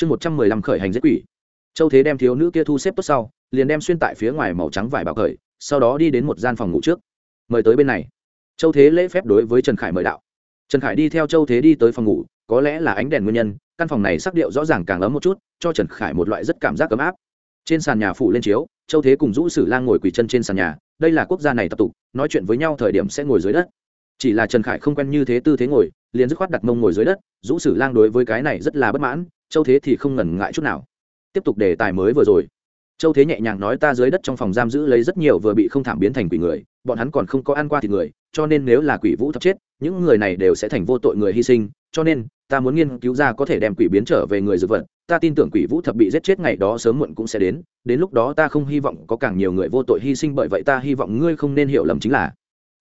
chương một trăm mười lăm khởi hành giết quỷ. Châu thế đem thiếu nữ kia thu xếp tốt sau, liền đem xuyên tại phía ngoài màu trắng vải bạo khởi sau đó đi đến một gian phòng ngủ trước. Mời tới bên này. Châu thế lễ phép đối với trần khải mời đạo. Trần khải đi theo châu thế đi tới phòng ngủ, có lẽ là ánh đèn nguyên nhân, căn phòng này sắc điệu rõ ràng càng ấm một chút, cho trần khải một loại rất cảm giác ấm áp. Trên sàn nhà phủ lên chiếu, châu thế cùng rũ sử lang ngồi quỳ chân trên sàn nhà, đây là quốc gia này tập tục, nói chuyện với nhau thời điểm sẽ ngồi dưới đất. Chỉ là trần khải không quen như thế tư thế ngồi, liền dứt khoát đặt mông ngồi dưới đất rũ sử lang đối với cái này rất là bất mãn châu thế thì không ngần ngại chút nào. Tiếp tục đề tài mới vừa rồi. Châu thế nhẹ nhàng nói ta dưới đất trong phòng giam giữ lấy rất nhiều vừa bị không thảm biến thành quỷ người, bọn hắn còn không có ăn qua thịt người, cho nên nếu là quỷ vũ thập chết, những người này đều sẽ thành vô tội người hy sinh, cho nên, ta muốn nghiên cứu ra có thể đem quỷ biến trở về người dược vật. Ta tin tưởng quỷ vũ thập bị giết chết ngày đó sớm muộn cũng sẽ đến đến lúc đó ta không hy vọng có càng nhiều người vô tội hy sinh, bởi vậy ta hy vọng ngươi không nên hiểu lầm chính là,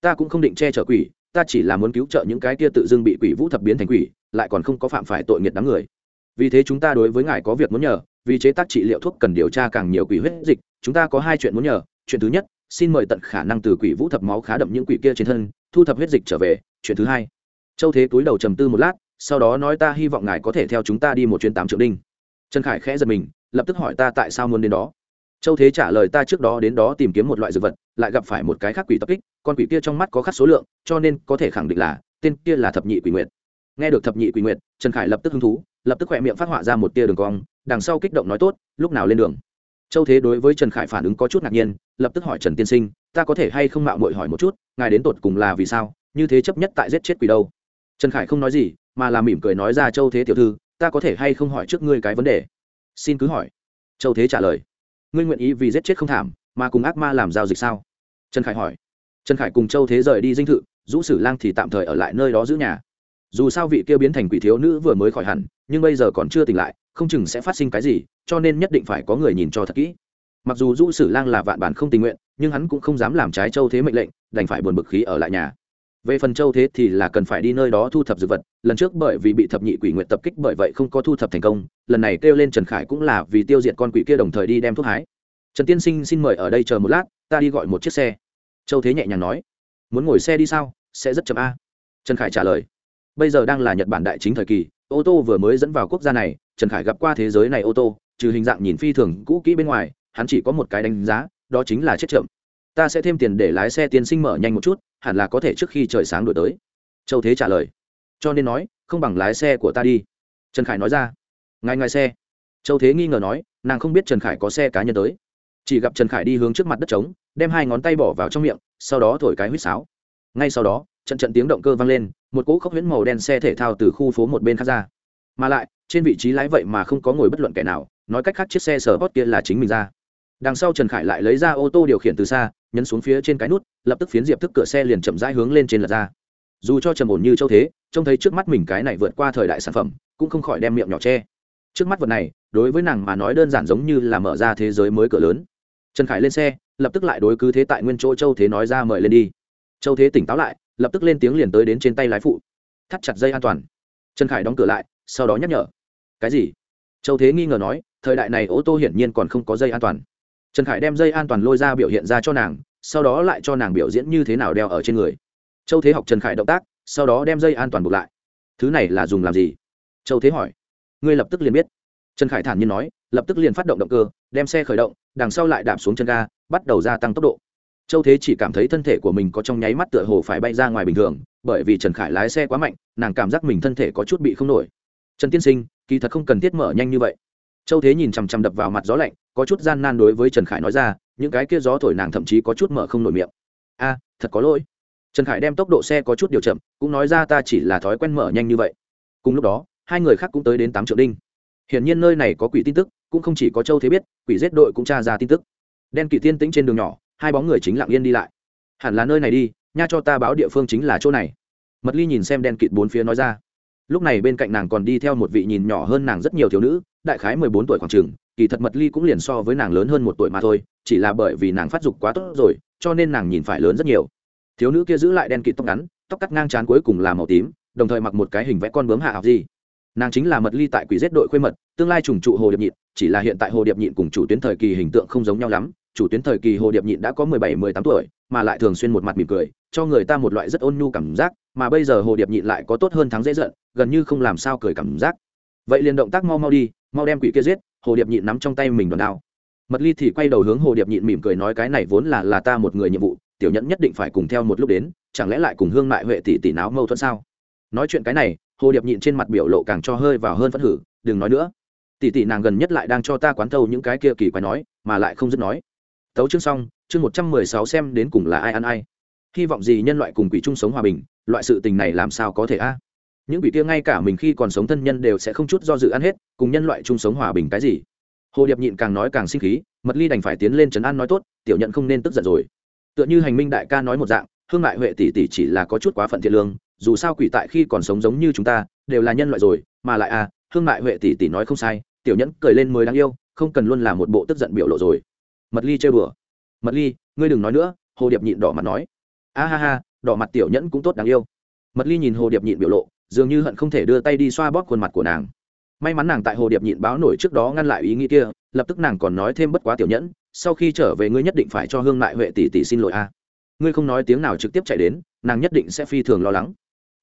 ta cũng không định che chở quỷ, ta chỉ là muốn cứu trợ những cái kia tự dưng bị quỷ vũ thập biến thành quỷ, lại còn không có phạm phải tội nghiệt đám người vì thế chúng ta đối với ngài có việc muốn nhờ, vì chế tác trị liệu thuốc cần điều tra càng nhiều quỷ huyết dịch, chúng ta có hai chuyện muốn nhờ. Chuyện thứ nhất, xin mời tận khả năng từ quỷ vũ thập máu khá đậm những quỷ kia trên thân, thu thập huyết dịch trở về. Chuyện thứ hai, châu thế túi đầu trầm tư một lát, sau đó nói ta hy vọng ngài có thể theo chúng ta đi một chuyến tám triệu đinh. Trần khải khẽ giật mình, lập tức hỏi ta tại sao muốn đến đó. Châu thế trả lời ta trước đó đến đó tìm kiếm một loại dược vật, lại gặp phải một cái khác quỷ tập kích, con quỷ kia trong mắt có khắc số lượng, cho nên có thể khẳng định là, tên kia là thập nhị quỷ nguyệt. Nghe được thập nhị quỷ nguyệt, trần khải lập tức hứng thú lập tức khỏe miệng phát họa ra một tia đường cong, đằng sau kích động nói tốt, lúc nào lên đường. Châu thế đối với trần khải phản ứng có chút ngạc nhiên, lập tức hỏi trần tiên sinh, ta có thể hay không mạo mội hỏi một chút, ngài đến tột cùng là vì sao, như thế chấp nhất tại giết chết quỷ đâu? Trần khải không nói gì, mà là mỉm cười nói ra, châu thế tiểu thư, ta có thể hay không hỏi trước ngươi cái vấn đề? Xin cứ hỏi. Châu thế trả lời, ngươi nguyện ý vì giết chết không thảm, mà cùng ác ma làm giao dịch sao? Trần khải hỏi. Trần khải cùng châu thế rời đi dinh thự, dũ sử lang thì tạm thời ở lại nơi đó giữ nhà. Dù sao vị kia biến thành quỷ thiếu nữ vừa mới khỏi hẳn nhưng bây giờ còn chưa tỉnh lại, không chừng sẽ phát sinh cái gì, cho nên nhất định phải có người nhìn cho thật kỹ. Mặc dù du sử lang là vạn bản không tình nguyện, nhưng hắn cũng không dám làm trái châu thế mệnh lệnh, đành phải buồn bực khí ở lại nhà. Về phần châu thế thì là cần phải đi nơi đó thu thập dược vật, lần trước bởi vì bị thập nhị quỷ nguyện tập kích bởi vậy không có thu thập thành công, lần này kêu lên trần khải cũng là vì tiêu diệt con quỷ kia đồng thời đi đem thuốc hái. Trần tiên sinh xin mời ở đây chờ một lát, ta đi gọi một chiếc xe. Châu thế nhẹ nhàng nói. Muốn ngồi xe đi sao? Sẽ rất chậm a. Trần khải trả lời. Bây giờ đang là nhật bản đại chính thời kỳ ô tô vừa mới dẫn vào quốc gia này, trần khải gặp qua thế giới này ô tô, trừ hình dạng nhìn phi thường cũ kỹ bên ngoài, hắn chỉ có một cái đánh giá, đó chính là chết chậm. Ta sẽ thêm tiền để lái xe tiên sinh mở nhanh một chút, hẳn là có thể trước khi trời sáng đổi tới. Châu thế trả lời. Cho nên nói, không bằng lái xe của ta đi. Trần khải nói ra. Ngay ngay xe. Châu thế nghi ngờ nói, nàng không biết trần khải có xe cá nhân tới. Chỉ gặp trần khải đi hướng trước mặt đất trống, đem hai ngón tay bỏ vào trong miệng, sau đó thổi cái huýt sáo. Ngay sau đó, trận trận tiếng động cơ vang lên một cỗ khốc huyễn màu đen xe thể thao từ khu phố một bên khác ra. Mà lại, trên vị trí lái vậy mà không có ngồi bất luận kẻ nào, nói cách khác chiếc xe sở bót kia là chính mình ra. Đằng sau trần khải lại lấy ra ô tô điều khiển từ xa, nhấn xuống phía trên cái nút, lập tức phiến diệp thức cửa xe liền chậm rãi hướng lên trên lật ra. Dù cho trầm ổn như châu thế, trông thấy trước mắt mình cái này vượt qua thời đại sản phẩm, cũng không khỏi đem miệng nhỏ che. Trước mắt vật này, đối với nàng mà nói đơn giản giống như là mở ra thế giới mới cửa lớn. Trần khải lên xe, lập tức lại đối cứ thế tại nguyên chỗ châu thế nói ra mời lên đi. Châu thế tỉnh táo lại lập tức lên tiếng liền tới đến trên tay lái phụ. Thắt chặt dây an toàn. Trần khải đóng cửa lại, sau đó nhắc nhở. Cái gì? Châu thế nghi ngờ nói, thời đại này ô tô hiển nhiên còn không có dây an toàn. Trần khải đem dây an toàn lôi ra biểu hiện ra cho nàng, sau đó lại cho nàng biểu diễn như thế nào đeo ở trên người. Châu thế học trần khải động tác, sau đó đem dây an toàn buộc lại. Thứ này là dùng làm gì? Châu thế hỏi. Ngươi lập tức liền biết. Trần khải thản nhiên nói, lập tức liền phát động động cơ, đem xe khởi động, đằng sau lại đạp xuống chân ga, bắt đầu gia tăng tốc độ châu thế chỉ cảm thấy thân thể của mình có trong nháy mắt tựa hồ phải bay ra ngoài bình thường, bởi vì trần khải lái xe quá mạnh, nàng cảm giác mình thân thể có chút bị không nổi. Trần tiên sinh, kỳ thật không cần thiết mở nhanh như vậy. Châu thế nhìn chằm chằm đập vào mặt gió lạnh, có chút gian nan đối với trần khải nói ra, những cái kia gió thổi nàng thậm chí có chút mở không nổi miệng. A, thật có lỗi. Trần khải đem tốc độ xe có chút điều chậm, cũng nói ra ta chỉ là thói quen mở nhanh như vậy. Cùng lúc đó, hai người khác cũng tới đến tám triệu đinh. Hiển nhiên nơi này có quỷ tin tức, cũng không chỉ có châu thế biết, quỷ giết đội cũng tra ra tin tức. Đen kỵ tiên tĩnh trên đường nhỏ hai bóng người chính lặng yên đi lại. Hẳn là nơi này đi, nha cho ta báo địa phương chính là chỗ này. Mật ly nhìn xem đen kịt bốn phía nói ra. Lúc này bên cạnh nàng còn đi theo một vị nhìn nhỏ hơn nàng rất nhiều thiếu nữ, đại khái mười bốn tuổi khoảng trường kỳ thật mật ly cũng liền so với nàng lớn hơn một tuổi mà thôi, chỉ là bởi vì nàng phát dục quá tốt rồi, cho nên nàng nhìn phải lớn rất nhiều. Thiếu nữ kia giữ lại đen kịt tóc ngắn, tóc cắt ngang trán cuối cùng là màu tím, đồng thời mặc một cái hình vẽ con bướm hạ học gì nàng chính là mật ly tại quỷ giết đội khuê mật, tương lai trùng trụ hồ điệp nhịn, chỉ là hiện tại hồ điệp nhịn cùng chủ tuyến thời kỳ hình tượng không giống nhau lắm. Chủ tuyến thời kỳ hồ điệp nhịn đã có mười bảy, mười tám tuổi, mà lại thường xuyên một mặt mỉm cười, cho người ta một loại rất ôn nhu cảm giác, mà bây giờ hồ điệp nhịn lại có tốt hơn thắng dễ giận, gần như không làm sao cười cảm giác. Vậy liền động tác mau mau đi, mau đem quỷ kia giết, hồ điệp nhịn nắm trong tay mình đòn đao. Mật ly thì quay đầu hướng hồ điệp nhịn mỉm cười nói cái này vốn là là ta một người nhiệm vụ, tiểu nhẫn nhất định phải cùng theo một lúc đến, chẳng lẽ lại cùng hương mại huệ tỷ tỷ náo mâu thuẫn sao? Nói chuyện cái này hồ điệp nhịn trên mặt biểu lộ càng cho hơi vào hơn phẫn hử, đừng nói nữa. Tỷ tỷ nàng gần nhất lại đang cho ta quán thâu những cái kia kỳ quái nói, mà lại không dứt nói. Tấu chương xong, chương một trăm mười sáu xem đến cùng là ai ăn ai. Hy vọng gì nhân loại cùng quỷ chung sống hòa bình, loại sự tình này làm sao có thể a? Những quỷ kia ngay cả mình khi còn sống thân nhân đều sẽ không chút do dự ăn hết, cùng nhân loại chung sống hòa bình cái gì? Hồ điệp nhịn càng nói càng sinh khí, mật ly đành phải tiến lên trấn an nói tốt, tiểu nhận không nên tức giận rồi. Tựa như hành minh đại ca nói một dạng, hương mại huệ tỷ tỷ chỉ là có chút quá phận thiện lương dù sao quỷ tại khi còn sống giống như chúng ta, đều là nhân loại rồi, mà lại à hương mại huệ tỷ tỷ nói không sai, tiểu nhẫn cười lên mới đáng yêu, không cần luôn là một bộ tức giận biểu lộ rồi. Mật ly chơi bừa mật ly, ngươi đừng nói nữa, hồ điệp nhịn đỏ mặt nói. A ha ha, đỏ mặt tiểu nhẫn cũng tốt đáng yêu. Mật ly nhìn hồ điệp nhịn biểu lộ, dường như hận không thể đưa tay đi xoa bóp khuôn mặt của nàng. May mắn nàng tại hồ điệp nhịn báo nổi trước đó ngăn lại ý nghĩ kia, lập tức nàng còn nói thêm bất quá tiểu nhẫn, sau khi trở về ngươi nhất định phải cho hương mại huệ tỷ tỷ xin lỗi a. Ngươi không nói tiếng nào trực tiếp chạy đến, nàng nhất định sẽ phi thường lo lắng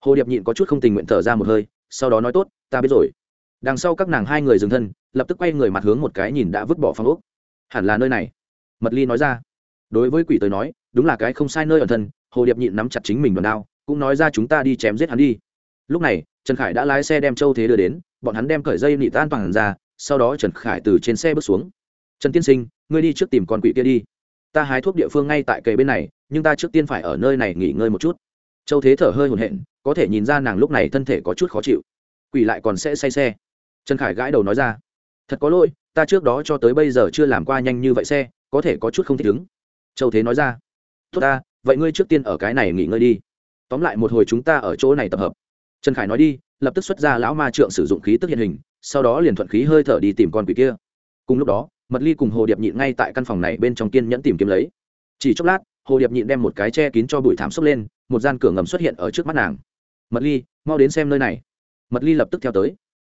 hồ điệp nhịn có chút không tình nguyện thở ra một hơi sau đó nói tốt ta biết rồi đằng sau các nàng hai người dừng thân lập tức quay người mặt hướng một cái nhìn đã vứt bỏ phong ốc hẳn là nơi này mật ly nói ra đối với quỷ tới nói đúng là cái không sai nơi ẩn thân hồ điệp nhịn nắm chặt chính mình đòn đao cũng nói ra chúng ta đi chém giết hắn đi lúc này trần khải đã lái xe đem châu thế đưa đến bọn hắn đem cởi dây nị tan toàn ra sau đó trần khải từ trên xe bước xuống trần tiên sinh ngươi đi trước tìm con quỷ kia đi ta hái thuốc địa phương ngay tại cây bên này nhưng ta trước tiên phải ở nơi này nghỉ ngơi một chút châu thế thở hơi hồn hện có thể nhìn ra nàng lúc này thân thể có chút khó chịu. Quỷ lại còn sẽ say xe. Trần khải gãi đầu nói ra, thật có lỗi, ta trước đó cho tới bây giờ chưa làm qua nhanh như vậy xe, có thể có chút không thích ứng. Châu thế nói ra, tốt ta, vậy ngươi trước tiên ở cái này nghỉ ngơi đi. Tóm lại một hồi chúng ta ở chỗ này tập hợp. Trần khải nói đi, lập tức xuất ra lão ma trượng sử dụng khí tức hiện hình, sau đó liền thuận khí hơi thở đi tìm con quỷ kia. Cùng lúc đó, mật ly cùng hồ điệp nhịn ngay tại căn phòng này bên trong kiên nhẫn tìm kiếm lấy. Chỉ chốc lát, hồ điệp nhịn đem một cái che kín cho bụi thảm xốc lên, một gian cửa ngầm xuất hiện ở trước mắt nàng mật ly, mau đến xem nơi này. Mật ly lập tức theo tới.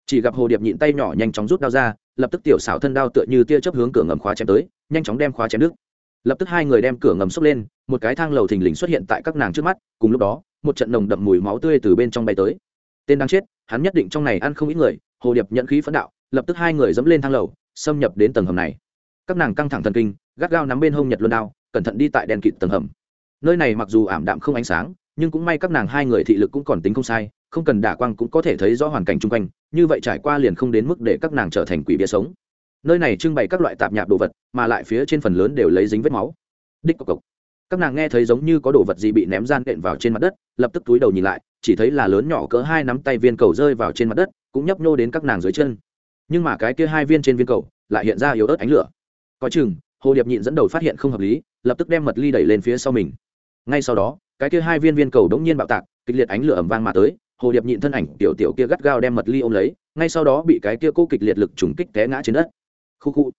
Chỉ gặp hồ điệp nhịn tay nhỏ nhanh chóng rút đao ra, lập tức tiểu xảo thân đao tựa như tia chấp hướng cửa ngầm khóa chém tới, nhanh chóng đem khóa chém đứt. Lập tức hai người đem cửa ngầm xốc lên, một cái thang lầu thình lình xuất hiện tại các nàng trước mắt, cùng lúc đó, một trận nồng đậm mùi máu tươi từ bên trong bay tới. Tên đang chết, hắn nhất định trong này ăn không ít người, hồ điệp nhận khí phẫn đạo, lập tức hai người dẫm lên thang lầu, xâm nhập đến tầng hầm này. Các nàng căng thẳng thần kinh, gắt gao nắm bên hông nhật luân đao, cẩn thận đi tại đèn kịt tầng hầm. Nơi này mặc dù ảm đạm không ánh sáng nhưng cũng may các nàng hai người thị lực cũng còn tính không sai, không cần đả quang cũng có thể thấy rõ hoàn cảnh chung quanh, như vậy trải qua liền không đến mức để các nàng trở thành quỷ bia sống. Nơi này trưng bày các loại tạp nhạp đồ vật, mà lại phía trên phần lớn đều lấy dính vết máu. Đích cộc cộc các nàng nghe thấy giống như có đồ vật gì bị ném gian đệm vào trên mặt đất, lập tức túi đầu nhìn lại, chỉ thấy là lớn nhỏ cỡ hai nắm tay viên cầu rơi vào trên mặt đất, cũng nhấp nhô đến các nàng dưới chân. Nhưng mà cái kia hai viên trên viên cầu lại hiện ra yếu ớt ánh lửa. Có chừng, hồ điệp nhịn dẫn đầu phát hiện không hợp lý, lập tức đem mật ly đẩy lên phía sau mình. Ngay sau đó cái kia hai viên viên cầu đống nhiên bạo tạc, kịch liệt ánh lửa ẩm vang mà tới, hồ điệp nhịn thân ảnh, tiểu tiểu kia gắt gao đem mật ly ôm lấy, ngay sau đó bị cái kia cố kịch liệt lực trùng kích té ngã trên đất. Khu khu.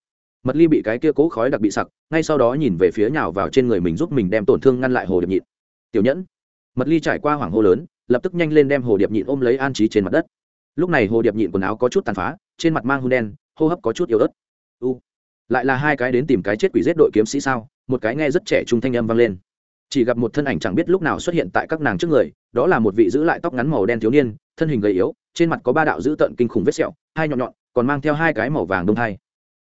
Mật ly bị cái kia cố khói đặc bị sặc, ngay sau đó nhìn về phía nhào vào trên người mình giúp mình đem tổn thương ngăn lại hồ điệp nhịn. Tiểu nhẫn. Mật ly trải qua hoảng hô lớn, lập tức nhanh lên đem hồ điệp nhịn ôm lấy an trí trên mặt đất. Lúc này hồ điệp nhịn quần áo có chút tàn phá, trên mặt mang hôn đen, hô hấp có chút yếu ớt. U. Lại là hai cái đến tìm cái chết quỷ giết đội kiếm sĩ sao? Một cái nghe rất trẻ trung thanh âm vang lên chỉ gặp một thân ảnh chẳng biết lúc nào xuất hiện tại các nàng trước người, đó là một vị giữ lại tóc ngắn màu đen thiếu niên, thân hình gầy yếu, trên mặt có ba đạo dữ tợn kinh khủng vết sẹo, hai nhọn nhọn, còn mang theo hai cái màu vàng đông thai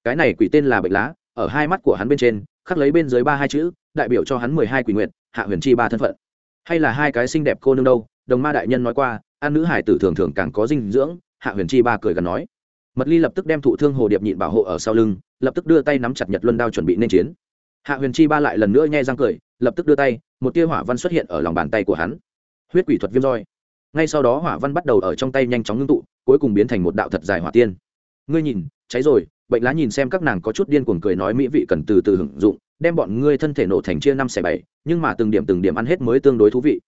cái này quỷ tên là bệnh lá, ở hai mắt của hắn bên trên, khắc lấy bên dưới ba hai chữ, đại biểu cho hắn mười hai quỷ nguyện, hạ huyền chi ba thân phận. Hay là hai cái xinh đẹp cô nương đâu, đồng ma đại nhân nói qua, an nữ hải tử thường thường càng có dinh dưỡng, hạ huyền chi ba cười gần nói. Mật ly lập tức đem thụ thương hồ điệp nhịn bảo hộ ở sau lưng, lập tức đưa tay nắm chặt nhật luân đao chuẩn bị nên chiến. Hạ huyền chi ba lại lần nữa nhai răng cười lập tức đưa tay, một tia hỏa văn xuất hiện ở lòng bàn tay của hắn. Huyết quỷ thuật viêm roi. Ngay sau đó hỏa văn bắt đầu ở trong tay nhanh chóng ngưng tụ, cuối cùng biến thành một đạo thật dài hỏa tiên. Ngươi nhìn, cháy rồi, bệnh lá nhìn xem các nàng có chút điên cuồng cười nói mỹ vị cần từ từ hưởng dụng, đem bọn ngươi thân thể nổ thành chia năm xẻ bảy, nhưng mà từng điểm từng điểm ăn hết mới tương đối thú vị.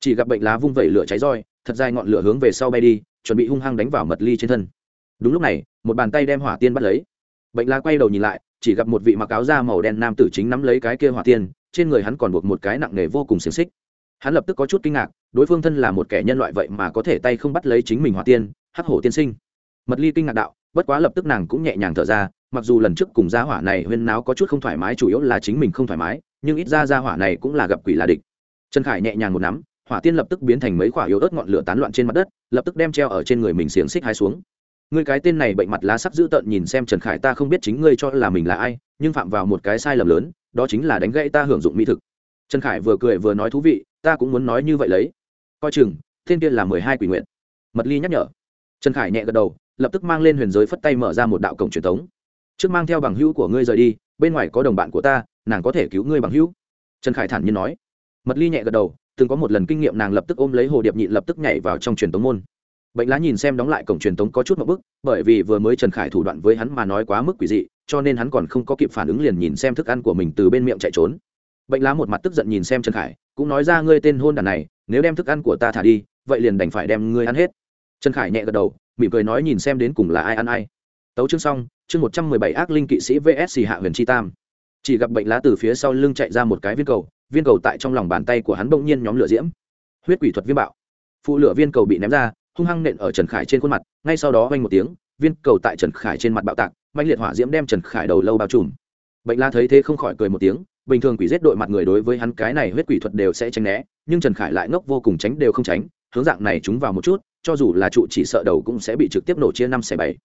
Chỉ gặp bệnh lá vung vẩy lửa cháy roi, thật dài ngọn lửa hướng về sau bay đi, chuẩn bị hung hăng đánh vào mật ly trên thân. Đúng lúc này, một bàn tay đem hỏa tiên bắt lấy. Bệnh lá quay đầu nhìn lại, chỉ gặp một vị mặc áo da màu đen nam tử chính nắm lấy cái kia hỏa tiên trên người hắn còn buộc một cái nặng nề vô cùng xiềng xích. Hắn lập tức có chút kinh ngạc, đối phương thân là một kẻ nhân loại vậy mà có thể tay không bắt lấy chính mình hỏa tiên, hắc hổ tiên sinh. Mật ly kinh ngạc đạo, bất quá lập tức nàng cũng nhẹ nhàng thở ra, mặc dù lần trước cùng gia hỏa này huyên náo có chút không thoải mái chủ yếu là chính mình không thoải mái, nhưng ít ra gia hỏa này cũng là gặp quỷ là địch. Trần khải nhẹ nhàng một nắm, hỏa tiên lập tức biến thành mấy quả yếu ớt ngọn lửa tán loạn trên mặt đất, lập tức đem treo ở trên người mình xiềng xích hai xuống. Ngươi cái tên này bệnh mặt lá sắc dữ tợn nhìn xem trần khải ta không biết chính ngươi cho là mình là ai, nhưng phạm vào một cái sai lầm lớn đó chính là đánh gãy ta hưởng dụng mỹ thực. Trần khải vừa cười vừa nói thú vị, ta cũng muốn nói như vậy lấy. Coi chừng, thiên kia là mười hai quỷ nguyện. Mật ly nhắc nhở. Trần khải nhẹ gật đầu, lập tức mang lên huyền giới phất tay mở ra một đạo cổng truyền thống trước mang theo bằng hữu của ngươi rời đi, bên ngoài có đồng bạn của ta, nàng có thể cứu ngươi bằng hữu. Trần khải thản nhiên nói. Mật ly nhẹ gật đầu, từng có một lần kinh nghiệm nàng lập tức ôm lấy hồ điệp nhị lập tức nhảy vào trong truyền tống môn. Bệnh lá nhìn xem đóng lại cổng truyền tống có chút một bức bởi vì vừa mới trần khải thủ đoạn với hắn mà nói quá mức quỷ dị cho nên hắn còn không có kịp phản ứng liền nhìn xem thức ăn của mình từ bên miệng chạy trốn. Bệnh lá một mặt tức giận nhìn xem trần khải, cũng nói ra ngươi tên hôn đàn này, nếu đem thức ăn của ta thả đi, vậy liền đành phải đem ngươi ăn hết. Trần khải nhẹ gật đầu, mỉm cười nói nhìn xem đến cùng là ai ăn ai. Tấu chương xong, chương một trăm mười bảy ác linh kỵ sĩ vs hạ huyền chi tam. Chỉ gặp bệnh lá từ phía sau lưng chạy ra một cái viên cầu viên cầu tại trong lòng bàn tay của hắn bỗng nhiên nhóm lửa diễm. Huyết quỷ thuật viêm bạo. Phụ lửa viên cầu bị ném ra, hung hăng nện ở trần khải trên khuôn mặt, ngay sau đó vang một tiếng, viên cầu tại trần khải trên mặt bạo tạc mạnh liệt hỏa diễm đem trần khải đầu lâu bao trùm. Bệnh la thấy thế không khỏi cười một tiếng, bình thường quỷ giết đội mặt người đối với hắn cái này huyết quỷ thuật đều sẽ tránh né, nhưng trần khải lại ngốc vô cùng tránh đều không tránh, hướng dạng này chúng vào một chút, cho dù là trụ chỉ sợ đầu cũng sẽ bị trực tiếp nổ chia năm xẻ bảy.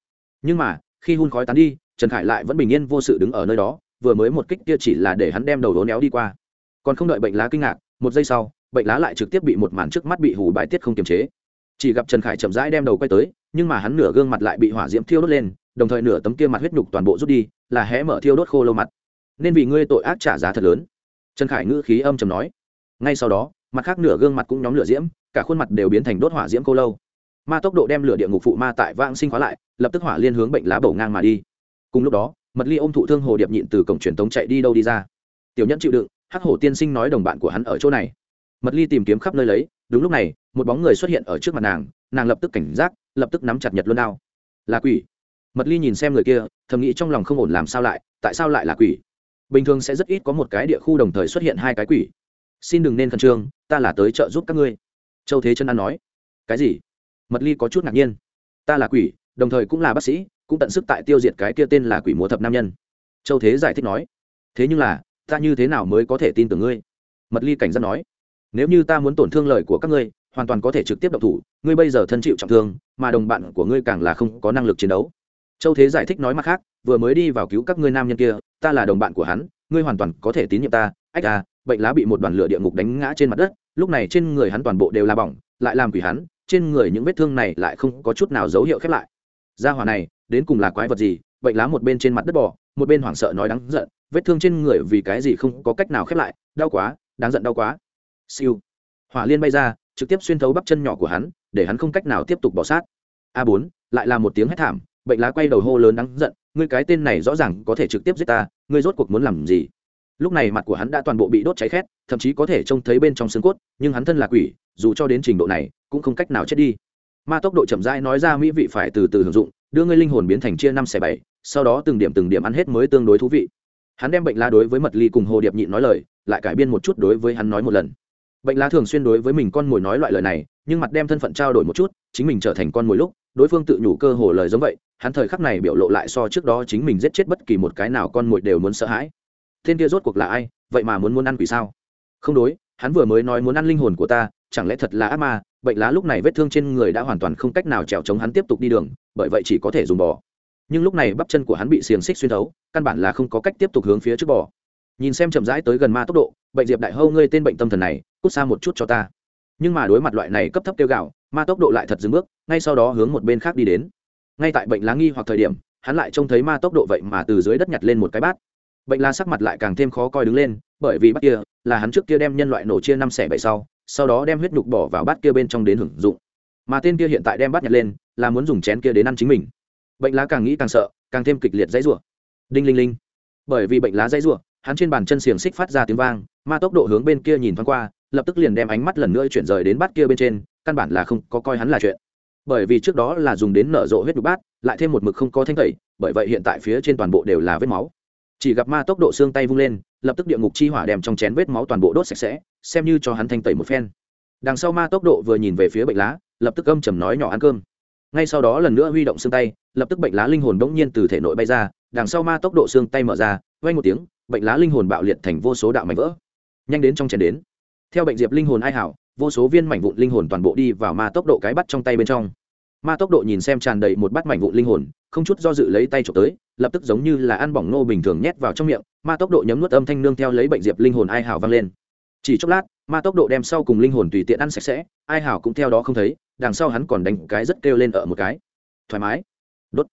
Nhưng mà, khi hun khói tán đi, trần khải lại vẫn bình yên vô sự đứng ở nơi đó, vừa mới một kích kia chỉ là để hắn đem đầu đố néo đi qua. Còn không đợi bệnh lá kinh ngạc, một giây sau bệnh lá lại trực tiếp bị một màn trước mắt bị hủ bài tiết không kiềm chế. Chỉ gặp trần khải chậm rãi đem đầu quay tới, nhưng mà hắn nửa gương mặt lại bị hỏa diễm thiêu đốt lên đồng thời nửa tấm kia mặt huyết nhục toàn bộ rút đi, là hé mở thiêu đốt khô lâu mặt. Nên vì ngươi tội ác trả giá thật lớn. Trần khải ngữ khí âm chầm nói. Ngay sau đó, mặt khác nửa gương mặt cũng nhóm lửa diễm, cả khuôn mặt đều biến thành đốt hỏa diễm khô lâu. Ma tốc độ đem lửa địa ngục phụ ma tại vãng sinh khóa lại, lập tức hỏa liên hướng bệnh lá bầu ngang mà đi. Cùng lúc đó, mật ly ôm thụ thương hồ điệp nhịn từ cổng truyền tống chạy đi đâu đi ra. Tiểu nhẫn chịu đựng, hắc hổ tiên sinh nói đồng bạn của hắn ở chỗ này. Mật ly tìm kiếm khắp nơi lấy, đúng lúc này, một bóng người xuất hiện ở trước mặt nàng nàng lập tức cảnh giác, lập tức nắm chặt nhật luân đao. Là quỷ mật ly nhìn xem người kia, thầm nghĩ trong lòng không ổn làm sao lại, tại sao lại là quỷ? Bình thường sẽ rất ít có một cái địa khu đồng thời xuất hiện hai cái quỷ. Xin đừng nên khẩn trương, ta là tới trợ giúp các ngươi. Châu thế chân an nói. Cái gì? Mật ly có chút ngạc nhiên. Ta là quỷ, đồng thời cũng là bác sĩ, cũng tận sức tại tiêu diệt cái kia tên là quỷ múa thập nam nhân. Châu thế giải thích nói. Thế nhưng là, ta như thế nào mới có thể tin tưởng ngươi? Mật ly cảnh giác nói. Nếu như ta muốn tổn thương lời của các ngươi, hoàn toàn có thể trực tiếp độc thủ, ngươi bây giờ thân chịu trọng thương, mà đồng bạn của ngươi càng là không có năng lực chiến đấu châu thế giải thích nói mặt khác, vừa mới đi vào cứu các ngươi nam nhân kia, ta là đồng bạn của hắn, ngươi hoàn toàn có thể tín nhiệm ta, ách à bệnh lá bị một đoàn lửa địa ngục đánh ngã trên mặt đất, lúc này trên người hắn toàn bộ đều là bỏng, lại làm quỷ hắn, trên người những vết thương này lại không có chút nào dấu hiệu khép lại. Ra hỏa này, đến cùng là quái vật gì? Bệnh lá một bên trên mặt đất bò, một bên hoảng sợ nói đáng giận, vết thương trên người vì cái gì không có cách nào khép lại, đau quá, đáng giận đau quá. Siêu. Hỏa liên bay ra, trực tiếp xuyên thấu bắp chân nhỏ của hắn, để hắn không cách nào tiếp tục bỏ sát. A bốn, lại là một tiếng hét thảm bệnh lá quay đầu hô lớn đáng giận, ngươi cái tên này rõ ràng có thể trực tiếp giết ta, ngươi rốt cuộc muốn làm gì? Lúc này mặt của hắn đã toàn bộ bị đốt cháy khét, thậm chí có thể trông thấy bên trong xương cốt, nhưng hắn thân là quỷ, dù cho đến trình độ này, cũng không cách nào chết đi. Ma tốc độ chậm rãi nói ra mỹ vị phải từ từ hưởng dụng, đưa ngươi linh hồn biến thành chia năm xẻ bảy, sau đó từng điểm từng điểm ăn hết mới tương đối thú vị. Hắn đem bệnh lá đối với mật ly cùng hồ điệp nhịn nói lời, lại cải biên một chút đối với hắn nói một lần. Bệnh lá thường xuyên đối với mình con mồi nói loại lời này, nhưng mặt đem thân phận trao đổi một chút, chính mình trở thành con mồi lúc, đối phương tự nhủ cơ hồ lời giống vậy hắn thời khắc này biểu lộ lại so trước đó chính mình giết chết bất kỳ một cái nào con mồi đều muốn sợ hãi. Tên kia rốt cuộc là ai? Vậy mà muốn muốn ăn quỷ sao? Không đối, hắn vừa mới nói muốn ăn linh hồn của ta, chẳng lẽ thật là ác ma? Bệnh lá lúc này vết thương trên người đã hoàn toàn không cách nào trèo chống hắn tiếp tục đi đường, bởi vậy chỉ có thể dùng bò. Nhưng lúc này bắp chân của hắn bị xiềng xích xuyên thấu, căn bản là không có cách tiếp tục hướng phía trước bò. Nhìn xem chậm rãi tới gần ma tốc độ bệnh diệp đại hâu ngươi tên bệnh tâm thần này, cút xa một chút cho ta. Nhưng mà đối mặt loại này cấp thấp kêu gạo ma tốc độ lại thật dừng bước, ngay sau đó hướng một bên khác đi đến ngay tại bệnh lá nghi hoặc thời điểm, hắn lại trông thấy ma tốc độ vậy mà từ dưới đất nhặt lên một cái bát. Bệnh lá sắc mặt lại càng thêm khó coi đứng lên, bởi vì bát kia là hắn trước kia đem nhân loại nổ chia năm xẻ bảy sau sau đó đem huyết nhục bỏ vào bát kia bên trong đến hưởng dụng. Mà tên kia hiện tại đem bát nhặt lên, là muốn dùng chén kia đến ăn chính mình. Bệnh lá càng nghĩ càng sợ, càng thêm kịch liệt dãy rủa. Đinh linh linh. Bởi vì bệnh lá dãy rủa, hắn trên bàn chân xiềng xích phát ra tiếng vang, ma tốc độ hướng bên kia nhìn thoáng qua, lập tức liền đem ánh mắt lần nữa chuyển rời đến bát kia bên trên, căn bản là không có coi hắn là chuyện bởi vì trước đó là dùng đến nở rộ huyết đục bát, lại thêm một mực không có thanh tẩy, bởi vậy hiện tại phía trên toàn bộ đều là vết máu. Chỉ gặp ma tốc độ xương tay vung lên, lập tức địa ngục chi hỏa đem trong chén vết máu toàn bộ đốt sạch sẽ, xem như cho hắn thanh tẩy một phen. Đằng sau ma tốc độ vừa nhìn về phía bệnh lá, lập tức âm chầm nói nhỏ ăn cơm. Ngay sau đó lần nữa huy động xương tay, lập tức bệnh lá linh hồn đ ỗ n g nhiên từ thể nội bay ra, đằng sau ma tốc độ xương tay mở ra vay một tiếng, bệnh lá linh hồn bạo liệt thành vô số đạo mảnh vỡ. Nhanh đến trong chén đến. Theo bệnh diệp linh hồn ai hảo vô số viên mảnh vụn linh hồn toàn bộ đi vào ma tốc độ cái bắt trong tay bên trong. Ma tốc độ nhìn xem tràn đầy một bát mảnh vụn linh hồn, không chút do dự lấy tay trộm tới, lập tức giống như là ăn bỏng nô bình thường nhét vào trong miệng, ma tốc độ nhấm nuốt âm thanh nương theo lấy bệnh diệp linh hồn ai hào vang lên. Chỉ chốc lát, ma tốc độ đem sau cùng linh hồn tùy tiện ăn sạch sẽ, ai hảo cũng theo đó không thấy, đằng sau hắn còn đánh cái rất kêu lên ở một cái. Thoải mái. Đốt.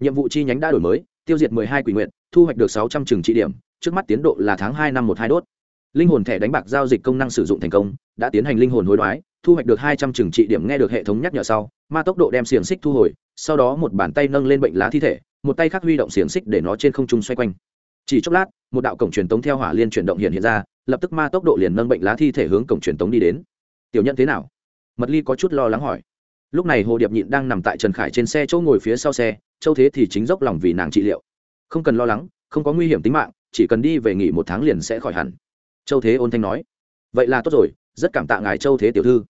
Nhiệm vụ chi nhánh đã đổi mới, tiêu diệt mười hai quỷ nguyện, thu hoạch được sáu trăm trường trị điểm, trước mắt tiến độ là tháng hai năm một hai đốt linh hồn thẻ đánh bạc giao dịch công năng sử dụng thành công, đã tiến hành linh hồn hối đoái, thu hoạch được hai trăm trừng trị điểm nghe được hệ thống nhắc nhở sau, ma tốc độ đem xiềng xích thu hồi, sau đó một bàn tay nâng lên bệnh lá thi thể, một tay khác huy động xiềng xích để nó trên không trung xoay quanh. Chỉ chốc lát, một đạo cổng truyền tống theo hỏa liên chuyển động hiện hiện ra, lập tức ma tốc độ liền nâng bệnh lá thi thể hướng cổng truyền tống đi đến. Tiểu nhận thế nào? Mật ly có chút lo lắng hỏi. Lúc này hồ điệp nhịn đang nằm tại trần khải trên xe chỗ ngồi phía sau xe, châu thế thì chính dốc lòng vì nàng trị liệu. Không cần lo lắng, không có nguy hiểm tính mạng, chỉ cần đi về nghỉ một tháng liền sẽ khỏi hẳn châu thế ôn thanh nói, vậy là tốt rồi, rất cảm tạ ngài, châu thế tiểu thư.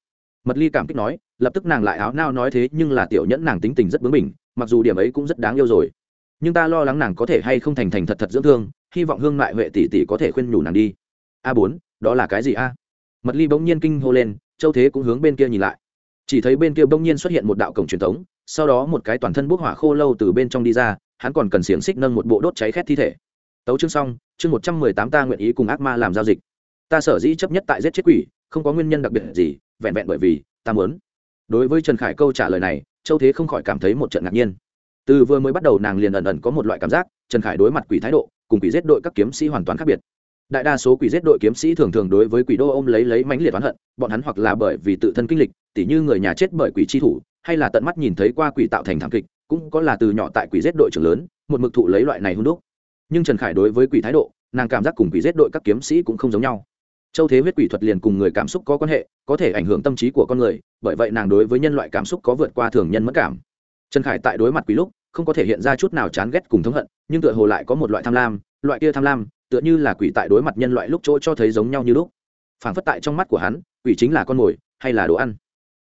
Mật ly cảm kích nói, lập tức nàng lại áo nao nói thế, nhưng là tiểu nhẫn nàng tính tình rất bướng bỉnh, mặc dù điểm ấy cũng rất đáng yêu rồi. Nhưng ta lo lắng nàng có thể hay không thành thành thật thật dưỡng thương, hy vọng hương mại huệ tỷ tỷ có thể khuyên nhủ nàng đi. A bốn, đó là cái gì a? Mật ly bỗng nhiên kinh hô lên, châu thế cũng hướng bên kia nhìn lại. Chỉ thấy bên kia bỗng nhiên xuất hiện một đạo cổng truyền thống, sau đó một cái toàn thân bốc hỏa khô lâu từ bên trong đi ra, hắn còn cần xiềng xích nâng một bộ đốt cháy khét thi thể tấu chương xong, chương một trăm mười tám ta nguyện ý cùng ác ma làm giao dịch. Ta sở dĩ chấp nhất tại giết chết quỷ, không có nguyên nhân đặc biệt gì, vẹn vẹn bởi vì ta muốn. Đối với trần khải câu trả lời này, châu thế không khỏi cảm thấy một trận ngạc nhiên. Từ vừa mới bắt đầu nàng liền ẩn ẩn có một loại cảm giác, trần khải đối mặt quỷ thái độ, cùng quỷ giết đội các kiếm sĩ hoàn toàn khác biệt. Đại đa số quỷ giết đội kiếm sĩ thường thường đối với quỷ đô ôm lấy lấy mãnh liệt oán hận, bọn hắn hoặc là bởi vì tự thân kinh lịch, tỉ như người nhà chết bởi quỷ chi thủ, hay là tận mắt nhìn thấy qua quỷ tạo thành thảm kịch, cũng có là từ nhỏ tại quỷ giết đội trưởng lớn, một mực thụ lấy loại này hung đúc nhưng trần khải đối với quỷ thái độ nàng cảm giác cùng quỷ giết đội các kiếm sĩ cũng không giống nhau châu thế huyết quỷ thuật liền cùng người cảm xúc có quan hệ có thể ảnh hưởng tâm trí của con người bởi vậy nàng đối với nhân loại cảm xúc có vượt qua thường nhân mất cảm trần khải tại đối mặt quỷ lúc không có thể hiện ra chút nào chán ghét cùng thống hận nhưng tựa hồ lại có một loại tham lam loại kia tham lam tựa như là quỷ tại đối mặt nhân loại lúc chỗ cho thấy giống nhau như lúc phảng phất tại trong mắt của hắn quỷ chính là con mồi hay là đồ ăn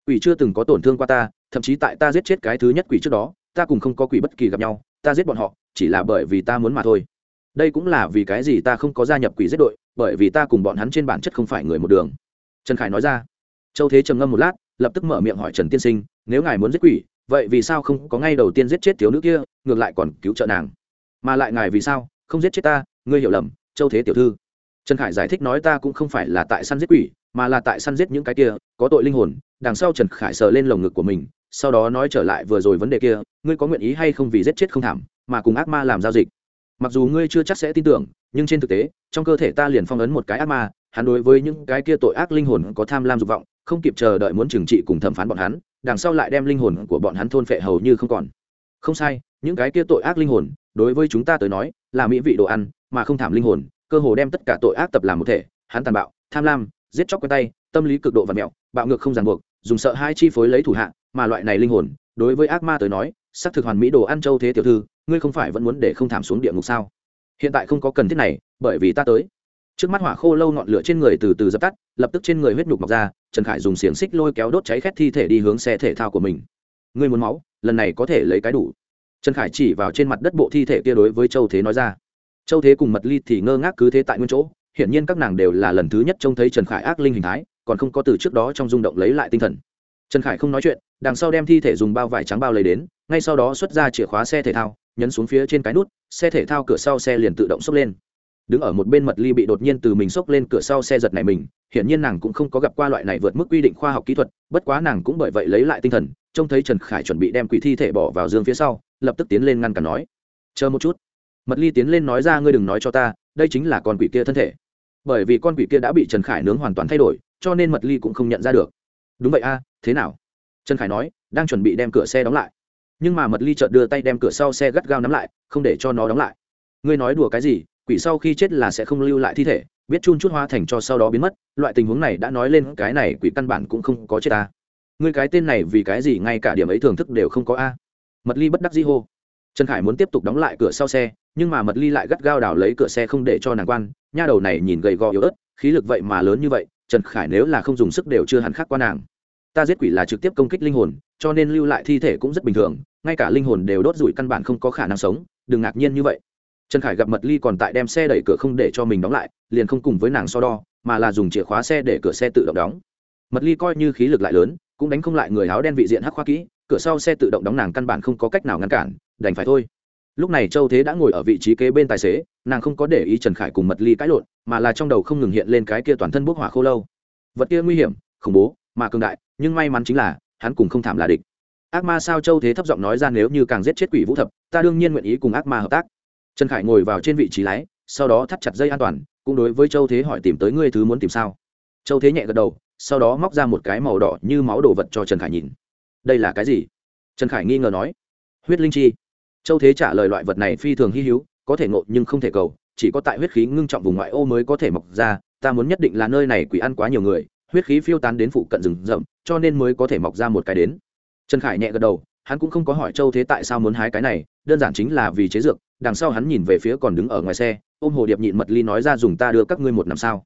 quỷ chưa từng có tổn thương qua ta thậm chí tại ta giết chết cái thứ nhất quỷ trước đó ta cùng không có quỷ bất kỳ gặp nhau ta giết bọn họ chỉ là bởi vì ta muốn mà thôi đây cũng là vì cái gì ta không có gia nhập quỷ giết đội, bởi vì ta cùng bọn hắn trên bản chất không phải người một đường. Trần khải nói ra. Châu thế trầm ngâm một lát, lập tức mở miệng hỏi trần tiên sinh, nếu ngài muốn giết quỷ, vậy vì sao không có ngay đầu tiên giết chết thiếu nữ kia, ngược lại còn cứu trợ nàng? Mà lại ngài vì sao không giết chết ta? Ngươi hiểu lầm, châu thế tiểu thư. Trần khải giải thích nói ta cũng không phải là tại săn giết quỷ, mà là tại săn giết những cái kia, có tội linh hồn, đằng sau trần khải sờ lên lồng ngực của mình, sau đó nói trở lại vừa rồi vấn đề kia, ngươi có nguyện ý hay không vì giết chết không thảm, mà cùng ác ma làm giao dịch? Mặc dù ngươi chưa chắc sẽ tin tưởng, nhưng trên thực tế, trong cơ thể ta liền phong ấn một cái ác ma, hắn đối với những cái kia tội ác linh hồn có tham lam dục vọng, không kịp chờ đợi muốn trừng trị cùng thẩm phán bọn hắn, đằng sau lại đem linh hồn của bọn hắn thôn phệ hầu như không còn. Không sai, những cái kia tội ác linh hồn, đối với chúng ta tới nói, là mỹ vị đồ ăn, mà không thảm linh hồn, cơ hồ đem tất cả tội ác tập làm một thể, hắn tàn bạo, tham lam, giết chóc quen tay, tâm lý cực độ và mẹo, bạo ngược không ràng buộc, dùng sợ hai chi phối lấy thủ hạ, mà loại này linh hồn, đối với ác ma tới nói, xác thực hoàn mỹ đồ ăn châu thế tiểu thư ngươi không phải vẫn muốn để không thảm xuống địa ngục sao? Hiện tại không có cần thiết này, bởi vì ta tới. Trước mắt hỏa khô lâu ngọn lửa trên người từ từ dập tắt, lập tức trên người huyết nhục mọc ra, trần khải dùng xiềng xích lôi kéo đốt cháy khét thi thể đi hướng xe thể thao của mình. Ngươi muốn máu, lần này có thể lấy cái đủ. Trần khải chỉ vào trên mặt đất bộ thi thể kia đối với châu thế nói ra. Châu thế cùng mật ly thì ngơ ngác cứ thế tại nguyên chỗ, hiển nhiên các nàng đều là lần thứ nhất trông thấy trần khải ác linh hình thái, còn không có từ trước đó trong rung động lấy lại tinh thần. Trần khải không nói chuyện, đằng sau đem thi thể dùng bao vải trắng bao lấy đến, ngay sau đó xuất ra chìa khóa xe thể thao nhấn xuống phía trên cái nút, xe thể thao cửa sau xe liền tự động xốc lên. Đứng ở một bên mật ly bị đột nhiên từ mình xốc lên cửa sau xe giật này mình, hiển nhiên nàng cũng không có gặp qua loại này vượt mức quy định khoa học kỹ thuật, bất quá nàng cũng bởi vậy lấy lại tinh thần, trông thấy trần khải chuẩn bị đem quỷ thi thể bỏ vào dương phía sau, lập tức tiến lên ngăn cản nói, chờ một chút. Mật ly tiến lên nói ra, ngươi đừng nói cho ta, đây chính là con quỷ kia thân thể. Bởi vì con quỷ kia đã bị trần khải nướng hoàn toàn thay đổi, cho nên mật ly cũng không nhận ra được. Đúng vậy a, thế nào? Trần khải nói, đang chuẩn bị đem cửa xe đóng lại nhưng mà mật ly chợt đưa tay đem cửa sau xe gắt gao nắm lại, không để cho nó đóng lại. Ngươi nói đùa cái gì, quỷ sau khi chết là sẽ không lưu lại thi thể, biết chun chút hoa thành cho sau đó biến mất, loại tình huống này đã nói lên cái này quỷ căn bản cũng không có chết ta. Ngươi cái tên này vì cái gì ngay cả điểm ấy thưởng thức đều không có a? Mật ly bất đắc di hô. Trần khải muốn tiếp tục đóng lại cửa sau xe, nhưng mà mật ly lại gắt gao đảo lấy cửa xe không để cho nàng quan, nha đầu này nhìn gầy gò yếu ớt, khí lực vậy mà lớn như vậy, trần khải nếu là không dùng sức đều chưa hẳn khác qua nàng. Ta giết quỷ là trực tiếp công kích linh hồn, cho nên lưu lại thi thể cũng rất bình thường ngay cả linh hồn đều đốt rủi căn bản không có khả năng sống, đừng ngạc nhiên như vậy. Trần khải gặp mật ly còn tại đem xe đẩy cửa không để cho mình đóng lại, liền không cùng với nàng so đo, mà là dùng chìa khóa xe để cửa xe tự động đóng. Mật ly coi như khí lực lại lớn, cũng đánh không lại người áo đen vị diện hắc khoa kỹ, cửa sau xe tự động đóng nàng căn bản không có cách nào ngăn cản, đành phải thôi. Lúc này châu thế đã ngồi ở vị trí kế bên tài xế, nàng không có để ý trần khải cùng mật ly cãi lộn, mà là trong đầu không ngừng hiện lên cái kia toàn thân bốc hỏa khô lâu. Vật kia nguy hiểm, khủng bố, mà cường đại, nhưng may mắn chính là, hắn cùng không thảm là địch ác ma sao châu thế thấp giọng nói ra nếu như càng giết chết quỷ vũ thập, ta đương nhiên nguyện ý cùng ác ma hợp tác. Trần khải ngồi vào trên vị trí lái, sau đó thắt chặt dây an toàn, cũng đối với châu thế hỏi tìm tới ngươi thứ muốn tìm sao. Châu thế nhẹ gật đầu, sau đó móc ra một cái màu đỏ như máu đồ vật cho trần khải nhìn. Đây là cái gì? Trần khải nghi ngờ nói. Huyết linh chi. Châu thế trả lời loại vật này phi thường hy hữu, có thể ngộ nhưng không thể cầu, chỉ có tại huyết khí ngưng trọng vùng ngoại ô mới có thể mọc ra, ta muốn nhất định là nơi này quỷ ăn quá nhiều người, huyết khí phiêu tán đến phụ cận rừng rậm, cho nên mới có thể mọc ra một cái đến trần khải nhẹ gật đầu, hắn cũng không có hỏi châu thế tại sao muốn hái cái này, đơn giản chính là vì chế dược, đằng sau hắn nhìn về phía còn đứng ở ngoài xe, ôm hồ điệp nhịn mật ly nói ra dùng ta đưa các ngươi một năm sao.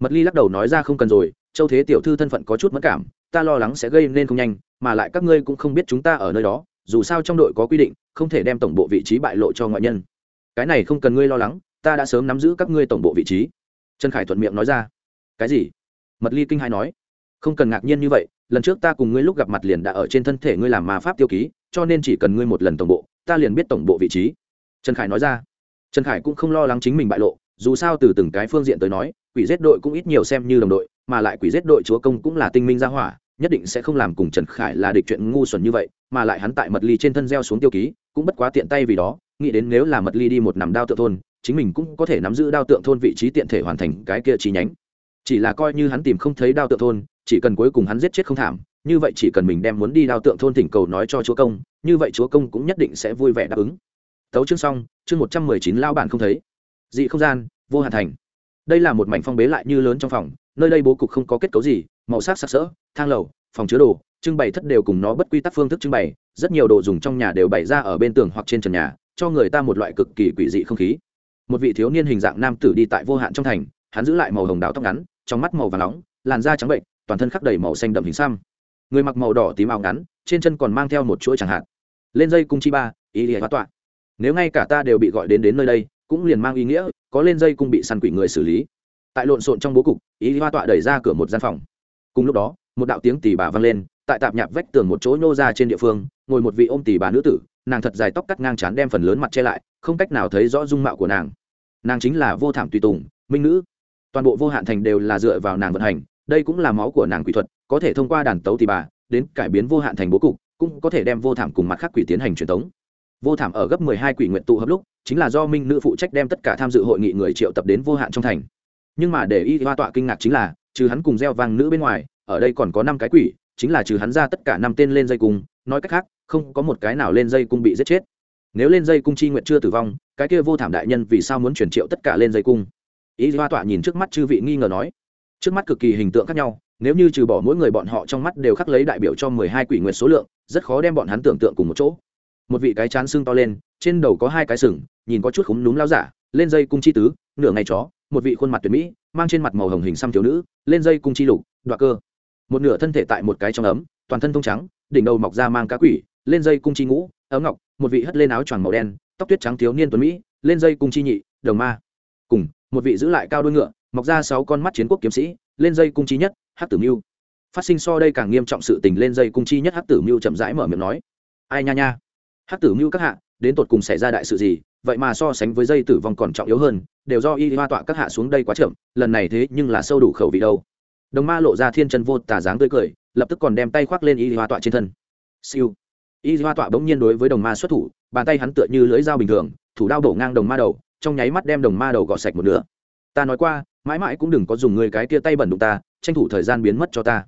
Mật ly lắc đầu nói ra không cần rồi, châu thế tiểu thư thân phận có chút mất cảm, ta lo lắng sẽ gây nên không nhanh, mà lại các ngươi cũng không biết chúng ta ở nơi đó, dù sao trong đội có quy định, không thể đem tổng bộ vị trí bại lộ cho ngoại nhân. Cái này không cần ngươi lo lắng, ta đã sớm nắm giữ các ngươi tổng bộ vị trí. Trần khải thuận miệng nói ra. Cái gì? Mật ly kinh hai nói. Không cần ngạc nhiên như vậy lần trước ta cùng ngươi lúc gặp mặt liền đã ở trên thân thể ngươi làm ma pháp tiêu ký, cho nên chỉ cần ngươi một lần tổng bộ, ta liền biết tổng bộ vị trí. Trần khải nói ra. Trần khải cũng không lo lắng chính mình bại lộ, dù sao từ từng cái phương diện tới nói, quỷ giết đội cũng ít nhiều xem như đồng đội, mà lại quỷ giết đội chúa công cũng là tinh minh gia hỏa, nhất định sẽ không làm cùng trần khải là địch chuyện ngu xuẩn như vậy, mà lại hắn tại mật ly trên thân gieo xuống tiêu ký, cũng bất quá tiện tay vì đó, nghĩ đến nếu là mật ly đi một nằm đao tượng thôn, chính mình cũng có thể nắm giữ đao tượng thôn vị trí tiện thể hoàn thành cái kia chi nhánh chỉ là coi như hắn tìm không thấy đao tượng thôn, chỉ cần cuối cùng hắn giết chết không thảm, như vậy chỉ cần mình đem muốn đi đao tượng thôn thỉnh cầu nói cho chúa công, như vậy chúa công cũng nhất định sẽ vui vẻ đáp ứng. Tấu chương xong, chương một trăm mười chín lao bản không thấy. Dị không gian, vô hạn thành. Đây là một mảnh phong bế lại như lớn trong phòng, nơi đây bố cục không có kết cấu gì, màu sắc sặc sỡ, thang lầu, phòng chứa đồ, trưng bày thất đều cùng nó bất quy tắc phương thức trưng bày, rất nhiều đồ dùng trong nhà đều bày ra ở bên tường hoặc trên trần nhà, cho người ta một loại cực kỳ quỷ dị không khí. Một vị thiếu niên hình dạng nam tử đi tại vô hạn trong thành, hắn giữ lại màu hồng đào tóc ngắn trong mắt màu và nóng, làn da trắng bệnh, toàn thân khắc đầy màu xanh đậm hình xăm. Người mặc màu đỏ tím áo ngắn, trên chân còn mang theo một chuỗi chẳng hạn. Lên dây cung chi ba, ý nghĩa hóa tọa. Nếu ngay cả ta đều bị gọi đến đến nơi đây, cũng liền mang ý nghĩa, có lên dây cung bị săn quỷ người xử lý. Tại lộn xộn trong bố cục, ý hoa tọa đẩy ra cửa một gian phòng. Cùng lúc đó, một đạo tiếng tỉ bà vang lên, tại tạp nhạp vách tường một chỗ nhô ra trên địa phương, ngồi một vị ôm tỉ bà nữ tử, nàng thật dài tóc cắt ngang chán đem phần lớn mặt che lại, không cách nào thấy rõ dung mạo của nàng. Nàng chính là vô thảm tùy tùng, minh nữ toàn bộ vô hạn thành đều là dựa vào nàng vận hành, đây cũng là máu của nàng quỷ thuật, có thể thông qua đàn tấu tì bà, đến cải biến vô hạn thành bố cục, cũng có thể đem vô thảm cùng mặt khác quỷ tiến hành truyền tống. Vô thảm ở gấp mười hai quỷ nguyện tụ hợp lúc, chính là do minh nữ phụ trách đem tất cả tham dự hội nghị người triệu tập đến vô hạn trong thành. Nhưng mà để y hoa tọa kinh ngạc chính là, trừ hắn cùng gieo vang nữ bên ngoài, ở đây còn có năm cái quỷ, chính là trừ hắn ra tất cả năm tên lên dây cung, nói cách khác, không có một cái nào lên dây cung bị giết chết. Nếu lên dây cung chi nguyện chưa tử vong, cái kia vô thảm đại nhân vì sao muốn chuyển triệu tất cả lên dây cung? Ý hoa tọa nhìn trước mắt chư vị nghi ngờ nói, trước mắt cực kỳ hình tượng khác nhau, nếu như trừ bỏ mỗi người bọn họ trong mắt đều khắc lấy đại biểu cho mười hai quỷ nguyệt số lượng, rất khó đem bọn hắn tưởng tượng cùng một chỗ. Một vị cái chán xương to lên, trên đầu có hai cái sừng, nhìn có chút khúm núm lao giả, lên dây cung chi tứ, nửa ngày chó, một vị khuôn mặt tuyệt mỹ, mang trên mặt màu hồng hình xăm thiếu nữ, lên dây cung chi lục, đoạ cơ. Một nửa thân thể tại một cái trong ấm, toàn thân thông trắng, đỉnh đầu mọc ra mang cá quỷ, lên dây cung chi ngũ, ấm ngọc, một vị hất lên áo choàng màu đen, tóc tuyết trắng thiếu niên tuấn mỹ, lên dây cung chi nhị, đồng ma. Cùng một vị giữ lại cao đuôi ngựa, mọc ra sáu con mắt chiến quốc kiếm sĩ, lên dây cung chi nhất hát tử mưu. Phát sinh so đây càng nghiêm trọng sự tình lên dây cung chi nhất hát tử mưu chậm rãi mở miệng nói. Ai nha nha. Hát tử mưu các hạ, đến tột cùng xảy ra đại sự gì, vậy mà so sánh với dây tử vong còn trọng yếu hơn, đều do y hoa tọa các hạ xuống đây quá chậm, lần này thế nhưng là sâu đủ khẩu vị đâu. Đồng ma lộ ra thiên chân vô tà dáng tươi cười, lập tức còn đem tay khoác lên y hoa tọa trên thân. Siêu. Y hoa tọa bỗng nhiên đối với đồng ma xuất thủ, bàn tay hắn tựa như lưỡi dao bình thường, thủ đao đổ ngang đồng ma đầu trong nháy mắt đem đồng ma đầu gọt sạch một nửa. Ta nói qua, mãi mãi cũng đừng có dùng người cái kia tay bẩn đụng ta, tranh thủ thời gian biến mất cho ta.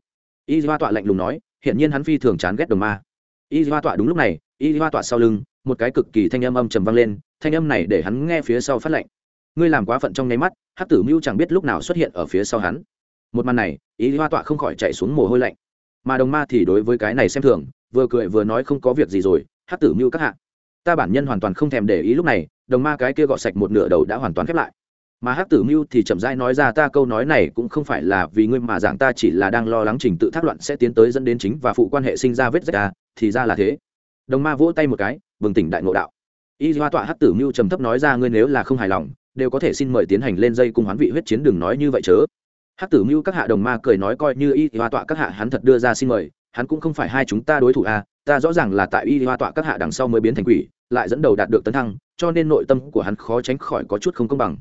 Y hoa tọa lạnh lùng nói, hiển nhiên hắn phi thường chán ghét đồng ma. Y hoa tọa đúng lúc này, y hoa tọa sau lưng, một cái cực kỳ thanh âm âm trầm vang lên, thanh âm này để hắn nghe phía sau phát lệnh. Ngươi làm quá phận trong nháy mắt hát tử mưu chẳng biết lúc nào xuất hiện ở phía sau hắn. Một màn này ý hoa tọa không khỏi chạy xuống mồ hôi lạnh. Mà đồng ma thì đối với cái này xem thường, vừa cười vừa nói không có việc gì rồi hát tử mưu các hạ ta bản nhân hoàn toàn không thèm để ý lúc này, đồng ma cái kia gọt sạch một nửa đầu đã hoàn toàn khép lại. Mà Hắc tử mưu thì chậm rãi nói ra ta câu nói này cũng không phải là vì ngươi mà giảng, ta chỉ là đang lo lắng trình tự thác loạn sẽ tiến tới dẫn đến chính và phụ quan hệ sinh ra vết rách ta thì ra là thế. Đồng ma vỗ tay một cái, bừng tỉnh đại ngộ đạo. Y hoa tọa Hắc tử mưu trầm thấp nói ra ngươi nếu là không hài lòng, đều có thể xin mời tiến hành lên dây cung hoán vị huyết chiến đừng nói như vậy chớ. Hắc tử mưu các hạ đồng ma cười nói coi như y hoa tọa các hạ hắn thật đưa ra xin mời hắn cũng không phải hai chúng ta đối thủ à ta rõ ràng là tại y hoa tọa các hạ đằng sau mới biến thành quỷ, lại dẫn đầu đạt được tấn thăng, cho nên nội tâm của hắn khó tránh khỏi có chút không công bằng.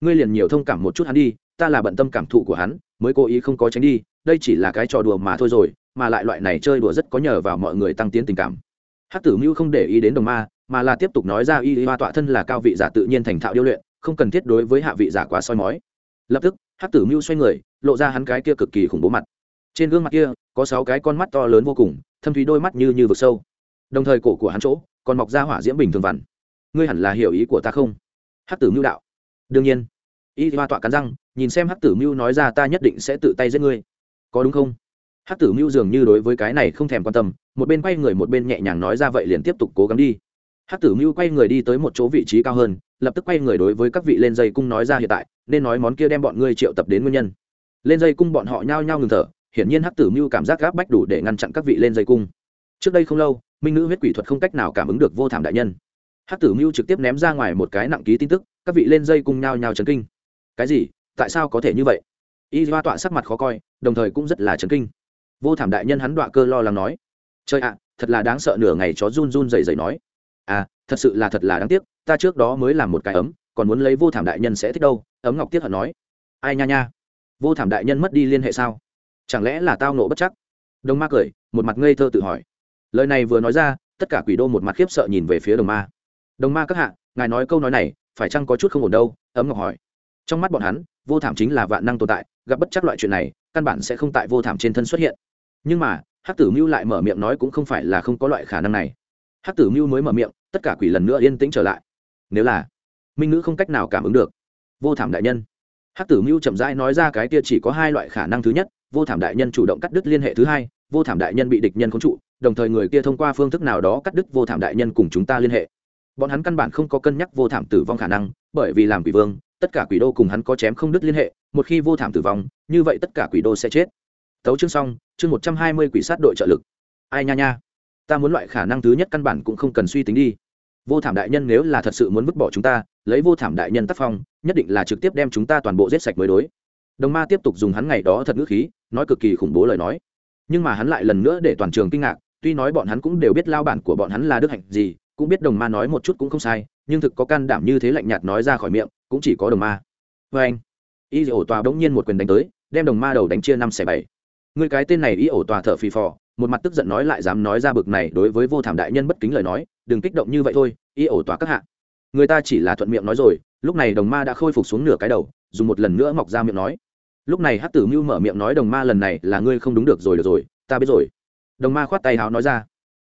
Ngươi liền nhiều thông cảm một chút hắn đi, ta là bận tâm cảm thụ của hắn, mới cố ý không có tránh đi, đây chỉ là cái trò đùa mà thôi rồi, mà lại loại này chơi đùa rất có nhờ vào mọi người tăng tiến tình cảm. Hát tử mưu không để ý đến đồng ma, mà là tiếp tục nói ra y hoa tọa thân là cao vị giả tự nhiên thành thạo điêu luyện, không cần thiết đối với hạ vị giả quá soi mói. Lập tức hát tử mưu xoay người, lộ ra hắn cái kia cực kỳ khủng bố mặt. Trên gương mặt kia có sáu cái con mắt to lớn vô cùng, thâm thúy đôi mắt như như vực sâu. Đồng thời cổ của hắn chỗ còn mọc ra hỏa diễm bình thường vằn. Ngươi hẳn là hiểu ý của ta không? Hắc tử mưu đạo. Đương nhiên. Y hoa tọa cắn răng, nhìn xem Hắc tử mưu nói ra ta nhất định sẽ tự tay giết ngươi. Có đúng không? Hắc tử mưu dường như đối với cái này không thèm quan tâm, một bên quay người một bên nhẹ nhàng nói ra vậy liền tiếp tục cố gắng đi. Hắc tử mưu quay người đi tới một chỗ vị trí cao hơn, lập tức quay người đối với các vị lên dây cung nói ra hiện tại, nên nói món kia đem bọn ngươi triệu tập đến nguyên nhân. Lên dây cung bọn họ nhao nhao ngừng thở hiển nhiên hắc tử mưu cảm giác gáp bách đủ để ngăn chặn các vị lên dây cung. Trước đây không lâu, minh nữ huyết quỷ thuật không cách nào cảm ứng được vô thảm đại nhân. Hắc tử mưu trực tiếp ném ra ngoài một cái nặng ký tin tức, các vị lên dây cung nhao nhao chấn kinh. Cái gì? Tại sao có thể như vậy? Y hoa tọa sắc mặt khó coi, đồng thời cũng rất là chấn kinh. Vô thảm đại nhân hắn đọa cơ lo lắng nói. Chơi ạ, thật là đáng sợ, nửa ngày chó run run dày dày nói. À thật sự là thật là đáng tiếc, ta trước đó mới làm một cái ấm, còn muốn lấy vô thảm đại nhân sẽ thích đâu, ấm ngọc tiếc hận nói. Ai nha nha, vô thảm đại nhân mất đi liên hệ sao? Chẳng lẽ là tao nộ bất chắc? Đồng ma cười, một mặt ngây thơ tự hỏi. Lời này vừa nói ra, tất cả quỷ đô một mặt khiếp sợ nhìn về phía đồng ma. Đồng ma các hạ, ngài nói câu nói này, phải chăng có chút không ổn đâu? Ấm ngọc hỏi. Trong mắt bọn hắn, vô thảm chính là vạn năng tồn tại, gặp bất chắc loại chuyện này, căn bản sẽ không tại vô thảm trên thân xuất hiện. Nhưng mà, hắc tử mưu lại mở miệng nói cũng không phải là không có loại khả năng này. Hắc tử mưu mới mở miệng, tất cả quỷ lần nữa yên tĩnh trở lại. Nếu là, minh nữ không cách nào cảm ứng được. Vô thảm đại nhân. Hắc tử mưu chậm rãi nói ra cái kia chỉ có hai loại khả năng thứ nhất vô thảm đại nhân chủ động cắt đứt liên hệ thứ hai, vô thảm đại nhân bị địch nhân khống trụ, đồng thời người kia thông qua phương thức nào đó cắt đứt vô thảm đại nhân cùng chúng ta liên hệ. Bọn hắn căn bản không có cân nhắc vô thảm tử vong khả năng, bởi vì làm quỷ vương, tất cả quỷ đô cùng hắn có chém không đứt liên hệ, một khi vô thảm tử vong, như vậy tất cả quỷ đô sẽ chết. Tấu chương xong, chương một trăm hai mươi quỷ sát đội trợ lực. Ai nha nha, ta muốn loại khả năng thứ nhất căn bản cũng không cần suy tính đi. Vô thảm đại nhân nếu là thật sự muốn vứt bỏ chúng ta, lấy vô thảm đại nhân tác phong, nhất định là trực tiếp đem chúng ta toàn bộ giết sạch mới đối đồng ma tiếp tục dùng hắn ngày đó thật ngữ khí, nói cực kỳ khủng bố lời nói. Nhưng mà hắn lại lần nữa để toàn trường kinh ngạc, tuy nói bọn hắn cũng đều biết lao bản của bọn hắn là đức hạnh gì, cũng biết đồng ma nói một chút cũng không sai, nhưng thực có can đảm như thế lạnh nhạt nói ra khỏi miệng, cũng chỉ có đồng ma. Vê anh, y ổ tòa bỗng nhiên một quyền đánh tới, đem đồng ma đầu đánh chia năm xẻ bảy. Người cái tên này y ổ tòa thở phì phò, một mặt tức giận nói lại dám nói ra bực này đối với vô thảm đại nhân bất kính lời nói, đừng kích động như vậy thôi, y ổ tòa các hạ. Người ta chỉ là thuận miệng nói rồi, lúc này đồng ma đã khôi phục xuống nửa cái đầu, dùng một lần nữa mọc ra miệng nói lúc này hát tử mưu mở miệng nói đồng ma lần này là ngươi không đúng được rồi được rồi, ta biết rồi. Đồng ma khoát tay háo nói ra,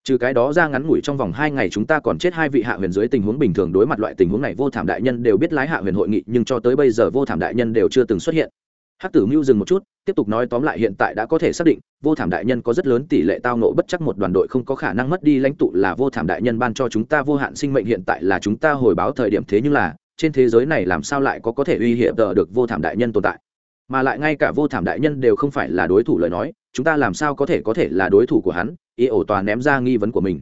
trừ cái đó ra ngắn ngủi trong vòng hai ngày chúng ta còn chết hai vị hạ huyền dưới tình huống bình thường đối mặt loại tình huống này, vô thảm đại nhân đều biết lái hạ huyền hội nghị, nhưng cho tới bây giờ vô thảm đại nhân đều chưa từng xuất hiện. Hát tử mưu dừng một chút, tiếp tục nói tóm lại hiện tại đã có thể xác định, vô thảm đại nhân có rất lớn tỷ lệ tao nộ bất chắc một đoàn đội không có khả năng mất đi lãnh tụ là vô thảm đại nhân ban cho chúng ta vô hạn sinh mệnh, hiện tại là chúng ta hồi báo thời điểm thế nhưng là, trên thế giới này làm sao lại có có thể uy hiểm được vô thảm đại nhân tồn tại? Mà lại ngay cả vô thảm đại nhân đều không phải là đối thủ lời nói, chúng ta làm sao có thể có thể là đối thủ của hắn? Ý ổ tòa ném ra nghi vấn của mình.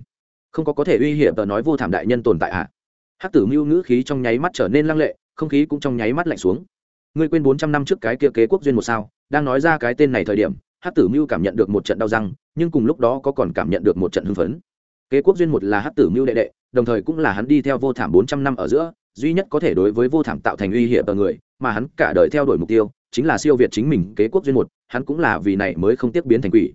Không có có thể uy hiểm tờ nói vô thảm đại nhân tồn tại ạ à? hát tử mưu ngữ khí trong nháy mắt trở nên lăng lệ, không khí cũng trong nháy mắt lạnh xuống. Ngươi quên bốn trăm năm trước cái kia kế quốc duyên một sao, đang nói ra cái tên này thời điểm hát tử mưu cảm nhận được một trận đau răng, nhưng cùng lúc đó có còn cảm nhận được một trận hưng phấn. Kế quốc duyên một là hát tử mưu đệ đệ, đồng thời cũng là hắn đi theo vô thảm bốn trăm năm ở giữa, duy nhất có thể đối với vô thảm tạo thành uy hiểm ở người, mà hắn cả đời theo đuổi mục tiêu chính là siêu việt chính mình kế quốc duyên một, hắn cũng là vì này mới không tiếc biến thành quỷ.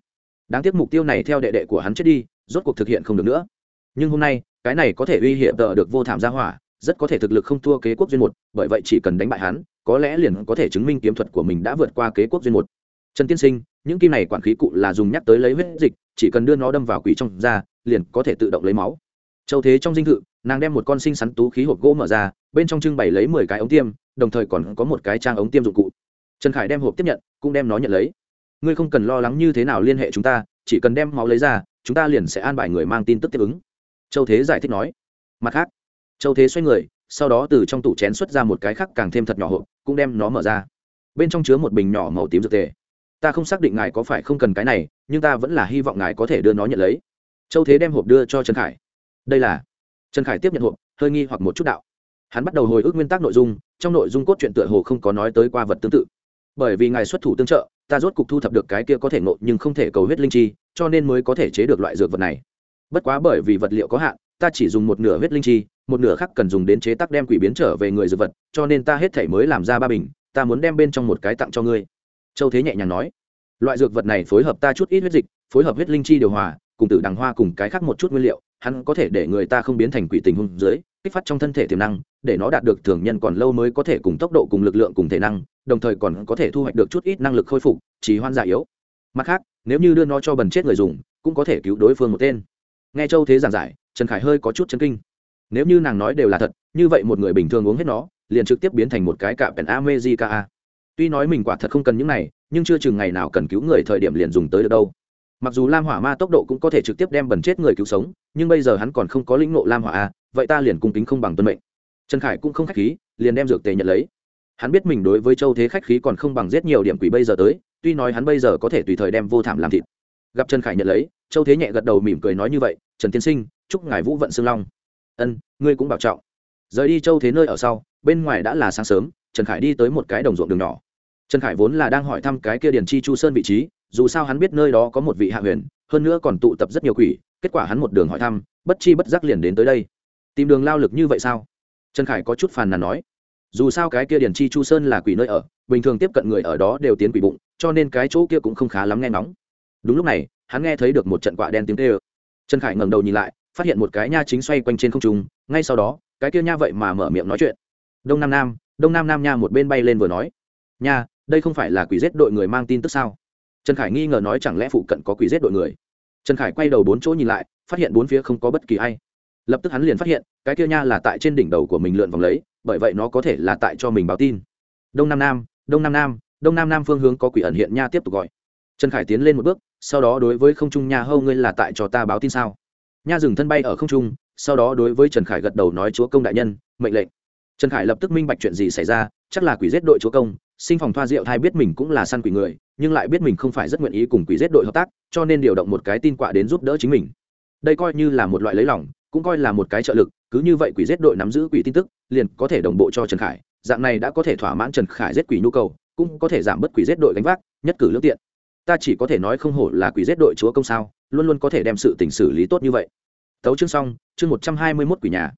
Đáng tiếc mục tiêu này theo đệ đệ của hắn chết đi, rốt cuộc thực hiện không được nữa. Nhưng hôm nay, cái này có thể uy hiểm tờ được vô thảm gia hỏa, rất có thể thực lực không thua kế quốc duyên một, bởi vậy chỉ cần đánh bại hắn, có lẽ liền có thể chứng minh kiếm thuật của mình đã vượt qua kế quốc duyên một. Trần tiên sinh, những kim này quản khí cụ là dùng nhắc tới lấy huyết dịch, chỉ cần đưa nó đâm vào quỷ trong da, liền có thể tự động lấy máu. Châu thế trong dinh thự, nàng đem một con sinh sắn tú khí hộp gỗ mở ra, bên trong trưng bày lấy mười cái ống tiêm, đồng thời còn có một cái trang ống tiêm dụng cụ trần khải đem hộp tiếp nhận, cũng đem nó nhận lấy. Ngươi không cần lo lắng như thế nào liên hệ chúng ta, chỉ cần đem máu lấy ra, chúng ta liền sẽ an bài người mang tin tức tiếp ứng. Châu thế giải thích nói. Mặt khác, châu thế xoay người, sau đó từ trong tủ chén xuất ra một cái khác càng thêm thật nhỏ hộp, cũng đem nó mở ra. Bên trong chứa một bình nhỏ màu tím dược tề. Ta không xác định ngài có phải không cần cái này, nhưng ta vẫn là hy vọng ngài có thể đưa nó nhận lấy. Châu thế đem hộp đưa cho trần khải. Đây là trần khải tiếp nhận hộp, hơi nghi hoặc một chút đạo. Hắn bắt đầu hồi ức nguyên tắc nội dung, trong nội dung cốt truyện tựa hồ không có nói tới qua vật tương tự bởi vì ngài xuất thủ tương trợ, ta rốt cục thu thập được cái kia có thể nộ nhưng không thể cầu huyết linh chi, cho nên mới có thể chế được loại dược vật này. Bất quá bởi vì vật liệu có hạn, ta chỉ dùng một nửa huyết linh chi, một nửa khác cần dùng đến chế tác đem quỷ biến trở về người dược vật, cho nên ta hết thể mới làm ra ba bình, ta muốn đem bên trong một cái tặng cho ngươi. Châu thế nhẹ nhàng nói. Loại dược vật này phối hợp ta chút ít huyết dịch, phối hợp huyết linh chi điều hòa, cùng tử đằng hoa cùng cái khác một chút nguyên liệu, hắn có thể để người ta không biến thành quỷ tình hung dưới kích phát trong thân thể tiềm năng, để nó đạt được thường nhân còn lâu mới có thể cùng tốc độ cùng lực lượng cùng thể năng, đồng thời còn có thể thu hoạch được chút ít năng lực khôi phục trí hoan giả yếu. Mặt khác, nếu như đưa nó cho bần chết người dùng, cũng có thể cứu đối phương một tên. Nghe châu thế giảng giải, trần khải hơi có chút chấn kinh. Nếu như nàng nói đều là thật, như vậy một người bình thường uống hết nó, liền trực tiếp biến thành một cái cả pèn amejica tuy nói mình quả thật không cần những này, nhưng chưa chừng ngày nào cần cứu người thời điểm liền dùng tới được đâu mặc dù lam hỏa ma tốc độ cũng có thể trực tiếp đem bẩn chết người cứu sống, nhưng bây giờ hắn còn không có lĩnh ngộ lam hỏa a, vậy ta liền cung kính không bằng tuân mệnh. Trần khải cũng không khách khí, liền đem dược tề nhận lấy. Hắn biết mình đối với châu thế khách khí còn không bằng giết nhiều điểm quỷ bây giờ tới, tuy nói hắn bây giờ có thể tùy thời đem vô thảm làm thịt. Gặp trần khải nhận lấy, châu thế nhẹ gật đầu mỉm cười nói như vậy, trần tiên sinh, chúc ngài vũ vận xương long. Ân, ngươi cũng bảo trọng. Rời đi châu thế nơi ở sau, bên ngoài đã là sáng sớm, trần khải đi tới một cái đồng ruộng đường nhỏ. Trần khải vốn là đang hỏi thăm cái kia điền chi chu sơn vị trí dù sao hắn biết nơi đó có một vị hạ huyền, hơn nữa còn tụ tập rất nhiều quỷ, kết quả hắn một đường hỏi thăm, bất chi bất giác liền đến tới đây. Tìm đường lao lực như vậy sao? Trần khải có chút phàn nàn nói. Dù sao cái kia điền chi chu sơn là quỷ nơi ở, bình thường tiếp cận người ở đó đều tiến quỷ bụng, cho nên cái chỗ kia cũng không khá lắm nghe nóng. đúng lúc này, hắn nghe thấy được một trận quạ đen tiếng tê ơ trần khải ngẩng đầu nhìn lại, phát hiện một cái nha chính xoay quanh trên không trung, ngay sau đó, cái kia nha vậy mà mở miệng nói chuyện. Đông nam nam, đông nam nam nha một bên bay lên vừa nói. Nha, đây không phải là quỷ giết đội người mang tin tức sao? Trần khải nghi ngờ nói chẳng lẽ phụ cận có quỷ giết đội người. Trần khải quay đầu bốn chỗ nhìn lại, phát hiện bốn phía không có bất kỳ a i lập tức hắn liền phát hiện, cái kia nha là tại trên đỉnh đầu của mình lượn vòng lấy, bởi vậy nó có thể là tại cho mình báo tin. Đông nam nam, đông nam nam, đông nam nam phương hướng có quỷ ẩn hiện nha tiếp tục gọi. Trần khải tiến lên một bước, sau đó đối với không trung nha hâu ngươi là tại cho ta báo tin sao? Nha dừng thân bay ở không trung, sau đó đối với trần khải gật đầu nói chúa công đại nhân, mệnh lệnh. Trần khải lập tức minh bạch chuyện gì xảy ra, chắc là quỷ giết đội chúa công, sinh phòng thoa rượu thai biết mình cũng là săn quỷ người nhưng lại biết mình không phải rất nguyện ý cùng quỷ giết đội hợp tác, cho nên điều động một cái tin quạ đến giúp đỡ chính mình. Đây coi như là một loại lấy lòng, cũng coi là một cái trợ lực, cứ như vậy quỷ giết đội nắm giữ quỷ tin tức, liền có thể đồng bộ cho trần khải, dạng này đã có thể thỏa mãn trần khải giết quỷ nhu cầu, cũng có thể giảm bớt quỷ giết đội gánh vác, nhất cử lương tiện. Ta chỉ có thể nói không hổ là quỷ giết đội chúa công sao, luôn luôn có thể đem sự tình xử lý tốt như vậy. Tấu chương xong, chương một trăm hai mươi mốt quỷ nhà.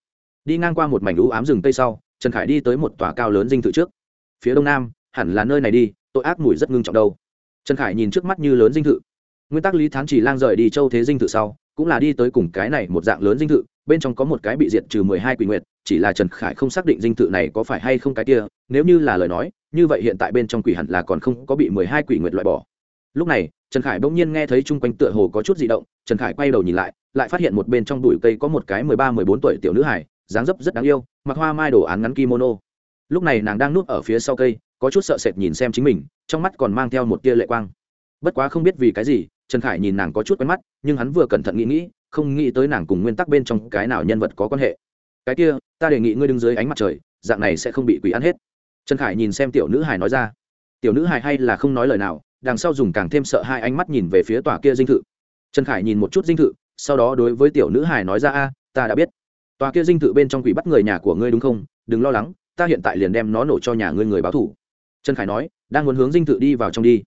Đi ngang qua một mảnh lũ ám rừng tây sau, trần khải đi tới một tòa cao lớn dinh thự trước. Phía đông nam, hẳn là nơi này đi, tội ác mùi rất ngưng trọng đâu trần khải nhìn trước mắt như lớn dinh thự. Nguyên tắc lý thán chỉ lang rời đi châu thế dinh thự sau, cũng là đi tới cùng cái này một dạng lớn dinh thự, bên trong có một cái bị diệt trừ mười hai quỷ nguyệt, chỉ là trần khải không xác định dinh thự này có phải hay không cái kia, nếu như là lời nói, như vậy hiện tại bên trong quỷ hẳn là còn không có bị mười hai quỷ nguyệt loại bỏ. Lúc này, trần khải bỗng nhiên nghe thấy chung quanh tựa hồ có chút di động, trần khải quay đầu nhìn lại lại phát hiện một bên trong bụi cây có một cái mười ba, mười bốn tuổi tiểu nữ hải dáng dấp rất đáng yêu, mặc hoa mai đồ án ngắn kimono. Lúc này nàng đang nuốt ở phía sau cây có chút sợ sệt nhìn xem chính mình, trong mắt còn mang theo một tia lệ quang. Bất quá không biết vì cái gì, trần khải nhìn nàng có chút quen mắt, nhưng hắn vừa cẩn thận nghĩ nghĩ, không nghĩ tới nàng cùng nguyên tắc bên trong cái nào nhân vật có quan hệ. Cái kia, ta đề nghị ngươi đứng dưới ánh mặt trời, dạng này sẽ không bị quỷ ăn hết. Trần khải nhìn xem tiểu nữ hài nói ra. Tiểu nữ hài hay là không nói lời nào, đằng sau dùng càng thêm sợ hai ánh mắt nhìn về phía tòa kia dinh thự. Trần khải nhìn một chút dinh thự, sau đó đối với tiểu nữ hài nói ra, a, ta đã biết. Tòa kia dinh thự bên trong quỷ bắt người nhà của ngươi đúng không? Đừng lo lắng, ta hiện tại liền đem nó nổ cho nhà ngươi người báo thủ trần khải nói, đang muốn hướng dinh thự đi vào trong đi.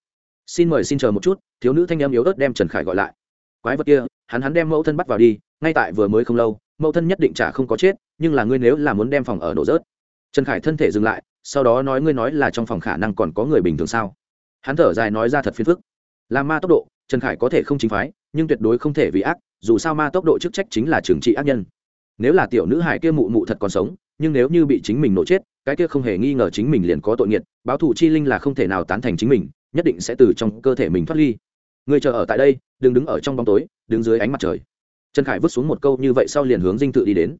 Xin mời xin chờ một chút, thiếu nữ thanh em yếu ớt đem trần khải gọi lại. Quái vật kia, hắn hắn đem mẫu thân bắt vào đi, ngay tại vừa mới không lâu, mẫu thân nhất định chả không có chết, nhưng là ngươi nếu là muốn đem phòng ở nổ rớt. Trần khải thân thể dừng lại, sau đó nói, ngươi nói là trong phòng khả năng còn có người bình thường sao? Hắn thở dài nói ra thật phiền phức. Là ma tốc độ, trần khải có thể không chính phái, nhưng tuyệt đối không thể vì ác, dù sao ma tốc độ chức trách chính là trừng trị ác nhân. Nếu là tiểu nữ hải kia mụ mụ thật còn sống, nhưng nếu như bị chính mình nổ chết cái kia không hề nghi ngờ chính mình liền có tội nghiệt, báo thù chi linh là không thể nào tán thành chính mình, nhất định sẽ từ trong cơ thể mình thoát ly. Người chờ ở tại đây, đừng đứng ở trong bóng tối, đứng dưới ánh mặt trời. Trần khải vứt xuống một câu như vậy sau liền hướng dinh tự đi đến.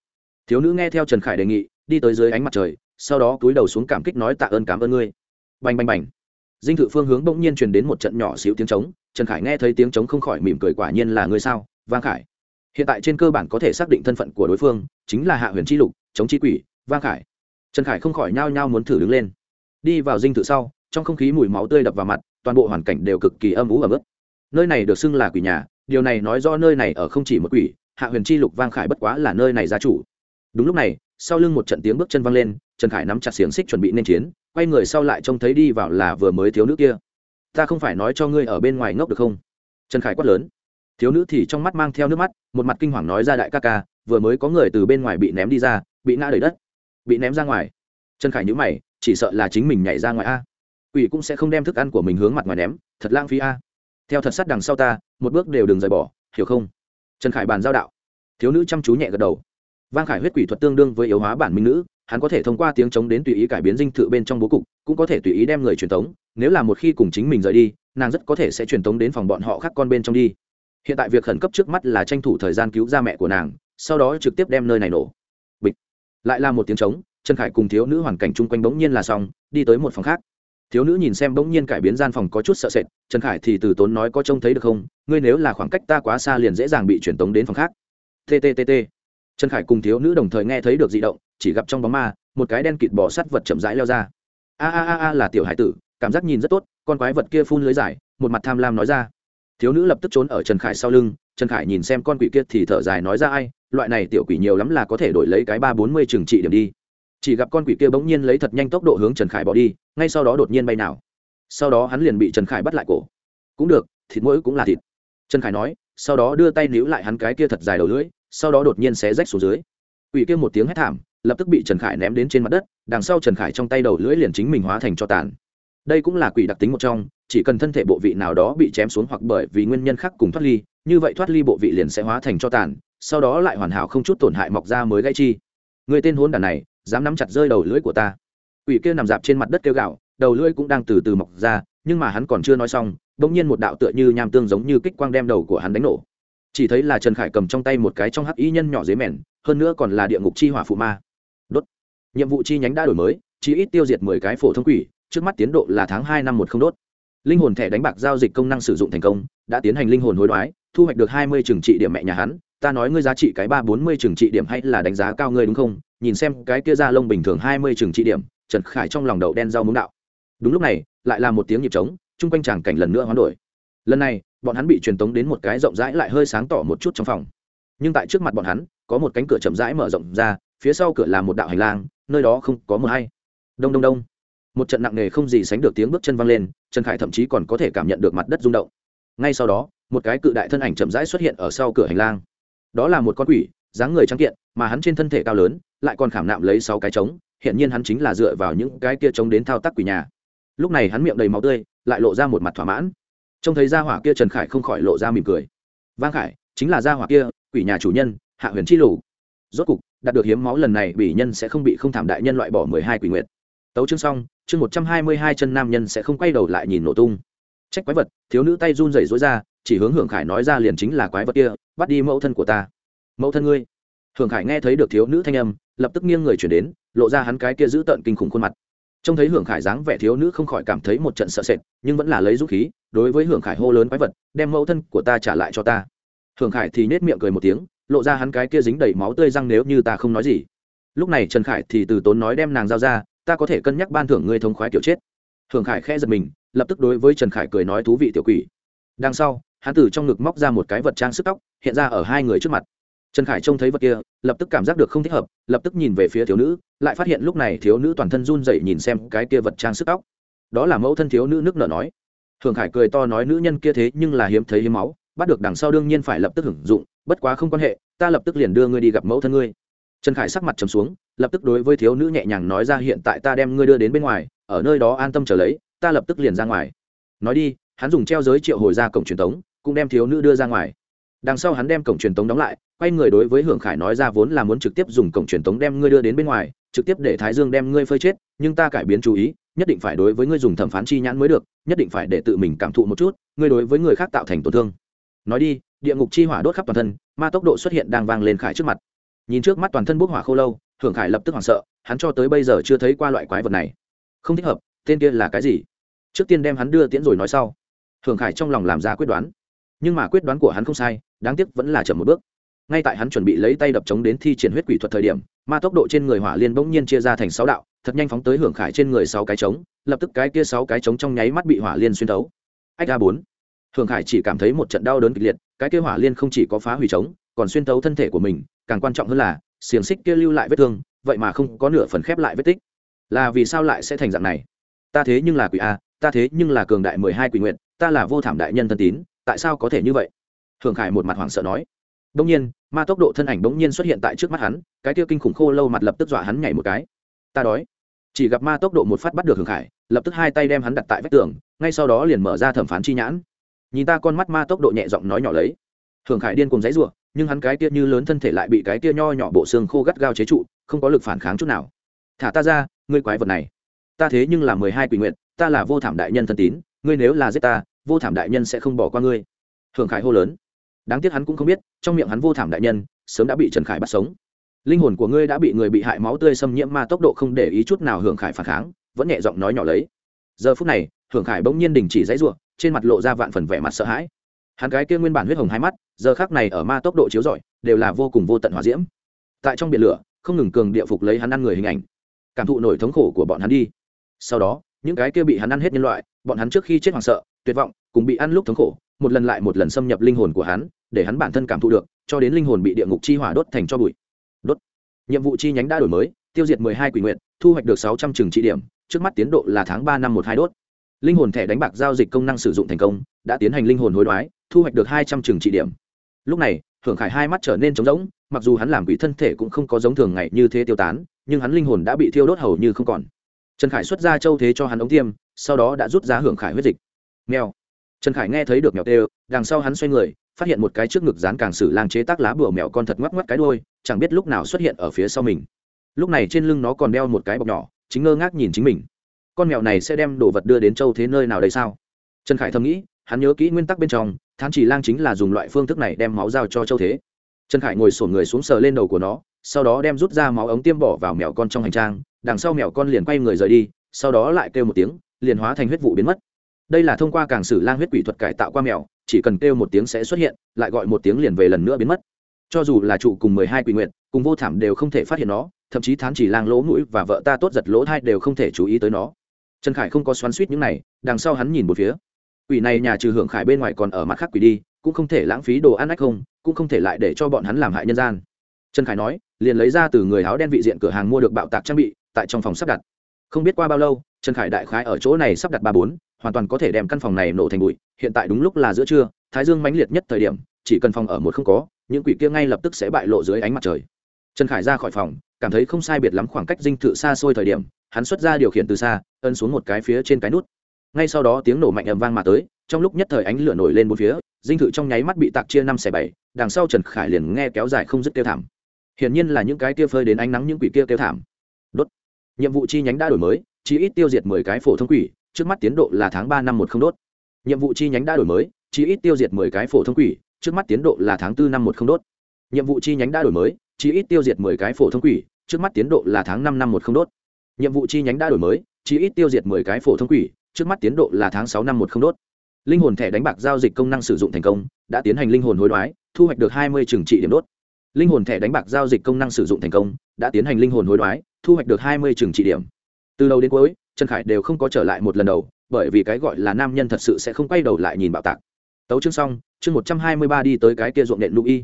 Thiếu nữ nghe theo trần khải đề nghị, đi tới dưới ánh mặt trời, sau đó cúi đầu xuống cảm kích nói tạ ơn cảm ơn ngươi. Bành bành bành. Dinh thự phương hướng bỗng nhiên truyền đến một trận nhỏ xíu tiếng trống, trần khải nghe thấy tiếng trống không khỏi mỉm cười quả nhiên là ngươi sao, vang khải. Hiện tại trên cơ bản có thể xác định thân phận của đối phương, chính là hạ huyền chi lục chống chi quỷ, vang khải trần khải không khỏi nhao nhao muốn thử đứng lên. Đi vào dinh thự sau, trong không khí mùi máu tươi đập vào mặt, toàn bộ hoàn cảnh đều cực kỳ âm ú ẩm ướt. Nơi này được xưng là quỷ nhà, điều này nói do nơi này ở không chỉ một quỷ, hạ huyền chi lục vang khải bất quá là nơi này gia chủ. Đúng lúc này, sau lưng một trận tiếng bước chân vang lên, trần khải nắm chặt xiềng xích chuẩn bị nên chiến, quay người sau lại trông thấy đi vào là vừa mới thiếu nữ kia. Ta không phải nói cho ngươi ở bên ngoài ngốc được không? Trần khải quát lớn. Thiếu nữ thì trong mắt mang theo nước mắt, một mặt kinh hoàng nói ra đại ca ca, vừa mới có người từ bên ngoài bị ném đi ra, bị ngã đầy đất bị ném ra ngoài. Trần khải nhữ mày, chỉ sợ là chính mình nhảy ra ngoài a. Quỷ cũng sẽ không đem thức ăn của mình hướng mặt ngoài ném, thật lãng phí a. Theo thật sát đằng sau ta, một bước đều đừng rời bỏ, hiểu không? Trần khải bàn giao đạo. Thiếu nữ chăm chú nhẹ gật đầu. Vang khải huyết quỷ thuật tương đương với yếu hóa bản minh nữ, hắn có thể thông qua tiếng chống đến tùy ý cải biến dinh thự bên trong bố cục, cũng có thể tùy ý đem người truyền tống, nếu là một khi cùng chính mình rời đi, nàng rất có thể sẽ truyền tống đến phòng bọn họ khác con bên trong đi. Hiện tại việc khẩn cấp trước mắt là tranh thủ thời gian cứu ra mẹ của nàng, sau đó trực tiếp đem nơi này nổ lại là một tiếng trống, trần khải cùng thiếu nữ hoàn cảnh chung quanh bỗng nhiên là xong, đi tới một phòng khác. Thiếu nữ nhìn xem bỗng nhiên cải biến gian phòng có chút sợ sệt, trần khải thì từ tốn nói có trông thấy được không, ngươi nếu là khoảng cách ta quá xa liền dễ dàng bị truyền tống đến phòng khác. Tttt trần khải cùng thiếu nữ đồng thời nghe thấy được di động, chỉ gặp trong bóng ma, một cái đen kịt bỏ sắt vật chậm rãi leo ra. A a a a, là tiểu hải tử, cảm giác nhìn rất tốt, con quái vật kia phun lưới dài, một mặt tham lam nói ra. Thiếu nữ lập tức trốn ở trần khải sau lưng, trần khải nhìn xem con quỷ kia thì thở dài nói ra ai loại này tiểu quỷ nhiều lắm là có thể đổi lấy cái ba bốn mươi trừng trị điểm đi. Chỉ gặp con quỷ kia bỗng nhiên lấy thật nhanh tốc độ hướng trần khải bỏ đi, ngay sau đó đột nhiên bay nào. Sau đó hắn liền bị trần khải bắt lại cổ. Cũng được, thịt mũi cũng là thịt. Trần khải nói, sau đó đưa tay níu lại hắn cái kia thật dài đầu lưỡi, sau đó đột nhiên xé rách xuống dưới. Quỷ kia một tiếng hét thảm, lập tức bị trần khải ném đến trên mặt đất, đằng sau trần khải trong tay đầu lưỡi liền chính mình hóa thành cho tàn. Đây cũng là quỷ đặc tính một trong, chỉ cần thân thể bộ vị nào đó bị chém xuống hoặc bởi vì nguyên nhân khác cùng thoát ly như vậy thoát ly bộ vị liền sẽ hóa thành cho tàn sau đó lại hoàn hảo không chút tổn hại mọc ra mới gãy chi. Người tên hôn đàn này dám nắm chặt rơi đầu lưỡi của ta. Ủy kia nằm dạp trên mặt đất kêu gạo đầu lưỡi cũng đang từ từ mọc ra nhưng mà hắn còn chưa nói xong bỗng nhiên một đạo tựa như nham tương giống như kích quang đem đầu của hắn đánh nổ. Chỉ thấy là trần khải cầm trong tay một cái trong hắc y nhân nhỏ dưới mẻn, hơn nữa còn là địa ngục chi hỏa phụ ma. Đốt. Nhiệm vụ chi nhánh đã đổi mới chỉ ít tiêu diệt mười cái phổ thông quỷ trước mắt tiến độ là tháng hai năm một không đốt. Linh hồn thẻ đánh bạc giao dịch công năng sử dụng thành công đã tiến hành linh hồn hối đoái thu hoạch được hai mươi trường trị điểm mẹ nhà hắn, ta nói ngươi giá trị cái ba bốn mươi trường trị điểm hay là đánh giá cao ngươi đúng không? Nhìn xem cái kia da lông bình thường hai mươi trường trị điểm, trần khải trong lòng đậu đen rau muống đạo. Đúng lúc này, lại là một tiếng nhịp trống, chung quanh tràng cảnh lần nữa hoán đổi. Lần này, bọn hắn bị truyền tống đến một cái rộng rãi lại hơi sáng tỏ một chút trong phòng. Nhưng tại trước mặt bọn hắn, có một cánh cửa chậm rãi mở rộng ra, phía sau cửa là một đạo hành lang, nơi đó không có mờ hay. Đông đông đông. Một trận nặng nề không gì sánh được tiếng bước chân văng lên, trần khải thậm chí còn có thể cảm nhận được mặt đất rung động. Ngay sau đó một cái cự đại thân ảnh chậm rãi xuất hiện ở sau cửa hành lang. Đó là một con quỷ, dáng người trắng kiện, mà hắn trên thân thể cao lớn, lại còn khảm nạm lấy sáu cái trống hiện nhiên hắn chính là dựa vào những cái kia trống đến thao tác quỷ nhà. Lúc này hắn miệng đầy máu tươi, lại lộ ra một mặt thỏa mãn. Trông thấy gia hỏa kia trần khải không khỏi lộ ra mỉm cười. Vang khải, chính là gia hỏa kia, quỷ nhà chủ nhân, hạ huyền chi lù. Rốt cục, đạt được hiếm máu lần này bị nhân sẽ không bị không thảm đại nhân loại bỏ mười hai quỷ nguyệt. Tấu chương xong, chương một trăm hai mươi hai chân nam nhân sẽ không quay đầu lại nhìn nổ tung. Trách quái vật, thiếu nữ tay run rẩy rối ra chỉ hướng hưởng khải nói ra liền chính là quái vật kia, bắt đi mẫu thân của ta. Mẫu thân ngươi? Hưởng khải nghe thấy được thiếu nữ thanh âm, lập tức nghiêng người chuyển đến, lộ ra hắn cái kia giữ tợn kinh khủng khuôn mặt. Trông thấy hưởng khải dáng vẻ thiếu nữ không khỏi cảm thấy một trận sợ sệt, nhưng vẫn là lấy dũng khí, đối với hưởng khải hô lớn quái vật, đem mẫu thân của ta trả lại cho ta. Hưởng khải thì nết miệng cười một tiếng, lộ ra hắn cái kia dính đầy máu tươi răng nếu như ta không nói gì. Lúc này trần khải thì từ tốn nói đem nàng giao ra, ta có thể cân nhắc ban thưởng ngươi thông khoái kiểu chết. Hưởng khải khẽ giật mình, lập tức đối với trần khải cười nói thú vị tiểu quỷ. Đằng sau hắn từ trong ngực móc ra một cái vật trang sức tóc, hiện ra ở hai người trước mặt. Trần khải trông thấy vật kia, lập tức cảm giác được không thích hợp, lập tức nhìn về phía thiếu nữ, lại phát hiện lúc này thiếu nữ toàn thân run dậy nhìn xem cái kia vật trang sức tóc. Đó là mẫu thân thiếu nữ nước nở nói. Thường khải cười to nói nữ nhân kia thế nhưng là hiếm thấy hiếm máu, bắt được đằng sau đương nhiên phải lập tức hưởng dụng, bất quá không quan hệ, ta lập tức liền đưa ngươi đi gặp mẫu thân ngươi. Trần khải sắc mặt trầm xuống, lập tức đối với thiếu nữ nhẹ nhàng nói ra hiện tại ta đem ngươi đưa đến bên ngoài, ở nơi đó an tâm trở lấy, ta lập tức liền ra ngoài. Nói đi, hắn dùng treo giới triệu hồi ra cổng truyền thống cũng đem thiếu nữ đưa ra ngoài. Đằng sau hắn đem cổng truyền tống đóng lại, quay người đối với hưởng khải nói ra vốn là muốn trực tiếp dùng cổng truyền tống đem ngươi đưa đến bên ngoài, trực tiếp để thái dương đem ngươi phơi chết, nhưng ta cải biến chú ý, nhất định phải đối với ngươi dùng thẩm phán chi nhãn mới được, nhất định phải để tự mình cảm thụ một chút, ngươi đối với người khác tạo thành tổn thương. Nói đi, địa ngục chi hỏa đốt khắp toàn thân, ma tốc độ xuất hiện đang vang lên khải trước mặt. Nhìn trước mắt toàn thân bốc hỏa khô lâu, hưởng khải lập tức hoảng sợ, hắn cho tới bây giờ chưa thấy qua loại quái vật này. Không thích hợp, tên kia là cái gì? Trước tiên đem hắn đưa tiễn rồi nói sau. Hưởng khải trong lòng làm ra quyết đoán nhưng mà quyết đoán của hắn không sai, đáng tiếc vẫn là chậm một bước. Ngay tại hắn chuẩn bị lấy tay đập chống đến thi triển huyết quỷ thuật thời điểm, ma tốc độ trên người hỏa liên bỗng nhiên chia ra thành sáu đạo, thật nhanh phóng tới hưởng khải trên người sáu cái trống, lập tức cái kia sáu cái trống trong nháy mắt bị hỏa liên xuyên thấu. Ách a bốn. Hưởng khải chỉ cảm thấy một trận đau đớn kịch liệt, cái kia hỏa liên không chỉ có phá hủy trống, còn xuyên thấu thân thể của mình, càng quan trọng hơn là, xiềng xích kia lưu lại vết thương, vậy mà không có nửa phần khép lại vết tích. Là vì sao lại sẽ thành dạng này? Ta thế nhưng là quỷ a, ta thế nhưng là cường đại mười hai quỷ nguyện, ta là vô thảm đại nhân thân tín tại sao có thể như vậy? Thường khải một mặt hoảng sợ nói. Đông nhiên, ma tốc độ thân ảnh bỗng nhiên xuất hiện tại trước mắt hắn, cái kia kinh khủng khô lâu mặt lập tức dọa hắn nhảy một cái. Ta đói. Chỉ gặp ma tốc độ một phát bắt được hưởng khải, lập tức hai tay đem hắn đặt tại vách tường, ngay sau đó liền mở ra thẩm phán chi nhãn. Nhìn ta con mắt ma tốc độ nhẹ giọng nói nhỏ lấy. Hưởng khải điên cùng dãy ruộng nhưng hắn cái kia như lớn thân thể lại bị cái kia nho nhỏ bộ xương khô gắt gao chế trụ, không có lực phản kháng chút nào. Thả ta ra, ngươi quái vật này. Ta thế nhưng là mười hai quỷ nguyện ta là vô thảm đại nhân thân tín, ngươi nếu là giết ta vô thảm đại nhân sẽ không bỏ qua ngươi. Hưởng khải hô lớn. Đáng tiếc hắn cũng không biết, trong miệng hắn vô thảm đại nhân, sớm đã bị trần khải bắt sống. Linh hồn của ngươi đã bị người bị hại máu tươi xâm nhiễm ma tốc độ không để ý chút nào hưởng khải phản kháng, vẫn nhẹ giọng nói nhỏ lấy. Giờ phút này, hưởng khải bỗng nhiên đình chỉ dãy ruộng trên mặt lộ ra vạn phần vẻ mặt sợ hãi. Hắn cái kia nguyên bản huyết hồng hai mắt, giờ khác này ở ma tốc độ chiếu rọi, đều là vô cùng vô tận hỏa diễm. Tại trong biển lửa, không ngừng cường địa phục lấy hắn ăn người hình ảnh, cảm thụ nổi thống khổ của bọn hắn đi. Sau đó, những cái kia bị hắn ăn hết nhân loại, bọn hắn trước khi chết hoảng sợ tuyệt vọng, cùng bị ăn lúc thống khổ, một lần lại một lần xâm nhập linh hồn của hắn, để hắn bản thân cảm thụ được, cho đến linh hồn bị địa ngục chi hỏa đốt thành cho bụi. Đốt. Nhiệm vụ chi nhánh đã đổi mới, tiêu diệt mười hai quỷ nguyện thu hoạch được sáu trăm trường trị điểm, trước mắt tiến độ là tháng ba năm một hai đốt. Linh hồn thẻ đánh bạc giao dịch công năng sử dụng thành công, đã tiến hành linh hồn hối đoái, thu hoạch được hai trăm trường trị điểm. Lúc này, hưởng khải hai mắt trở nên trống rỗng, mặc dù hắn làm quỷ thân thể cũng không có giống thường ngày như thế tiêu tán, nhưng hắn linh hồn đã bị thiêu đốt hầu như không còn. Trần khải xuất ra châu thế cho hắn ống tiêm, sau đó đã rút ra hưởng khải huyết dịch mèo. Trần khải nghe thấy được mèo tê đằng sau hắn xoay người, phát hiện một cái trước ngực dán càng sử lang chế tác lá bùa mèo con thật ngoắc ngoắc cái đôi chẳng biết lúc nào xuất hiện ở phía sau mình. Lúc này trên lưng nó còn đeo một cái bọc nhỏ, chính ngơ ngác nhìn chính mình. Con mèo này sẽ đem đồ vật đưa đến châu thế nơi nào đây sao? Trần khải thầm nghĩ, hắn nhớ kỹ nguyên tắc bên trong, thán chỉ lang chính là dùng loại phương thức này đem máu giao cho châu thế. Trần khải ngồi sổn người xuống sờ lên đầu của nó, sau đó đem rút ra máu ống tiêm bỏ vào mèo con trong hành trang, đằng sau mèo con liền quay người rời đi, sau đó lại kêu một tiếng, liền hóa thành huyết vụ biến mất đây là thông qua càng sử lang huyết quỷ thuật cải tạo qua mèo, chỉ cần kêu một tiếng sẽ xuất hiện, lại gọi một tiếng liền về lần nữa biến mất. Cho dù là trụ cùng mười hai quỷ nguyện, cùng vô thảm đều không thể phát hiện nó, thậm chí thán chỉ lang lỗ mũi và vợ ta tốt giật lỗ thai đều không thể chú ý tới nó. Trần khải không có xoắn suýt những này, đằng sau hắn nhìn một phía. Quỷ này nhà trừ hưởng khải bên ngoài còn ở mặt khác quỷ đi, cũng không thể lãng phí đồ ăn ách không, cũng không thể lại để cho bọn hắn làm hại nhân gian. Trần khải nói, liền lấy ra từ người áo đen vị diện cửa hàng mua được bạo tạc trang bị, tại trong phòng sắp đặt. Không biết qua bao lâu trần khải đại khái ở chỗ này sắp đặt ba bốn, hoàn toàn có thể đem căn phòng này nổ thành bụi, hiện tại đúng lúc là giữa trưa, thái dương mãnh liệt nhất thời điểm, chỉ cần phòng ở một không có, những quỷ kia ngay lập tức sẽ bại lộ dưới ánh mặt trời. Trần khải ra khỏi phòng, cảm thấy không sai biệt lắm khoảng cách dinh thự xa xôi thời điểm, hắn xuất ra điều khiển từ xa ân xuống một cái phía trên cái nút. Ngay sau đó tiếng nổ mạnh ầm vang mà tới, trong lúc nhất thời ánh lửa nổi lên bốn phía, dinh thự trong nháy mắt bị tạc chia năm xẻ bảy, đằng sau trần khải liền nghe kéo dài không dứt kêu thảm. Hiển nhiên là những cái kia phơi đến ánh nắng những quỷ kia kêu thảm. Đốt. Nhiệm vụ chi nhánh đã đổi mới chỉ ít tiêu diệt mười cái phổ thông quỷ, trước mắt tiến độ là tháng ba năm một không đốt. Nhiệm vụ chi nhánh đã đổi mới chỉ ít tiêu diệt mười cái phổ thông quỷ, trước mắt tiến độ là tháng bốn năm một không đốt. Nhiệm vụ chi nhánh đã đổi mới chỉ ít tiêu diệt mười cái phổ thông quỷ, trước mắt tiến độ là tháng năm năm một không đốt. Nhiệm vụ chi nhánh đã đổi mới chỉ ít tiêu diệt mười cái phổ thông quỷ, trước mắt tiến độ là tháng sáu năm một không đốt. Linh hồn thẻ đánh bạc giao dịch công năng sử dụng thành công, đã tiến hành linh hồn hối đoái, thu hoạch được hai mươi trừng trị điểm đốt. Linh hồn thẻ đánh bạc giao dịch công năng sử dụng thành công, đã tiến hành linh hồn hối đoái, thu hoạch được hai mươi trừng trị điểm từ đầu đến cuối, trần khải đều không có trở lại một lần đầu, bởi vì cái gọi là nam nhân thật sự sẽ không quay đầu lại nhìn bạo tạc. Tấu chương xong, chương một trăm hai mươi ba đi tới cái kia ruộng nện lũ y.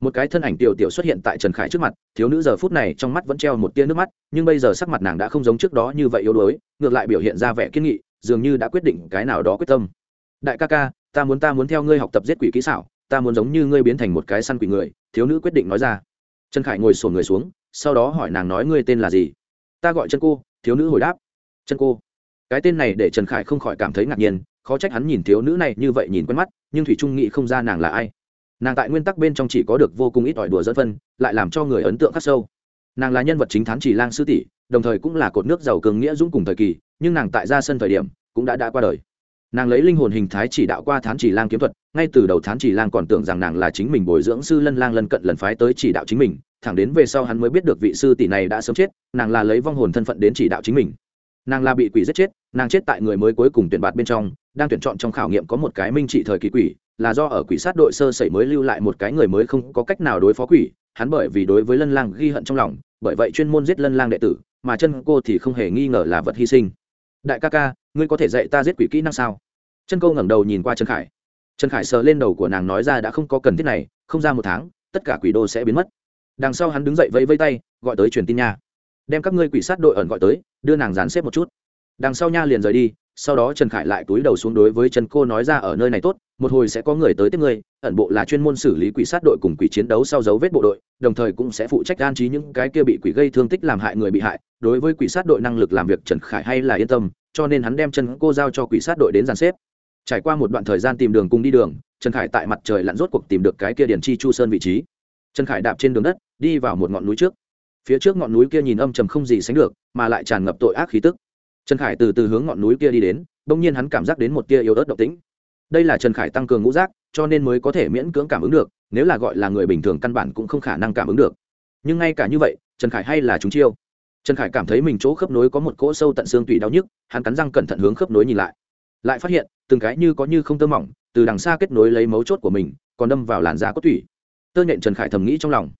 Một cái thân ảnh tiểu tiểu xuất hiện tại trần khải trước mặt, thiếu nữ giờ phút này trong mắt vẫn treo một tia nước mắt, nhưng bây giờ sắc mặt nàng đã không giống trước đó như vậy yếu đuối, ngược lại biểu hiện ra vẻ kiên nghị, dường như đã quyết định cái nào đó quyết tâm. Đại ca ca, ta muốn ta muốn theo ngươi học tập giết quỷ kỹ xảo, ta muốn giống như ngươi biến thành một cái săn quỷ người, thiếu nữ quyết định nói ra. Trần khải ngồi sổn người xuống, sau đó hỏi nàng nói, ngươi tên là gì? Ta gọi chân cô thiếu nữ hồi đáp. Chân cô. Cái tên này để trần khải không khỏi cảm thấy ngạc nhiên, khó trách hắn nhìn thiếu nữ này như vậy nhìn quen mắt, nhưng thủy trung nghĩ không ra nàng là ai. Nàng tại nguyên tắc bên trong chỉ có được vô cùng ít ỏi đùa dẫn phân, lại làm cho người ấn tượng khắc sâu. Nàng là nhân vật chính thán chỉ lang sư tỷ, đồng thời cũng là cột nước giàu cường nghĩa dũng cùng thời kỳ, nhưng nàng tại ra sân thời điểm cũng đã đã qua đời. Nàng lấy linh hồn hình thái chỉ đạo qua thán chỉ lang kiếm thuật, ngay từ đầu thán chỉ lang còn tưởng rằng nàng là chính mình bồi dưỡng sư lân lang lân cận lần phái tới chỉ đạo chính mình thẳng đến về sau hắn mới biết được vị sư tỷ này đã sớm chết, nàng là lấy vong hồn thân phận đến chỉ đạo chính mình. Nàng là bị quỷ giết chết, nàng chết tại người mới cuối cùng tuyển bạt bên trong, đang tuyển chọn trong khảo nghiệm có một cái minh trị thời kỳ quỷ, là do ở quỷ sát đội sơ sẩy mới lưu lại một cái người mới không có cách nào đối phó quỷ, hắn bởi vì đối với lân lang ghi hận trong lòng, bởi vậy chuyên môn giết lân lang đệ tử, mà chân cô thì không hề nghi ngờ là vật hy sinh. Đại ca ca, ngươi có thể dạy ta giết quỷ kỹ năng sao? Chân cô ngẩng đầu nhìn qua trần khải. Trần khải sờ lên đầu của nàng nói ra đã không có cần thiết này, không ra một tháng, tất cả quỷ đô sẽ biến mất đằng sau hắn đứng dậy vẫy vẫy tay, gọi tới truyền tin nha. Đem các ngươi quỷ sát đội ẩn gọi tới, đưa nàng dàn xếp một chút. Đằng sau nha liền rời đi, sau đó trần khải lại túi đầu xuống đối với trần cô nói ra ở nơi này tốt, một hồi sẽ có người tới tiếp ngươi, ẩn bộ là chuyên môn xử lý quỷ sát đội cùng quỷ chiến đấu sau dấu vết bộ đội, đồng thời cũng sẽ phụ trách an trí những cái kia bị quỷ gây thương tích làm hại người bị hại, đối với quỷ sát đội năng lực làm việc trần khải hay là yên tâm, cho nên hắn đem chân cô giao cho quỷ sát đội đến dàn xếp. Trải qua một đoạn thời gian tìm đường cùng đi đường, trần khải tại mặt trời lặn rốt cuộc tìm được cái kia điển chi chu sơn vị trí. Trần khải đạp trên đường đất đi vào một ngọn núi trước. Phía trước ngọn núi kia nhìn âm trầm không gì sánh được, mà lại tràn ngập tội ác khí tức. Trần khải từ từ hướng ngọn núi kia đi đến, bỗng nhiên hắn cảm giác đến một tia yếu ớt độc tính. đây là trần khải tăng cường ngũ giác, cho nên mới có thể miễn cưỡng cảm ứng được, nếu là gọi là người bình thường căn bản cũng không khả năng cảm ứng được. Nhưng ngay cả như vậy, trần khải hay là chúng chiêu. Trần khải cảm thấy mình chỗ khớp nối có một cỗ sâu tận xương tủy đau nhức, hắn cắn răng cẩn thận hướng khớp nối nhìn lại. Lại phát hiện, từng cái như có như không tơ mỏng, từ đằng xa kết nối lấy mấu chốt của mình, còn đâm vào làn da cốt tủy. Tơ nhện trần khải thầm nghĩ trong lòng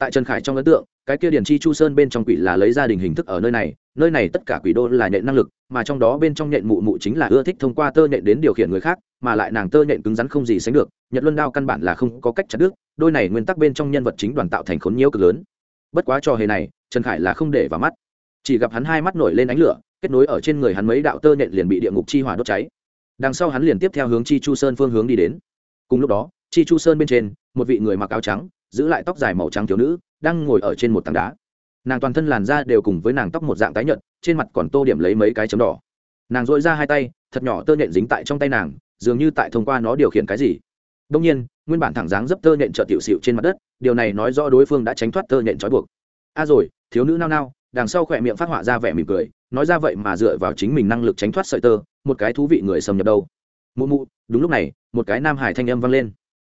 tại trần khải trong ấn tượng, cái kia điển chi chu sơn bên trong quỷ là lấy gia đình hình thức ở nơi này nơi này tất cả quỷ đô là nhện năng lực, mà trong đó bên trong nhện mụ mụ chính là ưa thích thông qua tơ nhện đến điều khiển người khác, mà lại nàng tơ nhện cứng rắn không gì sánh được, nhật luân đao căn bản là không có cách chặt đứt, đôi này nguyên tắc bên trong nhân vật chính đoàn tạo thành khốn nhiễu cực lớn. Bất quá trò hề này, trần khải là không để vào mắt. Chỉ gặp hắn hai mắt nổi lên ánh lửa, kết nối ở trên người hắn mấy đạo tơ nhện liền bị địa ngục chi hỏa đốt cháy. Đằng sau hắn liền tiếp theo hướng chi chu sơn phương hướng đi đến. Cùng lúc đó, chi chu sơn bên trên, một vị người mặc áo trắng giữ lại tóc dài màu trắng thiếu nữ, đang ngồi ở trên một tảng đá. Nàng toàn thân làn da đều cùng với nàng tóc một dạng tái nhợt, trên mặt còn tô điểm lấy mấy cái chấm đỏ. Nàng dội ra hai tay, thật nhỏ tơ nhện dính tại trong tay nàng, dường như tại thông qua nó điều khiển cái gì. Đông nhiên, nguyên bản thẳng dáng dấp tơ nhện trợ tiểu xịu trên mặt đất, điều này nói rõ đối phương đã tránh thoát tơ nhện trói buộc. A rồi, thiếu nữ nao nao, đằng sau khỏe miệng phát họa ra vẻ mỉm cười, nói ra vậy mà dựa vào chính mình năng lực tránh thoát sợi tơ, một cái thú vị người xâm nhập đâu. Mụ mụ, đúng lúc này, một cái nam hải thanh âm vang lên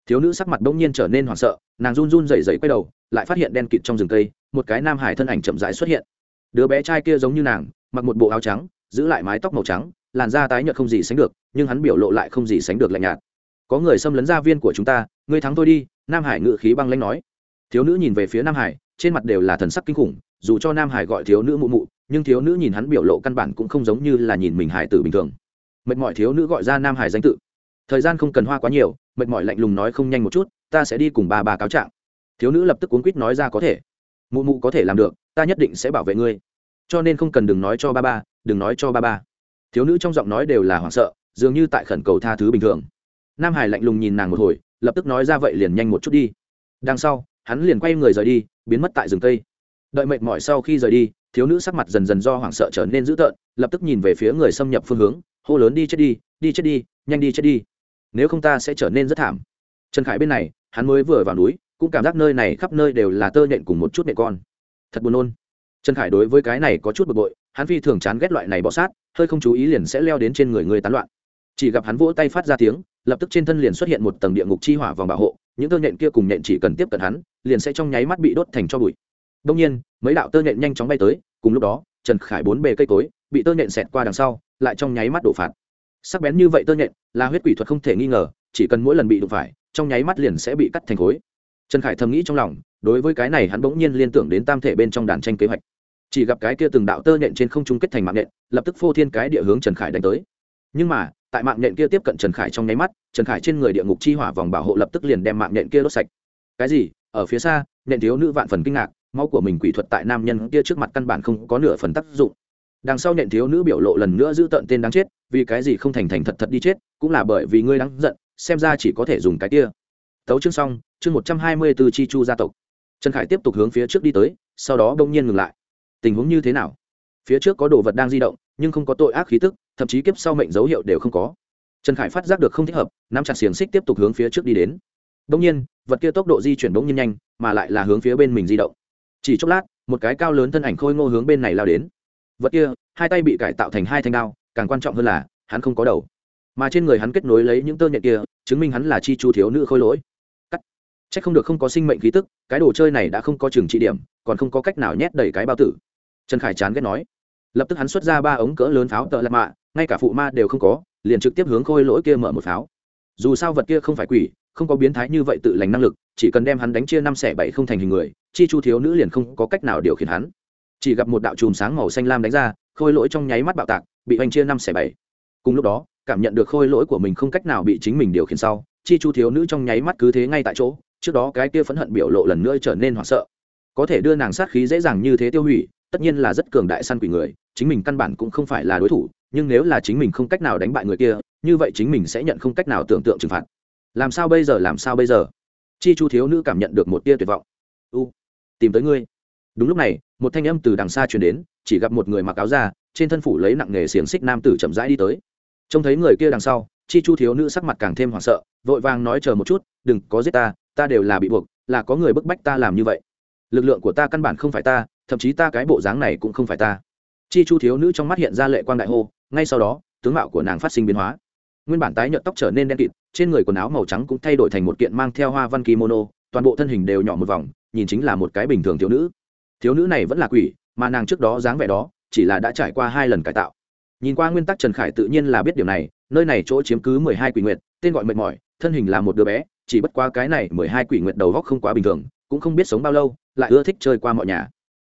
thiếu nữ sắc mặt bỗng nhiên trở nên hoảng sợ, nàng run run rẩy rẩy quay đầu, lại phát hiện đen kịt trong rừng cây, một cái nam hải thân ảnh chậm rãi xuất hiện. Đứa bé trai kia giống như nàng, mặc một bộ áo trắng, giữ lại mái tóc màu trắng, làn da tái nhợt không gì sánh được, nhưng hắn biểu lộ lại không gì sánh được lạnh nhạt. Có người xâm lấn gia viên của chúng ta, ngươi thắng tôi đi, nam hải ngự khí băng lãnh nói. Thiếu nữ nhìn về phía nam hải, trên mặt đều là thần sắc kinh khủng, dù cho nam hải gọi thiếu nữ mụ mụ, nhưng thiếu nữ nhìn hắn biểu lộ căn bản cũng không giống như là nhìn mình hải tử bình thường. Mệt mỏi thiếu nữ gọi ra nam hải danh tự. Thời gian không cần hoa quá nhiều mệt mỏi lạnh lùng nói không nhanh một chút, ta sẽ đi cùng bà bà cáo trạng. Thiếu nữ lập tức cuốn quýt nói ra có thể. Mụ mụ có thể làm được, ta nhất định sẽ bảo vệ ngươi. Cho nên không cần đừng nói cho ba ba, đừng nói cho ba ba. Thiếu nữ trong giọng nói đều là hoảng sợ, dường như tại khẩn cầu tha thứ bình thường. Nam hải lạnh lùng nhìn nàng một hồi, lập tức nói ra vậy liền nhanh một chút đi. Đằng sau, hắn liền quay người rời đi, biến mất tại rừng cây. Đợi mệt mỏi sau khi rời đi, thiếu nữ sắc mặt dần dần do hoảng sợ trở nên dữ tợn, lập tức nhìn về phía người xâm nhập phương hướng, hô lớn đi chết đi đi chết đi, nhanh đi chết đi nếu không ta sẽ trở nên rất thảm. Trần khải bên này, hắn mới vừa vào núi, cũng cảm giác nơi này khắp nơi đều là tơ nhện cùng một chút nhện con. Thật buồn nôn. Trần khải đối với cái này có chút bực bội, hắn phi thường chán ghét loại này bọ sát, hơi không chú ý liền sẽ leo đến trên người người tán loạn. Chỉ gặp hắn vỗ tay phát ra tiếng, lập tức trên thân liền xuất hiện một tầng địa ngục chi hỏa vòng bảo hộ, những tơ nhện kia cùng nhện chỉ cần tiếp cận hắn, liền sẽ trong nháy mắt bị đốt thành cho bụi. Đông nhiên, mấy đạo tơ nhện nhanh chóng bay tới, cùng lúc đó, trần khải bốn bề cây cối, bị tơ nhện xẹt qua đằng sau, lại trong nháy mắt đổ phạt sắc bén như vậy tơ nhện, là huyết quỷ thuật không thể nghi ngờ, chỉ cần mỗi lần bị đụng phải, trong nháy mắt liền sẽ bị cắt thành khối. Trần khải thầm nghĩ trong lòng, đối với cái này hắn bỗng nhiên liên tưởng đến tam thể bên trong đàn tranh kế hoạch. Chỉ gặp cái kia từng đạo tơ nhện trên không trung kết thành mạng nhện, lập tức phô thiên cái địa hướng trần khải đánh tới. Nhưng mà, tại mạng nhện kia tiếp cận trần khải trong nháy mắt, trần khải trên người địa ngục chi hỏa vòng bảo hộ lập tức liền đem mạng nhện kia đốt sạch. Cái gì? Ở phía xa, nhện thiếu nữ vạn phần kinh ngạc, máu của mình quỷ thuật tại nam nhân kia trước mặt căn bản không có nửa phần tác dụng đằng sau nện thiếu nữ biểu lộ lần nữa giữ tận tên đáng chết, vì cái gì không thành thành thật thật đi chết, cũng là bởi vì ngươi đáng giận, xem ra chỉ có thể dùng cái kia. Tấu chương xong, chương một trăm hai mươi b ố chi chu gia tộc. Trần khải tiếp tục hướng phía trước đi tới, sau đó bỗng nhiên ngừng lại. Tình huống như thế nào? Phía trước có đồ vật đang di động, nhưng không có tội ác khí tức, thậm chí kiếp sau mệnh dấu hiệu đều không có. Trần khải phát giác được không thích hợp, nắm chặt xiềng xích tiếp tục hướng phía trước đi đến. Đông nhiên, vật kia tốc độ di chuyển bỗng nhiên nhanh, mà lại là hướng phía bên mình di động. Chỉ chốc lát, một cái cao lớn thân ảnh khôi ngô hướng bên này lao đến vật kia, hai tay bị cải tạo thành hai thanh đao, càng quan trọng hơn là, hắn không có đầu. Mà trên người hắn kết nối lấy những tơ nhện kia, chứng minh hắn là chi chu thiếu nữ khôi lỗi. Cắt. C h ắ c không được không có sinh mệnh khí tức, cái đồ chơi này đã không có trường trị điểm, còn không có cách nào nhét đầy cái bao tử. Trần khải chán ghét nói. Lập tức hắn xuất ra ba ống cỡ lớn pháo tợ lạt mạ, ngay cả phụ ma đều không có, liền trực tiếp hướng khôi lỗi kia mở một pháo. Dù sao vật kia không phải quỷ, không có biến thái như vậy tự lành năng lực, chỉ cần đem hắn đánh chia năm xẻ bảy không thành hình người, chi chu thiếu nữ liền không có cách nào điều khiển hắn chỉ gặp một đạo chùm sáng màu xanh lam đánh ra, khôi lỗi trong nháy mắt bạo tạc, bị hoành chia năm xẻ bảy. Cùng lúc đó, cảm nhận được khôi lỗi của mình không cách nào bị chính mình điều khiển sau, chi chu thiếu nữ trong nháy mắt cứ thế ngay tại chỗ, trước đó cái kia phẫn hận biểu lộ lần nữa trở nên hoảng sợ. Có thể đưa nàng sát khí dễ dàng như thế tiêu hủy, tất nhiên là rất cường đại săn quỷ người, chính mình căn bản cũng không phải là đối thủ, nhưng nếu là chính mình không cách nào đánh bại người kia, như vậy chính mình sẽ nhận không cách nào tưởng tượng trừng phạt. Làm sao bây giờ, làm sao bây giờ? Chi chu thiếu nữ cảm nhận được một tia tuyệt vọng. U, tìm tới ngươi đúng lúc này, một thanh âm từ đằng xa truyền đến, chỉ gặp một người mặc áo da, trên thân phủ lấy nặng nghề xiềng xích nam tử chậm rãi đi tới. Trông thấy người kia đằng sau, chi chu thiếu nữ sắc mặt càng thêm hoảng sợ, vội vàng nói chờ một chút, đừng có giết ta ta đều là bị buộc, là có người bức bách ta làm như vậy. Lực lượng của ta căn bản không phải ta, thậm chí ta cái bộ dáng này cũng không phải ta. Chi chu thiếu nữ trong mắt hiện ra lệ quang đại hô, ngay sau đó, tướng mạo của nàng phát sinh biến hóa. Nguyên bản tái nhợt tóc trở nên đen kịt, trên người quần áo màu trắng cũng thay đổi thành một kiện mang theo hoa văn kimono, toàn bộ thân hình đều nhỏ một vòng, nhìn chính là một cái bình thường thiếu nữ thiếu nữ này vẫn là quỷ, mà nàng trước đó dáng vẻ đó chỉ là đã trải qua hai lần cải tạo. Nhìn qua nguyên tắc trần khải tự nhiên là biết điều này, nơi này chỗ chiếm cứ mười hai quỷ nguyệt, tên gọi mệt mỏi, thân hình là một đứa bé, chỉ bất qua cái này mười hai quỷ nguyệt đầu góc không quá bình thường, cũng không biết sống bao lâu, lại ưa thích chơi qua mọi nhà.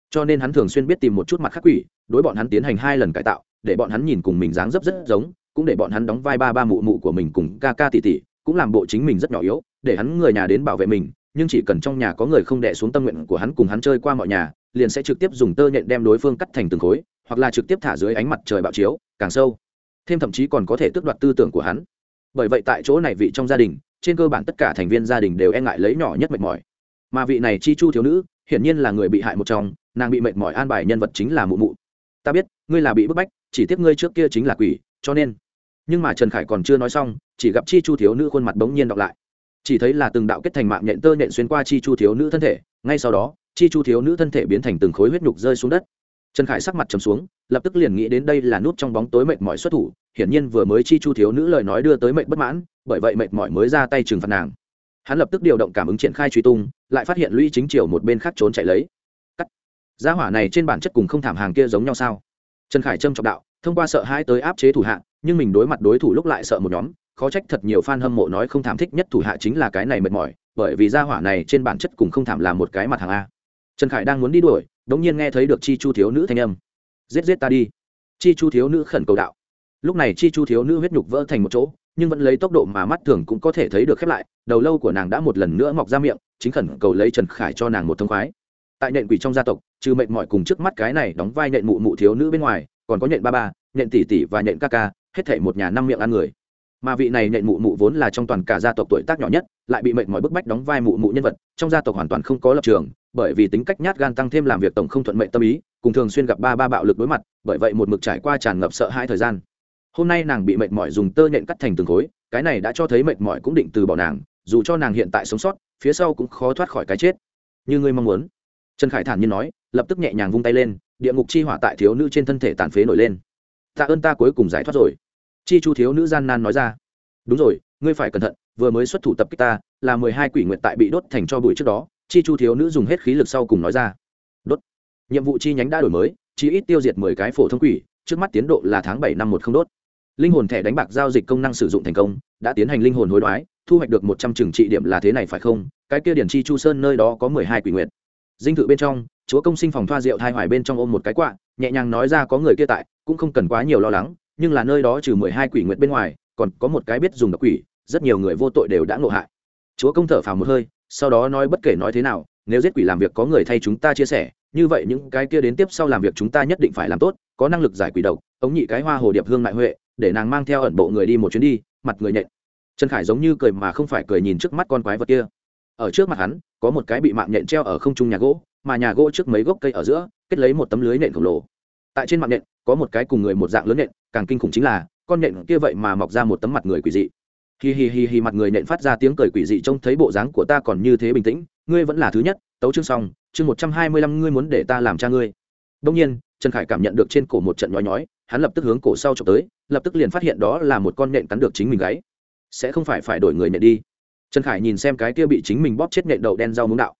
Cho nên hắn thường xuyên biết tìm một chút mặt khác quỷ, đối bọn hắn tiến hành hai lần cải tạo, để bọn hắn nhìn cùng mình dáng dấp rất giống, cũng để bọn hắn đóng vai ba ba mụ mụ của mình cùng ca ca tỷ tỷ, cũng làm bộ chính mình rất nhỏ yếu, để hắn người nhà đến bảo vệ mình, nhưng chỉ cần trong nhà có người không đẻ xuống tâm nguyện của hắn cùng hắn chơi qua mọi nhà liền sẽ trực tiếp dùng tơ nhện đem đối phương cắt thành từng khối, hoặc là trực tiếp thả dưới ánh mặt trời bạo chiếu, càng sâu. Thêm thậm chí còn có thể tước đoạt tư tưởng của hắn. Bởi vậy tại chỗ này vị trong gia đình, trên cơ bản tất cả thành viên gia đình đều e ngại lấy nhỏ nhất mệt mỏi. Mà vị này chi chu thiếu nữ, hiển nhiên là người bị hại một trong, nàng bị mệt mỏi an bài nhân vật chính là mụ mụ. Ta biết, ngươi là bị bức bách, chỉ tiếp ngươi trước kia chính là quỷ, cho nên. Nhưng mà trần khải còn chưa nói xong, chỉ gặp chi chu thiếu nữ khuôn mặt bỗng nhiên đọc lại. Chỉ thấy là từng đạo kết thành mạng nhện tơ nhện xuyên qua chi chu thiếu nữ thân thể, ngay sau đó chi chu thiếu nữ thân thể biến thành từng khối huyết nhục rơi xuống đất. Trần khải sắc mặt trầm xuống, lập tức liền nghĩ đến đây là nút trong bóng tối mệt mỏi xuất thủ, hiển nhiên vừa mới chi chu thiếu nữ lời nói đưa tới mệnh bất mãn, bởi vậy mệt mỏi mới ra tay trừng phạt nàng. Hắn lập tức điều động cảm ứng triển khai truy tung, lại phát hiện lũy chính triều một bên khác trốn chạy lấy. Cắt. Giá hỏa này trên bản chất cùng không thảm hàng kia giống nhau sao? Trần khải trâm trọng đạo, thông qua sợ hãi tới áp chế thủ hạ, nhưng mình đối mặt đối thủ lúc lại sợ một nhóm, khó trách thật nhiều fan hâm mộ nói không thảm thích nhất thủ hạ chính là cái này mệt mỏi, bởi vì gia hỏa này trên bản chất cùng không thảm là một cái mặt hàng a trần khải đang muốn đi đuổi, đống nhiên nghe thấy được chi chu thiếu nữ thanh âm. Giết giết ta đi. Chi chu thiếu nữ khẩn cầu đạo. Lúc này chi chu thiếu nữ huyết nhục vỡ thành một chỗ, nhưng vẫn lấy tốc độ mà mắt thường cũng có thể thấy được khép lại, đầu lâu của nàng đã một lần nữa mọc ra miệng, chính khẩn cầu lấy trần khải cho nàng một thông khoái. Tại nện quỷ trong gia tộc, trừ mệnh mọi cùng trước mắt cái này đóng vai nện mụ mụ thiếu nữ bên ngoài, còn có nện ba ba, nện tỷ tỷ và nện ca ca, hết thể một nhà năm miệng ăn người. Mà vị này nện mụ mụ vốn là trong toàn cả gia tộc tuổi tác nhỏ nhất, lại bị mệnh mọi bức bách đóng vai mụ mụ nhân vật, trong gia tộc hoàn toàn không có lập trường bởi vì tính cách nhát gan tăng thêm làm việc tổng không thuận mệnh tâm ý, cùng thường xuyên gặp ba ba bạo lực đối mặt, bởi vậy một mực trải qua tràn ngập sợ hai thời gian. Hôm nay nàng bị mệt mỏi dùng tơ nhện cắt thành từng khối, cái này đã cho thấy mệt mỏi cũng định từ bỏ nàng, dù cho nàng hiện tại sống sót, phía sau cũng khó thoát khỏi cái chết. Như ngươi mong muốn. Trần khải thản nhiên nói, lập tức nhẹ nhàng vung tay lên, địa ngục chi hỏa tại thiếu nữ trên thân thể tàn phế nổi lên. Tạ ơn ta cuối cùng giải thoát rồi. Chi chu thiếu nữ gian nan nói ra. Đúng rồi, ngươi phải cẩn thận, vừa mới xuất thủ tập kích ta, là mười hai quỷ nguyện tại bị đốt thành cho bụi trước đó chi chu thiếu nữ dùng hết khí lực sau cùng nói ra. Đốt. Nhiệm vụ chi nhánh đã đổi mới chỉ ít tiêu diệt mười cái phổ thông quỷ, trước mắt tiến độ là tháng bảy năm một không đốt. Linh hồn thẻ đánh bạc giao dịch công năng sử dụng thành công, đã tiến hành linh hồn hối đoái, thu hoạch được một trăm trừng trị điểm là thế này phải không? Cái kia điển chi chu sơn nơi đó có mười hai quỷ nguyện dinh thự bên trong, chúa công sinh phòng thoa rượu thai hoài bên trong ôm một cái quạ, nhẹ nhàng nói ra có người kia tại, cũng không cần quá nhiều lo lắng, nhưng là nơi đó trừ mười hai quỷ nguyện bên ngoài, còn có một cái biết dùng độc quỷ, rất nhiều người vô tội đều đã ngộ hại. Chúa công thở phào một hơi sau đó nói bất kể nói thế nào, nếu giết quỷ làm việc có người thay chúng ta chia sẻ, như vậy những cái kia đến tiếp sau làm việc chúng ta nhất định phải làm tốt, có năng lực giải quỷ độc, ống nhị cái hoa hồ điệp hương mại huệ, để nàng mang theo ẩn bộ người đi một chuyến đi, mặt người nhện. Trần khải giống như cười mà không phải cười nhìn trước mắt con quái vật kia. Ở trước mặt hắn, có một cái bị mạng nhện treo ở không trung nhà gỗ, mà nhà gỗ trước mấy gốc cây ở giữa, kết lấy một tấm lưới nện khổng lồ. Tại trên mạng nhện, có một cái cùng người một dạng lớn nện càng kinh khủng chính là, con nhện kia vậy mà mọc ra một tấm mặt người quỷ dị hi hi hi hi, mặt người nện phát ra tiếng cười quỷ dị trông thấy bộ dáng của ta còn như thế bình tĩnh. Ngươi vẫn là thứ nhất, tấu chương xong, chương một trăm hai mươi lăm ngươi muốn để ta làm cha ngươi. Đông nhiên, trần khải cảm nhận được trên cổ một trận nhói nhói, hắn lập tức hướng cổ sau trộm tới, lập tức liền phát hiện đó là một con nện cắn được chính mình gáy. Sẽ không phải phải đổi người nện đi. Trần khải nhìn xem cái kia bị chính mình bóp chết nện đậu đen rau muống đạo.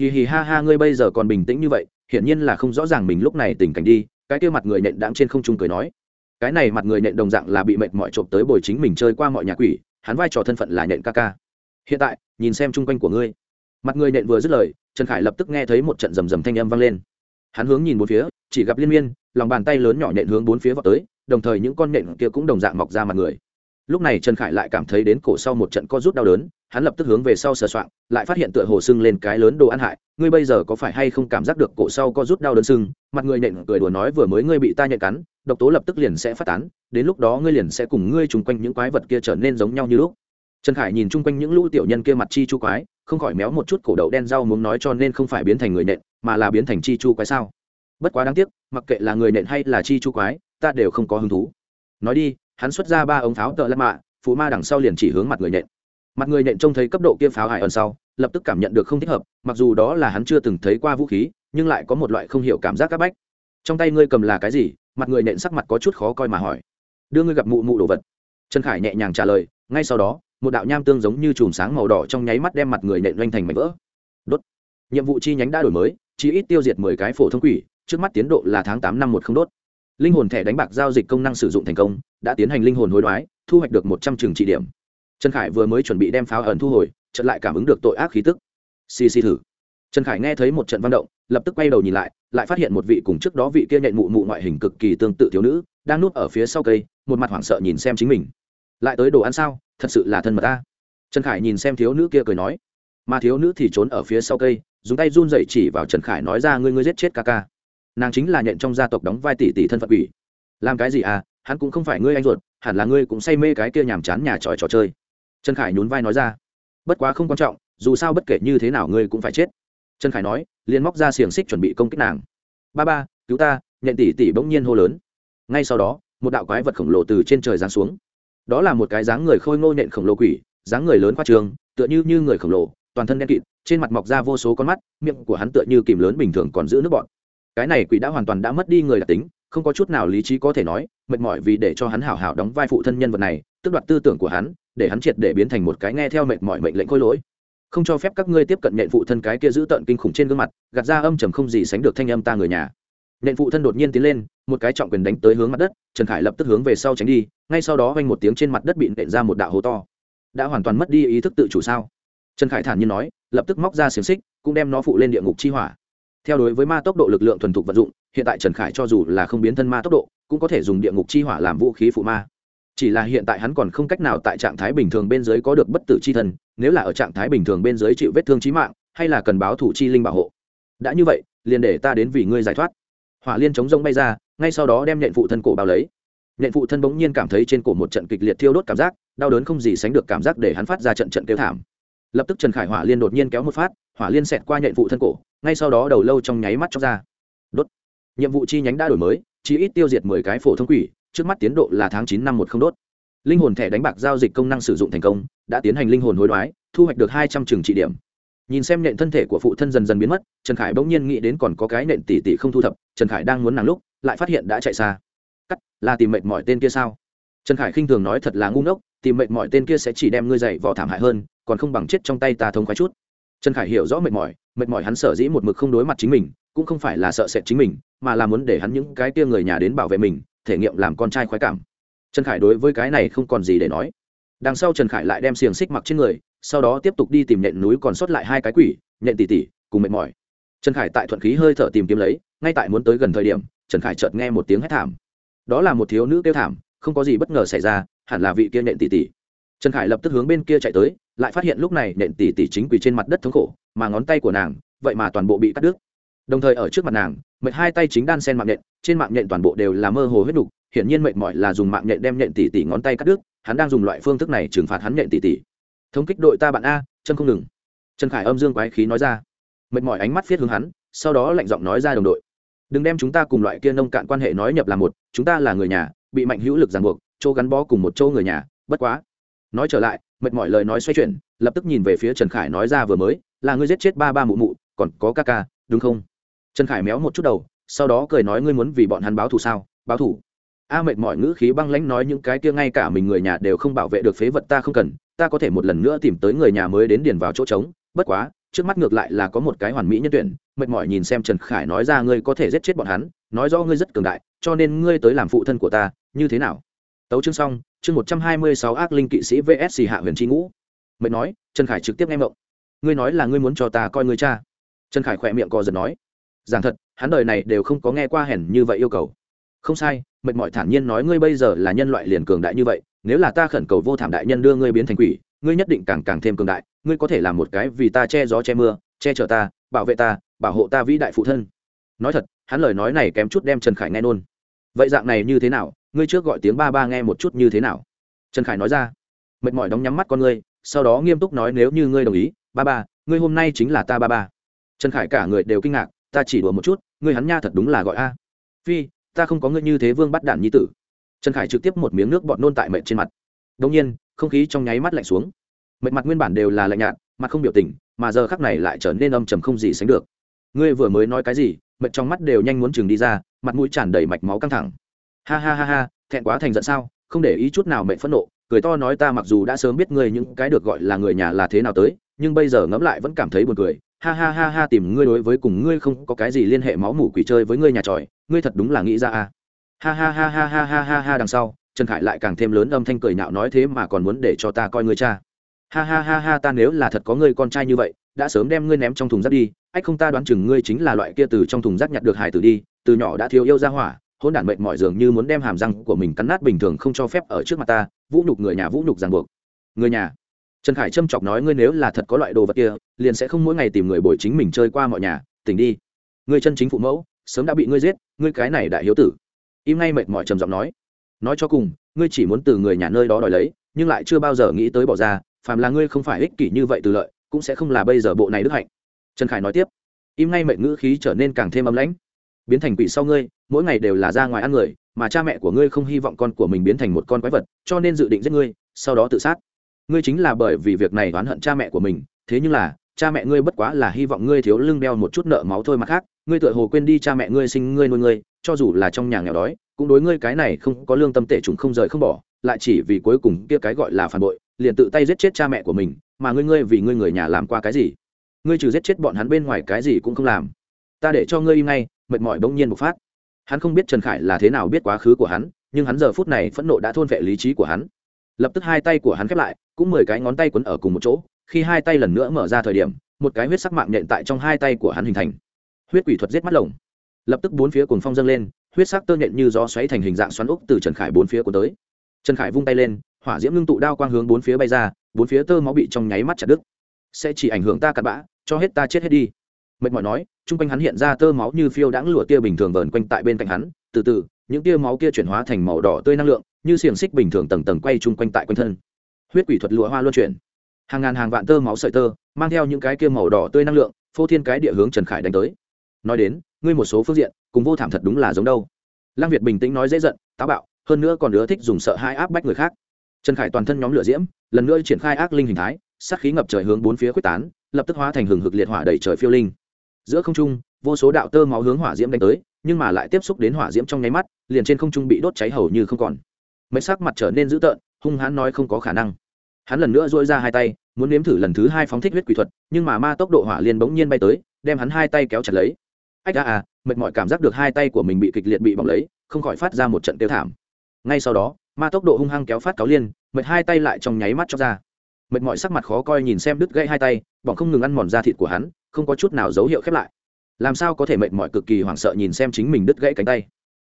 Hì hì ha ha, ngươi bây giờ còn bình tĩnh như vậy, hiển nhiên là không rõ ràng mình lúc này tình cảnh đi. Cái kia mặt người nện đạm trên không trung cười nói. Cái này mặt người nện đồng dạng là bị mệt mỏi trộm tới bồi chính mình chơi qua mọi nhà quỷ hắn vai trò thân phận là nện ca ca. Hiện tại, nhìn xem chung quanh của ngươi. Mặt người nện vừa dứt lời, trần khải lập tức nghe thấy một trận rầm rầm thanh âm vang lên. Hắn hướng nhìn bốn phía, chỉ gặp liên miên, lòng bàn tay lớn nhỏ nện hướng bốn phía vào tới, đồng thời những con nện kia cũng đồng dạng mọc ra mặt người. Lúc này trần khải lại cảm thấy đến cổ sau một trận co rút đau đớn hắn lập tức hướng về sau sờ soạn, lại phát hiện tựa hồ sưng lên cái lớn đồ ăn hại. Ngươi bây giờ có phải hay không cảm giác được cổ sau có rút đau đớn sưng? Mặt người nện cười đùa nói vừa mới ngươi bị ta nhận cắn độc tố lập tức liền sẽ phát tán đến lúc đó ngươi liền sẽ cùng ngươi chung quanh những quái vật kia trở nên giống nhau như lúc. Trần khải nhìn chung quanh những lũ tiểu nhân kia mặt chi chu quái không khỏi méo một chút cổ đậu đen rau muốn nói cho nên không phải biến thành người nện mà là biến thành chi chu quái sao? Bất quá đáng tiếc mặc kệ là người nện hay là chi chu quái ta đều không có hứng thú. Nói đi hắn xuất ra ba ống pháo tợ lắc mạ phụ ma đằng sau liền chỉ hướng mặt người nện mặt người nện trông thấy cấp độ kia pháo hải ẩn sau, lập tức cảm nhận được không thích hợp, mặc dù đó là hắn chưa từng thấy qua vũ khí, nhưng lại có một loại không hiểu cảm giác c áp bách. Trong tay ngươi cầm là cái gì? Mặt người nện sắc mặt có chút khó coi mà hỏi. Đưa ngươi gặp mụ mụ đồ vật. Trần khải nhẹ nhàng trả lời, ngay sau đó, một đạo nham tương giống như chùm sáng màu đỏ trong nháy mắt đem mặt người nện loanh thành mảnh vỡ. Đốt. Nhiệm vụ chi nhánh đã đổi mới chi ít tiêu diệt mười cái phổ thông quỷ, trước mắt tiến độ là tháng tám năm một không đốt. Linh hồn thẻ đánh bạc giao dịch công năng sử dụng thành công, đã tiến hành linh hồn hối đoái, thu hoạch được một trăm trường trị điểm trần khải vừa mới chuẩn bị đem pháo ẩn thu hồi, chợt lại cảm ứng được tội ác khí tức. Xì xì thử. Trần khải nghe thấy một trận văn động, lập tức quay đầu nhìn lại lại phát hiện một vị cùng trước đó vị kia nhện mụ mụ ngoại hình cực kỳ tương tự thiếu nữ, đang núp ở phía sau cây, một mặt hoảng sợ nhìn xem chính mình. Lại tới đồ ăn sao? Thật sự là thân mật ta. Trần khải nhìn xem thiếu nữ kia cười nói. Mà thiếu nữ thì trốn ở phía sau cây, dùng tay run dậy chỉ vào trần khải nói ra ngươi ngươi giết chết ca ca. Nàng chính là nhận trong gia tộc đóng vai tỷ tỷ thân phận ủy làm cái gì à? Hắn cũng không phải ngươi anh ruột, hẳn là ngươi cũng say mê cái kia nhàm chán nhà tròi trò chơi trần khải nhún vai nói ra. Bất quá không quan trọng, dù sao bất kể như thế nào ngươi cũng phải chết. Trần khải nói, liền móc ra xiềng xích chuẩn bị công kích nàng. Ba ba, cứu ta, nhện tỷ tỷ bỗng nhiên hô lớn. Ngay sau đó, một đạo quái vật khổng lồ từ trên trời giáng xuống. Đó là một cái dáng người khôi ngô nhện khổng lồ quỷ, dáng người lớn khoa trường, tựa như như người khổng lồ, toàn thân đen kịt, trên mặt mọc ra vô số con mắt, miệng của hắn tựa như kìm lớn bình thường còn giữ nước bọn cái này quỷ đã hoàn toàn đã mất đi người đặc tính, không có chút nào lý trí có thể nói, mệt mỏi vì để cho hắn hảo hảo đóng vai phụ thân nhân vật này tức đoạt tư tưởng của hắn để hắn triệt để biến thành một cái nghe theo mệt mỏi mệnh lệnh khôi lỗi. Không cho phép các ngươi tiếp cận nhện phụ thân cái kia giữ tận kinh khủng trên gương mặt, gạt ra âm trầm không gì sánh được thanh âm ta người nhà. Nhện phụ thân đột nhiên tiến lên, một cái trọng quyền đánh tới hướng mặt đất, trần khải lập tức hướng về sau tránh đi, ngay sau đó vanh một tiếng trên mặt đất bị nện ra một đạo hố to. Đã hoàn toàn mất đi ý thức tự chủ sao? Trần khải thản nhiên nói, lập tức móc ra xiềng xích, cũng đem nó phụ lên địa ngục chi hỏa. Theo đối với ma tốc độ lực lượng thuần thục vận dụng, hiện tại trần khải cho dù là không biến thân ma tốc độ, cũng có thể dùng địa ngục chi hỏa làm vũ khí phụ ma chỉ là hiện tại hắn còn không cách nào tại trạng thái bình thường bên dưới có được bất tử chi thân, nếu là ở trạng thái bình thường bên dưới chịu vết thương trí mạng, hay là cần báo thủ chi linh bảo hộ. Đã như vậy, liền để ta đến vì ngươi giải thoát. Hỏa liên chống rông bay ra, ngay sau đó đem nhện phụ thân cổ bao lấy. Nhện phụ thân bỗng nhiên cảm thấy trên cổ một trận kịch liệt thiêu đốt cảm giác, đau đớn không gì sánh được cảm giác để hắn phát ra trận trận kêu thảm. Lập tức trần khải hỏa liên đột nhiên kéo một phát, hỏa liên xẹt qua nhện phụ thân cổ, ngay sau đó đầu lâu trong nháy mắt cho ra. Đốt. Nhiệm vụ chi nhánh đã đổi mới chỉ ít tiêu diệt mười cái phổ thông quỷ trước mắt tiến độ là tháng chín năm một không đốt. Linh hồn thẻ đánh bạc giao dịch công năng sử dụng thành công, đã tiến hành linh hồn hối đoái, thu hoạch được hai trăm trường trị điểm. Nhìn xem nện thân thể của phụ thân dần dần biến mất, trần khải bỗng nhiên nghĩ đến còn có cái nện tỷ tỷ không thu thập, trần khải đang muốn nàng lúc, lại phát hiện đã chạy xa. Cắt, là tìm mệnh mọi tên kia sao? Trần khải khinh thường nói thật là ngu ngốc, tìm mệnh mọi tên kia sẽ chỉ đem ngươi dậy vỏ thảm hại hơn, còn không bằng chết trong tay ta thông khoái chút. Trần khải hiểu rõ mệt mỏi mệt mỏi hắn sở dĩ một mực không đối mặt chính mình, cũng không phải là sợ sệt chính mình, mà là muốn để hắn những cái kia người nhà đến bảo vệ mình thể nghiệm làm con trai khoái cảm. Trần khải đối với cái này không còn gì để nói. Đằng sau trần khải lại đem xiềng xích mặc trên người, sau đó tiếp tục đi tìm nện núi còn sót lại hai cái quỷ, nện tỉ tỉ, cùng mệt mỏi. Trần khải tại thuận khí hơi thở tìm kiếm lấy, ngay tại muốn tới gần thời điểm, trần khải chợt nghe một tiếng hét thảm. Đó là một thiếu nữ kêu thảm, không có gì bất ngờ xảy ra, hẳn là vị kia nện tỉ tỉ. Trần khải lập tức hướng bên kia chạy tới, lại phát hiện lúc này nện tỉ tỉ chính quỳ trên mặt đất thống khổ, mà ngón tay của nàng, vậy mà toàn bộ bị cắt đứt đồng thời ở trước mặt nàng, mệt hai tay chính đan sen mạng nhện, trên mạng nhện toàn bộ đều là mơ hồ huyết đục hiển nhiên mệt mỏi là dùng mạng nhện đem nhện tỉ tỉ ngón tay cắt đứt, hắn đang dùng loại phương thức này trừng phạt hắn nhện tỉ tỉ. Thống kích đội ta bạn a, chân không ngừng. Trần khải âm dương quái khí nói ra. Mệt mỏi ánh mắt viết hướng hắn, sau đó lạnh giọng nói ra đồng đội. Đừng đem chúng ta cùng loại kia nông cạn quan hệ nói nhập là một, chúng ta là người nhà, bị mạnh hữu lực ràng buộc, chỗ gắn bó cùng một chỗ người nhà, bất quá. Nói trở lại, mệt mỏi lời nói xoay chuyển, lập tức nhìn về phía trần khải nói ra vừa mới, là ngươi giết chết ba ba mụ mụ, còn có ca ca, đúng không? Trần khải méo một chút đầu, sau đó cười nói, ngươi muốn vì bọn hắn báo thù sao? Báo thù? A mệt mỏi ngữ khí băng lãnh nói, những cái kia ngay cả mình người nhà đều không bảo vệ được phế vật ta không cần, ta có thể một lần nữa tìm tới người nhà mới đến điền vào chỗ trống. Bất quá, trước mắt ngược lại là có một cái hoàn mỹ nhân tuyển. Mệt mỏi nhìn xem trần khải nói ra, ngươi có thể giết chết bọn hắn, nói rõ ngươi rất cường đại, cho nên ngươi tới làm phụ thân của ta, như thế nào? Tấu chương xong, chương một trăm hai mươi sáu ác linh kỵ sĩ vsc hạ huyền tri ngũ. Mệt nói, trần khải trực tiếp nghe mộng. Ngươi nói là ngươi muốn cho ta coi ngươi cha. Trần khải khỏe miệng co giật nói giảng thật, hắn đời này đều không có nghe qua hèn như vậy yêu cầu. Không sai, mệt mỏi thản nhiên nói ngươi bây giờ là nhân loại liền cường đại như vậy, nếu là ta khẩn cầu vô thảm đại nhân đưa ngươi biến thành quỷ, ngươi nhất định càng càng thêm cường đại, ngươi có thể làm một cái vì ta che gió che mưa, che chở ta, bảo vệ ta, bảo hộ ta vĩ đại phụ thân. Nói thật, hắn lời nói này kém chút đem trần khải nghe nôn. Vậy dạng này như thế nào, ngươi trước gọi tiếng ba ba nghe một chút như thế nào? Trần khải nói ra, mệt mỏi đóng nhắm mắt con ngươi, sau đó nghiêm túc nói nếu như ngươi đồng ý, ba ba, ngươi hôm nay chính là ta ba ba. Trần khải cả người đều kinh ngạc ta chỉ đùa một chút, ngươi hắn nha thật đúng là gọi a. Phi, ta không có ngươi như thế vương bắt đạn nhi tử. Trần khải trực tiếp một miếng nước bọt nôn tại mệt trên mặt. Đông nhiên, không khí trong nháy mắt lạnh xuống. Mệt mặt nguyên bản đều là lạnh nhạt, mặt không biểu tình, mà giờ khắc này lại trở nên âm trầm không gì sánh được. Ngươi vừa mới nói cái gì, mệt trong mắt đều nhanh muốn chừng đi ra, mặt mũi tràn đầy mạch máu căng thẳng. Ha ha ha ha, thẹn quá thành giận sao, không để ý chút nào mệt phẫn nộ, cười to nói ta mặc dù đã sớm biết ngươi những cái được gọi là người nhà là thế nào tới, nhưng bây giờ ngẫm lại vẫn cảm thấy buồn cười ha ha ha ha tìm ngươi đối với cùng ngươi không có cái gì liên hệ máu mủ quỷ chơi với ngươi nhà tròi ngươi thật đúng là nghĩ ra à ha ha ha ha ha ha ha ha đằng sau trần khải lại càng thêm lớn âm thanh cười nhạo nói thế mà còn muốn để cho ta coi ngươi cha ha ha ha ha ta nếu là thật có ngươi con trai như vậy đã sớm đem ngươi ném trong thùng rác đi ách không ta đoán chừng ngươi chính là loại kia từ trong thùng rác nhặt được hải tử đi từ nhỏ đã thiếu yêu ra hỏa hôn đản mệnh mọi dường như muốn đem hàm răng của mình cắn nát bình thường không cho phép ở trước mặt ta vũ nhục người nhà vũ nhục ràng buộc người nhà trần khải trâm chọc nói ngươi nếu là thật có loại đồ vật kia, liền sẽ không mỗi ngày tìm người bồi chính mình chơi qua mọi nhà, tỉnh đi. Ngươi chân chính phụ mẫu, sớm đã bị ngươi giết, ngươi cái này đại hiếu tử. Im ngay mệt mỏi trầm giọng nói. Nói cho cùng, ngươi chỉ muốn từ người nhà nơi đó đòi lấy, nhưng lại chưa bao giờ nghĩ tới bỏ ra, phàm là ngươi không phải ích kỷ như vậy từ lợi, cũng sẽ không là bây giờ bộ này đức hạnh. Trần khải nói tiếp. Im ngay mệnh ngữ khí trở nên càng thêm ấm lãnh. Biến thành quỷ sau ngươi, mỗi ngày đều là ra ngoài ăn người, mà cha mẹ của ngươi không hy vọng con của mình biến thành một con quái vật, cho nên dự định giết ngươi, sau đó tự sát ngươi chính là bởi vì việc này oán hận cha mẹ của mình, thế nhưng là, cha mẹ ngươi bất quá là hy vọng ngươi thiếu lưng đeo một chút nợ máu thôi mà khác, ngươi tựa hồ quên đi cha mẹ ngươi sinh ngươi nuôi ngươi, cho dù là trong nhà nghèo đói, cũng đối ngươi cái này không có lương tâm tệ chúng không rời không bỏ, lại chỉ vì cuối cùng kia cái gọi là phản bội, liền tự tay giết chết cha mẹ của mình, mà ngươi ngươi vì ngươi người nhà làm qua cái gì? Ngươi trừ giết chết bọn hắn bên ngoài cái gì cũng không làm. Ta để cho ngươi im ngay, mệt mỏi bỗng nhiên một phát. Hắn không biết trần khải là thế nào biết quá khứ của hắn, nhưng hắn giờ phút này phẫn nộ đã thôn vệ lý trí của hắn lập tức hai tay của hắn khép lại, cũng mười cái ngón tay quấn ở cùng một chỗ, khi hai tay lần nữa mở ra thời điểm, một cái huyết sắc mạng nhện tại trong hai tay của hắn hình thành. Huyết quỷ thuật giết mắt lồng. Lập tức bốn phía cùng phong dâng lên, huyết sắc tơ nhện như gió xoáy thành hình dạng xoắn úc từ trần khải bốn phía của tới. Trần khải vung tay lên, hỏa diễm ngưng tụ đao quang hướng bốn phía bay ra, bốn phía tơ máu bị trong nháy mắt chặt đứt. Sẽ chỉ ảnh hưởng ta cặn bã, cho hết ta chết hết đi. Mệt mỏi nói, chung quanh hắn hiện ra tơ máu như phiêu đãng lụa tia bình thường vờn quanh tại bên cạnh hắn, từ từ những tia máu kia chuyển hóa thành màu đỏ tươi năng lượng, như xiềng xích bình thường tầng tầng quay chung quanh tại quanh thân. Huyết quỷ thuật lụa hoa luân chuyển. Hàng ngàn hàng vạn tơ máu sợi tơ, mang theo những cái kia màu đỏ tươi năng lượng, phô thiên cái địa hướng trần khải đánh tới. Nói đến, ngươi một số phương diện, cùng vô thảm thật đúng là giống đâu. Lăng việt bình tĩnh nói dễ giận, táo bạo, hơn nữa còn ưa thích dùng sợ hai áp bách người khác. Trần khải toàn thân nhóm lửa diễm, lần nữa triển khai ác linh hình thái, sát khí ngập trời hướng bốn phía quyết tán, lập tức hóa thành hừng hực liệt hỏa đầy trời phiêu linh. Giữa không trung, vô số đạo tơ máu hướng hỏa diễm đánh tới, nhưng mà lại tiếp xúc đến hỏa diễm trong nháy mắt liền trên không trung bị đốt cháy hầu như không còn. Mấy sắc mặt trở nên dữ tợn, hung hãn nói không có khả năng. Hắn lần nữa dỗi ra hai tay, muốn nếm thử lần thứ hai phóng thích huyết quỷ thuật, nhưng mà ma tốc độ hỏa liền bỗng nhiên bay tới, đem hắn hai tay kéo chặt lấy. Ách a à mệt mỏi cảm giác được hai tay của mình bị kịch liệt bị bỏng lấy, không khỏi phát ra một trận tiêu thảm. Ngay sau đó, ma tốc độ hung hăng kéo phát cáo liên, mệt hai tay lại trong nháy mắt cho ra. Mệt mỏi sắc mặt khó coi nhìn xem đứt gãy hai tay, bỏng không ngừng ăn mòn da thịt của hắn, không có chút nào dấu hiệu khép lại. Làm sao có thể mệt mỏi cực kỳ hoảng sợ nhìn xem chính mình đứt gãy cánh tay?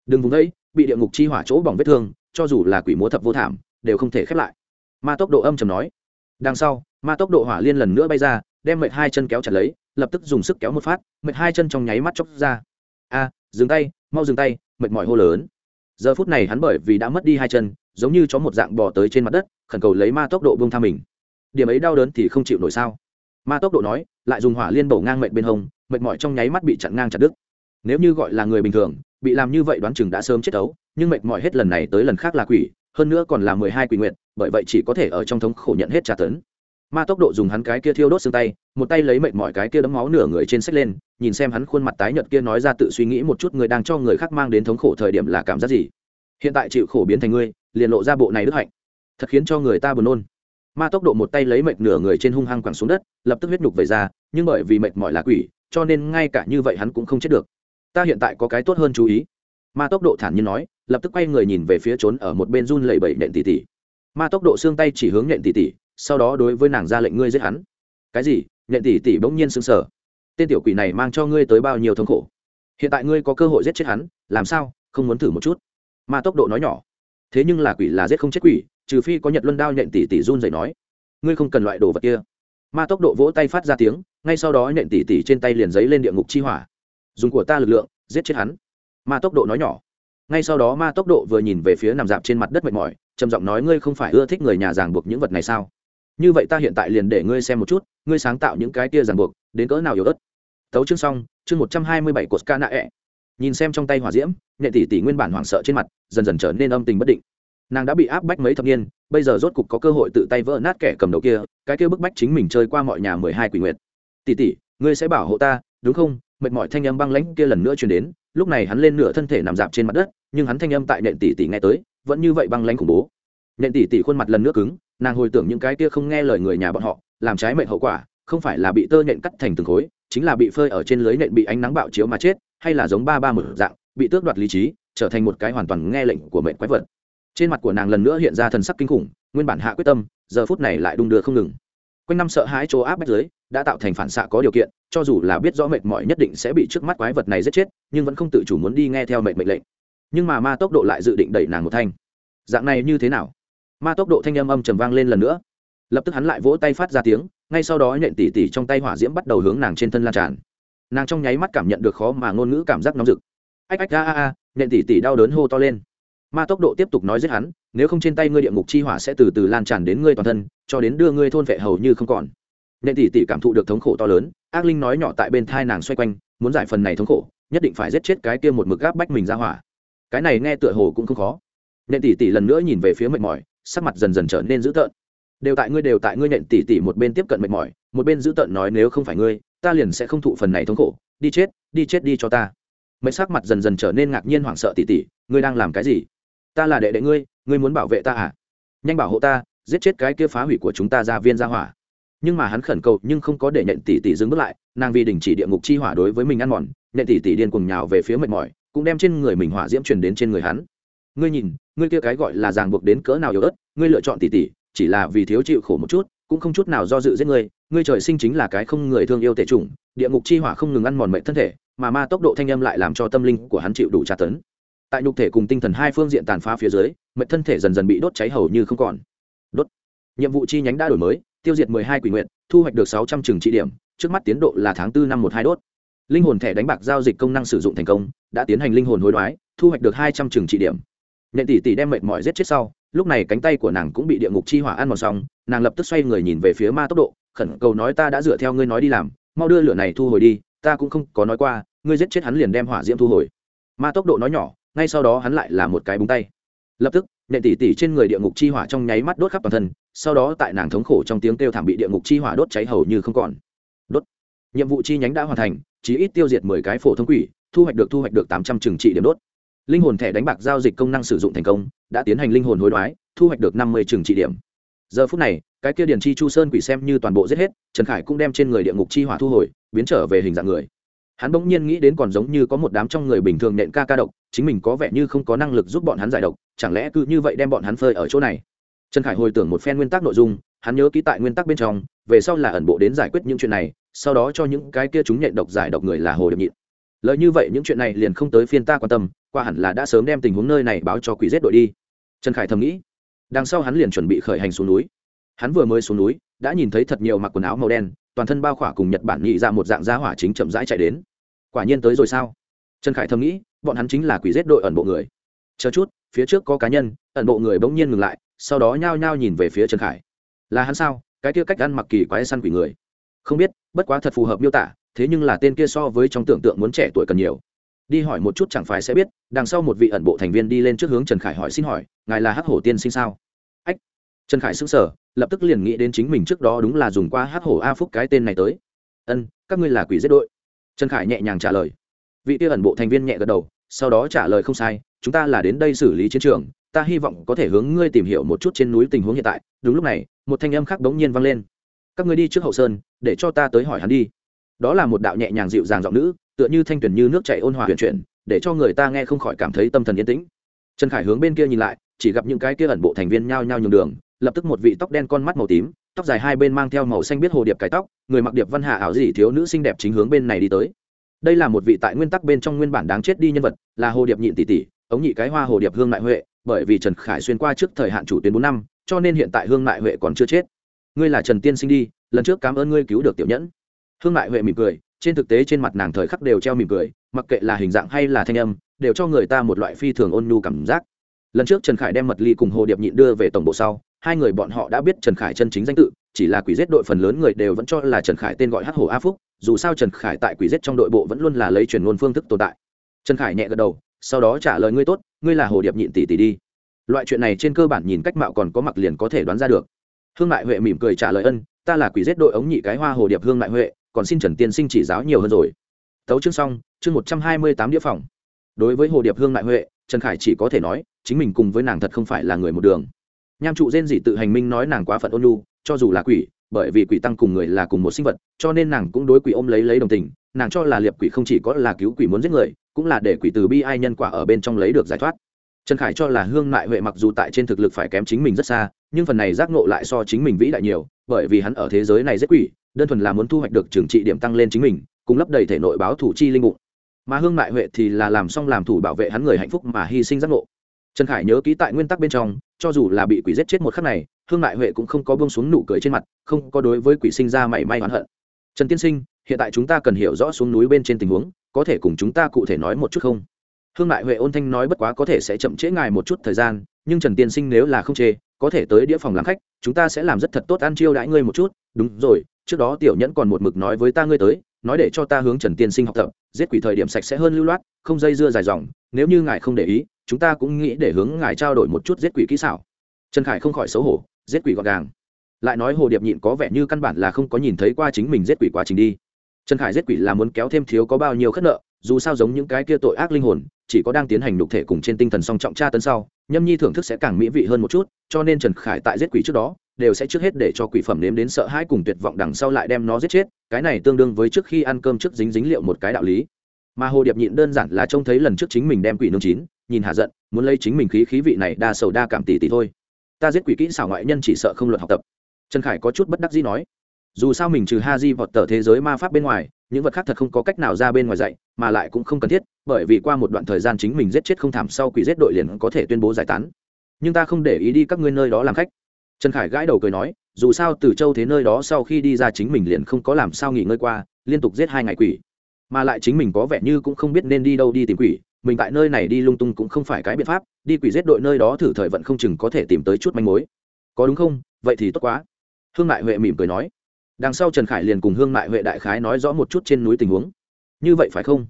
Đừng vùng đấy bị địa ngục chi hỏa chỗ bỏng vết thương, cho dù là quỷ múa thập vô thảm, đều không thể khép lại. Ma tốc độ âm chầm nói. Đằng sau, ma tốc độ hỏa liên lần nữa bay ra, đem mệt hai chân kéo chặt lấy, lập tức dùng sức kéo một phát, mệt hai chân trong nháy mắt chóc ra. A, dừng tay, mau dừng tay, mệt mỏi hô lớn. Giờ phút này hắn bởi vì đã mất đi hai chân, giống như chó một dạng bò tới trên mặt đất, khẩn cầu lấy ma tốc độ bông tha mình. Điểm ấy đau đớn thì không chịu nổi sao? Ma tốc độ nói, lại dùng hỏa liên bổ ngang mệt bên hông, mệt mỏi trong nháy mắt bị chặn ngang chặt đứt nếu như gọi là người bình thường, bị làm như vậy đoán chừng đã sớm chết ấu nhưng mệt mỏi hết lần này tới lần khác là quỷ, hơn nữa còn là mười hai quỷ nguyện bởi vậy chỉ có thể ở trong thống khổ nhận hết trả tấn. Ma tốc độ dùng hắn cái kia thiêu đốt xương tay, một tay lấy mệt mỏi cái kia đấm máu nửa người trên sách lên, nhìn xem hắn khuôn mặt tái nhợt kia nói ra tự suy nghĩ một chút người đang cho người khác mang đến thống khổ thời điểm là cảm giác gì. Hiện tại chịu khổ biến thành ngươi, liền lộ ra bộ này đức hạnh. Thật khiến cho người ta buồn nôn. Ma tốc độ một tay lấy mệt nửa người trên hung hăng quẳng xuống đất, lập tức huyết nhục về ra, nhưng bởi vì mệt mỏi là quỷ, cho nên ngay cả như vậy hắn cũng không chết được ta hiện tại có cái tốt hơn chú ý. Ma tốc độ thản nhiên nói, lập tức quay người nhìn về phía trốn ở một bên run lẩy bẩy nện tỉ tỉ. Ma tốc độ xương tay chỉ hướng nện tỉ tỉ, sau đó đối với nàng ra lệnh ngươi giết hắn. Cái gì? Nện tỉ tỉ bỗng nhiên sững sờ. Tên tiểu quỷ này mang cho ngươi tới bao nhiêu thống khổ? Hiện tại ngươi có cơ hội giết chết hắn, làm sao? Không muốn thử một chút. Ma tốc độ nói nhỏ. Thế nhưng là quỷ là giết không chết quỷ, trừ phi có nhật luân đao nện tỷ tỷ run dậy nói. Ngươi không cần loại đồ vật kia. Ma tốc độ vỗ tay phát ra tiếng, ngay sau đó nện tỷ tỷ trên tay liền giấy lên địa ngục chi hỏa dùng của ta lực lượng, giết chết hắn. Ma tốc độ nói nhỏ. Ngay sau đó ma tốc độ vừa nhìn về phía nằm dạp trên mặt đất mệt mỏi, trầm giọng nói, ngươi không phải ưa thích người nhà ràng buộc những vật này sao? Như vậy ta hiện tại liền để ngươi xem một chút, ngươi sáng tạo những cái kia ràng buộc, đến cỡ nào yếu ớt. Tấu chương xong, chương một trăm hai mươi bảy của ska nạ ẹ nhìn xem trong tay hỏa diễm, nhẹ tỷ tỷ nguyên bản hoảng sợ trên mặt, dần dần trở nên âm tình bất định. Nàng đã bị áp bách mấy thập niên, bây giờ rốt cục có cơ hội tự tay vỡ nát kẻ cầm đầu kia, cái kia bức bách chính mình chơi qua mọi nhà mười hai quỷ nguyệt. Tỷ tỷ, ngươi sẽ bảo hộ ta, đúng không? Mệt mỏi thanh âm băng lãnh kia lần nữa truyền đến, lúc này hắn lên nửa thân thể nằm dạp trên mặt đất, nhưng hắn thanh âm tại nện tỷ tỷ nghe tới, vẫn như vậy băng lãnh khủng bố. Nện tỷ tỷ khuôn mặt lần nữa cứng, nàng hồi tưởng những cái kia không nghe lời người nhà bọn họ, làm trái mệnh hậu quả, không phải là bị tơ nện cắt thành từng khối, chính là bị phơi ở trên lưới nện bị ánh nắng bạo chiếu mà chết, hay là giống ba ba một dạng, bị tước đoạt lý trí, trở thành một cái hoàn toàn nghe lệnh của mệnh quái vật. Trên mặt của nàng lần nữa hiện ra thần sắc kinh khủng, nguyên bản hạ quyết tâm, giờ phút này lại đung đưa không ngừng. Quanh năm sợ hãi chỗ áp bách dưới đã tạo thành phản xạ có điều kiện, cho dù là biết rõ mệt mỏi nhất định sẽ bị trước mắt quái vật này giết chết, nhưng vẫn không tự chủ muốn đi nghe theo mệnh mệnh lệnh. Nhưng mà ma tốc độ lại dự định đẩy nàng một thanh. Dạng này như thế nào? Ma tốc độ thanh âm âm trầm vang lên lần nữa. Lập tức hắn lại vỗ tay phát ra tiếng, ngay sau đó nhện tỉ tỉ trong tay hỏa diễm bắt đầu hướng nàng trên thân lan tràn. Nàng trong nháy mắt cảm nhận được khó mà ngôn ngữ cảm giác nóng rực. Ách ách a a a nhện tỉ tỉ đau đớn hô to lên. Ma tốc độ tiếp tục nói giết hắn, nếu không trên tay ngươi địa ngục chi hỏa sẽ từ từ lan tràn đến ngươi toàn thân, cho đến đưa ngươi thôn vệ hầu như không còn nên tỷ tỷ cảm thụ được thống khổ to lớn ác linh nói nhỏ tại bên thai nàng xoay quanh muốn giải phần này thống khổ nhất định phải giết chết cái kia một mực gáp bách mình ra hỏa. Cái này nghe tựa hồ cũng không khó. Nên tỷ tỷ lần nữa nhìn về phía mệt mỏi sắc mặt dần dần trở nên dữ tợn. Đều tại ngươi đều tại ngươi nhện tỷ tỷ một bên tiếp cận mệt mỏi một bên dữ tợn nói nếu không phải ngươi ta liền sẽ không thụ phần này thống khổ đi chết đi chết đi cho ta. Mệt sắc mặt dần dần trở nên ngạc nhiên hoảng sợ tỷ tỷ, ngươi đang làm cái gì? Ta là đệ đệ ngươi ngươi muốn bảo vệ ta à? Nhanh bảo hộ ta giết chết cái kia phá hủy của chúng ta ra viên ra hỏa nhưng mà hắn khẩn cầu nhưng không có để nhận tỷ tỷ dừng bước lại, nàng vì đình chỉ địa ngục chi hỏa đối với mình ăn mòn nhận tỷ tỷ điên cùng nhào về phía mệt mỏi, cũng đem trên người mình hỏa diễm truyền đến trên người hắn. Ngươi nhìn, ngươi kia cái gọi là ràng buộc đến cỡ nào yếu ớt, ngươi lựa chọn tỷ tỷ, chỉ là vì thiếu chịu khổ một chút, cũng không chút nào do dự giết ngươi ngươi trời sinh chính là cái không người thương yêu tể chủng, địa ngục chi hỏa không ngừng ăn mòn mệnh thân thể, mà ma tốc độ thanh âm lại làm cho tâm linh của hắn chịu đủ tra tấn. Tại nhục thể cùng tinh thần hai phương diện tàn phá phía dưới, mệnh thân thể dần dần bị đốt cháy hầu như không còn. Đốt. Nhiệm vụ chi nhánh đã đổi mới tiêu diệt mười hai quỷ nguyện, thu hoạch được sáu trăm trường trị điểm, trước mắt tiến độ là tháng tư năm một hai đốt. Linh hồn thẻ đánh bạc giao dịch công năng sử dụng thành công, đã tiến hành linh hồn hối đoái, thu hoạch được hai trăm trường trị điểm. Nhện tỷ tỷ đem mệt mỏi giết chết sau, lúc này cánh tay của nàng cũng bị địa ngục chi hỏa ăn mòn xong, nàng lập tức xoay người nhìn về phía ma tốc độ, khẩn cầu nói ta đã dựa theo ngươi nói đi làm, mau đưa lửa này thu hồi đi, ta cũng không có nói qua, ngươi giết chết hắn liền đem hỏa diễm thu hồi. Ma tốc độ nói nhỏ, ngay sau đó hắn lại là một cái búng tay. Lập tức nện tỉ tỉ trên người địa ngục chi hỏa trong nháy mắt đốt khắp toàn thân, sau đó tại nàng thống khổ trong tiếng kêu thảm bị địa ngục chi hỏa đốt cháy hầu như không còn. Đốt. Nhiệm vụ chi nhánh đã hoàn thành chỉ ít tiêu diệt mười cái phổ thông quỷ, thu hoạch được thu hoạch được tám trăm trừng trị điểm đốt. Linh hồn thẻ đánh bạc giao dịch công năng sử dụng thành công, đã tiến hành linh hồn hối đoái, thu hoạch được năm mươi trừng trị điểm. Giờ phút này, cái kia điền chi chu sơn quỷ xem như toàn bộ giết hết, trần khải cũng đem trên người địa ngục chi hỏa thu hồi, biến trở về hình dạng người hắn bỗng nhiên nghĩ đến còn giống như có một đám trong người bình thường nện ca ca độc, chính mình có vẻ như không có năng lực giúp bọn hắn giải độc, chẳng lẽ cứ như vậy đem bọn hắn phơi ở chỗ này? Trần khải hồi tưởng một phen nguyên tắc nội dung, hắn nhớ ký tại nguyên tắc bên trong, về sau là ẩn bộ đến giải quyết những chuyện này, sau đó cho những cái kia chúng nhện độc giải độc người là hồ điệp nhịn. Lợi như vậy những chuyện này liền không tới phiên ta quan tâm, qua hẳn là đã sớm đem tình huống nơi này báo cho quỷ giết đội đi. Trần khải thầm nghĩ. Đằng sau hắn liền chuẩn bị khởi hành xuống núi. Hắn vừa mới xuống núi, đã nhìn thấy thật nhiều mặc quần áo màu đen toàn thân bao khỏa cùng nhật bản nhị ra một dạng giá hỏa chính chậm rãi chạy đến. Quả nhiên tới rồi sao? Trần khải thầm nghĩ, bọn hắn chính là quỷ giết đội ẩn bộ người. Chờ chút, phía trước có cá nhân, ẩn bộ người bỗng nhiên ngừng lại, sau đó nhao nhao nhìn về phía trần khải. Là hắn sao? Cái kia cách ăn mặc kỳ quái săn quỷ người. Không biết, bất quá thật phù hợp miêu tả, thế nhưng là tên kia so với trong tưởng tượng muốn trẻ tuổi cần nhiều. Đi hỏi một chút chẳng phải sẽ biết, đằng sau một vị ẩn bộ thành viên đi lên trước hướng trần khải hỏi xin hỏi, ngài là hắc hổ tiên sinh sao? Ách, trần khải xứng sở lập tức liền nghĩ đến chính mình trước đó đúng là dùng qua hắc hổ a phúc cái tên này tới. Ân, các ngươi là quỷ giết đội. Trần khải nhẹ nhàng trả lời. Vị kia ẩn bộ thành viên nhẹ gật đầu, sau đó trả lời không sai, chúng ta là đến đây xử lý chiến trường, ta hy vọng có thể hướng ngươi tìm hiểu một chút trên núi tình huống hiện tại. Đúng lúc này, một thanh âm khác bỗng nhiên vang lên. Các ngươi đi trước hậu sơn, để cho ta tới hỏi hắn đi. Đó là một đạo nhẹ nhàng dịu dàng giọng nữ, tựa như thanh tuyển như nước chảy ôn hòa huyền chuyển, để cho người ta nghe không khỏi cảm thấy tâm thần yên tĩnh. Trần khải hướng bên kia nhìn lại, chỉ gặp những cái kia ẩn bộ thành viên nhao nhao nhường đường lập tức một vị tóc đen con mắt màu tím, tóc dài hai bên mang theo màu xanh biết hồ điệp cái tóc, người mặc điệp văn hạ ảo dị thiếu nữ xinh đẹp chính hướng bên này đi tới. Đây là một vị tại nguyên tắc bên trong nguyên bản đáng chết đi nhân vật, là hồ điệp nhịn tỷ tỷ ống nhị cái hoa hồ điệp hương mại huệ, bởi vì trần khải xuyên qua trước thời hạn chủ tuyến bốn năm, cho nên hiện tại hương mại huệ còn chưa chết. Ngươi là trần tiên sinh đi, lần trước cảm ơn ngươi cứu được tiểu nhẫn. Hương mại huệ mỉm cười, trên thực tế trên mặt nàng thời khắc đều treo mỉm cười, mặc kệ là hình dạng hay là thanh âm, đều cho người ta một loại phi thường ôn nhu cảm giác. Lần trước trần khải đem mật ly cùng hồ điệp nhịn đưa về tổng bộ sau hai người bọn họ đã biết trần khải chân chính danh tự, chỉ là quỷ giết đội phần lớn người đều vẫn cho là trần khải tên gọi hắc hồ a phúc, dù sao trần khải tại quỷ giết trong đội bộ vẫn luôn là lấy truyền ngôn phương thức tồn tại. Trần khải nhẹ gật đầu, sau đó trả lời, ngươi tốt, ngươi là hồ điệp nhịn tỷ tỷ đi. Loại chuyện này trên cơ bản nhìn cách mạo còn có mặc liền có thể đoán ra được. Hương mại huệ mỉm cười trả lời, ân, ta là quỷ giết đội ống nhị cái hoa hồ điệp hương mại huệ, còn xin trần tiên sinh chỉ giáo nhiều hơn rồi. Tấu chương xong, chương một trăm hai mươi tám đĩa phòng. Đối với hồ điệp hương mại huệ, trần khải chỉ có thể nói, chính mình cùng với nàng thật không phải là người một đường nham trụ rên dị tự hành minh nói nàng quá phận ôn nhu, cho dù là quỷ, bởi vì quỷ tăng cùng người là cùng một sinh vật, cho nên nàng cũng đối quỷ ôm lấy lấy đồng tình, nàng cho là liệp quỷ không chỉ có là cứu quỷ muốn giết người, cũng là để quỷ từ bi ai nhân quả ở bên trong lấy được giải thoát. Trần khải cho là hương mại huệ mặc dù tại trên thực lực phải kém chính mình rất xa, nhưng phần này giác ngộ lại so chính mình vĩ đại nhiều, bởi vì hắn ở thế giới này rất quỷ, đơn thuần là muốn thu hoạch được trừng trị điểm tăng lên chính mình, cùng lấp đầy thể nội báo thủ chi linh bụng. Mà hương mại huệ thì là làm xong làm thủ bảo vệ hắn người hạnh phúc mà hy sinh giác ngộ trần khải nhớ ký tại nguyên tắc bên trong, cho dù là bị quỷ giết chết một khắc này, hương mại huệ cũng không có bông xuống nụ cười trên mặt, không có đối với quỷ sinh ra mảy may oán hận. Trần tiên sinh, hiện tại chúng ta cần hiểu rõ xuống núi bên trên tình huống, có thể cùng chúng ta cụ thể nói một chút không? Hương mại huệ ôn thanh nói bất quá có thể sẽ chậm trễ ngài một chút thời gian, nhưng trần tiên sinh nếu là không chê, có thể tới đĩa phòng làm khách, chúng ta sẽ làm rất thật tốt ăn chiêu đãi ngươi một chút. Đúng rồi, trước đó tiểu nhẫn còn một mực nói với ta ngươi tới, nói để cho ta hướng trần tiên sinh học tập, giết quỷ thời điểm sạch sẽ hơn lưu loát, không dây dưa dài dòng, nếu như ngài không để ý chúng ta cũng nghĩ để hướng ngài trao đổi một chút giết quỷ kỹ xảo. Trần khải không khỏi xấu hổ, giết quỷ gọn gàng. Lại nói hồ điệp nhịn có vẻ như căn bản là không có nhìn thấy qua chính mình giết quỷ quá trình đi. Trần khải giết quỷ là muốn kéo thêm thiếu có bao nhiêu khất nợ, dù sao giống những cái kia tội ác linh hồn, chỉ có đang tiến hành nhục thể cùng trên tinh thần song trọng tra tấn sau, nhâm nhi thưởng thức sẽ càng mỹ vị hơn một chút, cho nên trần khải tại giết quỷ trước đó, đều sẽ trước hết để cho quỷ phẩm nếm đến sợ hãi cùng tuyệt vọng đằng sau lại đem nó giết chết, cái này tương đương với trước khi ăn cơm trước dính dính liệu một cái đạo lý. Mà hồ điệp nhịn đơn giản là trông thấy lần trước chính mình đem quỷ nương chín nhìn hạ giận, muốn lấy chính mình khí khí vị này đa sầu đa cảm tỷ tỷ thôi. Ta giết quỷ kỹ xảo ngoại nhân chỉ sợ không luật học tập. Trần khải có chút bất đắc dĩ nói. Dù sao mình trừ ha di vọt tờ thế giới ma pháp bên ngoài, những vật khác thật không có cách nào ra bên ngoài dạy, mà lại cũng không cần thiết, bởi vì qua một đoạn thời gian chính mình giết chết không thảm sau quỷ giết đội liền có thể tuyên bố giải tán. Nhưng ta không để ý đi các ngươi nơi đó làm khách. Trần khải gãi đầu cười nói, dù sao từ châu thế nơi đó sau khi đi ra chính mình liền không có làm sao nghỉ ngơi qua, liên tục giết hai ngày quỷ. Mà lại chính mình có vẻ như cũng không biết nên đi đâu đi tìm quỷ mình tại nơi này đi lung tung cũng không phải cái biện pháp, đi quỷ giết đội nơi đó thử thời vận không chừng có thể tìm tới chút manh mối. Có đúng không? Vậy thì tốt quá. Hương mại huệ mỉm cười nói. Đằng sau trần khải liền cùng hương mại huệ đại khái nói rõ một chút trên núi tình huống. Như vậy phải không?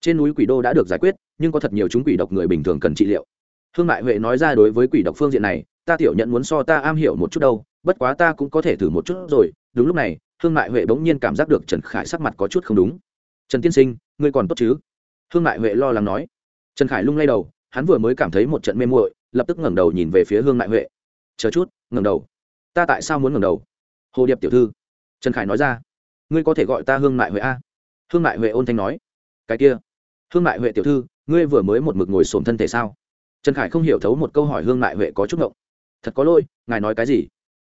Trên núi quỷ đô đã được giải quyết, nhưng có thật nhiều chúng quỷ độc người bình thường cần trị liệu. Hương mại huệ nói ra đối với quỷ độc phương diện này, ta tiểu nhận muốn so ta am hiểu một chút đâu, bất quá ta cũng có thể thử một chút rồi. Đúng lúc này, hương mại huệ bỗng nhiên cảm giác được trần khải sắc mặt có chút không đúng. Trần tiên sinh, ngươi còn tốt chứ? Hương mại huệ lo lắng nói trần khải lung lay đầu, hắn vừa mới cảm thấy một trận mê muội, lập tức ngẩng đầu nhìn về phía hương ngại huệ. Chờ chút, ngẩng đầu. Ta tại sao muốn ngẩng đầu? Hồ điệp tiểu thư. Trần khải nói ra. Ngươi có thể gọi ta hương ngại huệ a? Hương ngại huệ ôn thanh nói. Cái kia. Hương ngại huệ tiểu thư, ngươi vừa mới một mực ngồi xổm thân thể sao? Trần khải không hiểu thấu một câu hỏi hương ngại huệ có chút ngộng. Thật có lỗi, ngài nói cái gì?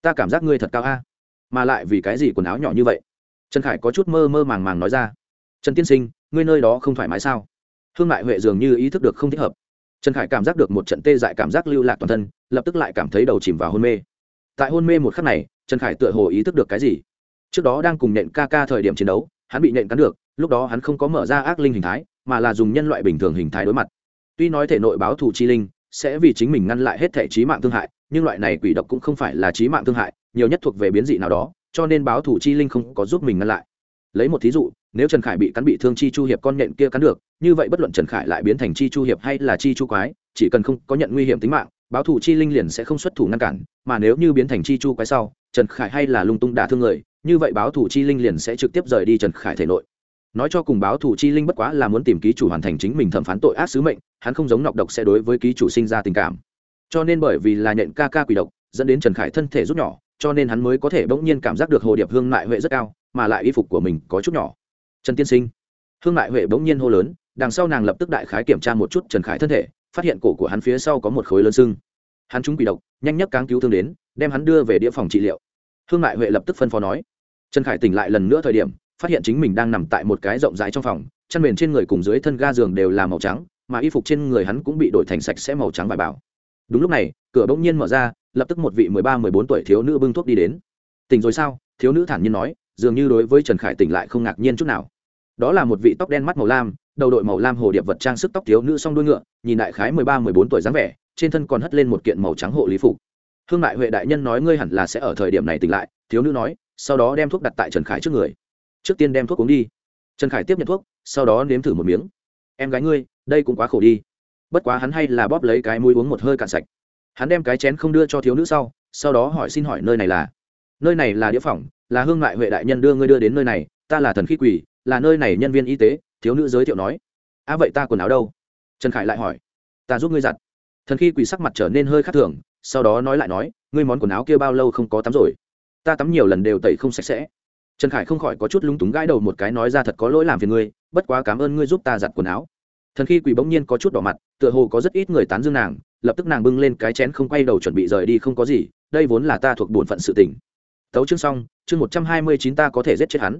Ta cảm giác ngươi thật cao a, mà lại vì cái gì quần áo nhỏ như vậy? Trần khải có chút mơ mơ màng màng nói ra. Trần tiên sinh, ngươi nơi đó không thoải mái sao? Hương mại huệ dường như ý thức được không thích hợp. Trần khải cảm giác được một trận tê dại cảm giác lưu lạc toàn thân, lập tức lại cảm thấy đầu chìm vào hôn mê. Tại hôn mê một khắc này, trần khải tựa hồ ý thức được cái gì? Trước đó đang cùng nện ca ca thời điểm chiến đấu, hắn bị nện cắn được, lúc đó hắn không có mở ra ác linh hình thái, mà là dùng nhân loại bình thường hình thái đối mặt. Tuy nói thể nội báo thù chi linh sẽ vì chính mình ngăn lại hết thể trí mạng thương hại, nhưng loại này quỷ độc cũng không phải là trí mạng thương hại, nhiều nhất thuộc về biến dị nào đó, cho nên báo thủ chi linh không có giúp mình ngăn lại. Lấy một thí dụ nếu trần khải bị cắn bị thương chi chu hiệp con nhện kia cắn được, như vậy bất luận trần khải lại biến thành chi chu hiệp hay là chi chu quái, chỉ cần không có nhận nguy hiểm tính mạng, báo Thủ chi linh liền sẽ không xuất thủ ngăn cản, mà nếu như biến thành chi chu quái sau, trần khải hay là lung tung đả thương người, như vậy báo Thủ chi linh liền sẽ trực tiếp rời đi trần khải thể nội. Nói cho cùng báo Thủ chi linh bất quá là muốn tìm ký chủ hoàn thành chính mình thẩm phán tội ác sứ mệnh, hắn không giống nọc độc sẽ đối với ký chủ sinh ra tình cảm. Cho nên bởi vì là nhện ca ca quỷ độc, dẫn đến trần khải thân thể rút nhỏ, cho nên hắn mới có thể bỗng nhiên cảm giác được hồ điệp hương mại huệ rất cao, mà lại y phục của mình có chút nhỏ trần tiên sinh. Hương mại huệ bỗng nhiên hô lớn, đằng sau nàng lập tức đại khái kiểm tra một chút trần khải thân thể, phát hiện cổ của hắn phía sau có một khối lớn sưng. Hắn trúng quỷ độc, nhanh nhất cáng cứu thương đến, đem hắn đưa về địa phòng trị liệu. Hương mại huệ lập tức phân phó nói. Trần khải tỉnh lại lần nữa thời điểm, phát hiện chính mình đang nằm tại một cái rộng rãi trong phòng chăn mền trên người cùng dưới thân ga giường đều là màu trắng, mà y phục trên người hắn cũng bị đổi thành sạch sẽ màu trắng vải bảo đúng lúc này, cửa bỗng nhiên mở ra, lập tức một vị mười ba, mười bốn tuổi thiếu nữ bưng thuốc đi đến. Tỉnh rồi sao? Thiếu nữ thản nhiên nói, dường như đối với trần khải tỉnh lại không ngạc nhiên chút nào đó là một vị tóc đen mắt màu lam, đầu đội màu lam hồ điệp vật trang sức tóc thiếu nữ song đuôi ngựa, nhìn đại khái mười ba, mười bốn tuổi dáng vẻ, trên thân còn hất lên một kiện màu trắng hộ lý phục. Hương đại huệ đại nhân nói ngươi hẳn là sẽ ở thời điểm này tỉnh lại, thiếu nữ nói, sau đó đem thuốc đặt tại trần khải trước người. Trước tiên đem thuốc uống đi. Trần khải tiếp nhận thuốc, sau đó nếm thử một miếng. Em gái ngươi, đây cũng quá khổ đi. Bất quá hắn hay là bóp lấy cái mũi uống một hơi cạn sạch. Hắn đem cái chén không đưa cho thiếu nữ sau sau đó hỏi xin hỏi nơi này là. Nơi này là đĩa phòng, là hương ngoại huệ đại nhân đưa ngươi đưa đến nơi này, ta là thần khí quỷ là nơi này nhân viên y tế, thiếu nữ giới thiệu nói. A à vậy ta quần áo đâu? Trần khải lại hỏi. Ta giúp ngươi giặt. Thần khi quỷ sắc mặt trở nên hơi khác thường, sau đó nói lại nói, ngươi món quần áo kia bao lâu không có tắm rồi? Ta tắm nhiều lần đều tẩy không sạch sẽ. Trần khải không khỏi có chút lúng túng gãi đầu một cái nói ra thật có lỗi làm phiền ngươi, bất quá cảm ơn ngươi giúp ta giặt quần áo. Thần khi quỷ bỗng nhiên có chút đỏ mặt, tựa hồ có rất ít người tán dương nàng, lập tức nàng bưng lên cái chén không quay đầu chuẩn bị rời đi không có gì, đây vốn là ta thuộc bổn phận sự tình. Tấu chương xong, chương một trăm hai mươi chín ta có thể giết chết hắn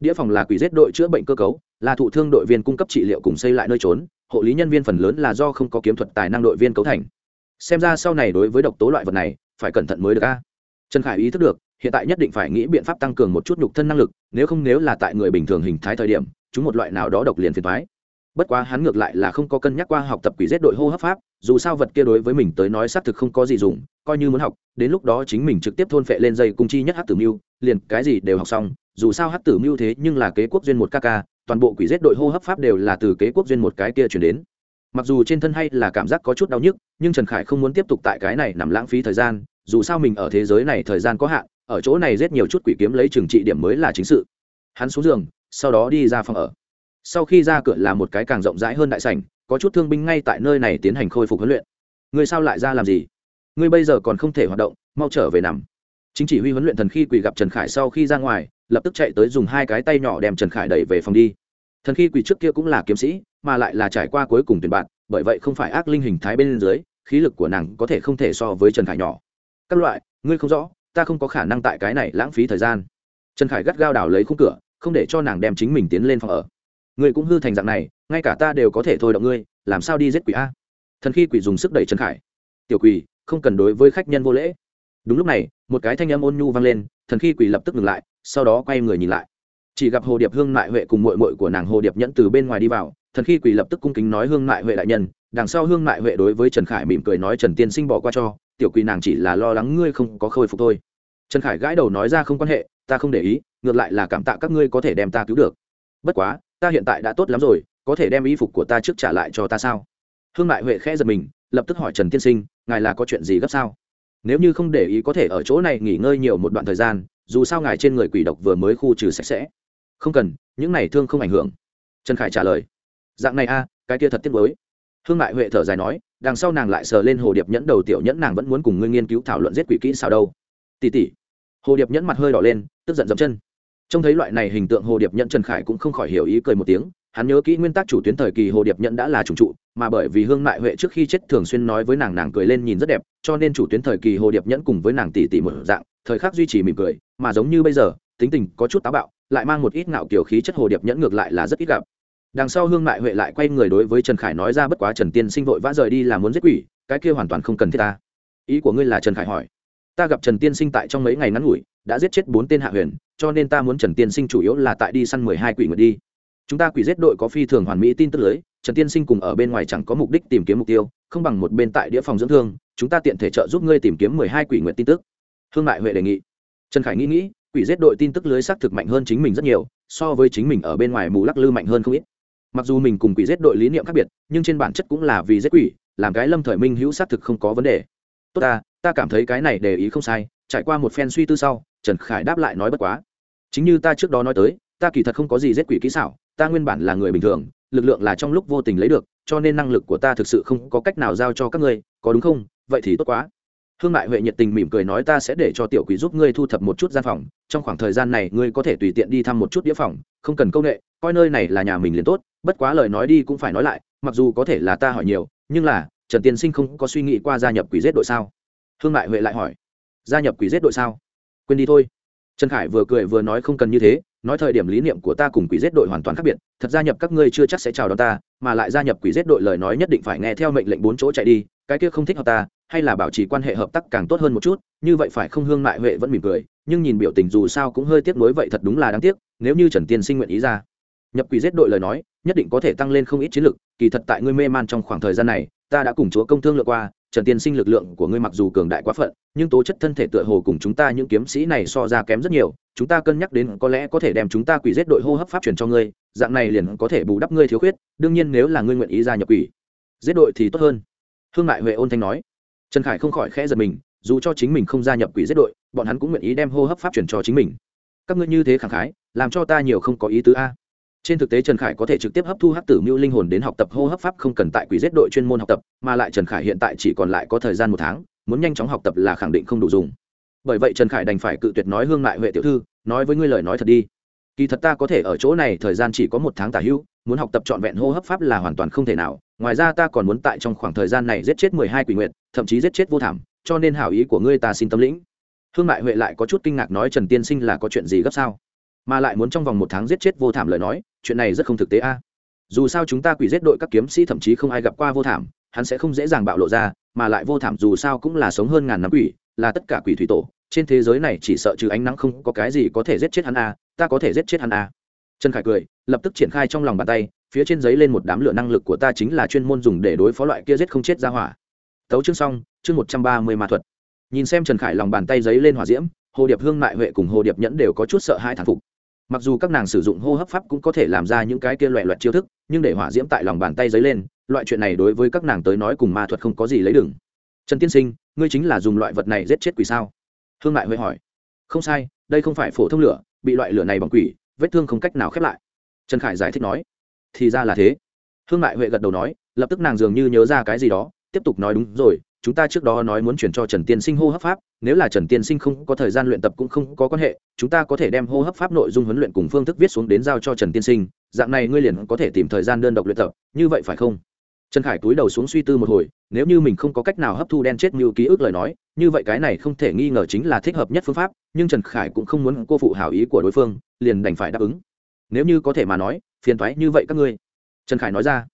đĩa phòng là quỷ giết đội chữa bệnh cơ cấu, là thụ thương đội viên cung cấp trị liệu cùng xây lại nơi trốn, hộ lý nhân viên phần lớn là do không có kiếm thuật tài năng đội viên cấu thành. Xem ra sau này đối với độc tố loại vật này, phải cẩn thận mới được a. Trần khải ý thức được, hiện tại nhất định phải nghĩ biện pháp tăng cường một chút nhục thân năng lực, nếu không nếu là tại người bình thường hình thái thời điểm, chúng một loại nào đó độc liền phiền thoái bất quá hắn ngược lại là không có cân nhắc qua học tập quỷ giết đội hô hấp pháp, dù sao vật kia đối với mình tới nói xác thực không có gì dùng, coi như muốn học, đến lúc đó chính mình trực tiếp thôn phệ lên dây cung chi nhất hát tử mưu, liền cái gì đều học xong dù sao hắc tử mưu thế nhưng là kế quốc duyên một ca ca, toàn bộ quỷ giết đội hô hấp pháp đều là từ kế quốc duyên một cái kia chuyển đến. Mặc dù trên thân hay là cảm giác có chút đau nhức, nhưng trần khải không muốn tiếp tục tại cái này nằm lãng phí thời gian, dù sao mình ở thế giới này thời gian có hạn, ở chỗ này rất nhiều chút quỷ kiếm lấy trừng trị điểm mới là chính sự. Hắn xuống giường, sau đó đi ra phòng ở. Sau khi ra cửa là một cái càng rộng rãi hơn đại sảnh, có chút thương binh ngay tại nơi này tiến hành khôi phục huấn luyện. Ngươi sao lại ra làm gì? Ngươi bây giờ còn không thể hoạt động, mau trở về nằm. Chính chỉ huy huấn luyện thần khi quỳ gặp trần khải sau khi ra ngoài lập tức chạy tới dùng hai cái tay nhỏ đem trần khải đẩy về phòng đi. Thần khi quỳ trước kia cũng là kiếm sĩ, mà lại là trải qua cuối cùng tuyển bạn, bởi vậy không phải ác linh hình thái bên dưới, khí lực của nàng có thể không thể so với trần khải nhỏ. Các loại, ngươi không rõ, ta không có khả năng tại cái này lãng phí thời gian. Trần khải gắt gao đảo lấy khung cửa, không để cho nàng đem chính mình tiến lên phòng ở. Ngươi cũng hư thành dạng này, ngay cả ta đều có thể thôi động ngươi, làm sao đi giết quỷ a? Thần khi quỷ dùng sức đẩy trần khải. Tiểu quỷ, không cần đối với khách nhân vô lễ. Đúng lúc này, một cái thanh âm ôn nhu vang lên thần khi quỷ lập tức ngừng lại, sau đó quay người nhìn lại. Chỉ gặp hồ điệp hương mại huệ cùng mội mội của nàng hồ điệp nhẫn từ bên ngoài đi vào, thần khi quỷ lập tức cung kính nói hương mại huệ đại nhân, đằng sau hương mại huệ đối với trần khải mỉm cười nói trần tiên sinh bỏ qua cho, tiểu quỷ nàng chỉ là lo lắng ngươi không có khôi phục thôi. Trần khải gãi đầu nói ra không quan hệ, ta không để ý, ngược lại là cảm tạ các ngươi có thể đem ta cứu được. Bất quá, ta hiện tại đã tốt lắm rồi, có thể đem y phục của ta trước trả lại cho ta sao? Hương mại huệ khẽ giật mình, lập tức hỏi trần tiên sinh, ngài là có chuyện gì gấp sao? Nếu như không để ý có thể ở chỗ này nghỉ ngơi nhiều một đoạn thời gian, dù sao ngài trên người quỷ độc vừa mới khu trừ sạch sẽ. Không cần, những này thương không ảnh hưởng. Trần khải trả lời. Dạng này a, cái kia thật tiếc mới hương mại huệ thở dài nói, đằng sau nàng lại sờ lên hồ điệp nhẫn đầu tiểu nhẫn nàng vẫn muốn cùng ngươi nghiên cứu thảo luận giết quỷ kỹ sao đâu. Tỉ tỉ. Hồ điệp nhẫn mặt hơi đỏ lên, tức giận dậm chân. Trông thấy loại này hình tượng hồ điệp nhẫn trần khải cũng không khỏi hiểu ý cười một tiếng hắn nhớ kỹ nguyên tắc chủ tuyến thời kỳ hồ điệp nhẫn đã là trùng trụ, mà bởi vì hương mại huệ trước khi chết thường xuyên nói với nàng nàng cười lên nhìn rất đẹp, cho nên chủ tuyến thời kỳ hồ điệp nhẫn cùng với nàng tỷ tỷ một dạng, thời khắc duy trì mỉm cười, mà giống như bây giờ, tính tình có chút táo bạo, lại mang một ít ngạo kiểu khí chất hồ điệp nhẫn ngược lại là rất ít gặp. Đằng sau hương mại huệ lại quay người đối với trần khải nói ra bất quá trần tiên sinh vội vã rời đi là muốn giết quỷ, cái kia hoàn toàn không cần thiết ta. Ý của ngươi là trần khải hỏi. Ta gặp trần tiên sinh tại trong mấy ngày ngắn ngủi, đã giết chết bốn tên hạ huyền, cho nên ta muốn trần tiên sinh chủ yếu là tại đi săn mười hai quỷ nguyệt đi chúng ta quỷ giết đội có phi thường hoàn mỹ tin tức lưới, trần tiên sinh cùng ở bên ngoài chẳng có mục đích tìm kiếm mục tiêu, không bằng một bên tại đĩa phòng dưỡng thương, chúng ta tiện thể trợ giúp ngươi tìm kiếm mười hai quỷ nguyện tin tức. Thương mại huệ đề nghị. Trần khải nghĩ nghĩ, quỷ giết đội tin tức lưới xác thực mạnh hơn chính mình rất nhiều, so với chính mình ở bên ngoài mù lắc lư mạnh hơn không ít. Mặc dù mình cùng quỷ giết đội lý niệm khác biệt, nhưng trên bản chất cũng là vì giết quỷ, làm cái lâm thời minh hữu xác thực không có vấn đề. Tốt ta ta cảm thấy cái này đề ý không sai, trải qua một phen suy tư sau, trần khải đáp lại nói bất quá. Chính như ta trước đó nói tới, ta kỳ thật không có gì giết quỷ kỹ xảo ta nguyên bản là người bình thường, lực lượng là trong lúc vô tình lấy được, cho nên năng lực của ta thực sự không có cách nào giao cho các ngươi, có đúng không? Vậy thì tốt quá. Hương mại huệ nhiệt tình mỉm cười nói, ta sẽ để cho tiểu quỷ giúp ngươi thu thập một chút gian phòng, trong khoảng thời gian này ngươi có thể tùy tiện đi thăm một chút đĩa phòng, không cần công ệ coi nơi này là nhà mình liền tốt, bất quá lời nói đi cũng phải nói lại, mặc dù có thể là ta hỏi nhiều, nhưng là, trần tiên sinh không có suy nghĩ qua gia nhập quỷ giết đội sao? Hương mại huệ lại hỏi. Gia nhập quỷ giết đội sao? Quên đi thôi. Trần khải vừa cười vừa nói không cần như thế nói thời điểm lý niệm của ta cùng quỷ giết đội hoàn toàn khác biệt, thật gia nhập các ngươi chưa chắc sẽ chào đón ta, mà lại gia nhập quỷ giết đội lời nói nhất định phải nghe theo mệnh lệnh bốn chỗ chạy đi, cái kia không thích hợp ta, hay là bảo trì quan hệ hợp tác càng tốt hơn một chút, như vậy phải không hương mại huệ vẫn mỉm cười, nhưng nhìn biểu tình dù sao cũng hơi tiếc nuối vậy thật đúng là đáng tiếc, nếu như trần tiên sinh nguyện ý ra, nhập quỷ giết đội lời nói, nhất định có thể tăng lên không ít chiến lực, kỳ thật tại ngươi mê man trong khoảng thời gian này, ta đã cùng chúa công thương lượng qua trần tiên sinh lực lượng của ngươi mặc dù cường đại quá phận, nhưng tố chất thân thể tựa hồ cùng chúng ta những kiếm sĩ này so ra kém rất nhiều. Chúng ta cân nhắc đến có lẽ có thể đem chúng ta quỷ giết đội hô hấp pháp truyền cho ngươi, dạng này liền có thể bù đắp ngươi thiếu khuyết, đương nhiên nếu là ngươi nguyện ý gia nhập quỷ giết đội thì tốt hơn. Hương mại huệ ôn thanh nói. Trần khải không khỏi khẽ giật mình, dù cho chính mình không gia nhập quỷ giết đội, bọn hắn cũng nguyện ý đem hô hấp pháp truyền cho chính mình. Các ngươi như thế khẳng khái, làm cho ta nhiều không có ý tứ a trên thực tế trần khải có thể trực tiếp hấp thu hắc tử mưu linh hồn đến học tập hô hấp pháp không cần tại quỷ giết đội chuyên môn học tập, mà lại trần khải hiện tại chỉ còn lại có thời gian một tháng, muốn nhanh chóng học tập là khẳng định không đủ dùng. Bởi vậy trần khải đành phải cự tuyệt nói hương mại huệ tiểu thư, nói với ngươi lời nói thật đi. Kỳ thật ta có thể ở chỗ này thời gian chỉ có một tháng tả hữu, muốn học tập trọn vẹn hô hấp pháp là hoàn toàn không thể nào, ngoài ra ta còn muốn tại trong khoảng thời gian này giết chết mười hai quỷ nguyện thậm chí giết chết vô thảm, cho nên hảo ý của ngươi ta xin tâm lĩnh. Hương mại huệ lại có chút kinh ngạc nói trần tiên sinh là có chuyện gì gấp sao? Mà lại muốn trong vòng một tháng giết chết vô thảm lời nói chuyện này rất không thực tế a. Dù sao chúng ta quỷ giết đội các kiếm sĩ thậm chí không ai gặp qua vô thảm, hắn sẽ không dễ dàng bạo lộ ra, mà lại vô thảm dù sao cũng là sống hơn ngàn năm quỷ, là tất cả quỷ thủy tổ. Trên thế giới này chỉ sợ trừ ánh nắng không có cái gì có thể giết chết hắn a, ta có thể giết chết hắn a. Trần khải cười, lập tức triển khai trong lòng bàn tay, phía trên giấy lên một đám lửa năng lực của ta chính là chuyên môn dùng để đối phó loại kia giết không chết ra hỏa. Tấu chương xong, chương một trăm ba mươi ma thuật. Nhìn xem trần khải lòng bàn tay giấy lên hỏa diễm, hồ điệp hương mại huệ cùng hồ điệp nhẫn đều có chút sợ hai thản phục mặc dù các nàng sử dụng hô hấp pháp cũng có thể làm ra những cái kia loẹ loẹt chiêu thức, nhưng để hỏa diễm tại lòng bàn tay dấy lên, loại chuyện này đối với các nàng tới nói cùng ma thuật không có gì lấy đừng. Trần tiên sinh, ngươi chính là dùng loại vật này giết chết quỷ sao? Hương mại huệ hỏi. Không sai, đây không phải phổ thông lửa, bị loại lửa này bằng quỷ, vết thương không cách nào khép lại. Trần khải giải thích nói. Thì ra là thế. Hương mại huệ gật đầu nói, lập tức nàng dường như nhớ ra cái gì đó, tiếp tục nói đúng rồi chúng ta trước đó nói muốn chuyển cho trần tiên sinh hô hấp pháp, nếu là trần tiên sinh không có thời gian luyện tập cũng không có quan hệ, chúng ta có thể đem hô hấp pháp nội dung huấn luyện cùng phương thức viết xuống đến giao cho trần tiên sinh, dạng này ngươi liền có thể tìm thời gian đơn độc luyện tập, như vậy phải không? Trần khải cúi đầu xuống suy tư một hồi, nếu như mình không có cách nào hấp thu đen chết như ký ức lời nói, như vậy cái này không thể nghi ngờ chính là thích hợp nhất phương pháp, nhưng trần khải cũng không muốn cô phụ hảo ý của đối phương, liền đành phải đáp ứng. Nếu như có thể mà nói, phiền thoái như vậy các ngươi. Trần khải nói ra.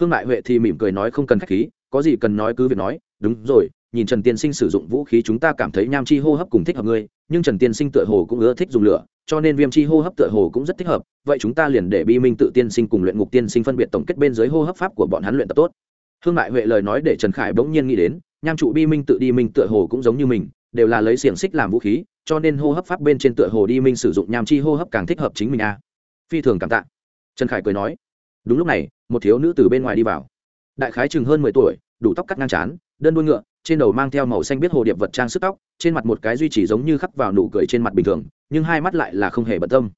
Hương mại huệ thì mỉm cười nói không cần k h á c h khí có gì cần nói cứ việc nói, đúng rồi, nhìn trần tiên sinh sử dụng vũ khí chúng ta cảm thấy nham chi hô hấp cùng thích hợp ngươi, nhưng trần tiên sinh tựa hồ cũng ưa thích dùng lửa, cho nên viêm chi hô hấp tựa hồ cũng rất thích hợp, vậy chúng ta liền để bi minh tự tiên sinh cùng luyện ngục tiên sinh phân biệt tổng kết bên dưới hô hấp pháp của bọn hắn luyện tập tốt. Hương mại huệ lời nói để trần khải bỗng nhiên nghĩ đến, nham trụ bi minh tự đi minh tựa hồ cũng giống như mình, đều là lấy xiềng xích làm vũ khí, cho nên hô hấp pháp bên trên tựa hồ đi minh sử dụng nham chi hô hấp càng thích hợp chính mình a. Phi thường cảm tạ. Trần khải cười nói, đúng lúc này, một thiếu nữ từ bên ngoài đi vào đại khái chừng hơn mười tuổi, đủ tóc cắt ngang chán đơn đuôi ngựa, trên đầu mang theo màu xanh biết hồ điệp vật trang sức tóc, trên mặt một cái duy trì giống như khắc vào nụ cười trên mặt bình thường, nhưng hai mắt lại là không hề bận tâm.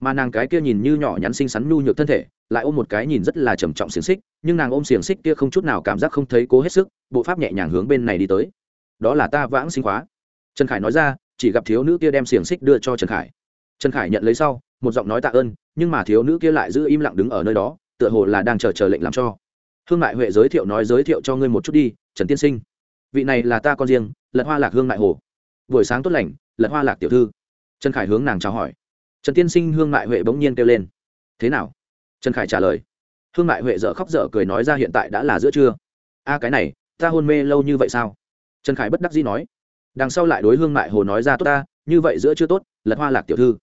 Mà nàng cái kia nhìn như nhỏ nhắn xinh xắn nhu nhược thân thể, lại ôm một cái nhìn rất là trầm trọng xiềng xích, nhưng nàng ôm xiềng xích kia không chút nào cảm giác không thấy cố hết sức, bộ pháp nhẹ nhàng hướng bên này đi tới. Đó là ta vãng sinh khóa. Trần khải nói ra, chỉ gặp thiếu nữ kia đem xiềng xích đưa cho trần khải. Trần khải nhận lấy sau, một giọng nói tạ ơn, nhưng mà thiếu nữ kia lại giữ im lặng đứng ở nơi đó, tựa hồ là đang chờ chờ lệnh làm cho hương mại huệ giới thiệu nói giới thiệu cho ngươi một chút đi, trần tiên sinh. Vị này là ta con riêng, lật hoa lạc hương mại hồ. Buổi sáng tốt lành, lật hoa lạc tiểu thư. Trần khải hướng nàng chào hỏi. Trần tiên sinh hương mại huệ bỗng nhiên kêu lên. Thế nào? Trần khải trả lời. Hương mại huệ dở khóc dở cười nói ra hiện tại đã là giữa trưa. A, cái này, ta hôn mê lâu như vậy sao? Trần khải bất đắc dĩ nói. Đằng sau lại đối hương mại hồ nói ra tốt ta, như vậy giữa chưa tốt, lật hoa lạc tiểu thư.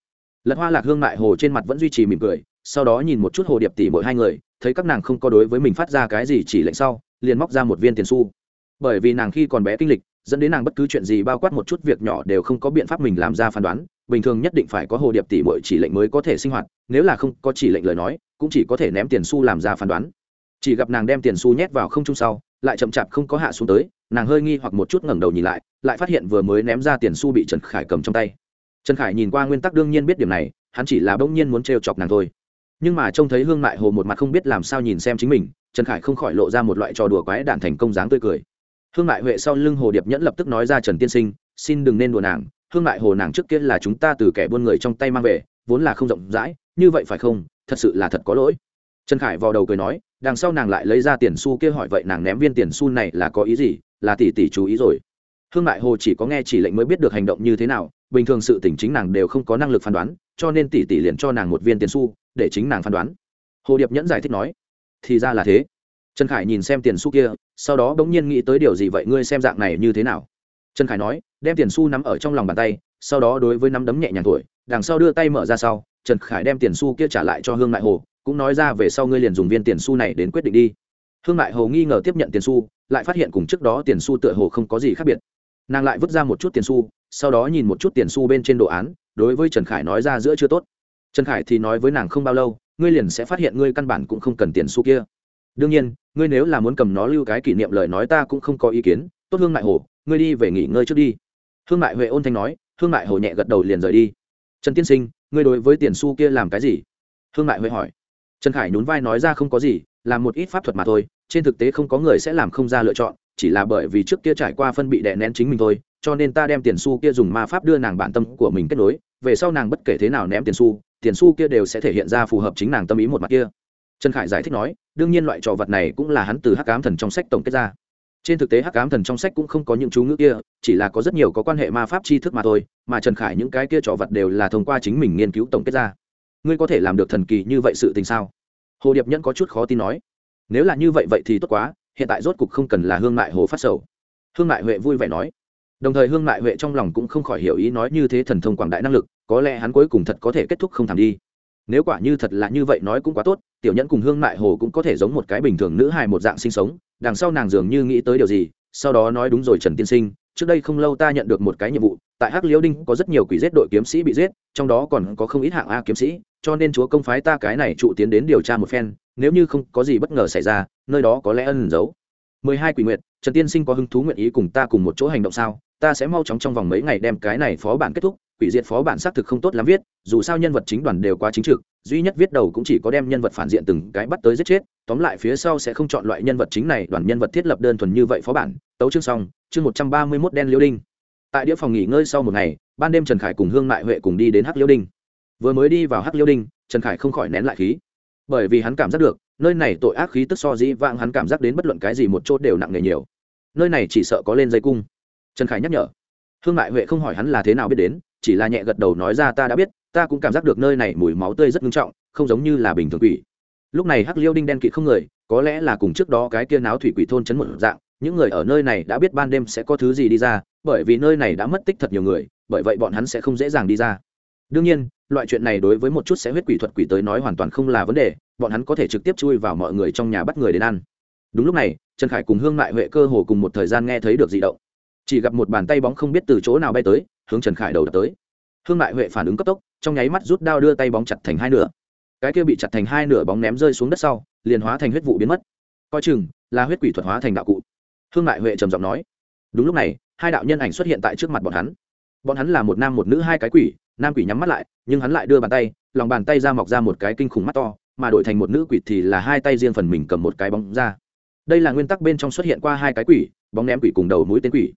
Lật hoa lạc hương mại hồ trên mặt vẫn duy trì mỉm cười, sau đó nhìn một chút hồ điệp tỷ mỗi hai người thấy các nàng không có đối với mình phát ra cái gì chỉ lệnh sau, liền móc ra một viên tiền xu. Bởi vì nàng khi còn bé kinh lịch, dẫn đến nàng bất cứ chuyện gì bao quát một chút việc nhỏ đều không có biện pháp mình làm ra phán đoán, bình thường nhất định phải có hồ điệp tỷ bội chỉ lệnh mới có thể sinh hoạt, nếu là không có chỉ lệnh lời nói, cũng chỉ có thể ném tiền xu làm ra phán đoán. Chỉ gặp nàng đem tiền xu nhét vào không trung sau, lại chậm chạp không có hạ xuống tới, nàng hơi nghi hoặc một chút ngẩng đầu nhìn lại lại phát hiện vừa mới ném ra tiền xu bị trần khải cầm trong tay. Trần khải nhìn qua nguyên tắc đương nhiên biết điểm này, hắn chỉ là bỗng nhiên muốn trêu chọc nàng thôi nhưng mà trông thấy hương mại hồ một mặt không biết làm sao nhìn xem chính mình, trần khải không khỏi lộ ra một loại trò đùa quái đản thành công dáng tươi cười. Hương mại huệ sau lưng hồ điệp nhẫn lập tức nói ra trần tiên sinh, xin đừng nên đùa nàng, hương mại hồ nàng trước kia là chúng ta từ kẻ buôn người trong tay mang về, vốn là không rộng rãi, như vậy phải không? Thật sự là thật có lỗi. Trần khải vào đầu cười nói, đằng sau nàng lại lấy ra tiền xu kia hỏi vậy nàng ném viên tiền xu này là có ý gì? Là tỷ tỷ chú ý rồi. Hương mại hồ chỉ có nghe chỉ lệnh mới biết được hành động như thế nào, bình thường sự tỉnh chính nàng đều không có năng lực phán đoán, cho nên tỷ tỷ liền cho nàng một viên tiền xu để chính nàng phán đoán. Hồ điệp nhẫn giải thích nói, thì ra là thế. Trần khải nhìn xem tiền xu kia, sau đó bỗng nhiên nghĩ tới điều gì vậy, ngươi xem dạng này như thế nào? Trần khải nói, đem tiền xu nắm ở trong lòng bàn tay, sau đó đối với nắm đấm nhẹ nhàng thổi, đằng sau đưa tay mở ra sau, trần khải đem tiền xu kia trả lại cho hương mại hồ, cũng nói ra về sau ngươi liền dùng viên tiền xu này đến quyết định đi. Hương mại hồ nghi ngờ tiếp nhận tiền xu, lại phát hiện cùng trước đó tiền xu tựa hồ không có gì khác biệt. Nàng lại vứt ra một chút tiền xu, sau đó nhìn một chút tiền xu bên trên đồ án, đối với trần khải nói ra giữa chưa tốt trần khải thì nói với nàng không bao lâu, ngươi liền sẽ phát hiện ngươi căn bản cũng không cần tiền xu kia. Đương nhiên, ngươi nếu là muốn cầm nó lưu cái kỷ niệm lời nói ta cũng không có ý kiến, tốt hương mại hồ ngươi đi về nghỉ ngơi trước đi. Hương mại huệ ôn thanh nói, hương mại hồ nhẹ gật đầu liền rời đi. Trần tiên sinh, ngươi đối với tiền xu kia làm cái gì? Hương mại huệ hỏi. Trần khải nhún vai nói ra không có gì, làm một ít pháp thuật mà thôi, trên thực tế không có người sẽ làm không ra lựa chọn, chỉ là bởi vì trước kia trải qua phân bị đè nén chính mình thôi, cho nên ta đem tiền xu kia dùng ma pháp đưa nàng bản tâm của mình kết nối, về sau nàng bất kể thế nào ném tiền xu tiền xu kia đều sẽ thể hiện ra phù hợp chính nàng tâm ý một mặt kia. Trần khải giải thích nói, đương nhiên loại trò vật này cũng là hắn từ hắc cám thần trong sách tổng kết ra. Trên thực tế hắc cám thần trong sách cũng không có những chú ngữ kia, chỉ là có rất nhiều có quan hệ ma pháp tri thức mà thôi, mà trần khải những cái kia trò vật đều là thông qua chính mình nghiên cứu tổng kết ra. Ngươi có thể làm được thần kỳ như vậy sự tình sao? Hồ điệp nhẫn có chút khó tin nói. Nếu là như vậy vậy thì tốt quá, hiện tại rốt cục không cần là hương mại hồ phát sầu. Hương mại huệ vui vẻ nói. Đồng thời hương mại huệ trong lòng cũng không khỏi hiểu ý nói như thế thần thông quảng đại năng lực có lẽ hắn cuối cùng thật có thể kết thúc không thảm đi. Nếu quả như thật là như vậy nói cũng quá tốt, tiểu nhẫn cùng hương mại hồ cũng có thể giống một cái bình thường nữ hài một dạng sinh sống, đằng sau nàng dường như nghĩ tới điều gì, sau đó nói đúng rồi trần tiên sinh, trước đây không lâu ta nhận được một cái nhiệm vụ, tại hắc liễu đinh có rất nhiều quỷ giết đội kiếm sĩ bị giết, trong đó còn có không ít hạng a kiếm sĩ, cho nên chúa công phái ta cái này trụ tiến đến điều tra một phen, nếu như không có gì bất ngờ xảy ra, nơi đó có lẽ ân giấu. Mười hai quỷ nguyệt, trần tiên sinh có hứng thú nguyện ý cùng ta cùng một chỗ hành động sao? Ta sẽ mau chóng trong vòng mấy ngày đem cái này phó bản kết thúc quỷ diệt phó bản xác thực không tốt lắm viết, dù sao nhân vật chính đoàn đều quá chính trực, duy nhất viết đầu cũng chỉ có đem nhân vật phản diện từng cái bắt tới giết chết, tóm lại phía sau sẽ không chọn loại nhân vật chính này, đoàn nhân vật thiết lập đơn thuần như vậy phó bản. Tấu chương xong, chương một trăm ba mươi mốt đen liêu đinh. Tại đĩa phòng nghỉ ngơi sau một ngày, ban đêm trần khải cùng hương mại huệ cùng đi đến hắc liêu đinh. Vừa mới đi vào hắc liêu đinh, trần khải không khỏi nén lại khí. Bởi vì hắn cảm giác được, nơi này tội ác khí tức so dĩ vãng hắn cảm giác đến bất luận cái gì một chốt đều nặng nề nhiều. Nơi này chỉ sợ có lên dây cung. Trần khải nhắc nhở. Hương mại huệ không hỏi hắn là thế nào biết đến chỉ là nhẹ gật đầu nói ra ta đã biết, ta cũng cảm giác được nơi này mùi máu tươi rất nghiêm trọng, không giống như là bình thường quỷ. Lúc này hắc liêu đinh đen kỵ không người, có lẽ là cùng trước đó cái kia náo thủy quỷ thôn chấn một dạng, những người ở nơi này đã biết ban đêm sẽ có thứ gì đi ra, bởi vì nơi này đã mất tích thật nhiều người, bởi vậy bọn hắn sẽ không dễ dàng đi ra. Đương nhiên, loại chuyện này đối với một chút sẽ huyết quỷ thuật quỷ tới nói hoàn toàn không là vấn đề, bọn hắn có thể trực tiếp chui vào mọi người trong nhà bắt người đến ăn. Đúng lúc này, trần khải cùng hương mại huệ cơ hồ cùng một thời gian nghe thấy được di động. Chỉ gặp một bàn tay bóng không biết từ chỗ nào bay tới hướng trần khải đầu đập tới. Hương mại huệ phản ứng cấp tốc, trong nháy mắt rút đao đưa tay bóng chặt thành hai nửa. Cái kia bị chặt thành hai nửa bóng ném rơi xuống đất sau, liền hóa thành huyết vụ biến mất. Coi chừng là huyết quỷ thuật hóa thành đạo cụ. Hương mại huệ trầm giọng nói, đúng lúc này, hai đạo nhân ảnh xuất hiện tại trước mặt bọn hắn. Bọn hắn là một nam một nữ hai cái quỷ, nam quỷ nhắm mắt lại, nhưng hắn lại đưa bàn tay, lòng bàn tay ra mọc ra một cái kinh khủng mắt to, mà đổi thành một nữ quỷ thì là hai tay riêng phần mình cầm một cái bóng ra. Đây là nguyên tắc bên trong xuất hiện qua hai cái quỷ, bóng ném quỷ cùng đầu mũi tên quỷ.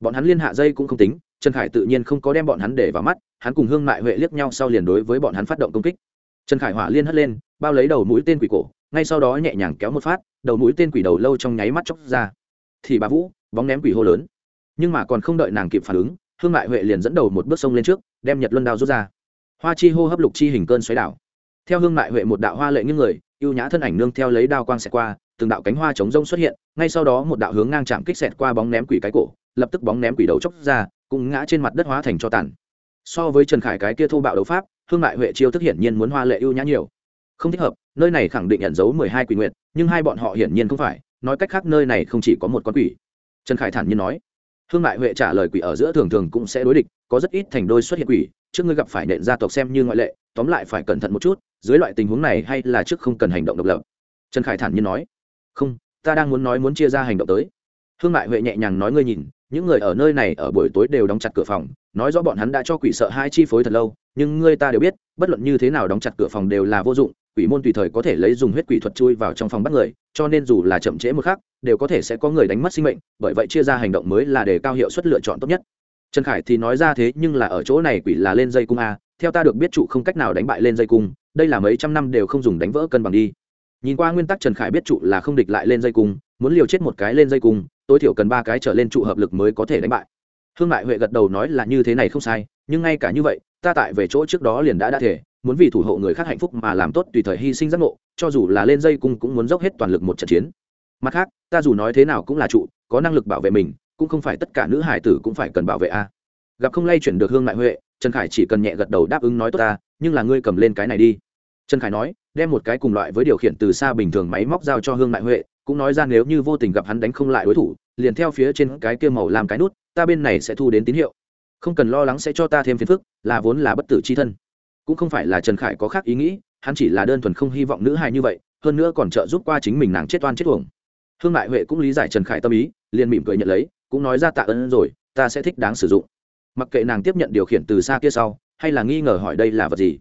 Bọn hắn liên hạ dây cũng không tính trần khải tự nhiên không có đem bọn hắn để vào mắt, hắn cùng hương mại huệ liếc nhau sau liền đối với bọn hắn phát động công kích. Trần khải hỏa liên hất lên, bao lấy đầu mũi tên quỷ cổ, ngay sau đó nhẹ nhàng kéo một phát, đầu mũi tên quỷ đầu lâu trong nháy mắt chóc ra. Thì bà vũ, bóng ném quỷ hô lớn. Nhưng mà còn không đợi nàng kịp phản ứng, hương mại huệ liền dẫn đầu một bước sông lên trước, đem nhật luân đao rút ra. Hoa chi hô hấp lục chi hình cơn xoáy đảo. Theo hương mại huệ một đạo hoa lệ những người, ưu nhã thân ảnh nương theo lấy đao quang xẹt qua, từng đạo cánh hoa chống rông xuất hiện, ngay sau đó một đạo hướng ngang chạm kích xẹt qua bóng ném quỷ cái cổ lập tức bóng ném quỷ đầu chóc ra, cũng ngã trên mặt đất hóa thành cho tàn. So với trần khải cái kia thô bạo đấu pháp, hương mại huệ chiêu thức hiển nhiên muốn hoa lệ ưu nhã nhiều. Không thích hợp, nơi này khẳng định nhận dấu mười hai quỷ nguyện nhưng hai bọn họ hiển nhiên không phải, nói cách khác nơi này không chỉ có một con quỷ. Trần khải thản nhiên nói. Hương mại huệ trả lời quỷ ở giữa thường thường cũng sẽ đối địch, có rất ít thành đôi xuất hiện quỷ, trước ngươi gặp phải nện gia tộc xem như ngoại lệ, tóm lại phải cẩn thận một chút, dưới loại tình huống này hay là trước không cần hành động độc lập. Trần khải thản nhiên nói. Không, ta đang muốn nói muốn chia ra hành động tới. Hương mại huệ nhẹ nhàng nói ngươi nhìn những người ở nơi này ở buổi tối đều đóng chặt cửa phòng, nói rõ bọn hắn đã cho quỷ sợ hai chi phối thật lâu, nhưng ngươi ta đều biết, bất luận như thế nào đóng chặt cửa phòng đều là vô dụng, quỷ môn tùy thời có thể lấy dùng huyết quỷ thuật chui vào trong phòng bắt người, cho nên dù là chậm trễ một khắc, đều có thể sẽ có người đánh mất sinh mệnh, bởi vậy chia ra hành động mới là để cao hiệu suất lựa chọn tốt nhất. Trần khải thì nói ra thế nhưng là ở chỗ này quỷ là lên dây cung a, theo ta được biết trụ không cách nào đánh bại lên dây cung, đây là mấy trăm năm đều không dùng đánh vỡ cân bằng đi nhìn qua nguyên tắc trần khải biết trụ là không địch lại lên dây cung, muốn liều chết một cái lên dây cung, tối thiểu cần ba cái trở lên trụ hợp lực mới có thể đánh bại. Hương mại huệ gật đầu nói là như thế này không sai, nhưng ngay cả như vậy, ta tại về chỗ trước đó liền đã đã thể, muốn vì thủ hộ người khác hạnh phúc mà làm tốt tùy thời hy sinh giác ngộ, cho dù là lên dây cung cũng muốn dốc hết toàn lực một trận chiến. Mặt khác, ta dù nói thế nào cũng là trụ, có năng lực bảo vệ mình, cũng không phải tất cả nữ hải tử cũng phải cần bảo vệ a. Gặp không lay chuyển được hương mại huệ, trần khải chỉ cần nhẹ gật đầu đáp ứng nói tốt ta, nhưng là ngươi cầm lên cái này đi. Trần khải nói đem một cái cùng loại với điều khiển từ xa bình thường máy móc giao cho hương mại huệ, cũng nói ra nếu như vô tình gặp hắn đánh không lại đối thủ, liền theo phía trên cái kia màu làm cái nút, ta bên này sẽ thu đến tín hiệu. Không cần lo lắng sẽ cho ta thêm phiền phức, là vốn là bất tử c h i thân. Cũng không phải là trần khải có khác ý nghĩ, hắn chỉ là đơn thuần không hy vọng nữ hài như vậy, hơn nữa còn trợ giúp qua chính mình nàng chết oan chết tuồng hương mại huệ cũng lý giải trần khải tâm ý, liền mỉm cười nhận lấy, cũng nói ra tạ ơn rồi, ta sẽ thích đáng sử dụng. Mặc kệ nàng tiếp nhận điều khiển từ xa kia sau, hay là nghi ngờ hỏi đây là vật gì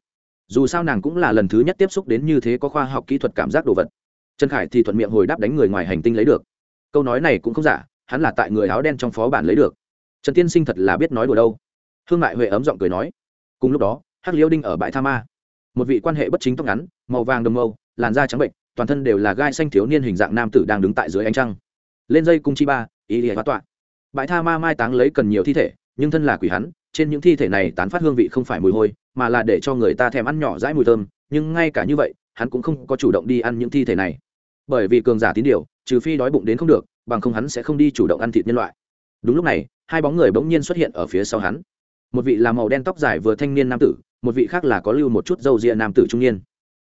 dù sao nàng cũng là lần thứ nhất tiếp xúc đến như thế có khoa học kỹ thuật cảm giác đồ vật. Trần khải thì thuận miệng hồi đáp đánh người ngoài hành tinh lấy được. Câu nói này cũng không giả, hắn là tại người áo đen trong phó bản lấy được. Trần tiên sinh thật là biết nói đùa đâu. Hương mại huệ ấm giọng cười nói. Cùng lúc đó, hắc liêu đinh ở bãi tha ma. Một vị quan hệ bất chính tóc ngắn, màu vàng đồng mâu, làn da trắng bệnh, toàn thân đều là gai xanh thiếu niên hình dạng nam tử đang đứng tại dưới ánh trăng. Lên dây cung chi ba, ý lìa hóa tọa. Bãi tha ma mai táng lấy cần nhiều thi thể, nhưng thân là quỷ hắn, trên những thi thể này tán phát hương vị không phải mùi hôi mà là để cho người ta thèm ăn nhỏ dãi mùi thơm, nhưng ngay cả như vậy, hắn cũng không có chủ động đi ăn những thi thể này. Bởi vì cường giả tín điều, trừ phi đói bụng đến không được, bằng không hắn sẽ không đi chủ động ăn thịt nhân loại. Đúng lúc này, hai bóng người bỗng nhiên xuất hiện ở phía sau hắn. Một vị là màu đen tóc dài vừa thanh niên nam tử, một vị khác là có lưu một chút râu ria nam tử trung niên.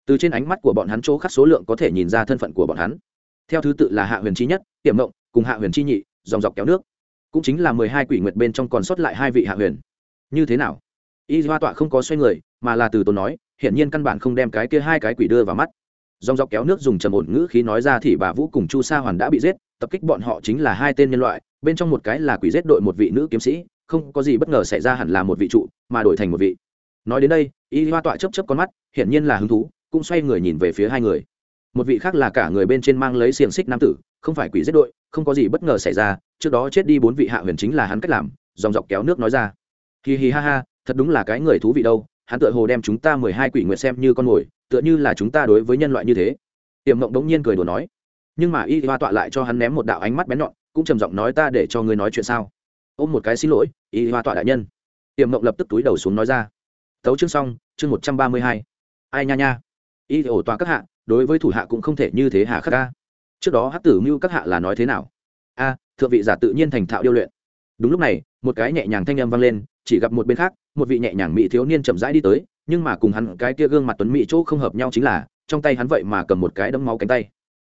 Từ trên ánh mắt của bọn hắn chỗ khắc số lượng có thể nhìn ra thân phận của bọn hắn. Theo thứ tự là hạ huyền chi nhất tiềm mộng cùng hạ huyền chi nhị, dòng dọc kéo nước. Cũng chính là mười hai quỷ nguyệt bên trong còn sót lại hai vị hạ huyền. Như thế nào? Y hoa tọa không có xoay người, mà là từ tốn nói, hiển nhiên căn bản không đem cái kia hai cái quỷ đưa vào mắt. Dòng dọc kéo nước dùng trầm ổn ngữ khí nói ra thì bà vũ cùng chu sa hoàn đã bị giết, tập kích bọn họ chính là hai tên nhân loại, bên trong một cái là quỷ giết đội một vị nữ kiếm sĩ, không có gì bất ngờ xảy ra hẳn là một vị trụ, mà đổi thành một vị. Nói đến đây, y hoa tọa chấp chấp con mắt, hiển nhiên là hứng thú, cũng xoay người nhìn về phía hai người. Một vị khác là cả người bên trên mang lấy xiềng xích nam tử, không phải quỷ giết đội, không có gì bất ngờ xảy ra, trước đó chết đi bốn vị hạ huyền chính là hắn cách làm, dòng dọc kéo nước nói ra. Hì hì ha ha thật đúng là cái người thú vị đâu, hắn tựa hồ đem chúng ta mười hai quỷ nguyện xem như con mồi, tựa như là chúng ta đối với nhân loại như thế. Tiềm mộng đống nhiên cười đùa nói. Nhưng mà y hoa tọa lại cho hắn ném một đạo ánh mắt bén nhọn, cũng trầm giọng nói ta để cho ngươi nói chuyện sao. Ôm một cái xin lỗi, y hoa tọa đại nhân. Tiềm mộng lập tức túi đầu xuống nói ra. Tấu chương xong, chương một trăm ba mươi hai. Ai nha nha. Y ổ tọa các hạ, đối với thủ hạ cũng không thể như thế hạ khắc ca. Trước đó hát tử mưu các hạ là nói thế nào? A, thượng vị giả tự nhiên thành thạo điêu luyện. Đúng lúc này, một cái nhẹ nhàng thanh âm vang lên chỉ gặp một bên khác, một vị nhẹ nhàng mỹ thiếu niên chậm rãi đi tới, nhưng mà cùng hắn cái kia gương mặt tuấn mỹ chỗ không hợp nhau chính là, trong tay hắn vậy mà cầm một cái đấm máu cánh tay.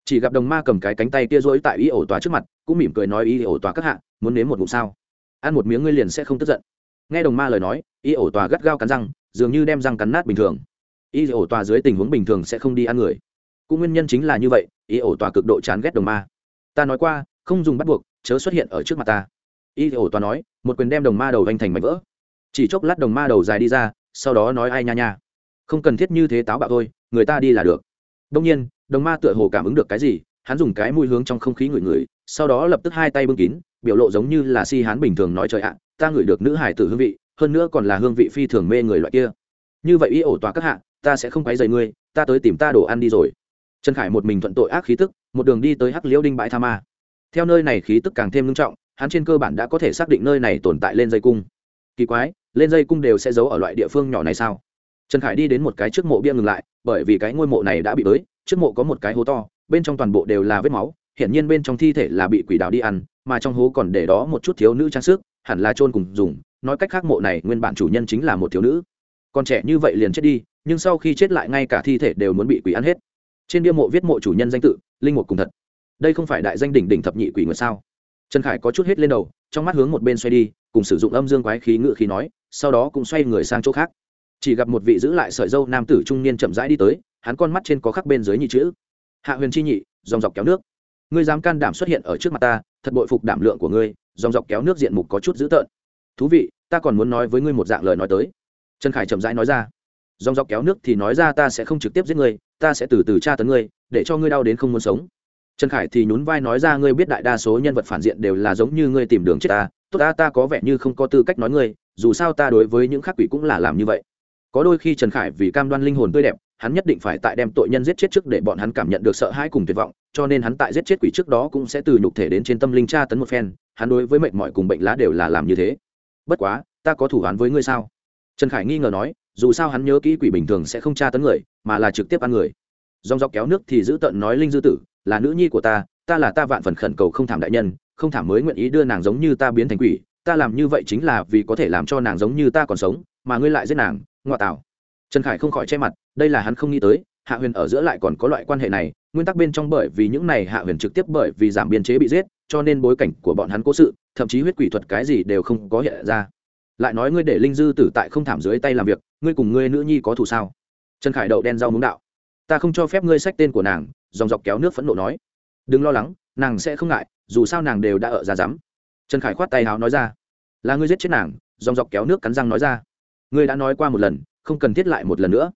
Chỉ gặp đồng ma cầm cái cánh tay kia rối tại y ổ tòa trước mặt, cũng mỉm cười nói y ổ tòa các hạ, muốn nếm một ngụm sao? Ăn một miếng ngươi liền sẽ không tức giận. Nghe đồng ma lời nói, y ổ tòa gắt gao cắn răng, dường như đem răng cắn nát bình thường. Y ổ tòa dưới tình huống bình thường sẽ không đi ăn người. Cũng nguyên nhân chính là như vậy, y ổ tòa cực độ chán ghét đồng ma. Ta nói qua, không dùng bắt buộc, chớ xuất hiện ở trước mặt ta y ổ tòa nói, một quyền đem đồng ma đầu vanh thành mảnh vỡ. Chỉ chốc lát đồng ma đầu dài đi ra, sau đó nói ai nha nha. Không cần thiết như thế táo bạo thôi, người ta đi là được. Đông nhiên, đồng ma tựa hồ cảm ứng được cái gì, hắn dùng cái mũi hướng trong không khí ngửi ngửi, sau đó lập tức hai tay bưng kín, biểu lộ giống như là si hắn bình thường nói trời ạ, ta ngửi được nữ hải tử hương vị, hơn nữa còn là hương vị phi thường mê người loại kia. Như vậy y ổ tòa các hạ, ta sẽ không quấy rầy ngươi, ta tới tìm ta đồ ăn đi rồi. Trần khải một mình thuận tội ác khí tức, một đường đi tới hắc liễu đinh bãi tha ma. Theo nơi này khí tức càng thêm nghiêm trọng hắn trên cơ bản đã có thể xác định nơi này tồn tại lên dây cung. Kỳ quái, lên dây cung đều sẽ giấu ở loại địa phương nhỏ này sao? Trần khải đi đến một cái trước mộ bia ngừng lại, bởi vì cái ngôi mộ này đã bị bới, trước mộ có một cái hố to, bên trong toàn bộ đều là vết máu, hiển nhiên bên trong thi thể là bị quỷ đào đi ăn, mà trong hố còn để đó một chút thiếu nữ trang sức, hẳn là chôn cùng dùng, nói cách khác mộ này nguyên bản chủ nhân chính là một thiếu nữ. Còn trẻ như vậy liền chết đi, nhưng sau khi chết lại ngay cả thi thể đều muốn bị quỷ ăn hết. Trên bia mộ viết mộ chủ nhân danh tự, linh mục cùng thật. Đây không phải đại danh đỉnh đỉnh thập nhị quỷ nguyệt sao? Trần khải có chút hết lên đầu, trong mắt hướng một bên xoay đi, cùng sử dụng âm dương quái khí ngự khí nói, sau đó cũng xoay người sang chỗ khác. Chỉ gặp một vị giữ lại sợi dâu nam tử trung niên chậm rãi đi tới, hắn con mắt trên có khắc bên dưới nhị chữ. Hạ huyền chi nhị, dòng dọc kéo nước. Ngươi dám can đảm xuất hiện ở trước mặt ta, thật bội phục đảm lượng của ngươi, dòng dọc kéo nước diện mục có chút dữ tợn. Thú vị, ta còn muốn nói với ngươi một dạng lời nói tới. Trần khải chậm rãi nói ra. Dòng dọc kéo nước thì nói ra ta sẽ không trực tiếp giết ngươi, ta sẽ từ từ tra tấn ngươi, để cho ngươi đau đến không muốn sống trần khải thì nhún vai nói ra, ngươi biết đại đa số nhân vật phản diện đều là giống như ngươi tìm đường chết ta. Tốt ta ta có vẻ như không có tư cách nói ngươi. Dù sao ta đối với những khắc quỷ cũng là làm như vậy. Có đôi khi trần khải vì cam đoan linh hồn tươi đẹp, hắn nhất định phải tại đem tội nhân giết chết trước để bọn hắn cảm nhận được sợ hãi cùng tuyệt vọng, cho nên hắn tại giết chết quỷ trước đó cũng sẽ từ nhục thể đến trên tâm linh tra tấn một phen. Hắn đối với mệt mỏi cùng bệnh lá đều là làm như thế. Bất quá, ta có thủ án với ngươi sao? Trần khải nghi ngờ nói, dù sao hắn nhớ kỹ quỷ bình thường sẽ không tra tấn người, mà là trực tiếp ăn người. Dòng dọc kéo nước thì giữ tận nói linh dư tử là nữ nhi của ta ta là ta vạn phần khẩn cầu không thảm đại nhân, không thảm mới nguyện ý đưa nàng giống như ta biến thành quỷ, ta làm như vậy chính là vì có thể làm cho nàng giống như ta còn sống, mà ngươi lại giết nàng, ngoại tạo trần khải không khỏi che mặt, đây là hắn không nghĩ tới, hạ huyền ở giữa lại còn có loại quan hệ này, nguyên tắc bên trong bởi vì những này hạ huyền trực tiếp bởi vì giảm biên chế bị giết, cho nên bối cảnh của bọn hắn cố sự, thậm chí huyết quỷ thuật cái gì đều không có hiện ra. Lại nói ngươi để linh dư tử tại không thảm dưới tay làm việc, ngươi cùng ngươi nữ nhi có thù sao? Trần khải đậu đen rau muống đạo. Ta không cho phép ngươi sách tên của nàng dòng dọc kéo nước phẫn nộ nói, đừng lo lắng, nàng sẽ không ngại, dù sao nàng đều đã ở ra rắm trần khải khoát tay háo nói ra, là ngươi giết chết nàng, dòng dọc kéo nước cắn răng nói ra. Ngươi đã nói qua một lần, không cần thiết lại một lần nữa.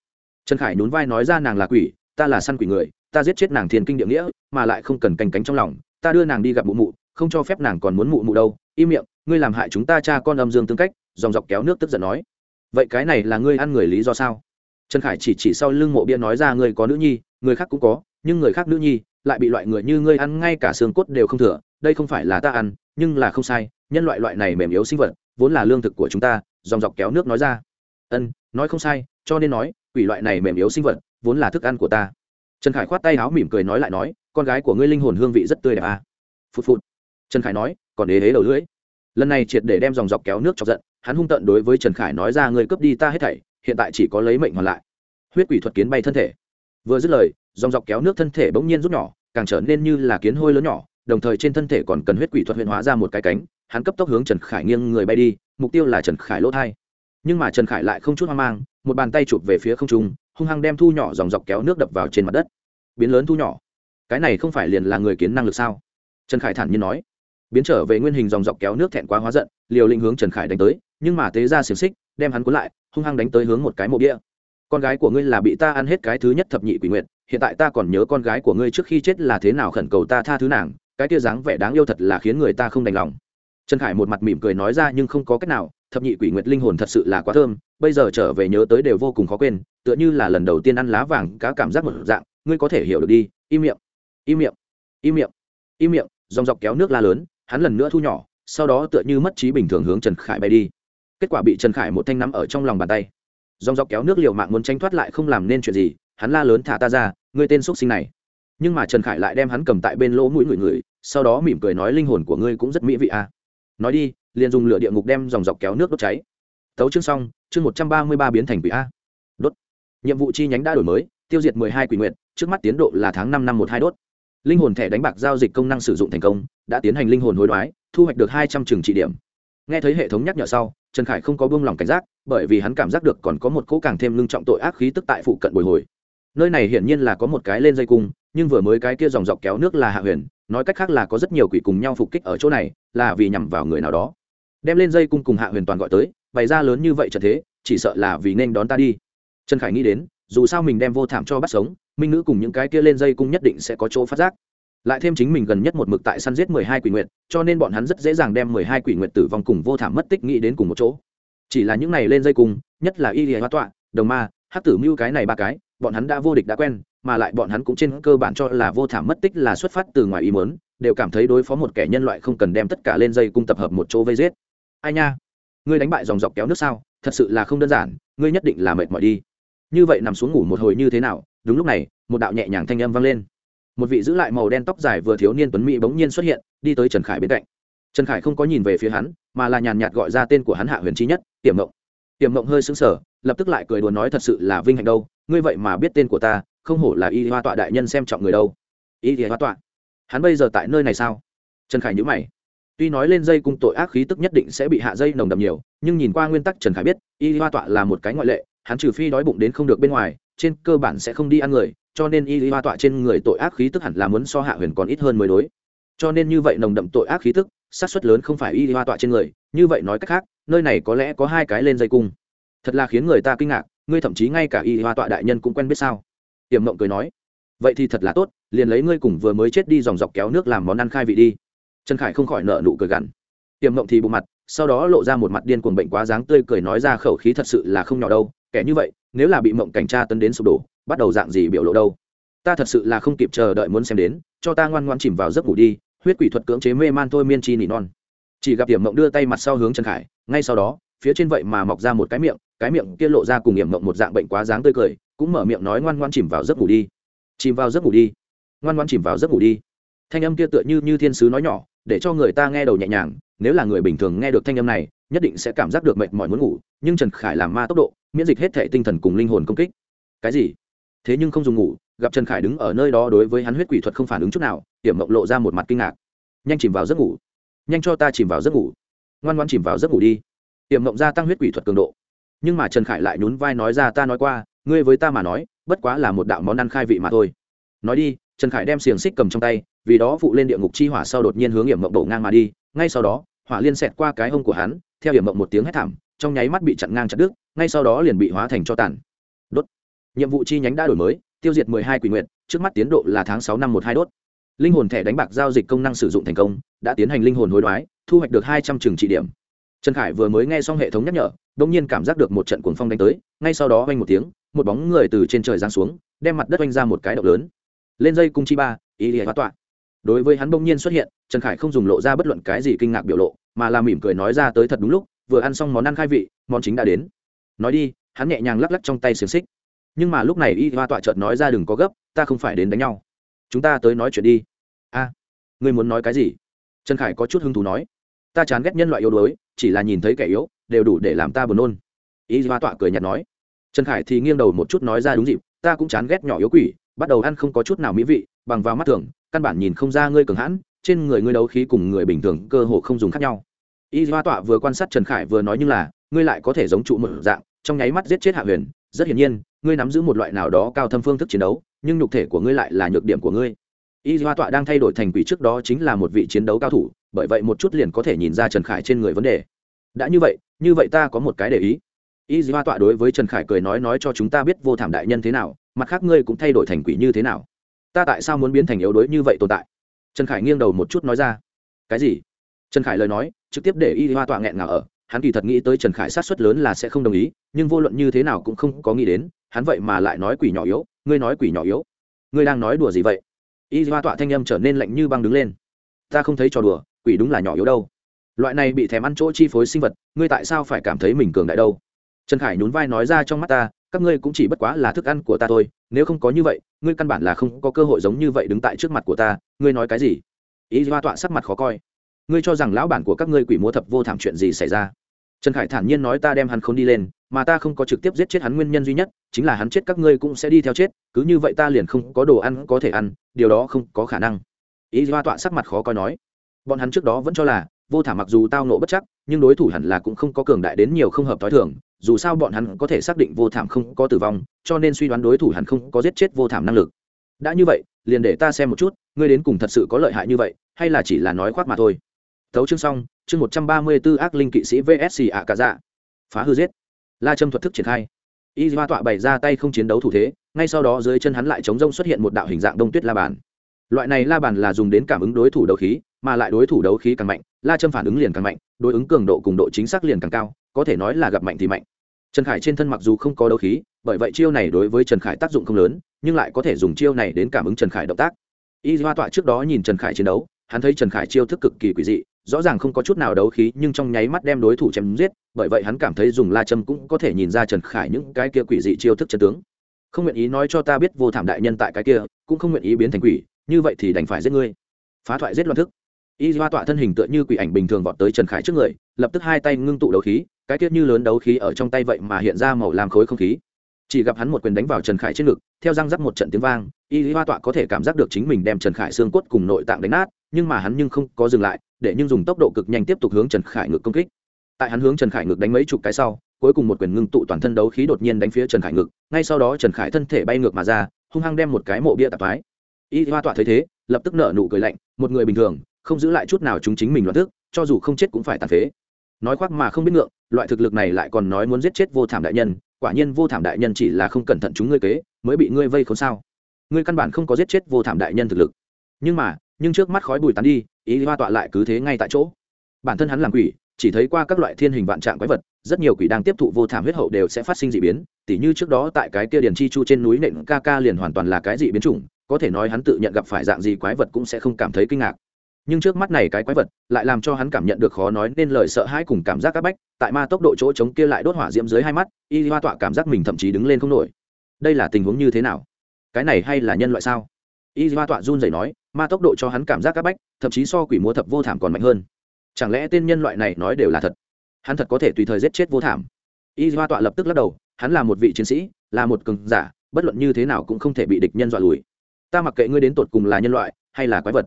Trần khải nhún vai nói ra, nàng là quỷ, ta là săn quỷ người, ta giết chết nàng thiền kinh địa nghĩa, mà lại không cần canh cánh trong lòng, ta đưa nàng đi gặp mụ mụ, không cho phép nàng còn muốn mụ mụ đâu, im miệng, ngươi làm hại chúng ta cha con âm dương tương cách, dòng dọc kéo nước tức giận nói. Vậy cái này là ngươi ăn người lý do sao? Trần khải chỉ chỉ sau lưng mộ bia nói ra, ngươi có nữ nhi người khác cũng có, nhưng người khác nữ nhi lại bị loại người như ngươi ăn ngay cả xương cốt đều không thừa. Đây không phải là ta ăn, nhưng là không sai, nhân loại loại này mềm yếu sinh vật, vốn là lương thực của chúng ta, dòng dọc kéo nước nói ra. Ân, nói không sai, cho nên nói, quỷ loại này mềm yếu sinh vật vốn là thức ăn của ta. Trần khải khoát tay áo mỉm cười nói lại nói, con gái của ngươi linh hồn hương vị rất tươi đẹp à. phụt phụt. Trần khải nói, còn đế hế đầu lưỡi. Lần này triệt để đem dòng dọc kéo nước chọc giận, hắn hung tận đối với trần khải nói ra, ngươi cướp đi ta hết thảy, hiện tại chỉ có lấy mệnh hoàn lại. Huyết quỷ thuật kiến bay thân thể vừa dứt lời, dòng dọc kéo nước thân thể bỗng nhiên rút nhỏ, càng trở nên như là kiến hôi lớn nhỏ, đồng thời trên thân thể còn cần huyết quỷ thuật huyện hóa ra một cái cánh, hắn cấp tốc hướng trần khải nghiêng người bay đi, mục tiêu là trần khải lỗ thai. Nhưng mà trần khải lại không chút hoang mang, một bàn tay chụp về phía không trung, hung hăng đem thu nhỏ dòng dọc kéo nước đập vào trên mặt đất. Biến lớn thu nhỏ. Cái này không phải liền là người kiến năng lực sao? Trần khải thản nhiên nói. Biến trở về nguyên hình dòng dọc kéo nước thẹn quá hóa giận, liều lĩnh hướng trần khải đánh tới, nhưng mà tế ra xiềng xích, đem hắn cuốn lại, hung hăng đánh tới hướng một cái mộ bia con gái của ngươi là bị ta ăn hết cái thứ nhất thập nhị quỷ nguyện hiện tại ta còn nhớ con gái của ngươi trước khi chết là thế nào khẩn cầu ta tha thứ nàng, cái tia dáng vẻ đáng yêu thật là khiến người ta không đành lòng. Trần khải một mặt mỉm cười nói ra nhưng không có cách nào, thập nhị quỷ nguyệt linh hồn thật sự là quá thơm, bây giờ trở về nhớ tới đều vô cùng khó quên, tựa như là lần đầu tiên ăn lá vàng cá cảm giác một dạng, ngươi có thể hiểu được đi, im miệng im miệng im miệng im miệng, dòng dọc kéo nước la lớn, hắn lần nữa thu nhỏ, sau đó tựa như mất trí bình thường hướng trần khải bay đi. Kết quả bị trần khải một thanh nắm ở trong lòng bàn tay dòng dọc kéo nước liều mạng muốn tranh thoát lại không làm nên chuyện gì, hắn la lớn thả ta ra, ngươi tên x sinh này. Nhưng mà trần khải lại đem hắn cầm tại bên lỗ mũi người người, sau đó mỉm cười nói linh hồn của ngươi cũng rất mỹ vị à. nói đi, liền dùng lửa địa ngục đem dòng dọc kéo nước đốt cháy. Tấu chương xong, chương một trăm ba mươi ba biến thành quỷ a. Đốt. Nhiệm vụ chi nhánh đã đổi mới, tiêu diệt mười hai quỷ nguyện trước mắt tiến độ là tháng năm năm một hai đốt. Linh hồn thẻ đánh bạc giao dịch công năng sử dụng thành công, đã tiến hành linh hồn hối đoái, thu hoạch được hai trăm trường trị điểm. Nghe thấy hệ thống nhắc nhở sau, trần khải không có buông lỏng cảnh giác bởi vì hắn cảm giác được còn có một cỗ càng thêm lưng trọng tội ác khí tức tại phụ cận bồi hồi. Nơi này hiển nhiên là có một cái lên dây cung, nhưng vừa mới cái kia dòng dọc kéo nước là hạ huyền, nói cách khác là có rất nhiều quỷ cùng nhau phục kích ở chỗ này, là vì nhằm vào người nào đó. Đem lên dây cung cùng hạ huyền toàn gọi tới, bày ra lớn như vậy trận thế, chỉ sợ là vì nên đón ta đi. Trần khải nghĩ đến, dù sao mình đem vô thảm cho bắt sống, minh nữ cùng những cái kia lên dây cung nhất định sẽ có chỗ phát giác. Lại thêm chính mình gần nhất một mực tại săn giết mười hai quỷ nguyệt, cho nên bọn hắn rất dễ dàng đem mười hai quỷ nguyệt tử vong cùng vô thảm mất tích nghĩ đến cùng một chỗ chỉ là những này lên dây cung, nhất là y lìa hoa tọa, đồng ma hát tử mưu cái này ba cái, bọn hắn đã vô địch đã quen, mà lại bọn hắn cũng trên cơ bản cho là vô thảm mất tích là xuất phát từ ngoài ý mớn đều cảm thấy đối phó một kẻ nhân loại không cần đem tất cả lên dây cung tập hợp một chỗ vây giết. Ai nha? Ngươi đánh bại dòng dọc kéo nước sao? Thật sự là không đơn giản, ngươi nhất định là mệt mỏi đi. Như vậy nằm xuống ngủ một hồi như thế nào? Đúng lúc này, một đạo nhẹ nhàng thanh âm vang lên. Một vị giữ lại màu đen tóc dài vừa thiếu niên tuấn mỹ bỗng nhiên xuất hiện, đi tới trần khải bên cạnh. Trần khải không có nhìn về phía hắn, mà là nhàn nhạt gọi ra tên của hắn hạ huyền trí nhất tiềm mộng tiềm mộng hơi sững sờ, lập tức lại cười đùa nói thật sự là vinh hạnh đâu, ngươi vậy mà biết tên của ta, không hổ là y hoa tọa đại nhân xem trọng người đâu. Y hoa tọa, hắn bây giờ tại nơi này sao? Trần khải nhữ mày. Tuy nói lên dây cung tội ác khí tức nhất định sẽ bị hạ dây nồng đậm nhiều, nhưng nhìn qua nguyên tắc trần khải biết, y hoa tọa là một cái ngoại lệ, hắn trừ phi đói bụng đến không được bên ngoài, trên cơ bản sẽ không đi ăn người, cho nên y hoa tọa trên người tội ác khí tức hẳn là muốn so hạ huyền còn ít hơn mới đối. Cho nên như vậy nồng đậm tội ác khí tức sát xuất lớn không phải y hoa tọa trên người, như vậy nói cách khác nơi này có lẽ có hai cái lên dây cung. Thật là khiến người ta kinh ngạc, ngươi thậm chí ngay cả y hoa tọa đại nhân cũng quen biết sao? Tiềm mộng cười nói, vậy thì thật là tốt, liền lấy ngươi cùng vừa mới chết đi dòng dọc kéo nước làm món ăn khai vị đi. Trần khải không khỏi nợ nụ cười gằn. Tiềm mộng thì bộ mặt, sau đó lộ ra một mặt điên cuồng bệnh quá dáng tươi cười nói ra khẩu khí thật sự là không nhỏ đâu, kẻ như vậy, nếu là bị mộng cảnh tra tấn đến sụp đổ, bắt đầu dạng gì biểu lộ đâu? Ta thật sự là không kịp chờ đợi muốn xem đến, cho ta ngoan ngoan chìm vào giấc ngủ đi, huyết quỷ thuật cưỡng chế mê man thôi miên chi nỉ non. Chỉ gặp tiềm mộng đưa tay mặt sau hướng trần khải ngay sau đó, phía trên vậy mà mọc ra một cái miệng cái miệng kia lộ ra cùng hiểm mộng một dạng bệnh quá dáng tươi cười, cũng mở miệng nói ngoan ngoan chìm vào giấc ngủ đi. Chìm vào giấc ngủ đi. Ngoan ngoan chìm vào giấc ngủ đi. Thanh âm kia tựa như như thiên sứ nói nhỏ, để cho người ta nghe đầu nhẹ nhàng, nếu là người bình thường nghe được thanh âm này, nhất định sẽ cảm giác được mệt mỏi muốn ngủ, nhưng trần khải làm ma tốc độ, miễn dịch hết thể tinh thần cùng linh hồn công kích. Cái gì? Thế nhưng không dùng ngủ, gặp trần khải đứng ở nơi đó đối với hắn huyết quỷ thuật không phản ứng chút nào, hiểm mộng lộ ra một mặt kinh ngạc. Nhanh chìm vào giấc ngủ. Nhanh cho ta chìm vào giấc ngủ ngoan ngoan chìm vào giấc ngủ đi. Tiềm mộng gia tăng huyết quỷ thuật cường độ. Nhưng mà trần khải lại nhún vai nói ra, ta nói qua, ngươi với ta mà nói, bất quá là một đạo món ăn khai vị mà thôi. Nói đi, trần khải đem xiềng xích cầm trong tay, vì đó phụ lên địa ngục chi hỏa sau đột nhiên hướng hiểm mộng đổ ngang mà đi. Ngay sau đó, hỏa liên xẹt qua cái hông của hắn, theo hiểm mộng một tiếng hét thảm, trong nháy mắt bị chặn ngang chặt đứt, ngay sau đó liền bị hóa thành cho tàn. Đốt. Nhiệm vụ chi nhánh đã đổi mới, tiêu diệt mười hai quỷ nguyện trước mắt tiến độ là tháng sáu năm một hai đốt. Linh hồn thẻ đánh bạc giao dịch công năng sử dụng thành công, đã tiến hành linh hồn hối đoái thu hoạch được hai trăm trường trị điểm. Trần khải vừa mới nghe xong hệ thống nhắc nhở đ ỗ n g nhiên cảm giác được một trận cuồng phong đánh tới ngay sau đó oanh một tiếng một bóng người từ trên trời giáng xuống đem mặt đất oanh ra một cái động lớn. Lên dây cung chi ba ý lìa hóa tọa. Đối với hắn bỗng nhiên xuất hiện trần khải không dùng lộ ra bất luận cái gì kinh ngạc biểu lộ mà là mỉm cười nói ra tới thật đúng lúc vừa ăn xong món ăn khai vị món chính đã đến. Nói đi hắn nhẹ nhàng lắc lắc trong tay xiềng xích. Nhưng mà lúc này y hoa tọa chợt nói ra đừng có gấp ta không phải đến đánh nhau. Chúng ta tới nói chuyện đi. A à, ngươi muốn nói cái gì? Trần khải có chút hứng thú nói ta chán ghét nhân loại yếu đuối, chỉ là nhìn thấy kẻ yếu, đều đủ để làm ta buồn nôn. Y hoa tọa cười nhạt nói. Trần khải thì nghiêng đầu một chút nói ra đúng dịp, ta cũng chán ghét nhỏ yếu quỷ, bắt đầu ăn không có chút nào mỹ vị, bằng vào mắt thường, căn bản nhìn không ra ngươi cường hãn, trên người ngươi đấu khí cùng người bình thường cơ hồ không dùng khác nhau. Y hoa tọa vừa quan sát trần khải vừa nói như là, ngươi lại có thể giống trụ một dạng, trong nháy mắt giết chết hạ huyền. Rất hiển nhiên, ngươi nắm giữ một loại nào đó cao thâm phương thức chiến đấu, nhưng nhục thể của ngươi lại là nhược điểm của ngươi y hoa tọa đang thay đổi thành quỷ trước đó chính là một vị chiến đấu cao thủ, bởi vậy một chút liền có thể nhìn ra trần khải trên người vấn đề. Đã như vậy như vậy ta có một cái để ý. Y hoa tọa đối với trần khải cười nói nói cho chúng ta biết vô thảm đại nhân thế nào, mặt khác ngươi cũng thay đổi thành quỷ như thế nào. Ta tại sao muốn biến thành yếu đuối như vậy tồn tại? Trần khải nghiêng đầu một chút nói ra. Cái gì? Trần khải lời nói, trực tiếp để y hoa tọa nghẹn ngào ở. Hắn kỳ thật nghĩ tới trần khải sát xuất lớn là sẽ không đồng ý, nhưng vô luận như thế nào cũng không có nghĩ đến, hắn vậy mà lại nói quỷ nhỏ yếu, ngươi nói quỷ nhỏ yếu. Ngươi đang nói đùa gì vậy? Y hoa tọa thanh âm trở nên lạnh như băng đứng lên. Ta không thấy trò đùa, quỷ đúng là nhỏ yếu đâu. Loại này bị thèm ăn chỗ chi phối sinh vật, ngươi tại sao phải cảm thấy mình cường đại đâu? Trần khải nhún vai nói ra trong mắt ta, các ngươi cũng chỉ bất quá là thức ăn của ta thôi, nếu không có như vậy, ngươi căn bản là không có cơ hội giống như vậy đứng tại trước mặt của ta, ngươi nói cái gì? Ý hoa tọa sắc mặt khó coi. Ngươi cho rằng lão bản của các ngươi quỷ múa thập vô thảm chuyện gì xảy ra? Trần khải thản nhiên nói ta đem hắn không đi lên, mà ta không có trực tiếp giết chết hắn nguyên nhân duy nhất, chính là hắn chết các ngươi cũng sẽ đi theo chết, cứ như vậy ta liền không có đồ ăn có thể ăn, điều đó không có khả năng. Ý hoa tọa sắc mặt khó coi nói, bọn hắn trước đó vẫn cho là, vô thả mặc dù tao nộ bất chắc, nhưng đối thủ hẳn là cũng không có cường đại đến nhiều không hợp t h o i thường, dù sao bọn hắn có thể xác định vô thảm không có tử vong, cho nên suy đoán đối thủ hẳn không có giết chết vô thảm năng lực. Đã như vậy, liền để ta xem một chút, ngươi đến cùng thật sự có lợi hại như vậy, hay là chỉ là nói khoác mà thôi. Tấu chương xong chương một trăm ba mươi b ác linh kỵ sĩ vsc ạ cả dạ. Phá hư giết. La châm thuật thức triển khai. Y hoa tọa bày ra tay không chiến đấu thủ thế, ngay sau đó dưới chân hắn lại chống rông xuất hiện một đạo hình dạng đông tuyết la bàn. Loại này la bàn là dùng đến cảm ứng đối thủ đấu khí, mà lại đối thủ đấu khí càng mạnh, la châm phản ứng liền càng mạnh, đối ứng cường độ cùng độ chính xác liền càng cao, có thể nói là gặp mạnh thì mạnh. Trần khải trên thân mặc dù không có đấu khí, bởi vậy chiêu này đối với trần khải tác dụng không lớn, nhưng lại có thể dùng chiêu này đến cảm ứng trần khải động tác. Y hoa tọa trước đó nhìn trần khải chiến đấu, hắn thấy trần khải chiêu thức cực kỳ quỷ dị rõ ràng không có chút nào đấu khí, nhưng trong nháy mắt đem đối thủ chém giết, bởi vậy hắn cảm thấy dùng la châm cũng có thể nhìn ra trần khải những cái kia quỷ dị chiêu thức chân tướng. Không nguyện ý nói cho ta biết vô thảm đại nhân tại cái kia, cũng không nguyện ý biến thành quỷ, như vậy thì đành phải giết ngươi. Phá thoại giết loạn thức. Y hoa tọa thân hình tựa như quỷ ảnh bình thường vọt tới trần khải trước người, lập tức hai tay ngưng tụ đấu khí, cái tiết như lớn đấu khí ở trong tay vậy mà hiện ra màu làm khối không khí. Chỉ gặp hắn một quyền đánh vào trần khải trên ngực, theo răng rắc một trận tiếng vang, y hoa tọa có thể cảm giác được chính mình đem trần khải xương cốt cùng nội tạng đánh nát nhưng mà hắn nhưng không có dừng lại, để nhưng dùng tốc độ cực nhanh tiếp tục hướng trần khải ngực công kích. Tại hắn hướng trần khải ngực đánh mấy chục cái sau, cuối cùng một quyền ngưng tụ toàn thân đấu khí đột nhiên đánh phía trần khải ngực, ngay sau đó trần khải thân thể bay ngược mà ra, hung hăng đem một cái mộ bia tạp phái. y hoa tọa thấy thế, lập tức nở nụ cười lạnh, một người bình thường, không giữ lại chút nào chúng chính mình loạn thức, cho dù không chết cũng phải tàn phế. Nói khoác mà không biết ngượng, loại thực lực này lại còn nói muốn giết chết vô thảm đại nhân, quả nhiên vô thảm đại nhân chỉ là không cẩn thận chúng ngươi kế, mới bị ngươi vây khốn sao? Ngươi căn bản không có giết chết vô thảm đại nhân thực lực. Nhưng mà nhưng trước mắt khói bụi tán đi, ý hoa tọa lại cứ thế ngay tại chỗ. Bản thân hắn làm quỷ, chỉ thấy qua các loại thiên hình vạn trạng quái vật, rất nhiều quỷ đang tiếp thụ vô thảm huyết hậu đều sẽ phát sinh dị biến, tỉ như trước đó tại cái kia điền chi chu trên núi nện ca ca liền hoàn toàn là cái dị biến chủng, có thể nói hắn tự nhận gặp phải dạng gì quái vật cũng sẽ không cảm thấy kinh ngạc. Nhưng trước mắt này cái quái vật, lại làm cho hắn cảm nhận được khó nói nên lời sợ hãi cùng cảm giác áp bách, tại ma tốc độ chỗ trống kia lại đốt hỏa diễm dưới hai mắt, y hoa tọa cảm giác mình thậm chí đứng lên không nổi. Đây là tình huống như thế nào? Cái này hay là nhân loại sao? Y hoa tọa run rẩy nói ma tốc độ cho hắn cảm giác áp bách, thậm chí so quỷ múa thập vô thảm còn mạnh hơn. Chẳng lẽ tên nhân loại này nói đều là thật? Hắn thật có thể tùy thời giết chết vô thảm. Y hoa tọa lập tức lắc đầu, hắn là một vị chiến sĩ, là một cường giả, bất luận như thế nào cũng không thể bị địch nhân dọa lùi. Ta mặc kệ ngươi đến tột cùng là nhân loại hay là quái vật,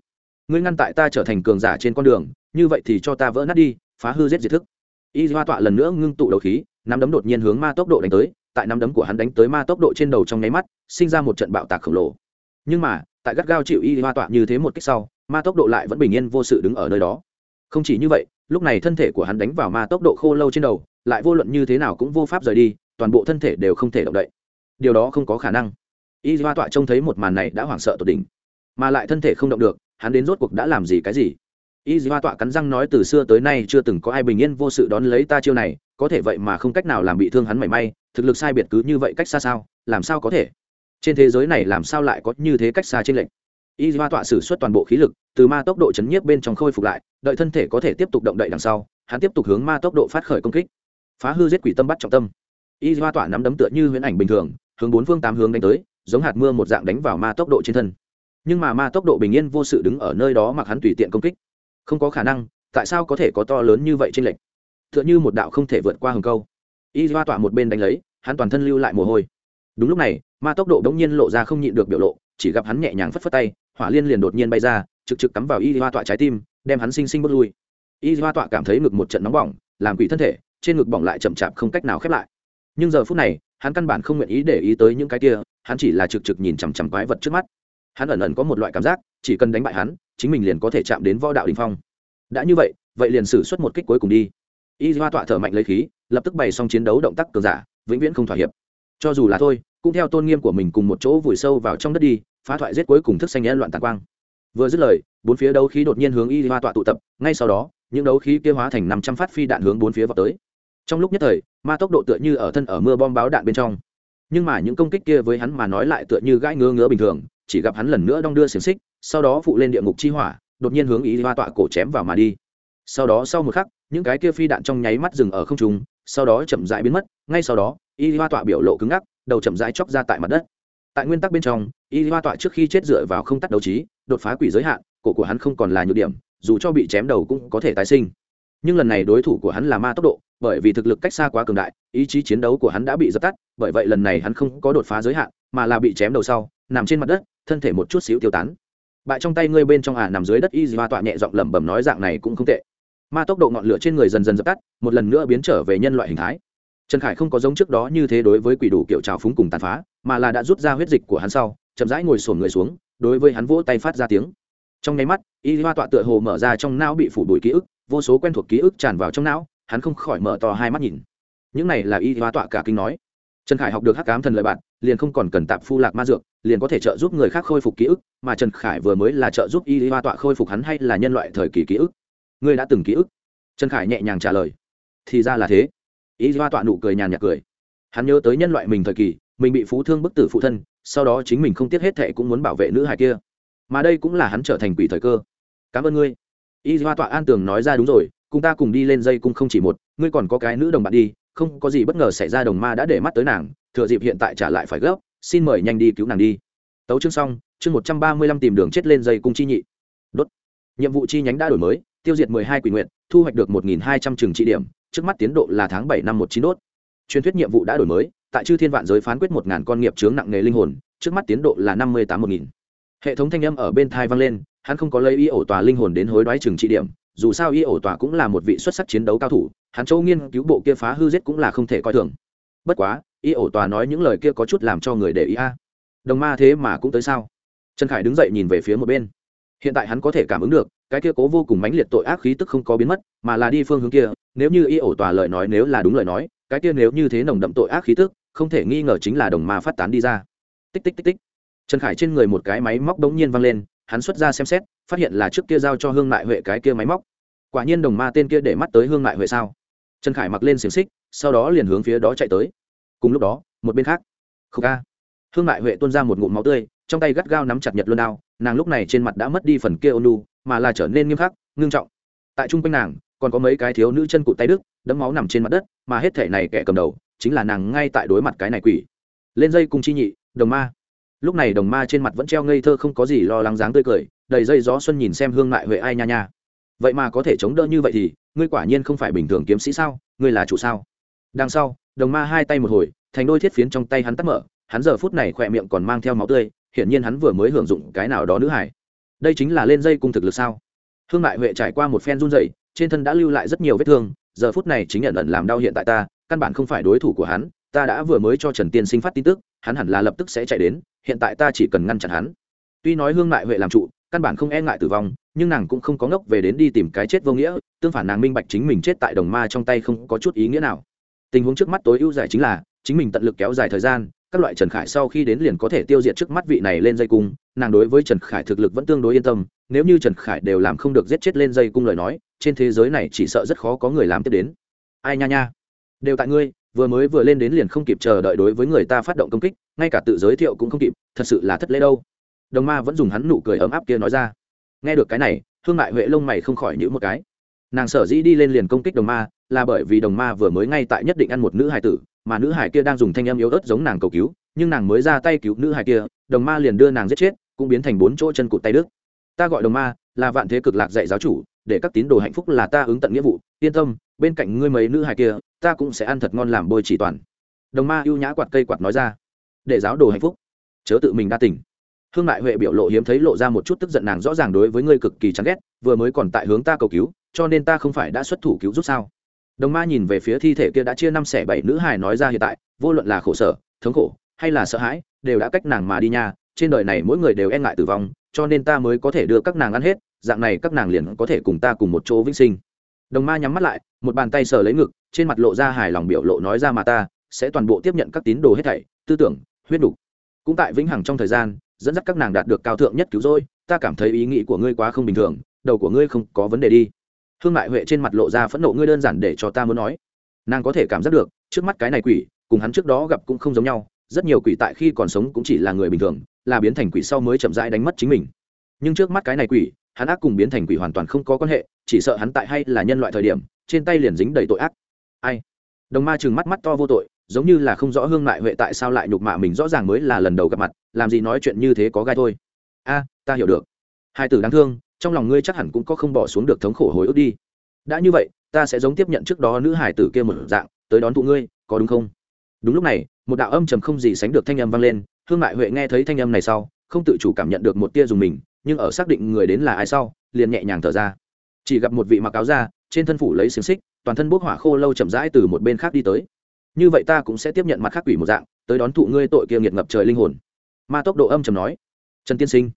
ngươi ngăn tại ta trở thành cường giả trên con đường, như vậy thì cho ta vỡ nát đi, phá hư giết diệt thức. Y hoa tọa lần nữa ngưng tụ đầu khí, nắm đấm đột nhiên hướng ma tốc độ đánh tới, tại nắm đấm của hắn đánh tới ma tốc độ trên đầu trong nháy mắt, sinh ra một trận bạo tạc khổng lồ. Nhưng mà tại gắt gao chịu y hoa tọa như thế một cách sau, ma tốc độ lại vẫn bình yên vô sự đứng ở nơi đó. Không chỉ như vậy, lúc này thân thể của hắn đánh vào ma tốc độ khô lâu trên đầu, lại vô luận như thế nào cũng vô pháp rời đi, toàn bộ thân thể đều không thể động đậy. Điều đó không có khả năng. Y hoa tọa trông thấy một màn này đã hoảng sợ tột đỉnh, mà lại thân thể không động được, hắn đến rốt cuộc đã làm gì cái gì? Y hoa tọa cắn răng nói, từ xưa tới nay chưa từng có ai bình yên vô sự đón lấy ta chiêu này, có thể vậy mà không cách nào làm bị thương hắn mảy may, thực lực sai biệt cứ như vậy cách xa sao, làm sao có thể? Trên thế giới này làm sao lại có như thế cách xa trên lệnh y hoa tọa sử xuất toàn bộ khí lực, từ ma tốc độ chấn nhiếp bên trong khôi phục lại, đợi thân thể có thể tiếp tục động đậy đằng sau, hắn tiếp tục hướng ma tốc độ phát khởi công kích. Phá hư giết quỷ tâm bắt trọng tâm. Y hoa tọa nắm đấm tựa như huyễn ảnh bình thường, hướng bốn phương tám hướng đánh tới, giống hạt mưa một dạng đánh vào ma tốc độ trên thân. Nhưng mà ma tốc độ bình yên vô sự đứng ở nơi đó mặc hắn tùy tiện công kích. Không có khả năng, tại sao có thể có to lớn như vậy trên lệnh tựa như một đạo không thể vượt qua hừng câu. Y hoa tọa một bên đánh lấy, hắn toàn thân lưu lại mồ hôi đúng lúc này, ma tốc độ đống nhiên lộ ra không nhịn được biểu lộ, chỉ gặp hắn nhẹ nhàng phất phất tay, hỏa liên liền đột nhiên bay ra, trực trực cắm vào y hoa tọa trái tim, đem hắn sinh sinh bước lui. Y hoa tọa cảm thấy ngực một trận nóng bỏng, làm quỷ thân thể, trên ngực bỏng lại chậm chạp không cách nào khép lại. Nhưng giờ phút này, hắn căn bản không nguyện ý để ý tới những cái kia, hắn chỉ là trực trực nhìn chằm chằm quái vật trước mắt. Hắn ẩn ẩn có một loại cảm giác, chỉ cần đánh bại hắn, chính mình liền có thể chạm đến võ đạo đình phong. Đã như vậy vậy liền xử suất một kích cuối cùng đi. Y hoa tọa thở mạnh lấy khí, lập tức bày xong chiến đấu động tác cường giả, vĩnh viễn không thỏa hiệp cho dù là thôi, cũng theo tôn nghiêm của mình cùng một chỗ vùi sâu vào trong đất đi, phá thoại giết cuối cùng thức xanh nhãn loạn tàn quang. Vừa dứt lời, bốn phía đấu khí đột nhiên hướng y hoa tọa tụ tập, ngay sau đó, những đấu khí kia hóa thành năm trăm phát phi đạn hướng bốn phía vào tới. Trong lúc nhất thời, ma tốc độ tựa như ở thân ở mưa bom báo đạn bên trong. Nhưng mà những công kích kia với hắn mà nói lại tựa như gãi ngứa ngứa bình thường, chỉ gặp hắn lần nữa đong đưa xiềng xích, sau đó phụ lên địa ngục chi hỏa, đột nhiên hướng y hoa tọa cổ chém vào mà đi. Sau đó sau một khắc, những cái kia phi đạn trong nháy mắt dừng ở không trung sau đó chậm rãi biến mất, ngay sau đó, y hoa tọa biểu lộ cứng ngắc, đầu chậm rãi chóc ra tại mặt đất. Tại nguyên tắc bên trong, y hoa tọa trước khi chết dựa vào không tắt đấu trí, đột phá quỷ giới hạn, cổ của hắn không còn là nhược điểm, dù cho bị chém đầu cũng có thể tái sinh. Nhưng lần này đối thủ của hắn là ma tốc độ, bởi vì thực lực cách xa quá cường đại, ý chí chiến đấu của hắn đã bị dập tắt, bởi vậy lần này hắn không có đột phá giới hạn, mà là bị chém đầu sau, nằm trên mặt đất, thân thể một chút xíu tiêu tán. Bại trong tay ngươi bên trong ả nằm dưới đất y hoa tọa nhẹ giọng lẩm bẩm nói dạng này cũng không tệ ma tốc độ ngọn lửa trên người dần dần dập tắt, một lần nữa biến trở về nhân loại hình thái. Trần khải không có giống trước đó như thế đối với quỷ đủ kiểu trào phúng cùng tàn phá, mà là đã rút ra huyết dịch của hắn sau, chậm rãi ngồi sổn người xuống, đối với hắn vỗ tay phát ra tiếng. Trong nháy mắt, y hoa tọa tựa hồ mở ra trong não bị phủ bụi ký ức, vô số quen thuộc ký ức tràn vào trong não, hắn không khỏi mở to hai mắt nhìn. Những này là y hoa tọa cả kinh nói. Trần khải học được hắc cám thần lợi bạn, liền không còn cần tạp phu lạc ma dược, liền có thể trợ giúp người khác khôi phục ký ức, mà trần khải vừa mới là trợ giúp y hoa tọa khôi phục hắn hay là nhân loại thời kỳ ký ức ngươi đã từng ký ức? Trần khải nhẹ nhàng trả lời. Thì ra là thế. Y hoa tọa nụ cười nhàn nhạt cười. Hắn nhớ tới nhân loại mình thời kỳ, mình bị phú thương bức tử phụ thân, sau đó chính mình không tiếc hết thệ cũng muốn bảo vệ nữ hài kia. Mà đây cũng là hắn trở thành quỷ thời cơ. Cảm ơn ngươi. Y hoa tọa an tường nói ra đúng rồi, cùng ta cùng đi lên dây cung không chỉ một, ngươi còn có cái nữ đồng bạn đi, không có gì bất ngờ xảy ra đồng ma đã để mắt tới nàng, thừa dịp hiện tại trả lại phải gấp, xin mời nhanh đi cứu nàng đi. Tấu chương xong, chương một trăm ba mươi lăm tìm đường chết lên dây cung chi nhị. Đốt. Nhiệm vụ chi nhánh đã đổi mới tiêu diệt mười hai quỷ nguyện thu hoạch được một nghìn hai trăm trường trị điểm, trước mắt tiến độ là tháng bảy năm một chín đốt. Truyền thuyết nhiệm vụ đã đổi mới, tại chư thiên vạn giới phán quyết một ngàn con nghiệp chướng nặng nghề linh hồn, trước mắt tiến độ là năm mươi tám một nghìn. Hệ thống thanh âm ở bên thai vang lên, hắn không có lấy y ổ tòa linh hồn đến hối đoái trường trị điểm, dù sao y ổ tòa cũng là một vị xuất sắc chiến đấu cao thủ, hắn châu nghiên cứu bộ kia phá hư giết cũng là không thể coi thường. Bất quá, y ổ tòa nói những lời kia có chút làm cho người để ý a. Đồng ma thế mà cũng tới sao? Trần khải đứng dậy nhìn về phía một bên hiện tại hắn có thể cảm ứng được, cái kia cố vô cùng mãnh liệt tội ác khí tức không có biến mất, mà là đi phương hướng kia, nếu như y ổ tòa lời nói nếu là đúng lời nói, cái kia nếu như thế nồng đậm tội ác khí tức, không thể nghi ngờ chính là đồng ma phát tán đi ra. Tích tích tích tích. Trần khải trên người một cái máy móc đống nhiên văng lên, hắn xuất ra xem xét, phát hiện là trước kia giao cho hương mại huệ cái kia máy móc. Quả nhiên đồng ma tên kia để mắt tới hương mại huệ sao? Trần khải mặc lên xiềng xích, sau đó liền hướng phía đó chạy tới. Cùng lúc đó, một bên khác. Khúc ca. Hương mại huệ tuôn ra một ngụm máu tươi trong tay gắt gao nắm chặt nhật luân đao, nàng lúc này trên mặt đã mất đi phần kia ônu mà là trở nên nghiêm khắc, ngưng trọng. Tại trung quanh nàng, còn có mấy cái thiếu nữ chân cụt tay đức đấm máu nằm trên mặt đất, mà hết thể này kẻ cầm đầu, chính là nàng ngay tại đối mặt cái này quỷ. Lên dây cùng chi nhị, đồng ma. Lúc này đồng ma trên mặt vẫn treo ngây thơ không có gì lo lắng dáng tươi cười, đầy dây gió xuân nhìn xem hương mại huệ ai nha nha. Vậy mà có thể chống đỡ như vậy thì, ngươi quả nhiên không phải bình thường kiếm sĩ sao, ngươi là chủ sao? Đằng sau, đồng ma hai tay một hồi, thành đôi thiết phiến trong tay hắn tắt mở, hắn giờ phút này khỏe miệng còn mang theo máu tươi hiển nhiên hắn vừa mới hưởng dụng cái nào đó nữ hải đây chính là lên dây cung thực lực sao? Hương mại huệ trải qua một phen run rẩy, trên thân đã lưu lại rất nhiều vết thương giờ phút này chính nhận ẩn làm đau hiện tại ta căn bản không phải đối thủ của hắn ta đã vừa mới cho trần tiên sinh phát tin tức hắn hẳn là lập tức sẽ chạy đến hiện tại ta chỉ cần ngăn chặn hắn. Tuy nói hương mại huệ làm trụ căn bản không e ngại tử vong nhưng nàng cũng không có ngốc về đến đi tìm cái chết vô nghĩa tương phản nàng minh bạch chính mình chết tại đồng ma trong tay không có chút ý nghĩa nào. Tình huống trước mắt tối ưu giải chính là chính mình tận lực kéo dài thời gian các loại trần khải sau khi đến liền có thể tiêu diệt trước mắt vị này lên dây cung, nàng đối với trần khải thực lực vẫn tương đối yên tâm, nếu như trần khải đều làm không được giết chết lên dây cung lời nói, trên thế giới này chỉ sợ rất khó có người làm tiếp đến. Ai nha nha. Đều tại ngươi, vừa mới vừa lên đến liền không kịp chờ đợi đối với người ta phát động công kích, ngay cả tự giới thiệu cũng không kịp, thật sự là thất lễ đâu. Đồng ma vẫn dùng hắn nụ cười ấm áp kia nói ra. Nghe được cái này thương mại huệ lông mày không khỏi nhữ một cái. Nàng sở dĩ đi lên liền công kích đồng ma, là bởi vì đồng ma vừa mới ngay tại nhất định ăn một nữ hài tử mà nữ hải kia đang dùng thanh âm yếu ớt giống nàng cầu cứu, nhưng nàng mới ra tay cứu nữ hải kia, đồng ma liền đưa nàng giết chết, cũng biến thành bốn chỗ chân cụt tay đức ta gọi đồng ma, là vạn thế cực lạc dạy giáo chủ, để các tín đồ hạnh phúc là ta ứng tận nghĩa vụ, yên tâm, bên cạnh ngươi mấy nữ hài kia, ta cũng sẽ ăn thật ngon làm bôi chỉ toàn. Đồng ma ưu nhã quạt cây quạt nói ra. Để giáo đồ hạnh phúc. Chớ tự mình đa tỉnh hương mại huệ biểu lộ hiếm thấy lộ ra một chút tức giận nàng rõ ràng đối với ngươi cực kỳ chán ghét, vừa mới còn tại hướng ta cầu cứu, cho nên ta không phải đã xuất thủ cứu giúp sao? Đồng ma nhìn về phía thi thể kia đã chia năm xẻ bảy nữ hài nói ra hiện tại, vô luận là khổ sở, thống khổ, hay là sợ hãi, đều đã cách nàng mà đi nha, trên đời này mỗi người đều e ngại tử vong, cho nên ta mới có thể đưa các nàng ăn hết, dạng này các nàng liền có thể cùng ta cùng một chỗ vĩnh sinh đồng ma nhắm mắt lại, một bàn tay sờ lấy ngực, trên mặt lộ ra hài lòng biểu lộ nói ra mà ta sẽ toàn bộ tiếp nhận các tín đồ hết thảy, tư tưởng, huyết đủ. cũng tại vĩnh hằng trong thời gian, dẫn dắt các nàng đạt được cao thượng nhất cứu rỗi, ta cảm thấy ý nghĩ của ngươi quá không bình thường, đầu của ngươi không có vấn đề đi hương mại huệ trên mặt lộ ra phẫn nộ, ngươi đơn giản để cho ta muốn nói. Nàng có thể cảm giác được, trước mắt cái này quỷ, cùng hắn trước đó gặp cũng không giống nhau, rất nhiều quỷ tại khi còn sống cũng chỉ là người bình thường, là biến thành quỷ sau mới chậm rãi đánh mất chính mình. Nhưng trước mắt cái này quỷ, hắn ác cùng biến thành quỷ hoàn toàn không có quan hệ, chỉ sợ hắn tại hay là nhân loại thời điểm, trên tay liền dính đầy tội ác. Ai? Đồng ma chừng mắt mắt to vô tội, giống như là không rõ hương mại huệ tại sao lại nhục mạ mình, rõ ràng mới là lần đầu gặp mặt, làm gì nói chuyện như thế có gai thôi. A, ta hiểu được. Hai tử đáng thương trong lòng ngươi chắc hẳn cũng có không bỏ xuống được thống khổ hồi ức đi. Đã như vậy, ta sẽ giống tiếp nhận trước đó nữ hải tử kia một dạng, tới đón tụ ngươi, có đúng không? Đúng lúc này, một đạo âm trầm không gì sánh được thanh âm vang lên, hương mại huệ nghe thấy thanh âm này sau, không tự chủ cảm nhận được một tia dùng mình, nhưng ở xác định người đến là ai sau, liền nhẹ nhàng thở ra. Chỉ gặp một vị mặc áo da, trên thân phủ lấy xiềng xích, toàn thân bốc hỏa khô lâu chậm rãi từ một bên khác đi tới. Như vậy ta cũng sẽ tiếp nhận mặt khác quỷ một dạng, tới đón thụ ngươi tội kia nghiệt ngập trời linh hồn. Ma tốc độ âm trầm nói, trần tiên sinh.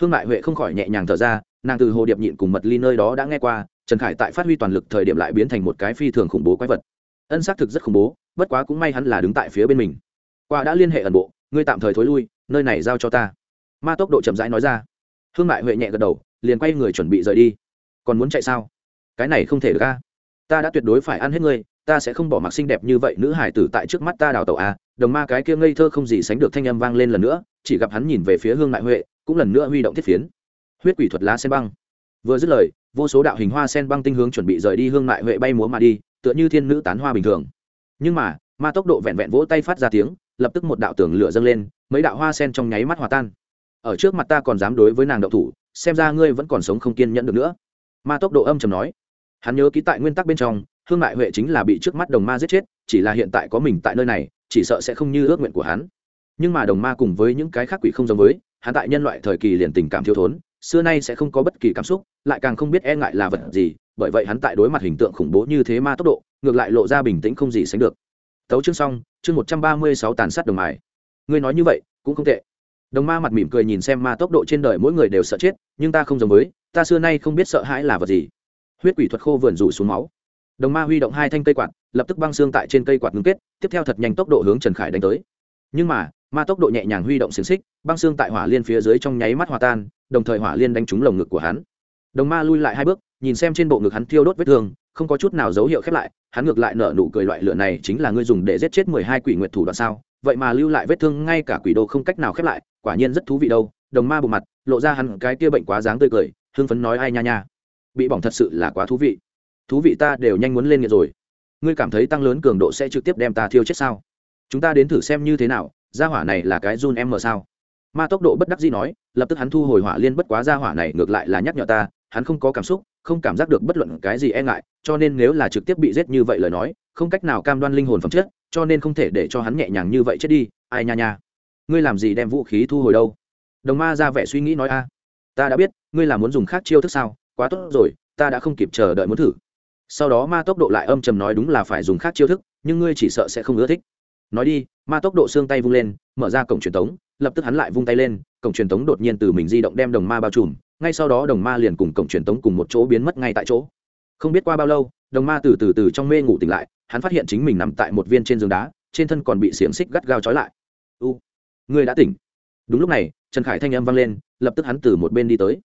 Hương mại huệ không khỏi nhẹ nhàng thở ra nàng từ hồ điệp nhịn cùng mật ly nơi đó đã nghe qua, trần khải tại phát huy toàn lực thời điểm lại biến thành một cái phi thường khủng bố quái vật. Ân xác thực rất khủng bố, bất quá cũng may hắn là đứng tại phía bên mình. Qua đã liên hệ ẩn bộ, ngươi tạm thời thối lui, nơi này giao cho ta. Ma tốc độ chậm rãi nói ra. Hương mại huệ nhẹ gật đầu, liền quay người chuẩn bị rời đi. Còn muốn chạy sao? Cái này không thể được a. Ta đã tuyệt đối phải ăn hết ngươi, ta sẽ không bỏ mặc xinh đẹp như vậy nữ hải tử tại trước mắt ta đào tẩu a. Đồng ma cái kia ngây thơ không gì sánh được thanh âm vang lên lần nữa, chỉ gặp hắn nhìn về phía hương mại huệ, cũng lần nữa huy động thiết phiến huyết quỷ thuật lá sen băng. Vừa dứt lời, vô số đạo hình hoa sen băng tinh hướng chuẩn bị rời đi hương mại huệ bay múa mà đi, tựa như thiên nữ tán hoa bình thường. Nhưng mà, ma tốc độ vẹn vẹn vỗ tay phát ra tiếng, lập tức một đạo tường lửa dâng lên, mấy đạo hoa sen trong nháy mắt hòa tan. Ở trước mặt ta còn dám đối với nàng đậu thủ, xem ra ngươi vẫn còn sống không kiên nhẫn được nữa. Ma tốc độ âm trầm nói. Hắn nhớ ký tại nguyên tắc bên trong, hương mại huệ chính là bị trước mắt đồng ma giết chết, chỉ là hiện tại có mình tại nơi này, chỉ sợ sẽ không như ước nguyện của hắn. Nhưng mà đồng ma cùng với những cái khác quỷ không giống với, hắn tại nhân loại thời kỳ liền tình cảm thiếu thốn xưa nay sẽ không có bất kỳ cảm xúc, lại càng không biết e ngại là vật gì, bởi vậy hắn tại đối mặt hình tượng khủng bố như thế ma tốc độ, ngược lại lộ ra bình tĩnh không gì sánh được. Tấu chương xong, chương một trăm ba mươi sáu tàn sát đồng mài. Ngươi nói như vậy, cũng không tệ. Đồng ma mặt mỉm cười nhìn xem ma tốc độ trên đời mỗi người đều sợ chết, nhưng ta không giống với, ta xưa nay không biết sợ hãi là vật gì. Huyết quỷ thuật khô vườn rủ xuống máu. Đồng ma huy động hai thanh cây quạt, lập tức băng xương tại trên cây quạt ngưng kết, tiếp theo thật nhanh tốc độ hướng trần khải đánh tới. Nhưng mà, ma tốc độ nhẹ nhàng huy động xiềng xích, băng xương tại hỏa liên phía dưới trong nháy mắt hòa tan đồng thời hỏa liên đánh trúng lồng ngực của hắn. Đồng ma lui lại hai bước, nhìn xem trên bộ ngực hắn thiêu đốt vết thương, không có chút nào dấu hiệu khép lại, hắn ngược lại nở nụ cười loại lửa này chính là ngươi dùng để giết chết mười hai quỷ nguyệt thủ đoạn sao? Vậy mà lưu lại vết thương ngay cả quỷ đô không cách nào khép lại, quả nhiên rất thú vị đâu. Đồng ma bộ mặt, lộ ra hắn cái kia bệnh quá dáng tươi cười, hưng phấn nói ai nha nha. Bị bỏng thật sự là quá thú vị. Thú vị ta đều nhanh muốn lên nghiện rồi. Ngươi cảm thấy tăng lớn cường độ sẽ trực tiếp đem ta thiêu chết sao? Chúng ta đến thử xem như thế nào, gia hỏa này là cái run em mờ sao? Ma tốc độ bất đắc dĩ nói, lập tức hắn thu hồi hỏa liên bất quá ra hỏa này ngược lại là nhắc nhở ta, hắn không có cảm xúc, không cảm giác được bất luận cái gì e ngại, cho nên nếu là trực tiếp bị giết như vậy lời nói, không cách nào cam đoan linh hồn phẩm chất, cho nên không thể để cho hắn nhẹ nhàng như vậy chết đi, ai nha nha. Ngươi làm gì đem vũ khí thu hồi đâu? Đồng ma ra vẻ suy nghĩ nói a, ta đã biết, ngươi là muốn dùng khác chiêu thức sao, quá tốt rồi, ta đã không kịp chờ đợi muốn thử. Sau đó ma tốc độ lại âm trầm nói đúng là phải dùng khác chiêu thức, nhưng ngươi chỉ sợ sẽ không ưa thích. Nói đi, ma tốc độ xương tay vung lên, mở ra cổng truyền tống lập tức hắn lại vung tay lên, cổng truyền tống đột nhiên từ mình di động đem đồng ma bao trùm, ngay sau đó đồng ma liền cùng cổng truyền tống cùng một chỗ biến mất ngay tại chỗ. Không biết qua bao lâu, đồng ma từ từ từ trong mê ngủ tỉnh lại, hắn phát hiện chính mình nằm tại một viên trên giường đá, trên thân còn bị xiềng xích gắt gao trói lại. U, ngươi đã tỉnh. Đúng lúc này, trần khải thanh âm vang lên, lập tức hắn từ một bên đi tới.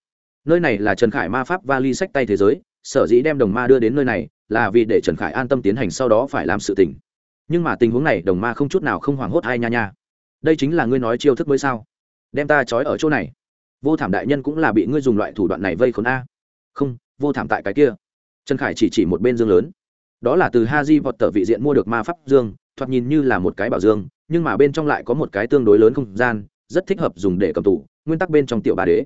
Nơi này là trần khải ma pháp vali sách tay thế giới, sở dĩ đem đồng ma đưa đến nơi này là vì để trần khải an tâm tiến hành sau đó phải làm sự tỉnh. Nhưng mà tình huống này đồng ma không chút nào không hoảng hốt, ai nha nha đây chính là ngươi nói chiêu thức mới sao? Đem ta trói ở chỗ này. Vô thảm đại nhân cũng là bị ngươi dùng loại thủ đoạn này vây khốn a. Không, vô thảm tại cái kia. Trần khải chỉ chỉ một bên dương lớn. Đó là từ ha di vọt tờ vị diện mua được ma pháp dương, thoạt nhìn như là một cái bảo dương, nhưng mà bên trong lại có một cái tương đối lớn không gian, rất thích hợp dùng để cầm tủ nguyên tắc bên trong tiểu bà đế.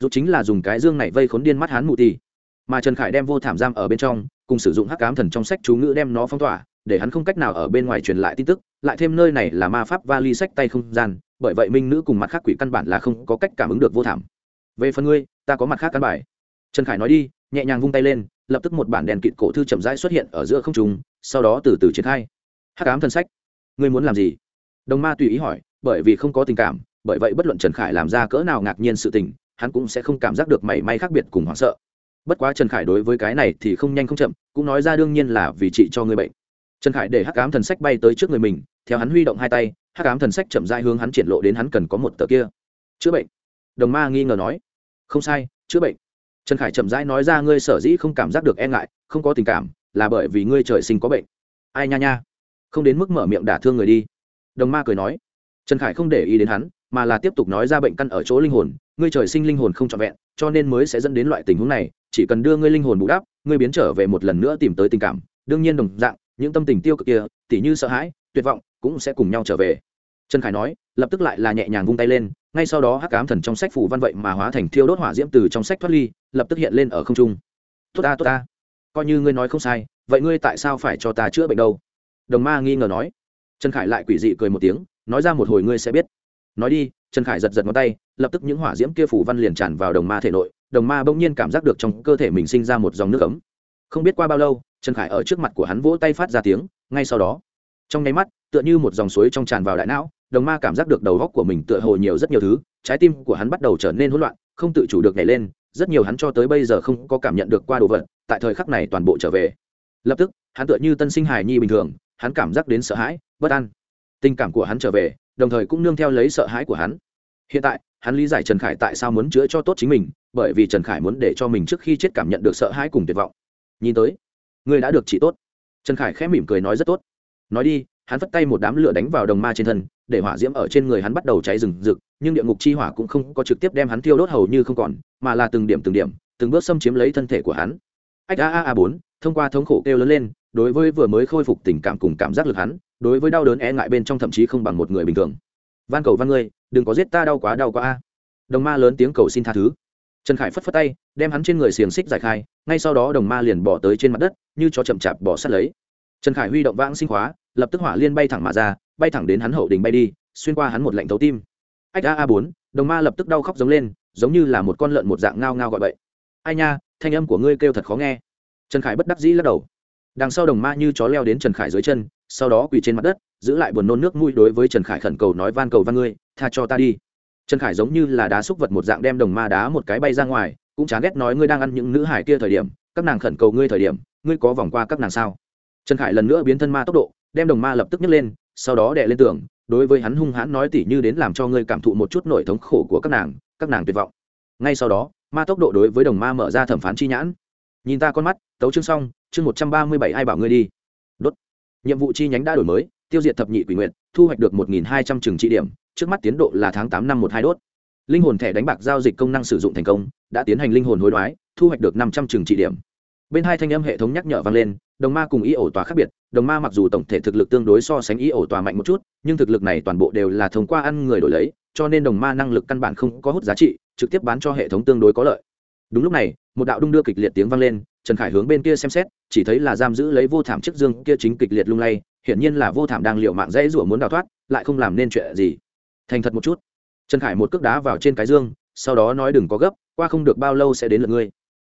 Dù chính là dùng cái dương này vây khốn điên mắt hán mù ti mà trần khải đem vô thảm giam ở bên trong, cùng sử dụng hắc cám thần trong sách chú ngữ đem nó phong tỏa để hắn không cách nào ở bên ngoài truyền lại tin tức, lại thêm nơi này là ma pháp vali sách tay không gian, bởi vậy minh nữ cùng mặt khác quỷ căn bản là không có cách cảm ứng được vô thảm. Về phần ngươi, ta có mặt khác căn bài. Trần khải nói đi, nhẹ nhàng vung tay lên, lập tức một bản đèn kịt cổ thư chậm rãi xuất hiện ở giữa không trùng sau đó từ từ triển khai. Hắc ám thân sách. Ngươi muốn làm gì? Đồng ma tùy ý hỏi, bởi vì không có tình cảm, bởi vậy bất luận trần khải làm ra cỡ nào ngạc nhiên sự tình, hắn cũng sẽ không cảm giác được mảy may khác biệt cùng hoảng sợ. Bất quá trần khải đối với cái này thì không nhanh không chậm, cũng nói ra đương nhiên là vì trị cho người bệnh trần khải để hắc ám thần sách bay tới trước người mình, theo hắn huy động hai tay, hắc ám thần sách chậm dai hướng hắn triển lộ đến hắn cần có một tờ kia. Chữa bệnh. Đồng ma nghi ngờ nói. Không sai, chữa bệnh. Trần khải chậm rãi nói ra, ngươi sở dĩ không cảm giác được e ngại, không có tình cảm, là bởi vì ngươi trời sinh có bệnh. Ai nha nha. Không đến mức mở miệng đả thương người đi. Đồng ma cười nói. Trần khải không để ý đến hắn, mà là tiếp tục nói ra bệnh căn ở chỗ linh hồn, ngươi trời sinh linh hồn không trọn vẹn, cho nên mới sẽ dẫn đến loại tình huống này, chỉ cần đưa ngươi linh hồn bù đắp, ngươi biến trở về một lần nữa tìm tới tình cảm. Đương nhiên đồng dạng những tâm tình tiêu cực kia, tỉ như sợ hãi, tuyệt vọng, cũng sẽ cùng nhau trở về. Trần khải nói, lập tức lại là nhẹ nhàng vung tay lên, ngay sau đó hắc cám thần trong sách phủ văn vậy mà hóa thành thiêu đốt hỏa diễm từ trong sách thoát ly, lập tức hiện lên ở không trung. Tốt ta tốt ta. Coi như ngươi nói không sai, vậy ngươi tại sao phải cho ta chữa bệnh đâu? Đồng ma nghi ngờ nói. Trần khải lại quỷ dị cười một tiếng, nói ra một hồi ngươi sẽ biết. Nói đi, trần khải giật giật ngón tay, lập tức những hỏa diễm kia phủ văn liền tràn vào đồng ma thể nội, đồng ma bỗng nhiên cảm giác được trong cơ thể mình sinh ra một dòng nước ấm. Không biết qua bao lâu trần khải ở trước mặt của hắn vỗ tay phát ra tiếng, ngay sau đó, trong nháy mắt, tựa như một dòng suối trong tràn vào đại não, đồng ma cảm giác được đầu góc của mình tựa hồ nhiều rất nhiều thứ, trái tim của hắn bắt đầu trở nên hỗn loạn, không tự chủ được nhảy lên, rất nhiều hắn cho tới bây giờ không có cảm nhận được qua đồ vật, tại thời khắc này toàn bộ trở về. Lập tức, hắn tựa như tân sinh hài nhi bình thường, hắn cảm giác đến sợ hãi, bất an. Tình cảm của hắn trở về, đồng thời cũng nương theo lấy sợ hãi của hắn. Hiện tại, hắn lý giải trần khải tại sao muốn chữa cho tốt chính mình, bởi vì trần khải muốn để cho mình trước khi chết cảm nhận được sợ hãi cùng tuyệt vọng. Nhìn tới Ngươi đã được trị tốt. Trần khải khẽ mỉm cười nói rất tốt. Nói đi, hắn phất tay một đám lửa đánh vào đồng ma trên thân, để hỏa diễm ở trên người hắn bắt đầu cháy rừng rực, nhưng địa ngục chi hỏa cũng không có trực tiếp đem hắn thiêu đốt hầu như không còn, mà là từng điểm từng điểm, từng bước xâm chiếm lấy thân thể của hắn. Ách a a a bốn, thông qua thống khổ kêu lớn lên, đối với vừa mới khôi phục tình cảm cùng cảm giác lực hắn, đối với đau đớn e ngại bên trong thậm chí không bằng một người bình thường. Van cầu van ngươi, đừng có giết ta đau quá đau quá a. Đồng ma lớn tiếng cầu xin tha thứ trần khải phất phất tay, đem hắn trên người xiềng xích giải khai, ngay sau đó đồng ma liền bỏ tới trên mặt đất, như chó chậm chạp bỏ sát lấy. Trần khải huy động vãng sinh khóa, lập tức hỏa liên bay thẳng mà ra, bay thẳng đến hắn hậu đình bay đi, xuyên qua hắn một lạnh thấu tim. Ách a a bốn, đồng ma lập tức đau khóc giống lên, giống như là một con lợn một dạng ngao ngao gọi vậy ai nha, thanh âm của ngươi kêu thật khó nghe. Trần khải bất đắc dĩ lắc đầu. Đằng sau đồng ma như chó leo đến trần khải dưới chân, sau đó quỳ trên mặt đất, giữ lại buồn nôn nước mũi đối với trần khải khẩn cầu nói van cầu van ngươi, tha cho ta đi trần khải giống như là đá xúc vật một dạng đem đồng ma đá một cái bay ra ngoài, cũng chán ghét nói ngươi đang ăn những nữ hải kia thời điểm, các nàng khẩn cầu ngươi thời điểm, ngươi có vòng qua các nàng sao? Trần khải lần nữa biến thân ma tốc độ, đem đồng ma lập tức nhấc lên, sau đó đè lên tường, đối với hắn hung hãn nói tỉ như đến làm cho ngươi cảm thụ một chút nỗi thống khổ của các nàng các nàng tuyệt vọng. Ngay sau đó, ma tốc độ đối với đồng ma mở ra thẩm phán chi nhãn. Nhìn ta con mắt, tấu chương xong, chương một trăm ba mươi bảy ai bảo ngươi đi. Đốt. Nhiệm vụ chi nhánh đã đổi mới, tiêu diệt thập nhị quỷ nguyện thu hoạch được một nghìn hai trăm trường trị điểm trước mắt tiến độ là tháng tám năm một hai đốt. Linh hồn thẻ đánh bạc giao dịch công năng sử dụng thành công, đã tiến hành linh hồn hối đoái, thu hoạch được năm trăm trường trị điểm. Bên hai thanh âm hệ thống nhắc nhở vang lên, đồng ma cùng ý ổ tòa khác biệt, đồng ma mặc dù tổng thể thực lực tương đối so sánh ý ổ tòa mạnh một chút, nhưng thực lực này toàn bộ đều là thông qua ăn người đổi lấy, cho nên đồng ma năng lực căn bản không có hút giá trị, trực tiếp bán cho hệ thống tương đối có lợi. Đúng lúc này, một đạo đung đưa kịch liệt tiếng vang lên, trần khải hướng bên kia xem xét, chỉ thấy là giam giữ lấy vô thảm chiếc dương kia chính kịch liệt lung lay, hiển nhiên là vô thảm đang liệu mạng dãy rủa muốn đào thoát, lại không làm nên chuyện gì thành thật một chút. Trần khải một cước đá vào trên cái dương, sau đó nói đừng có gấp, qua không được bao lâu sẽ đến lượt ngươi.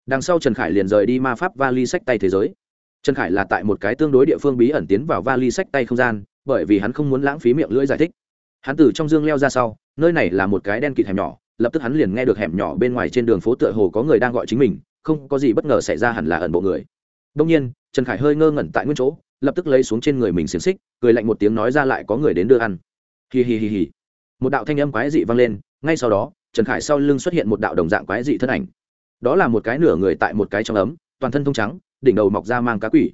Đằng sau trần khải liền rời đi ma pháp vali sách tay thế giới. Trần khải là tại một cái tương đối địa phương bí ẩn tiến vào vali sách tay không gian, bởi vì hắn không muốn lãng phí miệng lưỡi giải thích. Hắn từ trong dương leo ra sau, nơi này là một cái đen kịt hẻm nhỏ, lập tức hắn liền nghe được hẻm nhỏ bên ngoài trên đường phố tựa hồ có người đang gọi chính mình, không có gì bất ngờ xảy ra hẳn là ẩn bộ người. Đông nhiên, trần khải hơi ngơ ngẩn tại nguyên chỗ, lập tức lấy xuống trên người mình xiềng xích, cười lạnh một tiếng nói ra lại có người đến đưa ăn. Hì hì hì hì một đạo thanh âm quái dị vang lên, ngay sau đó, trần khải sau lưng xuất hiện một đạo đồng dạng quái dị thân ảnh. Đó là một cái nửa người tại một cái trong ấm, toàn thân thông trắng, đỉnh đầu mọc ra mang cá quỷ.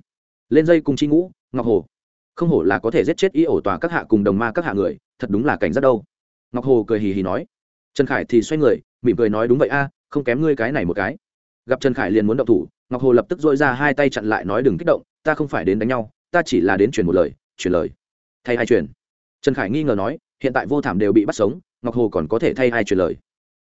Lên dây cùng chi ngũ, ngọc hồ. Không hổ là có thể giết chết ý ổ tòa các hạ cùng đồng ma các hạ người, thật đúng là cảnh giác đâu. Ngọc hồ cười hì hì nói. Trần khải thì xoay người, mỉm cười nói đúng vậy a, không kém ngươi cái này một cái. Gặp trần khải liền muốn động thủ, ngọc hồ lập tức dội ra hai tay chặn lại nói đừng kích động, ta không phải đến đánh nhau, ta chỉ là đến truyền một lời, truyền lời. Thay hai truyền. Trần khải nghi ngờ nói hiện tại vô thảm đều bị bắt sống, ngọc hồ còn có thể thay ai truyền lời?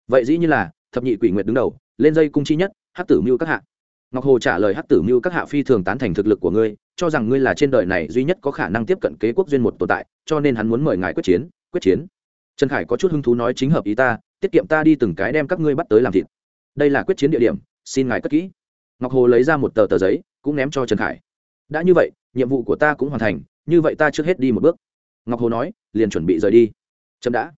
Vậy dĩ như là, thập nhị quỷ nguyệt đứng đầu, lên dây cung chi nhất hát tử mưu các hạ. Ngọc hồ trả lời hát tử mưu các hạ phi thường tán thành thực lực của ngươi, cho rằng ngươi là trên đời này duy nhất có khả năng tiếp cận kế quốc duyên một tồn tại, cho nên hắn muốn mời ngài quyết chiến quyết chiến. Trần khải có chút hứng thú nói chính hợp ý ta, tiết kiệm ta đi từng cái đem các ngươi bắt tới làm thịt. Đây là quyết chiến địa điểm, xin ngài cất kỹ. Ngọc hồ lấy ra một tờ tờ giấy, cũng ném cho trần khải. Đã như vậy, nhiệm vụ của ta cũng hoàn thành, như vậy ta trước hết đi một bước ngọc hồ nói, liền chuẩn bị rời đi. Chậm đã.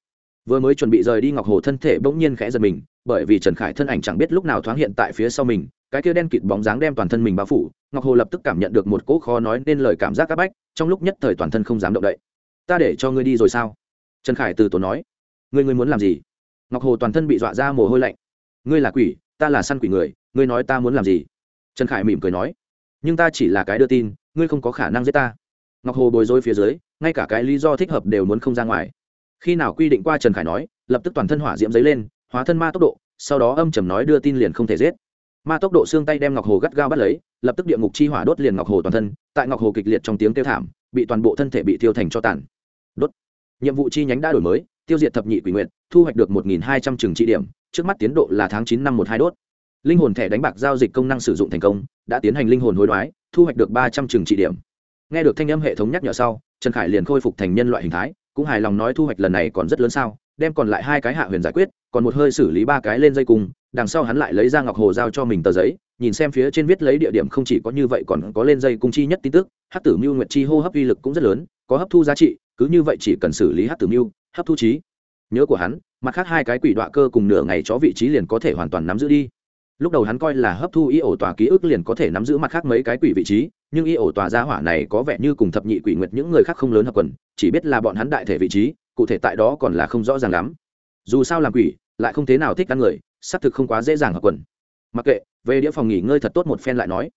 Vừa mới chuẩn bị rời đi, ngọc hồ thân thể bỗng nhiên khẽ giật mình, bởi vì trần khải thân ảnh chẳng biết lúc nào thoáng hiện tại phía sau mình, cái kia đen kịt bóng dáng đem toàn thân mình bao phủ, ngọc hồ lập tức cảm nhận được một cỗ khó nói nên lời cảm giác áp bách, trong lúc nhất thời toàn thân không dám động đậy. Ta để cho ngươi đi rồi sao? Trần khải từ tốn nói. Ngươi ngươi muốn làm gì? Ngọc hồ toàn thân bị dọa ra mồ hôi lạnh. Ngươi là quỷ, ta là săn quỷ người, ngươi nói ta muốn làm gì? Trần khải mỉm cười nói. Nhưng ta chỉ là cái đưa tin, ngươi không có khả năng giết ta ngọc hồ bồi dối phía dưới, ngay cả cái lý do thích hợp đều muốn không ra ngoài. Khi nào quy định qua trần khải nói, lập tức toàn thân hỏa diễm giấy lên, hóa thân ma tốc độ, sau đó âm trầm nói đưa tin liền không thể giết. Ma tốc độ xương tay đem ngọc hồ gắt gao bắt lấy, lập tức địa ngục chi hỏa đốt liền ngọc hồ toàn thân, tại ngọc hồ kịch liệt trong tiếng kêu thảm, bị toàn bộ thân thể bị tiêu thành cho tàn. Đốt. Nhiệm vụ chi nhánh đã đổi mới, tiêu diệt thập nhị quỷ nguyện thu hoạch được một hai trăm trường trị điểm, trước mắt tiến độ là tháng chín năm một hai đốt. Linh hồn thẻ đánh bạc giao dịch công năng sử dụng thành công, đã tiến hành linh hồn hối đoái, thu hoạch được ba trăm trường trị điểm nghe được thanh âm hệ thống nhắc nhở sau, trần khải liền khôi phục thành nhân loại hình thái, cũng hài lòng nói thu hoạch lần này còn rất lớn sao, đem còn lại hai cái hạ huyền giải quyết, còn một hơi xử lý ba cái lên dây cùng, đằng sau hắn lại lấy ra ngọc hồ giao cho mình tờ giấy, nhìn xem phía trên viết lấy địa điểm không chỉ có như vậy còn có lên dây cung chi nhất tin tức hát tử mưu nguyệt chi hô hấp uy lực cũng rất lớn, có hấp thu giá trị, cứ như vậy chỉ cần xử lý hát tử mưu, hấp thu trí nhớ của hắn, mặt khác hai cái quỷ đọa cơ cùng nửa ngày chó vị trí liền có thể hoàn toàn nắm giữ đi. Lúc đầu hắn coi là hấp thu ý ổ tòa ký ức liền có thể nắm giữ mặt khác mấy cái quỷ vị trí nhưng y ổ tòa gia hỏa này có vẻ như cùng thập nhị quỷ nguyệt những người khác không lớn hợp quần, chỉ biết là bọn hắn đại thể vị trí, cụ thể tại đó còn là không rõ ràng lắm. Dù sao làm quỷ, lại không thế nào thích ăn người, xác thực không quá dễ dàng hợp quần. Mặc kệ, về đĩa phòng nghỉ ngơi thật tốt một phen lại nói.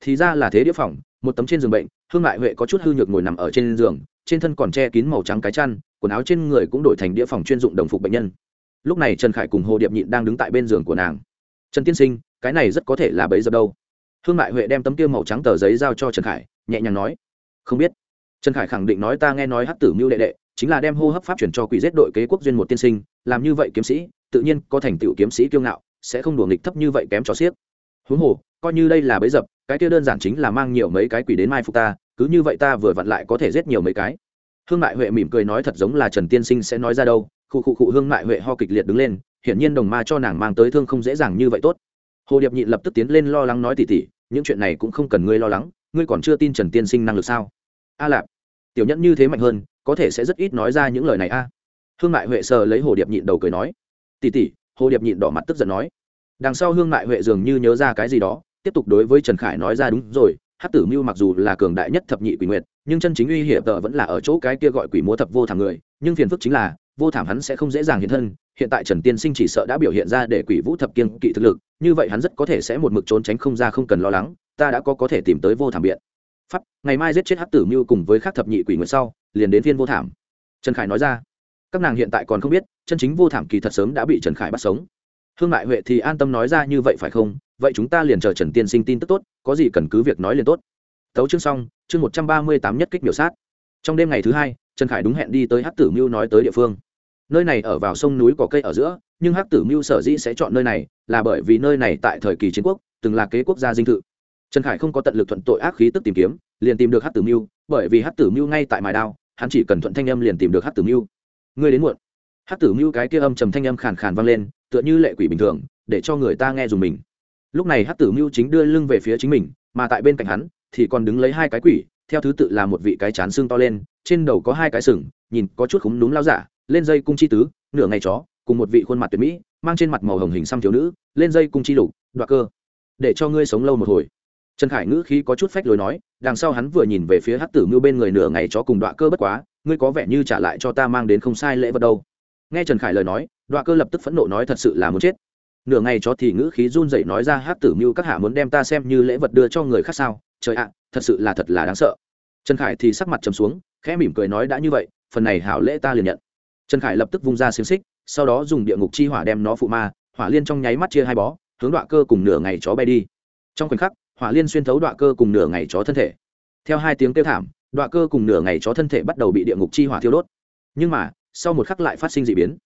Thì ra là thế đĩa phòng, một tấm trên giường bệnh, hương mại huệ có chút hư nhược ngồi nằm ở trên giường, trên thân còn che kín màu trắng cái chăn, quần áo trên người cũng đổi thành đĩa phòng chuyên dụng đồng phục bệnh nhân. Lúc này trần khải cùng hồ điệp nhịn đang đứng tại bên giường của nàng. Trần tiên sinh, cái này rất có thể là bấy giờ đâu hương mại huệ đem tấm kia màu trắng tờ giấy giao cho trần khải nhẹ nhàng nói không biết. Trần khải khẳng định nói ta nghe nói hát tử mưu đệ đệ chính là đem hô hấp pháp chuyển cho quỷ giết đội kế quốc duyên một tiên sinh làm như vậy kiếm sĩ tự nhiên có thành tựu kiếm sĩ kiêu ngạo sẽ không đùa nghịch thấp như vậy kém cho xiếc. Huống hồ coi như đây là bấy dập cái kia đơn giản chính là mang nhiều mấy cái quỷ đến mai phục ta cứ như vậy ta vừa vặn lại có thể giết nhiều mấy cái. Hương mại huệ mỉm cười nói thật giống là trần tiên sinh sẽ nói ra đâu Khụ khụ khụ, hương mại huệ ho kịch liệt đứng lên hiển nhiên đồng ma cho nàng mang tới thương không dễ dàng như vậy tốt hồ điệp nhịn lập tức tiến lên lo lắng nói tỉ tỉ những chuyện này cũng không cần ngươi lo lắng, ngươi còn chưa tin trần tiên sinh năng lực sao? A lạp, tiểu nhẫn như thế mạnh hơn, có thể sẽ rất ít nói ra những lời này a. Hương mại huệ sờ lấy hồ điệp nhịn đầu cười nói tỉ tỉ hồ điệp nhịn đỏ mặt tức giận nói, đằng sau hương mại huệ dường như nhớ ra cái gì đó, tiếp tục đối với trần khải nói ra đúng rồi hát tử mưu mặc dù là cường đại nhất thập nhị quỷ nguyệt, nhưng chân chính uy hiểm tờ vẫn là ở chỗ cái kia gọi quỷ múa thập vô thằng người, nhưng phiền phức chính là vô thảm hắn sẽ không dễ dàng hiện thân, hiện tại trần tiên sinh chỉ sợ đã biểu hiện ra để quỷ vũ thập kiên kỵ thực lực, như vậy hắn rất có thể sẽ một mực trốn tránh không ra không cần lo lắng, ta đã có có thể tìm tới vô thảm biện. Pháp, ngày mai giết chết hát tử mưu cùng với các thập nhị quỷ nguyện sau, liền đến phiên vô thảm. Trần khải nói ra. Các nàng hiện tại còn không biết, chân chính vô thảm kỳ thật sớm đã bị trần khải bắt sống. Hương mại huệ thì an tâm nói ra như vậy phải không? Vậy chúng ta liền chờ trần tiên sinh tin tức tốt, có gì cần cứ việc nói liền tốt. Tấu chương xong, chương một trăm ba mươi tám nhất kích biểu sát. Trong đêm ngày thứ hai, trần khải đúng hẹn đi tới hát tử mưu nói tới địa phương nơi này ở vào sông núi có cây ở giữa, nhưng hắc tử mưu sở dĩ sẽ chọn nơi này là bởi vì nơi này tại thời kỳ chiến quốc, từng là kế quốc gia dinh thự. Trần khải không có tận lực thuận tội ác khí tức tìm kiếm, liền tìm được hắc tử mưu, bởi vì hắc tử mưu ngay tại mài đao, hắn chỉ cần thuận thanh âm liền tìm được hắc tử mưu. Ngươi đến muộn. Hắc tử mưu cái kia âm trầm thanh âm khàn khàn vang lên, tựa như lệ quỷ bình thường, để cho người ta nghe dùng mình. Lúc này hắc tử mưu chính đưa lưng về phía chính mình, mà tại bên cạnh hắn thì còn đứng lấy hai cái quỷ, theo thứ tự là một vị cái chán xương to lên, trên đầu có hai cái sừng, nhìn có chút khúng đúng lao giả lên dây cung chi tứ, nửa ngày chó, cùng một vị khuôn mặt tuyệt mỹ, mang trên mặt màu hồng hình xăm thiếu nữ, lên dây cung chi lục, đoạt cơ. Để cho ngươi sống lâu một hồi. Trần khải ngữ khí có chút phách lối nói, đằng sau hắn vừa nhìn về phía hát tử mưu bên người nửa ngày chó cùng đoạt cơ bất quá, ngươi có vẻ như trả lại cho ta mang đến không sai lễ vật đâu. Nghe trần khải lời nói, đoạt cơ lập tức phẫn nộ nói thật sự là muốn chết. Nửa ngày chó thì ngữ khí run dậy nói ra hát tử mưu, các hạ muốn đem ta xem như lễ vật đưa cho người khác sao? Trời ạ, thật sự là thật là đáng sợ. Trần khải thì sắc mặt trầm xuống, khẽ mỉm cười nói, đã như vậy, phần này hảo lễ ta liền nhận trần khải lập tức vung ra xiềng xích, sau đó dùng địa ngục chi hỏa đem nó phụ ma, hỏa liên trong nháy mắt chia hai bó, hướng đoạn cơ cùng nửa ngày chó bay đi. Trong khoảnh khắc, hỏa liên xuyên thấu đoạn cơ cùng nửa ngày chó thân thể. Theo hai tiếng kêu thảm đoạn cơ cùng nửa ngày chó thân thể bắt đầu bị địa ngục chi hỏa thiêu đốt. Nhưng mà, sau một khắc lại phát sinh d ị biến.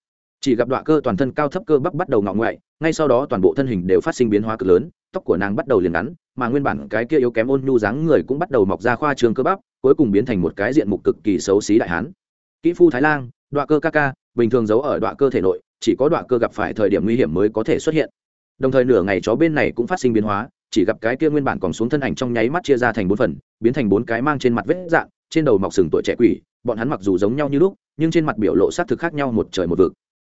Chỉ gặp đoạn cơ toàn thân cao thấp cơ bắp bắt đầu ngọ ngoại, ngay sau đó toàn bộ thân hình đều phát sinh biến hóa cực lớn, tóc của nàng bắt đầu liền ngắn, mà nguyên bản cái kia yếu kém ôn nhu dáng người cũng bắt đầu mọc ra khoa trường cơ bắp, cuối cùng biến thành một cái diện mục cực kỳ xấu xí đại hán. Kỹ phu thái lan đoạn cơ ca ca, bình thường giấu ở đoạn cơ thể nội, chỉ có đoạn cơ gặp phải thời điểm nguy hiểm mới có thể xuất hiện. Đồng thời nửa ngày chó bên này cũng phát sinh biến hóa, chỉ gặp cái kia nguyên bản còn xuống thân ảnh trong nháy mắt chia ra thành bốn phần, biến thành bốn cái mang trên mặt vết dạng, trên đầu mọc sừng tuổi trẻ quỷ, bọn hắn mặc dù giống nhau như lúc, nhưng trên mặt biểu lộ xác thực khác nhau một trời một vực.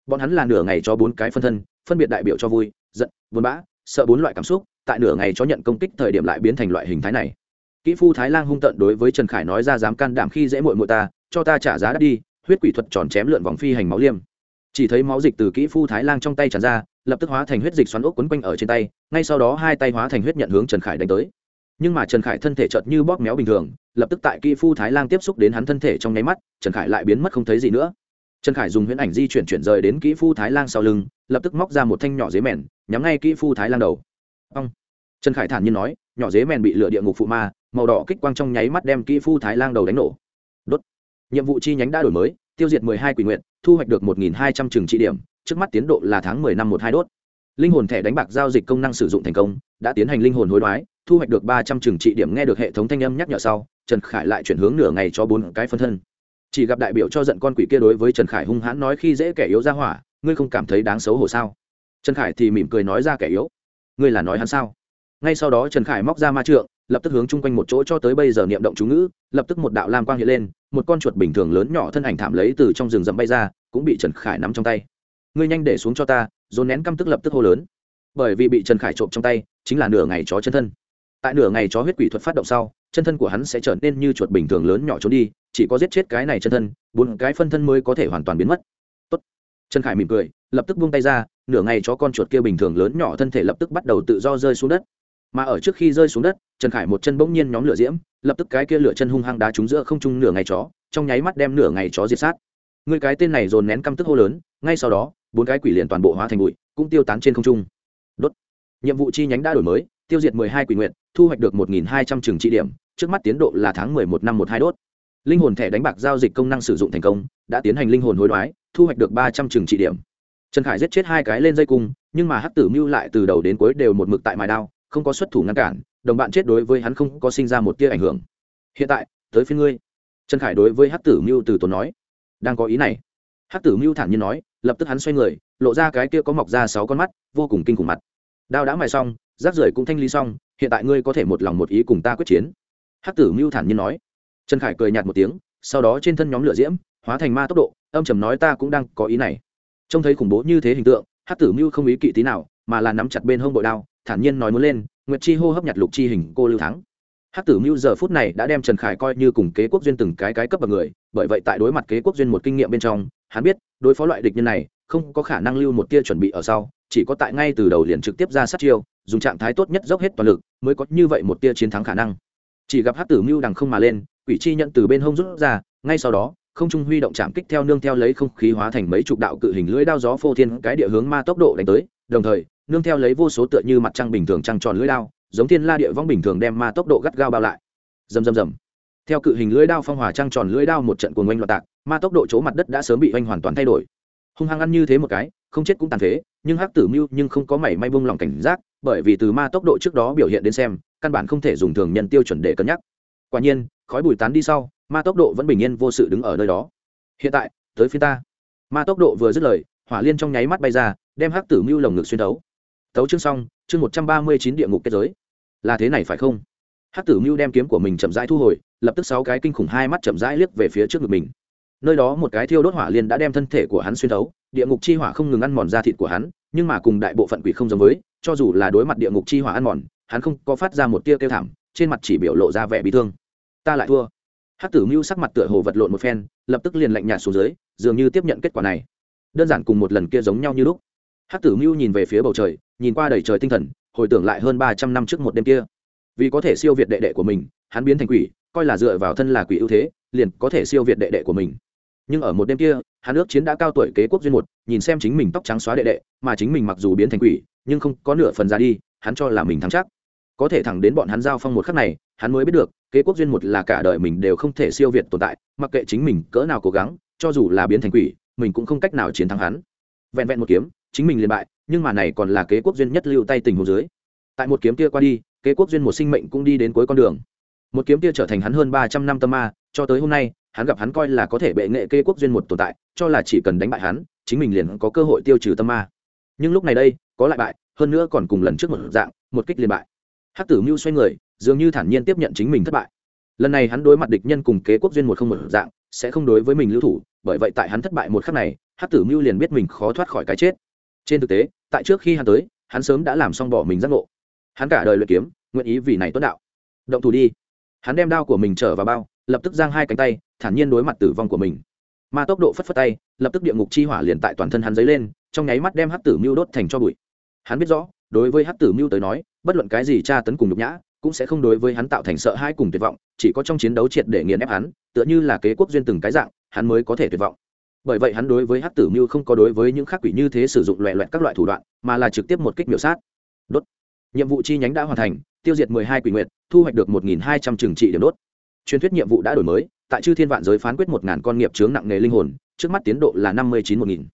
Bọn hắn là nửa ngày cho bốn cái phân thân, phân biệt đại biểu cho vui, giận, buồn bã, sợ bốn loại cảm xúc, tại nửa ngày cho nhận công kích thời điểm lại biến thành loại hình thái này. Kỹ phu thái lang hung tận đối với trần khải nói ra dám can đảm khi dễ muội muội ta, cho ta trả giá đắt đi huyết quỷ thuật tròn chém lượn vòng phi hành máu liêm. Chỉ thấy máu dịch từ kỹ phu thái lang trong tay tràn ra, lập tức hóa thành huyết dịch xoắn ốc quấn quanh ở trên tay, ngay sau đó hai tay hóa thành huyết nhận hướng trần khải đánh tới. Nhưng mà trần khải thân thể chợt như bóp méo bình thường, lập tức tại kỹ phu thái lang tiếp xúc đến hắn thân thể trong nháy mắt, trần khải lại biến mất không thấy gì nữa. Trần khải dùng huyễn ảnh di chuyển chuyển rời đến kỹ phu thái lang sau lưng, lập tức móc ra một thanh nhỏ dế mèn, nhắm ngay kỹ phu thái lang đầu. Ông trần khải thản nhiên nói, nhỏ dế mèn bị lửa địa ngục phụ ma, màu đỏ kích quang trong nháy mắt đem kỹ phu thái lang đầu đánh nổ nhiệm vụ chi nhánh đã đổi mới, tiêu diệt mười hai quỷ nguyện, thu hoạch được một nghìn hai trăm trường trị điểm, trước mắt tiến độ là tháng mười năm một hai đốt. Linh hồn thẻ đánh bạc giao dịch công năng sử dụng thành công, đã tiến hành linh hồn hối đoái, thu hoạch được ba trăm trường trị điểm nghe được hệ thống thanh âm nhắc nhở sau, trần khải lại chuyển hướng nửa ngày cho bốn cái phân thân. Chỉ gặp đại biểu cho giận con quỷ kia đối với trần khải hung hãn nói khi dễ kẻ yếu ra hỏa, ngươi không cảm thấy đáng xấu hổ sao? Trần khải thì mỉm cười nói ra kẻ yếu. Ngươi là nói hắn sao? Ngay sau đó trần khải móc ra ma trượng, lập tức hướng chung quanh một chỗ cho tới bây giờ niệm động chú ngữ, lập tức một đạo lam quang hiện lên một con chuột bình thường lớn nhỏ thân ảnh thảm lấy từ trong rừng rậm bay ra, cũng bị trần khải nắm trong tay. Ngươi nhanh để xuống cho ta, dồn nén căm tức lập tức hô lớn. Bởi vì bị trần khải trộm trong tay, chính là nửa ngày chó chân thân. Tại nửa ngày chó huyết quỷ thuật phát động sau, chân thân của hắn sẽ trở nên như chuột bình thường lớn nhỏ trốn đi, chỉ có giết chết cái này chân thân, bốn cái phân thân mới có thể hoàn toàn biến mất. Tốt. trần khải mỉm cười, lập tức buông tay ra, nửa ngày chó con chuột kia bình thường lớn nhỏ thân thể lập tức bắt đầu tự do rơi xuống đất mà ở trước khi rơi xuống đất, trần khải một chân bỗng nhiên nhóm lửa diễm, lập tức cái kia lửa chân hung hăng đá trúng giữa không trung nửa ngày chó, trong nháy mắt đem nửa ngày chó diệt sát. Người cái tên này dồn nén căm tức hô lớn, ngay sau đó, bốn cái quỷ liền toàn bộ hóa thành bụi, cũng tiêu tán trên không trung. Đốt. Nhiệm vụ chi nhánh đã đổi mới, tiêu diệt mười hai quỷ nguyện, thu hoạch được một nghìn hai trăm trường trị điểm, trước mắt tiến độ là tháng mười một năm một hai đốt. Linh hồn thẻ đánh bạc giao dịch công năng sử dụng thành công, đã tiến hành linh hồn hối đoái, thu hoạch được ba trăm trường trị điểm. Trần khải giết chết hai cái lên dây cung, nhưng mà hắc tử mưu lại từ đầu đến cuối đều một mực tại mài đao không có xuất thủ ngăn cản, đồng bạn chết đối với hắn không có sinh ra một tia ảnh hưởng. Hiện tại, tới phía ngươi. Trần khải đối với hắc tử mưu từ tốn nói. Đang có ý này. Hắc tử mưu thản nhiên nói, lập tức hắn xoay người, lộ ra cái kia có mọc ra sáu con mắt, vô cùng kinh khủng mặt. Đao đã mài xong, rác rưởi cũng thanh lý xong, hiện tại ngươi có thể một lòng một ý cùng ta quyết chiến. Hắc tử mưu thản nhiên nói. Trần khải cười nhạt một tiếng, sau đó trên thân nhóm lửa diễm, hóa thành ma tốc độ, âm trầm nói ta cũng đang có ý này. Trông thấy khủng bố như thế hình tượng, hắc tử mưu không ý kỵ tí nào, mà là nắm chặt bên hông bội đao thản nhiên nói muốn lên, nguyệt chi hô hấp nhặt lục chi hình, cô lưu thắng. Hắc tử mưu giờ phút này đã đem trần khải coi như cùng kế quốc duyên từng cái cái cấp bậc người, bởi vậy tại đối mặt kế quốc duyên một kinh nghiệm bên trong, hắn biết, đối phó loại địch nhân này, không có khả năng lưu một tia chuẩn bị ở sau, chỉ có tại ngay từ đầu liền trực tiếp ra sát chiêu, dùng trạng thái tốt nhất dốc hết toàn lực, mới có như vậy một tia chiến thắng khả năng. Chỉ gặp hắc tử mưu đằng không mà lên, quỷ chi nhận từ bên hông rút ra, ngay sau đó, không trung huy động chạm kích theo nương theo lấy không khí hóa thành mấy chục đạo cự hình lưỡi đao gió phô thiên cái địa hướng ma tốc độ đánh tới, đồng thời nương theo lấy vô số tựa như mặt trăng bình thường trăng tròn lưỡi đao, giống thiên la địa vong bình thường đem ma tốc độ gắt gao bao lại. Rầm rầm rầm. Theo cự hình lưỡi đao phong hỏa trăng tròn lưỡi đao một trận cuồng oanh loạt tạc, ma tốc độ chỗ mặt đất đã sớm bị oanh hoàn toàn thay đổi. Hung hăng ăn như thế một cái, không chết cũng tàn phế, nhưng hắc tử mưu nhưng không có mảy may bông lòng cảnh giác, bởi vì từ ma tốc độ trước đó biểu hiện đến xem, căn bản không thể dùng thường nhân tiêu chuẩn để cân nhắc. Quả nhiên, khói bùi tán đi sau, ma tốc độ vẫn bình yên vô sự đứng ở nơi đó. Hiện tại, tới phía ta. Ma tốc độ vừa dứt lời, hỏa liên trong nháy mắt bay ra, đem hắc tử mưu lồng ngực xuyên đấu tấu chương xong, chương một trăm ba mươi chín địa ngục kết giới. Là thế này phải không? Hắc tử mưu đem kiếm của mình chậm rãi thu hồi, lập tức sáu cái kinh khủng hai mắt chậm rãi liếc về phía trước ngực mình. Nơi đó một cái thiêu đốt hỏa liên đã đem thân thể của hắn xuyên thấu, địa ngục chi hỏa không ngừng ăn mòn da thịt của hắn, nhưng mà cùng đại bộ phận quỷ không giống với, cho dù là đối mặt địa ngục chi hỏa ăn mòn, hắn không có phát ra một tia kêu thảm, trên mặt chỉ biểu lộ ra vẻ bị thương. Ta lại thua. Hắc tử mưu sắc mặt tựa hồ vật lộn một phen, lập tức liền lạnh nhạt xuống dưới, dường như tiếp nhận kết quả này. Đơn giản cùng một lần kia giống nhau như lúc. Hắc tử mưu nhìn về phía bầu trời nhìn qua đầy trời tinh thần, hồi tưởng lại hơn ba trăm năm trước một đêm kia. Vì có thể siêu việt đệ đệ của mình, hắn biến thành quỷ, coi là dựa vào thân là quỷ ưu thế, liền có thể siêu việt đệ đệ của mình. Nhưng ở một đêm kia, hắn ước chiến đã cao tuổi kế quốc duyên một, nhìn xem chính mình tóc trắng xóa đệ đệ, mà chính mình mặc dù biến thành quỷ, nhưng không có nửa phần ra đi, hắn cho là mình thắng chắc. Có thể thẳng đến bọn hắn giao phong một khắc này, hắn mới biết được, kế quốc duyên một là cả đời mình đều không thể siêu việt tồn tại, mặc kệ chính mình cỡ nào cố gắng, cho dù là biến thành quỷ, mình cũng không cách nào chiến thắng hắn. Vẹn vẹn một kiếm, chính mình liền bại nhưng mà này còn là kế quốc duyên nhất lưu tay tình hồ dưới. Tại một kiếm kia qua đi, kế quốc duyên một sinh mệnh cũng đi đến cuối con đường. Một kiếm kia trở thành hắn hơn ba trăm năm tâm ma, cho tới hôm nay, hắn gặp hắn coi là có thể bệ nghệ kế quốc duyên một tồn tại, cho là chỉ cần đánh bại hắn, chính mình liền có cơ hội tiêu trừ tâm ma. Nhưng lúc này đây, có lại bại, hơn nữa còn cùng lần trước một dạng, một kích liền bại. Hắc tử mưu xoay người, dường như thản nhiên tiếp nhận chính mình thất bại. Lần này hắn đối mặt địch nhân cùng kế quốc duyên một không một dạng, sẽ không đối với mình lưu thủ, bởi vậy tại hắn thất bại một khắc này, hắc tử mưu liền biết mình khó thoát khỏi cái chết trên thực tế, tại trước khi hắn tới, hắn sớm đã làm xong bỏ mình giác ngộ. Hắn cả đời luyện kiếm, nguyện ý vì này tuấn đạo. Động thủ đi. Hắn đem đao của mình trở vào bao, lập tức giang hai cánh tay, thản nhiên đối mặt tử vong của mình. Ma tốc độ phất phất tay, lập tức địa ngục chi hỏa liền tại toàn thân hắn dấy lên, trong nháy mắt đem hắc tử mưu đốt thành cho bụi. Hắn biết rõ, đối với hắc tử mưu tới nói, bất luận cái gì tra tấn cùng nhục nhã, cũng sẽ không đối với hắn tạo thành sợ hãi cùng tuyệt vọng, chỉ có trong chiến đấu triệt để nghiền ép hắn, tựa như là kế quốc duyên từng cái dạng, hắn mới có thể tuyệt vọng bởi vậy hắn đối với hắc tử mưu không có đối với những khắc quỷ như thế sử dụng loẹ loẹt các loại thủ đoạn, mà là trực tiếp một kích biểu sát. Đốt. Nhiệm vụ chi nhánh đã hoàn thành, tiêu diệt mười hai quỷ nguyệt, thu hoạch được một nghìn hai trăm trừng trị điểm đốt. Truyền thuyết nhiệm vụ đã đổi mới, tại chư thiên vạn giới phán quyết một ngàn con nghiệp chướng nặng nghề linh hồn, trước mắt tiến độ là năm mươi chín một nghìn.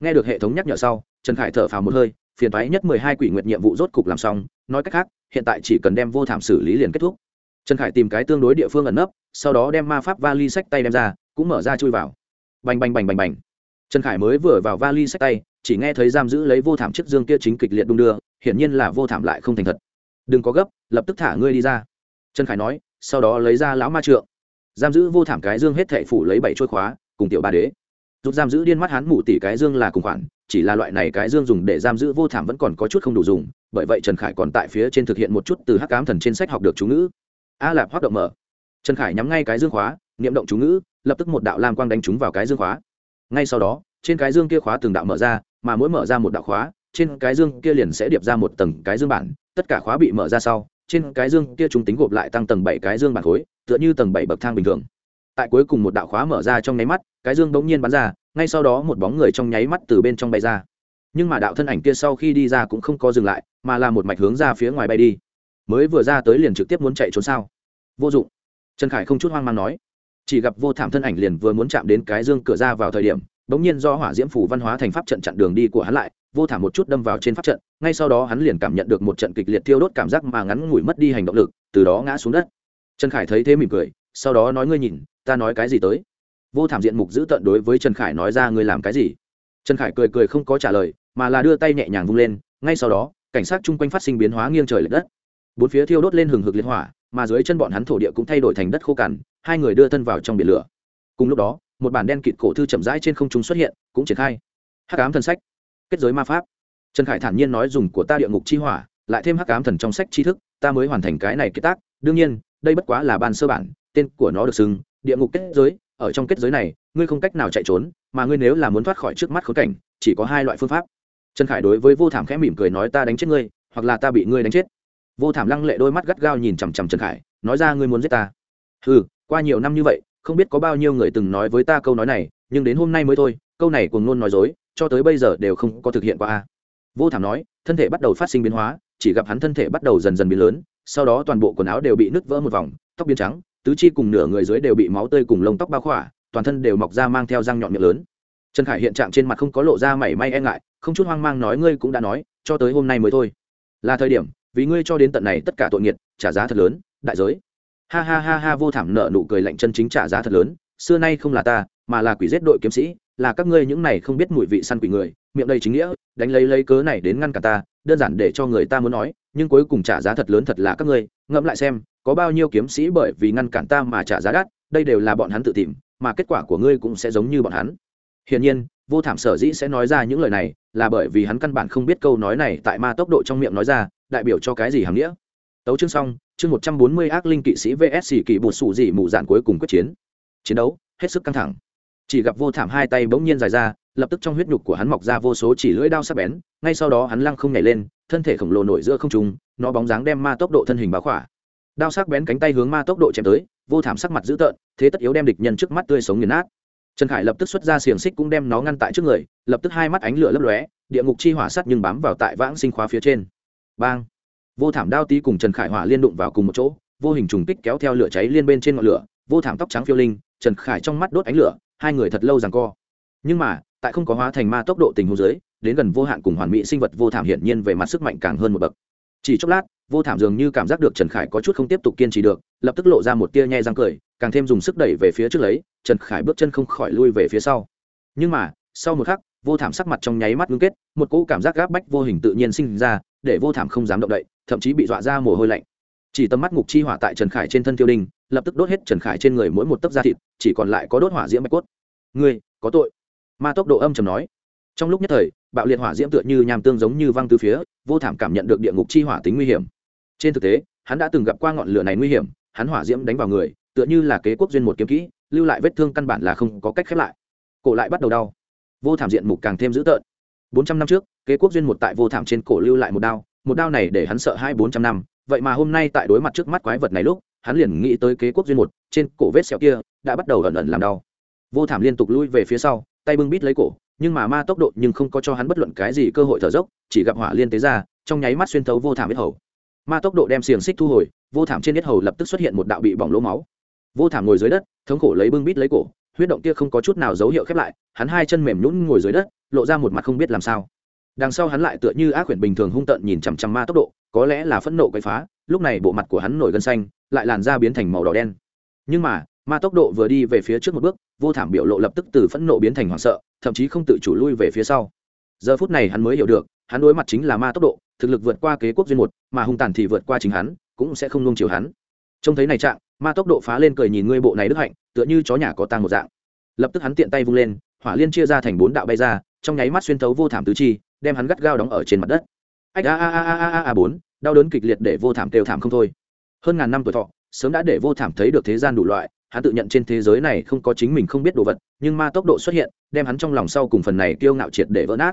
Nghe được hệ thống nhắc nhở sau, trần khải thở phào một hơi, phiền thoái nhất mười hai quỷ nguyệt nhiệm vụ rốt cục làm xong, nói cách khác, hiện tại chỉ cần đem vô thảm xử lý liền kết thúc. Trần khải tìm cái tương đối địa phương ẩn nấp, sau đó đem ma pháp vali sách tay đem ra, cũng mở ra chui vào bành bành bành bành bành. Trần khải mới vừa vào vali sách tay, chỉ nghe thấy giam giữ lấy vô thảm chiếc dương kia chính kịch liệt đung đưa, hiển nhiên là vô thảm lại không thành thật. Đừng có gấp, lập tức thả ngươi đi ra. Trần khải nói, sau đó lấy ra lão ma trượng. Giam giữ vô thảm cái dương hết thệ phủ lấy bảy trôi khóa, cùng tiểu ba đế. Rút giam giữ điên mắt hắn mụ tỷ cái dương là cùng khoản, chỉ là loại này cái dương dùng để giam giữ vô thảm vẫn còn có chút không đủ dùng, bởi vậy trần khải còn tại phía trên thực hiện một chút từ hắc cám thần trên sách học được chú ngữ. A lạp hoạt động mở. Trần khải nhắm ngay cái dương khóa, niệm động chú ngữ lập tức một đạo lam quang đánh trúng vào cái dương khóa. Ngay sau đó, trên cái dương kia khóa từng đạo mở ra, mà mỗi mở ra một đạo khóa, trên cái dương kia liền sẽ điệp ra một tầng cái dương bản. Tất cả khóa bị mở ra sau, trên cái dương kia chúng tính gộp lại tăng tầng bảy cái dương bản khối, tựa như tầng bảy bậc thang bình thường. Tại cuối cùng một đạo khóa mở ra trong nháy mắt, cái dương bỗng nhiên bắn ra, ngay sau đó một bóng người trong nháy mắt từ bên trong bay ra. Nhưng mà đạo thân ảnh kia sau khi đi ra cũng không có dừng lại, mà là một mạch hướng ra phía ngoài bay đi. Mới vừa ra tới liền trực tiếp muốn chạy trốn sao? Vô dụng. Trần khải không chút hoang mang nói chỉ gặp vô thảm thân ảnh liền vừa muốn chạm đến cái dương cửa ra vào thời điểm, bỗng nhiên do hỏa diễm phủ văn hóa thành pháp trận chặn đường đi của hắn lại, vô thảm một chút đâm vào trên pháp trận, ngay sau đó hắn liền cảm nhận được một trận kịch liệt thiêu đốt cảm giác mà ngắn ngủi mất đi hành động lực, từ đó ngã xuống đất. Trần khải thấy thế mỉm cười, sau đó nói ngươi nhìn, ta nói cái gì tới? Vô thảm diện mục giữ tận đối với trần khải nói ra ngươi làm cái gì? Trần khải cười cười không có trả lời, mà là đưa tay nhẹ nhàng vung lên, ngay sau đó, cảnh sát chung quanh phát sinh biến hóa nghiêng trời l ệ đất. Bốn phía thiêu đốt lên hừng hực liên hỏa mà dưới chân bọn hắn thổ địa cũng thay đổi thành đất khô cằn, hai người đưa thân vào trong biển lửa. Cùng lúc đó, một bản đen kịt cổ thư chậm rãi trên không trung xuất hiện, cũng triển khai. Hắc ám thần sách, kết giới ma pháp. Trần khải thản nhiên nói dùng của ta địa ngục chi hỏa, lại thêm hắc ám thần trong sách tri thức, ta mới hoàn thành cái này kết tác. Đương nhiên, đây bất quá là ban sơ bản, tên của nó được xưng địa ngục kết giới. Ở trong kết giới này, ngươi không cách nào chạy trốn, mà ngươi nếu là muốn thoát khỏi trước mắt khốn cảnh, chỉ có hai loại phương pháp. Trần khải đối với vô thảm khẽ mỉm cười nói ta đánh chết ngươi, hoặc là ta bị ngươi đánh chết vô thảm lăng lệ đôi mắt gắt gao nhìn chằm chằm trần khải, nói ra, ngươi muốn giết ta? Ừ qua nhiều năm như vậy, không biết có bao nhiêu người từng nói với ta câu nói này, nhưng đến hôm nay mới thôi, câu này cùng ngôn nói dối, cho tới bây giờ đều không có thực hiện qua a. Vô thảm nói, thân thể bắt đầu phát sinh biến hóa, chỉ gặp hắn thân thể bắt đầu dần dần biến lớn, sau đó toàn bộ quần áo đều bị nứt vỡ một vòng, tóc biến trắng, tứ chi cùng nửa người dưới đều bị máu tươi cùng lông tóc bao khỏa, toàn thân đều mọc ra mang theo răng nhọn miệng lớn. Trần khải hiện trạng trên mặt không có lộ ra mảy may e ngại, không chút hoang mang nói, ngươi cũng đã nói, cho tới hôm nay mới thôi. Là thời điểm vì ngươi cho đến tận này tất cả tội nghiệt, trả giá thật lớn, đại giới. Ha ha ha ha, vô thảm nợ nụ cười lạnh chân chính trả giá thật lớn. Xưa nay không là ta, mà là quỷ giết đội kiếm sĩ, là các ngươi những này không biết mùi vị săn quỷ người. Miệng đầy chính nghĩa, đánh lấy lấy cớ này đến ngăn cả ta, đơn giản để cho người ta muốn nói, nhưng cuối cùng trả giá thật lớn thật là các ngươi. Ngẫm lại xem, có bao nhiêu kiếm sĩ bởi vì ngăn cản ta mà trả giá đắt, đây đều là bọn hắn tự tìm, mà kết quả của ngươi cũng sẽ giống như bọn hắn. Hiển nhiên, vô thảm sở dĩ sẽ nói ra những lời này, là bởi vì hắn căn bản không biết câu nói này tại ma tốc độ trong miệng nói ra đại biểu cho cái gì hàm nghĩa? Tấu chương xong, chương một trăm bốn mươi ác linh kỵ sĩ vs kỳ bột sủ dị mù dạn cuối cùng quyết chiến. Chiến đấu, hết sức căng thẳng. Chỉ gặp vô thảm hai tay bỗng nhiên dài ra, lập tức trong huyết nhục của hắn mọc ra vô số chỉ lưỡi đao sắc bén, ngay sau đó hắn lăng không nhảy lên, thân thể khổng lồ nổi giữa không trung, nó bóng dáng đem ma tốc độ thân hình báo khỏa. Đao sắc bén cánh tay hướng ma tốc độ chém tới, vô thảm sắc mặt dữ tợn, thế tất yếu đem địch nhân trước mắt tươi sống nghiền nát. Trần khải lập tức xuất ra xiềng xích cũng đem nó ngăn tại trước người, lập tức hai mắt ánh lửa lấp lóe, địa ngục chi hỏa sắt nhưng bám vào tại vãng sinh khóa phía trên bang. Vô thảm đao tí cùng trần khải hỏa liên đụng vào cùng một chỗ, vô hình trùng kích kéo theo lửa cháy liên bên trên ngọn lửa, vô thảm tóc trắng phiêu linh, trần khải trong mắt đốt ánh lửa, hai người thật lâu rằng co. Nhưng mà, tại không có hóa thành ma tốc độ tình huống giới đến gần vô hạn cùng hoàn mỹ sinh vật vô thảm hiển nhiên về mặt sức mạnh càng hơn một bậc. Chỉ chốc lát, vô thảm dường như cảm giác được trần khải có chút không tiếp tục kiên trì được, lập tức lộ ra một tia nhai răng cười, càng thêm dùng sức đẩy về phía trước lấy, trần khải bước chân không khỏi lui về phía sau. Nhưng mà, sau một khắc, vô thảm sắc mặt trong nháy mắt ngưng kết, một cỗ cảm giác gáp bách vô hình tự nhiên sinh ra để vô thảm không dám động đậy, thậm chí bị dọa ra mồ hôi lạnh. Chỉ tầm mắt ngục chi hỏa tại trần khải trên thân tiêu đinh, lập tức đốt hết trần khải trên người mỗi một tấc da thịt, chỉ còn lại có đốt hỏa diễm bạch cốt. Ngươi, có tội. Ma tốc độ âm trầm nói. Trong lúc nhất thời, bạo liệt hỏa diễm tựa như nham tương giống như văng từ phía, vô thảm cảm nhận được địa ngục chi hỏa tính nguy hiểm. Trên thực tế, hắn đã từng gặp qua ngọn lửa này nguy hiểm, hắn hỏa diễm đánh vào người, tựa như là kế quốc duyên một kiếm kỹ, lưu lại vết thương căn bản là không có cách khép lại. Cổ lại bắt đầu đau. Vô thảm diện mục càng thêm dữ tợn bốn trăm năm trước, kế quốc duyên một tại vô thảm trên cổ lưu lại một đao một đao này để hắn sợ hai bốn trăm năm. Vậy mà hôm nay tại đối mặt trước mắt quái vật này lúc, hắn liền nghĩ tới kế quốc duyên một, trên cổ vết sẹo kia, đã bắt đầu ẩn ẩn làm đau. Vô thảm liên tục lui về phía sau, tay bưng bít lấy cổ, nhưng mà ma tốc độ nhưng không có cho hắn bất luận cái gì cơ hội thở dốc, chỉ gặp hỏa liên tế ra, trong nháy mắt xuyên thấu vô thảm biết hầu. Ma tốc độ đem xiềng xích thu hồi, vô thảm trên biết hầu lập tức xuất hiện một đạo bị bỏng lỗ máu. Vô thảm ngồi dưới đất, thống khổ lấy bưng bít lấy cổ, huyết động kia không có chút nào dấu hiệu khép lại, hắn hai chân mềm nhũn ngồi dưới đất lộ ra một mặt không biết làm sao. Đằng sau hắn lại tựa như ác quyển bình thường hung tợn nhìn chằm chằm ma tốc độ, có lẽ là phẫn nộ quậy phá, lúc này bộ mặt của hắn nổi gân xanh, lại làn da biến thành màu đỏ đen. Nhưng mà, ma tốc độ vừa đi về phía trước một bước, vô thảm biểu lộ lập tức từ phẫn nộ biến thành hoảng sợ, thậm chí không tự chủ lui về phía sau. Giờ phút này hắn mới hiểu được, hắn đối mặt chính là ma tốc độ, thực lực vượt qua kế quốc duyên một, mà hung tàn thì vượt qua chính hắn, cũng sẽ không nung chiều hắn. Trông thấy này trạng, ma tốc độ phá lên cười nhìn ngươi bộ này đức hạnh, tựa như chó nhà có tang một dạng. Lập tức hắn tiện tay vung lên, hỏa liên chia ra thành bốn đạo bay ra trong nháy mắt xuyên thấu vô thảm tứ chi, đem hắn gắt gao đóng ở trên mặt đất. Ách, a a a a a a bốn, đau đớn kịch liệt để vô thảm kêu thảm không thôi. Hơn ngàn năm tuổi thọ, sớm đã để vô thảm thấy được thế gian đủ loại, hắn tự nhận trên thế giới này không có chính mình không biết đồ vật, nhưng ma tốc độ xuất hiện, đem hắn trong lòng sau cùng phần này kiêu ngạo triệt để vỡ nát.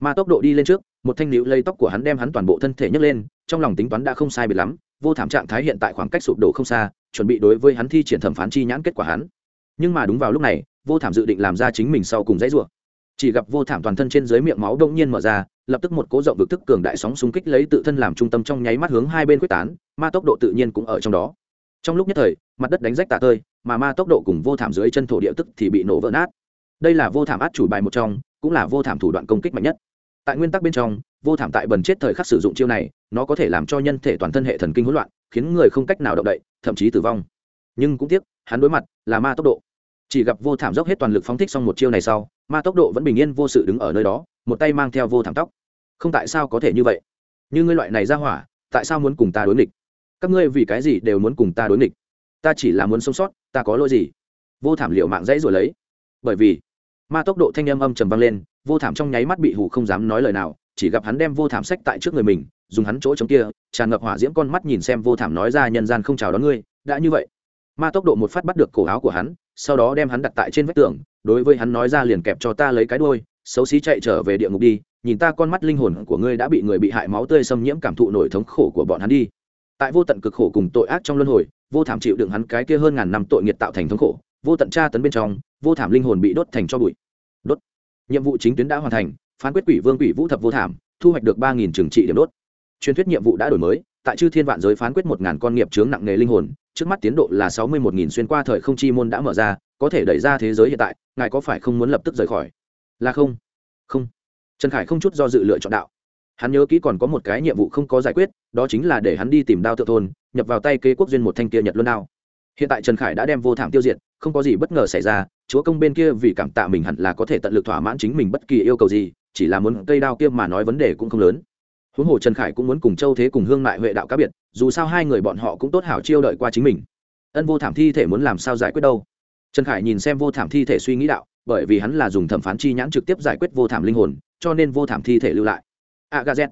Ma tốc độ đi lên trước, một thanh nữ lây tóc của hắn đem hắn toàn bộ thân thể nhấc lên, trong lòng tính toán đã không sai biệt lắm, vô thảm trạng thái hiện tại khoảng cách sụp đổ không xa, chuẩn bị đối với hắn thi triển thẩm phán chi nhãn kết quả hắn. Nhưng mà đúng vào lúc này, vô thảm dự định làm ra chính mình sau cùng dãy ruộng chỉ gặp vô thảm toàn thân trên dưới miệng máu đông nhiên mở ra, lập tức một cố rộng vực thức cường đại sóng xung kích lấy tự thân làm trung tâm trong nháy mắt hướng hai bên quyết tán, ma tốc độ tự nhiên cũng ở trong đó. Trong lúc nhất thời, mặt đất đánh rách tả tơi, mà ma tốc độ cùng vô thảm dưới chân thổ địa tức thì bị nổ vỡ nát. Đây là vô thảm át chủ bài một trong, cũng là vô thảm thủ đoạn công kích mạnh nhất. Tại nguyên tắc bên trong, vô thảm tại bần chết thời khắc sử dụng chiêu này, nó có thể làm cho nhân thể toàn thân hệ thần kinh hỗn loạn, khiến người không cách nào động đậy, thậm chí tử vong. Nhưng cũng tiếc, hắn đối mặt là ma tốc độ. Chỉ gặp vô thảm dốc hết toàn lực phóng thích xong một chiêu này sau ma tốc độ vẫn bình yên vô sự đứng ở nơi đó, một tay mang theo vô thảm tóc. Không tại sao có thể như vậy? Như ngươi loại này ra hỏa, tại sao muốn cùng ta đối nghịch? Các ngươi vì cái gì đều muốn cùng ta đối nghịch? Ta chỉ là muốn sống sót, ta có lỗi gì? Vô thảm liệu mạng dãy rồi lấy. Bởi vì, ma tốc độ thanh âm âm trầm vang lên, vô thảm trong nháy mắt bị hủ không dám nói lời nào, chỉ gặp hắn đem vô thảm sách tại trước người mình, dùng hắn chỗ chống kia, tràn ngập hỏa diễm con mắt nhìn xem vô thảm nói ra nhân gian không chào đón ngươi, đã như vậy ma tốc độ một phát bắt được cổ áo của hắn, sau đó đem hắn đặt tại trên vách tường, đối với hắn nói ra liền kẹp cho ta lấy cái đôi xấu xí chạy trở về địa ngục đi, nhìn ta con mắt linh hồn của ngươi đã bị người bị hại máu tươi xâm nhiễm cảm thụ nổi thống khổ của bọn hắn đi. Tại vô tận cực khổ cùng tội ác trong luân hồi, vô thảm chịu đựng hắn cái kia hơn ngàn năm tội nghiệt tạo thành thống khổ, vô tận tra tấn bên trong, vô thảm linh hồn bị đốt thành cho bụi. Đốt. Nhiệm vụ chính tuyến đã hoàn thành, phán quyết quỷ vương quỷ vũ thập vô thảm, thu hoạch được ba nghìn trừng trị điểm đốt. Truyền thuyết nhiệm vụ đã đổi mới tại chư thiên vạn giới phán quyết một ngàn con nghiệp chướng nặng nghề linh hồn, trước mắt tiến độ là sáu mươi một nghìn xuyên qua thời không chi môn đã mở ra, có thể đẩy ra thế giới hiện tại, ngài có phải không muốn lập tức rời khỏi? Là không. Không. Trần khải không chút do dự lựa chọn đạo. Hắn nhớ kỹ còn có một cái nhiệm vụ không có giải quyết, đó chính là để hắn đi tìm đao tự thôn, nhập vào tay kế quốc duyên một thanh kia nhật luân đao. Hiện tại trần khải đã đem vô thảm tiêu diệt, không có gì bất ngờ xảy ra, chúa công bên kia vì cảm tạ mình hẳn là có thể tận lực thỏa mãn chính mình bất kỳ yêu cầu gì, chỉ là muốn cây đao kia mà nói vấn đề cũng không lớn huống hồ trần khải cũng muốn cùng châu thế cùng hương mại huệ đạo cá biệt, dù sao hai người bọn họ cũng tốt hảo chiêu đợi qua chính mình. Ân vô thảm thi thể muốn làm sao giải quyết đâu? Trần khải nhìn xem vô thảm thi thể suy nghĩ đạo, bởi vì hắn là dùng thẩm phán chi nhãn trực tiếp giải quyết vô thảm linh hồn, cho nên vô thảm thi thể lưu lại. Ạ gà z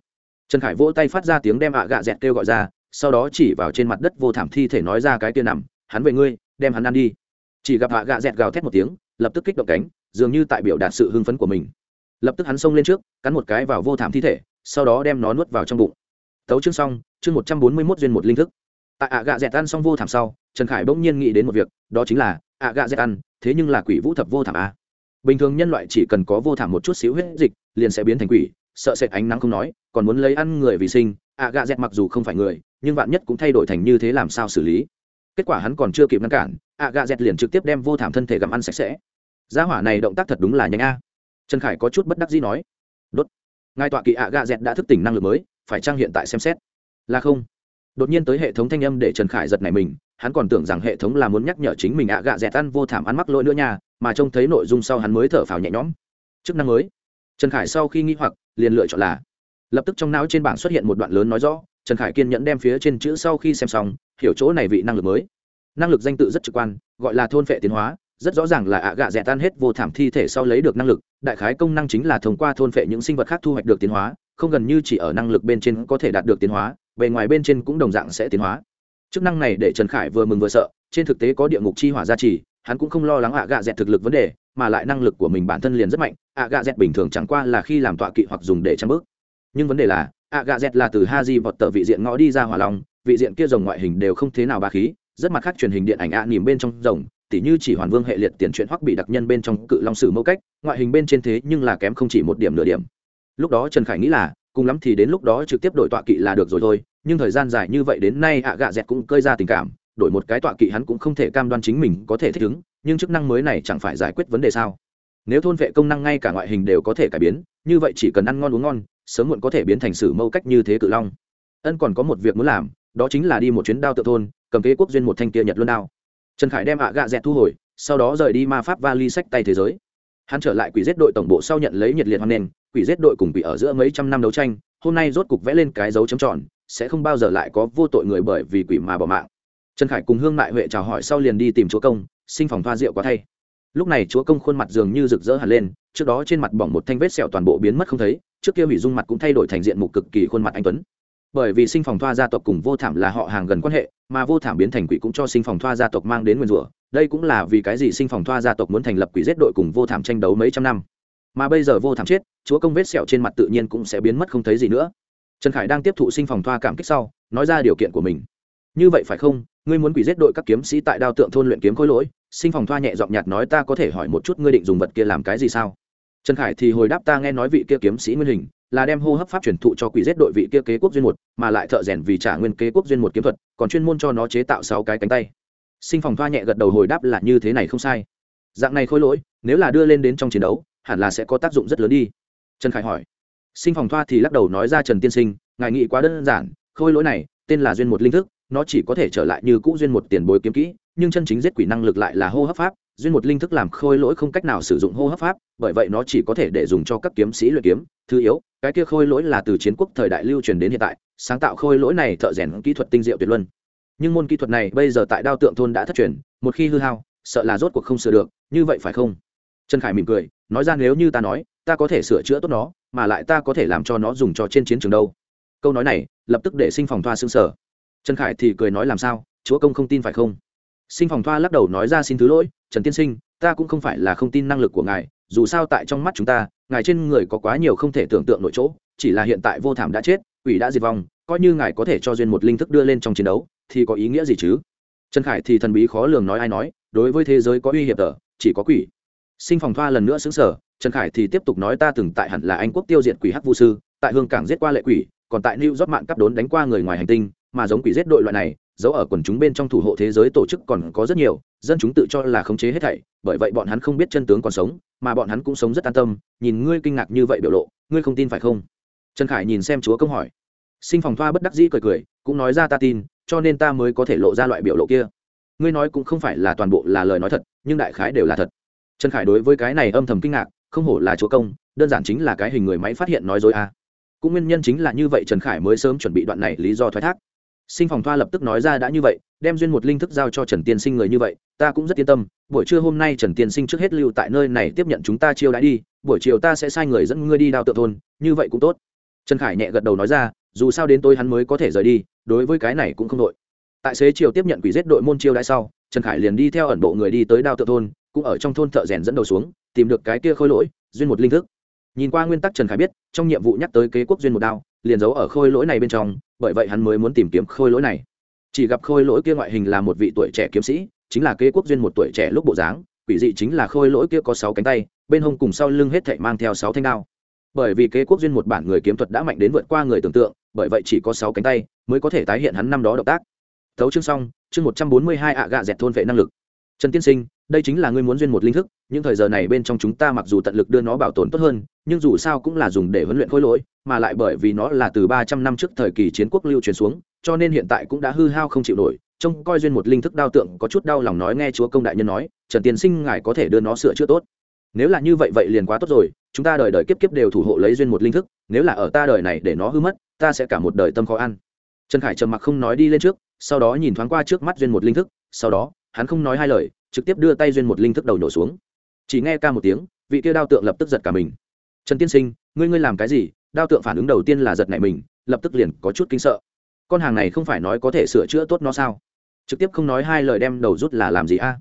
trần khải vỗ tay phát ra tiếng đem ạ gạ dẹt kêu gọi ra, sau đó chỉ vào trên mặt đất vô thảm thi thể nói ra cái kia nằm, hắn về ngươi, đem hắn ăn đi. Chỉ gặp ạ gạ dẹt gào thét một tiếng, lập tức kích động cánh, dường như tại biểu đạt sự hưng phấn của mình. Lập tức hắn xông lên trước, cắn một cái vào vô thảm thi thể sau đó đem nó nuốt vào trong bụng. Tấu chương xong, chương một trăm bốn mươi mốt duyên một linh thức. Tại ạ gạ dẹt ăn xong vô thảm sau, trần khải bỗng nhiên nghĩ đến một việc, đó chính là, ạ gạ dẹt ăn, thế nhưng là quỷ vũ thập vô thảm a. Bình thường nhân loại chỉ cần có vô thảm một chút xíu huyết dịch, liền sẽ biến thành quỷ, sợ sệt ánh nắng không nói, còn muốn lấy ăn người vì sinh, ạ gạ dẹt mặc dù không phải người, nhưng vạn nhất cũng thay đổi thành như thế làm sao xử lý. Kết quả hắn còn chưa kịp ngăn cản, ạ gạ dẹt liền trực tiếp đem vô thảm thân thể gặm ăn sạch sẽ. Gia hỏa này động tác thật đúng là nhanh a. Trần khải có chút bất đắc dĩ nói ngài tọa kỵ ạ gạ dẹt đã thức tỉnh năng lực mới, phải trang hiện tại xem xét? Là không. Đột nhiên tới hệ thống thanh âm để trần khải giật này mình, hắn còn tưởng rằng hệ thống là muốn nhắc nhở chính mình ạ gạ dẹt ăn vô thảm ăn mắc lỗi nữa nha, mà trông thấy nội dung sau hắn mới thở phào nhẹ nhõm. Chức năng mới. Trần khải sau khi nghĩ hoặc, liền lựa chọn là. Lập tức trong não trên bảng xuất hiện một đoạn lớn nói rõ, trần khải kiên nhẫn đem phía trên chữ sau khi xem xong, hiểu chỗ này vị năng lực mới. Năng lực danh tự rất trực quan, gọi là thôn phệ tiến hóa rất rõ ràng là ạ gạ dẹt tan hết vô thảm thi thể sau lấy được năng lực, đại khái công năng chính là thông qua thôn phệ những sinh vật khác thu hoạch được tiến hóa, không gần như chỉ ở năng lực bên trên có thể đạt được tiến hóa, bề ngoài bên trên cũng đồng dạng sẽ tiến hóa. Chức năng này để trần khải vừa mừng vừa sợ, trên thực tế có địa ngục chi hỏa gia trì, hắn cũng không lo lắng ạ gạ dẹt thực lực vấn đề, mà lại năng lực của mình bản thân liền rất mạnh, ạ gạ dẹt bình thường chẳng qua là khi làm tọa kỵ hoặc dùng để trang bước. Nhưng vấn đề là, ạ gạ dẹt là từ ha di vọt tờ vị diện ngõ đi ra hỏa long, vị diện kia rồng ngoại hình đều không thế nào ba khí, rất mặt khác truyền hình điện ảnh ạ nỉm bên trong rồng tỉ như chỉ hoàn vương hệ liệt tiền chuyện hoặc bị đặc nhân bên trong cự long sử mẫu cách, ngoại hình bên trên thế nhưng là kém không chỉ một điểm nửa điểm. Lúc đó trần khải nghĩ là, cùng lắm thì đến lúc đó trực tiếp đổi tọa kỵ là được rồi thôi, nhưng thời gian dài như vậy đến nay ạ gạ dẹt cũng cơi ra tình cảm, đổi một cái tọa kỵ hắn cũng không thể cam đoan chính mình có thể thích ứng, nhưng chức năng mới này chẳng phải giải quyết vấn đề sao? Nếu thôn vệ công năng ngay cả ngoại hình đều có thể cải biến, như vậy chỉ cần ăn ngon uống ngon, sớm muộn có thể biến thành sử mâu cách như thế cự long. Ân còn có một việc muốn làm, đó chính là đi một chuyến đao tự thôn, cầm kế quốc duyên một thanh kia nhật luôn đao trần khải đem ạ gạ dẹt thu hồi, sau đó rời đi ma pháp vali sách tay thế giới. Hắn trở lại quỷ giết đội tổng bộ sau nhận lấy nhiệt liệt hoan nghênh, quỷ giết đội cùng quỷ ở giữa mấy trăm năm đấu tranh, hôm nay rốt cục vẽ lên cái dấu chấm tròn, sẽ không bao giờ lại có vô tội người bởi vì quỷ mà bỏ mạng. Trần khải cùng hương mại huệ chào hỏi sau liền đi tìm chúa công, sinh phòng thoa rượu quá thay. Lúc này chúa công khuôn mặt dường như rực rỡ hẳn lên, trước đó trên mặt bỏng một thanh vết sẹo toàn bộ biến mất không thấy, trước kia hủy dung mặt cũng thay đổi thành diện mục cực kỳ khuôn mặt anh tuấn bởi vì sinh phòng thoa gia tộc cùng vô thảm là họ hàng gần quan hệ, mà vô thảm biến thành quỷ cũng cho sinh phòng thoa gia tộc mang đến nguyên rủa. Đây cũng là vì cái gì sinh phòng thoa gia tộc muốn thành lập quỷ giết đội cùng vô thảm tranh đấu mấy trăm năm. Mà bây giờ vô thảm chết, chúa công vết sẹo trên mặt tự nhiên cũng sẽ biến mất không thấy gì nữa. Trần khải đang tiếp thụ sinh phòng thoa cảm kích sau, nói ra điều kiện của mình. Như vậy phải không? Ngươi muốn quỷ giết đội các kiếm sĩ tại đao tượng thôn luyện kiếm khối lỗi, sinh phòng thoa nhẹ giọng nhạt nói ta có thể hỏi một chút ngươi định dùng vật kia làm cái gì sao? Trần khải thì hồi đáp ta nghe nói vị kia kiếm sĩ nguyên hình là đem hô hấp pháp truyền thụ cho quỷ giết đội vị kia kế quốc duyên một, mà lại thợ rèn vì trả nguyên kế quốc duyên một kiếm thuật, còn chuyên môn cho nó chế tạo sáu cái cánh tay. Sinh phòng thoa nhẹ gật đầu hồi đáp là như thế này không sai. Dạng này khôi lỗi, nếu là đưa lên đến trong chiến đấu, hẳn là sẽ có tác dụng rất lớn đi. Trần khải hỏi. Sinh phòng thoa thì lắc đầu nói ra trần tiên sinh, ngài nghĩ quá đơn giản, khôi lỗi này, tên là duyên một linh thức, nó chỉ có thể trở lại như cũ duyên một tiền bối kiếm kỹ, nhưng chân chính giết quỷ năng lực lại là hô hấp pháp duyên một linh thức làm khôi lỗi không cách nào sử dụng hô hấp pháp, bởi vậy nó chỉ có thể để dùng cho các kiếm sĩ luyện kiếm. Thứ yếu, cái kia khôi lỗi là từ chiến quốc thời đại lưu truyền đến hiện tại, sáng tạo khôi lỗi này thợ rèn kỹ thuật tinh diệu tuyệt luân. Nhưng môn kỹ thuật này bây giờ tại đao tượng thôn đã thất truyền, một khi hư hao, sợ là rốt cuộc không sửa được, như vậy phải không? Trần khải mỉm cười, nói ra nếu như ta nói, ta có thể sửa chữa tốt nó, mà lại ta có thể làm cho nó dùng cho trên chiến trường đâu. Câu nói này, lập tức để sinh phòng thoa xương sở. Trần khải thì cười nói làm sao, chúa công không tin phải không? Sinh phòng thoa lắc đầu nói ra xin thứ lỗi, trần tiên sinh, ta cũng không phải là không tin năng lực của ngài, dù sao tại trong mắt chúng ta, ngài trên người có quá nhiều không thể tưởng tượng nội chỗ, chỉ là hiện tại vô thảm đã chết, quỷ đã diệt vong, coi như ngài có thể cho duyên một linh thức đưa lên trong chiến đấu, thì có ý nghĩa gì chứ? Trần khải thì thần bí khó lường nói ai nói, đối với thế giới có uy hiểm tờ, chỉ có quỷ. Sinh phòng thoa lần nữa xứng sở trần khải thì tiếp tục nói ta từng tại hẳn là anh quốc tiêu diệt quỷ hắc vu sư, tại hương cảng giết qua lệ quỷ, còn tại new york mạng cắp đốn đánh qua người ngoài hành tinh, mà giống quỷ giết đội loại này giấu ở quần chúng bên trong thủ hộ thế giới tổ chức còn có rất nhiều, dân chúng tự cho là khống chế hết thảy, bởi vậy bọn hắn không biết chân tướng còn sống, mà bọn hắn cũng sống rất an tâm, nhìn ngươi kinh ngạc như vậy biểu lộ, ngươi không tin phải không? Trần khải nhìn xem chúa công hỏi. Sinh phòng thoa bất đắc dĩ cười cười, cũng nói ra ta tin, cho nên ta mới có thể lộ ra loại biểu lộ kia. Ngươi nói cũng không phải là toàn bộ là lời nói thật, nhưng đại khái đều là thật. Trần khải đối với cái này âm thầm kinh ngạc, không hổ là chúa công, đơn giản chính là cái hình người máy phát hiện nói dối a. Cũng nguyên nhân chính là như vậy trần khải mới sớm chuẩn bị đoạn này lý do thoái thác sinh phòng thoa lập tức nói ra đã như vậy, đem duyên một linh thức giao cho trần tiên sinh người như vậy, ta cũng rất yên tâm, buổi trưa hôm nay trần tiên sinh trước hết lưu tại nơi này tiếp nhận chúng ta chiêu đãi đi, buổi chiều ta sẽ sai người dẫn ngươi đi đào tự thôn, như vậy cũng tốt. Trần khải nhẹ gật đầu nói ra, dù sao đến tôi hắn mới có thể rời đi, đối với cái này cũng không đội. Tại xế chiều tiếp nhận quỷ giết đội môn chiêu đãi sau, trần khải liền đi theo ẩn bộ người đi tới đào tự thôn, cũng ở trong thôn thợ rèn dẫn đầu xuống, tìm được cái kia khôi lỗi, duyên một linh thức. Nhìn qua nguyên tắc trần khải biết, trong nhiệm vụ nhắc tới kế quốc duyên một đao, liền giấu ở khôi lỗi này bên trong bởi vậy hắn mới muốn tìm kiếm khôi lỗi này. Chỉ gặp khôi lỗi kia ngoại hình là một vị tuổi trẻ kiếm sĩ, chính là kế quốc duyên một tuổi trẻ lúc bộ dáng, quỷ dị chính là khôi lỗi kia có sáu cánh tay, bên hông cùng sau lưng hết thảy mang theo sáu thanh đao. Bởi vì kế quốc duyên một bản người kiếm thuật đã mạnh đến vượt qua người tưởng tượng, bởi vậy chỉ có sáu cánh tay mới có thể tái hiện hắn năm đó động tác. Thấu chương xong, chương một trăm bốn mươi hai ạ gạ dẹt thôn vệ năng lực. Trần tiên sinh đây chính là ngươi muốn duyên một linh thức, những thời giờ này bên trong chúng ta mặc dù tận lực đưa nó bảo tồn tốt hơn, nhưng dù sao cũng là dùng để huấn luyện khối lỗi, mà lại bởi vì nó là từ ba trăm năm trước thời kỳ chiến quốc lưu truyền xuống, cho nên hiện tại cũng đã hư hao không chịu nổi. Trông coi duyên một linh thức đao tượng có chút đau lòng nói nghe chúa công đại nhân nói, trần tiên sinh ngài có thể đưa nó sửa chữa tốt. Nếu là như vậy vậy liền quá tốt rồi, chúng ta đời đời kiếp kiếp đều thủ hộ lấy duyên một linh thức, nếu là ở ta đời này để nó hư mất, ta sẽ cả một đời tâm khó ăn. Trần khải trầm mặc không nói đi lên trước, sau đó nhìn thoáng qua trước mắt duyên một linh thức, sau đó, hắn không nói hai lời trực tiếp đưa tay duyên một linh thức đầu nổ xuống. Chỉ nghe ca một tiếng, vị kia đao tượng lập tức giật cả mình. Trần tiên sinh, ngươi ngươi làm cái gì? Đao tượng phản ứng đầu tiên là giật nảy mình, lập tức liền có chút kinh sợ. Con hàng này không phải nói có thể sửa chữa tốt nó sao? Trực tiếp không nói hai lời đem đầu rút là làm gì a? À?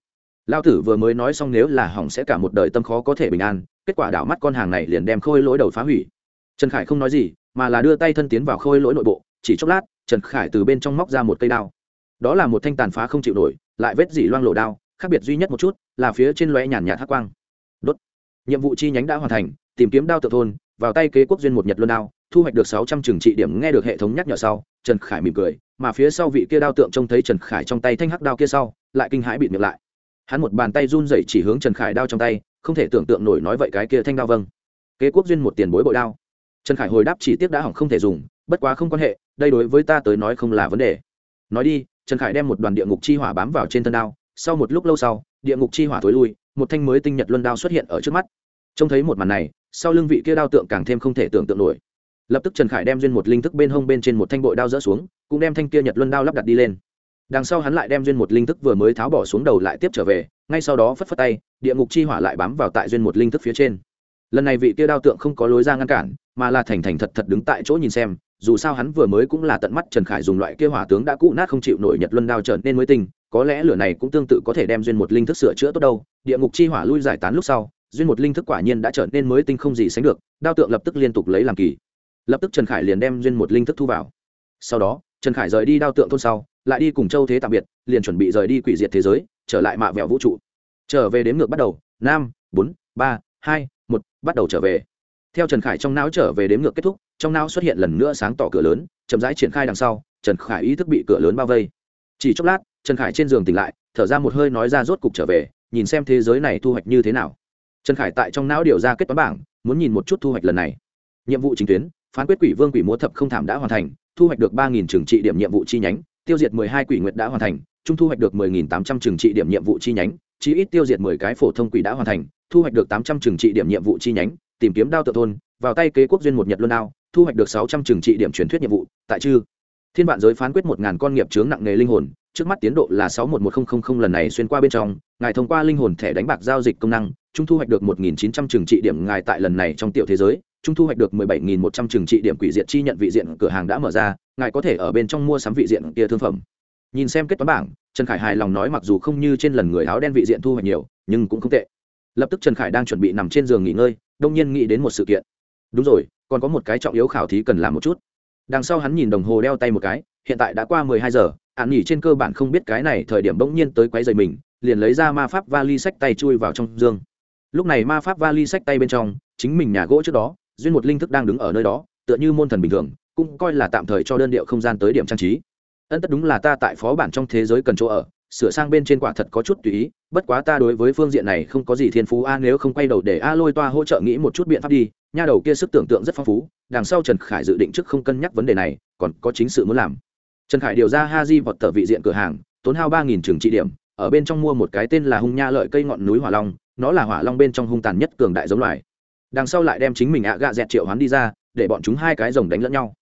lao tử vừa mới nói xong nếu là hỏng sẽ cả một đời tâm khó có thể bình an, kết quả đảo mắt con hàng này liền đem khôi lỗi đầu phá hủy. Trần khải không nói gì, mà là đưa tay thân tiến vào khôi lỗi nội bộ, chỉ chốc lát, trần khải từ bên trong móc ra một cây đao. Đó là một thanh tàn phá không chịu nổi, lại vết dỉ loang lộ đao khác biệt duy nhất một chút là phía trên lóe nhàn nhạt hắc quang. Đốt. Nhiệm vụ chi nhánh đã hoàn thành, tìm kiếm đao tự thôn, vào tay kế quốc duyên một nhật luân đao, thu hoạch được sáu trăm trừng trị điểm nghe được hệ thống nhắc nhở sau, trần khải mỉm cười, mà phía sau vị kia đao tượng trông thấy trần khải trong tay thanh hắc đao kia sau, lại kinh hãi bịt miệng lại. Hắn một bàn tay run rẩy chỉ hướng trần khải đao trong tay, không thể tưởng tượng nổi nói vậy cái kia thanh đao vâng. Kế quốc duyên một tiền bối bội đao. Trần khải hồi đáp chỉ tiếc đã hỏng không thể dùng, bất quá không quan hệ, đây đối với ta tới nói không là vấn đề. Nói đi, trần khải đem một đoàn địa ngục chi hỏa bám vào trên thân đao sau một lúc lâu sau, địa ngục chi hỏa thối lui, một thanh mới tinh nhật luân đao xuất hiện ở trước mắt. Trông thấy một màn này, sau lưng vị kia đao tượng càng thêm không thể tưởng tượng nổi. Lập tức trần khải đem duyên một linh thức bên hông bên trên một thanh bội đao rỡ xuống, cũng đem thanh kia nhật luân đao lắp đặt đi lên. Đằng sau hắn lại đem duyên một linh thức vừa mới tháo bỏ xuống đầu lại tiếp trở về, ngay sau đó phất phất tay, địa ngục chi hỏa lại bám vào tại duyên một linh thức phía trên. Lần này vị kia đao tượng không có lối ra ngăn cản, mà là thành thành thật thật đứng tại chỗ nhìn xem, dù sao hắn vừa mới cũng là tận mắt trần khải dùng loại kia hỏa tướng đã cũ nát không chịu nổi nhật luân đao trở nên mới tinh có lẽ lửa này cũng tương tự có thể đem duyên một linh thức sửa chữa tốt đâu. Địa ngục chi hỏa lui giải tán lúc sau, duyên một linh thức quả nhiên đã trở nên mới tinh không gì sánh được, đao tượng lập tức liên tục lấy làm kỳ. Lập tức trần khải liền đem duyên một linh thức thu vào. Sau đó, trần khải rời đi đao tượng thôn sau, lại đi cùng châu thế tạm biệt, liền chuẩn bị rời đi quỷ diệt thế giới, trở lại mạ vẹo vũ trụ. Trở về đếm ngược bắt đầu, năm, bốn, ba, hai, một, bắt đầu trở về. Theo trần khải trong não trở về đếm ngược kết thúc, trong não xuất hiện lần nữa sáng tỏ cửa lớn, chậm rãi triển khai đằng sau, trần khải ý thức bị cửa lớn bao vây. Chỉ chốc lát trần khải trên giường tỉnh lại, thở ra một hơi nói ra rốt cục trở về, nhìn xem thế giới này thu hoạch như thế nào. Trần khải tại trong não điều ra kết toán bảng, muốn nhìn một chút thu hoạch lần này. Nhiệm vụ chính tuyến, phán quyết quỷ vương quỷ múa thập không thảm đã hoàn thành, thu hoạch được ba nghìn trường trị điểm nhiệm vụ chi nhánh, tiêu diệt mười hai quỷ nguyệt đã hoàn thành, trung thu hoạch được mười nghìn tám trăm trường trị điểm nhiệm vụ chi nhánh, chí ít tiêu diệt mười cái phổ thông quỷ đã hoàn thành, thu hoạch được tám trăm trường trị điểm nhiệm vụ chi nhánh, tìm kiếm đao tự thôn, vào tay kế quốc duyên một nhật luân đao, thu hoạch được sáu trăm trường trị điểm truyền thuyết nhiệm vụ, tại chư. Thiên vạn giới phán quyết một ngàn con nghiệp chướng nặng nghề linh hồn trước mắt tiến độ là sáu một một nghìn lần này xuyên qua bên trong, ngài thông qua linh hồn thẻ đánh bạc giao dịch công năng, trung thu hoạch được một nghìn chín trăm trường trị điểm ngài tại lần này trong tiểu thế giới, trung thu hoạch được mười bảy nghìn một trăm trường trị điểm quỷ diện chi nhận vị diện cửa hàng đã mở ra, ngài có thể ở bên trong mua sắm vị diện kia thương phẩm. Nhìn xem kết toán bảng, trần khải hài lòng nói mặc dù không như trên lần người áo đen vị diện thu hoạch nhiều, nhưng cũng không tệ. Lập tức trần khải đang chuẩn bị nằm trên giường nghỉ ngơi, đông nhiên nghĩ đến một sự kiện. Đúng rồi, còn có một cái trọng yếu khảo thí cần làm một chút đằng sau hắn nhìn đồng hồ đeo tay một cái, hiện tại đã qua mười hai giờ hạn nghỉ trên cơ bản không biết cái này thời điểm bỗng nhiên tới quấy rầy mình, liền lấy ra ma pháp vali sách tay chui vào trong giường lúc này ma pháp vali sách tay bên trong, chính mình nhà gỗ trước đó, duyên một linh thức đang đứng ở nơi đó, tựa như môn thần bình thường, cũng coi là tạm thời cho đơn điệu không gian tới điểm trang trí. Ân tất đúng là ta tại phó bản trong thế giới cần chỗ ở, sửa sang bên trên quả thật có chút tùy ý, bất quá ta đối với phương diện này không có gì thiên phú a, nếu không quay đầu để a lôi toa hỗ trợ nghĩ một chút biện pháp đi nha đầu kia sức tưởng tượng rất phong phú, đằng sau trần khải dự định trước không cân nhắc vấn đề này, còn có chính sự muốn làm. Trần khải điều ra ha di vọt tờ vị diện cửa hàng, tốn hao ba nghìn trường trị điểm, ở bên trong mua một cái tên là hung nha lợi cây ngọn núi hỏa long, nó là hỏa long bên trong hung tàn nhất cường đại giống loài. Đằng sau lại đem chính mình ạ gạ dẹt triệu hoán đi ra, để bọn chúng hai cái rồng đánh lẫn nhau.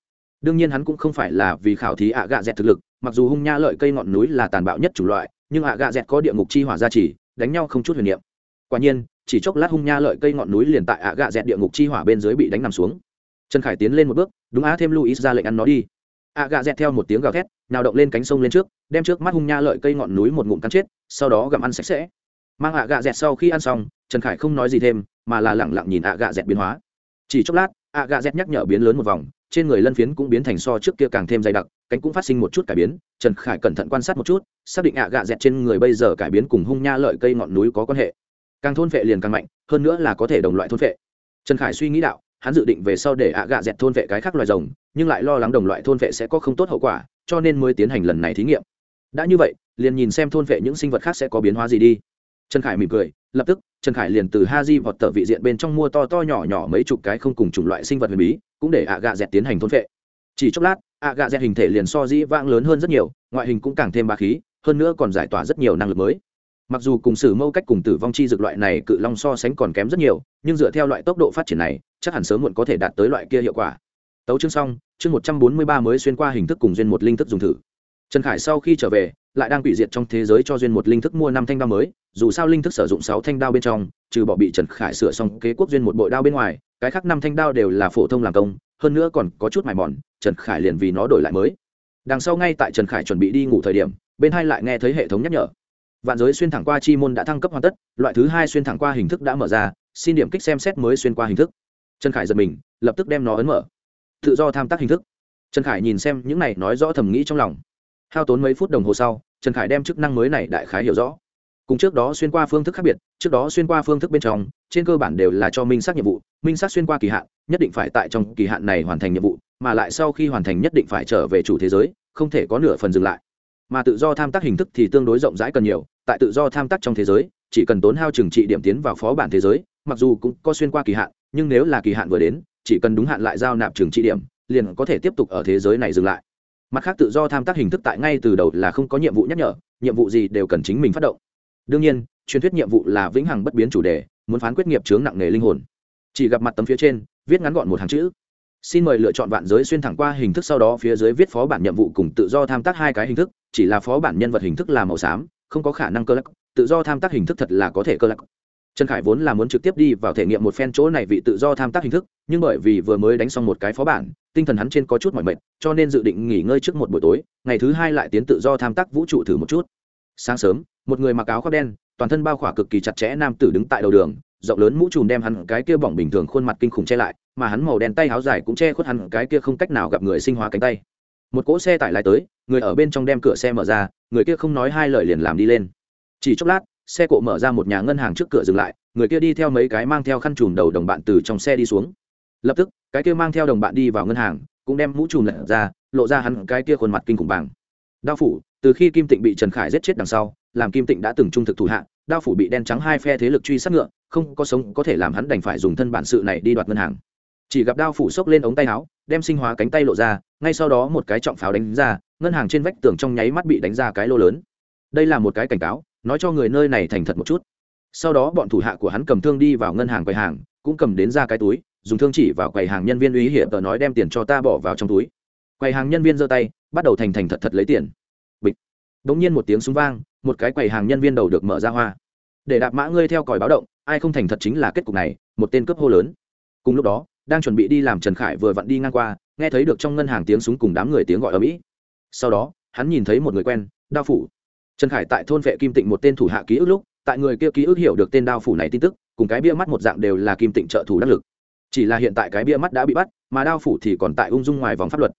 Đương nhiên hắn cũng không phải là vì khảo thí ạ gạ dẹt thực lực, mặc dù hung nha lợi cây ngọn núi là tàn bạo nhất chủng loại, nhưng ạ gạ dẹt có địa ngục chi hỏa gia trì, đánh nhau không chút huyền niệm. Quả nhiên chỉ chốc lát hung nha lợi cây ngọn núi liền tại ạ gạ dẹt địa ngục chi hỏa bên dưới bị đánh nằm xuống. Trần khải tiến lên một bước, đúng á, thêm luis ra lệnh ăn nó đi. Ạ gạ dẹt theo một tiếng gào thét, nào động lên cánh sông lên trước, đem trước mắt hung nha lợi cây ngọn núi một ngụm cắn chết, sau đó gặm ăn sạch sẽ. Mang ạ gạ dẹt sau khi ăn xong, trần khải không nói gì thêm, mà là lẳng lặng nhìn ạ gạ dẹt biến hóa. Chỉ chốc lát, ạ gạ dẹt nhắc nhở biến lớn một vòng, trên người lân phiến cũng biến thành so trước kia càng thêm dày đặc, cánh cũng phát sinh một chút cải biến. Trần khải cẩn thận quan sát một chút, xác định ạ gạ dẹt trên người bây giờ cải biến cùng hung nha lợi cây ngọn núi có quan hệ càng thôn vệ liền càng mạnh, hơn nữa là có thể đồng loại thôn vệ. Trần khải suy nghĩ đạo, hắn dự định về sau để ạ gạ dẹt thôn vệ cái khác loài rồng, nhưng lại lo lắng đồng loại thôn vệ sẽ có không tốt hậu quả, cho nên mới tiến hành lần này thí nghiệm. Đã như vậy, liền nhìn xem thôn vệ những sinh vật khác sẽ có biến hóa gì đi. Trần khải mỉm cười, lập tức, trần khải liền từ ha di hoặc tờ vị diện bên trong mua to to nhỏ nhỏ mấy chục cái không cùng chủng loại sinh vật huyền bí, cũng để ạ gạ dẹt tiến hành thôn vệ. Chỉ chốc lát, ạ gạ dẹt hình thể liền so dĩ vãng lớn hơn rất nhiều, ngoại hình cũng càng thêm ba khí, hơn nữa còn giải tỏa rất nhiều năng lực mới mặc dù cùng sử mâu cách cùng tử vong chi dược loại này cự long so sánh còn kém rất nhiều, nhưng dựa theo loại tốc độ phát triển này, chắc hẳn sớm muộn có thể đạt tới loại kia hiệu quả. Tấu chương xong, chương một trăm bốn mươi ba mới xuyên qua hình thức cùng duyên một linh thức dùng thử. Trần khải sau khi trở về, lại đang bị diệt trong thế giới cho duyên một linh thức mua năm thanh đao mới, dù sao linh thức sử dụng sáu thanh đao bên trong, trừ bỏ bị trần khải sửa xong kế quốc duyên một bội đao bên ngoài, cái khác năm thanh đao đều là phổ thông làm công, hơn nữa còn có chút mài mòn, trần khải liền vì nó đổi lại mới. Đằng sau ngay tại trần khải chuẩn bị đi ngủ thời điểm, bên hai lại nghe thấy hệ thống nhắc nhở vạn giới xuyên thẳng qua chi môn đã thăng cấp hoàn tất, loại thứ hai xuyên thẳng qua hình thức đã mở ra, xin điểm kích xem xét mới xuyên qua hình thức. Trần khải giật mình, lập tức đem nó ấn mở. Tự do tham tác hình thức. Trần khải nhìn xem những này nói rõ thầm nghĩ trong lòng. Hao tốn mấy phút đồng hồ sau, trần khải đem chức năng mới này đại khái hiểu rõ. Cùng trước đó xuyên qua phương thức khác biệt, trước đó xuyên qua phương thức bên trong, trên cơ bản đều là cho minh xác nhiệm vụ, minh xác xuyên qua kỳ hạn, nhất định phải tại trong kỳ hạn này hoàn thành nhiệm vụ, mà lại sau khi hoàn thành nhất định phải trở về chủ thế giới, không thể có nửa phần dừng lại mà tự do tham tác hình thức thì tương đối rộng rãi cần nhiều, tại tự do tham tác trong thế giới, chỉ cần tốn hao trừng trị điểm tiến vào phó bản thế giới, mặc dù cũng có xuyên qua kỳ hạn, nhưng nếu là kỳ hạn vừa đến, chỉ cần đúng hạn lại giao nạp trừng trị điểm, liền có thể tiếp tục ở thế giới này dừng lại. Mặt khác tự do tham tác hình thức tại ngay từ đầu là không có nhiệm vụ nhắc nhở, nhiệm vụ gì đều cần chính mình phát động. Đương nhiên, truyền thuyết nhiệm vụ là vĩnh hằng bất biến chủ đề, muốn phán quyết nghiệp chướng nặng nề linh hồn. Chỉ gặp mặt tấm phía trên, viết ngắn gọn một hàng chữ xin mời lựa chọn vạn giới xuyên thẳng qua hình thức sau đó phía dưới viết phó bản nhiệm vụ cùng tự do tham tác hai cái hình thức, chỉ là phó bản nhân vật hình thức là màu xám, không có khả năng cơ lắc. Tự do tham tác hình thức thật là có thể cơ lắc. Trần khải vốn là muốn trực tiếp đi vào thể nghiệm một phen chỗ này vị tự do tham tác hình thức, nhưng bởi vì vừa mới đánh xong một cái phó bản, tinh thần hắn trên có chút mỏi mệt, cho nên dự định nghỉ ngơi trước một buổi tối, ngày thứ hai lại tiến tự do tham tác vũ trụ thử một chút. Sáng sớm, một người mặc áo khoác đen, toàn thân bao khỏa cực kỳ chặt chẽ nam tử đứng tại đầu đường rộng lớn mũ trùm đem hắn cái kia bỏng bình thường khuôn mặt kinh khủng che lại, mà hắn màu đen tay áo dài cũng che khuất hắn cái kia không cách nào gặp người sinh hóa cánh tay. Một cỗ xe tải lái tới, người ở bên trong đem cửa xe mở ra, người kia không nói hai lời liền làm đi lên. Chỉ chốc lát, xe cộ mở ra một nhà ngân hàng trước cửa dừng lại, người kia đi theo mấy cái mang theo khăn trùm đầu đồng bạn từ trong xe đi xuống. Lập tức, cái kia mang theo đồng bạn đi vào ngân hàng, cũng đem mũ trùm lật ra, lộ ra hắn cái kia khuôn mặt kinh khủng bàng. Đao phủ, từ khi kim tịnh bị trần khải giết chết đằng sau, làm kim tịnh đã từng trung thực thủ hạ đao phủ bị đen trắng hai phe thế lực truy sát ngựa, không có sống có thể làm hắn đành phải dùng thân bản sự này đi đoạt ngân hàng. Chỉ gặp đao phủ xốc lên ống tay áo, đem sinh hóa cánh tay lộ ra, ngay sau đó một cái trọng pháo đánh ra, ngân hàng trên vách tường trong nháy mắt bị đánh ra cái lô lớn. Đây là một cái cảnh cáo, nói cho người nơi này thành thật một chút. Sau đó bọn thủ hạ của hắn cầm thương đi vào ngân hàng quầy hàng, cũng cầm đến ra cái túi, dùng thương chỉ vào quầy hàng nhân viên uy hiểm tờ nói đem tiền cho ta bỏ vào trong túi. Quầy hàng nhân viên giơ tay, bắt đầu thành thành thật thật lấy tiền. Bịch. Đ ỗ n g nhiên một tiếng súng vang một cái quầy hàng nhân viên đầu được mở ra hoa. Để đạp mã ngươi theo còi báo động, ai không thành thật chính là kết cục này, một tên cướp hô lớn. Cùng lúc đó, đang chuẩn bị đi làm trần khải vừa vặn đi ngang qua, nghe thấy được trong ngân hàng tiếng súng cùng đám người tiếng gọi ở mỹ. Sau đó, hắn nhìn thấy một người quen, đao phủ. Trần khải tại thôn vệ kim tịnh một tên thủ hạ ký ức lúc, tại người kia ký ức hiểu được tên đao phủ này tin tức, cùng cái bia mắt một dạng đều là kim tịnh trợ thủ đắc lực. Chỉ là hiện tại cái bia mắt đã bị bắt, mà đao phủ thì còn tại ung dung ngoài vòng pháp luật.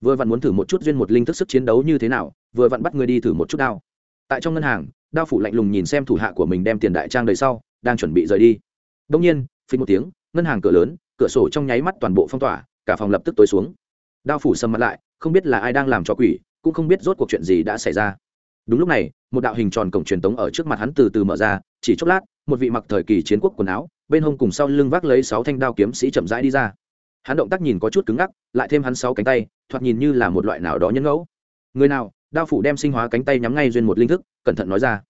Vừa vặn muốn thử một chút duyên một linh thức sức chiến đấu như thế nào, vừa vặn bắt người đi thử một chút đao tại trong ngân hàng, đao phủ lạnh lùng nhìn xem thủ hạ của mình đem tiền đại trang đầy sau, đang chuẩn bị rời đi. Đông nhiên phí một tiếng, ngân hàng cửa lớn, cửa sổ trong nháy mắt toàn bộ phong tỏa, cả phòng lập tức tối xuống. Đao phủ sầm mặt lại, không biết là ai đang làm cho quỷ, cũng không biết rốt cuộc chuyện gì đã xảy ra. Đúng lúc này, một đạo hình tròn cổng truyền tống ở trước mặt hắn từ từ mở ra, chỉ chốc lát, một vị mặc thời kỳ chiến quốc quần áo, bên hông cùng sau lưng vác lấy sáu thanh đao kiếm sĩ chậm rãi đi ra. Hắn động tác nhìn có chút cứng ngắc, lại thêm hắn sáu cánh tay, thoạt nhìn như là một loại nào đó nhân ngẫu. Người nào? Đao phủ đem sinh hóa cánh tay nhắm ngay duyên một linh thức, cẩn thận nói ra.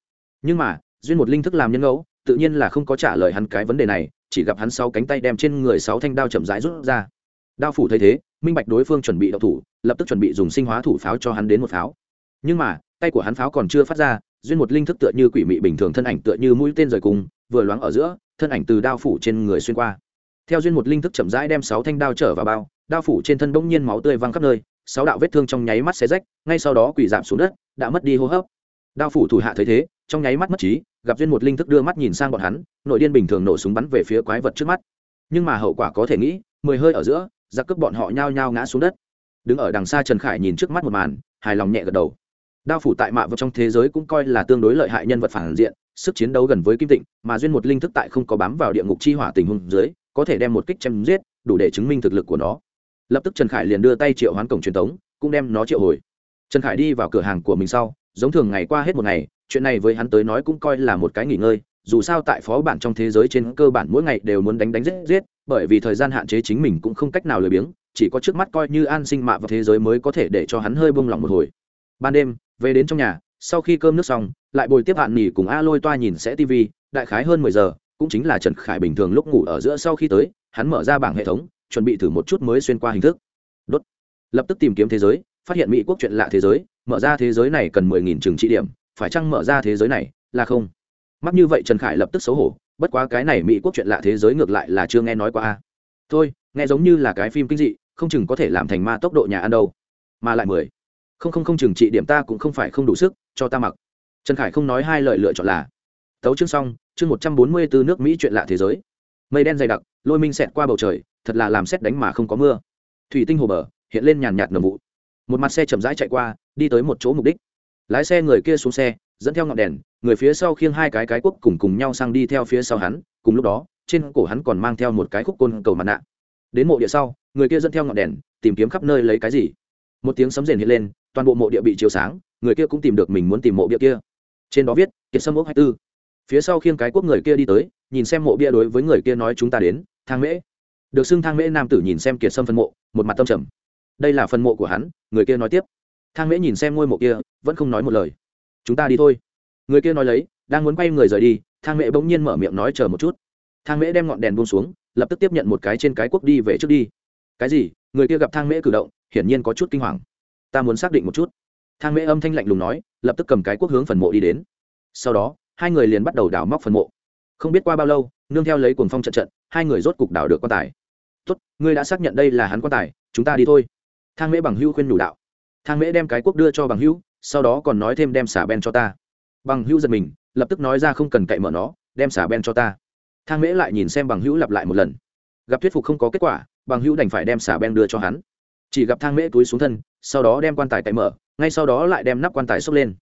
Nhưng mà, duyên một linh thức làm nhân ngẫu, tự nhiên là không có trả lời hắn cái vấn đề này, chỉ gặp hắn sáu cánh tay đem trên người sáu thanh đao chậm rãi rút ra. Đao phủ thấy thế, minh bạch đối phương chuẩn bị đậu thủ, lập tức chuẩn bị dùng sinh hóa thủ pháo cho hắn đến một pháo. Nhưng mà, tay của hắn pháo còn chưa phát ra, duyên một linh thức tựa như quỷ mị bình thường thân ảnh tựa như mũi tên rời cùng, vừa loáng ở giữa, thân ảnh từ đao phủ trên người xuyên qua. Theo duyên một linh thức chậm rãi đem sáu thanh đao trở vào bao, đao phủ trên thân bỗng nhiên máu tươi văng khắp nơi sáu đạo vết thương trong nháy mắt xé rách, ngay sau đó quỳ giảm xuống đất, đã mất đi hô hấp. Đao phủ thủ hạ thấy thế, trong nháy mắt mất trí, gặp duyên một linh thức đưa mắt nhìn sang bọn hắn, nội điên bình thường nổ súng bắn về phía quái vật trước mắt. Nhưng mà hậu quả có thể nghĩ, mười hơi ở giữa, giặc cướp bọn họ nhao nhao ngã xuống đất. Đứng ở đằng xa trần khải nhìn trước mắt một màn, hài lòng nhẹ gật đầu. Đao phủ tại mạ vật trong thế giới cũng coi là tương đối lợi hại nhân vật phản diện, sức chiến đấu gần với kim tịnh, mà duyên một linh thức tại không có bám vào địa ngục chi hỏa tình huống dưới, có thể đem một kích chém giết, đủ để chứng minh thực lực của nó lập tức trần khải liền đưa tay triệu hoán cổng truyền tống, cũng đem nó triệu hồi. Trần khải đi vào cửa hàng của mình sau, giống thường ngày qua hết một ngày, chuyện này với hắn tới nói cũng coi là một cái nghỉ ngơi, dù sao tại phó bản trong thế giới trên cơ bản mỗi ngày đều muốn đánh đánh giết giết, bởi vì thời gian hạn chế chính mình cũng không cách nào lười biếng, chỉ có trước mắt coi như an sinh mạ vào thế giới mới có thể để cho hắn hơi bông lòng một hồi. Ban đêm, về đến trong nhà, sau khi cơm nước xong, lại bồi tiếp hạn nghỉ cùng a lôi toa nhìn sẽ tv đại khái hơn mười giờ, cũng chính là trần khải bình thường lúc ngủ ở giữa sau khi tới, hắn mở ra bảng hệ thống chuẩn bị thử một chút mới xuyên qua hình thức. Đốt. Lập tức tìm kiếm thế giới, phát hiện mỹ quốc chuyện lạ thế giới, mở ra thế giới này cần mười nghìn trường trị điểm, phải chăng mở ra thế giới này là không? Mắc như vậy trần khải lập tức xấu hổ, bất quá cái này mỹ quốc chuyện lạ thế giới ngược lại là chưa nghe nói qua a. Thôi, nghe giống như là cái phim kinh dị, không chừng có thể làm thành ma tốc độ nhà ăn đâu. Mà lại mười. Không không không chừng trị điểm ta cũng không phải không đủ sức, cho ta mặc. Trần khải không nói hai lời lựa chọn là. Tấu chương xong, chương một trăm bốn mươi bốn nước mỹ chuyện lạ thế giới. Mây đen dày đặc, lôi minh xẹt qua bầu trời thật là làm xét đánh mà không có mưa. Thủy tinh hồ bờ, hiện lên nhàn nhạt nồng vụ. Một mặt xe chậm rãi chạy qua, đi tới một chỗ mục đích. Lái xe người kia xuống xe, dẫn theo ngọn đèn, người phía sau khiêng hai cái cái cuốc cùng cùng nhau sang đi theo phía sau hắn, cùng lúc đó, trên cổ hắn còn mang theo một cái khúc côn cầu mặt nạ. Đến mộ địa sau, người kia dẫn theo ngọn đèn, tìm kiếm khắp nơi lấy cái gì. Một tiếng sấm rền hiện lên, toàn bộ mộ địa bị chiếu sáng, người kia cũng tìm được mình muốn tìm mộ địa kia. Trên đó viết, kiệt sâm ốc hai tư. Phía sau khiêng cái cuốc người kia đi tới, nhìn xem mộ bia đối với người kia nói, chúng ta đến, thang mễ được xưng thang mễ nam tử nhìn xem kiệt sâm phân mộ, một mặt tâm trầm. Đây là phân mộ của hắn, người kia nói tiếp. Thang mễ nhìn xem ngôi mộ kia, vẫn không nói một lời. Chúng ta đi thôi. Người kia nói lấy, đang muốn quay người rời đi, thang mễ bỗng nhiên mở miệng nói chờ một chút. Thang mễ đem ngọn đèn buông xuống, lập tức tiếp nhận một cái trên cái quốc đi về trước đi. Cái gì? Người kia gặp thang mễ cử động, hiển nhiên có chút kinh hoàng. Ta muốn xác định một chút. Thang mễ âm thanh lạnh lùng nói, lập tức cầm cái quốc hướng phần mộ đi đến. Sau đó, hai người liền bắt đầu đào móc phần mộ. Không biết qua bao lâu, nương theo lấy cuồng phong trận trận, hai người rốt cục đào được quan tài tốt, ngươi đã xác nhận đây là hắn quan tài, chúng ta đi thôi. Thang mễ bằng hữu khuyên nhủ đạo. Thang mễ đem cái cuốc đưa cho bằng hữu, sau đó còn nói thêm đem xả ben cho ta. Bằng hữu giật mình, lập tức nói ra không cần cậy mở nó, đem xả ben cho ta. Thang mễ lại nhìn xem bằng hữu lặp lại một lần. Gặp thuyết phục không có kết quả, bằng hữu đành phải đem xả ben đưa cho hắn. Chỉ gặp thang mễ túi xuống thân, sau đó đem quan tài cậy mở, ngay sau đó lại đem nắp quan tài xốc lên.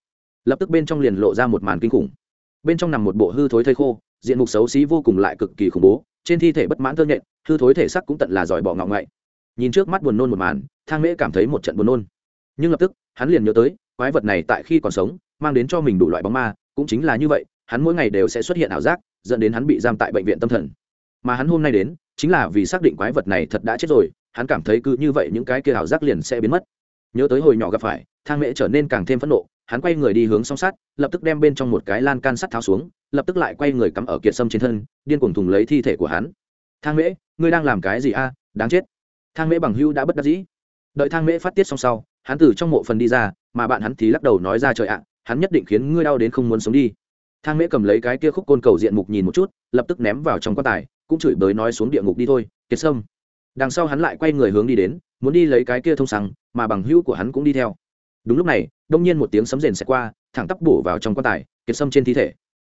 Lập tức bên trong liền lộ ra một màn kinh khủng. Bên trong nằm một bộ hư thối thây khô, diện mục xấu xí vô cùng lại cực kỳ khủng bố trên thi thể bất mãn thơ nhện, hư thối thể sắc cũng tận là giỏi bỏ ngọng ngậy nhìn trước mắt buồn nôn một màn, thang mễ cảm thấy một trận buồn nôn. Nhưng lập tức, hắn liền nhớ tới, quái vật này tại khi còn sống, mang đến cho mình đủ loại bóng ma, cũng chính là như vậy, hắn mỗi ngày đều sẽ xuất hiện ảo giác, dẫn đến hắn bị giam tại bệnh viện tâm thần. Mà hắn hôm nay đến, chính là vì xác định quái vật này thật đã chết rồi, hắn cảm thấy cứ như vậy những cái kia ảo giác liền sẽ biến mất. Nhớ tới hồi nhỏ gặp phải, thang mễ trở nên càng thêm phẫn nộ hắn quay người đi hướng song sắt, lập tức đem bên trong một cái lan can sắt tháo xuống, lập tức lại quay người cắm ở kiệt sâm trên thân, điên cuồng thùng lấy thi thể của hắn. Thang mễ, ngươi đang làm cái gì a? Đáng chết. Thang mễ bằng hưu đã bất đắc dĩ. Đợi thang mễ phát tiết xong sau, hắn từ trong mộ phần đi ra, mà bạn hắn thì lắc đầu nói ra trời ạ, hắn nhất định khiến ngươi đau đến không muốn sống đi. Thang mễ cầm lấy cái kia khúc côn cầu diện mục nhìn một chút, lập tức ném vào trong quan tài, cũng chửi bới nói xuống địa ngục đi thôi, kiệt sâm. Đằng sau hắn lại quay người hướng đi đến, muốn đi lấy cái kia thông xăng mà bằng hữu của hắn cũng đi theo. Đúng lúc này đông nhiên một tiếng sấm rền xẹt qua, thẳng tắp bổ vào trong quan tài, kiệt sâm trên thi thể.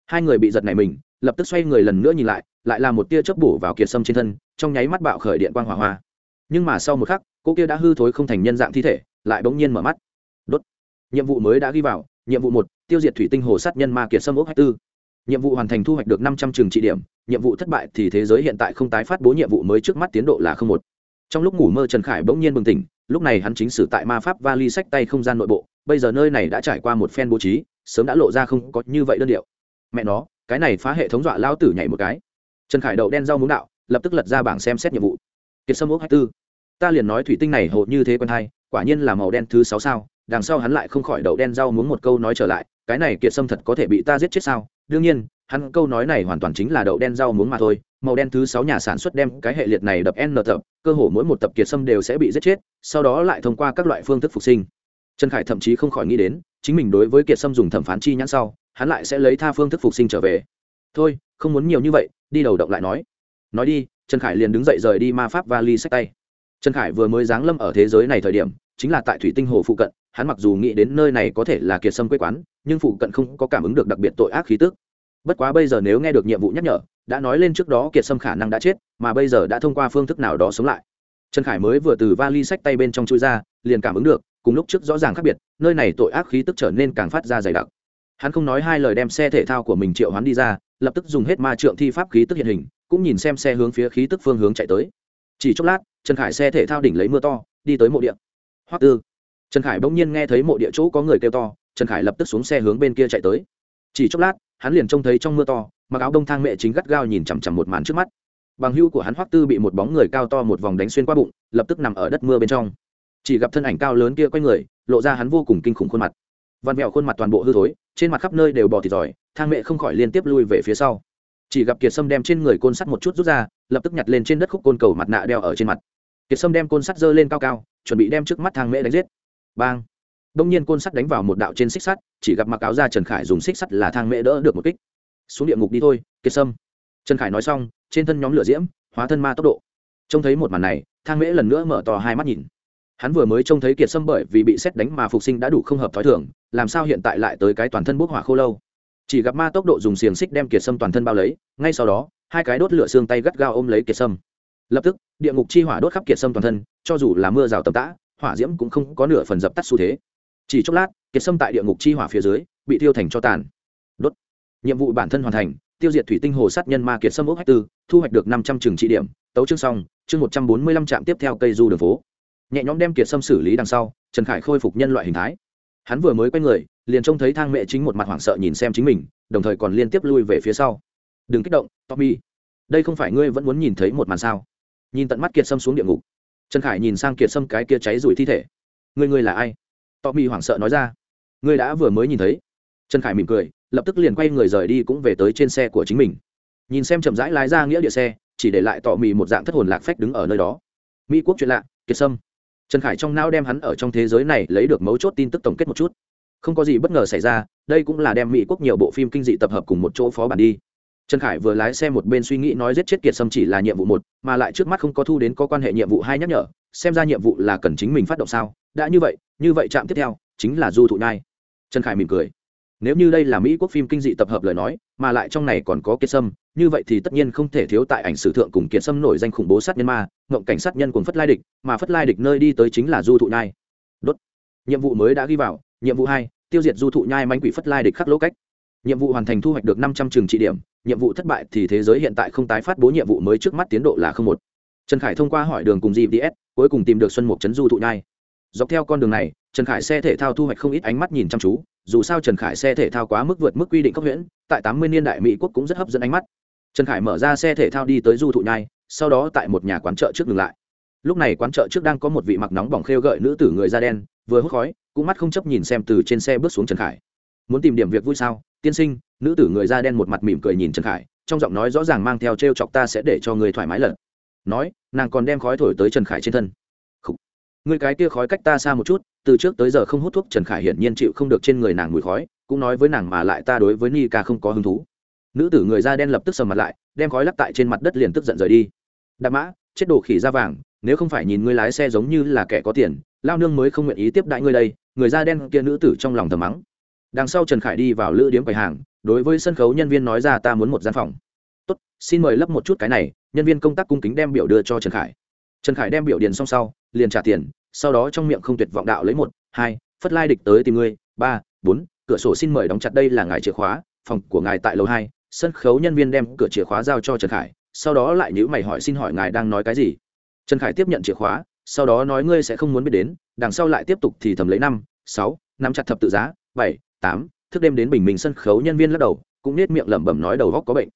Hai người bị giật này mình, lập tức xoay người lần nữa nhìn lại lại là một tia chớp bổ vào kiệt sâm trên thân, trong nháy mắt bạo khởi điện quang hỏa hoa. Nhưng mà sau một khắc cô kia đã hư thối không thành nhân dạng thi thể, lại bỗng nhiên mở mắt. Đốt. Nhiệm vụ mới đã ghi vào, nhiệm vụ một, tiêu diệt thủy tinh hồ sát nhân ma kiệt sâm ốc hai tư. Nhiệm vụ hoàn thành thu hoạch được năm trăm trường trị điểm, nhiệm vụ thất bại thì thế giới hiện tại không tái phát bố nhiệm vụ mới trước mắt tiến độ là không một trong lúc ngủ mơ trần khải bỗng nhiên bừng tỉnh, lúc này hắn chính sử tại ma pháp vali sách tay không gian nội bộ, bây giờ nơi này đã trải qua một phen bố trí, sớm đã lộ ra không có như vậy đơn điệu. Mẹ nó, cái này phá hệ thống dọa lao tử nhảy một cái. Trần khải đậu đen rau muống đạo, lập tức lật ra bảng xem xét nhiệm vụ. Kiệt sâm ốc hai tư. Ta liền nói thủy tinh này hộ như thế quân hai, quả nhiên là màu đen thứ sáu sao, đằng sau hắn lại không khỏi đậu đen rau muống một câu nói trở lại, cái này kiệt sâm thật có thể bị ta giết chết sao? Đương nhiên, hắn câu nói này hoàn toàn chính là đậu đen rau muống mà thôi màu đen thứ sáu nhà sản xuất đem cái hệ liệt này đập n tập, cơ hồ mỗi một tập kiệt sâm đều sẽ bị giết chết, sau đó lại thông qua các loại phương thức phục sinh. Trần khải thậm chí không khỏi nghĩ đến, chính mình đối với kiệt sâm dùng thẩm phán chi nhãn sau, hắn lại sẽ lấy tha phương thức phục sinh trở về. Thôi, không muốn nhiều như vậy, đi đầu động lại nói. Nói đi, trần khải liền đứng dậy rời đi ma pháp vali sách tay. Trần khải vừa mới giáng lâm ở thế giới này thời điểm, chính là tại thủy tinh hồ phụ cận, hắn mặc dù nghĩ đến nơi này có thể là kiệt sâm quê quán, nhưng phụ cận không có cảm ứng được đặc biệt tội ác khí tức bất quá bây giờ nếu nghe được nhiệm vụ nhắc nhở, đã nói lên trước đó kiệt sâm khả năng đã chết, mà bây giờ đã thông qua phương thức nào đó sống lại. Trần khải mới vừa từ vali sách tay bên trong chui ra, liền cảm ứng được, cùng lúc trước rõ ràng khác biệt, nơi này tội ác khí tức trở nên càng phát ra dày đặc. Hắn không nói hai lời đem xe thể thao của mình triệu hoán đi ra, lập tức dùng hết ma trượng thi pháp khí tức hiện hình, cũng nhìn xem xe hướng phía khí tức phương hướng chạy tới. Chỉ chốc lát, trần khải xe thể thao đỉnh lấy mưa to, đi tới mộ địa. Hoắc tư. Trần khải bỗng nhiên nghe thấy mộ địa chỗ có người kêu to, trần khải lập tức xuống xe hướng bên kia chạy tới. Chỉ chốc lát hắn liền trông thấy trong mưa to, mặc áo đông thang mẹ chính gắt gao nhìn chằm chằm một màn trước mắt. Bằng hưu của hắn hoắc tư bị một bóng người cao to một vòng đánh xuyên qua bụng, lập tức nằm ở đất mưa bên trong. Chỉ gặp thân ảnh cao lớn kia quay người, lộ ra hắn vô cùng kinh khủng khuôn mặt. Văn mẹo khuôn mặt toàn bộ hư thối, trên mặt khắp nơi đều bò thịt giỏi thang mẹ không khỏi liên tiếp lui về phía sau. Chỉ gặp kiệt sâm đem trên người côn sắt một chút rút ra, lập tức nhặt lên trên đất khúc côn cầu mặt nạ đeo ở trên mặt. Kiệt sâm đem côn sắt giơ lên cao cao, chuẩn bị đem trước mắt thang mẹ đánh giết. Bang! Đông nhiên côn sắt đánh vào một đạo trên xích sắt, chỉ gặp mặc áo ra trần khải dùng xích sắt là thang mẹ đỡ được một kích. Xuống địa ngục đi thôi, kiệt sâm. Trần khải nói xong, trên thân nhóm lửa diễm, hóa thân ma tốc độ. Trông thấy một màn này, thang mễ lần nữa mở to hai mắt nhìn. Hắn vừa mới trông thấy kiệt sâm bởi vì bị xét đánh mà phục sinh đã đủ không hợp t h ó i thường, làm sao hiện tại lại tới cái toàn thân bốc hỏa khô lâu? Chỉ gặp ma tốc độ dùng xiềng xích đem kiệt sâm toàn thân bao lấy, ngay sau đó, hai cái đốt lửa xương tay gắt gao ôm lấy kiệt sâm. Lập tức, địa ngục chi hỏa đốt khắp kiệt sâm toàn thân, cho dù là mưa rào tầm tã, hỏa diễm cũng không có nửa phần dập tắt xu thế chỉ chốc lát, kiệt sâm tại địa ngục chi hỏa phía dưới, bị tiêu thành cho tàn. Đốt. Nhiệm vụ bản thân hoàn thành, tiêu diệt thủy tinh hồ sát nhân ma kiệt sâm ốc hách tư, thu hoạch được năm trăm trường trị điểm, tấu chương xong, chương một trăm bốn mươi lăm trạm tiếp theo cây du đường phố. Nhẹ nhõm đem kiệt sâm xử lý đằng sau, trần khải khôi phục nhân loại hình thái. Hắn vừa mới quay người, liền trông thấy thang mẹ chính một mặt hoảng sợ nhìn xem chính mình, đồng thời còn liên tiếp lui về phía sau. Đừng kích động, tommy. Đây không phải ngươi vẫn muốn nhìn thấy một màn sao? Nhìn tận mắt kiệt sâm xuống địa ngục. Trần khải nhìn sang kiệt sâm cái kia cháy rủi thi thể. Ngươi ngươi là ai? Tommy hoảng sợ nói ra. Ngươi đã vừa mới nhìn thấy. Trần khải mỉm cười, lập tức liền quay người rời đi cũng về tới trên xe của chính mình. Nhìn xem chậm rãi lái ra nghĩa địa xe, chỉ để lại tò mì một dạng thất hồn lạc phách đứng ở nơi đó. Mỹ quốc chuyện lạ, kiệt sâm. Trần khải trong não đem hắn ở trong thế giới này lấy được mấu chốt tin tức tổng kết một chút. Không có gì bất ngờ xảy ra, đây cũng là đem mỹ quốc nhiều bộ phim kinh dị tập hợp cùng một chỗ phó bản đi. Trần khải vừa lái xe một bên suy nghĩ nói giết chết kiệt sâm chỉ là nhiệm vụ một, mà lại trước mắt không có thu đến có quan hệ nhiệm vụ hai nhắc nhở, xem ra nhiệm vụ là cần chính mình phát động sao? Đã như vậy như vậy trạm tiếp theo, chính là du thụ nhai. Trần khải mỉm cười. Nếu như đây là mỹ quốc phim kinh dị tập hợp lời nói, mà lại trong này còn có kiệt sâm, như vậy thì tất nhiên không thể thiếu tại ảnh sử thượng cùng kiệt sâm nổi danh khủng bố sát nhân ma, ngộng cảnh sát nhân cùng phất lai địch, mà phất lai địch nơi đi tới chính là du thụ nhai. Đốt. Nhiệm vụ mới đã ghi vào, nhiệm vụ hai, tiêu diệt du thụ nhai mánh quỷ phất lai địch khắc lỗ cách. Nhiệm vụ hoàn thành thu hoạch được năm trăm trường trị điểm, nhiệm vụ thất bại thì thế giới hiện tại không tái phát bố nhiệm vụ mới trước mắt tiến độ là không một. Trần khải thông qua hỏi đường cùng gds cuối cùng tìm được xuân mục trấn du thụ nhai dọc theo con đường này, trần khải xe thể thao thu hoạch không ít ánh mắt nhìn chăm chú, dù sao trần khải xe thể thao quá mức vượt mức quy định cấp huyễn, tại tám mươi niên đại mỹ quốc cũng rất hấp dẫn ánh mắt. Trần khải mở ra xe thể thao đi tới du thụ nhai, sau đó tại một nhà quán chợ trước ngừng lại. Lúc này quán chợ trước đang có một vị mặc nóng bỏng khêu gợi nữ tử người da đen, vừa hút khói, cũng mắt không chấp nhìn xem từ trên xe bước xuống trần khải. Muốn tìm điểm việc vui sao, tiên sinh? Nữ tử người da đen một mặt mỉm cười nhìn trần khải, trong giọng nói rõ ràng mang theo t r e o chọc ta sẽ để cho người thoải mái lật nói, nàng còn đem khói thổi tới trần khải trên thân người cái kia khói cách ta xa một chút, từ trước tới giờ không hút thuốc trần khải hiển nhiên chịu không được trên người nàng mùi khói, cũng nói với nàng mà lại ta đối với ni ca không có hứng thú. Nữ tử người da đen lập tức sầm mặt lại, đem khói lắc tại trên mặt đất liền tức giận rời đi. Đạp mã, chết đổ khỉ da vàng, nếu không phải nhìn ngươi lái xe giống như là kẻ có tiền, lao nương mới không nguyện ý tiếp đại ngươi đây, người da đen kia nữ tử trong lòng thầm mắng. Đằng sau trần khải đi vào lữ điếm quầy hàng, đối với sân khấu nhân viên nói ra ta muốn một gian phòng. Tốt, xin mời lấp một chút cái này, nhân viên công tác cung kính đem biểu đưa cho trần khải. Trần khải đem biểu điền xong sau liền trả tiền, sau đó trong miệng không tuyệt vọng đạo lấy một, hai, phất lai địch tới tìm ngươi, ba, bốn, cửa sổ xin mời đóng chặt đây là ngài chìa khóa, phòng của ngài tại lầu hai, sân khấu nhân viên đem cửa chìa khóa giao cho trần khải, sau đó lại nhữ mày hỏi xin hỏi ngài đang nói cái gì. Trần khải tiếp nhận chìa khóa, sau đó nói ngươi sẽ không muốn biết đến, đằng sau lại tiếp tục thì thầm lấy năm, sáu năm chặt thập tự giá, bảy, tám, thức đêm đến bình minh sân khấu nhân viên lắc đầu, cũng nết miệng lẩm bẩm nói đầu góc có bệnh.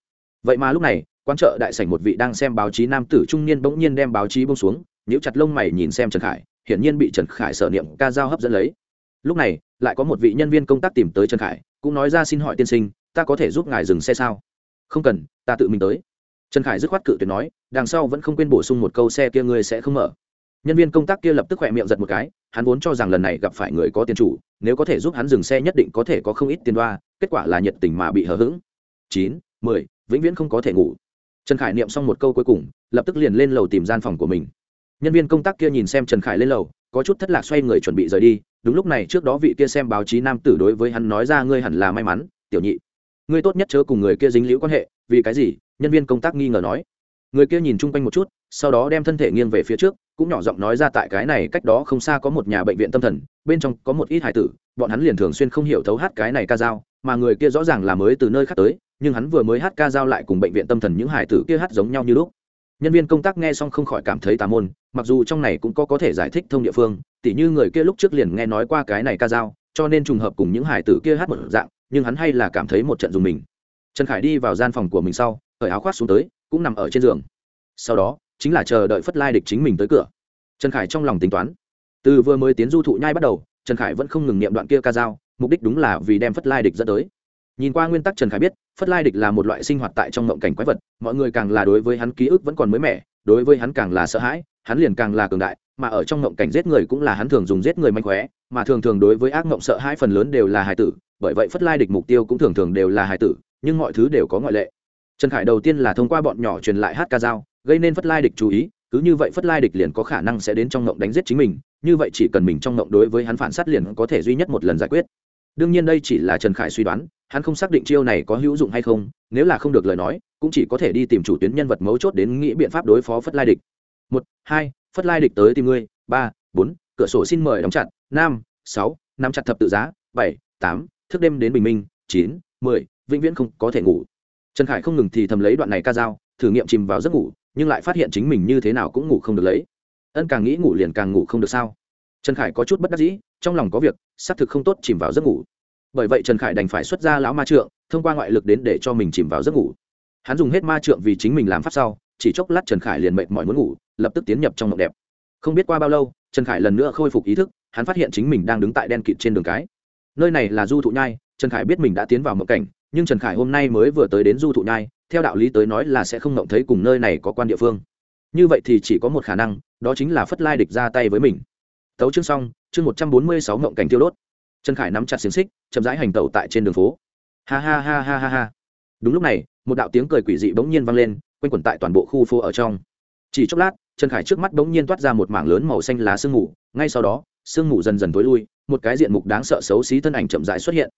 Vậy mà lúc này quan trợ đại sảnh một vị đang xem báo chí nam tử trung niên bỗng nhiên đem báo chí bông xuống nhíu chặt lông mày nhìn xem trần khải, hiển nhiên bị trần khải sở niệm ca giao hấp dẫn lấy. Lúc này, lại có một vị nhân viên công tác tìm tới trần khải, cũng nói ra xin hỏi tiên sinh, ta có thể giúp ngài dừng xe sao? Không cần, ta tự mình tới. Trần khải dứt khoát cự tuyệt nói, đằng sau vẫn không quên bổ sung một câu xe kia ngươi sẽ không mở. Nhân viên công tác kia lập tức khỏe miệng giật một cái, hắn vốn cho rằng lần này gặp phải người có tiền chủ, nếu có thể giúp hắn dừng xe nhất định có thể có không ít tiền đoa, kết quả là nhiệt tình mà bị hờ hững. Chín, mười, vĩnh viễn không có thể ngủ. Trần khải niệm xong một câu cuối cùng, lập tức liền lên lầu tìm gian phòng của mình nhân viên công tác kia nhìn xem trần khải lên lầu, có chút thất lạc xoay người chuẩn bị rời đi. Đúng lúc này trước đó vị kia xem báo chí nam tử đối với hắn nói ra, ngươi hẳn là may mắn, tiểu nhị. Ngươi tốt nhất chớ cùng người kia dính liễu quan hệ, vì cái gì? Nhân viên công tác nghi ngờ nói. Người kia nhìn chung quanh một chút, sau đó đem thân thể nghiêng về phía trước, cũng nhỏ giọng nói ra, tại cái này cách đó không xa có một nhà bệnh viện tâm thần, bên trong có một ít hải tử, bọn hắn liền thường xuyên không hiểu thấu hát cái này ca dao, mà người kia rõ ràng là mới từ nơi khác tới, nhưng hắn vừa mới hát ca dao lại cùng bệnh viện tâm thần những hải tử kia hát giống nhau như lúc nhân viên công tác nghe xong không khỏi cảm thấy tà môn, mặc dù trong này cũng có có thể giải thích thông địa phương, tỉ như người kia lúc trước liền nghe nói qua cái này ca dao, cho nên trùng hợp cùng những hải tử kia hát một dạng, nhưng hắn hay là cảm thấy một trận dùng mình. Trần khải đi vào gian phòng của mình sau, cởi áo khoác xuống tới, cũng nằm ở trên giường. Sau đó, chính là chờ đợi phất lai địch chính mình tới cửa. Trần khải trong lòng tính toán. Từ vừa mới tiến du thụ nhai bắt đầu, trần khải vẫn không ngừng niệm đoạn kia ca dao, mục đích đúng là vì đem phất lai địch dẫn tới nhìn qua nguyên tắc trần khải biết, phất lai địch là một loại sinh hoạt tại trong mộng cảnh quái vật, mọi người càng là đối với hắn ký ức vẫn còn mới mẻ, đối với hắn càng là sợ hãi, hắn liền càng là cường đại, mà ở trong mộng cảnh giết người cũng là hắn thường dùng giết người manh khóe, mà thường thường đối với ác mộng sợ hãi phần lớn đều là hài tử, bởi vậy phất lai địch mục tiêu cũng thường thường đều là hài tử, nhưng mọi thứ đều có ngoại lệ. Trần khải đầu tiên là thông qua bọn nhỏ truyền lại hát ca dao, gây nên phất lai địch chú ý, cứ như vậy phất lai địch liền có khả năng sẽ đến trong ngộng đánh giết chính mình, như vậy chỉ cần mình trong ngộng đối với hắn phản sát liền có thể duy nhất một lần giải quyết đương nhiên đây chỉ là trần khải suy đoán, hắn không xác định chiêu này có hữu dụng hay không, nếu là không được lời nói, cũng chỉ có thể đi tìm chủ tuyến nhân vật mấu chốt đến nghĩ biện pháp đối phó phất lai địch. Một, hai, phất lai địch tới tìm ngươi. Ba, bốn, cửa sổ xin mời đóng chặt. Năm, sáu năm chặt thập tự giá. Bảy, tám, thức đêm đến bình minh. Chín, mười, vĩnh viễn không có thể ngủ. Trần khải không ngừng thì thầm lấy đoạn này ca dao, thử nghiệm chìm vào giấc ngủ, nhưng lại phát hiện chính mình như thế nào cũng ngủ không được lấy. Ân càng nghĩ ngủ liền càng ngủ không được sao? Trần khải có chút bất đắc dĩ trong lòng có việc, xác thực không tốt chìm vào giấc ngủ. Bởi vậy trần khải đành phải xuất ra lão ma trượng, thông qua ngoại lực đến để cho mình chìm vào giấc ngủ. Hắn dùng hết ma trượng vì chính mình làm pháp sau, chỉ chốc lát trần khải liền mệt mỏi muốn ngủ, lập tức tiến nhập trong mộng đẹp. Không biết qua bao lâu, trần khải lần nữa khôi phục ý thức, hắn phát hiện chính mình đang đứng tại đen kịt trên đường cái. Nơi này là du thụ nhai, trần khải biết mình đã tiến vào mộng cảnh, nhưng trần khải hôm nay mới vừa tới đến du thụ nhai, theo đạo lý tới nói là sẽ không mộng thấy cùng nơi này có quan địa phương. Như vậy thì chỉ có một khả năng, đó chính là phất lai địch ra tay với mình. Tấu chương xong chương một trăm bốn mươi sáu cảnh tiêu đốt. Trần khải nắm chặt xiềng xích, chậm rãi hành tẩu tại trên đường phố. Ha ha ha ha ha ha. Đúng lúc này, một đạo tiếng cười quỷ dị bỗng nhiên vang lên, quanh quẩn tại toàn bộ khu phố ở trong. Chỉ chốc lát, trần khải trước mắt bỗng nhiên toát ra một mảng lớn màu xanh lá sương mù, ngay sau đó, sương mù dần dần tối lui, một cái diện mục đáng sợ xấu xí thân ảnh chậm rãi xuất hiện.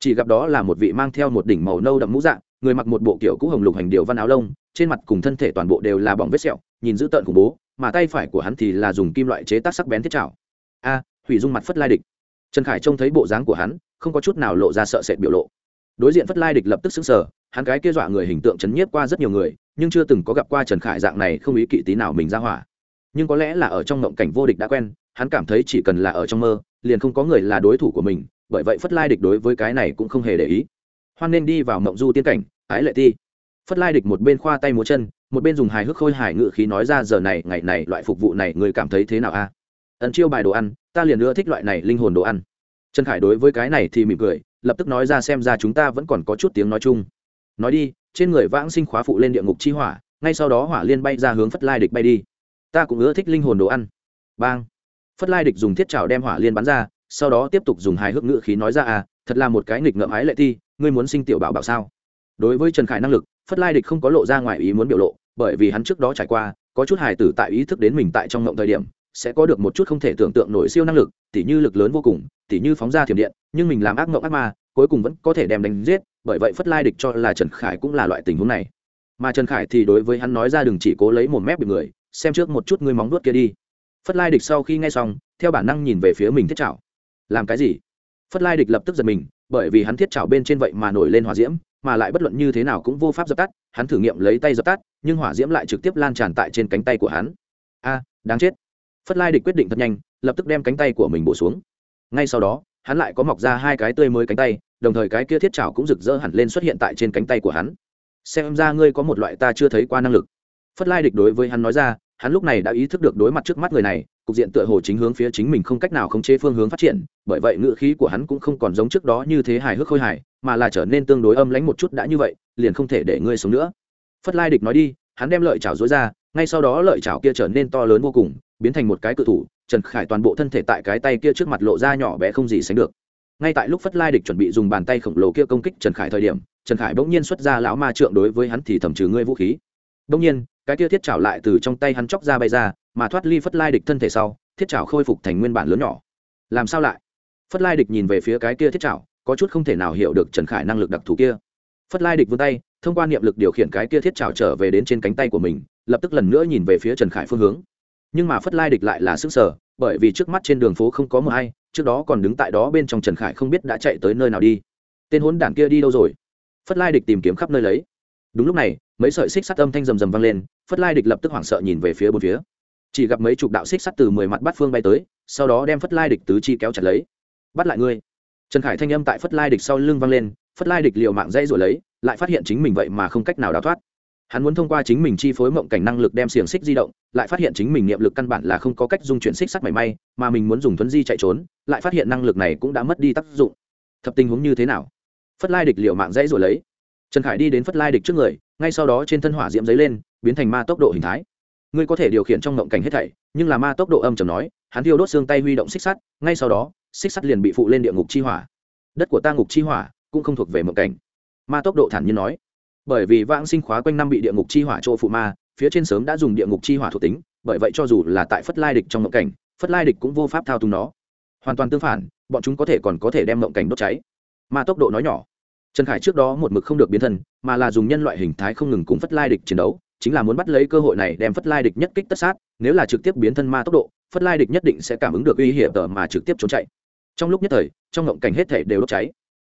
Chỉ gặp đó là một vị mang theo một đỉnh màu nâu đậm mũ dạng, người mặc một bộ kiểu cũ hồng lục hành điều văn áo lông, trên mặt cùng thân thể toàn bộ đều là bỏng vết sẹo, nhìn dữ tợn khủng bố, mà tay phải của hắn thì là dùng kim loại chế tác sắc bén thiết trảo. A hủy dung mặt phất lai địch. Trần khải trông thấy bộ dáng của hắn, không có chút nào lộ ra sợ sệt biểu lộ. Đối diện phất lai địch lập tức xứng sở hắn cái kia dọa người hình tượng chấn nhiếp qua rất nhiều người, nhưng chưa từng có gặp qua trần khải dạng này không ý kỵ tí nào mình ra hỏa. Nhưng có lẽ là ở trong ngộng cảnh vô địch đã quen, hắn cảm thấy chỉ cần là ở trong mơ, liền không có người là đối thủ của mình, bởi vậy phất lai địch đối với cái này cũng không hề để ý. Hoan nên đi vào mộng du tiên cảnh, ái lệ ti. Phất lai địch một bên khoa tay múa chân, một bên dùng hài hước khôi hài ngự khí nói ra giờ này, ngày này, loại phục vụ này người cảm thấy thế nào a? À? ẩn chiêu bài đồ ăn ta liền nữa thích loại này linh hồn đồ ăn. Trần khải đối với cái này thì mỉm cười, lập tức nói ra xem ra chúng ta vẫn còn có chút tiếng nói chung. Nói đi, trên người vãng sinh khóa phụ lên địa ngục chi hỏa, ngay sau đó hỏa liên bay ra hướng phất lai địch bay đi. Ta cũng ưa thích linh hồn đồ ăn. Bang. Phất lai địch dùng thiết trào đem hỏa liên bắn ra, sau đó tiếp tục dùng hài hước ngữ khí nói ra à thật là một cái nghịch ngợm ái lệ thi, ngươi muốn sinh tiểu bảo bảo sao? Đối với trần khải năng lực, phất lai địch không có lộ ra ngoài ý muốn biểu lộ, bởi vì hắn trước đó trải qua, có chút hài tử tại ý thức đến mình tại trong ngộng thời điểm sẽ có được một chút không thể tưởng tượng nổi siêu năng lực, tỉ như lực lớn vô cùng, tỉ như phóng ra thiểm điện, nhưng mình làm ác mộng ác ma, cuối cùng vẫn có thể đem đánh giết, bởi vậy phất lai địch cho là trần khải cũng là loại tình huống này. Mà trần khải thì đối với hắn nói ra đừng chỉ cố lấy một mép bị người, xem trước một chút ngươi móng nuốt kia đi. Phất lai địch sau khi nghe xong, theo bản năng nhìn về phía mình thiết trảo làm cái gì? Phất lai địch lập tức giật mình, bởi vì hắn thiết trảo bên trên vậy mà nổi lên hỏa diễm, mà lại bất luận như thế nào cũng vô pháp dập tắt, hắn thử nghiệm lấy tay dập tắt, nhưng hỏa diễm lại trực tiếp lan tràn tại trên cánh tay của hắn. A, đáng chết phất lai địch quyết định thật nhanh, lập tức đem cánh tay của mình bổ xuống. Ngay sau đó, hắn lại có mọc ra hai cái tươi mới cánh tay, đồng thời cái kia thiết chảo cũng rực rỡ hẳn lên xuất hiện tại trên cánh tay của hắn. Xem ra ngươi có một loại ta chưa thấy qua năng lực. Phất lai địch đối với hắn nói ra, hắn lúc này đã ý thức được đối mặt trước mắt người này, cục diện tựa hồ chính hướng phía chính mình không cách nào khống chế phương hướng phát triển, bởi vậy ngữ khí của hắn cũng không còn giống trước đó như thế hài hước khôi hài, mà là trở nên tương đối âm lãnh một chút đã như vậy, liền không thể để ngươi sống nữa. Phất lai địch nói đi, hắn đem lợi chảo dối ra, ngay sau đó lợi chảo kia trở nên to lớn vô cùng biến thành một cái cự thủ, trần khải toàn bộ thân thể tại cái tay kia trước mặt lộ ra nhỏ bé không gì sánh được. Ngay tại lúc phất lai địch chuẩn bị dùng bàn tay khổng lồ kia công kích trần khải thời điểm, trần khải bỗng nhiên xuất ra lão ma trượng đối với hắn thì thẩm trừ ngươi vũ khí. Bỗng nhiên, cái kia thiết trảo lại từ trong tay hắn chóc ra bay ra, mà thoát ly phất lai địch thân thể sau, thiết trảo khôi phục thành nguyên bản lớn nhỏ. Làm sao lại? Phất lai địch nhìn về phía cái kia thiết trảo có chút không thể nào hiểu được trần khải năng lực đặc thù kia. Phất lai địch vươn tay, thông qua niệm lực điều khiển cái kia thiết trảo trở về đến trên cánh tay của mình, lập tức lần nữa nhìn về phía trần khải phương hướng nhưng mà phất lai địch lại là sức sở, bởi vì trước mắt trên đường phố không có mờ hay trước đó còn đứng tại đó bên trong trần khải không biết đã chạy tới nơi nào đi. Tên hốn đản kia đi đâu rồi? Phất lai địch tìm kiếm khắp nơi lấy. Đúng lúc này, mấy sợi xích sắt âm thanh rầm rầm vang lên, phất lai địch lập tức hoảng sợ nhìn về phía bốn phía. Chỉ gặp mấy chục đạo xích sắt từ mười mặt bắt phương bay tới, sau đó đem phất lai địch tứ chi kéo chặt lấy. Bắt lại ngươi. Trần khải thanh âm tại phất lai địch sau lưng vang lên, phất lai địch liệu mạng dây rồi lấy, lại phát hiện chính mình vậy mà không cách nào đào thoát hắn muốn thông qua chính mình chi phối mộng cảnh năng lực đem xiềng xích di động, lại phát hiện chính mình niệm lực căn bản là không có cách dung chuyển xích sắt mảy may, mà mình muốn dùng thuấn di chạy trốn, lại phát hiện năng lực này cũng đã mất đi tác dụng. Thập tình huống như thế nào? Phất lai địch liệu mạng dãy rồi lấy. Trần khải đi đến phất lai địch trước người, ngay sau đó trên thân hỏa diễm giấy lên, biến thành ma tốc độ hình thái. Ngươi có thể điều khiển trong mộng cảnh hết thảy, nhưng là ma tốc độ âm trầm nói, hắn thiêu đốt xương tay huy động xích sắt, ngay sau đó, xích sắt liền bị phụ lên địa ngục chi hỏa. Đất của ta ngục chi hỏa cũng không thuộc về mộng cảnh. Ma tốc độ thản nhiên nói bởi vì vãng sinh khóa quanh năm bị địa ngục chi hỏa chỗ phụ ma, phía trên sớm đã dùng địa ngục chi hỏa thuộc tính, bởi vậy cho dù là tại phất lai địch trong mộng cảnh, phất lai địch cũng vô pháp thao túng nó. Hoàn toàn tương phản, bọn chúng có thể còn có thể đem mộng cảnh đốt cháy. Ma tốc độ nói nhỏ. Trần khải trước đó một mực không được biến thân, mà là dùng nhân loại hình thái không ngừng cùng phất lai địch chiến đấu, chính là muốn bắt lấy cơ hội này đem phất lai địch nhất kích tất sát, nếu là trực tiếp biến thân ma tốc độ, phất lai địch nhất định sẽ cảm ứng được uy hiểm tờ mà trực tiếp trốn chạy. Trong lúc nhất thời, trong ngộng cảnh hết thể đều đốt cháy.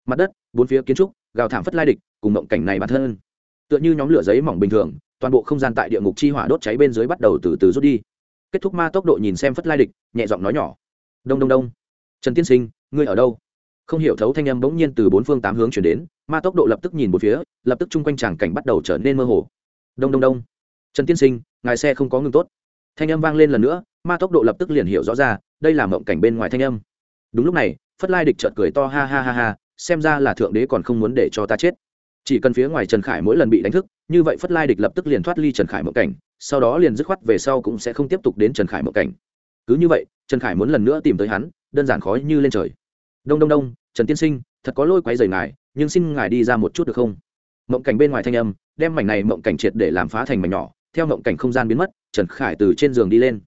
Mặt đất, bốn phía kiến trúc, gào thảm phất lai địch, cùng ngộng cảnh này bản thân tựa như nhóm lửa giấy mỏng bình thường, toàn bộ không gian tại địa ngục chi hỏa đốt cháy bên dưới bắt đầu từ từ rút đi. Kết thúc ma tốc độ nhìn xem phất lai địch, nhẹ giọng nói nhỏ. Đông đông đông. Trần tiên sinh, ngươi ở đâu? Không hiểu thấu thanh âm bỗng nhiên từ bốn phương tám hướng chuyển đến, ma tốc độ lập tức nhìn một phía, lập tức chung quanh tràng cảnh bắt đầu trở nên mơ hồ. Đông đông đông. Trần tiên sinh, ngài xe không có ngừng tốt. Thanh âm vang lên lần nữa, ma tốc độ lập tức liền hiểu rõ ra, đây là mộng cảnh bên ngoài thanh âm. Đúng lúc này, phất lai địch trợt cười to ha ha ha ha, xem ra là thượng đế còn không muốn để cho ta chết chỉ cần phía ngoài trần khải mỗi lần bị đánh thức, như vậy phất lai địch lập tức liền thoát ly trần khải mộng cảnh, sau đó liền dứt khoát về sau cũng sẽ không tiếp tục đến trần khải mộng cảnh. Cứ như vậy, trần khải muốn lần nữa tìm tới hắn, đơn giản khó như lên trời. Đông đông đông, trần tiên sinh, thật có lôi quấy rời ngài, nhưng xin ngài đi ra một chút được không? Mộng cảnh bên ngoài thanh âm, đem mảnh này mộng cảnh triệt để làm phá thành mảnh nhỏ, theo mộng cảnh không gian biến mất, trần khải từ trên giường đi lên.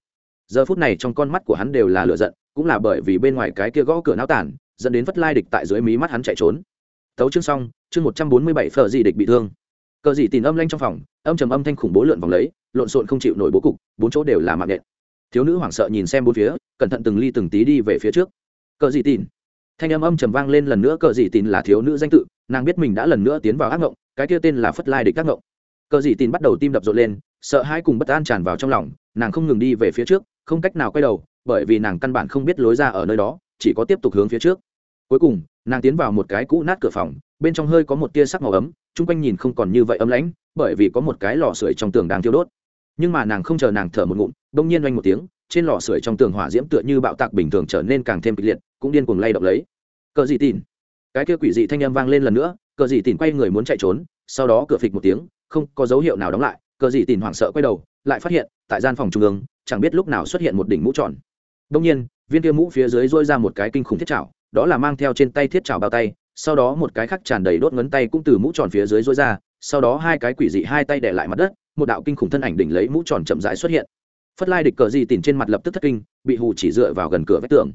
Giờ phút này trong con mắt của hắn đều là lửa giận, cũng là bởi vì bên ngoài cái kia gõ cửa náo tản, dẫn đến phất lai địch tại dưới mí mắt hắn chạy trốn tấu chương xong, chương một trăm bốn mươi bảy phở dị địch bị thương. Cờ dị tìm âm lanh trong phòng, âm trầm âm thanh khủng bố lượn vòng lấy, lộn xộn không chịu nổi bố cục, bốn chỗ đều là mạng nhện. Thiếu nữ hoảng sợ nhìn xem bốn phía, cẩn thận từng ly từng tí đi về phía trước. Cờ dị tìm. Thanh âm âm trầm vang lên lần nữa, cờ dị tìm là thiếu nữ danh tự, nàng biết mình đã lần nữa tiến vào ác ngộng, cái kia tên là phất lai địch ác ngộng. Cờ dị tìm bắt đầu tim đập rộn lên, sợ hãi cùng bất an tràn vào trong lòng, nàng không ngừng đi về phía trước, không cách nào quay đầu, bởi vì nàng căn bản không biết lối ra ở nơi đó, chỉ có tiếp tục hướng phía trước cuối cùng, nàng tiến vào một cái cũ nát cửa phòng, bên trong hơi có một tia sắc màu ấm, chung quanh nhìn không còn như vậy ấm lãnh, bởi vì có một cái lò sưởi trong tường đang thiêu đốt. Nhưng mà nàng không chờ nàng thở một ngụm, đông nhiên oanh một tiếng, trên lò sưởi trong tường hỏa diễm tựa như bạo tạc bình thường trở nên càng thêm kịch liệt, cũng điên cuồng lay động lấy. Cờ gì tin cái kia quỷ dị thanh âm vang lên lần nữa, cờ gì tin quay người muốn chạy trốn, sau đó cửa phịch một tiếng, không có dấu hiệu nào đóng lại, cờ gì tin hoảng sợ quay đầu, lại phát hiện, tại gian phòng trung ương, chẳng biết lúc nào xuất hiện một đỉnh mũ tròn. Đông nhiên, viên kia mũ phía dưới dôi ra một cái kinh khủng thiết chảo đó là mang theo trên tay thiết trảo bao tay, sau đó một cái khác tràn đầy đốt ngấn tay cũng từ mũ tròn phía dưới rũ ra, sau đó hai cái quỷ dị hai tay để lại mặt đất, một đạo kinh khủng thân ảnh đỉnh lấy mũ tròn chậm rãi xuất hiện. Phất lai địch cờ gì tìm trên mặt lập tức thất kinh, bị hù chỉ dựa vào gần cửa vách tường.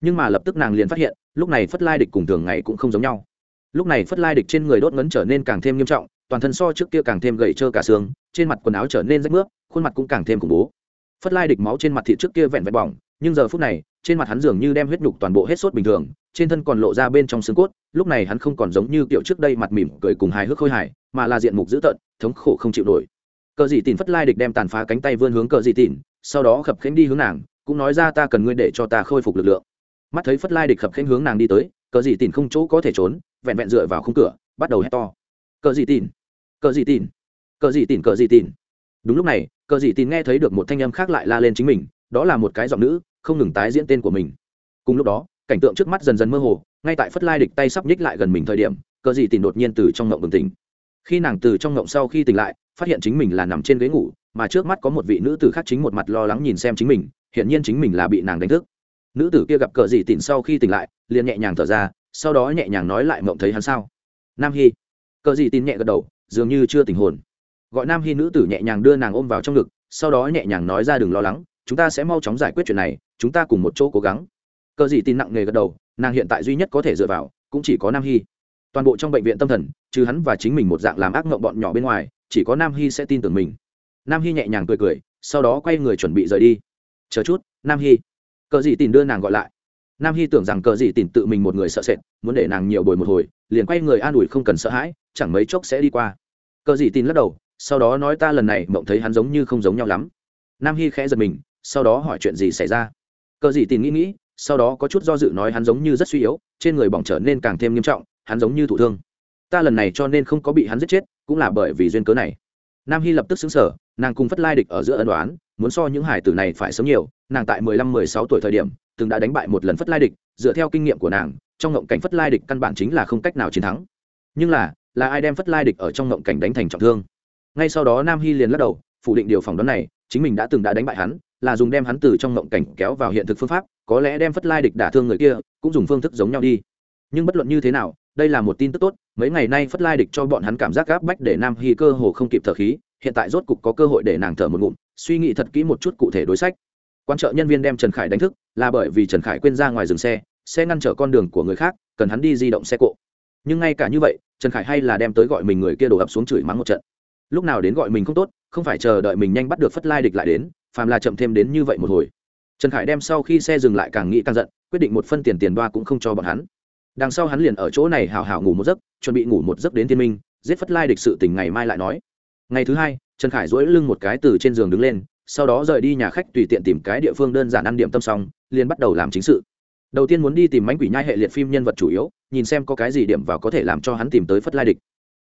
Nhưng mà lập tức nàng liền phát hiện, lúc này phất lai địch cùng thường ngày cũng không giống nhau. Lúc này phất lai địch trên người đốt ngấn trở nên càng thêm nghiêm trọng, toàn thân so trước kia càng thêm gầy trơ cả xương, trên mặt quần áo trở nên rách nước khuôn mặt cũng càng thêm khủng bố. Phất lai địch máu trên mặt thịt trước kia vẹn vẹn bỏng, nhưng giờ phút này trên mặt hắn dường như đem huyết nhục toàn bộ hết sốt bình thường, trên thân còn lộ ra bên trong xương cốt, lúc này hắn không còn giống như kiểu trước đây mặt mỉm cười cùng hài hước khôi hài, mà là diện mục dữ tợn, thống khổ không chịu nổi. Cờ dị tìm phất lai địch đem tàn phá cánh tay vươn hướng cờ dị tìm sau đó khập khánh đi hướng nàng, cũng nói ra ta cần ngươi để cho ta khôi phục lực lượng. Mắt thấy phất lai địch khập khánh hướng nàng đi tới, cờ dị tìm không chỗ có thể trốn, vẹn vẹn dựa vào khung cửa, bắt đầu hét to. Cờ dị tìm cờ dị tìm cờ dị tìm cờ dị tìm đúng lúc này, cờ dị tìm nghe thấy được một thanh âm khác lại la lên chính mình, đó là một cái giọng nữ không ngừng tái diễn tên của mình. Cùng lúc đó, cảnh tượng trước mắt dần dần mơ hồ, ngay tại phất lai địch tay sắp nhích lại gần mình thời điểm, cờ dị tìm đột nhiên từ trong ngộng bừng tỉnh. Khi nàng từ trong ngộng sau khi tỉnh lại, phát hiện chính mình là nằm trên ghế ngủ, mà trước mắt có một vị nữ tử khác chính một mặt lo lắng nhìn xem chính mình hiện nhiên chính mình là bị nàng đánh thức. Nữ tử kia gặp cờ dị tỉnh sau khi tỉnh lại, liền nhẹ nhàng thở ra, sau đó nhẹ nhàng nói lại mộng thấy hắn sao. Nam hy. Cờ dị tin nhẹ gật đầu, dường như chưa tình hồn. Gọi nam hy nữ tử nhẹ nhàng đưa nàng ôm vào trong ngực, sau đó nhẹ nhàng nói ra đừng lo lắng chúng ta sẽ mau chóng giải quyết chuyện này, chúng ta cùng một chỗ cố gắng. Cờ dị tin nặng nề gật đầu, nàng hiện tại duy nhất có thể dựa vào, cũng chỉ có nam hy. Toàn bộ trong bệnh viện tâm thần, trừ hắn và chính mình một dạng làm ác mộng bọn nhỏ bên ngoài, chỉ có nam hy sẽ tin tưởng mình. Nam hy nhẹ nhàng cười cười, sau đó quay người chuẩn bị rời đi. Chờ chút, nam hy. Cờ dị tin đưa nàng gọi lại. Nam hy tưởng rằng cờ dị tin tự mình một người sợ sệt, muốn để nàng nhiều bồi một hồi, liền quay người an ủi không cần sợ hãi, chẳng mấy chốc sẽ đi qua. Cờ dị tin lắc đầu, sau đó nói ta lần này mộng thấy hắn giống như không giống nhau lắm. Nam hy khẽ giật mình sau đó hỏi chuyện gì xảy ra. Cờ gì tìm nghĩ nghĩ, sau đó có chút do dự nói hắn giống như rất suy yếu, trên người bỏng trở nên càng thêm nghiêm trọng, hắn giống như thụ thương. Ta lần này cho nên không có bị hắn giết chết, cũng là bởi vì duyên cớ này. Nam hy lập tức xứng sở nàng cùng phất lai địch ở giữa ân đoán muốn so những hải tử này phải sớm nhiều, nàng tại mười lăm, mười sáu tuổi thời điểm, từng đã đánh bại một lần phất lai địch, dựa theo kinh nghiệm của nàng, trong ngộng cảnh phất lai địch căn bản chính là không cách nào chiến thắng. Nhưng là là ai đem phất lai địch ở trong ngộng cảnh đánh thành trọng thương? Ngay sau đó nam hy liền lắc đầu, phủ định điều phỏng đoán này, chính mình đã từng đã đánh bại hắn là dùng đem hắn từ trong mộng cảnh kéo vào hiện thực phương pháp, có lẽ đem phất lai địch đả thương người kia, cũng dùng phương thức giống nhau đi. Nhưng bất luận như thế nào, đây là một tin tức tốt, mấy ngày nay phất lai địch cho bọn hắn cảm giác gáp bách để nam hy cơ hồ không kịp thở khí, hiện tại rốt cục có cơ hội để nàng thở một ngụm, suy nghĩ thật kỹ một chút cụ thể đối sách. Quan trợ nhân viên đem trần khải đánh thức, là bởi vì trần khải quên ra ngoài dừng xe xe ngăn trở con đường của người khác, cần hắn đi di động xe cộ. Nhưng ngay cả như vậy, trần khải hay là đem tới gọi mình người kia đổ ập xuống chửi mắng một trận. Lúc nào đến gọi mình không tốt, không phải chờ đợi mình nhanh bắt được phất lai địch lại đến phàm là chậm thêm đến như vậy một hồi. Trần khải đem sau khi xe dừng lại càng nghĩ càng giận, quyết định một phân tiền tiền đoa cũng không cho bọn hắn. Đằng sau hắn liền ở chỗ này hào hào ngủ một giấc, chuẩn bị ngủ một giấc đến thiên minh, giết phất lai địch sự tình ngày mai lại nói. Ngày thứ hai, trần khải dỗi lưng một cái từ trên giường đứng lên, sau đó rời đi nhà khách tùy tiện tìm cái địa phương đơn giản ăn điểm tâm xong, liền bắt đầu làm chính sự. Đầu tiên muốn đi tìm mánh quỷ nhai hệ liệt phim nhân vật chủ yếu, nhìn xem có cái gì điểm vào có thể làm cho hắn tìm tới phất lai địch.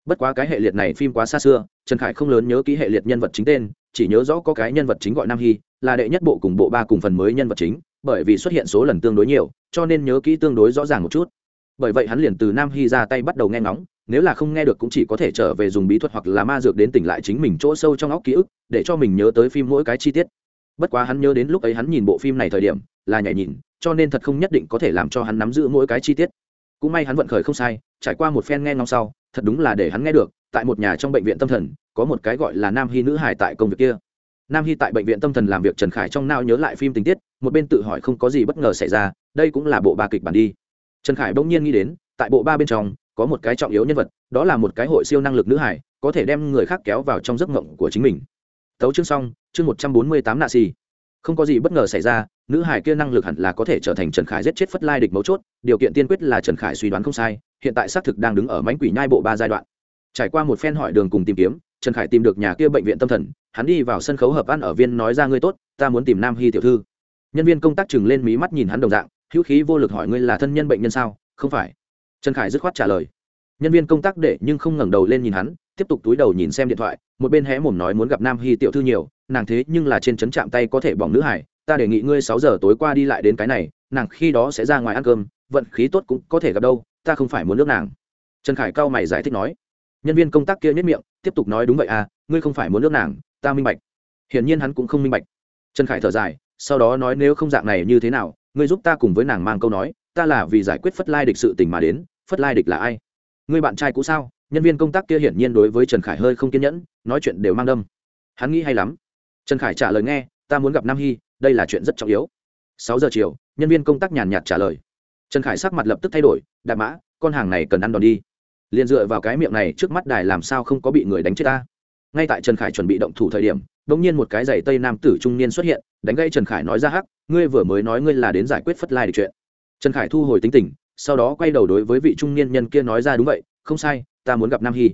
Bất quá cái hệ liệt này phim quá xa xưa, trần khải không lớn nhớ ký hệ liệt nhân vật chính tên chỉ nhớ rõ có cái nhân vật chính gọi nam hy, là đệ nhất bộ cùng bộ ba cùng phần mới nhân vật chính, bởi vì xuất hiện số lần tương đối nhiều, cho nên nhớ kỹ tương đối rõ ràng một chút. Bởi vậy hắn liền từ nam hy ra tay bắt đầu nghe ngóng, nếu là không nghe được cũng chỉ có thể trở về dùng bí thuật hoặc là ma dược đến tỉnh lại chính mình chỗ sâu trong óc ký ức, để cho mình nhớ tới phim mỗi cái chi tiết. Bất quá hắn nhớ đến lúc ấy hắn nhìn bộ phim này thời điểm, là nhảy nhìn, cho nên thật không nhất định có thể làm cho hắn nắm giữ mỗi cái chi tiết cũng may hắn vận khởi không sai, trải qua một phen nghe ngóng sau, thật đúng là để hắn nghe được, tại một nhà trong bệnh viện tâm thần, có một cái gọi là nam hy nữ hải tại công việc kia. Nam hy tại bệnh viện tâm thần làm việc trần khải trong nao nhớ lại phim tình tiết, một bên tự hỏi không có gì bất ngờ xảy ra, đây cũng là bộ ba kịch bản đi. Trần khải bỗng nhiên nghĩ đến, tại bộ ba bên trong, có một cái trọng yếu nhân vật, đó là một cái hội siêu năng lực nữ hải, có thể đem người khác kéo vào trong giấc mộng của chính mình. Tấu chương xong, chương một trăm bốn mươi tám nạ xì không có gì bất ngờ xảy ra nữ hải kia năng lực hẳn là có thể trở thành trần khải giết chết phất lai địch mấu chốt, điều kiện tiên quyết là trần khải suy đoán không sai, hiện tại xác thực đang đứng ở mánh quỷ nhai bộ ba giai đoạn. Trải qua một phen hỏi đường cùng tìm kiếm, trần khải tìm được nhà kia bệnh viện tâm thần, hắn đi vào sân khấu hợp ăn ở viên nói ra ngươi tốt, ta muốn tìm nam hy tiểu thư. Nhân viên công tác chừng lên mí mắt nhìn hắn đồng dạng, hữu khí vô lực hỏi ngươi là thân nhân bệnh nhân sao? Không phải. Trần khải dứt khoát trả lời. Nhân viên công tác để nhưng không ngẩng đầu lên nhìn hắn, tiếp tục túi đầu nhìn xem điện thoại, một bên hé mồm nói muốn gặp nam hy tiểu thư nhiều, nàng thế nhưng là trên trấn chạm tay có thể bỏng nữ hải ta đề nghị ngươi sáu giờ tối qua đi lại đến cái này, nàng khi đó sẽ ra ngoài ăn cơm, vận khí tốt cũng có thể gặp đâu, ta không phải muốn nước nàng. Trần khải cao mày giải thích nói. Nhân viên công tác kia nhất miệng, tiếp tục nói đúng vậy à ngươi không phải muốn nước nàng, ta minh bạch. Hiển nhiên hắn cũng không minh bạch. Trần khải thở dài, sau đó nói nếu không dạng này như thế nào, ngươi giúp ta cùng với nàng mang câu nói, ta là vì giải quyết phất lai địch sự tình mà đến, phất lai địch là ai? Ngươi bạn trai cũ sao? Nhân viên công tác kia hiển nhiên đối với trần khải hơi không kiên nhẫn, nói chuyện đều mang đâm. Hắn nghĩ hay lắm. Trần khải trả lời nghe, ta muốn gặp nam hy đây là chuyện rất trọng yếu. Sáu giờ chiều, nhân viên công tác nhàn nhạt trả lời. Trần khải sắc mặt lập tức thay đổi, đạp mã, con hàng này cần ăn đòn đi. Liền dựa vào cái miệng này trước mắt đài làm sao không có bị người đánh chết ta. Ngay tại trần khải chuẩn bị động thủ thời điểm đ ỗ n g nhiên một cái giày tây nam tử trung niên xuất hiện, đánh gây trần khải nói ra hắc, ngươi vừa mới nói ngươi là đến giải quyết phất lai like chuyện. Trần khải thu hồi tính tình, sau đó quay đầu đối với vị trung niên nhân kia nói ra, đúng vậy, không sai, ta muốn gặp nam hy.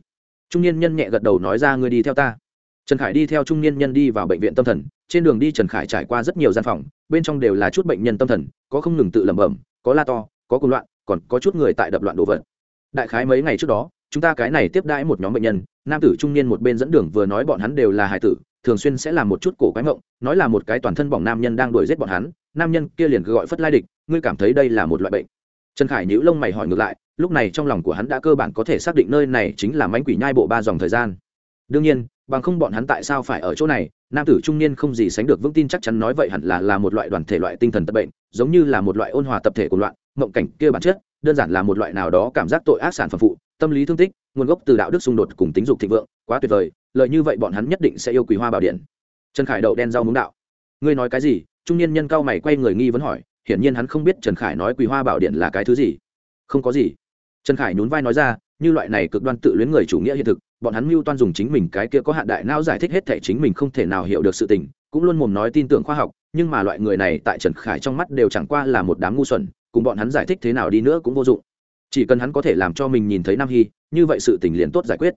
Trung niên nhân nhẹ gật đầu nói ra, ngươi đi theo ta. Trần khải đi theo trung niên nhân đi vào bệnh viện tâm thần trên đường đi trần khải trải qua rất nhiều gian phòng, bên trong đều là chút bệnh nhân tâm thần, có không ngừng tự lẩm bẩm, có la to, có cùng loạn, còn có chút người tại đập loạn đồ vật. Đại khái mấy ngày trước đó, chúng ta cái này tiếp đãi một nhóm bệnh nhân, nam tử trung niên một bên dẫn đường vừa nói bọn hắn đều là hải tử, thường xuyên sẽ làm một chút cổ quái mộng, nói là một cái toàn thân bỏng nam nhân đang đuổi giết bọn hắn, nam nhân kia liền cứ gọi phất lai địch, ngươi cảm thấy đây là một loại bệnh. Trần khải nhữ lông mày hỏi ngược lại, lúc này trong lòng của hắn đã cơ bản có thể xác định nơi này chính là mánh quỷ nhai bộ ba dòng thời gian đương nhiên, bằng không bọn hắn tại sao phải ở chỗ này, nam tử trung niên không gì sánh được vững tin chắc chắn nói vậy hẳn là là một loại đoàn thể loại tinh thần tật bệnh, giống như là một loại ôn hòa tập thể của loạn, mộng cảnh kia bản chất, đơn giản là một loại nào đó cảm giác tội ác sản phẩm phụ, tâm lý thương tích, nguồn gốc từ đạo đức xung đột cùng tính dục thịnh vượng, quá tuyệt vời lợi như vậy bọn hắn nhất định sẽ yêu quý hoa bảo điện. Trần khải đậu đen rau muống đạo. Ngươi nói cái gì? Trung niên nhân cao mày quay người nghi vấn hỏi, hiển nhiên hắn không biết trần khải nói quý hoa bảo điện là cái thứ gì. Không có gì. Trần khải nhún vai nói ra, như loại này cực đoan tự luyến người chủ nghĩa hiện thực bọn hắn mưu toan dùng chính mình cái kia có hạn đại não giải thích hết thể chính mình không thể nào hiểu được sự tình, cũng luôn mồm nói tin tưởng khoa học, nhưng mà loại người này tại trần khải trong mắt đều chẳng qua là một đám ngu xuẩn, cùng bọn hắn giải thích thế nào đi nữa cũng vô dụng. Chỉ cần hắn có thể làm cho mình nhìn thấy nam hy, như vậy sự tình liền tốt giải quyết.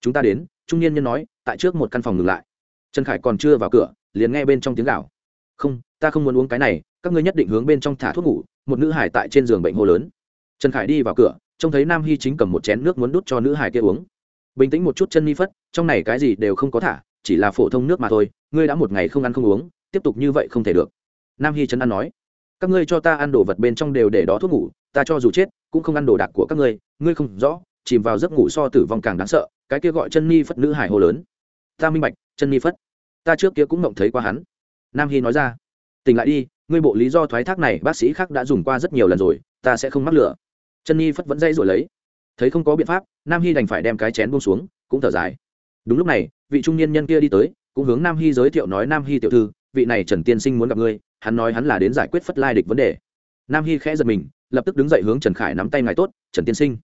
Chúng ta đến, trung niên nhân nói, tại trước một căn phòng ngừng lại. Trần khải còn chưa vào cửa, liền nghe bên trong tiếng gạo không, ta không muốn uống cái này, các ngươi nhất định hướng bên trong thả thuốc ngủ, một nữ hải tại trên giường bệnh hô lớn. Trần khải đi vào cửa, trông thấy nam hy chính cầm một chén nước muốn đút cho nữ hải kia uống bình tĩnh một chút chân mi phất, trong này cái gì đều không có thả, chỉ là phổ thông nước mà thôi, ngươi đã một ngày không ăn không uống, tiếp tục như vậy không thể được. Nam hy trấn an nói, các ngươi cho ta ăn đồ vật bên trong đều để đó thuốc ngủ, ta cho dù chết, cũng không ăn đồ đạc của các ngươi ngươi không rõ, chìm vào giấc ngủ so tử vong càng đáng sợ, cái kia gọi chân mi phất nữ hải hồ lớn. Ta minh bạch, chân mi phất. Ta trước kia cũng mộng thấy qua hắn. Nam hy nói ra, tỉnh lại đi, ngươi bộ lý do thoái thác này bác sĩ khác đã dùng qua rất nhiều lần rồi, ta sẽ không mắc lửa. Chân mi phất vẫn dây rồi lấy thấy không có biện pháp, nam hy đành phải đem cái chén buông xuống, cũng thở dài. Đúng lúc này, vị trung niên nhân kia đi tới, cũng hướng nam hy giới thiệu nói, nam hy tiểu thư, vị này trần tiên sinh muốn gặp ngươi, hắn nói hắn là đến giải quyết phất lai địch vấn đề. Nam hy khẽ giật mình, lập tức đứng dậy hướng trần khải nắm tay ngài tốt, trần tiên sinh.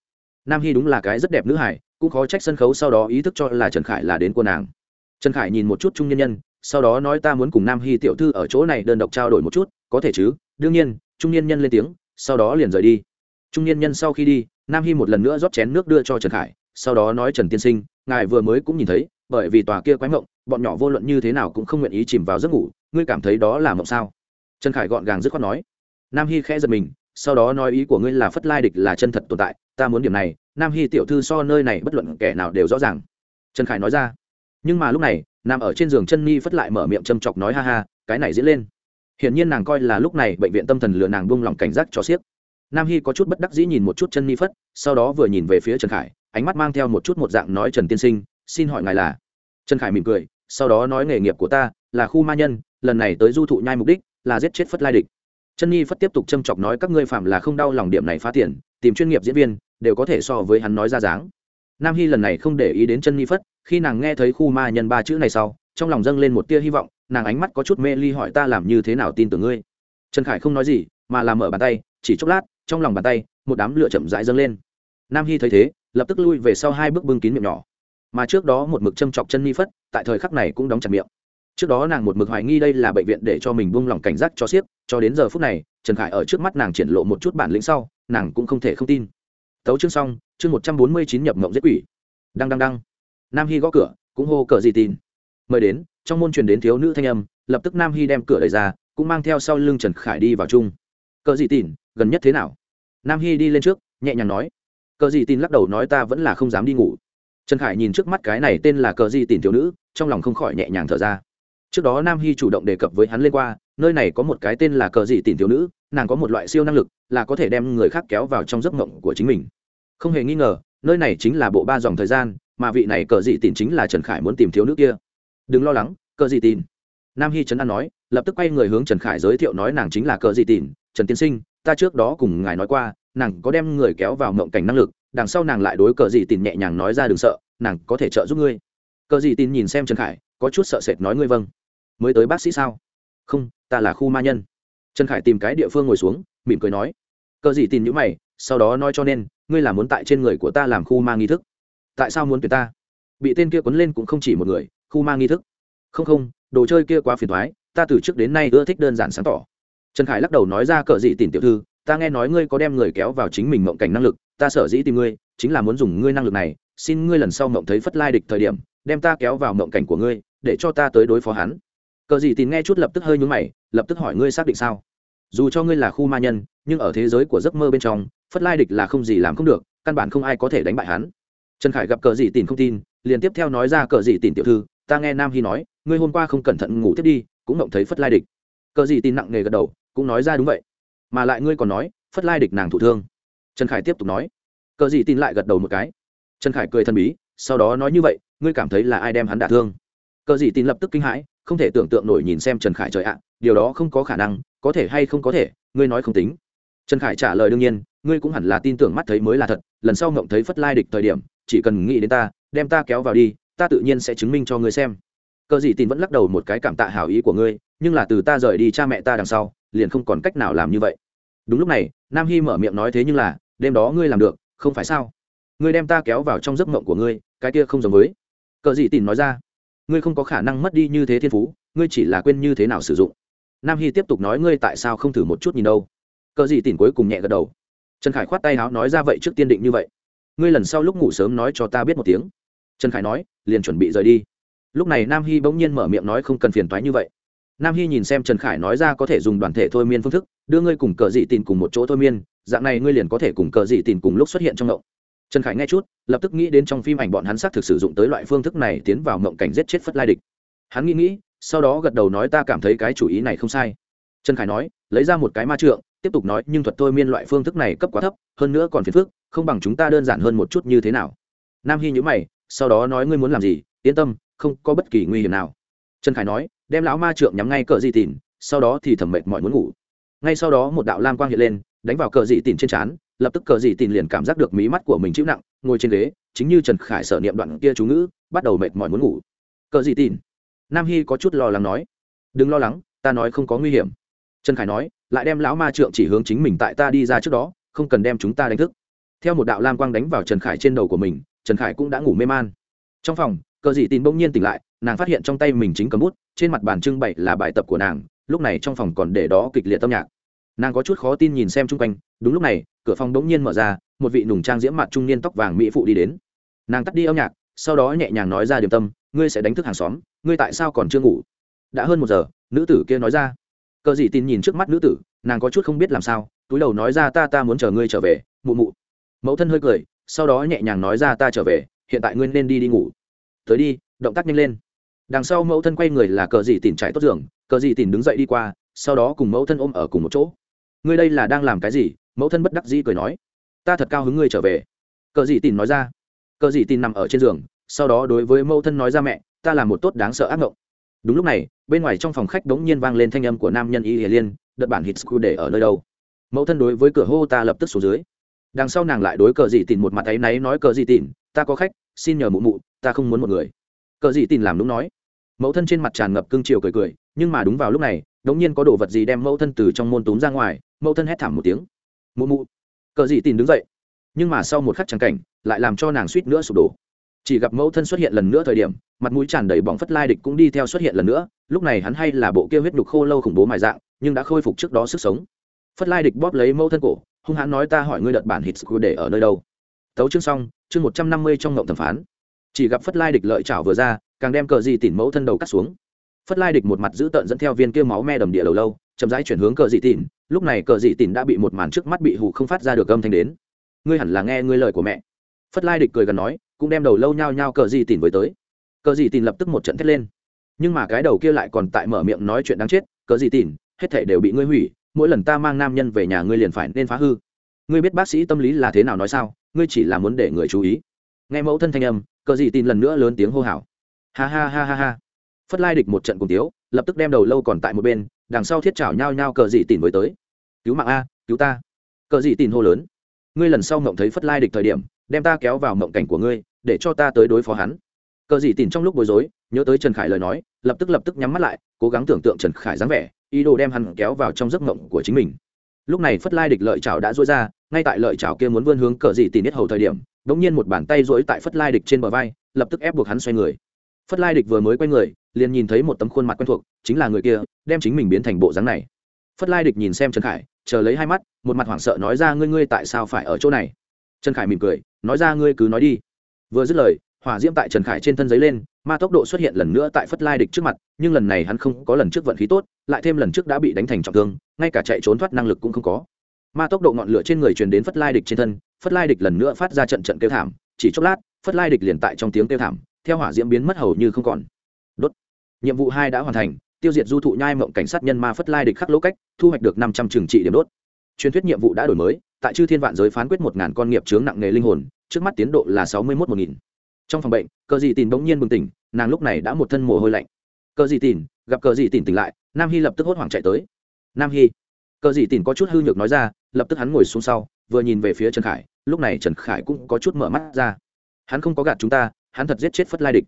Nam hy đúng là cái rất đẹp nữ hải, cũng khó trách sân khấu sau đó ý thức cho là trần khải là đến cô nàng. Trần khải nhìn một chút trung nhân nhân, sau đó nói, ta muốn cùng nam hy tiểu thư ở chỗ này đơn độc trao đổi một chút, có thể chứ? Đương nhiên, trung nhân nhân lên tiếng, sau đó liền rời đi. Trung nhân nhân sau khi đi nam hy một lần nữa rót chén nước đưa cho trần khải, sau đó nói, trần tiên sinh, ngài vừa mới cũng nhìn thấy, bởi vì tòa kia quái mộng, bọn nhỏ vô luận như thế nào cũng không nguyện ý chìm vào giấc ngủ, ngươi cảm thấy đó là mộng sao? Trần khải gọn gàng dứt khoát nói. Nam hy khẽ giật mình, sau đó nói, ý của ngươi là phất lai địch là chân thật tồn tại, ta muốn điểm này, nam hy tiểu thư so nơi này bất luận kẻ nào đều rõ ràng. Trần khải nói ra. Nhưng mà lúc này, nằm ở trên giường chân nhi phất lại mở miệng châm chọc nói, ha ha, cái này diễn lên. Hiển nhiên nàng coi là lúc này bệnh viện tâm thần lừa nàng buông lỏng cảnh giác cho xiếc nam hy có chút bất đắc dĩ nhìn một chút chân nhi phất, sau đó vừa nhìn về phía trần khải, ánh mắt mang theo một chút một dạng nói, trần tiên sinh, xin hỏi ngài là? Trần khải mỉm cười, sau đó nói, nghề nghiệp của ta là khu ma nhân, lần này tới du thụ nhai mục đích là giết chết phất lai địch. Chân nhi phất tiếp tục châm chọc nói, các ngươi phạm là không đau lòng điểm này phá tiền, tìm chuyên nghiệp diễn viên, đều có thể so với hắn nói ra dáng. Nam hy lần này không để ý đến chân nhi phất, khi nàng nghe thấy khu ma nhân ba chữ này sau, trong lòng dâng lên một tia hy vọng, nàng ánh mắt có chút mê ly hỏi, ta làm như thế nào tin tưởng ngươi? Trần khải không nói gì, mà làm mở bàn tay, chỉ chốc lát trong lòng bàn tay, một đám lửa chậm rãi dâng lên. Nam hy thấy thế, lập tức lui về sau hai bước bưng kín miệng nhỏ. Mà trước đó một mực châm chọc chân ni phất, tại thời khắc này cũng đóng chặt miệng. Trước đó nàng một mực hoài nghi đây là bệnh viện để cho mình buông lỏng cảnh giác cho siếc, cho đến giờ phút này, trần khải ở trước mắt nàng triển lộ một chút bản lĩnh sau, nàng cũng không thể không tin. Tấu chương xong, chương một trăm bốn mươi chín nhập mộng giết quỷ. Đăng đăng đăng. Nam hy gõ cửa, cũng hô cờ gì tin. Mời đến, trong môn truyền đến thiếu nữ thanh âm, lập tức nam hy đem cửa đẩy ra, cũng mang theo sau lưng trần khải đi vào chung. Cờ gì tin gần nhất thế nào? Nam hy đi lên trước, nhẹ nhàng nói. Cờ gì tin lắc đầu nói ta vẫn là không dám đi ngủ. Trần khải nhìn trước mắt cái này tên là cờ gì tin thiếu nữ, trong lòng không khỏi nhẹ nhàng thở ra. Trước đó nam hy chủ động đề cập với hắn lên qua, nơi này có một cái tên là cờ dị tìm thiếu nữ, nàng có một loại siêu năng lực, là có thể đem người khác kéo vào trong giấc mộng của chính mình. Không hề nghi ngờ, nơi này chính là bộ ba dòng thời gian, mà vị này cờ dị tìm chính là trần khải muốn tìm thiếu nữ kia. Đừng lo lắng, cờ dị tìm nam hy trấn an nói, lập tức quay người hướng trần khải giới thiệu nói nàng chính là cờ dị tìm trần tiên sinh ta trước đó cùng ngài nói qua, nàng có đem người kéo vào mộng cảnh năng lực, đằng sau nàng lại đối cờ dị tin nhẹ nhàng nói ra đừng sợ, nàng có thể trợ giúp ngươi. Cờ dị tin nhìn xem trần khải, có chút sợ sệt nói ngươi vâng. Mới tới bác sĩ sao? Không, ta là khu ma nhân. Trần khải tìm cái địa phương ngồi xuống, mỉm cười nói. Cờ dị tin nhữ mày, sau đó nói cho nên, ngươi là muốn tại trên người của ta làm khu ma nghi thức. Tại sao muốn tuyệt ta? Bị tên kia quấn lên cũng không chỉ một người, khu ma nghi thức. Không không, đồ chơi kia quá phiền thoái ta từ trước đến nay ưa thích đơn giản sáng tỏ trần khải lắc đầu nói ra cờ dị tìm tiểu thư, ta nghe nói ngươi có đem người kéo vào chính mình mộng cảnh năng lực, ta sở dĩ tìm ngươi, chính là muốn dùng ngươi năng lực này, xin ngươi lần sau mộng thấy phất lai địch thời điểm, đem ta kéo vào mộng cảnh của ngươi, để cho ta tới đối phó hắn. Cờ Dị tìm nghe chút lập tức hơi nhúng mày, lập tức hỏi ngươi xác định sao? Dù cho ngươi là khu ma nhân, nhưng ở thế giới của giấc mơ bên trong, phất lai địch là không gì làm không được, căn bản không ai có thể đánh bại hắn. Trần khải gặp cờ Dị tìm không tin, liền tiếp theo nói ra cờ Dị tìm tiểu thư, ta nghe nam hy nói, ngươi hôm qua không cẩn thận ngủ tiếp đi, cũng mộng thấy phất lai địch. Cờ Dị tin nặng nề gật đầu cũng nói ra đúng vậy. Mà lại ngươi còn nói, phất lai địch nàng thụ thương. Trần khải tiếp tục nói. Cờ dị tin lại gật đầu một cái. Trần khải cười thần bí, sau đó nói như vậy, ngươi cảm thấy là ai đem hắn đả thương? Cờ dị tin lập tức kinh hãi, không thể tưởng tượng nổi nhìn xem trần khải trời ạ, điều đó không có khả năng, có thể hay không có thể, ngươi nói không tính. Trần khải trả lời đương nhiên, ngươi cũng hẳn là tin tưởng mắt thấy mới là thật, lần sau ngộng thấy phất lai địch thời điểm, chỉ cần nghĩ đến ta, đem ta kéo vào đi, ta tự nhiên sẽ chứng minh cho ngươi xem. Cờ dị tin vẫn lắc đầu một cái cảm tạ hảo ý của ngươi, nhưng là từ ta rời đi cha mẹ ta đằng sau liền không còn cách nào làm như vậy. Đúng lúc này, nam hy mở miệng nói thế nhưng là, đêm đó ngươi làm được, không phải sao? Ngươi đem ta kéo vào trong giấc mộng của ngươi, cái kia không giống với. Cờ dị tìm nói ra, ngươi không có khả năng mất đi như thế thiên phú, ngươi chỉ là quên như thế nào sử dụng. Nam hy tiếp tục nói, ngươi tại sao không thử một chút nhìn đâu? Cờ dị tìm cuối cùng nhẹ gật đầu. Trần khải khoát tay áo nói ra, vậy trước tiên định như vậy. Ngươi lần sau lúc ngủ sớm nói cho ta biết một tiếng. Trần khải nói, liền chuẩn bị rời đi. Lúc này nam hy bỗng nhiên mở miệng nói, không cần phiền toái như vậy nam hy nhìn xem trần khải nói ra có thể dùng đoàn thể thôi miên phương thức, đưa ngươi cùng cờ dị tìm cùng một chỗ thôi miên, dạng này ngươi liền có thể cùng cờ dị tìm cùng lúc xuất hiện trong động trần khải nghe chút, lập tức nghĩ đến trong phim ảnh bọn hắn xác thực sử dụng tới loại phương thức này tiến vào mộng cảnh giết chết phất lai địch. Hắn nghĩ nghĩ, sau đó gật đầu nói ta cảm thấy cái chủ ý này không sai. Trần khải nói, lấy ra một cái ma trượng, tiếp tục nói, nhưng thuật thôi miên loại phương thức này cấp quá thấp, hơn nữa còn phiền phức, không bằng chúng ta đơn giản hơn một chút như thế nào. Nam hy nhữ mày, sau đó nói, ngươi muốn làm gì? Yên tâm, không có bất kỳ nguy hiểm nào. Trần khải nói đem lão ma trượng nhắm ngay cờ dị tìn sau đó thì thẩm mệt mọi muốn ngủ. Ngay sau đó một đạo lam quang hiện lên, đánh vào cờ dị tìn trên trán, lập tức cờ dị tìn liền cảm giác được mí mắt của mình chịu nặng, ngồi trên ghế, chính như trần khải sở niệm đoạn kia chú ngữ, bắt đầu mệt mỏi muốn ngủ. Cờ dị tìn nam hy có chút lo lắng nói. Đừng lo lắng, ta nói không có nguy hiểm. Trần khải nói, lại đem lão ma trượng chỉ hướng chính mình tại ta đi ra trước đó, không cần đem chúng ta đánh thức. Theo một đạo lam quang đánh vào trần khải trên đầu của mình, trần khải cũng đã ngủ mê man. Trong phòng, cờ dị tin bỗng nhiên tỉnh lại nàng phát hiện trong tay mình chính cầm bút, trên mặt bàn trưng bày là bài tập của nàng, lúc này trong phòng còn để đó kịch liệt âm nhạc. Nàng có chút khó tin nhìn xem chung quanh, đúng lúc này, cửa phòng đống nhiên mở ra, một vị nùng trang diễm mặt trung niên tóc vàng mỹ phụ đi đến. Nàng tắt đi âm nhạc, sau đó nhẹ nhàng nói ra điểm tâm, ngươi sẽ đánh thức hàng xóm, ngươi tại sao còn chưa ngủ? Đã hơn một giờ, nữ tử kia nói ra. Cờ dị tin nhìn trước mắt nữ tử, nàng có chút không biết làm sao, túi đầu nói ra, ta ta muốn chờ ngươi trở về, mụ mụ. Mẫu thân hơi cười, sau đó nhẹ nhàng nói ra, ta trở về, hiện tại ngươi nên đi đi ngủ. Tới đi, động tác nhanh lên đằng sau mẫu thân quay người là cờ gì tìm chạy tốt giường, cờ gì tìm đứng dậy đi qua, sau đó cùng mẫu thân ôm ở cùng một chỗ. Ngươi đây là đang làm cái gì? Mẫu thân bất đắc dĩ cười nói. Ta thật cao hứng ngươi trở về. Cờ gì tìm nói ra. Cờ gì tìm nằm ở trên giường, sau đó đối với mẫu thân nói ra mẹ, ta là một tốt đáng sợ ác mộng đúng lúc này, bên ngoài trong phòng khách đống nhiên vang lên thanh âm của nam nhân y hiền liên, đợt bản hít screw để ở nơi đâu? Mẫu thân đối với cửa hô ta lập tức xuống dưới. Đằng sau nàng lại đối cờ dị tìm một mặt áy náy nói, cờ dị tìm ta có khách, xin nhờ mụ mụ, ta không muốn một người. Cờ dị tìm làm đúng nói mẫu thân trên mặt tràn ngập cương chiều cười cười, nhưng mà đúng vào lúc này, đống nhiên có đồ vật gì đem mẫu thân từ trong môn túm ra ngoài, mẫu thân hét thảm một tiếng. Mụ mụ. Cờ dị tìm đứng dậy. Nhưng mà sau một khắc trắng cảnh, lại làm cho nàng suýt nữa sụp đổ. Chỉ gặp mẫu thân xuất hiện lần nữa thời điểm, mặt mũi tràn đầy bỏng phất lai địch cũng đi theo xuất hiện lần nữa, lúc này hắn hay là bộ kia huyết nhục khô lâu khủng bố mài dạng, nhưng đã khôi phục trước đó sức sống. Phất lai địch bóp lấy mẫu thân cổ, hung hãn nói ta hỏi ngươi đợt bản hít để ở nơi đâu. Tấu chương xong, chương một trăm năm mươi trong ngộng thẩm phán. Chỉ gặp phất lai địch lợi chảo vừa ra càng đem cờ gì tỉn mẫu thân đầu cắt xuống. Phất lai địch một mặt giữ tợn dẫn theo viên kia máu me đầm địa đầu lâu, chậm rãi chuyển hướng cờ dị tỉn. Lúc này cờ dị tỉn đã bị một màn trước mắt bị hụ không phát ra được âm thanh đến. Ngươi hẳn là nghe ngươi lời của mẹ. Phất lai địch cười gần nói, cũng đem đầu lâu nhao nhao cờ dị tỉn với tới. Cờ dị tỉn lập tức một trận thét lên. Nhưng mà cái đầu kia lại còn tại mở miệng nói chuyện đáng chết, cờ dị tỉn, hết thể đều bị ngươi hủy, mỗi lần ta mang nam nhân về nhà ngươi liền phải nên phá hư. Ngươi biết bác sĩ tâm lý là thế nào nói sao? Ngươi chỉ là muốn để người chú ý. Nghe mẫu thân thanh âm, cờ dị tỉn lần nữa lớn tiếng hô hào ha ha ha ha ha. Phất lai địch một trận cùng tiếu, lập tức đem đầu lâu còn tại một bên, đằng sau thiết chảo nhao nhao cờ dị tìm mới tới. Cứu mạng a, cứu ta. Cờ dị tìm hô lớn. Ngươi lần sau mộng thấy phất lai địch thời điểm, đem ta kéo vào mộng cảnh của ngươi, để cho ta tới đối phó hắn. Cờ dị tìm trong lúc bối rối, nhớ tới trần khải lời nói, lập tức lập tức nhắm mắt lại, cố gắng tưởng tượng trần khải dáng vẻ, ý đồ đem hắn kéo vào trong giấc mộng của chính mình. Lúc này phất lai địch lợi chảo đã dối ra, ngay tại lợi chảo kia muốn vươn hướng cờ dị tìm biết hầu thời điểm đ ỗ n g nhiên một bàn tay dối tại phất lai địch trên bờ vai, lập tức ép buộc hắn xoay người phất lai địch vừa mới quay người, liền nhìn thấy một tấm khuôn mặt quen thuộc, chính là người kia, đem chính mình biến thành bộ dáng này. Phất lai địch nhìn xem trần khải, chờ lấy hai mắt, một mặt hoảng sợ nói ra ngươi ngươi tại sao phải ở chỗ này? Trần khải mỉm cười, nói ra ngươi cứ nói đi. Vừa dứt lời, hỏa diễm tại trần khải trên thân giấy lên, ma tốc độ xuất hiện lần nữa tại phất lai địch trước mặt, nhưng lần này hắn không có lần trước vận khí tốt, lại thêm lần trước đã bị đánh thành trọng thương, ngay cả chạy trốn thoát năng lực cũng không có. Ma tốc độ ngọn lửa trên người truyền đến phất lai địch trên thân, phất lai địch lần nữa phát ra trận trận kêu thảm, chỉ chốc lát, phất lai địch liền tại trong tiếng kêu thảm theo hỏa diễm biến mất hầu như không còn. Đốt. Nhiệm vụ hai đã hoàn thành, tiêu diệt du thụ nhai mộng cảnh sát nhân ma phất lai địch khắc lỗ cách, thu hoạch được năm trăm trừng trị điểm đốt. Truyền thuyết nhiệm vụ đã đổi mới, tại chư thiên vạn giới phán quyết một ngàn con nghiệp chướng nặng nghề linh hồn, trước mắt tiến độ là sáu mươi mốt một nghìn. Trong phòng bệnh, cờ dị tìm bỗng nhiên bừng tỉnh, nàng lúc này đã một thân mồ hôi lạnh. Cờ dị tìm gặp cờ dị tìm tỉnh lại, nam hy lập tức hốt hoảng chạy tới. Nam hy. Cờ dị tìm có chút hư nhược nói ra, lập tức hắn ngồi xuống sau, vừa nhìn về phía trần khải, lúc này trần khải cũng có chút mở mắt ra. Hắn không có gạt chúng ta hắn thật giết chết phất lai địch.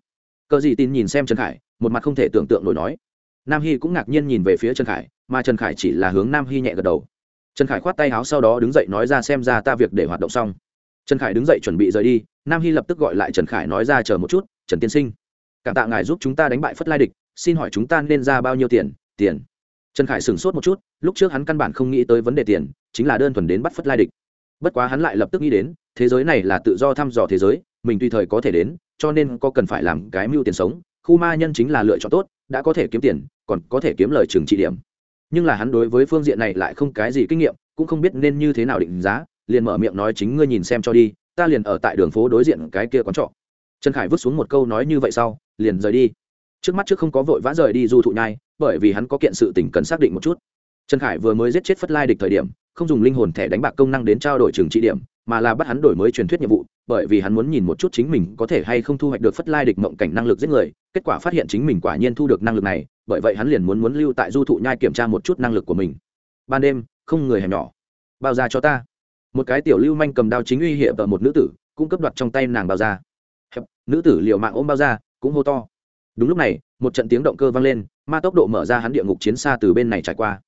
Cờ dị tin nhìn xem trần khải, một mặt không thể tưởng tượng nổi nói. Nam hy cũng ngạc nhiên nhìn về phía trần khải, mà trần khải chỉ là hướng nam hy nhẹ gật đầu. Trần khải khoát tay áo sau đó đứng dậy nói ra xem ra ta việc để hoạt động xong. Trần khải đứng dậy chuẩn bị rời đi, nam hy lập tức gọi lại trần khải nói ra chờ một chút, trần tiên sinh. Cảm tạ ngài giúp chúng ta đánh bại phất lai địch, xin hỏi chúng ta nên ra bao nhiêu tiền? Tiền. Trần khải sửng sốt một chút, lúc trước hắn căn bản không nghĩ tới vấn đề tiền, chính là đơn thuần đến bắt phất lai địch. Bất quá hắn lại lập tức nghĩ đến, thế giới này là tự do thăm dò thế giới, mình tùy thời có thể đến cho nên có cần phải làm cái mưu tiền sống, khu ma nhân chính là lựa chọn tốt, đã có thể kiếm tiền, còn có thể kiếm lời trường trị điểm. Nhưng là hắn đối với phương diện này lại không cái gì kinh nghiệm, cũng không biết nên như thế nào định giá, liền mở miệng nói chính ngươi nhìn xem cho đi, ta liền ở tại đường phố đối diện cái kia quán trọ. Trần khải vứt xuống một câu nói như vậy sau, liền rời đi. Trước mắt trước không có vội vã rời đi du thụ nhai, bởi vì hắn có kiện sự tình cần xác định một chút. Trần khải vừa mới giết chết phất lai địch thời điểm, không dùng linh hồn thẻ đánh bạc công năng đến trao đổi trường trị điểm mà là bắt hắn đổi mới truyền thuyết nhiệm vụ, bởi vì hắn muốn nhìn một chút chính mình có thể hay không thu hoạch được phất lai địch mộng cảnh năng lực giết người, kết quả phát hiện chính mình quả nhiên thu được năng lực này, bởi vậy hắn liền muốn muốn lưu tại du thụ nhai kiểm tra một chút năng lực của mình. Ban đêm, không người hẻm nhỏ. Bao ra cho ta. Một cái tiểu lưu manh cầm đao chính uy hiểm ở một nữ tử, cũng cấp đoạt trong tay nàng bao ra. Nữ tử liệu mạng ôm bao ra, cũng hô to. Đúng lúc này, một trận tiếng động cơ vang lên, ma tốc độ mở ra hắn địa ngục chiến xa từ bên này trải qua.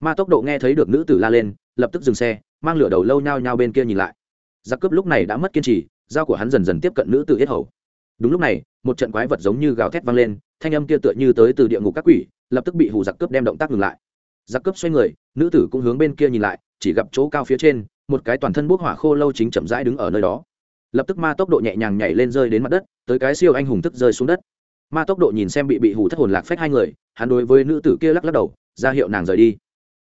Ma tốc độ nghe thấy được nữ tử la lên, lập tức dừng xe mang lửa đầu lâu nhao nhao bên kia nhìn lại. Giặc cướp lúc này đã mất kiên trì, dao của hắn dần dần tiếp cận nữ tử yết hầu. Đúng lúc này, một trận quái vật giống như gào thét vang lên, thanh âm kia tựa như tới từ địa ngục các quỷ, lập tức bị hù giặc cướp đem động tác ngừng lại. Giặc cướp xoay người, nữ tử cũng hướng bên kia nhìn lại, chỉ gặp chỗ cao phía trên, một cái toàn thân bốc hỏa khô lâu chính chậm rãi đứng ở nơi đó. Lập tức ma tốc độ nhẹ nhàng nhảy lên rơi đến mặt đất, tới cái siêu anh hùng tức rơi xuống đất. Ma tốc độ nhìn xem bị bị hù thất hồn lạc phách hai người, hắn đối với nữ tử kia lắc lắc đầu, ra hiệu nàng rời đi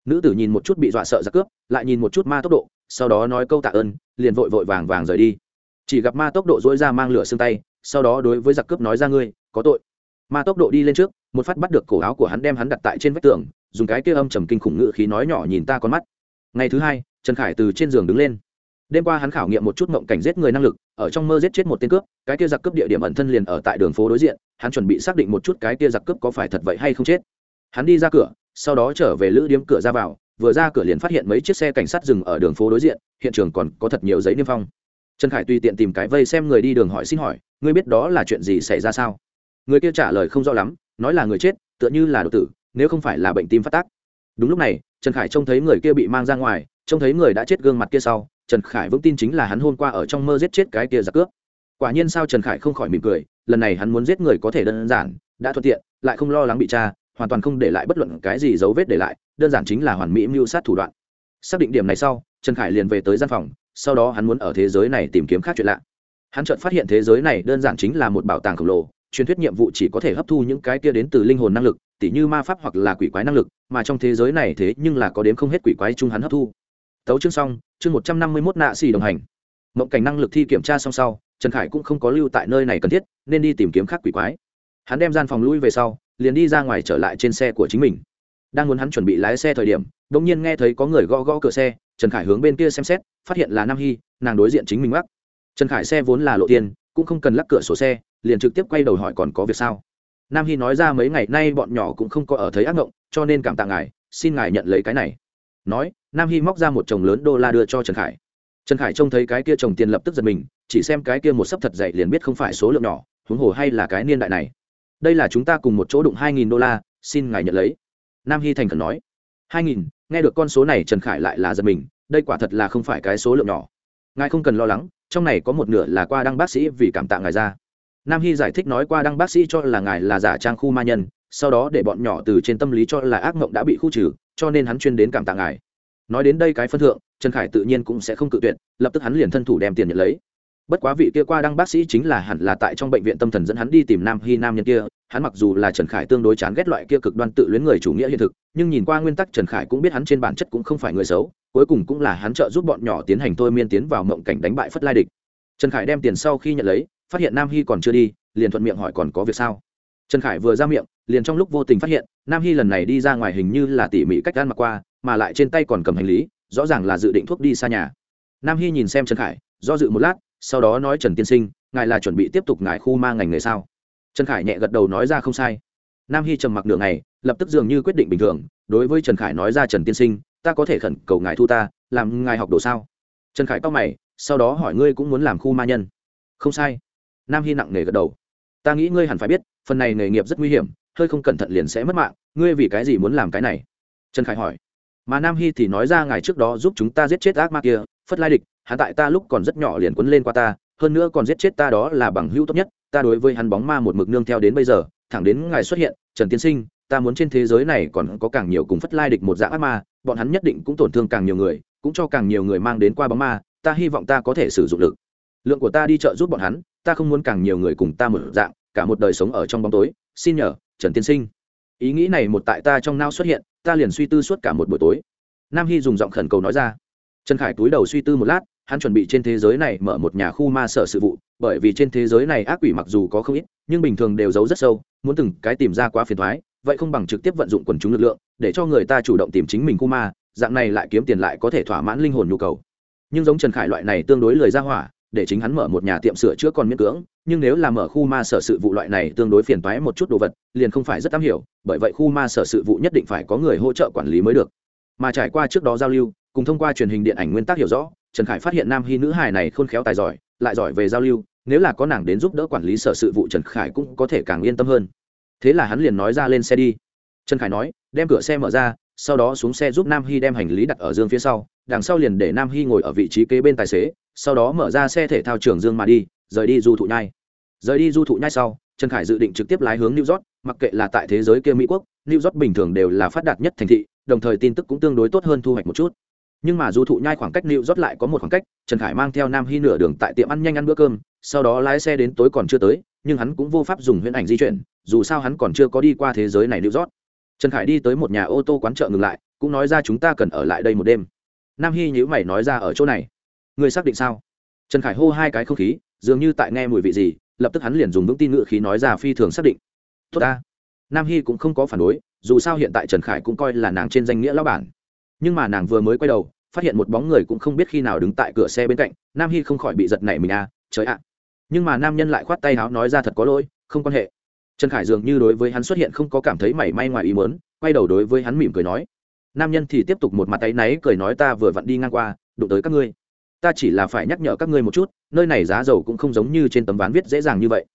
nữ tử nhìn một chút bị dọa sợ ra cướp, lại nhìn một chút ma tốc độ, sau đó nói câu tạ ơn, liền vội vội vàng vàng rời đi. Chỉ gặp ma tốc độ dỗi ra mang lửa xương tay, sau đó đối với giặc cướp nói ra ngươi, có tội. Ma tốc độ đi lên trước, một phát bắt được cổ áo của hắn đem hắn đặt tại trên vách tường, dùng cái kia âm trầm kinh khủng ngự khí nói nhỏ nhìn ta con mắt. Ngày thứ hai, trần khải từ trên giường đứng lên. Đêm qua hắn khảo nghiệm một chút mộng cảnh giết người năng lực, ở trong mơ giết chết một tên cướp, cái kia giặc cướp địa điểm ẩn thân liền ở tại đường phố đối diện, hắn chuẩn bị xác định một chút cái kia giặc cướp có phải thật vậy hay không chết. Hắn đi ra cửa sau đó trở về lữ điếm cửa ra vào, vừa ra cửa liền phát hiện mấy chiếc xe cảnh sát dừng ở đường phố đối diện, hiện trường còn có thật nhiều giấy niêm phong. Trần khải tùy tiện tìm cái vây xem người đi đường hỏi xin hỏi, ngươi biết đó là chuyện gì xảy ra sao? Người kia trả lời không rõ lắm, nói là người chết, tựa như là đột tử, nếu không phải là bệnh tim phát tác. Đúng lúc này, trần khải trông thấy người kia bị mang ra ngoài, trông thấy người đã chết gương mặt kia sau, trần khải vững tin chính là hắn hôm qua ở trong mơ giết chết cái kia giặc cướp. Quả nhiên sao trần khải không khỏi mỉm cười, lần này hắn muốn giết người có thể đơn giản, đã thuận tiện, lại không lo lắng bị tra hoàn toàn không để lại bất luận cái gì dấu vết để lại, đơn giản chính là hoàn mỹ mưu sát thủ đoạn. Xác định điểm này sau, trần khải liền về tới gian phòng, sau đó hắn muốn ở thế giới này tìm kiếm khác chuyện lạ. Hắn chợt phát hiện thế giới này đơn giản chính là một bảo tàng khổng lồ, truyền thuyết nhiệm vụ chỉ có thể hấp thu những cái kia đến từ linh hồn năng lực, tỉ như ma pháp hoặc là quỷ quái năng lực, mà trong thế giới này thế nhưng là có đến không hết quỷ quái chung hắn hấp thu. Tấu chương xong, chương một trăm năm mươi mốt nạ xì đồng hành. Mộng cảnh năng lực thi kiểm tra xong sau, trần khải cũng không có lưu tại nơi này cần thiết, nên đi tìm kiếm khác quỷ quái. Hắn đem gian phòng lui về sau liền đi ra ngoài trở lại trên xe của chính mình. Đang muốn hắn chuẩn bị lái xe thời điểm đ ỗ n g nhiên nghe thấy có người gõ gõ cửa xe, trần khải hướng bên kia xem xét, phát hiện là nam hy, nàng đối diện chính mình mắc. Trần khải xe vốn là lộ tiền, cũng không cần lắc cửa sổ xe, liền trực tiếp quay đầu hỏi còn có việc sao? Nam hy nói ra mấy ngày nay bọn nhỏ cũng không có ở thấy ác ngộng, cho nên cảm tạ ngài, xin ngài nhận lấy cái này. Nói, nam hy móc ra một chồng lớn đô la đưa cho trần khải. Trần khải trông thấy cái kia chồng tiền lập tức giật mình, chỉ xem cái kia một sấp thật dậy liền biết không phải số lượng nhỏ, huống hồ hay là cái niên đại này đây là chúng ta cùng một chỗ đụng hai nghìn đô la, xin ngài nhận lấy. Nam hy thành khẩn nói. hai nghìn, nghe được con số này trần khải lại là giật mình, đây quả thật là không phải cái số lượng nhỏ. Ngài không cần lo lắng, trong này có một nửa là qua đăng bác sĩ vì cảm tạ ngài ra. Nam hy giải thích nói qua đăng bác sĩ cho là ngài là giả trang khu ma nhân, sau đó để bọn nhỏ từ trên tâm lý cho là ác mộng đã bị khu trừ, cho nên hắn chuyên đến cảm tạ ngài. Nói đến đây cái phân thượng, trần khải tự nhiên cũng sẽ không cự tuyệt, lập tức hắn liền thân thủ đem tiền nhận lấy bất quá vị kia qua đăng bác sĩ chính là hẳn là tại trong bệnh viện tâm thần dẫn hắn đi tìm nam hy nam nhân kia, hắn mặc dù là trần khải tương đối chán ghét loại kia cực đoan tự luyến người chủ nghĩa hiện thực, nhưng nhìn qua nguyên tắc trần khải cũng biết hắn trên bản chất cũng không phải người xấu, cuối cùng cũng là hắn trợ giúp bọn nhỏ tiến hành thôi miên tiến vào mộng cảnh đánh bại phất lai địch. Trần khải đem tiền sau khi nhận lấy, phát hiện nam hy còn chưa đi, liền thuận miệng hỏi còn có việc sao. Trần khải vừa ra miệng, liền trong lúc vô tình phát hiện, nam hy lần này đi ra ngoài hình như là tỉ mỉ cách gan mặc qua, mà lại trên tay còn cầm hành lý, rõ ràng là dự định thuốc đi xa nhà. Nam hy nhìn xem trần khải, do dự một lát sau đó nói trần tiên sinh ngài là chuẩn bị tiếp tục ngài khu ma ngành nghề sao trần khải nhẹ gật đầu nói ra không sai nam hy trầm mặc nửa ngày lập tức dường như quyết định bình thường đối với trần khải nói ra trần tiên sinh ta có thể khẩn cầu ngài thu ta làm ngài học đồ sao trần khải cao mày sau đó hỏi ngươi cũng muốn làm khu ma nhân không sai nam hy nặng nề gật đầu ta nghĩ ngươi hẳn phải biết phần này nghề nghiệp rất nguy hiểm hơi không cẩn thận liền sẽ mất mạng ngươi vì cái gì muốn làm cái này trần khải hỏi mà nam hy thì nói ra ngài trước đó giúp chúng ta giết chết ác ma kia phất lai địch hắn tại ta lúc còn rất nhỏ liền quấn lên qua ta, hơn nữa còn giết chết ta đó là bằng hữu tốt nhất, ta đối với hắn bóng ma một mực nương theo đến bây giờ, thẳng đến ngài xuất hiện, trần tiên sinh, ta muốn trên thế giới này còn có càng nhiều cùng phất lai địch một dạng ác ma, bọn hắn nhất định cũng tổn thương càng nhiều người, cũng cho càng nhiều người mang đến qua bóng ma, ta hy vọng ta có thể sử dụng lực. Lượng của ta đi chợ giúp bọn hắn, ta không muốn càng nhiều người cùng ta một dạng, cả một đời sống ở trong bóng tối. Xin nhờ, trần tiên sinh. Ý nghĩ này một tại ta trong nao xuất hiện, ta liền suy tư suốt cả một buổi tối. Nam hy dùng giọng khẩn cầu nói ra. Trần khải túi đầu suy tư một lát hắn chuẩn bị trên thế giới này mở một nhà khu ma sở sự vụ, bởi vì trên thế giới này ác quỷ mặc dù có không ít, nhưng bình thường đều giấu rất sâu, muốn từng cái tìm ra quá phiền thoái vậy không bằng trực tiếp vận dụng quần chúng lực lượng, để cho người ta chủ động tìm chính mình khu ma, dạng này lại kiếm tiền lại có thể thỏa mãn linh hồn nhu cầu. Nhưng giống trần khải loại này tương đối lời ra hỏa, để chính hắn mở một nhà tiệm sửa chữa còn miễn cưỡng, nhưng nếu là mở khu ma sở sự vụ loại này tương đối phiền toái một chút đồ vật, liền không phải rất am hiểu, bởi vậy khu ma sở sự vụ nhất định phải có người hỗ trợ quản lý mới được. Mà trải qua trước đó giao lưu, cùng thông qua truyền hình điện ảnh nguyên tắc hiểu rõ trần khải phát hiện nam hy nữ hài này khôn khéo tài giỏi, lại giỏi về giao lưu, nếu là có nàng đến giúp đỡ quản lý sở sự vụ trần khải cũng có thể càng yên tâm hơn. Thế là hắn liền nói ra lên xe đi. Trần khải nói, đem cửa xe mở ra, sau đó xuống xe giúp nam hy đem hành lý đặt ở dương phía sau, đằng sau liền để nam hy ngồi ở vị trí kế bên tài xế, sau đó mở ra xe thể thao trường dương mà đi, rời đi du thụ nhai. Rời đi du thụ nhai sau, trần khải dự định trực tiếp lái hướng new york, mặc kệ là tại thế giới kia mỹ quốc, new york bình thường đều là phát đạt nhất thành thị, đồng thời tin tức cũng tương đối tốt hơn thu hoạch một chút nhưng mà du thụ nhai khoảng cách new rót lại có một khoảng cách, trần khải mang theo nam hy nửa đường tại tiệm ăn nhanh ăn bữa cơm, sau đó lái xe đến tối còn chưa tới, nhưng hắn cũng vô pháp dùng huyễn ảnh di chuyển, dù sao hắn còn chưa có đi qua thế giới này new rót. trần khải đi tới một nhà ô tô quán chợ ngừng lại, cũng nói ra chúng ta cần ở lại đây một đêm. Nam hy nhữ mày nói ra ở chỗ này. Người xác định sao? Trần khải hô hai cái không khí, dường như tại nghe mùi vị gì, lập tức hắn liền dùng vững tin ngự khí nói ra phi thường xác định. Tốt ta. Nam hy cũng không có phản đối, dù sao hiện tại trần khải cũng coi là nàng trên danh nghĩa lão bản nhưng mà nàng vừa mới quay đầu, phát hiện một bóng người cũng không biết khi nào đứng tại cửa xe bên cạnh, nam hy không khỏi bị giật nảy mình à trời ạ. Nhưng mà nam nhân lại khoát tay háo nói ra thật có lỗi, không quan hệ. Trần khải dường như đối với hắn xuất hiện không có cảm thấy mảy may ngoài ý mớn quay đầu đối với hắn mỉm cười nói. Nam nhân thì tiếp tục một mặt tay náy cười nói ta vừa vặn đi ngang qua, đụng tới các ngươi. Ta chỉ là phải nhắc nhở các ngươi một chút, nơi này giá dầu cũng không giống như trên tấm ván viết dễ dàng như vậy.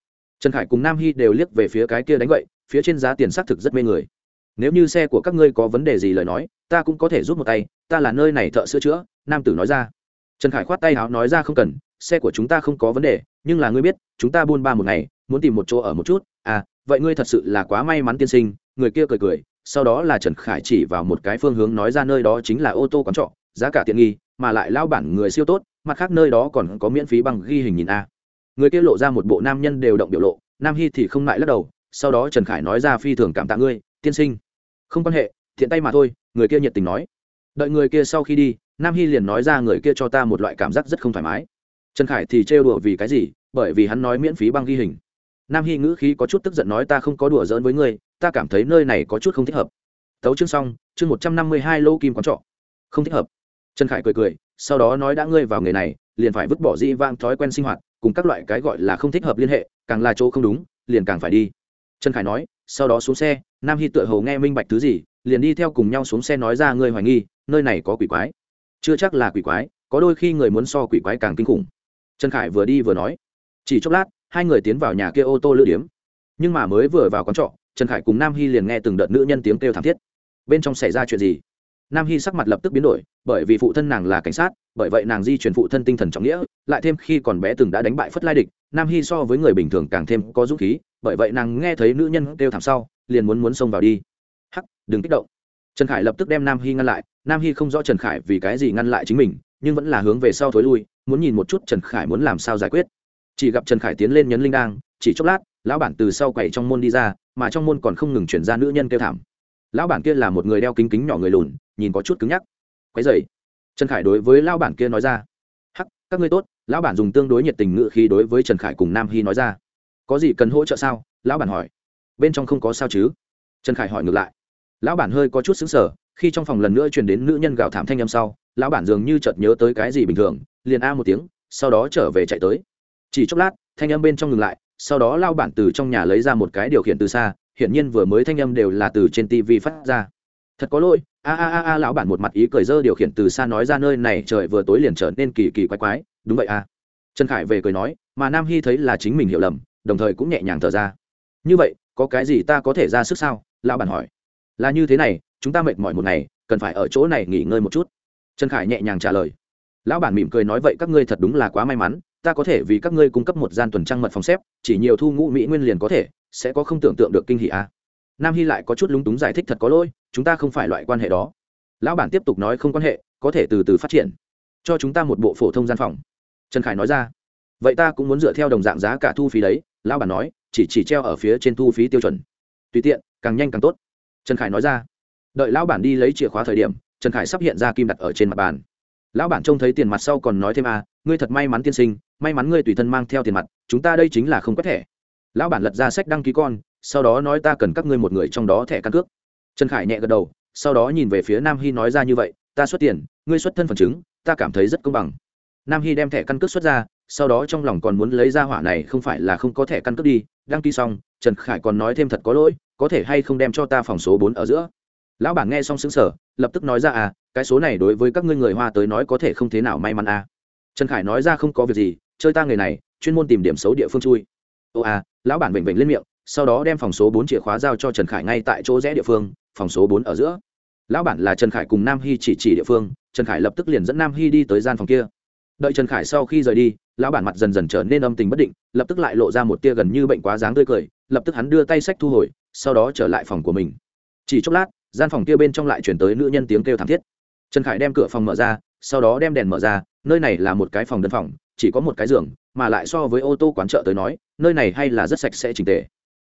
Trần khải cùng nam hy đều liếc về phía cái kia đánh vậy phía trên giá tiền xác thực rất mê người nếu như xe của các ngươi có vấn đề gì lời nói, ta cũng có thể giúp một tay, ta là nơi này thợ sửa chữa, nam tử nói ra. Trần khải khoát tay áo nói ra không cần, xe của chúng ta không có vấn đề, nhưng là ngươi biết, chúng ta buôn ba một ngày, muốn tìm một chỗ ở một chút. À vậy ngươi thật sự là quá may mắn tiên sinh, người kia cười cười, sau đó là trần khải chỉ vào một cái phương hướng nói ra nơi đó chính là ô tô quán trọ, giá cả tiện nghi, mà lại lao bản người siêu tốt, mặt khác nơi đó còn có miễn phí bằng ghi hình nhìn a. Người kia lộ ra một bộ nam nhân đều động biểu lộ, nam hy thì không lại lắc đầu, sau đó trần khải nói ra phi thường cảm tạ ngươi, tiên sinh không quan hệ, thiện tay mà thôi, người kia nhiệt tình nói. Đợi người kia sau khi đi, nam hy liền nói ra người kia cho ta một loại cảm giác rất không thoải mái. Trần khải thì trêu đùa vì cái gì? Bởi vì hắn nói miễn phí băng ghi hình. Nam hy ngữ khí có chút tức giận nói ta không có đùa giỡn với ngươi ta cảm thấy nơi này có chút không thích hợp. Tấu chương xong, chương một trăm năm mươi hai lô kim quán trọ. Không thích hợp. Trần khải cười cười, sau đó nói đã ngươi vào nghề này, liền phải vứt bỏ di vang thói quen sinh hoạt, cùng các loại cái gọi là không thích hợp liên hệ, càng là chỗ không đúng, liền càng phải đi. Trần khải nói sau đó xuống xe, nam hy tựa hầu nghe minh bạch thứ gì, liền đi theo cùng nhau xuống xe nói ra, ngươi hoài nghi, nơi này có quỷ quái? Chưa chắc là quỷ quái, có đôi khi người muốn so quỷ quái càng kinh khủng. Trần khải vừa đi vừa nói. Chỉ chốc lát, hai người tiến vào nhà kia ô tô lữ điếm. Nhưng mà mới vừa vào quán trọ, trần khải cùng nam hy liền nghe từng đợt nữ nhân tiếng kêu thảm thiết. Bên trong xảy ra chuyện gì? Nam hy sắc mặt lập tức biến đổi, bởi vì phụ thân nàng là cảnh sát, bởi vậy nàng di chuyển phụ thân tinh thần trọng nghĩa, lại thêm khi còn bé từng đã đánh bại phất lai địch, nam hy so với người bình thường càng thêm có dũng khí bởi vậy nàng nghe thấy nữ nhân kêu thảm sau, liền muốn muốn xông vào đi. Hắc, đừng kích động. Trần khải lập tức đem nam hy ngăn lại. Nam hy không rõ trần khải vì cái gì ngăn lại chính mình, nhưng vẫn là hướng về sau thối lui, muốn nhìn một chút trần khải muốn làm sao giải quyết. Chỉ gặp trần khải tiến lên nhấn linh đang chỉ chốc lát, lão bản từ sau quầy trong môn đi ra, mà trong môn còn không ngừng chuyển ra nữ nhân kêu thảm. Lão bản kia là một người đeo kính kính nhỏ người lùn, nhìn có chút cứng nhắc. Quấy dày trần khải đối với lão bản kia nói ra. Hắc, các ngươi tốt. Lão bản dùng tương đối nhiệt tình ngự khi đối với trần khải cùng nam hy nói ra có gì cần hỗ trợ sao? Lão bản hỏi. Bên trong không có sao chứ? Trần khải hỏi ngược lại. Lão bản hơi có chút xứng sở khi trong phòng lần nữa truyền đến nữ nhân gào thảm thanh âm sau, lão bản dường như chợt nhớ tới cái gì bình thường, liền a một tiếng, sau đó trở về chạy tới. Chỉ chốc lát, thanh âm bên trong ngừng lại, sau đó lao bản từ trong nhà lấy ra một cái điều khiển từ xa, hiển nhiên vừa mới thanh âm đều là từ trên tv phát ra. Thật có lỗi, a a a a, lão bản một mặt ý cười dơ điều khiển từ xa nói ra nơi này trời vừa tối liền trở nên kỳ kỳ quái quái, đúng vậy a. Trần khải về cười nói, mà nam hy thấy là chính mình hiểu lầm đồng thời cũng nhẹ nhàng thở ra. Như vậy, có cái gì ta có thể ra sức sao? Lão bản hỏi. Là như thế này, chúng ta mệt mỏi một ngày, cần phải ở chỗ này nghỉ ngơi một chút. Trần khải nhẹ nhàng trả lời. Lão bản mỉm cười nói vậy các ngươi thật đúng là quá may mắn, ta có thể vì các ngươi cung cấp một gian tuần trăng mật phòng xếp, chỉ nhiều thu ngũ mỹ nguyên liền có thể, sẽ có không tưởng tượng được kinh hỷ a. À. nam hy lại có chút lúng túng giải thích thật có lỗi, chúng ta không phải loại quan hệ đó. Lão bản tiếp tục nói không quan hệ, có thể từ từ phát triển. Cho chúng ta một bộ phổ thông gian phòng. Trần khải nói ra. Vậy ta cũng muốn dựa theo đồng dạng giá cả thu phí đấy lão bản nói, chỉ chỉ treo ở phía trên thu phí tiêu chuẩn. Tùy tiện, càng nhanh càng tốt. Trần khải nói ra. Đợi lão bản đi lấy chìa khóa thời điểm, trần khải sắp hiện ra kim đặt ở trên mặt bàn. Lão bản trông thấy tiền mặt sau còn nói thêm à ngươi thật may mắn tiên sinh, may mắn ngươi tùy thân mang theo tiền mặt, chúng ta đây chính là không quét thẻ. Lão bản lật ra sách đăng ký con, sau đó nói, ta cần các ngươi một người trong đó thẻ căn cước. Trần khải nhẹ gật đầu, sau đó nhìn về phía nam hy nói ra như vậy, ta xuất tiền, ngươi xuất thân phần chứng, ta cảm thấy rất công bằng. Nam hy đem thẻ căn cước xuất ra sau đó trong lòng còn muốn lấy ra hỏa này không phải là không có thẻ căn cước đi, đăng ký xong, trần khải còn nói thêm thật có lỗi, có thể hay không đem cho ta phòng số bốn ở giữa. Lão bản nghe xong xứng sở lập tức nói ra à cái số này đối với các ngươi người hoa tới nói có thể không thế nào may mắn à. Trần khải nói ra không có việc gì, chơi ta người này, chuyên môn tìm điểm xấu địa phương chui. Ô à lão bản vểnh vểnh lên miệng, sau đó đem phòng số bốn chìa khóa giao cho trần khải ngay tại chỗ rẽ địa phương, phòng số bốn ở giữa. Lão bản là trần khải cùng nam hy chỉ chỉ địa phương, trần khải lập tức liền dẫn nam hy đi tới gian phòng kia. Đợi trần khải sau khi rời đi lão bản mặt dần dần trở nên âm tình bất định, lập tức lại lộ ra một tia gần như bệnh quá dáng tươi cười, lập tức hắn đưa tay sách thu hồi, sau đó trở lại phòng của mình. Chỉ chốc lát, gian phòng kia bên trong lại chuyển tới nữ nhân tiếng kêu thảm thiết. Trần khải đem cửa phòng mở ra, sau đó đem đèn mở ra, nơi này là một cái phòng đơn phòng, chỉ có một cái giường, mà lại so với ô tô quán chợ tới nói, nơi này hay là rất sạch sẽ trình tề.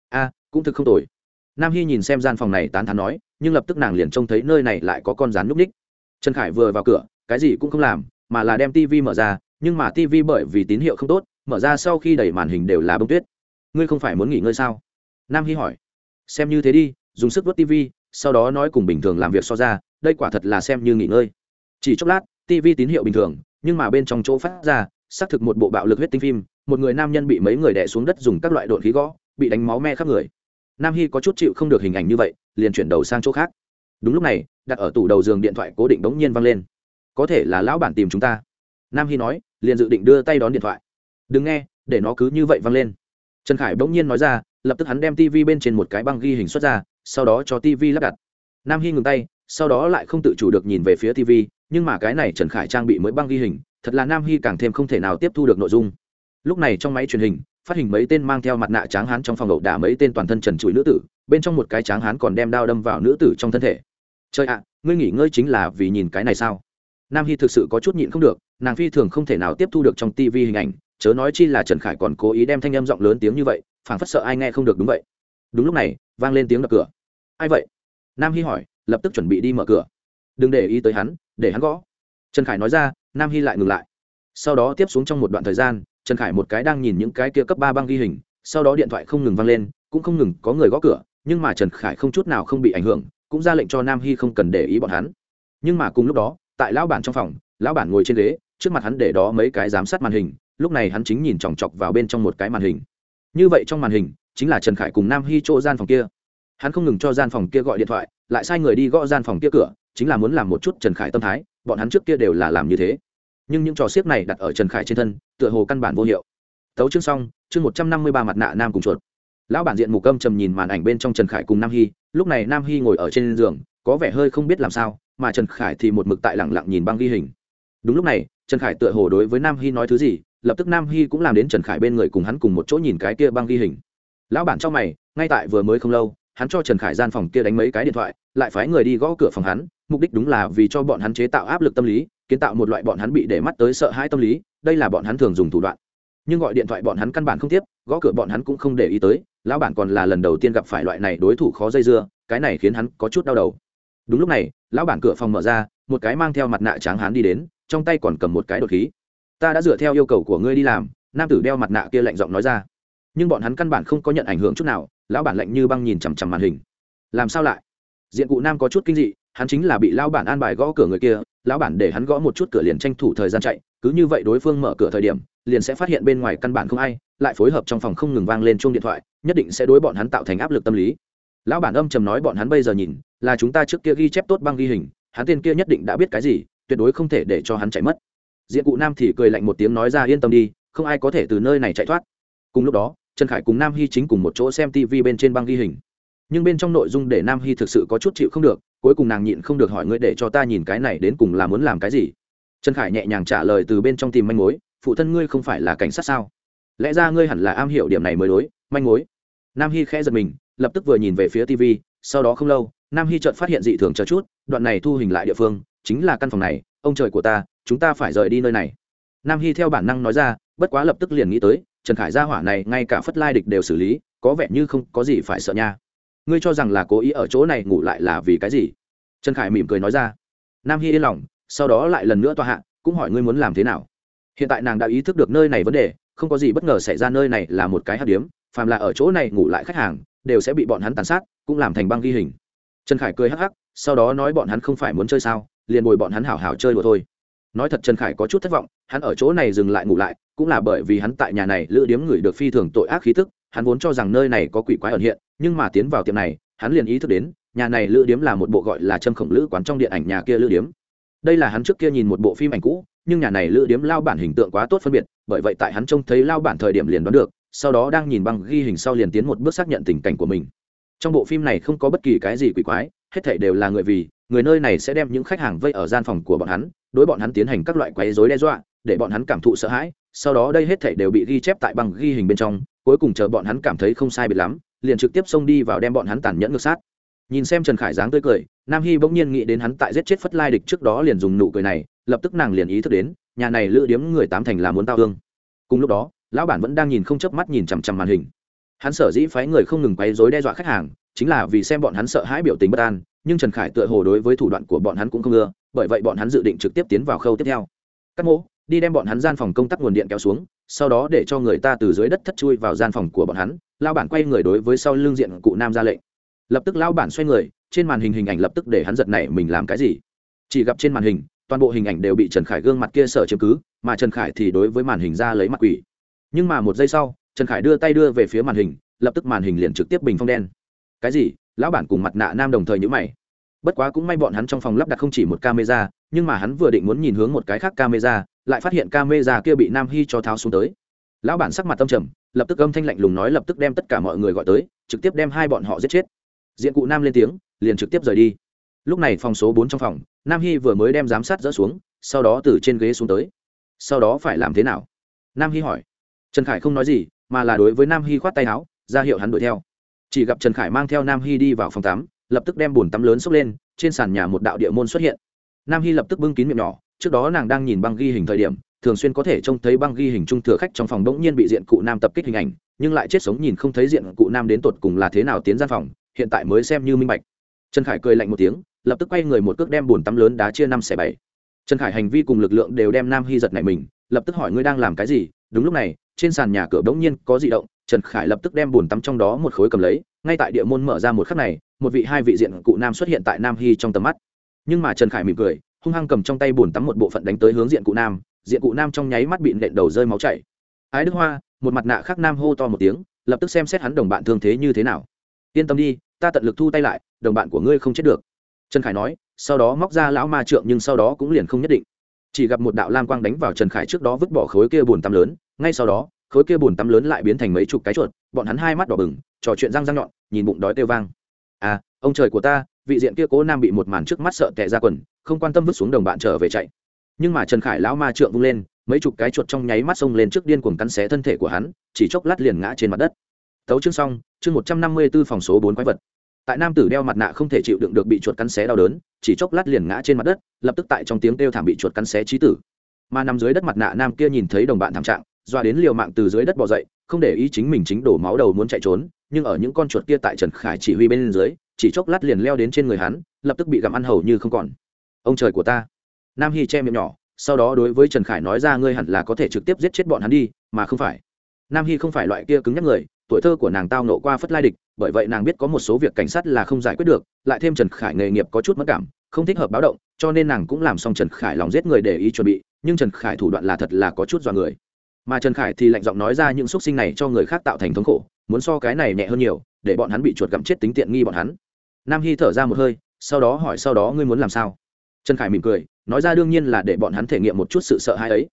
A, cũng thực không tồi. Nam hy nhìn xem gian phòng này tán thán nói, nhưng lập tức nàng liền trông thấy nơi này lại có con rán núp ních. Trần khải vừa vào cửa, cái gì cũng không làm, mà là đem tivi mở ra nhưng mà tv bởi vì tín hiệu không tốt, mở ra sau khi đẩy màn hình đều là bông tuyết. Ngươi không phải muốn nghỉ ngơi sao? Nam hy hỏi. Xem như thế đi, dùng sức vớt tv sau đó nói cùng bình thường làm việc so ra, đây quả thật là xem như nghỉ ngơi. Chỉ chốc lát tv tín hiệu bình thường, nhưng mà bên trong chỗ phát ra, xác thực một bộ bạo lực huyết tinh phim, một người nam nhân bị mấy người đè xuống đất dùng các loại đột khí gõ, bị đánh máu me khắp người. Nam hy có chút chịu không được hình ảnh như vậy, liền chuyển đầu sang chỗ khác. Đúng lúc này, đặt ở tủ đầu giường điện thoại cố định bỗng nhiên văng lên. Có thể là lão bản tìm chúng ta. Nam hy nói liền dự định đưa tay đón điện thoại. Đừng nghe, để nó cứ như vậy văng lên. Trần khải bỗng nhiên nói ra, lập tức hắn đem tv bên trên một cái băng ghi hình xuất ra, sau đó cho tv lắp đặt. Nam hy ngừng tay, sau đó lại không tự chủ được nhìn về phía tv nhưng mà cái này trần khải trang bị mới băng ghi hình, thật là nam hy càng thêm không thể nào tiếp thu được nội dung. Lúc này trong máy truyền hình, phát hình mấy tên mang theo mặt nạ tráng hán trong phòng ẩu đả mấy tên toàn thân trần trụi nữ tử, bên trong một cái tráng hán còn đem đao đâm vào nữ tử trong thân thể. Trời ạ, ngươi nghỉ ngơi chính là vì nhìn cái này sao? Nam hy thực sự có chút nhịn không được nàng phi thường không thể nào tiếp thu được trong tv hình ảnh, chớ nói chi là trần khải còn cố ý đem thanh âm giọng lớn tiếng như vậy, phảng phất sợ ai nghe không được đúng vậy. Đúng lúc này, vang lên tiếng đập cửa. Ai vậy? Nam hy hỏi, lập tức chuẩn bị đi mở cửa. Đừng để ý tới hắn, để hắn gõ. Trần khải nói ra, nam hy lại ngừng lại. Sau đó tiếp xuống trong một đoạn thời gian, trần khải một cái đang nhìn những cái kia cấp ba băng ghi hình, sau đó điện thoại không ngừng vang lên, cũng không ngừng có người gõ cửa, nhưng mà trần khải không chút nào không bị ảnh hưởng, cũng ra lệnh cho nam hy không cần để ý bọn hắn. Nhưng mà cùng lúc đó, tại lão bản trong phòng, lão bản ngồi trên ghế trước mặt hắn để đó mấy cái giám sát màn hình, lúc này hắn chính nhìn chòng chọc vào bên trong một cái màn hình. Như vậy trong màn hình, chính là trần khải cùng nam hy chỗ gian phòng kia. Hắn không ngừng cho gian phòng kia gọi điện thoại, lại sai người đi gõ gian phòng kia cửa, chính là muốn làm một chút trần khải tâm thái, bọn hắn trước kia đều là làm như thế. Nhưng những trò xiếc này đặt ở trần khải trên thân, tựa hồ căn bản vô hiệu. Tấu chương xong, chương một trăm năm mươi ba mặt nạ nam cùng chuột. Lão bản diện mù câm trầm nhìn màn ảnh bên trong trần khải cùng nam hy, lúc này nam hy ngồi ở trên giường, có vẻ hơi không biết làm sao, mà trần khải thì một mực tại lẳng lặng nhìn băng ghi hình. Đúng lúc này trần khải tựa hồ đối với nam hy nói thứ gì, lập tức nam hy cũng làm đến trần khải bên người cùng hắn cùng một chỗ nhìn cái kia băng ghi hình. Lão bản trong mày, ngay tại vừa mới không lâu, hắn cho trần khải gian phòng kia đánh mấy cái điện thoại, lại phái người đi gõ cửa phòng hắn, mục đích đúng là vì cho bọn hắn chế tạo áp lực tâm lý, kiến tạo một loại bọn hắn bị để mắt tới sợ hãi tâm lý, đây là bọn hắn thường dùng thủ đoạn. Nhưng gọi điện thoại bọn hắn căn bản không tiếp, gõ cửa bọn hắn cũng không để ý tới, lão bản còn là lần đầu tiên gặp phải loại này đối thủ khó dây dưa, cái này khiến hắn có chút đau đầu. Đúng lúc này, lão bản cửa phòng mở ra, một cái mang theo mặt nạ tráng hắn đi đến trong tay còn cầm một cái đột khí. Ta đã dựa theo yêu cầu của ngươi đi làm, nam tử đeo mặt nạ kia lạnh giọng nói ra. Nhưng bọn hắn căn bản không có nhận ảnh hưởng chút nào, lão bản lạnh như băng nhìn chằm chằm màn hình. Làm sao lại? Diện cụ nam có chút kinh dị, hắn chính là bị lão bản an bài gõ cửa người kia, lão bản để hắn gõ một chút cửa liền tranh thủ thời gian chạy, cứ như vậy đối phương mở cửa thời điểm, liền sẽ phát hiện bên ngoài căn bản không ai, lại phối hợp trong phòng không ngừng vang lên chuông điện thoại, nhất định sẽ đối bọn hắn tạo thành áp lực tâm lý. Lão bản âm trầm nói bọn hắn bây giờ nhìn, là chúng ta trước kia ghi chép tốt băng ghi hình, hắn tên kia nhất định đã biết cái gì tuyệt đối không thể để cho hắn chạy mất. Diện cụ nam thì cười lạnh một tiếng nói ra, yên tâm đi, không ai có thể từ nơi này chạy thoát. Cùng lúc đó, trần khải cùng nam hy chính cùng một chỗ xem tv bên trên băng ghi hình. Nhưng bên trong nội dung để nam hy thực sự có chút chịu không được, cuối cùng nàng nhịn không được hỏi, ngươi để cho ta nhìn cái này đến cùng là muốn làm cái gì? Trần khải nhẹ nhàng trả lời từ bên trong tìm manh mối, phụ thân ngươi không phải là cảnh sát sao? Lẽ ra ngươi hẳn là am hiểu điểm này mới đối, manh mối? Nam hy khẽ giật mình, lập tức vừa nhìn về phía tv sau đó không lâu, nam hy chợt phát hiện dị thường chờ chút, đoạn này thu hình lại địa phương chính là căn phòng này, ông trời của ta, chúng ta phải rời đi nơi này. Nam hy theo bản năng nói ra, bất quá lập tức liền nghĩ tới, trần khải gia hỏa này ngay cả phất lai địch đều xử lý, có vẻ như không có gì phải sợ nha. Ngươi cho rằng là cố ý ở chỗ này ngủ lại là vì cái gì? Trần khải mỉm cười nói ra. Nam hy yên lòng, sau đó lại lần nữa tòa hạ, cũng hỏi ngươi muốn làm thế nào. Hiện tại nàng đã ý thức được nơi này vấn đề, không có gì bất ngờ xảy ra nơi này là một cái hát điếm, phàm là ở chỗ này ngủ lại khách hàng, đều sẽ bị bọn hắn tàn sát, cũng làm thành băng ghi hình. Trần khải cười hắc hắc, sau đó nói bọn hắn không phải muốn chơi sao liền bồi bọn hắn hảo hảo chơi đùa thôi. Nói thật trần khải có chút thất vọng, hắn ở chỗ này dừng lại ngủ lại, cũng là bởi vì hắn tại nhà này lữ điếm người được phi thường tội ác khí tức, hắn vốn cho rằng nơi này có quỷ quái ẩn hiện, nhưng mà tiến vào tiệm này, hắn liền ý thức đến, nhà này lữ điếm là một bộ gọi là châm khổng lữ quán trong điện ảnh nhà kia lữ điếm. Đây là hắn trước kia nhìn một bộ phim ảnh cũ, nhưng nhà này lữ điếm lao bản hình tượng quá tốt phân biệt, bởi vậy tại hắn trông thấy lao bản thời điểm liền đoán được, sau đó đang nhìn băng ghi hình sau liền tiến một bước xác nhận tình cảnh của mình. Trong bộ phim này không có bất kỳ cái gì quỷ quái, hết thảy đều là người vì người nơi này sẽ đem những khách hàng vây ở gian phòng của bọn hắn, đối bọn hắn tiến hành các loại quấy rối đe dọa, để bọn hắn cảm thụ sợ hãi, sau đó đây hết thảy đều bị ghi chép tại băng ghi hình bên trong, cuối cùng chờ bọn hắn cảm thấy không sai biệt lắm, liền trực tiếp xông đi vào đem bọn hắn tàn nhẫn ngược sát. Nhìn xem trần khải dáng tươi cười, nam hy bỗng nhiên nghĩ đến hắn tại giết chết phất lai địch trước đó liền dùng nụ cười này, lập tức nàng liền ý thức đến, nhà này lựa điếm người tám thành là muốn tao hương cùng lúc đó, lão bản vẫn đang nhìn không chớp mắt nhìn chằm chằm màn hình. Hắn sở dĩ phái người không ngừng quấy rối đe dọa khách hàng, chính là vì xem bọn hắn sợ hãi biểu tình bất an nhưng trần khải tựa hồ đối với thủ đoạn của bọn hắn cũng không ưa, bởi vậy bọn hắn dự định trực tiếp tiến vào khâu tiếp theo. Cắt mỗ, đi đem bọn hắn gian phòng công tắc nguồn điện kéo xuống, sau đó để cho người ta từ dưới đất thất chui vào gian phòng của bọn hắn lao bản quay người đối với sau lưng diện cụ nam ra lệnh. Lập tức lao bản xoay người, trên màn hình hình ảnh lập tức để hắn giật này mình làm cái gì? Chỉ gặp trên màn hình, toàn bộ hình ảnh đều bị trần khải gương mặt kia sở chiếm cứ, mà trần khải thì đối với màn hình ra lấy mặt quỷ. Nhưng mà một giây sau, trần khải đưa tay đưa về phía màn hình, lập tức màn hình liền trực tiếp bình phong đen. Cái gì? Lão bản cùng mặt nạ nam đồng thời nhữ mày bất quá cũng may bọn hắn trong phòng lắp đặt không chỉ một camera, nhưng mà hắn vừa định muốn nhìn hướng một cái khác camera, lại phát hiện camera kia bị nam hy cho tháo xuống tới. Lão bản sắc mặt tâm trầm, lập tức âm thanh lạnh lùng nói lập tức đem tất cả mọi người gọi tới, trực tiếp đem hai bọn họ giết chết. Diện cụ nam lên tiếng, liền trực tiếp rời đi. Lúc này phòng số bốn trong phòng, nam hy vừa mới đem giám sát dỡ xuống, sau đó từ trên ghế xuống tới. Sau đó phải làm thế nào? Nam hy hỏi. Trần khải không nói gì, mà là đối với nam hy khoát tay áo, ra hiệu hắn đuổi theo. Chỉ gặp trần khải mang theo nam hy đi vào phòng tắm lập tức đem bồn tắm lớn xốc lên, trên sàn nhà một đạo địa môn xuất hiện. Nam hy lập tức bưng kín miệng nhỏ, trước đó nàng đang nhìn băng ghi hình thời điểm, thường xuyên có thể trông thấy băng ghi hình trung thừa khách trong phòng bỗng nhiên bị diện cụ nam tập kích hình ảnh, nhưng lại chết sống nhìn không thấy diện cụ nam đến tột cùng là thế nào tiến gian phòng, hiện tại mới xem như minh bạch. Trần khải cười lạnh một tiếng, lập tức quay người một cước đem bồn tắm lớn đá chia năm xẻ bảy. Trần khải hành vi cùng lực lượng đều đem nam hy giật này mình, lập tức hỏi ngươi đang làm cái gì? Đúng lúc này, trên sàn nhà cửa bỗng nhiên có di động, trần khải lập tức đem bùn tắm trong đó một khối cầm lấy, ngay tại địa môn mở ra một khắc này một vị hai vị diện cụ nam xuất hiện tại nam hy trong tầm mắt. Nhưng mà trần khải mỉm cười, hung hăng cầm trong tay bùn tắm một bộ phận đánh tới hướng diện cụ nam, diện cụ nam trong nháy mắt bị nện đầu rơi máu chảy. Ái đức hoa, một mặt nạ khác nam hô to một tiếng, lập tức xem xét hắn đồng bạn thương thế như thế nào. Yên tâm đi, ta tận lực thu tay lại, đồng bạn của ngươi không chết được. Trần khải nói, sau đó móc ra lão ma trượng nhưng sau đó cũng liền không nhất định. Chỉ gặp một đạo lam quang đánh vào trần khải trước đó vứt bỏ khối kia bùn tắm lớn, ngay sau đó, khối kia bùn tắm lớn lại biến thành mấy chục cái chuột, bọn hắn hai mắt đỏ bừng, trò chuyện răng răng nhọn, nhìn bụng đói kêu vang à ông trời của ta, vị diện kia cố nam bị một màn trước mắt sợ tệ ra quần, không quan tâm vứt xuống đồng bạn trở về chạy. Nhưng mà trần khải lão ma trượng vung lên, mấy chục cái chuột trong nháy mắt xông lên trước điên cuồng cắn xé thân thể của hắn, chỉ chốc lát liền ngã trên mặt đất. Tấu chương xong, chương một trăm năm mươi b ố phòng số bốn quái vật. Tại nam tử đeo mặt nạ không thể chịu đựng được bị chuột cắn xé đau đớn, chỉ chốc lát liền ngã trên mặt đất, lập tức tại trong tiếng kêu thảm bị chuột cắn xé trí tử. Mà nằm dưới đất mặt nạ nam kia nhìn thấy đồng bạn thảm trạng, doa đến liều mạng từ dưới đất bỏ dậy, không để ý chính mình chính đổ máu đầu muốn chạy trốn nhưng ở những con chuột kia tại trần khải chỉ huy bên dưới, chỉ chốc lát liền leo đến trên người hắn, lập tức bị gặm ăn hầu như không còn. Ông trời của ta. Nam hy che miệng nhỏ, sau đó đối với trần khải nói ra ngươi hẳn là có thể trực tiếp giết chết bọn hắn đi, mà không phải. Nam hy không phải loại kia cứng nhắc người, tuổi thơ của nàng tao nộ qua phất lai địch, bởi vậy nàng biết có một số việc cảnh sát là không giải quyết được, lại thêm trần khải nghề nghiệp có chút mất cảm, không thích hợp báo động, cho nên nàng cũng làm xong trần khải lòng giết người để ý chuẩn bị, nhưng trần khải thủ đoạn là thật là có chút dọa người. Mà trần khải thì lạnh giọng nói ra những xúc sinh này cho người khác tạo thành thống khổ muốn so cái này nhẹ hơn nhiều, để bọn hắn bị chuột gặm chết tính tiện nghi bọn hắn. Nam hy thở ra một hơi, sau đó hỏi, sau đó ngươi muốn làm sao? Trần khải mỉm cười, nói ra đương nhiên là để bọn hắn thể nghiệm một chút sự sợ hãi ấy.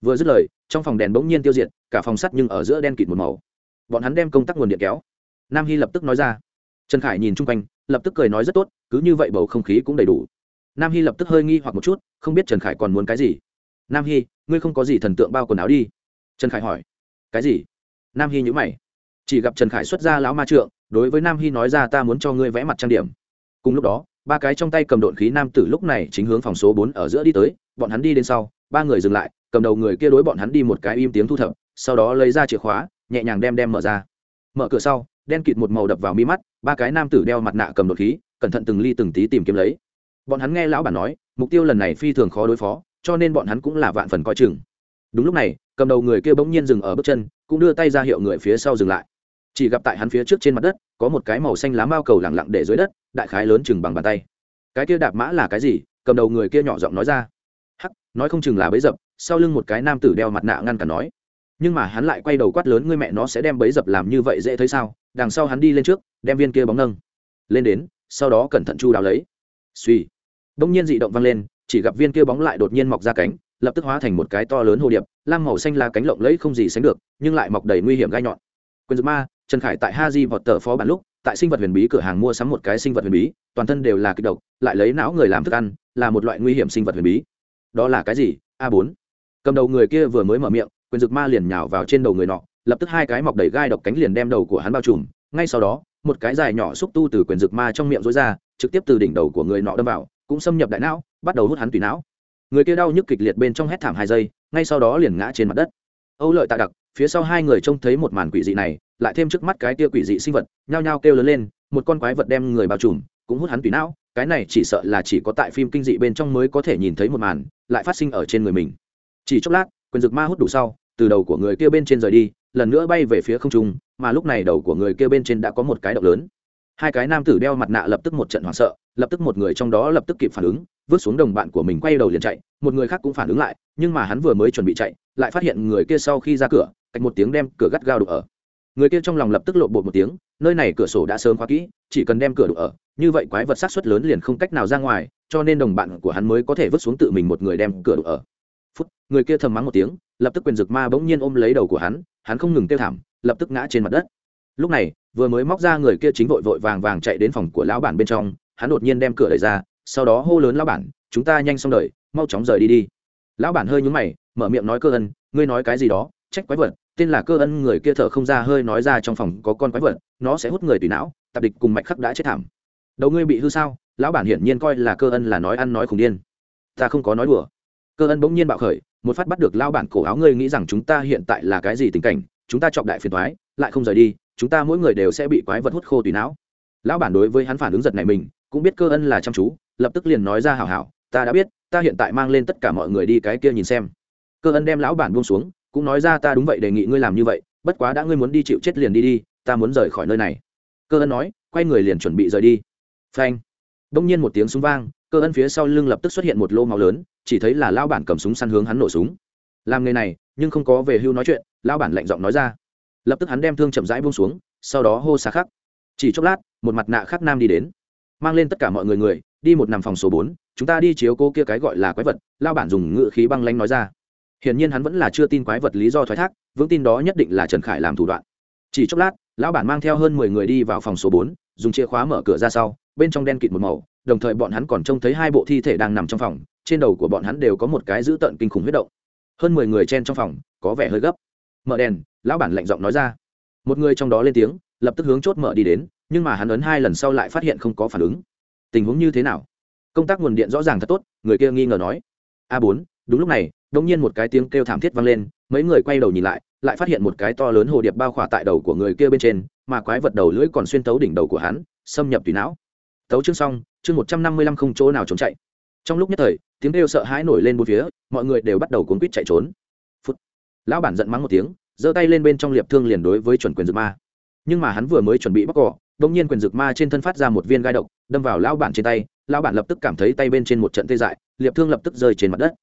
Vừa dứt lời, trong phòng đèn bỗng nhiên tiêu diệt, cả phòng sắt nhưng ở giữa đen kịt một màu. Bọn hắn đem công tắc nguồn điện kéo. Nam hy lập tức nói ra. Trần khải nhìn chung quanh, lập tức cười nói rất tốt, cứ như vậy bầu không khí cũng đầy đủ. Nam hy lập tức hơi nghi hoặc một chút, không biết trần khải còn muốn cái gì. Nam hy, ngươi không có gì thần tượng bao quần áo đi. Trần khải hỏi. Cái gì? Nam hy nhữ mày chỉ gặp trần khải xuất ra lão ma trượng, đối với nam hy nói ra ta muốn cho ngươi vẽ mặt trang điểm. Cùng lúc đó, ba cái trong tay cầm độn khí nam tử lúc này chính hướng phòng số bốn ở giữa đi tới, bọn hắn đi đến sau, ba người dừng lại, cầm đầu người kia đối bọn hắn đi một cái im tiếng thu thập, sau đó lấy ra chìa khóa, nhẹ nhàng đem đem mở ra. Mở cửa sau, đen kịt một màu đập vào mi mắt, ba cái nam tử đeo mặt nạ cầm đột khí, cẩn thận từng ly từng tí tìm kiếm lấy. Bọn hắn nghe lão bản nói, mục tiêu lần này phi thường khó đối phó, cho nên bọn hắn cũng là vạn phần coi chừng. Đúng lúc này, cầm đầu người kia bỗng nhiên dừng ở bước chân, cũng đưa tay ra hiệu người phía sau dừng lại chỉ gặp tại hắn phía trước trên mặt đất, có một cái màu xanh lá mao cầu lẳng lặng để dưới đất, đại khái lớn chừng bằng bàn tay. Cái kia đạp mã là cái gì? Cầm đầu người kia nhỏ giọng nói ra. Hắc, nói không chừng là bấy dập, sau lưng một cái nam tử đeo mặt nạ ngăn cản nói. Nhưng mà hắn lại quay đầu quát lớn, ngươi mẹ nó sẽ đem bấy dập làm như vậy dễ thấy sao? Đằng sau hắn đi lên trước, đem viên kia bóng nâng. Lên đến, sau đó cẩn thận chu đáo lấy. Suy đông nhiên dị động vang lên, chỉ gặp viên kia bóng lại đột nhiên mọc ra cánh, lập tức hóa thành một cái to lớn hồ điệp, lam màu xanh là cánh lộng lẫy không gì sánh được, nhưng lại mọc đầy nguy hiểm gai nhọn. Quyền dược ma trần khải tại ha di vọt tờ phó bản lúc, tại sinh vật huyền bí cửa hàng mua sắm một cái sinh vật huyền bí, toàn thân đều là kịch độc, lại lấy não người làm thức ăn, là một loại nguy hiểm sinh vật huyền bí. Đó là cái gì? A bốn. Cầm đầu người kia vừa mới mở miệng, quyền dược ma liền nhào vào trên đầu người nọ, lập tức hai cái mọc đầy gai độc cánh liền đem đầu của hắn bao trùm. Ngay sau đó, một cái dài nhỏ xúc tu từ quyền dược ma trong miệng rối ra, trực tiếp từ đỉnh đầu của người nọ đâm vào, cũng xâm nhập đại não, bắt đầu hút hắn tùy não. Người kia đau nhức kịch liệt bên trong hét thảm hai giây, ngay sau đó liền ngã trên mặt đất âu lợi tạ đặc, phía sau hai người trông thấy một màn quỷ dị này, lại thêm trước mắt cái kia quỷ dị sinh vật, nhao nhao kêu lớn lên, một con quái vật đem người bao trùm, cũng hút hắn tùy não, cái này chỉ sợ là chỉ có tại phim kinh dị bên trong mới có thể nhìn thấy một màn, lại phát sinh ở trên người mình. Chỉ chốc lát, quyền dược ma hút đủ sau, từ đầu của người kia bên trên rời đi, lần nữa bay về phía không trung, mà lúc này đầu của người kia bên trên đã có một cái động lớn. Hai cái nam tử đeo mặt nạ lập tức một trận hoảng sợ, lập tức một người trong đó lập tức kịp phản ứng, vứt xuống đồng bạn của mình quay đầu liền chạy, một người khác cũng phản ứng lại nhưng mà hắn vừa mới chuẩn bị chạy, lại phát hiện người kia sau khi ra cửa, cách một tiếng đem cửa gắt gao đục ở. Người kia trong lòng lập tức lộ bột một tiếng, nơi này cửa sổ đã sớm khóa kỹ, chỉ cần đem cửa đục ở, như vậy quái vật sát xuất lớn liền không cách nào ra ngoài, cho nên đồng bạn của hắn mới có thể vứt xuống tự mình một người đem cửa đục ở. Phút, người kia thầm mắng một tiếng, lập tức quyền rực ma bỗng nhiên ôm lấy đầu của hắn hắn không ngừng kêu thảm, lập tức ngã trên mặt đất. Lúc này, vừa mới móc ra người kia chính vội vội vàng vàng chạy đến phòng của lão bản bên trong, hắn đột nhiên đem cửa đẩy ra, sau đó hô lớn lão bản, chúng ta nhanh xong đời, mau chóng rời đi đi lão bản hơi nhúng mày, mở miệng nói cơ ân, ngươi nói cái gì đó, trách quái vật, tên là cơ ân người kia thở không ra hơi nói ra trong phòng có con quái vật, nó sẽ hút người tùy não, tạp địch cùng mạch khắc đã chết thảm. Đầu ngươi bị hư sao? Lão bản hiển nhiên coi là cơ ân là nói ăn nói khủng điên. Ta không có nói đùa. Cơ ân bỗng nhiên bạo khởi, một phát bắt được lão bản cổ áo ngươi nghĩ rằng chúng ta hiện tại là cái gì tình cảnh, chúng ta chọc đại phiền thoái lại không rời đi, chúng ta mỗi người đều sẽ bị quái vật hút khô tùy não. Lão bản đối với hắn phản ứng giật này mình, cũng biết cơ ân là chăm chú, lập tức liền nói ra hảo hảo ta đã biết, ta hiện tại mang lên tất cả mọi người đi cái kia nhìn xem. Cơ ân đem lão bản buông xuống, cũng nói ra ta đúng vậy đề nghị ngươi làm như vậy, bất quá đã ngươi muốn đi chịu chết liền đi đi, ta muốn rời khỏi nơi này. Cơ ân nói, quay người liền chuẩn bị rời đi. Phanh. Đông nhiên một tiếng súng vang, cơ ân phía sau lưng lập tức xuất hiện một lô máu lớn, chỉ thấy là lao bản cầm súng săn hướng hắn nổ súng. Làm nghề này, nhưng không có về hưu nói chuyện lao bản lạnh giọng nói ra. Lập tức hắn đem thương chậm rãi buông xuống, sau đó hô xa khắc. Chỉ chốc lát, một mặt nạ khắc nam đi đến. Mang lên tất cả mọi người người đi một nằm phòng số bốn, chúng ta đi chiếu cô kia cái gọi là quái vật, lao bản dùng ngự khí băng lanh nói ra. Hiển nhiên hắn vẫn là chưa tin quái vật lý do thoái thác, vững tin đó nhất định là trần khải làm thủ đoạn. Chỉ chốc lát, lão bản mang theo hơn mười người đi vào phòng số bốn, dùng chìa khóa mở cửa ra sau, bên trong đen kịt một màu, đồng thời bọn hắn còn trông thấy hai bộ thi thể đang nằm trong phòng, trên đầu của bọn hắn đều có một cái dữ tợn kinh khủng huyết động. Hơn mười người chen trong phòng, có vẻ hơi gấp. Mở đèn, lão bản lạnh giọng nói ra. Một người trong đó lên tiếng, lập tức hướng chốt mở đi đến, nhưng mà hắn ấn hai lần sau lại phát hiện không có phản ứng tình huống như thế nào? Công tác nguồn điện rõ ràng thật tốt, người kia nghi ngờ nói. A bốn, đúng lúc này đông nhiên một cái tiếng kêu thảm thiết vang lên, mấy người quay đầu nhìn lại lại phát hiện một cái to lớn hồ điệp bao khỏa tại đầu của người kia bên trên, mà quái vật đầu lưỡi còn xuyên tấu đỉnh đầu của hắn, xâm nhập tùy não. Tấu chương xong, chương một trăm năm mươi lăm không chỗ nào trốn chạy. Trong lúc nhất thời, tiếng kêu sợ hãi nổi lên bốn phía, mọi người đều bắt đầu cuốn quýt chạy trốn. Phút. Lão bản giận mắng một tiếng, giơ tay lên bên trong liệp thương liền đối với chuẩn quyền dược ma. Nhưng mà hắn vừa mới chuẩn bị bóc cỏ đ ỗ n g nhiên quyền dược ma trên thân phát ra một viên gai độc đâm vào lão bản trên tay, lão bản lập tức cảm thấy tay bên trên một trận tê dại, liệp thương lập tức rơi trên mặt đất.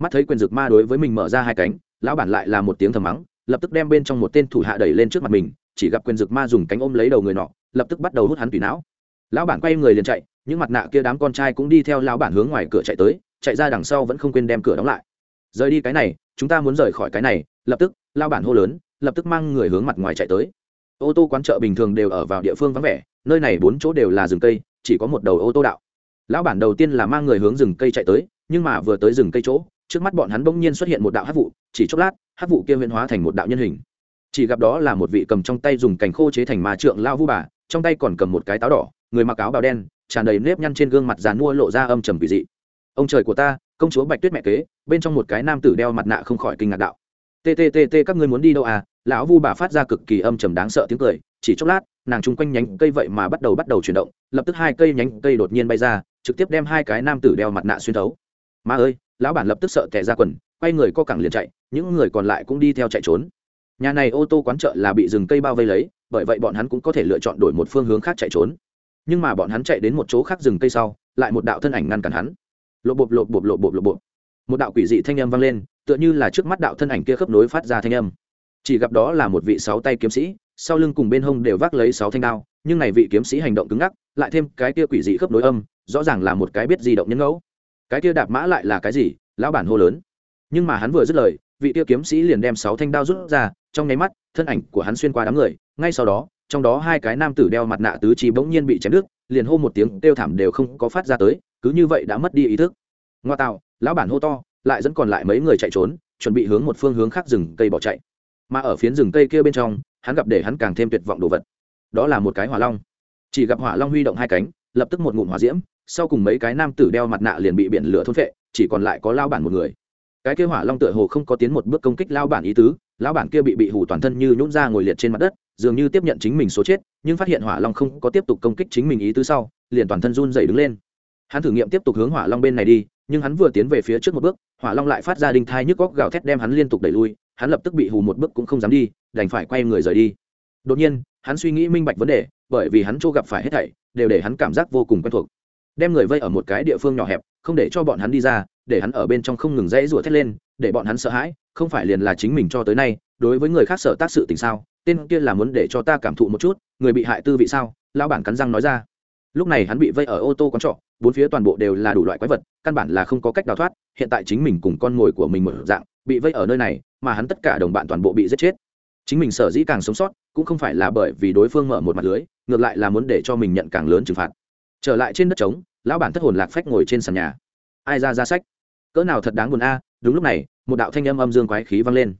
Mắt thấy quyền dược ma đối với mình mở ra hai cánh, lão bản lại là một tiếng thầm mắng, lập tức đem bên trong một tên thủ hạ đẩy lên trước mặt mình, chỉ gặp quyền dược ma dùng cánh ôm lấy đầu người nọ, lập tức bắt đầu hút hắn tùy não. Lão bản quay người liền chạy, những mặt nạ kia đám con trai cũng đi theo lão bản hướng ngoài cửa chạy tới, chạy ra đằng sau vẫn không quên đem cửa đóng lại. Rời đi cái này, chúng ta muốn rời khỏi cái này, lập tức, lão bản hô lớn, lập tức mang người hướng mặt ngoài chạy tới. Ô tô quán chợ bình thường đều ở vào địa phương vắng vẻ, nơi này bốn chỗ đều là rừng cây chỉ có một đầu ô tô đạo. Lão bản đầu tiên là mang người hướng rừng cây chạy tới, nhưng mà vừa tới rừng cây chỗ, trước mắt bọn hắn bỗng nhiên xuất hiện một đạo hát vụ, chỉ chốc lát hát vụ kia huyễn hóa thành một đạo nhân hình. Chỉ gặp đó là một vị cầm trong tay dùng cành khô chế thành ma trượng lao vu bà, trong tay còn cầm một cái táo đỏ, người mặc áo bào đen, tràn đầy nếp nhăn trên gương mặt dàn mua lộ ra âm trầm kỳ dị. Ông trời của ta, công chúa bạch tuyết mẹ kế, bên trong một cái nam tử đeo mặt nạ không khỏi kinh ngạc đạo. Tttt các ngươi muốn đi đâu à? Lão vu bà phát ra cực kỳ âm trầm đáng sợ tiếng cười, chỉ chốc lát nàng chung quanh nhánh cây vậy mà bắt đầu bắt đầu chuyển động, lập tức hai cây nhánh cây đột nhiên bay ra, trực tiếp đem hai cái nam tử đeo mặt nạ xuyên thấu. Ma ơi! Lão bản lập tức sợ tẻ ra quần, quay người co cẳng liền chạy, những người còn lại cũng đi theo chạy trốn. Nhà này ô tô quán chợ là bị rừng cây bao vây lấy, bởi vậy bọn hắn cũng có thể lựa chọn đổi một phương hướng khác chạy trốn. Nhưng mà bọn hắn chạy đến một chỗ khác rừng cây sau, lại một đạo thân ảnh ngăn cản hắn. Lộ bộp lộ bộp lộ bộp lộ bộp. Một đạo quỷ dị thanh âm vang lên, tựa như là trước mắt đạo thân ảnh kia khớp nối phát ra thanh âm. Chỉ gặp đó là một vị sáu tay kiếm sĩ sau lưng cùng bên hông đều vác lấy sáu thanh đao, nhưng này vị kiếm sĩ hành động cứng ngắc, lại thêm cái kia quỷ dị khớp nối âm, rõ ràng là một cái biết di động nhân ngẫu. Cái kia đạp mã lại là cái gì? Lão bản hô lớn. Nhưng mà hắn vừa dứt lời, vị kia kiếm sĩ liền đem sáu thanh đao rút ra, trong nháy mắt, thân ảnh của hắn xuyên qua đám người, ngay sau đó, trong đó hai cái nam tử đeo mặt nạ tứ chi bỗng nhiên bị chém đứt, liền hô một tiếng kêu thảm đều không có phát ra tới, cứ như vậy đã mất đi ý thức. Ngoa tạo, lão bản hô to, lại dẫn còn lại mấy người chạy trốn, chuẩn bị hướng một phương hướng khác rừng cây bỏ chạy. Mà ở phiến rừng cây kia bên trong hắn gặp để hắn càng thêm tuyệt vọng đồ vật. Đó là một cái hỏa long. Chỉ gặp hỏa long huy động hai cánh, lập tức một ngụm hỏa diễm, sau cùng mấy cái nam tử đeo mặt nạ liền bị biển lửa thôn phệ, chỉ còn lại có lao bản một người. Cái kia hỏa long tựa hồ không có tiến một bước công kích lao bản ý tứ, lao bản kia bị bị hủ toàn thân như nhún ra ngồi liệt trên mặt đất, dường như tiếp nhận chính mình số chết, nhưng phát hiện hỏa long không có tiếp tục công kích chính mình ý tứ sau, liền toàn thân run dày đứng lên. Hắn thử nghiệm tiếp tục hướng hỏa long bên này đi, nhưng hắn vừa tiến về phía trước một bước, hỏa long lại phát ra đinh thai nhức góc gào thét đem hắn liên tục đẩy lui, hắn lập tức bị hù một bước cũng không dám đi đành phải quay người rời đi. Đột nhiên, hắn suy nghĩ minh bạch vấn đề, bởi vì hắn chỗ gặp phải hết thảy, đều để hắn cảm giác vô cùng quen thuộc. Đem người vây ở một cái địa phương nhỏ hẹp, không để cho bọn hắn đi ra, để hắn ở bên trong không ngừng rẽ rủa thét lên, để bọn hắn sợ hãi, không phải liền là chính mình cho tới nay, đối với người khác sợ tác sự tình sao, tên kia là muốn để cho ta cảm thụ một chút, người bị hại tư vị sao, lão bản cắn răng nói ra. Lúc này hắn bị vây ở ô tô quán trọ, bốn phía toàn bộ đều là đủ loại quái vật, căn bản là không có cách đào thoát, hiện tại chính mình cùng con mồi của mình một dạng, bị vây ở nơi này, mà hắn tất cả đồng bạn toàn bộ bị giết chết chính mình sở dĩ càng sống sót, cũng không phải là bởi vì đối phương mở một mặt lưới, ngược lại là muốn để cho mình nhận càng lớn trừng phạt. Trở lại trên đất trống, lão bản thất hồn lạc phách ngồi trên sàn nhà. Ai ra ra sách? Cỡ nào thật đáng buồn a, đúng lúc này, một đạo thanh âm âm dương quái khí vang lên.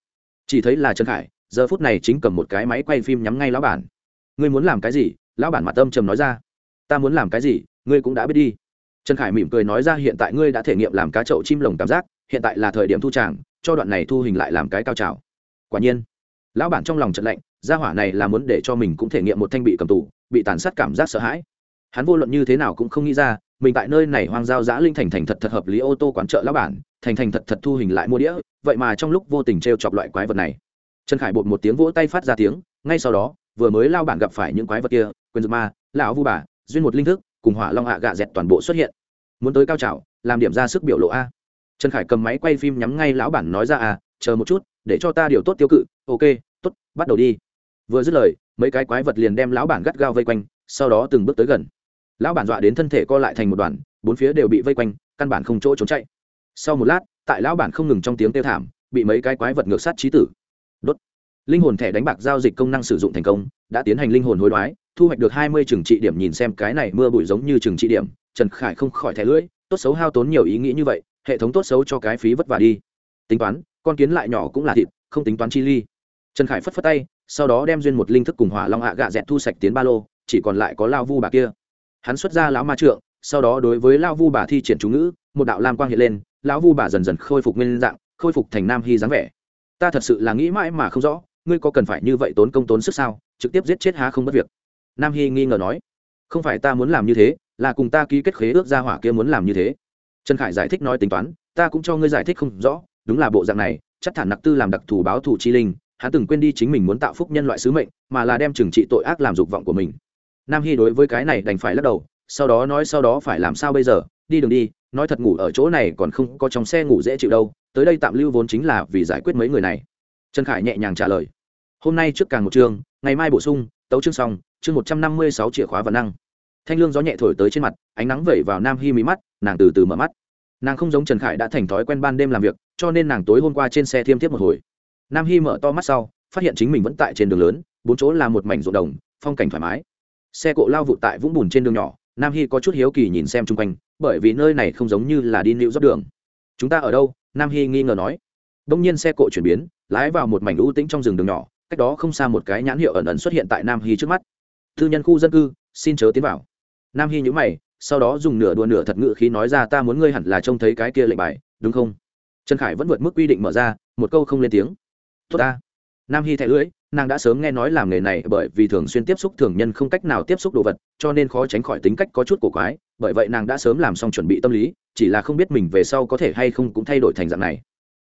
Chỉ thấy là trần khải, giờ phút này chính cầm một cái máy quay phim nhắm ngay lão bản. Ngươi muốn làm cái gì? Lão bản mặt âm trầm nói ra. Ta muốn làm cái gì? Ngươi cũng đã biết đi. Trần khải mỉm cười nói ra, hiện tại ngươi đã thể nghiệm làm cá chậu chim lồng cảm giác, hiện tại là thời điểm thu tràng, cho đoạn này thu hình lại làm cái cao trào. Quả nhiên lão bản trong lòng trận lạnh, gia hỏa này là muốn để cho mình cũng thể nghiệm một thanh bị cầm tù, bị tàn sát cảm giác sợ hãi. Hắn vô luận như thế nào cũng không nghĩ ra, mình tại nơi này hoang giao giã linh thành thành thật thật hợp lý ô tô quán chợ lão bản, thành thành thật thật thu hình lại mua đĩa, vậy mà trong lúc vô tình t r e o chọc loại quái vật này. Trần khải bột một tiếng vỗ tay phát ra tiếng, ngay sau đó, vừa mới lao bản gặp phải những quái vật kia, quyền dược ma, lão vu bà, duyên một linh thức, cùng hỏa long hạ gạ dẹt toàn bộ xuất hiện. Muốn tới cao trào, làm điểm ra sức biểu lộ a. Trần khải cầm máy quay phim nhắm ngay lão bản nói ra a chờ một chút, để cho ta điều tốt tiêu cự, ok, tốt, bắt đầu đi. Vừa dứt lời, mấy cái quái vật liền đem lão bản gắt gao vây quanh, sau đó từng bước tới gần. Lão bản dọa đến thân thể co lại thành một đoàn, bốn phía đều bị vây quanh, căn bản không chỗ trốn chạy. Sau một lát, tại lão bản không ngừng trong tiếng kêu thảm, bị mấy cái quái vật ngược sát trí tử. Đốt. Linh hồn thẻ đánh bạc giao dịch công năng sử dụng thành công, đã tiến hành linh hồn hối đoái, thu hoạch được hai mươi trừng trị điểm nhìn xem cái này mưa bụi giống như trừng trị điểm, trần khải không khỏi thẻ lưỡi, tốt xấu hao tốn nhiều ý nghĩ như vậy, hệ thống tốt xấu cho cái phí vất vả đi tính toán, con kiến lại nhỏ cũng là thịt, không tính toán chi ly. Trần khải phất phất tay, sau đó đem duyên một linh thức cùng hỏa long hạ gạ dẹt thu sạch tiến ba lô, chỉ còn lại có lao vu bà kia. Hắn xuất ra lão ma trượng, sau đó đối với lao vu bà thi triển chú ngữ, một đạo lam quang hiện lên, lão vu bà dần dần khôi phục nguyên dạng, khôi phục thành nam hy dáng vẻ. Ta thật sự là nghĩ mãi mà không rõ, ngươi có cần phải như vậy tốn công tốn sức sao, trực tiếp giết chết há không mất việc. Nam hy nghi ngờ nói, không phải ta muốn làm như thế, là cùng ta ký kết khế ước gia hỏa kia muốn làm như thế. Trần khải giải thích nói tính toán, ta cũng cho ngươi giải thích không rõ đúng là bộ dạng này, chắc thản nặc tư làm đặc thù báo thù chi linh, hắn từng quên đi chính mình muốn tạo phúc nhân loại sứ mệnh, mà là đem trừng trị tội ác làm dục vọng của mình. Nam hy đối với cái này đành phải lắc đầu, sau đó nói sau đó phải làm sao bây giờ? Đi đường đi, nói thật ngủ ở chỗ này còn không có trong xe ngủ dễ chịu đâu, tới đây tạm lưu vốn chính là vì giải quyết mấy người này. Trần khải nhẹ nhàng trả lời, hôm nay trước càng một chương, ngày mai bổ sung, tấu chương xong, chương một trăm năm mươi sáu chìa khóa và năng. Thanh lương gió nhẹ thổi tới trên mặt, ánh nắng vẩy vào nam hy mí mắt, nàng từ từ mở mắt nàng không giống trần khải đã thành thói quen ban đêm làm việc, cho nên nàng tối hôm qua trên xe thiêm thiếp một hồi. Nam hy mở to mắt sau, phát hiện chính mình vẫn tại trên đường lớn, bốn chỗ là một mảnh ruộng đồng, phong cảnh thoải mái. Xe cộ lao vụt tại vũng bùn trên đường nhỏ, nam hy có chút hiếu kỳ nhìn xem chung quanh, bởi vì nơi này không giống như là đi lưu dốc đường. Chúng ta ở đâu? Nam hy nghi ngờ nói. Đông nhiên xe cộ chuyển biến, lái vào một mảnh ưu tĩnh trong rừng đường nhỏ, cách đó không xa một cái nhãn hiệu ẩn ẩn xuất hiện tại nam hy trước mắt. Thư nhân khu dân cư, xin chớ tiến vào. Nam hy nhữ mày sau đó dùng nửa đùa nửa thật ngự khí nói ra, ta muốn ngươi hẳn là trông thấy cái kia lệnh bài, đúng không? Trần khải vẫn vượt mức quy định mở ra, một câu không lên tiếng. Tốt ta. Nam hy thẻ lưỡi, nàng đã sớm nghe nói làm nghề này bởi vì thường xuyên tiếp xúc thường nhân không cách nào tiếp xúc đồ vật, cho nên khó tránh khỏi tính cách có chút cổ quái, bởi vậy nàng đã sớm làm xong chuẩn bị tâm lý, chỉ là không biết mình về sau có thể hay không cũng thay đổi thành dạng này.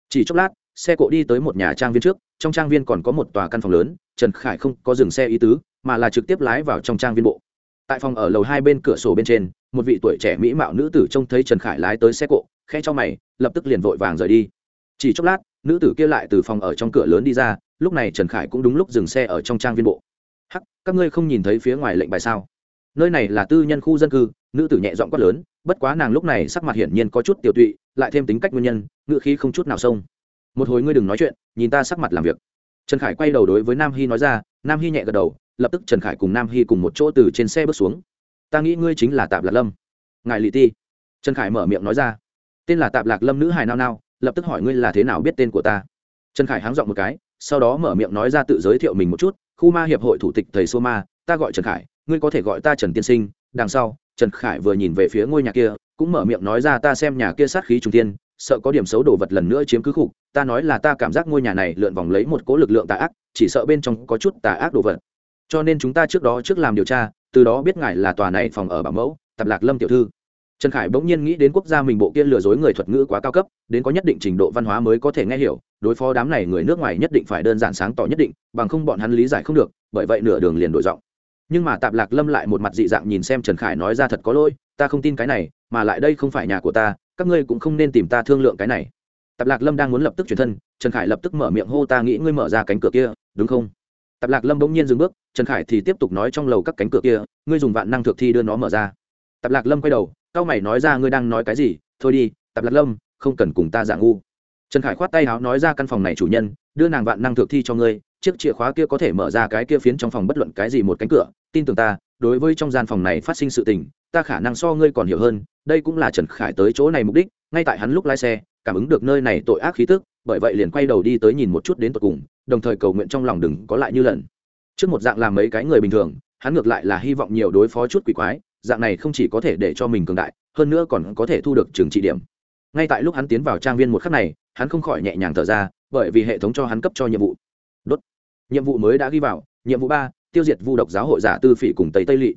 Chỉ chốc lát, xe cộ đi tới một nhà trang viên trước, trong trang viên còn có một tòa căn phòng lớn, trần khải không có dừng xe ý tứ, mà là trực tiếp lái vào trong trang viên bộ tại phòng ở lầu hai bên cửa sổ bên trên, một vị tuổi trẻ mỹ mạo nữ tử trông thấy trần khải lái tới xe cộ khe cho mày, lập tức liền vội vàng rời đi. Chỉ chốc lát, nữ tử kia lại từ phòng ở trong cửa lớn đi ra, lúc này trần khải cũng đúng lúc dừng xe ở trong trang viên bộ. Hắc, các ngươi không nhìn thấy phía ngoài lệnh bài sao? Nơi này là tư nhân khu dân cư, nữ tử nhẹ dọn quát lớn, bất quá nàng lúc này sắc mặt hiển nhiên có chút tiểu tụy, lại thêm tính cách nguyên nhân, ngựa khí không chút nào xông một hồi ngươi đừng nói chuyện, nhìn ta sắc mặt làm việc. Trần khải quay đầu đối với nam hy nói ra, nam hy nhẹ gật đầu lập tức trần khải cùng nam hy cùng một chỗ từ trên xe bước xuống. Ta nghĩ ngươi chính là tạp lạc lâm. Ngài lị ti. Trần khải mở miệng nói ra. Tên là tạp lạc lâm nữ hài nao nao, lập tức hỏi ngươi là thế nào biết tên của ta. Trần khải háng dọn một cái, sau đó mở miệng nói ra tự giới thiệu mình một chút. Khu ma hiệp hội thủ tịch thầy sô ma, ta gọi trần khải, ngươi có thể gọi ta trần tiên sinh. Đằng sau, trần khải vừa nhìn về phía ngôi nhà kia, cũng mở miệng nói ra, ta xem nhà kia sát khí trung tiên sợ có điểm xấu đồ vật lần nữa chiếm cứ khục ta nói là ta cảm giác ngôi nhà này lượn vòng lấy một cố lực lượng tà ác, chỉ sợ bên trong có chút tà ác đồ vật cho nên chúng ta trước đó trước làm điều tra, từ đó biết ngài là tòa này phòng ở bảo mẫu tập lạc lâm tiểu thư. Trần khải bỗng nhiên nghĩ đến quốc gia mình bộ kia lừa dối người thuật ngữ quá cao cấp, đến có nhất định trình độ văn hóa mới có thể nghe hiểu, đối phó đám này người nước ngoài nhất định phải đơn giản sáng tỏ nhất định, bằng không bọn hắn lý giải không được, bởi vậy nửa đường liền đổi giọng. Nhưng mà tạp lạc lâm lại một mặt dị dạng nhìn xem trần khải nói ra thật có lỗi, ta không tin cái này, mà lại đây không phải nhà của ta, các ngươi cũng không nên tìm ta thương lượng cái này. Tạp lạc lâm đang muốn lập tức chuyển thân, trần khải lập tức mở miệng hô ta nghĩ ngươi mở ra cánh cửa kia, đúng không? Tạp lạc lâm bỗng nhiên dừng bước, trần khải thì tiếp tục nói trong lầu các cánh cửa kia, ngươi dùng vạn năng thực thi đưa nó mở ra. Tạp lạc lâm quay đầu cao mày nói ra, ngươi đang nói cái gì? Thôi đi, tạp lạc lâm, không cần cùng ta giả ngu. Trần khải khoát tay áo nói ra căn phòng này chủ nhân, đưa nàng vạn năng thực thi cho ngươi, chiếc chìa khóa kia có thể mở ra cái kia phiến trong phòng bất luận cái gì một cánh cửa, tin tưởng ta, đối với trong gian phòng này phát sinh sự tình, ta khả năng so ngươi còn hiểu hơn, đây cũng là trần khải tới chỗ này mục đích, ngay tại hắn lúc lái xe, cảm ứng được nơi này tội ác khí tức, bởi vậy liền quay đầu đi tới nhìn một chút đến tận cùng đồng thời cầu nguyện trong lòng đừng có lại như lần. Trước một dạng làm mấy cái người bình thường, hắn ngược lại là hy vọng nhiều đối phó chút quỷ quái, dạng này không chỉ có thể để cho mình cường đại, hơn nữa còn có thể thu được trường trị điểm. Ngay tại lúc hắn tiến vào trang viên một khắc này, hắn không khỏi nhẹ nhàng thở ra, bởi vì hệ thống cho hắn cấp cho nhiệm vụ. Đốt. Nhiệm vụ mới đã ghi vào, nhiệm vụ ba, tiêu diệt vu độc giáo hội giả tư phỉ cùng tây tây lỵ.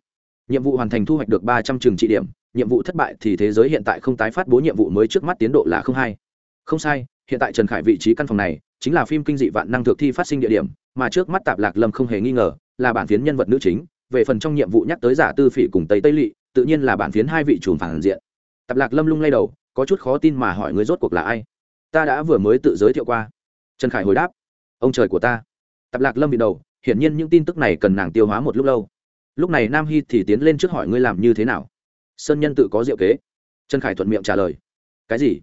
Nhiệm vụ hoàn thành thu hoạch được ba trăm trường trị điểm, nhiệm vụ thất bại thì thế giới hiện tại không tái phát bố nhiệm vụ mới trước mắt tiến độ là không hai. Không sai, hiện tại trần khải vị trí căn phòng này chính là phim kinh dị vạn năng thực thi phát sinh địa điểm, mà trước mắt tạp lạc lâm không hề nghi ngờ là bản phiến nhân vật nữ chính, về phần trong nhiệm vụ nhắc tới giả tư phỉ cùng tây tây lỵ tự nhiên là bản phiến hai vị trùm phản diện. Tạp lạc lâm lung lay đầu, có chút khó tin mà hỏi người rốt cuộc là ai? Ta đã vừa mới tự giới thiệu qua. Trần khải hồi đáp, ông trời của ta. Tạp lạc lâm bị đầu, hiển nhiên những tin tức này cần nàng tiêu hóa một lúc lâu. Lúc này nam hy thì tiến lên trước hỏi ngươi làm như thế nào? Sơn nhân tự có diệu kế. Trần khải thuận miệng trả lời, cái gì?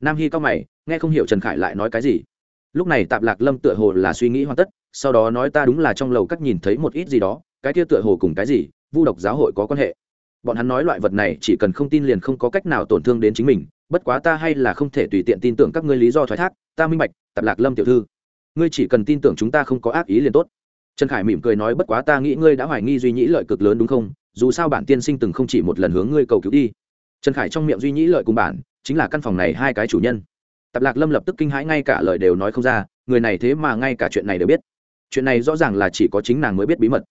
Nam hy cao mày, nghe không hiểu trần khải lại nói cái gì lúc này tạp lạc lâm tựa hồ là suy nghĩ hoàn tất, sau đó nói ta đúng là trong lầu các nhìn thấy một ít gì đó, cái kia tựa hồ cùng cái gì, vu độc giáo hội có quan hệ. Bọn hắn nói loại vật này chỉ cần không tin liền không có cách nào tổn thương đến chính mình, bất quá ta hay là không thể tùy tiện tin tưởng các ngươi lý do thoái thác, ta minh bạch, tạp lạc lâm tiểu thư, ngươi chỉ cần tin tưởng chúng ta không có ác ý liền tốt. Trần khải mỉm cười nói bất quá ta nghĩ ngươi đã hoài nghi duy nhĩ lợi cực lớn đúng không? Dù sao bản tiên sinh từng không chỉ một lần hướng ngươi cầu cứu đi. Trần khải trong miệng duy nhĩ lợi cùng bản, chính là căn phòng này hai cái chủ nhân tạp lạc lâm lập tức kinh hãi ngay cả lời đều nói không ra, người này thế mà ngay cả chuyện này đều biết. Chuyện này rõ ràng là chỉ có chính nàng mới biết bí mật.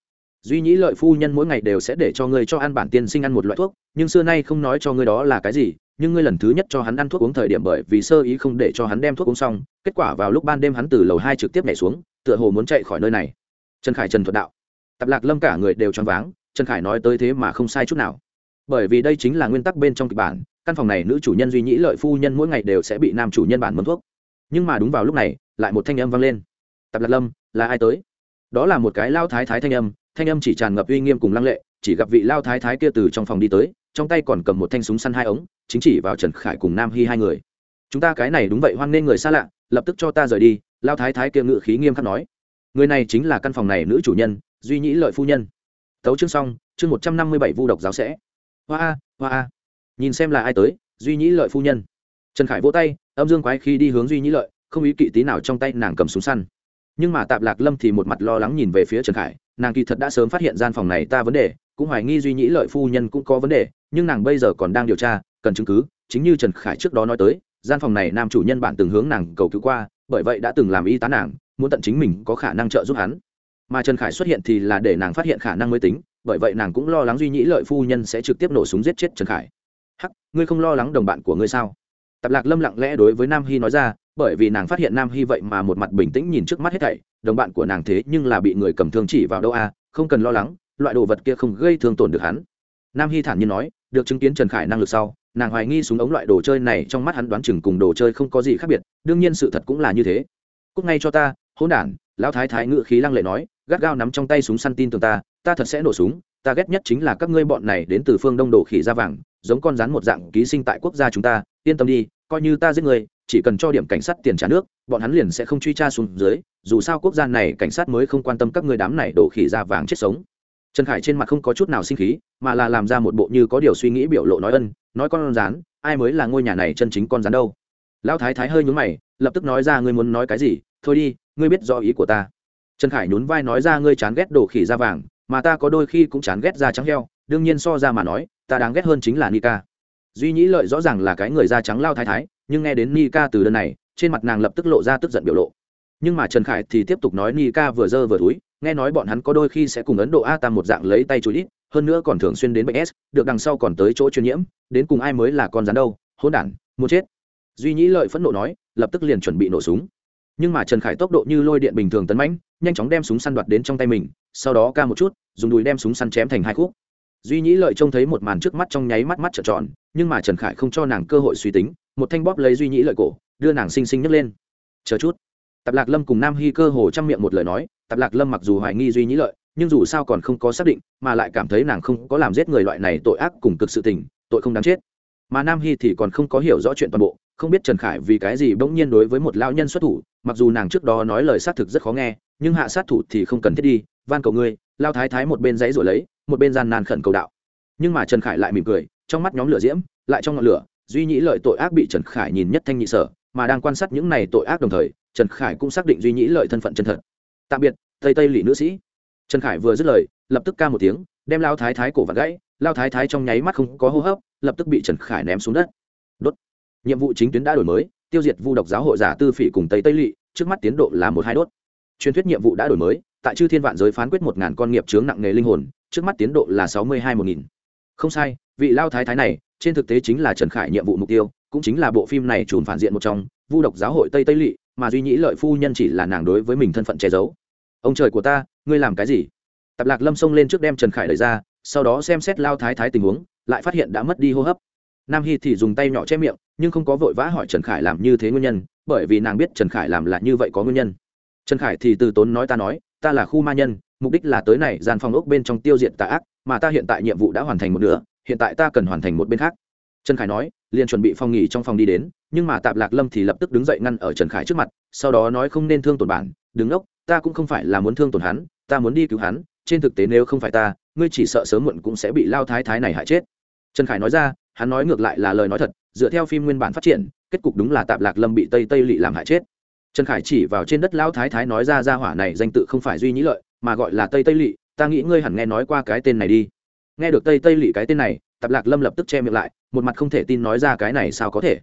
Duy nhĩ lợi phu nhân mỗi ngày đều sẽ để cho ngươi cho ăn bản tiên sinh ăn một loại thuốc, nhưng xưa nay không nói cho ngươi đó là cái gì, nhưng ngươi lần thứ nhất cho hắn ăn thuốc uống thời điểm bởi vì sơ ý không để cho hắn đem thuốc uống xong, kết quả vào lúc ban đêm hắn từ lầu hai trực tiếp nhảy xuống, tựa hồ muốn chạy khỏi nơi này. Trần khải trần thuật đạo. Tập lạc lâm cả người đều choáng váng, trần khải nói tới thế mà không sai chút nào. Bởi vì đây chính là nguyên tắc bên trong kịch bản căn phòng này nữ chủ nhân duy nhĩ lợi phu nhân mỗi ngày đều sẽ bị nam chủ nhân bản mướn thuốc. Nhưng mà đúng vào lúc này, lại một thanh âm vang lên. Tập lạc lâm, là ai tới? Đó là một cái lao thái thái thanh âm thanh âm chỉ tràn ngập uy nghiêm cùng lăng lệ, chỉ gặp vị lao thái thái kia từ trong phòng đi tới, trong tay còn cầm một thanh súng săn hai ống, chính chỉ vào trần khải cùng nam hy hai người. Chúng ta cái này đúng vậy hoan nghênh người xa lạ, lập tức cho ta rời đi, lao thái thái kia ngự khí nghiêm khắc nói. Người này chính là căn phòng này nữ chủ nhân, duy nhĩ lợi phu nhân. Tấu chương xong, chương một trăm năm mươi bảy vu độc giáo sẽ. Hoa a hoa a nhìn xem là ai tới, duy nhĩ lợi phu nhân. Trần khải vỗ tay, âm dương quái khi đi hướng duy nhĩ lợi, không ý kỵ tí nào trong tay nàng cầm súng săn. Nhưng mà tạp lạc lâm thì một mặt lo lắng nhìn về phía trần khải, nàng kỳ thật đã sớm phát hiện gian phòng này ta vấn đề, cũng hoài nghi duy nhĩ lợi phu nhân cũng có vấn đề, nhưng nàng bây giờ còn đang điều tra, cần chứng cứ, chính như trần khải trước đó nói tới, gian phòng này nam chủ nhân bạn từng hướng nàng cầu cứu qua, bởi vậy đã từng làm y tá nàng, muốn tận chính mình có khả năng trợ giúp hắn. Mà trần khải xuất hiện thì là để nàng phát hiện khả năng mới tính, bởi vậy nàng cũng lo lắng duy nhĩ lợi phu nhân sẽ trực tiếp nổ súng giết chết trần khải ngươi không lo lắng đồng bạn của ngươi sao? Tạp lạc lâm lặng lẽ đối với nam hy nói ra, bởi vì nàng phát hiện nam hy vậy mà một mặt bình tĩnh nhìn trước mắt hết thảy, đồng bạn của nàng thế nhưng là bị người cầm thương chỉ vào đâu a không cần lo lắng, loại đồ vật kia không gây thương tổn được hắn. Nam hy thản nhiên nói, được chứng kiến trần khải năng lực sau, nàng hoài nghi súng ống loại đồ chơi này trong mắt hắn đoán chừng cùng đồ chơi không có gì khác biệt, đương nhiên sự thật cũng là như thế. Cúc ngay cho ta hôn đản, lão thái thái ngự khí lăng lệ nói, gắt gao nắm trong tay súng săn tin tưởng ta ta thật sẽ nổ súng, ta ghét nhất chính là các ngươi bọn này đến từ phương đông đồ khỉ ra vàng giống con rắn một dạng ký sinh tại quốc gia chúng ta, yên tâm đi, coi như ta giết người, chỉ cần cho điểm cảnh sát tiền trả nước, bọn hắn liền sẽ không truy tra xuống dưới, dù sao quốc gia này cảnh sát mới không quan tâm các ngươi đám này đổ khỉ da vàng chết sống. Trần khải trên mặt không có chút nào sinh khí, mà là làm ra một bộ như có điều suy nghĩ biểu lộ nói ân, nói con rán ai mới là ngôi nhà này chân chính con rán đâu. Lão thái thái hơi nhún mày, lập tức nói ra ngươi muốn nói cái gì, thôi đi, ngươi biết rõ ý của ta. Trần khải nhún vai nói ra ngươi chán ghét đồ khỉ da vàng, mà ta có đôi khi cũng chán ghét da trắng heo, đương nhiên so ra mà nói ta đáng ghét hơn chính là nika. Duy nhĩ lợi rõ ràng là cái người da trắng lao thái thái, nhưng nghe đến nika từ đơn này, trên mặt nàng lập tức lộ ra tức giận biểu lộ. Nhưng mà trần khải thì tiếp tục nói nika vừa dơ vừa túi, nghe nói bọn hắn có đôi khi sẽ cùng ấn độ a tam một dạng lấy tay chú ít hơn nữa còn thường xuyên đến bệnh s, được đằng sau còn tới chỗ truyền nhiễm, đến cùng ai mới là con rắn đâu hôn đản, muốn chết. Duy nhĩ lợi phẫn nộ nói, lập tức liền chuẩn bị nổ súng. Nhưng mà trần khải tốc độ như lôi điện bình thường tấn mãnh, nhanh chóng đem súng săn đoạt đến trong tay mình, sau đó ca một chút, dùng đùi đem súng săn chém thành hai khúc duy nhĩ lợi trông thấy một màn trước mắt trong nháy mắt mắt trợn tròn, nhưng mà trần khải không cho nàng cơ hội suy tính, một thanh bóp lấy duy nhĩ lợi cổ, đưa nàng xinh xinh nhấc lên. Chờ chút. Tạp lạc lâm cùng nam hy cơ hồ chăm miệng một lời nói, tạp lạc lâm mặc dù hoài nghi duy nhĩ lợi, nhưng dù sao còn không có xác định, mà lại cảm thấy nàng không có làm giết người loại này tội ác cùng cực sự tình, tội không đáng chết. Mà nam hy thì còn không có hiểu rõ chuyện toàn bộ, không biết trần khải vì cái gì bỗng nhiên đối với một lão nhân xuất thủ, mặc dù nàng trước đó nói lời xác thực rất khó nghe, nhưng hạ sát thủ thì không cần thiết đi, van cầu ngươi, lao thái thái một bên dãy rồi lấy một bên gian nan khẩn cầu đạo. Nhưng mà trần khải lại mỉm cười, trong mắt nhóm lửa diễm, lại trong ngọn lửa, duy nhĩ lợi tội ác bị trần khải nhìn nhất thanh nhị sở, mà đang quan sát những này tội ác đồng thời, trần khải cũng xác định duy nhĩ lợi thân phận chân thật. Tạm biệt, tây tây lỵ nữ sĩ. Trần khải vừa dứt lời, lập tức ca một tiếng, đem lao thái thái cổ vặt gãy, lao thái thái trong nháy mắt không có hô hấp, lập tức bị trần khải ném xuống đất. Đốt. Nhiệm vụ chính tuyến đã đổi mới, tiêu diệt vu độc giáo hội giả tư phỉ cùng tây tây lỵ, trước mắt tiến độ là một hai đốt. Truyền thuyết nhiệm vụ đã đổi mới, tại chư thiên vạn giới phán quyết một ngàn con nghiệp chướng nặng nghề linh hồn trước mắt tiến độ là sáu mươi hai một nghìn. Không sai, vị lao thái thái này, trên thực tế chính là trần khải nhiệm vụ mục tiêu, cũng chính là bộ phim này trùn phản diện một trong, vu độc giáo hội tây tây lỵ mà duy nhĩ lợi phu nhân chỉ là nàng đối với mình thân phận che giấu. Ông trời của ta, ngươi làm cái gì? Tạp lạc lâm xông lên trước đem trần khải đẩy ra, sau đó xem xét lao thái thái tình huống, lại phát hiện đã mất đi hô hấp. Nam hy thì dùng tay nhỏ che miệng, nhưng không có vội vã hỏi trần khải làm như thế nguyên nhân, bởi vì nàng biết trần khải làm là như vậy có nguyên nhân. Trần khải thì từ tốn nói ta nói, ta là khu ma nhân mục đích là tới này, gian phòng ốc bên trong tiêu diệt tà ác, mà ta hiện tại nhiệm vụ đã hoàn thành một nửa, hiện tại ta cần hoàn thành một bên khác. Trần khải nói, liền chuẩn bị phòng nghỉ trong phòng đi đến, nhưng mà tạp lạc lâm thì lập tức đứng dậy ngăn ở trần khải trước mặt, sau đó nói không nên thương tổn bản đứng ốc ta cũng không phải là muốn thương tổn hắn, ta muốn đi cứu hắn, trên thực tế nếu không phải ta, ngươi chỉ sợ sớm muộn cũng sẽ bị lao thái thái này hại chết. Trần khải nói ra, hắn nói ngược lại là lời nói thật, dựa theo phim nguyên bản phát triển, kết cục đúng là tạp lạc lâm bị tây tây lỵ làm hại chết. Trần khải chỉ vào trên đất Lão thái thái nói ra ra hỏa này danh tự không phải duy nhĩ lợi mà gọi là tây tây lỵ ta nghĩ ngươi hẳn nghe nói qua cái tên này đi. Nghe được tây tây lỵ cái tên này, tạp lạc lâm lập tức che miệng lại, một mặt không thể tin nói ra cái này sao có thể.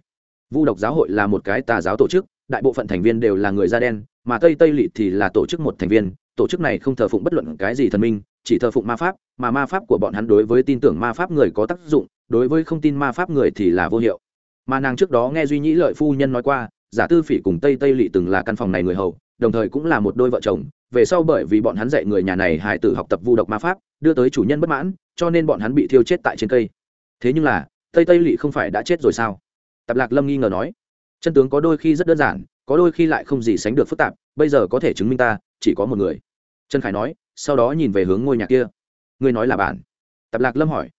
Vu độc giáo hội là một cái tà giáo tổ chức, đại bộ phận thành viên đều là người da đen, mà tây tây lỵ thì là tổ chức một thành viên, tổ chức này không thờ phụng bất luận cái gì thần minh, chỉ thờ phụng ma pháp, mà ma pháp của bọn hắn đối với tin tưởng ma pháp người có tác dụng, đối với không tin ma pháp người thì là vô hiệu. Mà nàng trước đó nghe duy nhĩ lợi phu nhân nói qua, giả tư phỉ cùng tây tây lỵ từng là căn phòng này người hầu, đồng thời cũng là một đôi vợ chồng về sau bởi vì bọn hắn dạy người nhà này hải tử học tập vu độc ma pháp, đưa tới chủ nhân bất mãn, cho nên bọn hắn bị thiêu chết tại trên cây. Thế nhưng là, tây tây lỵ không phải đã chết rồi sao? Tạp lạc lâm nghi ngờ nói. Chân tướng có đôi khi rất đơn giản, có đôi khi lại không gì sánh được phức tạp, bây giờ có thể chứng minh ta, chỉ có một người. Trần khải nói, sau đó nhìn về hướng ngôi nhà kia. Ngươi nói là bạn. Tạp lạc lâm hỏi.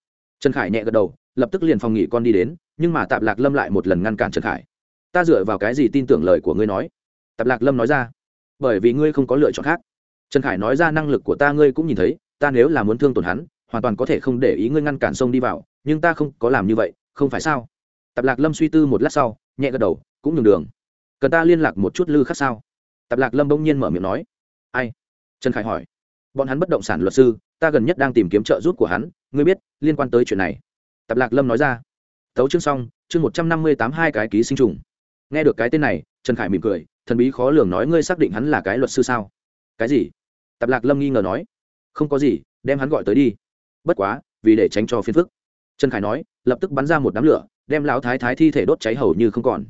Trần khải nhẹ gật đầu, lập tức liền phòng nghỉ con đi đến, nhưng mà tạp lạc lâm lại một lần ngăn cản trần khải. Ta dựa vào cái gì tin tưởng lời của ngươi nói? Tạp lạc lâm nói ra bởi vì ngươi không có lựa chọn khác. Trần khải nói ra năng lực của ta ngươi cũng nhìn thấy, ta nếu là muốn thương tổn hắn, hoàn toàn có thể không để ý ngươi ngăn cản sông đi vào, nhưng ta không có làm như vậy, không phải sao? Tạp lạc lâm suy tư một lát sau, nhẹ gật đầu, cũng nhường đường. Cần ta liên lạc một chút lư khác sao? Tạp lạc lâm bỗng nhiên mở miệng nói. Ai? Trần khải hỏi. Bọn hắn bất động sản luật sư, ta gần nhất đang tìm kiếm trợ giúp của hắn, ngươi biết, liên quan tới chuyện này. Tạp lạc lâm nói ra. Tấu chương xong, chương một trăm năm mươi tám hai cái ký sinh trùng. Nghe được cái tên này, trần khải mỉm cười thần bí khó lường nói ngươi xác định hắn là cái luật sư sao? Cái gì? Tạp lạc lâm nghi ngờ nói. Không có gì, đem hắn gọi tới đi. Bất quá, vì để tránh cho phiền phức. Trần khải nói, lập tức bắn ra một đám lửa, đem lão thái thái thi thể đốt cháy hầu như không còn.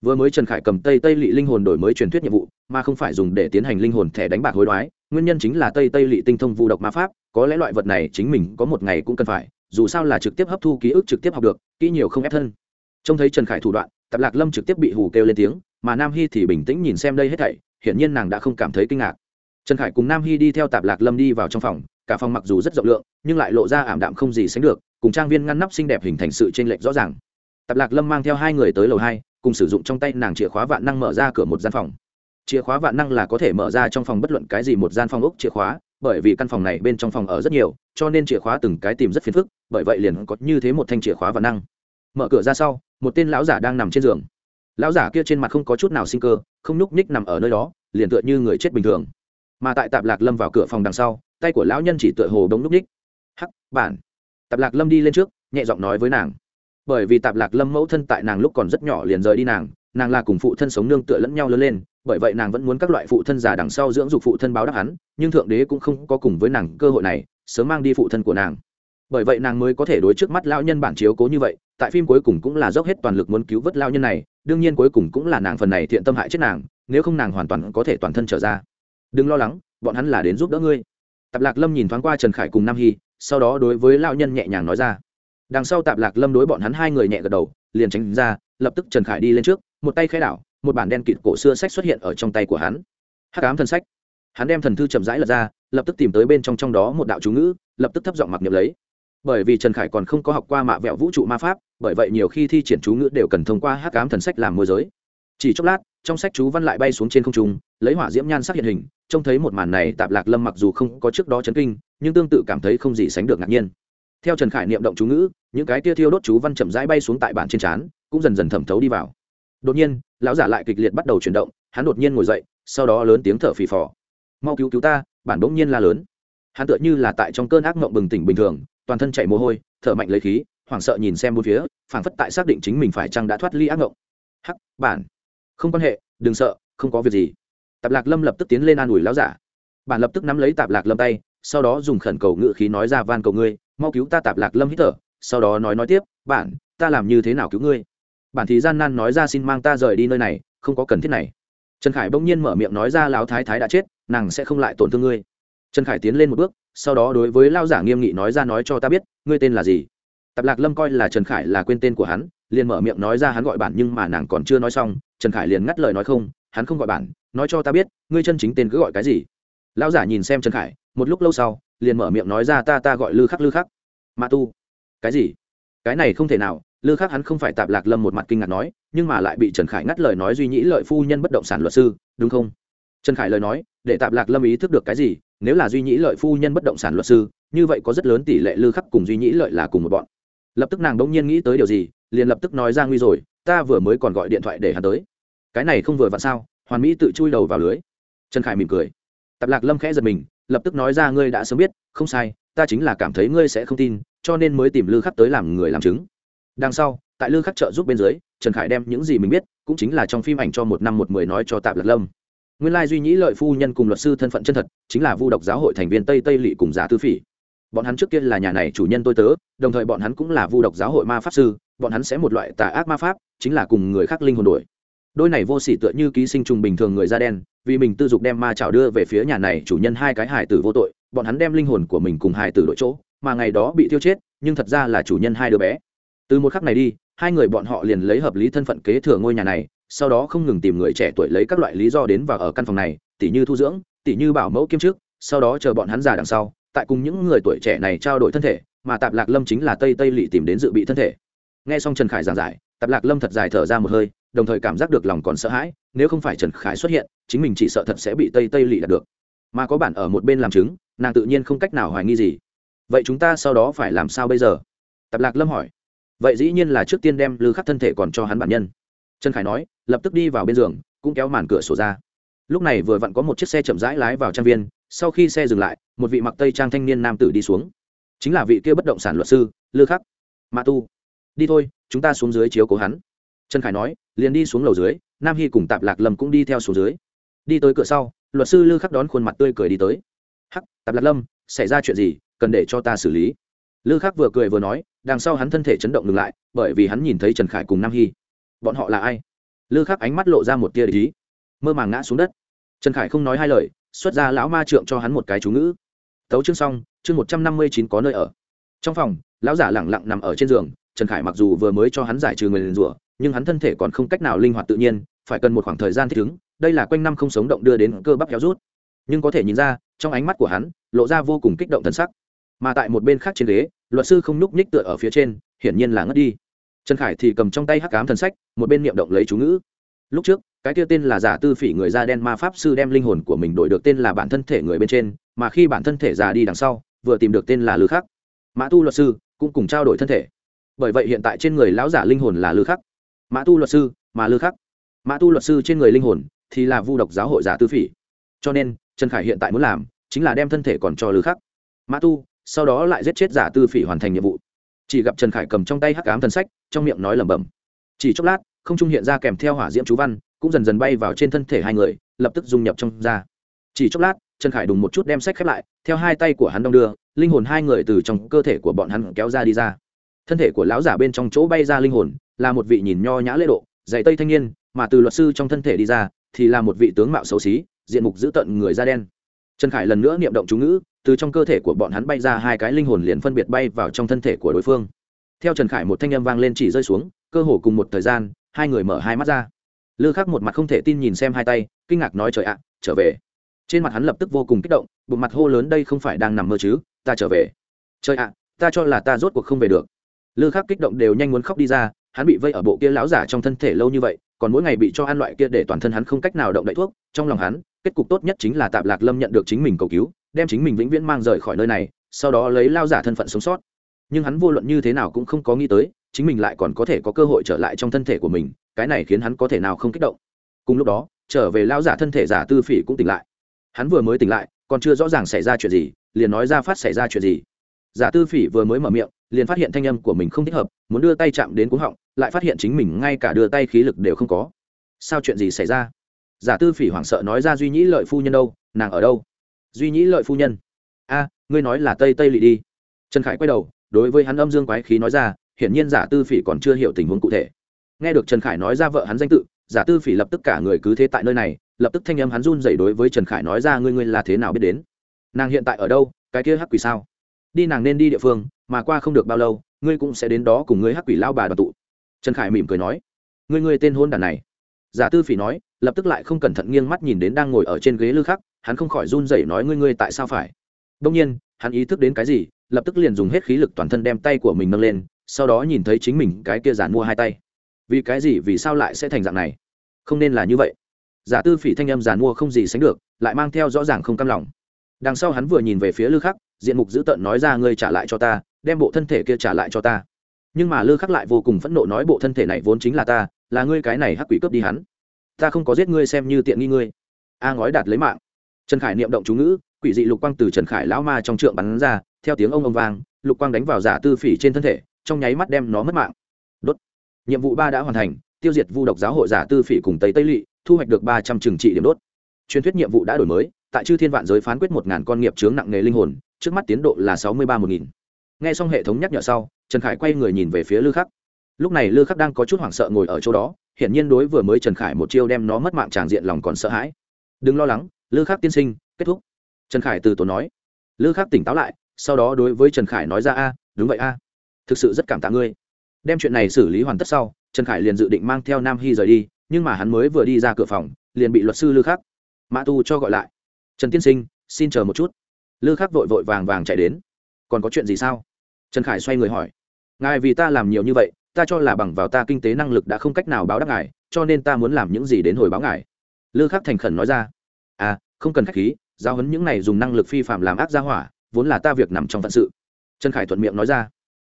Vừa mới trần khải cầm tây tây lị linh hồn đổi mới truyền thuyết nhiệm vụ, mà không phải dùng để tiến hành linh hồn thẻ đánh bạc hối đoái, nguyên nhân chính là tây tây lị tinh thông vu độc ma pháp, có lẽ loại vật này chính mình có một ngày cũng cần phải, dù sao là trực tiếp hấp thu ký ức trực tiếp học được, kỹ nhiều không ép thân. Trông thấy trần khải thủ đoạn, tạp lạc lâm trực tiếp bị hù kêu lên tiếng mà nam hy thì bình tĩnh nhìn xem đây hết thảy, hiển nhiên nàng đã không cảm thấy kinh ngạc. Trần khải cùng nam hy đi theo tạp lạc lâm đi vào trong phòng, cả phòng mặc dù rất rộng lượng, nhưng lại lộ ra ảm đạm không gì sánh được, cùng trang viên ngăn nắp xinh đẹp hình thành sự t r ê n lệch rõ ràng. Tạp lạc lâm mang theo hai người tới lầu hai, cùng sử dụng trong tay nàng chìa khóa vạn năng mở ra cửa một gian phòng. Chìa khóa vạn năng là có thể mở ra trong phòng bất luận cái gì một gian phòng ốc chìa khóa, bởi vì căn phòng này bên trong phòng ở rất nhiều, cho nên chìa khóa từng cái tìm rất phiền phức, bởi vậy liền có như thế một thanh chìa khóa vạn năng. Mở cửa ra sau, một tên lão giả đang nằm trên giường lão giả kia trên mặt không có chút nào sinh cơ, không nhúc ních nằm ở nơi đó, liền tựa như người chết bình thường. Mà tại tạp lạc lâm vào cửa phòng đằng sau, tay của lão nhân chỉ tựa hồ đống nhúc ních hắc bản tạp lạc lâm đi lên trước, nhẹ giọng nói với nàng. Bởi vì tạp lạc lâm mẫu thân tại nàng lúc còn rất nhỏ liền rời đi nàng nàng là cùng phụ thân sống nương tựa lẫn nhau lớn lên, bởi vậy nàng vẫn muốn các loại phụ thân già đằng sau dưỡng dục phụ thân báo đáp hắn, nhưng thượng đế cũng không có cùng với nàng cơ hội này, sớm mang đi phụ thân của nàng. Bởi vậy nàng mới có thể đối trước mắt lao nhân bản chiếu cố như vậy, tại phim cuối cùng cũng là dốc hết toàn lực muốn cứu vớt lao nhân này đương nhiên cuối cùng cũng là nàng phần này thiện tâm hại chết nàng, nếu không nàng hoàn toàn có thể toàn thân trở ra. Đừng lo lắng, bọn hắn là đến giúp đỡ ngươi. Tạp lạc lâm nhìn thoáng qua trần khải cùng nam hy, sau đó đối với lao nhân nhẹ nhàng nói ra. Đằng sau tạp lạc lâm đối bọn hắn hai người nhẹ gật đầu, liền tránh ra, lập tức trần khải đi lên trước, một tay khai đảo, một bản đen kịt cổ xưa sách xuất hiện ở trong tay của hắn. Hắc ám thần sách. Hắn đem thần thư chậm rãi lật ra, lập tức tìm tới bên trong trong đó một đạo chú ngữ, lập tức thấp giọng mặc niệm lấy bởi vì trần khải còn không có học qua mạ vẹo vũ trụ ma pháp, bởi vậy nhiều khi thi triển chú ngữ đều cần thông qua hắc ám thần sách làm môi giới. Chỉ chốc lát, trong sách chú văn lại bay xuống trên không trung, lấy hỏa diễm nhan sắc hiện hình, trông thấy một màn này tạp lạc lâm mặc dù không có trước đó chấn kinh, nhưng tương tự cảm thấy không gì sánh được ngạc nhiên. Theo trần khải niệm động chú ngữ, những cái tia thiêu đốt chú văn chậm rãi bay xuống tại bản trên trán, cũng dần dần thẩm thấu đi vào. Đột nhiên, lão giả lại kịch liệt bắt đầu chuyển động, hắn đột nhiên ngồi dậy, sau đó lớn tiếng thở phì phò. Mau cứu cứu ta, bản bỗng nhiên la lớn. Hắn tựa như là tại trong cơn ác mộng bừng tỉnh bình thường toàn thân chạy mồ hôi, thở mạnh lấy khí, hoảng sợ nhìn xem bốn phía, phảng phất tại xác định chính mình phải chăng đã thoát ly ác ngộng. Hắc, bản. Không quan hệ, đừng sợ, không có việc gì. Tạp lạc lâm lập tức tiến lên an ủi lão giả. Bản lập tức nắm lấy tạp lạc lâm tay, sau đó dùng khẩn cầu ngự khí nói ra, van cầu ngươi, mau cứu ta tạp lạc lâm hít thở. Sau đó nói nói tiếp, bản, ta làm như thế nào cứu ngươi? Bản thì gian nan nói ra, xin mang ta rời đi nơi này, không có cần thiết này. Trần khải bỗng nhiên mở miệng nói ra, lão thái thái đã chết, nàng sẽ không lại tổn thương ngươi. Trần khải tiến lên một bước sau đó đối với lao giả nghiêm nghị nói ra nói cho ta biết, ngươi tên là gì? Tạp lạc lâm coi là trần khải là quên tên của hắn, liền mở miệng nói ra hắn gọi bản nhưng mà nàng còn chưa nói xong, trần khải liền ngắt lời nói không, hắn không gọi bản, nói cho ta biết, ngươi chân chính tên cứ gọi cái gì? Lão giả nhìn xem trần khải, một lúc lâu sau, liền mở miệng nói ra ta ta gọi lư khắc lư khắc. Ma tu. Cái gì? Cái này không thể nào, lư khắc hắn không phải tạp lạc lâm một mặt kinh ngạc nói, nhưng mà lại bị trần khải ngắt lời nói duy nhĩ lợi phu nhân bất động sản luật sư, đúng không? Trần khải lời nói, để tạp lạc lâm ý thức được cái gì nếu là duy nhĩ lợi phu nhân bất động sản luật sư, như vậy có rất lớn tỷ lệ lư khắc cùng duy nhĩ lợi là cùng một bọn. Lập tức nàng đ ỗ n g nhiên nghĩ tới điều gì, liền lập tức nói ra nguy rồi, ta vừa mới còn gọi điện thoại để hắn tới. Cái này không vừa vặn sao? Hoàn mỹ tự chui đầu vào lưới. Trần khải mỉm cười. Tạp lạc lâm khẽ giật mình, lập tức nói ra, ngươi đã sớm biết, không sai, ta chính là cảm thấy ngươi sẽ không tin, cho nên mới tìm lư khắc tới làm người làm chứng. Đằng sau, tại lư khắc trợ giúp bên dưới, trần khải đem những gì mình biết, cũng chính là trong phim ảnh cho một năm một mười nói cho tạp lạc lâm nguyên lai duy nhĩ lợi phu nhân cùng luật sư thân phận chân thật, chính là vu độc giáo hội thành viên tây tây lỵ cùng giả tư phỉ. Bọn hắn trước kia là nhà này chủ nhân tôi tớ, đồng thời bọn hắn cũng là vu độc giáo hội ma pháp sư, bọn hắn sẽ một loại tà ác ma pháp, chính là cùng người khác linh hồn đổi đôi này vô s ỉ tựa như ký sinh trùng bình thường người da đen, vì mình tư dục đem ma trào đưa về phía nhà này chủ nhân hai cái hài tử vô tội, bọn hắn đem linh hồn của mình cùng hài tử đội chỗ, mà ngày đó bị tiêu chết, nhưng thật ra là chủ nhân hai đứa bé. Từ một khắc này đi, hai người bọn họ liền lấy hợp lý thân phận kế thừa ngôi nhà này sau đó không ngừng tìm người trẻ tuổi lấy các loại lý do đến và ở căn phòng này, tỉ như thu dưỡng, tỉ như bảo mẫu kiêm trước sau đó chờ bọn hắn già đằng sau, tại cùng những người tuổi trẻ này trao đổi thân thể, mà tạp lạc lâm chính là tây tây lỵ tìm đến dự bị thân thể. Nghe xong trần khải giảng giải, tạp lạc lâm thật dài thở ra một hơi, đồng thời cảm giác được lòng còn sợ hãi, nếu không phải trần khải xuất hiện, chính mình chỉ sợ thật sẽ bị tây tây lỵ đạt được. Mà có bản ở một bên làm chứng, nàng tự nhiên không cách nào hoài nghi gì. Vậy chúng ta sau đó phải làm sao bây giờ? Tạp lạc lâm hỏi. Vậy dĩ nhiên là trước tiên đem lư khắc thân thể còn cho hắn bản nhân trần khải nói, lập tức đi vào bên giường, cũng kéo màn cửa sổ ra. Lúc này vừa vặn có một chiếc xe chậm rãi lái vào trang viên, sau khi xe dừng lại, một vị mặc tây trang thanh niên nam tử đi xuống. Chính là vị kia bất động sản luật sư, lư khắc. Mã tu. Đi thôi, chúng ta xuống dưới chiếu cố hắn. Trần khải nói, liền đi xuống lầu dưới, nam hy cùng tạp lạc lâm cũng đi theo xuống dưới. Đi tới cửa sau, luật sư lư khắc đón khuôn mặt tươi cười đi tới. Hắc, tạp lạc lâm, xảy ra chuyện gì, cần để cho ta xử lý? Lư khắc vừa cười vừa nói, đằng sau hắn thân thể chấn động ngừng lại, bởi vì hắn nhìn thấy trần khải cùng nam hy bọn họ là ai? Lư khắc ánh mắt lộ ra một tia ý. Mơ màng ngã xuống đất. Trần khải không nói hai lời, xuất ra lão ma trượng cho hắn một cái chú ngữ. Tấu chương xong, chương một trăm năm mươi chín có nơi ở. Trong phòng, lão giả lẳng lặng nằm ở trên giường, trần khải mặc dù vừa mới cho hắn giải trừ người liền rủa, nhưng hắn thân thể còn không cách nào linh hoạt tự nhiên, phải cần một khoảng thời gian thích ứng, đây là quanh năm không sống động đưa đến cơ bắp kéo rút. Nhưng có thể nhìn ra, trong ánh mắt của hắn, lộ ra vô cùng kích động thân sắc. Mà tại một bên khác trên ghế, luật sư không nhúc nhích tựa ở phía trên, hiển nhiên là ngất đi trần khải thì cầm trong tay hắc cám thần sách, một bên niệm động lấy chú ngữ. Lúc trước, cái kia tên là giả tư phỉ người da đen ma pháp sư đem linh hồn của mình đổi được tên là bản thân thể người bên trên, mà khi bản thân thể già đi đằng sau, vừa tìm được tên là lư khắc. Mã tu luật sư cũng cùng trao đổi thân thể. Bởi vậy hiện tại trên người lão giả linh hồn là lư khắc. Mã tu luật sư, mà lư khắc. Mã tu luật sư trên người linh hồn thì là vu độc giáo hội giả tư phỉ. Cho nên, trần khải hiện tại muốn làm chính là đem thân thể còn cho lư khắc. Mã tu, sau đó lại giết chết giả tư phỉ hoàn thành nhiệm vụ chỉ gặp trần khải cầm trong tay hắc ám thần sách, trong miệng nói lẩm bẩm. Chỉ chốc lát, không trung hiện ra kèm theo hỏa diễm chú văn, cũng dần dần bay vào trên thân thể hai người, lập tức dung nhập trong da chỉ chốc lát, trần khải đùng một chút đem sách khép lại, theo hai tay của hắn đong đưa, linh hồn hai người từ trong cơ thể của bọn hắn kéo ra đi ra. Thân thể của lão giả bên trong chỗ bay ra linh hồn, là một vị nhìn nho nhã lễ độ dạy tây thanh niên, mà từ luật sư trong thân thể đi ra, thì là một vị tướng mạo xấu xí, diện mục dữ tợn người da đen. Trần khải lần nữa niệm động chú ngữ từ trong cơ thể của bọn hắn bay ra hai cái linh hồn liền phân biệt bay vào trong thân thể của đối phương. Theo trần khải một thanh âm vang lên chỉ rơi xuống, cơ hồ cùng một thời gian, hai người mở hai mắt ra. Lư khắc một mặt không thể tin nhìn xem hai tay, kinh ngạc nói trời ạ, trở về. Trên mặt hắn lập tức vô cùng kích động, bụng mặt hô lớn đây không phải đang nằm mơ chứ, ta trở về. Trời ạ, ta cho là ta rốt cuộc không về được. Lư khắc kích động đều nhanh muốn khóc đi ra, hắn bị vây ở bộ kia lão giả trong thân thể lâu như vậy, còn mỗi ngày bị cho ăn loại kia để toàn thân hắn không cách nào động đậy thuốc, trong lòng hắn, kết cục tốt nhất chính là tạp lạc lâm nhận được chính mình cầu cứu đem chính mình vĩnh viễn mang rời khỏi nơi này, sau đó lấy lao giả thân phận sống sót. Nhưng hắn vô luận như thế nào cũng không có nghĩ tới, chính mình lại còn có thể có cơ hội trở lại trong thân thể của mình, cái này khiến hắn có thể nào không kích động. Cùng lúc đó, trở về lao giả thân thể giả tư phỉ cũng tỉnh lại. Hắn vừa mới tỉnh lại, còn chưa rõ ràng xảy ra chuyện gì, liền nói ra phát xảy ra chuyện gì. Giả tư phỉ vừa mới mở miệng, liền phát hiện thanh âm của mình không thích hợp, muốn đưa tay chạm đến cuống họng, lại phát hiện chính mình ngay cả đưa tay khí lực đều không có. Sao chuyện gì xảy ra? Giả tư phỉ hoảng sợ nói ra duy nhĩ lợi phu nhân đâu, nàng ở đâu? Duy nhĩ lợi phu nhân. A, ngươi nói là tây tây lỵ đi. Trần khải quay đầu, đối với hắn âm dương quái khí nói ra, hiển nhiên giả tư phỉ còn chưa hiểu tình huống cụ thể. Nghe được trần khải nói ra vợ hắn danh tự, giả tư phỉ lập tức cả người cứ thế tại nơi này, lập tức thanh âm hắn run dậy đối với trần khải nói ra, ngươi ngươi là thế nào biết đến? Nàng hiện tại ở đâu, cái kia hắc quỷ sao? Đi nàng nên đi địa phương, mà qua không được bao lâu, ngươi cũng sẽ đến đó cùng ngươi hắc quỷ lao bà đoàn tụ. Trần khải mỉm cười nói, ngươi ngươi tên hôn đàn này. Giả tư phỉ nói, lập tức lại không cẩn thận nghiêng mắt nhìn đến đang ngồi ở trên ghế lư khắc hắn không khỏi run rẩy nói, ngươi ngươi tại sao phải? Đông nhiên, hắn ý thức đến cái gì, lập tức liền dùng hết khí lực toàn thân đem tay của mình nâng lên, sau đó nhìn thấy chính mình cái kia giản mua hai tay. Vì cái gì, vì sao lại sẽ thành dạng này? Không nên là như vậy. Giả tư phỉ thanh âm giàn mua không gì sánh được, lại mang theo rõ ràng không cam lòng. Đằng sau hắn vừa nhìn về phía lư khắc, diện mục dữ tợn nói ra, ngươi trả lại cho ta, đem bộ thân thể kia trả lại cho ta. Nhưng mà lư khắc lại vô cùng phẫn nộ nói, bộ thân thể này vốn chính là ta, là ngươi cái này hắc quỷ cướp đi hắn. Ta không có giết ngươi xem như tiện nghi ngươi. A ngói đạt lấy mạng trần khải niệm động chú ngữ, quỷ dị lục quang từ trần khải lão ma trong trượng bắn ra, theo tiếng ông ông vang, lục quang đánh vào giả tư phỉ trên thân thể, trong nháy mắt đem nó mất mạng. Đốt. Nhiệm vụ ba đã hoàn thành, tiêu diệt vu độc giáo hội giả tư phỉ cùng tây tây lỵ, thu hoạch được ba trăm trừng trị điểm đốt. Truyền thuyết nhiệm vụ đã đổi mới, tại chư thiên vạn giới phán quyết một ngàn con nghiệp chướng nặng nghề linh hồn, trước mắt tiến độ là sáu mươi ba một nghìn. Nghe xong hệ thống nhắc nhở sau, trần khải quay người nhìn về phía lư khắc. Lúc này lư khắc đang có chút hoảng sợ ngồi ở chỗ đó, hiển nhiên đối vừa mới trần khải một chiêu đem nó mất mạng tràng diện lòng còn sợ hãi. Đừng lo lắng lư khắc tiên sinh, kết thúc. Trần khải từ tốn nói. Lư khắc tỉnh táo lại, sau đó đối với trần khải nói ra, a, đúng vậy, a. Thực sự rất cảm tạ ngươi. Đem chuyện này xử lý hoàn tất sau, trần khải liền dự định mang theo nam hy rời đi, nhưng mà hắn mới vừa đi ra cửa phòng, liền bị luật sư lư khắc, mã tu cho gọi lại. Trần tiên sinh, xin chờ một chút. Lư khắc vội vội vàng vàng chạy đến. Còn có chuyện gì sao? Trần khải xoay người hỏi. Ngài vì ta làm nhiều như vậy, ta cho là bằng vào ta kinh tế năng lực đã không cách nào báo đáp ngài, cho nên ta muốn làm những gì đến hồi báo ngài. Lư khắc thành khẩn nói ra à không cần khách khí giao hấn những này dùng năng lực phi phạm làm ác gia hỏa, vốn là ta việc nằm trong phận sự. Trần khải thuận miệng nói ra.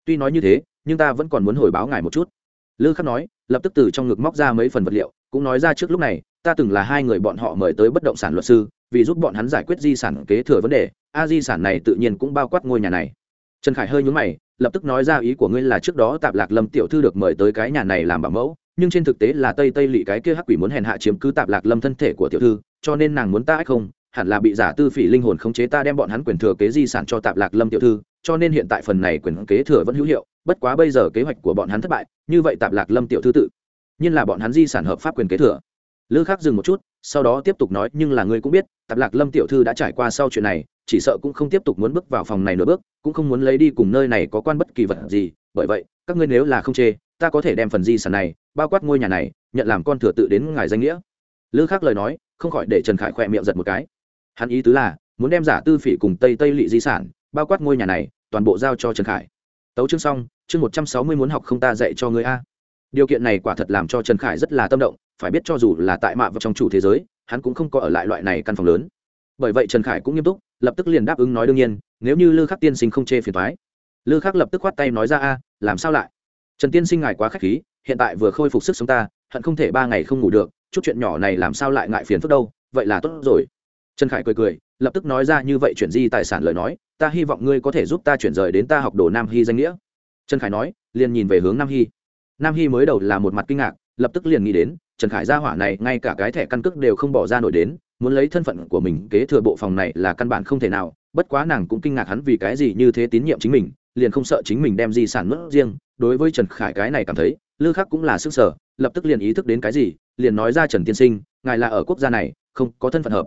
Tuy nói như thế, nhưng ta vẫn còn muốn hồi báo ngài một chút. Lư khắc nói, lập tức từ trong ngực móc ra mấy phần vật liệu, cũng nói ra trước lúc này, ta từng là hai người bọn họ mời tới bất động sản luật sư, vì giúp bọn hắn giải quyết di sản kế thừa vấn đề, a di sản này tự nhiên cũng bao quát ngôi nhà này. Trần khải hơi nhúng mày, lập tức nói ra ý của ngươi là trước đó tạp lạc lâm tiểu thư được mời tới cái nhà này làm bảo mẫu, nhưng trên thực tế là tây tây lỵ cái kia hắc quỷ muốn hèn hạ chiếm cứ tạp lạc lâm thân thể của tiểu thư cho nên nàng muốn ta ách không, hẳn là bị giả tư phỉ linh hồn khống chế ta đem bọn hắn quyền thừa kế di sản cho tạp lạc lâm tiểu thư, cho nên hiện tại phần này quyền kế thừa vẫn hữu hiệu, bất quá bây giờ kế hoạch của bọn hắn thất bại, như vậy tạp lạc lâm tiểu thư tự nhiên là bọn hắn di sản hợp pháp quyền kế thừa. Lữ khắc dừng một chút, sau đó tiếp tục nói, nhưng là ngươi cũng biết, tạp lạc lâm tiểu thư đã trải qua sau chuyện này, chỉ sợ cũng không tiếp tục muốn bước vào phòng này nửa bước, cũng không muốn lấy đi cùng nơi này có quan bất kỳ vật gì, bởi vậy, các ngươi nếu là không chê, ta có thể đem phần di sản này bao quát ngôi nhà này, nhận làm con thừa tự đến ngài danh nghĩa. Lữ khắc lời nói không khỏi để trần khải khỏe miệng giật một cái. Hắn ý tứ là, muốn đem giả tư phỉ cùng tây tây lị di sản, bao quát ngôi nhà này, toàn bộ giao cho trần khải. Tấu chương xong, chương một trăm sáu mươi muốn học không ta dạy cho người a. Điều kiện này quả thật làm cho trần khải rất là tâm động, phải biết cho dù là tại mạ và trong chủ thế giới, hắn cũng không có ở lại loại này căn phòng lớn. Bởi vậy trần khải cũng nghiêm túc, lập tức liền đáp ứng nói đương nhiên, nếu như lư khắc tiên sinh không chê phiền thoái lư khắc lập tức khoát tay nói ra a, làm sao lại? Trần tiên sinh ngài quá k h á c h khí, hiện tại vừa khôi phục sức sống ta, hận không thể ba ngày không ngủ được chút chuyện nhỏ này làm sao lại ngại phiền phức đâu, vậy là tốt rồi. Trần khải cười cười, lập tức nói ra như vậy chuyển di tài sản lời nói, ta hy vọng ngươi có thể giúp ta chuyển rời đến ta học đồ nam hy danh nghĩa. Trần khải nói, liền nhìn về hướng nam hy. Nam hy mới đầu là một mặt kinh ngạc, lập tức liền nghĩ đến, trần khải gia hỏa này ngay cả cái thẻ căn cước đều không bỏ ra nổi đến, muốn lấy thân phận của mình kế thừa bộ phòng này là căn bản không thể nào, bất quá nàng cũng kinh ngạc hắn vì cái gì như thế tín nhiệm chính mình, liền không sợ chính mình đem di sản mất riêng. Đối với trần khải cái này cảm thấy, lư khắc cũng là sức sở lập tức liền ý thức đến cái gì, liền nói ra trần tiên sinh, ngài là ở quốc gia này, không có thân phận hợp.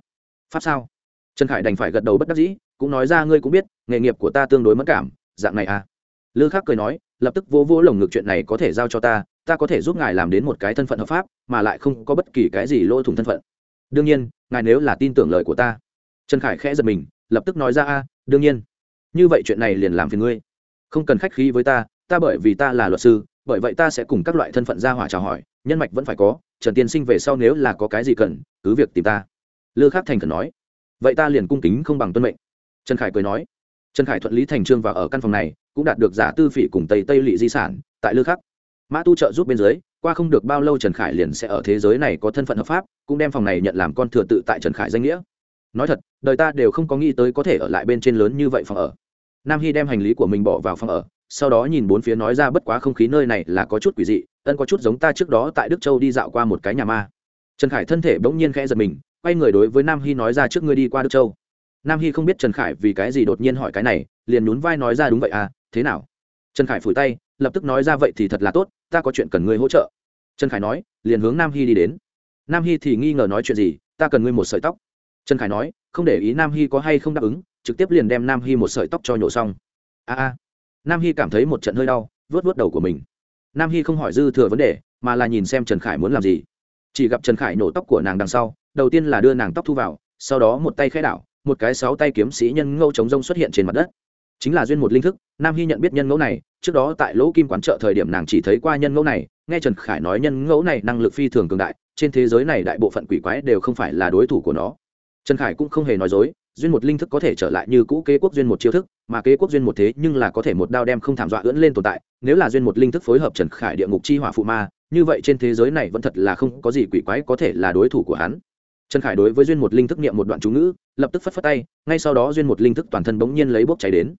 Pháp sao? Trần khải đành phải gật đầu bất đắc dĩ, cũng nói ra ngươi cũng biết, nghề nghiệp của ta tương đối mất cảm, dạng này à? Lư khắc cười nói, lập tức vô vô lồng ngực chuyện này có thể giao cho ta ta có thể giúp ngài làm đến một cái thân phận hợp pháp, mà lại không có bất kỳ cái gì lỗ thủng thân phận. Đương nhiên, ngài nếu là tin tưởng lời của ta. Trần khải khẽ giật mình, lập tức nói ra a, đương nhiên. Như vậy chuyện này liền làm phiền ngươi. Không cần khách khí với ta ta bởi vì ta là luật sư bởi vậy ta sẽ cùng các loại thân phận ra hỏa chào hỏi, nhân mạch vẫn phải có, trần tiên sinh về sau nếu là có cái gì cần, cứ việc tìm ta. Lư khắc thành khẩn nói. Vậy ta liền cung kính không bằng tuân mệnh. Trần khải cười nói. Trần khải thuận lý thành trương và ở căn phòng này, cũng đạt được giả tư phỉ cùng tây tây lỵ di sản, tại lư khắc. Mã tu trợ giúp bên dưới, qua không được bao lâu trần khải liền sẽ ở thế giới này có thân phận hợp pháp, cũng đem phòng này nhận làm con thừa tự tại trần khải danh nghĩa. Nói thật, đời ta đều không có nghĩ tới có thể ở lại bên trên lớn như vậy phòng ở. Nam hy đem hành lý của mình bỏ vào phòng ở sau đó nhìn bốn phía nói ra bất quá không khí nơi này là có chút quỷ dị, ân có chút giống ta trước đó tại đức châu đi dạo qua một cái nhà ma. Trần khải thân thể bỗng nhiên khẽ giật mình, quay người đối với nam hy nói ra trước ngươi đi qua đức châu. Nam hy không biết trần khải vì cái gì đột nhiên hỏi cái này, liền nhún vai nói ra đúng vậy à thế nào? Trần khải phủi tay, lập tức nói ra vậy thì thật là tốt, ta có chuyện cần ngươi hỗ trợ. Trần khải nói, liền hướng nam hy đi đến. Nam hy thì nghi ngờ nói chuyện gì, ta cần ngươi một sợi tóc. Trần khải nói, không để ý nam hy có hay không đáp ứng, trực tiếp liền đem nam hy một sợi tóc cho nhổ xong. A a nam hy cảm thấy một trận hơi đau vớt vớt đầu của mình. Nam hy không hỏi dư thừa vấn đề, mà là nhìn xem trần khải muốn làm gì. Chỉ gặp trần khải nổ tóc của nàng đằng sau, đầu tiên là đưa nàng tóc thu vào, sau đó một tay khai đảo, một cái sáu tay kiếm sĩ nhân ngâu chống rông xuất hiện trên mặt đất. Chính là duyên một linh thức, nam hy nhận biết nhân ngẫu này, trước đó tại lỗ kim quán chợ thời điểm nàng chỉ thấy qua nhân ngẫu này, nghe trần khải nói nhân ngẫu này năng lực phi thường cường đại, trên thế giới này đại bộ phận quỷ quái đều không phải là đối thủ của nó. Trần khải cũng không hề nói dối duyên một linh thức có thể trở lại như cũ kế quốc duyên một chiêu thức, mà kế quốc duyên một thế nhưng là có thể một đao đem không thảm dọa ưỡn lên tồn tại, nếu là duyên một linh thức phối hợp trần khải địa ngục chi hỏa phụ ma, như vậy trên thế giới này vẫn thật là không có gì quỷ quái có thể là đối thủ của hắn. Trần khải đối với duyên một linh thức niệm một đoạn chú ngữ, lập tức phất phất tay, ngay sau đó duyên một linh thức toàn thân bỗng nhiên lấy bốc cháy đến.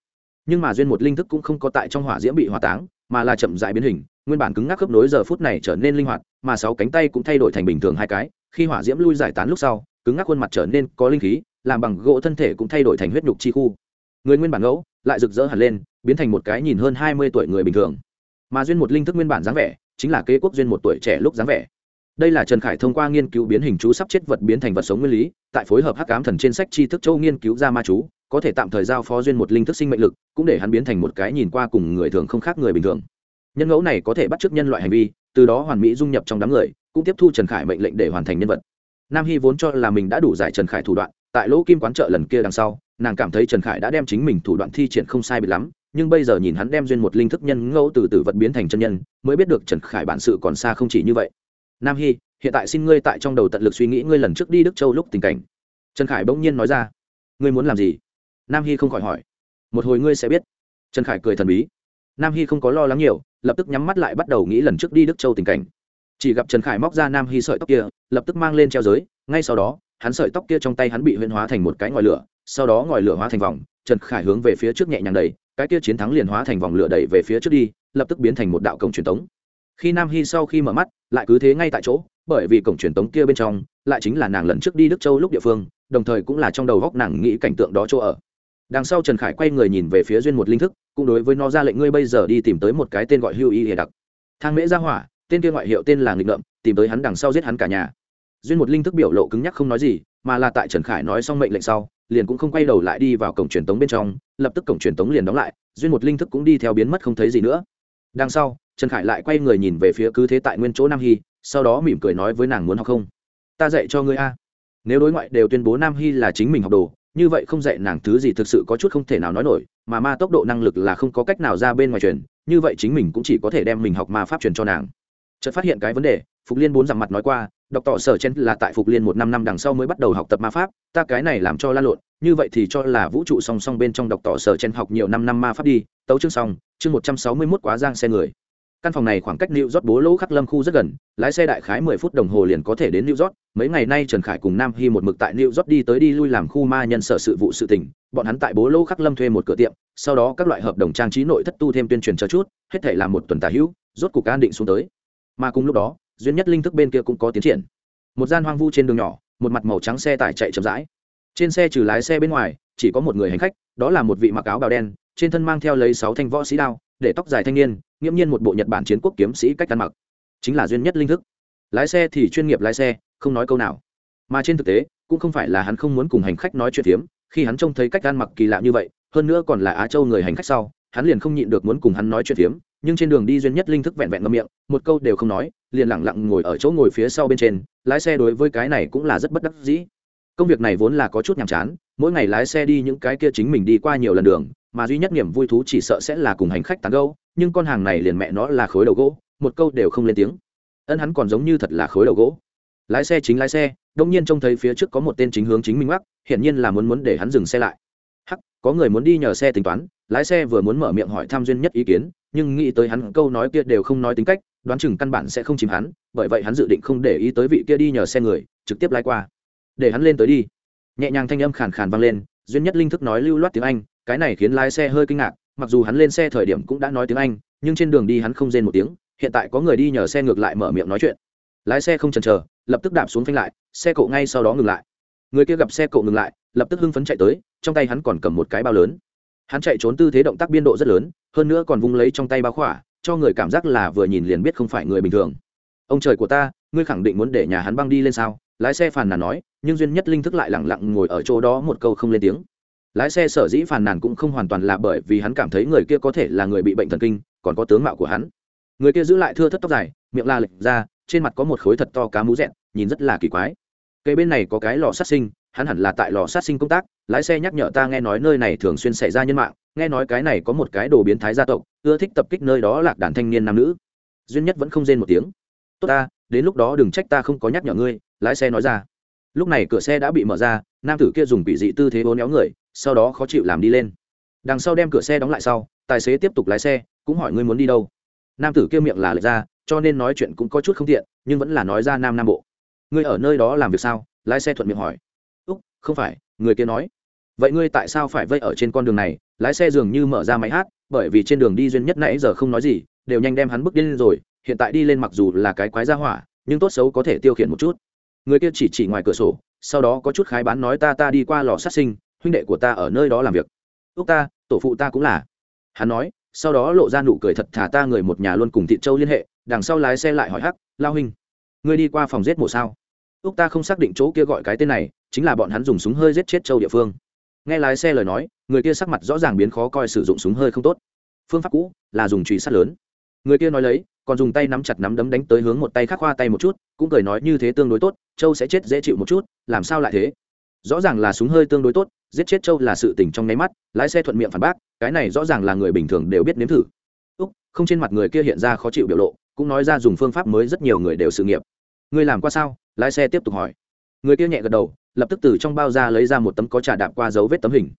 Nhưng mà duyên một linh thức cũng không có tại trong hỏa diễm bị hỏa táng, mà là chậm dại biến hình, nguyên bản cứng ngắc khớp nối giờ phút này trở nên linh hoạt, mà sáu cánh tay cũng thay đổi thành bình thường hai cái, khi hỏa diễm lui giải tán lúc sau, cứng ngắc khuôn mặt trở nên có linh khí làm bằng gỗ thân thể cũng thay đổi thành huyết nhục chi khu. Người nguyên bản ngẫu, lại rực rỡ hẳn lên, biến thành một cái nhìn hơn hai mươi tuổi người bình thường. Mà duyên một linh thức nguyên bản dáng vẻ, chính là kế quốc duyên một tuổi trẻ lúc dáng vẻ. Đây là trần khải thông qua nghiên cứu biến hình chú sắp chết vật biến thành vật sống nguyên lý, tại phối hợp hắc ám thần trên sách tri thức châu nghiên cứu ra ma chú, có thể tạm thời giao phó duyên một linh thức sinh mệnh lực, cũng để hắn biến thành một cái nhìn qua cùng người thường không khác người bình thường. Nhân ngẫu này có thể bắt chước nhân loại hành vi, từ đó hoàn mỹ dung nhập trong đám người, cũng tiếp thu trần khải mệnh lệnh để hoàn thành nhân vật. Nam hy vốn cho là mình đã đủ giải trần khải thủ đoạn tại lỗ kim quán chợ lần kia đằng sau, nàng cảm thấy trần khải đã đem chính mình thủ đoạn thi triển không sai bị lắm, nhưng bây giờ nhìn hắn đem duyên một linh thức nhân ngẫu từ từ vật biến thành chân nhân, mới biết được trần khải bản sự còn xa không chỉ như vậy. Nam hy, hiện tại xin ngươi tại trong đầu tận lực suy nghĩ ngươi lần trước đi đức châu lúc tình cảnh. Trần khải bỗng nhiên nói ra. Ngươi muốn làm gì? Nam hy không khỏi hỏi. Một hồi ngươi sẽ biết. Trần khải cười thần bí. Nam hy không có lo lắng nhiều, lập tức nhắm mắt lại bắt đầu nghĩ lần trước đi đức châu tình cảnh. Chỉ gặp trần khải móc ra nam hy sợi tóc kia, lập tức mang lên treo giới, ngay sau đó hắn sợi tóc kia trong tay hắn bị huyễn hóa thành một cái ngòi lửa, sau đó ngòi lửa hóa thành vòng, trần khải hướng về phía trước nhẹ nhàng đầy cái kia chiến thắng liền hóa thành vòng lửa đẩy về phía trước đi, lập tức biến thành một đạo cổng truyền tống. Khi nam hy sau khi mở mắt, lại cứ thế ngay tại chỗ, bởi vì cổng truyền tống kia bên trong, lại chính là nàng lần trước đi đức châu lúc địa phương, đồng thời cũng là trong đầu góc nàng nghĩ cảnh tượng đó chỗ ở. Đằng sau trần khải quay người nhìn về phía duyên một linh thức, cũng đối với nó ra lệnh ngươi bây giờ đi tìm tới một cái tên gọi hưu y hề đặc. Thang mễ gia hỏa, tên kia ngoại hiệu tên là nghịch ngợm, tìm tới hắn đằng sau giết hắn cả nhà duyên một linh thức biểu lộ cứng nhắc không nói gì, mà là tại trần khải nói xong mệnh lệnh sau, liền cũng không quay đầu lại đi vào cổng truyền tống bên trong, lập tức cổng truyền tống liền đóng lại, duyên một linh thức cũng đi theo biến mất không thấy gì nữa. Đằng sau, trần khải lại quay người nhìn về phía cứ thế tại nguyên chỗ nam hy, sau đó mỉm cười nói với nàng muốn học không? Ta dạy cho ngươi a. Nếu đối ngoại đều tuyên bố nam hy là chính mình học đồ, như vậy không dạy nàng thứ gì thực sự có chút không thể nào nói nổi, mà ma tốc độ năng lực là không có cách nào ra bên ngoài truyền, như vậy chính mình cũng chỉ có thể đem mình học ma pháp truyền cho nàng. Chợt phát hiện cái vấn đề, phục liên bốn dặm mặt nói qua đọc tỏ sở chen là tại phục liên một năm năm đằng sau mới bắt đầu học tập ma pháp ta cái này làm cho la lộn như vậy thì cho là vũ trụ song song bên trong đọc tỏ sở chen học nhiều năm năm ma pháp đi tấu chương song chương một trăm sáu mươi mốt quá giang xe người căn phòng này khoảng cách New York bố lỗ khắc lâm khu rất gần, lái xe đại khái mười phút đồng hồ liền có thể đến New York. Mấy ngày nay Trần Khải cùng Nam Hy một mực tại New York đi tới đi lui làm khu ma nhân sở sự vụ sự tình, bọn hắn tại bố lỗ khắc lâm thuê một cửa tiệm, sau đó các loại hợp đồng trang trí nội thất tu thêm tuyên truyền cho chút, hết thảy làm một tuần tà hữu, rốt cục an định xuống tới. Mà cùng lúc đó, duyên nhất linh thức bên kia cũng có tiến triển. Một gian hoang vu trên đường nhỏ, một mặt màu trắng xe tải chạy chậm rãi. Trên xe trừ lái xe bên ngoài, chỉ có một người hành khách, đó là một vị mặc áo bào đen, trên thân mang theo lấy sáu thanh võ sĩ đao, để tóc dài thanh niên nghiễm nhiên một bộ nhật bản chiến quốc kiếm sĩ cách ăn mặc chính là duyên nhất linh thức lái xe thì chuyên nghiệp lái xe không nói câu nào mà trên thực tế cũng không phải là hắn không muốn cùng hành khách nói chuyện phiếm khi hắn trông thấy cách ăn mặc kỳ lạ như vậy hơn nữa còn là á châu người hành khách sau hắn liền không nhịn được muốn cùng hắn nói chuyện phiếm, nhưng trên đường đi duyên nhất linh thức vẹn vẹn ngâm miệng, một câu đều không nói, liền lẳng lặng ngồi ở chỗ ngồi phía sau bên trên, lái xe đối với cái này cũng là rất bất đắc dĩ. Công việc này vốn là có chút nhàm chán, mỗi ngày lái xe đi những cái kia chính mình đi qua nhiều lần đường, mà duy nhất niềm vui thú chỉ sợ sẽ là cùng hành khách tán gâu nhưng con hàng này liền mẹ nó là khối đầu gỗ, một câu đều không lên tiếng. Ân hắn còn giống như thật là khối đầu gỗ. Lái xe chính lái xe, đông nhiên trông thấy phía trước có một tên chính hướng chính minh mắc hiển nhiên là muốn muốn để hắn dừng xe lại. Hắc, có người muốn đi nhờ xe tính toán lái xe vừa muốn mở miệng hỏi tham duyên nhất ý kiến, nhưng nghĩ tới hắn câu nói kia đều không nói tính cách, đoán chừng căn bản sẽ không chìm hắn, bởi vậy hắn dự định không để ý tới vị kia đi nhờ xe người, trực tiếp lái qua. Để hắn lên tới đi. Nhẹ nhàng thanh âm khàn khàn vang lên, duyên nhất linh thức nói lưu loát tiếng anh, cái này khiến lái xe hơi kinh ngạc, mặc dù hắn lên xe thời điểm cũng đã nói tiếng anh, nhưng trên đường đi hắn không rên một tiếng, hiện tại có người đi nhờ xe ngược lại mở miệng nói chuyện. Lái xe không chần chờ, lập tức đạp xuống phanh lại, xe cộ ngay sau đó ngừng lại. Người kia gặp xe cộ ngừng lại, lập tức hưng phấn chạy tới, trong tay hắn còn cầm một cái bao lớn hắn chạy trốn tư thế động tác biên độ rất lớn, hơn nữa còn vung lấy trong tay bao khỏa, cho người cảm giác là vừa nhìn liền biết không phải người bình thường. Ông trời của ta, ngươi khẳng định muốn để nhà hắn băng đi lên sao? Lái xe phàn nàn nói, nhưng duyên nhất linh thức lại lẳng lặng ngồi ở chỗ đó một câu không lên tiếng. Lái xe sở dĩ phàn nàn cũng không hoàn toàn là bởi vì hắn cảm thấy người kia có thể là người bị bệnh thần kinh, còn có tướng mạo của hắn. Người kia giữ lại thưa thất tóc dài, miệng la lệch ra, trên mặt có một khối thật to cá mú rẹn nhìn rất là kỳ quái. Cây bên này có cái lò sát sinh hắn hẳn là tại lò sát sinh công tác, lái xe nhắc nhở ta nghe nói nơi này thường xuyên xảy ra nhân mạng, nghe nói cái này có một cái đồ biến thái gia tộc, ưa thích tập kích nơi đó lạc đàn thanh niên nam nữ. Duyên nhất vẫn không rên một tiếng. Tốt ta, đến lúc đó đừng trách ta không có nhắc nhở ngươi, lái xe nói ra. Lúc này cửa xe đã bị mở ra, nam tử kia dùng bị dị tư thế bố néo người, sau đó khó chịu làm đi lên. Đằng sau đem cửa xe đóng lại sau, tài xế tiếp tục lái xe, cũng hỏi ngươi muốn đi đâu. Nam tử kia miệng là lệch ra, cho nên nói chuyện cũng có chút không tiện, nhưng vẫn là nói ra nam nam bộ. Ngươi ở nơi đó làm việc sao? lái xe thuận miệng hỏi không phải, người kia nói. Vậy ngươi tại sao phải vây ở trên con đường này, lái xe dường như mở ra máy hát, bởi vì trên đường đi duyên nhất nãy giờ không nói gì, đều nhanh đem hắn bước điên rồi, hiện tại đi lên mặc dù là cái quái ra hỏa, nhưng tốt xấu có thể tiêu khiển một chút. Người kia chỉ chỉ ngoài cửa sổ, sau đó có chút khái bán nói ta ta đi qua lò sát sinh, huynh đệ của ta ở nơi đó làm việc. Úc ta, tổ phụ ta cũng là. Hắn nói, sau đó lộ ra nụ cười thật thà ta người một nhà luôn cùng thị châu liên hệ, đằng sau lái xe lại hỏi hắc, lao huynh, ngươi đi qua phòng giết mổ sao? Úc ta không xác định chỗ kia gọi cái tên này, chính là bọn hắn dùng súng hơi giết chết châu địa phương. Nghe lái xe lời nói, người kia sắc mặt rõ ràng biến khó coi sử dụng súng hơi không tốt. Phương pháp cũ là dùng trùy sắt lớn. Người kia nói lấy, còn dùng tay nắm chặt nắm đấm đánh tới hướng một tay khác khoa tay một chút, cũng cười nói như thế tương đối tốt, châu sẽ chết dễ chịu một chút, làm sao lại thế? Rõ ràng là súng hơi tương đối tốt, giết chết châu là sự tình trong nháy mắt, lái xe thuận miệng phản bác, cái này rõ ràng là người bình thường đều biết nếm thử. Úc, không trên mặt người kia hiện ra khó chịu biểu lộ, cũng nói ra dùng phương pháp mới rất nhiều người đều sự nghiệp. Ngươi làm qua sao? Lái xe tiếp tục hỏi. Người kia nhẹ gật đầu, lập tức từ trong bao ra lấy ra một tấm có trà đạp qua dấu vết tấm hình.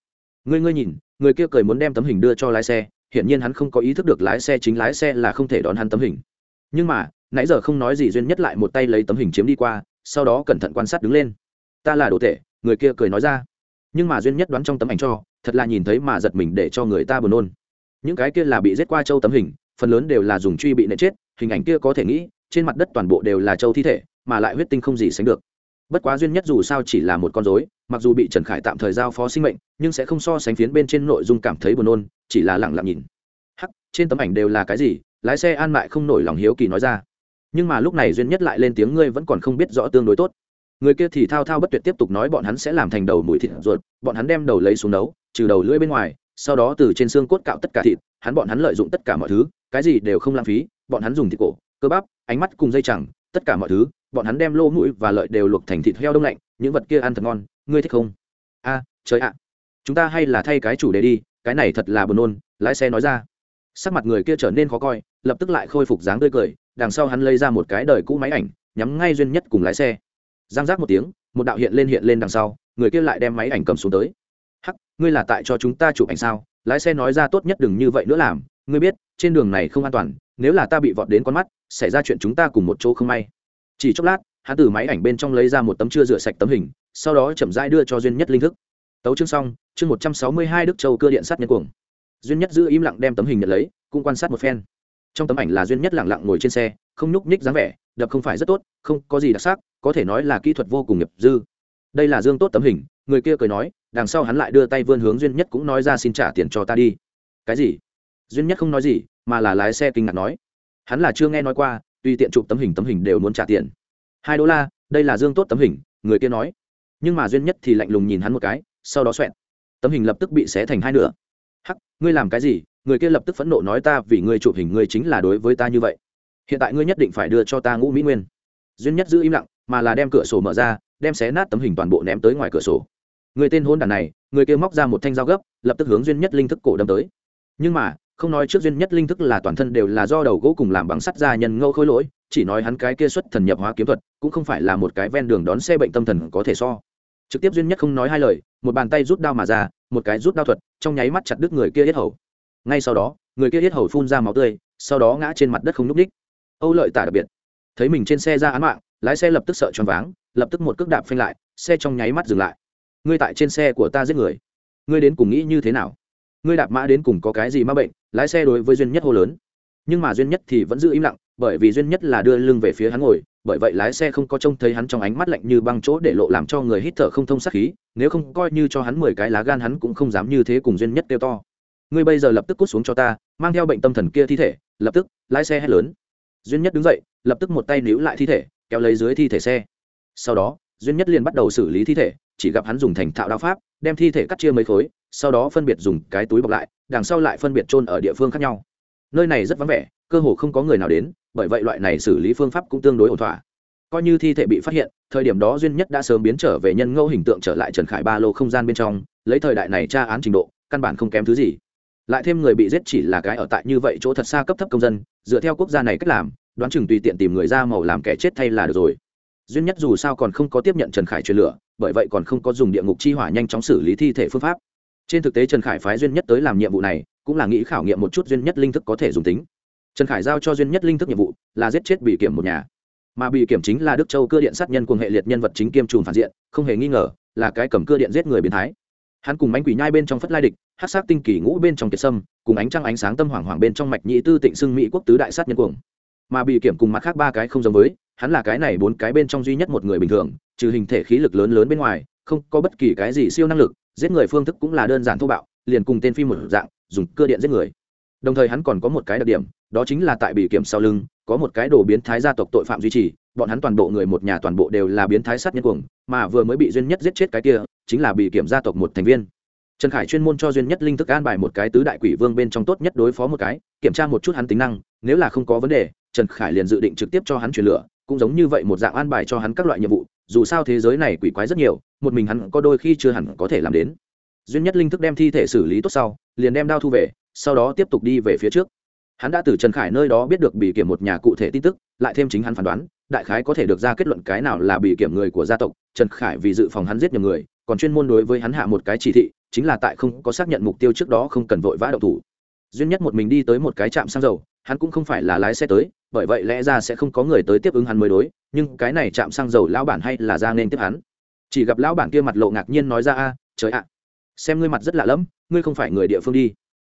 Ngươi ngươi nhìn, người kia cười muốn đem tấm hình đưa cho lái xe, hiển nhiên hắn không có ý thức được lái xe chính lái xe là không thể đón hắn tấm hình. Nhưng mà, nãy giờ không nói gì duyên nhất lại một tay lấy tấm hình chiếm đi qua, sau đó cẩn thận quan sát đứng lên. Ta là đồ tệ người kia cười nói ra. Nhưng mà duyên nhất đoán trong tấm ảnh cho, thật là nhìn thấy mà giật mình để cho người ta buồn nôn. Những cái kia là bị giết qua châu tấm hình, phần lớn đều là dùng truy bị nệ chết, hình ảnh kia có thể nghĩ, trên mặt đất toàn bộ đều là châu thi thể mà lại huyết tinh không gì sánh được. Bất quá duyên nhất dù sao chỉ là một con dối mặc dù bị trần khải tạm thời giao phó sinh mệnh, nhưng sẽ không so sánh phiến bên trên nội dung cảm thấy buồn nôn, chỉ là lẳng lặng nhìn. Hắc, trên tấm ảnh đều là cái gì? Lái xe an mại không nổi lòng hiếu kỳ nói ra. Nhưng mà lúc này duyên nhất lại lên tiếng ngươi vẫn còn không biết rõ tương đối tốt. Người kia thì thao thao bất tuyệt tiếp tục nói bọn hắn sẽ làm thành đầu mũi thịt ruột, bọn hắn đem đầu lấy xuống nấu, trừ đầu lưỡi bên ngoài, sau đó từ trên xương cốt cạo tất cả thịt, hắn bọn hắn lợi dụng tất cả mọi thứ, cái gì đều không lãng phí, bọn hắn dùng thịt cổ, cơ bắp, ánh mắt cùng dây chẳng, tất cả mọi thứ bọn hắn đem lô mũi và lợi đều luộc thành thịt heo đông lạnh, những vật kia ăn thật ngon, ngươi thích không? A, trời ạ. Chúng ta hay là thay cái chủ đề đi, cái này thật là buồn nôn, lái xe nói ra. Sắc mặt người kia trở nên khó coi, lập tức lại khôi phục dáng tươi cười, đằng sau hắn lấy ra một cái đời cũ máy ảnh, nhắm ngay duyên nhất cùng lái xe. Giang giác một tiếng, một đạo hiện lên hiện lên đằng sau, người kia lại đem máy ảnh cầm xuống tới. Hắc, ngươi là tại cho chúng ta chụp ảnh sao? Lái xe nói ra tốt nhất đừng như vậy nữa làm, ngươi biết, trên đường này không an toàn, nếu là ta bị vọt đến con mắt, xảy ra chuyện chúng ta cùng một chỗ không may chỉ chốc lát, hắn từ máy ảnh bên trong lấy ra một tấm chưa rửa sạch tấm hình, sau đó chậm rãi đưa cho duyên nhất linh thức. Tấu chương xong, chương một trăm sáu mươi hai đức châu cơ điện sát nhân cuồng. Duyên nhất giữ im lặng đem tấm hình nhận lấy, cũng quan sát một phen. Trong tấm ảnh là duyên nhất lặng lặng ngồi trên xe, không nhúc nhích dáng vẻ, đập không phải rất tốt, không có gì đặc sắc, có thể nói là kỹ thuật vô cùng nghiệp dư. Đây là dương tốt tấm hình, người kia cười nói, đằng sau hắn lại đưa tay vươn hướng duyên nhất cũng nói ra xin trả tiền cho ta đi. Cái gì? Duyên nhất không nói gì, mà là lái xe kinh ngạc nói. Hắn là chưa nghe nói qua tùy tiện chụp tấm hình tấm hình đều muốn trả tiền. Hai đô la, đây là dương tốt tấm hình, người kia nói. Nhưng mà duyên nhất thì lạnh lùng nhìn hắn một cái, sau đó xoẹn tấm hình lập tức bị xé thành hai nửa. Hắc, ngươi làm cái gì? Người kia lập tức phẫn nộ nói ta vì ngươi chụp hình, ngươi chính là đối với ta như vậy. Hiện tại ngươi nhất định phải đưa cho ta ngũ mỹ nguyên. Duyên nhất giữ im lặng, mà là đem cửa sổ mở ra, đem xé nát tấm hình toàn bộ ném tới ngoài cửa sổ. Người tên hôn đàn này, người kia móc ra một thanh dao gấp, lập tức hướng duyên nhất linh thức cổ đâm tới. Nhưng mà không nói trước duyên nhất linh thức là toàn thân đều là do đầu gỗ cùng làm bằng sắt ra nhân ngâu khôi lỗi, chỉ nói hắn cái kia xuất thần nhập hóa kiếm thuật, cũng không phải là một cái ven đường đón xe bệnh tâm thần có thể so. Trực tiếp duyên nhất không nói hai lời, một bàn tay rút đao mà ra, một cái rút đao thuật, trong nháy mắt chặt đứt người kia hết hầu. Ngay sau đó, người kia hết hầu phun ra máu tươi, sau đó ngã trên mặt đất không n ú c ních âu lợi tả đặc biệt. Thấy mình trên xe ra án mạng, lái xe lập tức sợ choáng váng, lập tức một cước đạp phanh lại, xe trong nháy mắt dừng lại. Ngươi tại trên xe của ta giết người. Ngươi đến cùng nghĩ như thế nào? Ngươi đạp mã đến cùng có cái gì m a bệnh, lái xe đối với duyên nhất hô lớn. Nhưng mà duyên nhất thì vẫn giữ im lặng, bởi vì duyên nhất là đưa lưng về phía hắn ngồi, bởi vậy lái xe không có trông thấy hắn trong ánh mắt lạnh như băng chỗ để lộ làm cho người hít thở không thông sát khí, nếu không coi như cho hắn mười cái lá gan hắn cũng không dám như thế cùng duyên nhất kêu to. Ngươi bây giờ lập tức cút xuống cho ta, mang theo bệnh tâm thần kia thi thể, lập tức, lái xe hét lớn. Duyên nhất đứng dậy, lập tức một tay níu lại thi thể, kéo lấy dưới thi thể xe. Sau đó, duyên nhất liền bắt đầu xử lý thi thể, chỉ gặp hắn dùng thành thạo đao pháp, đem thi thể cắt chia mấy khối sau đó phân biệt dùng cái túi bọc lại, đằng sau lại phân biệt trôn ở địa phương khác nhau. Nơi này rất vắng vẻ, cơ hồ không có người nào đến, bởi vậy loại này xử lý phương pháp cũng tương đối ổn thỏa. Coi như thi thể bị phát hiện, thời điểm đó duyên nhất đã sớm biến trở về nhân ngẫu hình tượng trở lại trần khải ba lô không gian bên trong, lấy thời đại này tra án trình độ, căn bản không kém thứ gì. Lại thêm người bị giết chỉ là cái ở tại như vậy chỗ thật xa cấp thấp công dân, dựa theo quốc gia này cách làm, đoán chừng tùy tiện tìm người ra màu làm kẻ chết thay là được rồi. Duyên nhất dù sao còn không có tiếp nhận trần khải truyền lửa, bởi vậy còn không có dùng địa ngục chi hỏa nhanh chóng xử lý thi thể phương pháp trên thực tế trần khải phái duyên nhất tới làm nhiệm vụ này, cũng là nghĩ khảo nghiệm một chút duyên nhất linh thức có thể dùng tính. Trần khải giao cho duyên nhất linh thức nhiệm vụ là giết chết bị kiểm một nhà. Mà bị kiểm chính là đức châu cơ điện sát nhân cùng hệ liệt nhân vật chính kiêm trùm phản diện, không hề nghi ngờ là cái cầm cơ điện giết người biến thái. Hắn cùng bánh quỷ nhai bên trong phất lai địch hát sát tinh kỳ ngũ bên trong kiệt sâm, cùng ánh trăng ánh sáng tâm hoàng hoàng bên trong mạch nhị tư tịnh xưng mỹ quốc tứ đại sát nhân cuồng. Mà bị kiểm cùng mặt khác ba cái không giống với, hắn là cái này bốn cái bên trong duy nhất một người bình thường, trừ hình thể khí lực lớn lớn bên ngoài, không có bất kỳ cái gì siêu năng lực giết người phương thức cũng là đơn giản thô bạo, liền cùng tên phim một dạng, dùng cơ điện giết người. Đồng thời hắn còn có một cái đặc điểm, đó chính là tại bị kiểm sau lưng, có một cái đồ biến thái gia tộc tội phạm duy trì, bọn hắn toàn bộ người một nhà toàn bộ đều là biến thái sát nhân cuồng, mà vừa mới bị duyên nhất giết chết cái kia, chính là bị kiểm gia tộc một thành viên. Trần khải chuyên môn cho duyên nhất linh thức an bài một cái tứ đại quỷ vương bên trong tốt nhất đối phó một cái, kiểm tra một chút hắn tính năng, nếu là không có vấn đề, trần khải liền dự định trực tiếp cho hắn chuyển lửa, cũng giống như vậy một dạng an bài cho hắn các loại nhiệm vụ dù sao thế giới này quỷ quái rất nhiều, một mình hắn có đôi khi chưa hẳn có thể làm đến. Duyên nhất linh thức đem thi thể xử lý tốt sau, liền đem đao thu về, sau đó tiếp tục đi về phía trước. Hắn đã từ trần khải nơi đó biết được bị kiểm một nhà cụ thể tin tức, lại thêm chính hắn phán đoán, đại khái có thể được ra kết luận cái nào là bị kiểm người của gia tộc. Trần khải vì dự phòng hắn giết nhiều người, còn chuyên môn đối với hắn hạ một cái chỉ thị, chính là tại không có xác nhận mục tiêu trước đó không cần vội vã đậu thủ. Duyên nhất một mình đi tới một cái trạm xăng dầu, hắn cũng không phải là lái xe tới, bởi vậy lẽ ra sẽ không có người tới tiếp ứng hắn mới đối nhưng cái này chạm xăng dầu lão bản hay là ra nên tiếp hắn. Chỉ gặp lão bản kia mặt lộ ngạc nhiên nói ra, a, trời ạ, xem ngươi mặt rất lạ lẫm, ngươi không phải người địa phương đi,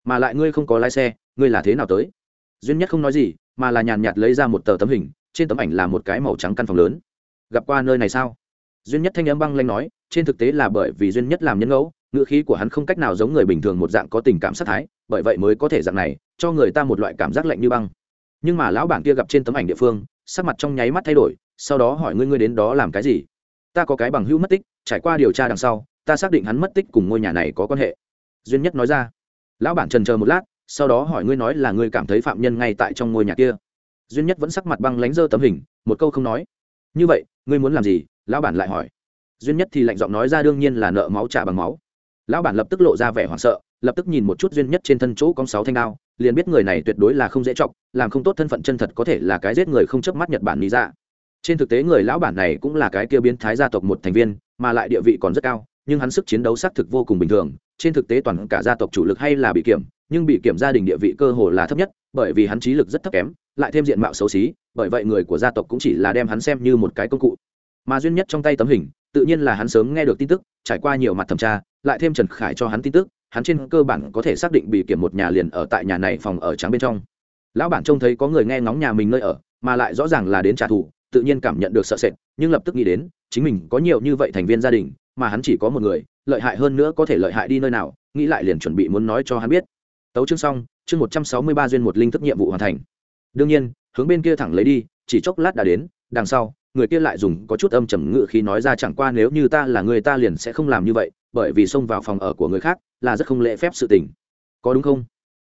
mà lại ngươi không có lái xe, ngươi là thế nào tới? Duyên nhất không nói gì, mà là nhàn nhạt lấy ra một tờ tấm hình, trên tấm ảnh là một cái màu trắng căn phòng lớn. Gặp qua nơi này sao? Duyên nhất thanh âm băng lanh nói, trên thực tế là bởi vì duyên nhất làm nhân ngẫu, ngữ khí của hắn không cách nào giống người bình thường một dạng có tình cảm sát thái, bởi vậy mới có thể dạng này, cho người ta một loại cảm giác lạnh như băng nhưng mà lão bản kia gặp trên tấm ảnh địa phương, sắc mặt trong nháy mắt thay đổi, sau đó hỏi ngươi ngươi đến đó làm cái gì? Ta có cái bằng hữu mất tích, trải qua điều tra đằng sau, ta xác định hắn mất tích cùng ngôi nhà này có quan hệ. Duyên nhất nói ra. Lão bản trần chờ một lát, sau đó hỏi ngươi nói là ngươi cảm thấy phạm nhân ngay tại trong ngôi nhà kia. Duyên nhất vẫn sắc mặt băng lánh dơ tấm hình, một câu không nói. Như vậy, ngươi muốn làm gì? Lão bản lại hỏi. Duyên nhất thì lạnh giọng nói ra đương nhiên là nợ máu trả bằng máu. Lão bản lập tức lộ ra vẻ hoảng sợ, lập tức nhìn một chút duyên nhất trên thân chỗ con sáu thanh đao liền biết người này tuyệt đối là không dễ chọc, làm không tốt thân phận chân thật có thể là cái giết người không chớp mắt nhật bản lý ra dạ. trên thực tế người lão bản này cũng là cái kia biến thái gia tộc một thành viên, mà lại địa vị còn rất cao, nhưng hắn sức chiến đấu xác thực vô cùng bình thường trên thực tế toàn cả gia tộc chủ lực hay là bị kiểm, nhưng bị kiểm gia đình địa vị cơ hồ là thấp nhất, bởi vì hắn trí lực rất thấp kém, lại thêm diện mạo xấu xí, bởi vậy người của gia tộc cũng chỉ là đem hắn xem như một cái công cụ mà duyên nhất trong tay tấm hình, tự nhiên là hắn sớm nghe được tin tức, trải qua nhiều mặt thẩm tra, lại thêm trần khải cho hắn tin tức hắn trên cơ bản có thể xác định bị kiểm một nhà liền ở tại nhà này phòng ở trắng bên trong. Lão bản trông thấy có người nghe ngóng nhà mình nơi ở, mà lại rõ ràng là đến trả thù, tự nhiên cảm nhận được sợ sệt, nhưng lập tức nghĩ đến, chính mình có nhiều như vậy thành viên gia đình, mà hắn chỉ có một người, lợi hại hơn nữa có thể lợi hại đi nơi nào, nghĩ lại liền chuẩn bị muốn nói cho hắn biết. Tấu chương xong, chương một trăm sáu mươi ba duyên một linh thức nhiệm vụ hoàn thành. Đương nhiên, hướng bên kia thẳng lấy đi, chỉ chốc lát đã đến, đằng sau, người kia lại dùng có chút âm trầm ngự khi nói ra chẳng qua nếu như ta là người ta liền sẽ không làm như vậy, bởi vì xông vào phòng ở của người khác là rất không lễ phép sự tình. Có đúng không?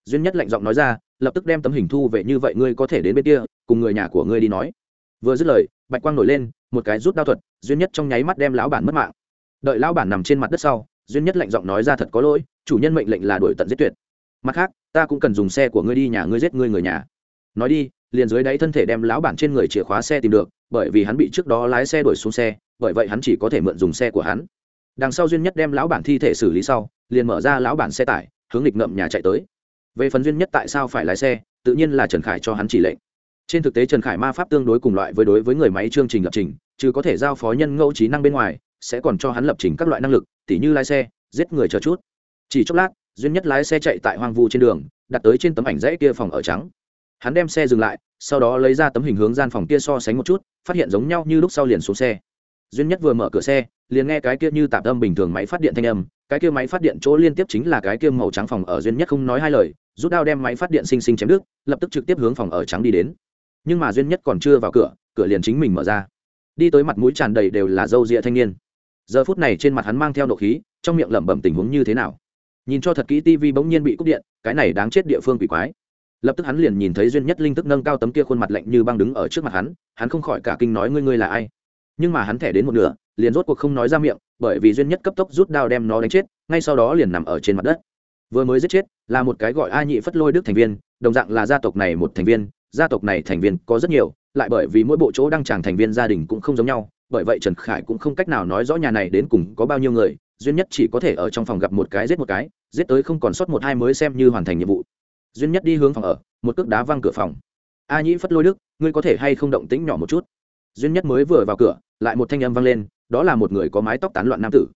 Duyên nhất lạnh giọng nói ra, lập tức đem tấm hình thu về như vậy ngươi có thể đến bên kia, cùng người nhà của ngươi đi nói. Vừa dứt lời, bạch quang nổi lên, một cái rút đao thuật, duyên nhất trong nháy mắt đem lão bản mất mạng. Đợi lão bản nằm trên mặt đất sau, duyên nhất lạnh giọng nói ra thật có lỗi, chủ nhân mệnh lệnh là đuổi tận giết tuyệt. Mặt khác, ta cũng cần dùng xe của ngươi đi nhà ngươi giết ngươi người nhà. Nói đi, liền dưới đáy thân thể đem lão bản trên người chìa khóa xe tìm được, bởi vì hắn bị trước đó lái xe đuổi xuống xe, bởi vậy hắn chỉ có thể mượn dùng xe của hắn. Đằng sau duyên nhất đem lão bản thi thể xử lý sau liền mở ra lão bản xe tải, hướng lịch ngậm nhà chạy tới. Về phần duyên nhất tại sao phải lái xe, tự nhiên là trần khải cho hắn chỉ lệnh. Trên thực tế trần khải ma pháp tương đối cùng loại với đối với người máy chương trình lập trình chứ có thể giao phó nhân ngẫu trí năng bên ngoài, sẽ còn cho hắn lập trình các loại năng lực, tỉ như lái xe, giết người chờ chút. Chỉ chốc lát, duyên nhất lái xe chạy tại hoang vu trên đường, đặt tới trên tấm ảnh dãy kia phòng ở trắng. Hắn đem xe dừng lại, sau đó lấy ra tấm hình hướng gian phòng kia so sánh một chút, phát hiện giống nhau như lúc sau liền xuống xe. Duyên nhất vừa mở cửa xe, liền nghe cái kia như tạm âm bình thường máy phát điện thanh âm cái kia máy phát điện chỗ liên tiếp chính là cái kia màu trắng phòng ở duyên nhất không nói hai lời, rút đao đem máy phát điện xinh xinh chém đứt, lập tức trực tiếp hướng phòng ở trắng đi đến. Nhưng mà duyên nhất còn chưa vào cửa cửa liền chính mình mở ra. Đi tới mặt mũi tràn đầy đều là râu rịa thanh niên. Giờ phút này trên mặt hắn mang theo nộ khí, trong miệng lẩm bẩm tình huống như thế nào. Nhìn cho thật kỹ tivi bỗng nhiên bị cúp điện, cái này đáng chết địa phương quỷ quái. Lập tức hắn liền nhìn thấy duyên nhất linh thức nâng cao tấm kia khuôn mặt lạnh như băng đứng ở trước mặt hắn hắn không khỏi cả kinh nói ngươi ngươi là ai. Nhưng mà hắn thẻ đến một nửa, liền rốt cuộc không nói ra miệng bởi vì duyên nhất cấp tốc rút đao đem nó đánh chết, ngay sau đó liền nằm ở trên mặt đất. Vừa mới giết chết, là một cái gọi a nhị phất lôi đức thành viên, đồng dạng là gia tộc này một thành viên, gia tộc này thành viên có rất nhiều, lại bởi vì mỗi bộ chỗ đăng tràng thành viên gia đình cũng không giống nhau, bởi vậy trần khải cũng không cách nào nói rõ nhà này đến cùng có bao nhiêu người, duyên nhất chỉ có thể ở trong phòng gặp một cái giết một cái, giết tới không còn sót một hai mới xem như hoàn thành nhiệm vụ. Duyên nhất đi hướng phòng ở, một cước đá văng cửa phòng. A nhĩ phất lôi đức, ngươi có thể hay không động tĩnh nhỏ một chút? Duyên nhất mới vừa vào cửa, lại một thanh âm vang lên đó là một người có mái tóc tán loạn nam tử.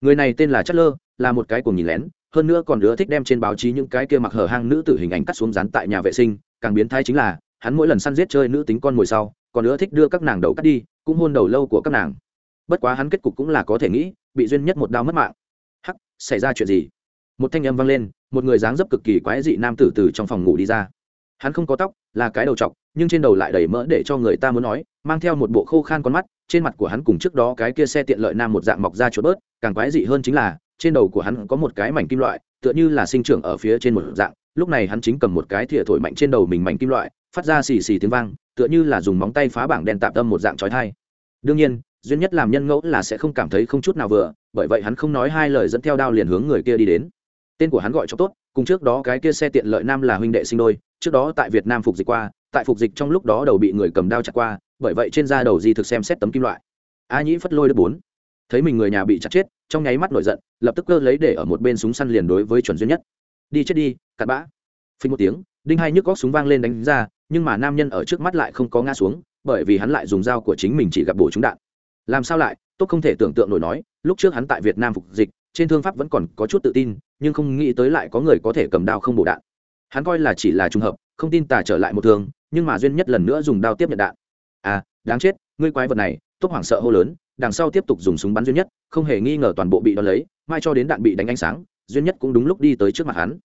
Người này tên là chất lơ, là một cái cùng nhìn lén, hơn nữa còn nữa thích đem trên báo chí những cái kia mặc hở hang nữ tử hình ảnh cắt xuống dán tại nhà vệ sinh, càng biến thái chính là, hắn mỗi lần săn giết chơi nữ tính con ngồi sau, còn nữa thích đưa các nàng đầu cắt đi, cũng hôn đầu lâu của các nàng. Bất quá hắn kết cục cũng là có thể nghĩ, bị duyên nhất một đau mất mạng. Hắc, xảy ra chuyện gì? Một thanh âm vang lên, một người dáng dấp cực kỳ quái dị nam tử từ trong phòng ngủ đi ra. Hắn không có tóc, là cái đầu t nhưng trên đầu lại đầy mỡ để cho người ta muốn nói, mang theo một bộ khô khan con mắt trên mặt của hắn cùng trước đó cái kia xe tiện lợi nam một dạng mọc ra chuột bớt, càng quái dị hơn chính là, trên đầu của hắn có một cái mảnh kim loại, tựa như là sinh trưởng ở phía trên một dạng. Lúc này hắn chính cầm một cái thìa thổi mạnh trên đầu mình mảnh kim loại, phát ra xì xì tiếng vang, tựa như là dùng móng tay phá bảng đèn tạm tâm một dạng trói thai đương nhiên duyên nhất làm nhân ngẫu là sẽ không cảm thấy không chút nào vừa, bởi vậy hắn không nói hai lời dẫn theo đao liền hướng người kia đi đến. Tên của hắn gọi cho tốt, cùng trước đó cái kia xe tiện lợi nam là huynh đệ sinh đôi, trước đó tại việt nam phục dịch qua, tại phục dịch trong lúc đó đầu bị người cầm đao chặt qua bởi vậy trên da đầu di thực xem xét tấm kim loại. A nhĩ phất lôi đất bốn. Thấy mình người nhà bị chặt chết, trong nháy mắt nổi giận, lập tức cơ lấy để ở một bên súng săn liền đối với chuẩn duy nhất. Đi chết đi, cặn bã. Phình một tiếng, đinh hai nhức góc súng vang lên đánh ra, nhưng mà nam nhân ở trước mắt lại không có ngã xuống, bởi vì hắn lại dùng dao của chính mình chỉ gặp bổ trúng đạn. Làm sao lại, tốt không thể tưởng tượng nổi nói, lúc trước hắn tại việt nam phục dịch, trên thương pháp vẫn còn có chút tự tin, nhưng không nghĩ tới lại có người có thể cầm đao không bổ đạn. Hắn coi là chỉ là trùng hợp, không tin tà trở lại một thường nhưng mà duyên nhất lần nữa dùng đao tiếp nhận đạn à đáng chết, ngươi quái vật này tốt hoảng sợ hô lớn, đằng sau tiếp tục dùng súng bắn duy nhất, không hề nghi ngờ toàn bộ bị đón lấy, mai cho đến đạn bị đánh ánh sáng duy nhất cũng đúng lúc đi tới trước mặt hắn.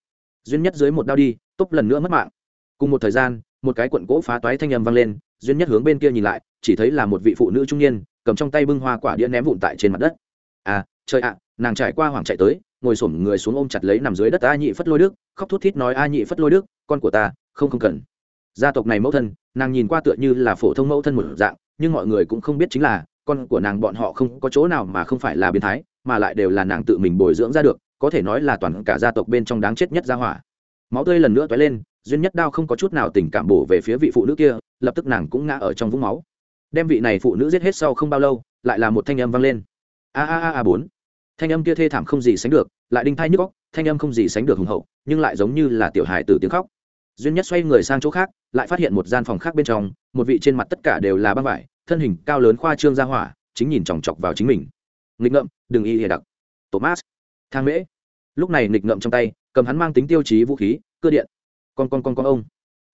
Duy nhất dưới một đao đi tốt lần nữa mất mạng. Cùng một thời gian, một cái cuộn gỗ phá toái thanh âm vang lên duy nhất hướng bên kia nhìn lại, chỉ thấy là một vị phụ nữ trung niên, cầm trong tay bưng hoa quả đĩa ném vụn tại trên mặt đất. À trời ạ, nàng trải qua hoảng chạy tới, ngồi xổm người xuống ôm chặt lấy nằm dưới đất a nhị phất lôi đức, khóc thút thít nói a nhị phất lôi đức, con của ta, không không cần gia tộc này mẫu thân, nàng nhìn qua tựa như là phổ thông mẫu thân một dạng, nhưng mọi người cũng không biết chính là, con của nàng bọn họ không có chỗ nào mà không phải là biến thái, mà lại đều là nàng tự mình bồi dưỡng ra được, có thể nói là toàn cả gia tộc bên trong đáng chết nhất gia hỏa. Máu tươi lần nữa toái lên, duyên nhất đao không có chút nào tình cảm bổ về phía vị phụ nữ kia, lập tức nàng cũng ngã ở trong vũng máu. Đem vị này phụ nữ giết hết sau không bao lâu, lại là một thanh âm vang lên. A a a a bốn. Thanh âm kia thê thảm không gì sánh được, lại đinh thai nhức góc thanh âm không gì sánh được hùng hậu, nhưng lại giống như là tiểu hài từ tiếng khóc duyên nhất xoay người sang chỗ khác, lại phát hiện một gian phòng khác bên trong, một vị trên mặt tất cả đều là băng vải, thân hình cao lớn khoa trương ra hỏa, chính nhìn chòng chọc vào chính mình. Nghịch ngợm, đừng y hề đặc. Thomas. Thang mễ. Lúc này nghịch ngợm trong tay, cầm hắn mang tính tiêu chí vũ khí, cơ điện. Con con con con ông.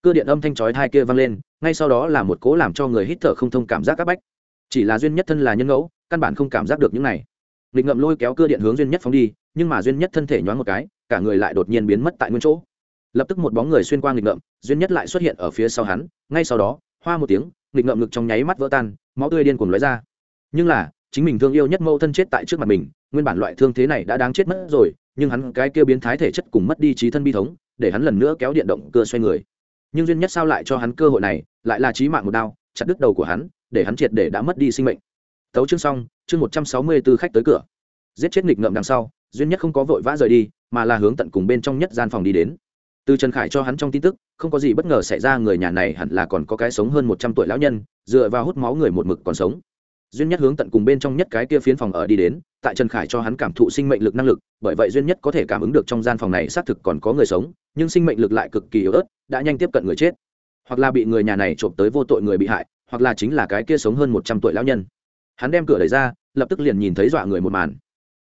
Cơ điện âm thanh chói thai kia vang lên, ngay sau đó là một cố làm cho người hít thở không thông cảm giác các bách. Chỉ là duyên nhất thân là nhân ngẫu, căn bản không cảm giác được những này. Nghịch ngậm lôi kéo cơ điện hướng duyên nhất phóng đi, nhưng mà duyên nhất thân thể nhoáng một cái, cả người lại đột nhiên biến mất tại nguyên chỗ lập tức một bóng người xuyên qua nghịch ngậm duyên nhất lại xuất hiện ở phía sau hắn, ngay sau đó, hoa một tiếng, nghịch ngậm ngực trong nháy mắt vỡ tan, máu tươi điên cuồng lóe ra. Nhưng là, chính mình thương yêu nhất mâu thân chết tại trước mặt mình, nguyên bản loại thương thế này đã đáng chết mất rồi, nhưng hắn cái kia biến thái thể chất cùng mất đi trí thân bi thống, để hắn lần nữa kéo điện động cơ xoay người. Nhưng duyên nhất sao lại cho hắn cơ hội này, lại là trí mạng một đao, chặt đứt đầu của hắn, để hắn triệt để đã mất đi sinh mệnh. Tấu chương xong, chương một trăm sáu mươi b ố khách tới cửa. Giết chết nghịch ngợm đằng sau duyên nhất không có vội vã rời đi, mà là hướng tận cùng bên trong nhất gian phòng đi đến từ trần khải cho hắn trong tin tức, không có gì bất ngờ xảy ra, người nhà này hẳn là còn có cái sống hơn một trăm tuổi lão nhân, dựa vào hút máu người một mực còn sống. Duyên nhất hướng tận cùng bên trong nhất cái kia phiến phòng ở đi đến, tại trần khải cho hắn cảm thụ sinh mệnh lực năng lực, bởi vậy duyên nhất có thể cảm ứng được trong gian phòng này xác thực còn có người sống, nhưng sinh mệnh lực lại cực kỳ yếu ớt, đã nhanh tiếp cận người chết. Hoặc là bị người nhà này trộm tới vô tội người bị hại, hoặc là chính là cái kia sống hơn một trăm tuổi lão nhân. Hắn đem cửa đẩy ra, lập tức liền nhìn thấy dọa người một màn.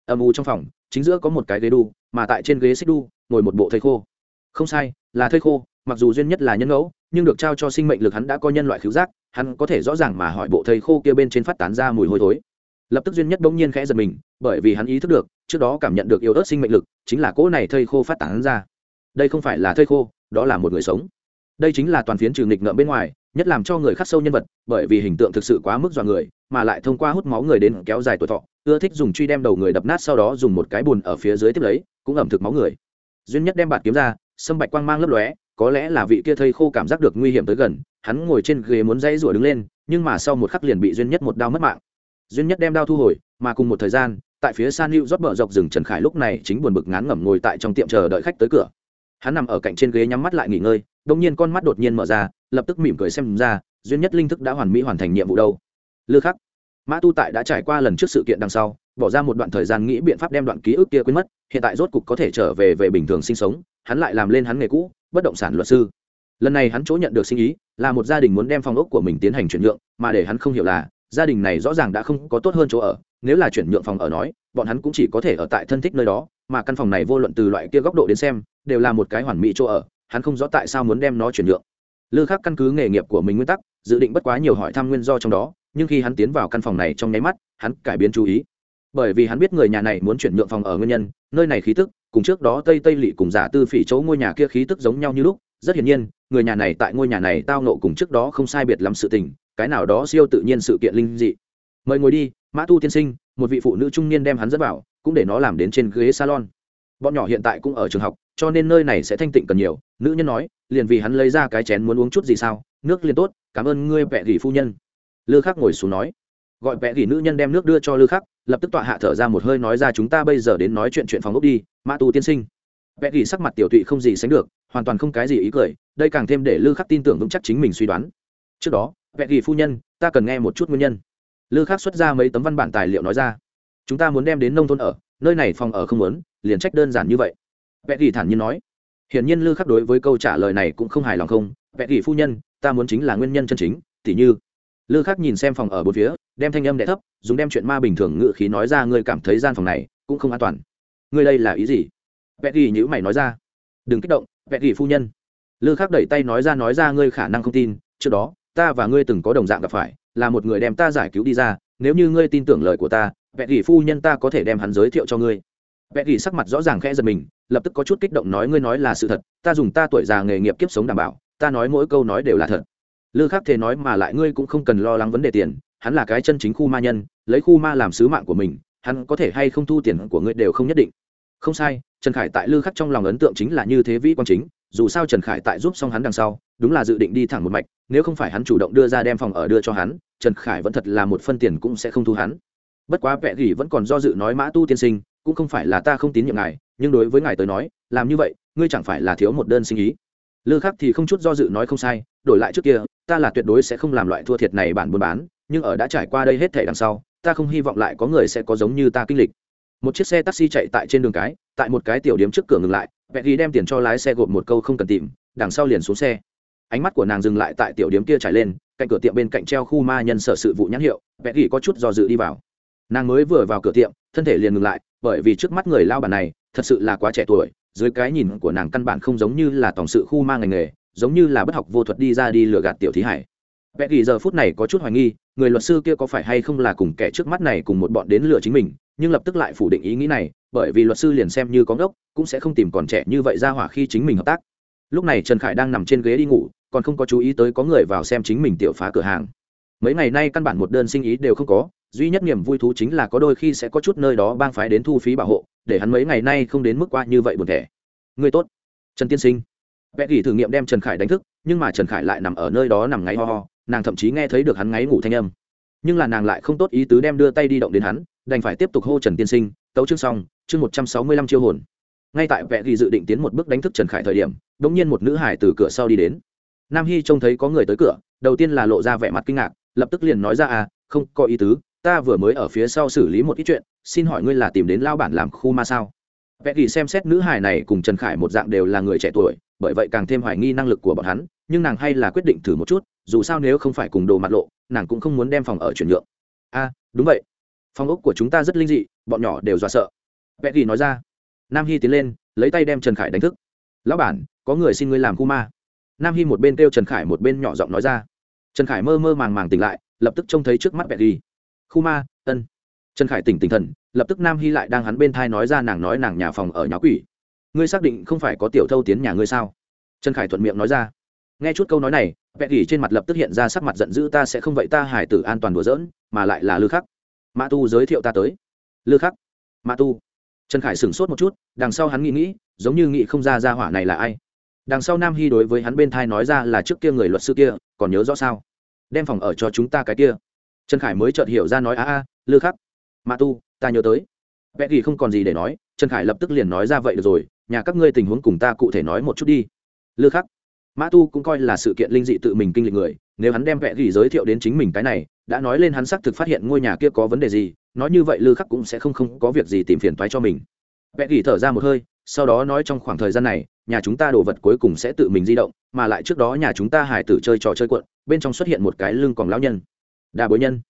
Âm u trong phòng, chính giữa có một cái ghế đu, mà tại trên ghế xích đu, ngồi một bộ thầy khô không sai, là thây khô, mặc dù duyên nhất là nhân ngẫu, nhưng được trao cho sinh mệnh lực hắn đã có nhân loại khiếu giác, hắn có thể rõ ràng mà hỏi bộ thầy khô kia bên trên phát tán ra mùi hôi thối. Lập tức duyên nhất bỗng nhiên khẽ giật mình, bởi vì hắn ý thức được, trước đó cảm nhận được yếu ớt sinh mệnh lực, chính là cỗ này thây khô phát tán ra. Đây không phải là thây khô, đó là một người sống. Đây chính là toàn phiến trừ nghịch ngợm bên ngoài, nhất làm cho người khắc sâu nhân vật, bởi vì hình tượng thực sự quá mức dọa người, mà lại thông qua hút máu người đến kéo dài tuổi thọ, ưa thích dùng truy đem đầu người đập nát sau đó dùng một cái bùn ở phía dưới tiếp lấy, cũng ẩm thực máu người. Duyên nhất đem bạt kiếm ra sâm bạch quang mang lấp lóe, có lẽ là vị kia thây khô cảm giác được nguy hiểm tới gần, hắn ngồi trên ghế muốn dãy rủa đứng lên, nhưng mà sau một khắc liền bị duyên nhất một đao mất mạng. Duyên nhất đem đao thu hồi, mà cùng một thời gian, tại phía san lưu rót bờ dọc rừng trần khải lúc này chính buồn bực ngán ngẩm ngồi tại trong tiệm chờ đợi khách tới cửa. Hắn nằm ở cạnh trên ghế nhắm mắt lại nghỉ ngơi đông nhiên con mắt đột nhiên mở ra, lập tức mỉm cười xem ra, duyên nhất linh thức đã hoàn mỹ hoàn thành nhiệm vụ đâu. Lư khắc, mã tu tại đã trải qua lần trước sự kiện đằng sau, bỏ ra một đoạn thời gian nghĩ biện pháp đem đoạn ký ức kia quên mất hiện tại rốt cục có thể trở về về bình thường sinh sống, hắn lại làm lên hắn nghề cũ, bất động sản luật sư. Lần này hắn chỗ nhận được sinh ý là một gia đình muốn đem phòng ốc của mình tiến hành chuyển nhượng, mà để hắn không hiểu là, gia đình này rõ ràng đã không có tốt hơn chỗ ở, nếu là chuyển nhượng phòng ở nói, bọn hắn cũng chỉ có thể ở tại thân thích nơi đó, mà căn phòng này vô luận từ loại kia góc độ đến xem, đều là một cái hoàn mỹ chỗ ở, hắn không rõ tại sao muốn đem nó chuyển nhượng. Lư khắc căn cứ nghề nghiệp của mình nguyên tắc, dự định bất quá nhiều hỏi thăm nguyên do trong đó, nhưng khi hắn tiến vào căn phòng này trong nháy mắt, hắn cải biến chú ý bởi vì hắn biết người nhà này muốn chuyển nhượng phòng ở nguyên nhân, nơi này khí tức, cùng trước đó tây tây lỵ cùng giả tư phỉ chỗ ngôi nhà kia khí tức giống nhau như lúc, rất hiển nhiên, người nhà này tại ngôi nhà này tao nộ cùng trước đó không sai biệt lắm sự tình, cái nào đó siêu tự nhiên sự kiện linh dị. Mời ngồi đi, mã tu tiên sinh, một vị phụ nữ trung niên đem hắn dẫn vào, cũng để nó làm đến trên ghế salon. Bọn nhỏ hiện tại cũng ở trường học, cho nên nơi này sẽ thanh tịnh cần nhiều, nữ nhân nói, liền vì hắn lấy ra cái chén muốn uống chút gì sao, nước liền tốt, cảm ơn ngươi vẹ gỉ phu nhân. Lư khắc ngồi xuống nói. Gọi vẹ gỉ nữ nhân đem nước đưa cho lư khắc lập tức tọa hạ thở ra một hơi nói ra chúng ta bây giờ đến nói chuyện chuyện phòng ốc đi, mã tu tiên sinh. Vẽ gỉ sắc mặt tiểu tụy không gì sánh được, hoàn toàn không cái gì ý cười, đây càng thêm để lư khắc tin tưởng vững chắc chính mình suy đoán. Trước đó, vẽ gỉ phu nhân, ta cần nghe một chút nguyên nhân. Lư khắc xuất ra mấy tấm văn bản tài liệu nói ra, chúng ta muốn đem đến nông thôn ở, nơi này phòng ở không muốn, liền trách đơn giản như vậy. Vẽ gỉ thản nhiên nói, hiển nhiên lư khắc đối với câu trả lời này cũng không hài lòng không, vẽ gỉ phu nhân, ta muốn chính là nguyên nhân chân chính, tỉ như lư khắc nhìn xem phòng ở bốn phía, đem thanh âm đẻ thấp, dùng đem chuyện ma bình thường ngự khí nói ra, ngươi cảm thấy gian phòng này cũng không an toàn. Ngươi đây là ý gì? Vẽ ghi nhữ mày nói ra, đừng kích động vẽ ghi phu nhân. Lư khắc đẩy tay nói ra nói ra ngươi khả năng không tin, trước đó, ta và ngươi từng có đồng dạng gặp phải, là một người đem ta giải cứu đi ra, nếu như ngươi tin tưởng lời của ta vẽ ghi phu nhân ta có thể đem hắn giới thiệu cho ngươi. Vẽ ghi sắc mặt rõ ràng khẽ giật mình, lập tức có chút kích động nói, ngươi nói là sự thật, ta dùng ta tuổi già nghề nghiệp kiếp sống đảm bảo, ta nói mỗi câu nói đều là thật lư khắc thế nói mà lại ngươi cũng không cần lo lắng vấn đề tiền, hắn là cái chân chính khu ma nhân, lấy khu ma làm sứ mạng của mình, hắn có thể hay không thu tiền của ngươi đều không nhất định. Không sai, trần khải tại lư khắc trong lòng ấn tượng chính là như thế vĩ quan chính, dù sao trần khải tại giúp xong hắn đằng sau, đúng là dự định đi thẳng một mạch, nếu không phải hắn chủ động đưa ra đem phòng ở đưa cho hắn, trần khải vẫn thật là một phân tiền cũng sẽ không thu hắn. Bất quá vẽ gỉ vẫn còn do dự nói mã tu tiên sinh, cũng không phải là ta không tín nhiệm ngài, nhưng đối với ngài tới nói, làm như vậy, ngươi chẳng phải là thiếu một đơn sinh ý lư khắc thì không chút do dự nói không sai, đổi lại trước kia, ta là tuyệt đối sẽ không làm loại thua thiệt này bản buôn bán, nhưng ở đã trải qua đây hết thể đằng sau, ta không hy vọng lại có người sẽ có giống như ta kinh lịch. Một chiếc xe taxi chạy tại trên đường cái, tại một cái tiểu điếm trước cửa ngừng lại vẽ ghi đem tiền cho lái xe gộp một câu không cần tìm, đằng sau liền xuống xe. Ánh mắt của nàng dừng lại tại tiểu điếm kia trải lên, cạnh cửa tiệm bên cạnh treo khu ma nhân sở sự vụ nhãn hiệu vẽ ghi có chút do dự đi vào. Nàng mới vừa vào cửa tiệm, thân thể liền ngừng lại, bởi vì trước mắt người lao bản này, thật sự là quá trẻ tuổi dưới cái nhìn của nàng căn bản không giống như là tổng sự khu ma ngành nghề, giống như là bất học vô thuật đi ra đi lừa gạt tiểu thí hải. Vẽ ghi giờ phút này có chút hoài nghi, người luật sư kia có phải hay không là cùng kẻ trước mắt này cùng một bọn đến lừa chính mình, nhưng lập tức lại phủ định ý nghĩ này, bởi vì luật sư liền xem như có ngốc, cũng sẽ không tìm còn trẻ như vậy ra hỏa khi chính mình hợp tác. Lúc này trần khải đang nằm trên ghế đi ngủ, còn không có chú ý tới có người vào xem chính mình tiểu phá cửa hàng. Mấy ngày nay căn bản một đơn sinh ý đều không có, duy nhất niềm vui thú chính là có đôi khi sẽ có chút nơi đó bang phái đến thu phí bảo hộ để hắn mấy ngày nay không đến mức qua như vậy buồn thẻ. Người tốt, trần tiên sinh. Vẽ gỉ thử nghiệm đem trần khải đánh thức, nhưng mà trần khải lại nằm ở nơi đó nằm ngáy ho ho, nàng thậm chí nghe thấy được hắn ngáy ngủ thanh âm. Nhưng là nàng lại không tốt ý tứ đem đưa tay đi động đến hắn, đành phải tiếp tục hô trần tiên sinh, tấu chương xong, chương một trăm sáu mươi lăm chiêu hồn. Ngay tại vẽ ghi dự định tiến một bước đánh thức trần khải thời điểm đ ỗ n g nhiên một nữ hải từ cửa sau đi đến. Nam hy trông thấy có người tới cửa, đầu tiên là lộ ra vẻ mặt kinh ngạc, lập tức liền nói ra à không có ý tứ ta vừa mới ở phía sau xử lý một ít chuyện, xin hỏi ngươi là tìm đến lao bản làm khu ma sao? Vẽ kỳ xem xét nữ hài này cùng trần khải một dạng đều là người trẻ tuổi, bởi vậy càng thêm hoài nghi năng lực của bọn hắn, nhưng nàng hay là quyết định thử một chút, dù sao nếu không phải cùng đồ mặt lộ, nàng cũng không muốn đem phòng ở chuyển nhượng. A à, đúng vậy. Phòng ốc của chúng ta rất linh dị, bọn nhỏ đều dọa sợ. Vẽ kỳ nói ra. Nam hy tiến lên, lấy tay đem trần khải đánh thức. Lão bản, có người xin ngươi làm khu ma. Nam hy một bên kêu trần khải một bên nhỏ giọng nói ra. Trần khải mơ mơ màng màng tỉnh lại, lập tức trông thấy trước mắt vẽ kỳ khu ma, ân. Trần khải tỉnh tỉnh thần, lập tức nam hy lại đang hắn bên thai nói ra nàng nói nàng nhà phòng ở nhà quỷ. Ngươi xác định không phải có tiểu thâu tiến nhà ngươi sao? Trần khải thuận miệng nói ra. Nghe chút câu nói này vẹn gỉ trên mặt lập tức hiện ra sắc mặt giận dữ, ta sẽ không vậy, ta hải tử an toàn đùa giỡn, mà lại là lư khắc. Mã tu giới thiệu ta tới. Lư khắc. Mã tu. Trần khải sửng sốt một chút, đằng sau hắn nghĩ nghĩ, giống như nghĩ không ra ra hỏa này là ai. Đằng sau nam hy đối với hắn bên thai nói ra là trước kia người luật sư kia, còn nhớ rõ sao? Đem phòng ở cho chúng ta cái kia trần khải mới chợt hiểu ra nói, a a, lư khắc, mã tu, ta nhớ tới. Vẽ ghi không còn gì để nói, trần khải lập tức liền nói ra, vậy được rồi, nhà các ngươi tình huống cùng ta cụ thể nói một chút đi. Lư khắc, mã tu cũng coi là sự kiện linh dị tự mình kinh lịch người, nếu hắn đem vẽ ghi giới thiệu đến chính mình cái này, đã nói lên hắn xác thực phát hiện ngôi nhà kia có vấn đề gì, nói như vậy lư khắc cũng sẽ không không có việc gì tìm phiền toái cho mình. Vẽ ghi thở ra một hơi, sau đó nói trong khoảng thời gian này, nhà chúng ta đồ vật cuối cùng sẽ tự mình di động, mà lại trước đó nhà chúng ta hải tử chơi trò chơi cuộn, bên trong xuất hiện một cái lưng còn lão nhân đà bối nhân.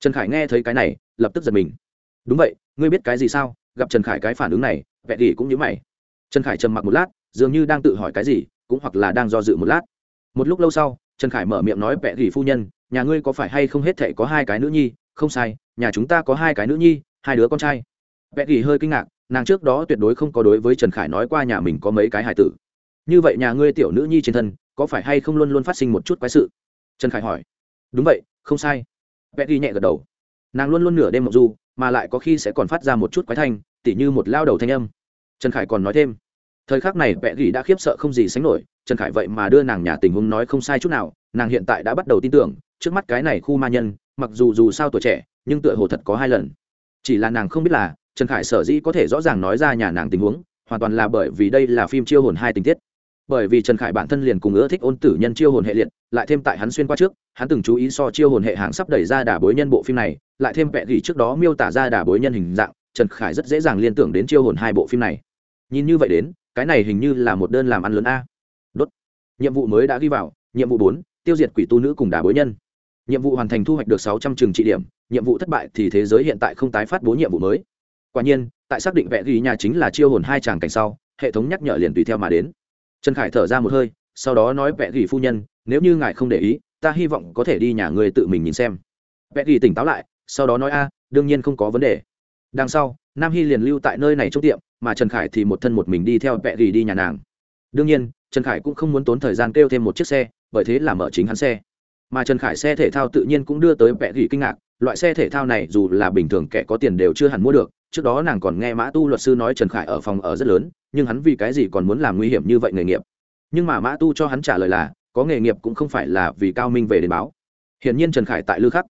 Trần khải nghe thấy cái này, lập tức giật mình. Đúng vậy, ngươi biết cái gì sao? Gặp trần khải cái phản ứng này vẽ thì cũng nhớ mày. Trần khải trầm mặc một lát, dường như đang tự hỏi cái gì, cũng hoặc là đang do dự một lát. Một lúc lâu sau, trần khải mở miệng nói vẽ thì phu nhân, nhà ngươi có phải hay không hết thể có hai cái nữ nhi? Không sai, nhà chúng ta có hai cái nữ nhi, hai đứa con trai. Vẽ thì hơi kinh ngạc, nàng trước đó tuyệt đối không có đối với trần khải nói qua nhà mình có mấy cái hài tử. Như vậy nhà ngươi tiểu nữ nhi trên thân, có phải hay không luôn luôn phát sinh một chút quái sự? Trần khải hỏi. Đúng vậy, không sai vẽ ghi nhẹ gật đầu. Nàng luôn luôn nửa đêm mộng du, mà lại có khi sẽ còn phát ra một chút quái thanh, tỉ như một lao đầu thanh âm. Trần khải còn nói thêm, thời khắc này vẽ gỉ đã khiếp sợ không gì sánh nổi, trần khải vậy mà đưa nàng nhà tình huống nói không sai chút nào, nàng hiện tại đã bắt đầu tin tưởng, trước mắt cái này khu ma nhân, mặc dù dù sao tuổi trẻ, nhưng tựa hồ thật có hai lần. Chỉ là nàng không biết là, trần khải sở dĩ có thể rõ ràng nói ra nhà nàng tình huống, hoàn toàn là bởi vì đây là phim chiêu hồn hai tình tiết bởi vì trần khải bản thân liền cùng ưa thích ôn tử nhân chiêu hồn hệ liệt, lại thêm tại hắn xuyên qua trước, hắn từng chú ý so chiêu hồn hệ hàng sắp đẩy ra đả bối nhân bộ phim này, lại thêm vẽ gỉ trước đó miêu tả ra đả bối nhân hình dạng, trần khải rất dễ dàng liên tưởng đến chiêu hồn hai bộ phim này. Nhìn như vậy đến, cái này hình như là một đơn làm ăn lớn a. Đốt. Nhiệm vụ mới đã ghi vào, nhiệm vụ bốn, tiêu diệt quỷ tu nữ cùng đả bối nhân. Nhiệm vụ hoàn thành thu hoạch được sáu trăm trường trị điểm, nhiệm vụ thất bại thì thế giới hiện tại không tái phát bố nhiệm vụ mới. Quả nhiên, tại xác định vẽ ghi nhà chính là chiêu hồn hai chàng cảnh sau, hệ thống nhắc nhở liền tùy theo mà đến trần khải thở ra một hơi, sau đó nói vẽ gỉ phu nhân, nếu như ngài không để ý, ta hy vọng có thể đi nhà người tự mình nhìn xem. Vẽ gỉ tỉnh táo lại, sau đó nói, a, đương nhiên không có vấn đề. Đằng sau, nam hy liền lưu tại nơi này trong tiệm, mà trần khải thì một thân một mình đi theo vẽ gỉ đi nhà nàng. Đương nhiên, trần khải cũng không muốn tốn thời gian kêu thêm một chiếc xe, bởi thế là mở chính hắn xe. Mà trần khải xe thể thao tự nhiên cũng đưa tới vẽ gỉ kinh ngạc, loại xe thể thao này dù là bình thường kẻ có tiền đều chưa hẳn mua được trước đó nàng còn nghe mã tu luật sư nói trần khải ở phòng ở rất lớn, nhưng hắn vì cái gì còn muốn làm nguy hiểm như vậy nghề nghiệp? Nhưng mà mã tu cho hắn trả lời là, có nghề nghiệp cũng không phải là vì cao minh về đến báo. Hiển nhiên trần khải tại lư khắc.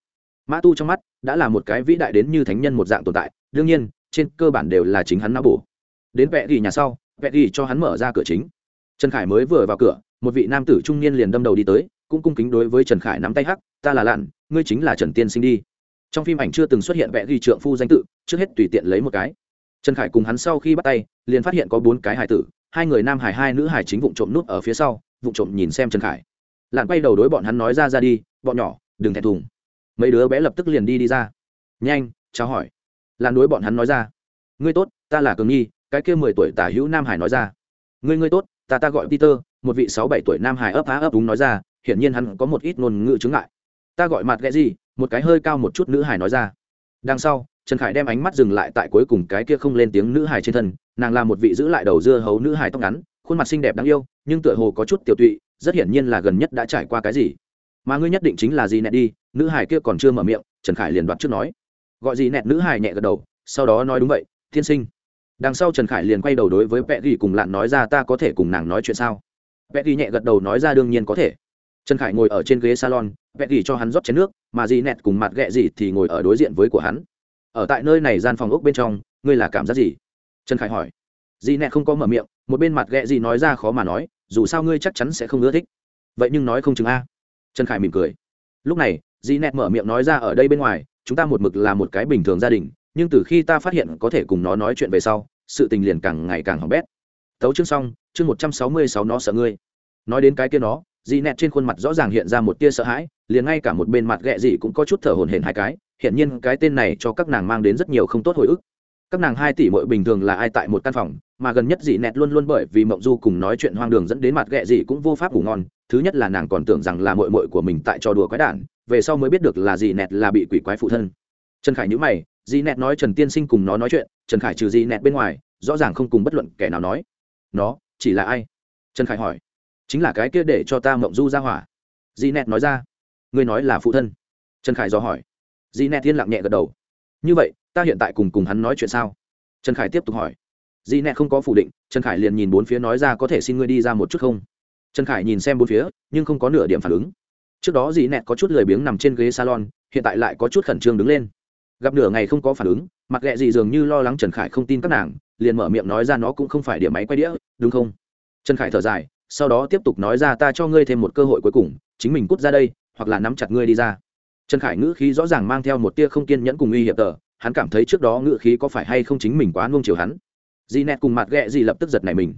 Mã tu trong mắt đã là một cái vĩ đại đến như thánh nhân một dạng tồn tại, đương nhiên, trên cơ bản đều là chính hắn não bổ. Đến vẹ ghi nhà sau vẹ ghi cho hắn mở ra cửa chính. Trần khải mới vừa vào cửa, một vị nam tử trung niên liền đâm đầu đi tới, cũng cung kính đối với trần khải nắm tay hắc, ta là lặn ngươi chính là trần tiên sinh đi trong phim ảnh chưa từng xuất hiện vẽ ghi trượng phu danh tự, trước hết tùy tiện lấy một cái. Trần khải cùng hắn sau khi bắt tay, liền phát hiện có bốn cái hải tử, hai người nam hải hai nữ hải chính vụ trộm nút ở phía sau vụ trộm nhìn xem trần khải. Lặn quay đầu đối bọn hắn nói ra ra đi, bọn nhỏ, đừng thẹn thùng. Mấy đứa bé lập tức liền đi đi ra. Nhanh, chào hỏi. Lặn đối bọn hắn nói ra. Ngươi tốt, ta là cường nhi, cái kia mười tuổi tả hữu nam hải nói ra. Ngươi ngươi tốt, ta ta gọi peter, một vị sáu bảy tuổi nam hải ấp á ấp đúng nói ra, hiển nhiên hắn có một ít ngôn ngữ chứng ngại. Ta gọi mặt ghẹ gì một cái hơi cao một chút nữ hải nói ra. Đằng sau, trần khải đem ánh mắt dừng lại tại cuối cùng cái kia không lên tiếng nữ hải trên thân, nàng là một vị giữ lại đầu dưa hấu nữ hải tóc ngắn, khuôn mặt xinh đẹp đáng yêu, nhưng tựa hồ có chút tiểu tụy, rất hiển nhiên là gần nhất đã trải qua cái gì. Mà ngươi nhất định chính là gì nẹt đi, nữ hải kia còn chưa mở miệng, trần khải liền đoạt trước nói. Gọi gì nẹt nữ hải nhẹ gật đầu, sau đó nói đúng vậy thiên sinh. Đằng sau trần khải liền quay đầu đối với vẽ ghi cùng lạn nói ra, ta có thể cùng nàng nói chuyện sao? Vẽ ghi nhẹ gật đầu nói ra, đương nhiên có thể trần khải ngồi ở trên ghế salon vẽ gỉ cho hắn rót chén nước, mà dì nẹt cùng mặt ghẹ gì thì ngồi ở đối diện với của hắn. Ở tại nơi này gian phòng ốc bên trong, ngươi là cảm giác gì? Trần khải hỏi. Dì nẹt không có mở miệng, một bên mặt ghẹ gì nói ra khó mà nói, dù sao ngươi chắc chắn sẽ không ưa thích. Vậy nhưng nói không chừng a. Trần khải mỉm cười. Lúc này, dì nẹt mở miệng nói ra ở đây bên ngoài, chúng ta một mực là một cái bình thường gia đình, nhưng từ khi ta phát hiện có thể cùng nó nói chuyện về sau, sự tình liền càng ngày càng hỏng bét. Tấu chương xong, chương một trăm sáu mươi sáu nó sợ ngươi. Nói đến cái kia nó dị nẹt trên khuôn mặt rõ ràng hiện ra một tia sợ hãi, liền ngay cả một bên mặt ghẹ dị cũng có chút thở hổn hển hai cái hiện nhiên cái tên này cho các nàng mang đến rất nhiều không tốt hồi ức. Các nàng hai tỷ mội bình thường là ai tại một căn phòng, mà gần nhất dị nẹt luôn luôn bởi vì mộng du cùng nói chuyện hoang đường dẫn đến mặt ghẹ dị cũng vô pháp ngủ ngon. Thứ nhất là nàng còn tưởng rằng là mội mội của mình tại trò đùa quái đản, về sau mới biết được là dị nẹt là bị quỷ quái phụ thân. Trần khải nhữ mày dị nẹt nói trần tiên sinh cùng nó nói chuyện, trần khải trừ dị nẹt bên ngoài, rõ ràng không cùng bất luận kẻ nào nói. Nó chỉ là ai? Trần khải hỏi chính là cái kia để cho ta mộng du ra hỏa. Dị nẹt nói ra. Ngươi nói là phụ thân. Trần khải dò hỏi. Dị nẹt thiên lặng nhẹ gật đầu. Như vậy, ta hiện tại cùng cùng hắn nói chuyện sao? Trần khải tiếp tục hỏi. Dị nẹt không có phủ định, trần khải liền nhìn bốn phía nói ra có thể xin ngươi đi ra một chút không? Trần khải nhìn xem bốn phía, nhưng không có nửa điểm phản ứng. Trước đó dị nẹt có chút lười biếng nằm trên ghế salon, hiện tại lại có chút khẩn trương đứng lên. Gặp nửa ngày không có phản ứng, mặt ghẹ gì dường như lo lắng trần khải không tin các nàng, liền mở miệng nói ra nó cũng không phải điểm máy quay đĩa, đúng không? Trần khải thở dài sau đó tiếp tục nói ra ta cho ngươi thêm một cơ hội cuối cùng, chính mình cút ra đây, hoặc là nắm chặt ngươi đi ra. Trần khải ngữ khí rõ ràng mang theo một tia không kiên nhẫn cùng uy hiểm tờ, hắn cảm thấy trước đó ngữ khí có phải hay không chính mình quá nuông chiều hắn. Di nẹt cùng mặt ghẹ gì lập tức giật này mình.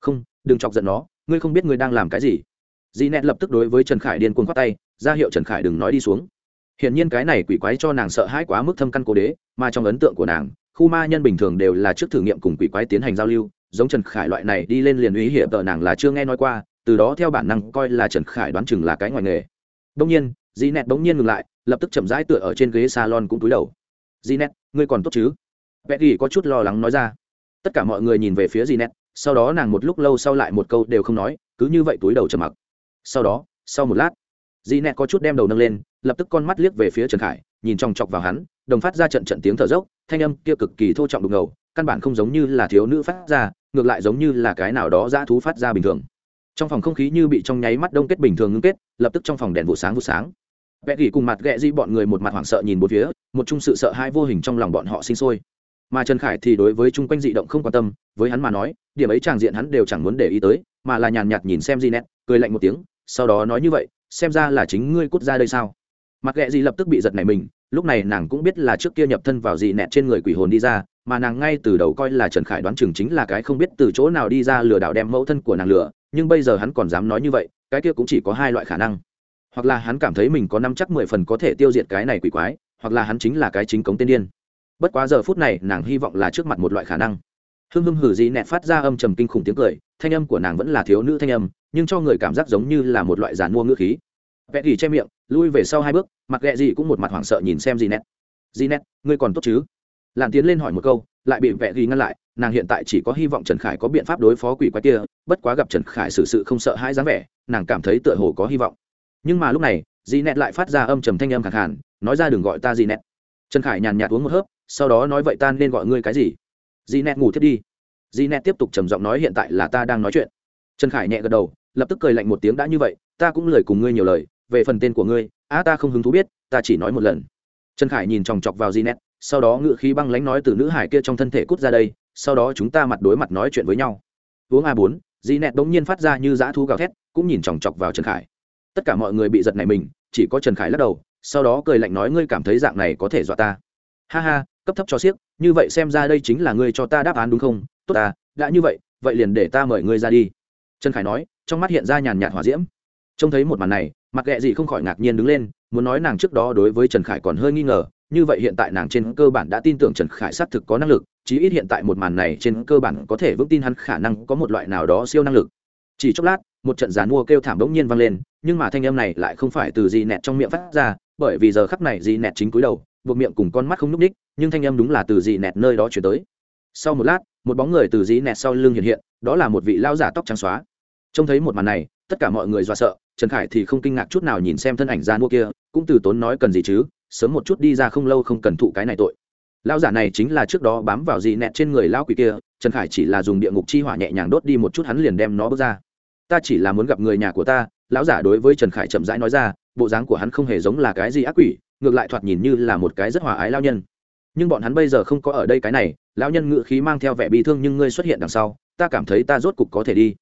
Không, đừng chọc giận nó, ngươi không biết ngươi đang làm cái gì. Di nẹt lập tức đối với trần khải điên cuồng khoát tay, ra hiệu trần khải đừng nói đi xuống. Hiển nhiên cái này quỷ quái cho nàng sợ hãi quá mức thâm căn cố đế, mà trong ấn tượng của nàng, khu ma nhân bình thường đều là trước thử nghiệm cùng quỷ quái tiến hành giao lưu giống trần khải loại này đi lên liền uy hiểm tợ nàng là chưa nghe nói qua, từ đó theo bản năng coi là trần khải đoán chừng là cái ngoài nghề. Đông nhiên dì nẹt bỗng nhiên ngừng lại, lập tức chậm rãi tựa ở trên ghế salon cũng túi đầu. Dì nẹt ngươi còn tốt chứ? Vẽ ghi có chút lo lắng nói ra. Tất cả mọi người nhìn về phía dì nẹt sau đó nàng một lúc lâu sau lại một câu đều không nói, cứ như vậy túi đầu trầm mặc. Sau đó, sau một lát dì nẹt có chút đem đầu nâng lên, lập tức con mắt liếc về phía trần khải, nhìn chòng chọc vào hắn, đồng phát ra trận trận tiếng thở dốc, thanh âm kia cực kỳ thô trọng đục ngầu căn bản không giống như là thiếu nữ phát ra, ngược lại giống như là cái nào đó dã thú phát ra bình thường. Trong phòng không khí như bị trong nháy mắt đông kết bình thường ngưng kết, lập tức trong phòng đèn vụ sáng vụ sáng. Vẽ gỉ cùng mặt ghẹ di bọn người một mặt hoảng sợ nhìn một phía, một chung sự sợ hãi vô hình trong lòng bọn họ sinh sôi. Mà trần khải thì đối với chung quanh dị động không quan tâm, với hắn mà nói, điểm ấy tràng diện hắn đều chẳng muốn để ý tới, mà là nhàn nhạt nhìn xem di nét cười lạnh một tiếng, sau đó nói như vậy, xem ra là chính ngươi cút ra đây sao? Mặt ghẹ di lập tức bị giật này mình, lúc này nàng cũng biết là trước kia nhập thân vào dị nẹt trên người quỷ hồn đi ra mà nàng ngay từ đầu coi là trần khải đoán chừng chính là cái không biết từ chỗ nào đi ra lừa đảo đem mẫu thân của nàng lừa, nhưng bây giờ hắn còn dám nói như vậy, cái kia cũng chỉ có hai loại khả năng. Hoặc là hắn cảm thấy mình có năm chắc mười phần có thể tiêu diệt cái này quỷ quái, hoặc là hắn chính là cái chính cống tiên điên. Bất quá giờ phút này, nàng hy vọng là trước mặt một loại khả năng. Hưng hưng hử dị nẹt phát ra âm trầm kinh khủng tiếng cười, thanh âm của nàng vẫn là thiếu nữ thanh âm, nhưng cho người cảm giác giống như là một loại giàn mua ngữ khí. Vẽ gỉ che miệng, lui về sau hai bước, mặt ghẹ gì cũng một mặt hoảng sợ nhìn xem dị nẹt. Dị nẹt, ngươi còn tốt chứ? Làn tiến lên hỏi một câu, lại bị vẽ gỉ ngăn lại, nàng hiện tại chỉ có hy vọng trần khải có biện pháp đối phó quỷ quái kia, bất quá gặp trần khải xử sự không sợ hãi dáng vẻ, nàng cảm thấy tựa hồ có hy vọng. Nhưng mà lúc này dị nẹt lại phát ra âm trầm thanh âm khẳng hẳn nói ra đừng gọi ta dị nẹt trần khải nhàn nhạt uống một hớp, sau đó nói vậy ta nên gọi ngươi cái gì? Dị nẹt ngủ thiết đi. Dị nẹt tiếp tục trầm giọng nói hiện tại là ta đang nói chuyện. Trần khải nhẹ gật đầu, lập tức cười lạnh một tiếng đã như vậy, ta cũng lời cùng ngươi nhiều lời, về phần tên của ngươi, á ta không hứng thú biết, ta chỉ nói một lần. Trần khải nhìn chòng chọc vào di Nẹt sau đó ngự khí băng lánh nói từ nữ hải kia trong thân thể cút ra đây, sau đó chúng ta mặt đối mặt nói chuyện với nhau. Uống a bốn, di nẹt bỗng nhiên phát ra như dã thu gào thét, cũng nhìn chòng chọc vào trần khải. Tất cả mọi người bị giật này mình, chỉ có trần khải lắc đầu, sau đó cười lạnh nói ngươi cảm thấy dạng này có thể dọa ta. Ha ha, cấp thấp cho siếc, như vậy xem ra đây chính là ngươi cho ta đáp án đúng không? Tốt ta đã như vậy vậy liền để ta mời ngươi ra đi. Trần khải nói, trong mắt hiện ra nhàn nhạt hỏa diễm. Trông thấy một màn này, mặt ghẹ gì không khỏi ngạc nhiên đứng lên, muốn nói nàng trước đó đối với trần khải còn hơi nghi ngờ như vậy hiện tại nàng trên cơ bản đã tin tưởng trần khải xác thực có năng lực, chí ít hiện tại một màn này trên cơ bản có thể vững tin hắn khả năng có một loại nào đó siêu năng lực. Chỉ chốc lát, một trận giàn mua kêu thảm bỗng nhiên vang lên, nhưng mà thanh âm này lại không phải từ gì nẹt trong miệng phát ra, bởi vì giờ khắc này gì nẹt chính cúi đầu, buộc miệng cùng con mắt không n ú c ních nhưng thanh âm đúng là từ gì nẹt nơi đó chuyển tới. Sau một lát, một bóng người từ dì nẹt sau lưng hiện hiện, đó là một vị lao giả tóc trắng xóa. Trông thấy một màn này, tất cả mọi người do sợ, trần khải thì không kinh ngạc chút nào nhìn xem thân ảnh gian mua kia, cũng từ tốn nói cần gì chứ? Sớm một chút đi ra không lâu không cần thụ cái này tội. Lão giả này chính là trước đó bám vào dị nẹt trên người lão quỷ kia, trần khải chỉ là dùng địa ngục chi hỏa nhẹ nhàng đốt đi một chút hắn liền đem nó bước ra. Ta chỉ là muốn gặp người nhà của ta, lão giả đối với trần khải chậm rãi nói ra, bộ dáng của hắn không hề giống là cái gì ác quỷ, ngược lại thoạt nhìn như là một cái rất hòa ái lao nhân. Nhưng bọn hắn bây giờ không có ở đây cái này, lão nhân ngự khí mang theo vẻ bi thương nhưng ngươi xuất hiện đằng sau, ta cảm thấy ta rốt cục có thể đi.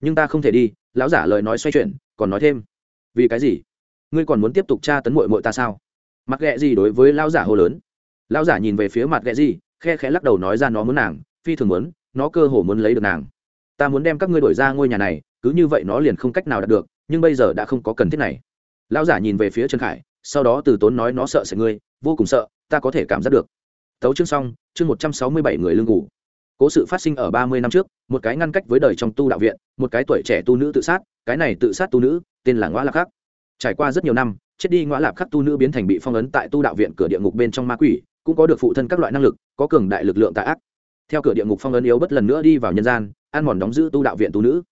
Nhưng ta không thể đi, lão giả lời nói xoay chuyển, còn nói thêm. Vì cái gì? Ngươi còn muốn tiếp tục tra tấn mội mội ta sao? Mặt ghẹ gì đối với lão giả hô lớn. Lão giả nhìn về phía mặt ghẹ gì, khe khẽ lắc đầu nói ra nó muốn nàng, phi thường muốn, nó cơ hồ muốn lấy được nàng. Ta muốn đem các ngươi đổi ra ngôi nhà này, cứ như vậy nó liền không cách nào đạt được, nhưng bây giờ đã không có cần thiết này. Lão giả nhìn về phía trần khải, sau đó từ tốn nói nó sợ sẽ ngươi, vô cùng sợ, ta có thể cảm giác được. Tấu chương xong, chương một trăm sáu mươi bảy người lương ngủ. Cố sự phát sinh ở ba mươi năm trước, một cái ngăn cách với đời trong tu đạo viện, một cái tuổi trẻ tu nữ tự sát, cái này tự sát tu nữ, tên là ngoã lạc khắc trải qua rất nhiều năm chết đi ngõ lạp khắc tu nữ biến thành bị phong ấn tại tu đạo viện cửa địa ngục bên trong ma quỷ, cũng có được phụ thân các loại năng lực, có cường đại lực lượng tạ ác. Theo cửa địa ngục phong ấn yếu bất lần nữa đi vào nhân gian, ăn mòn đóng giữ tu đạo viện tu nữ.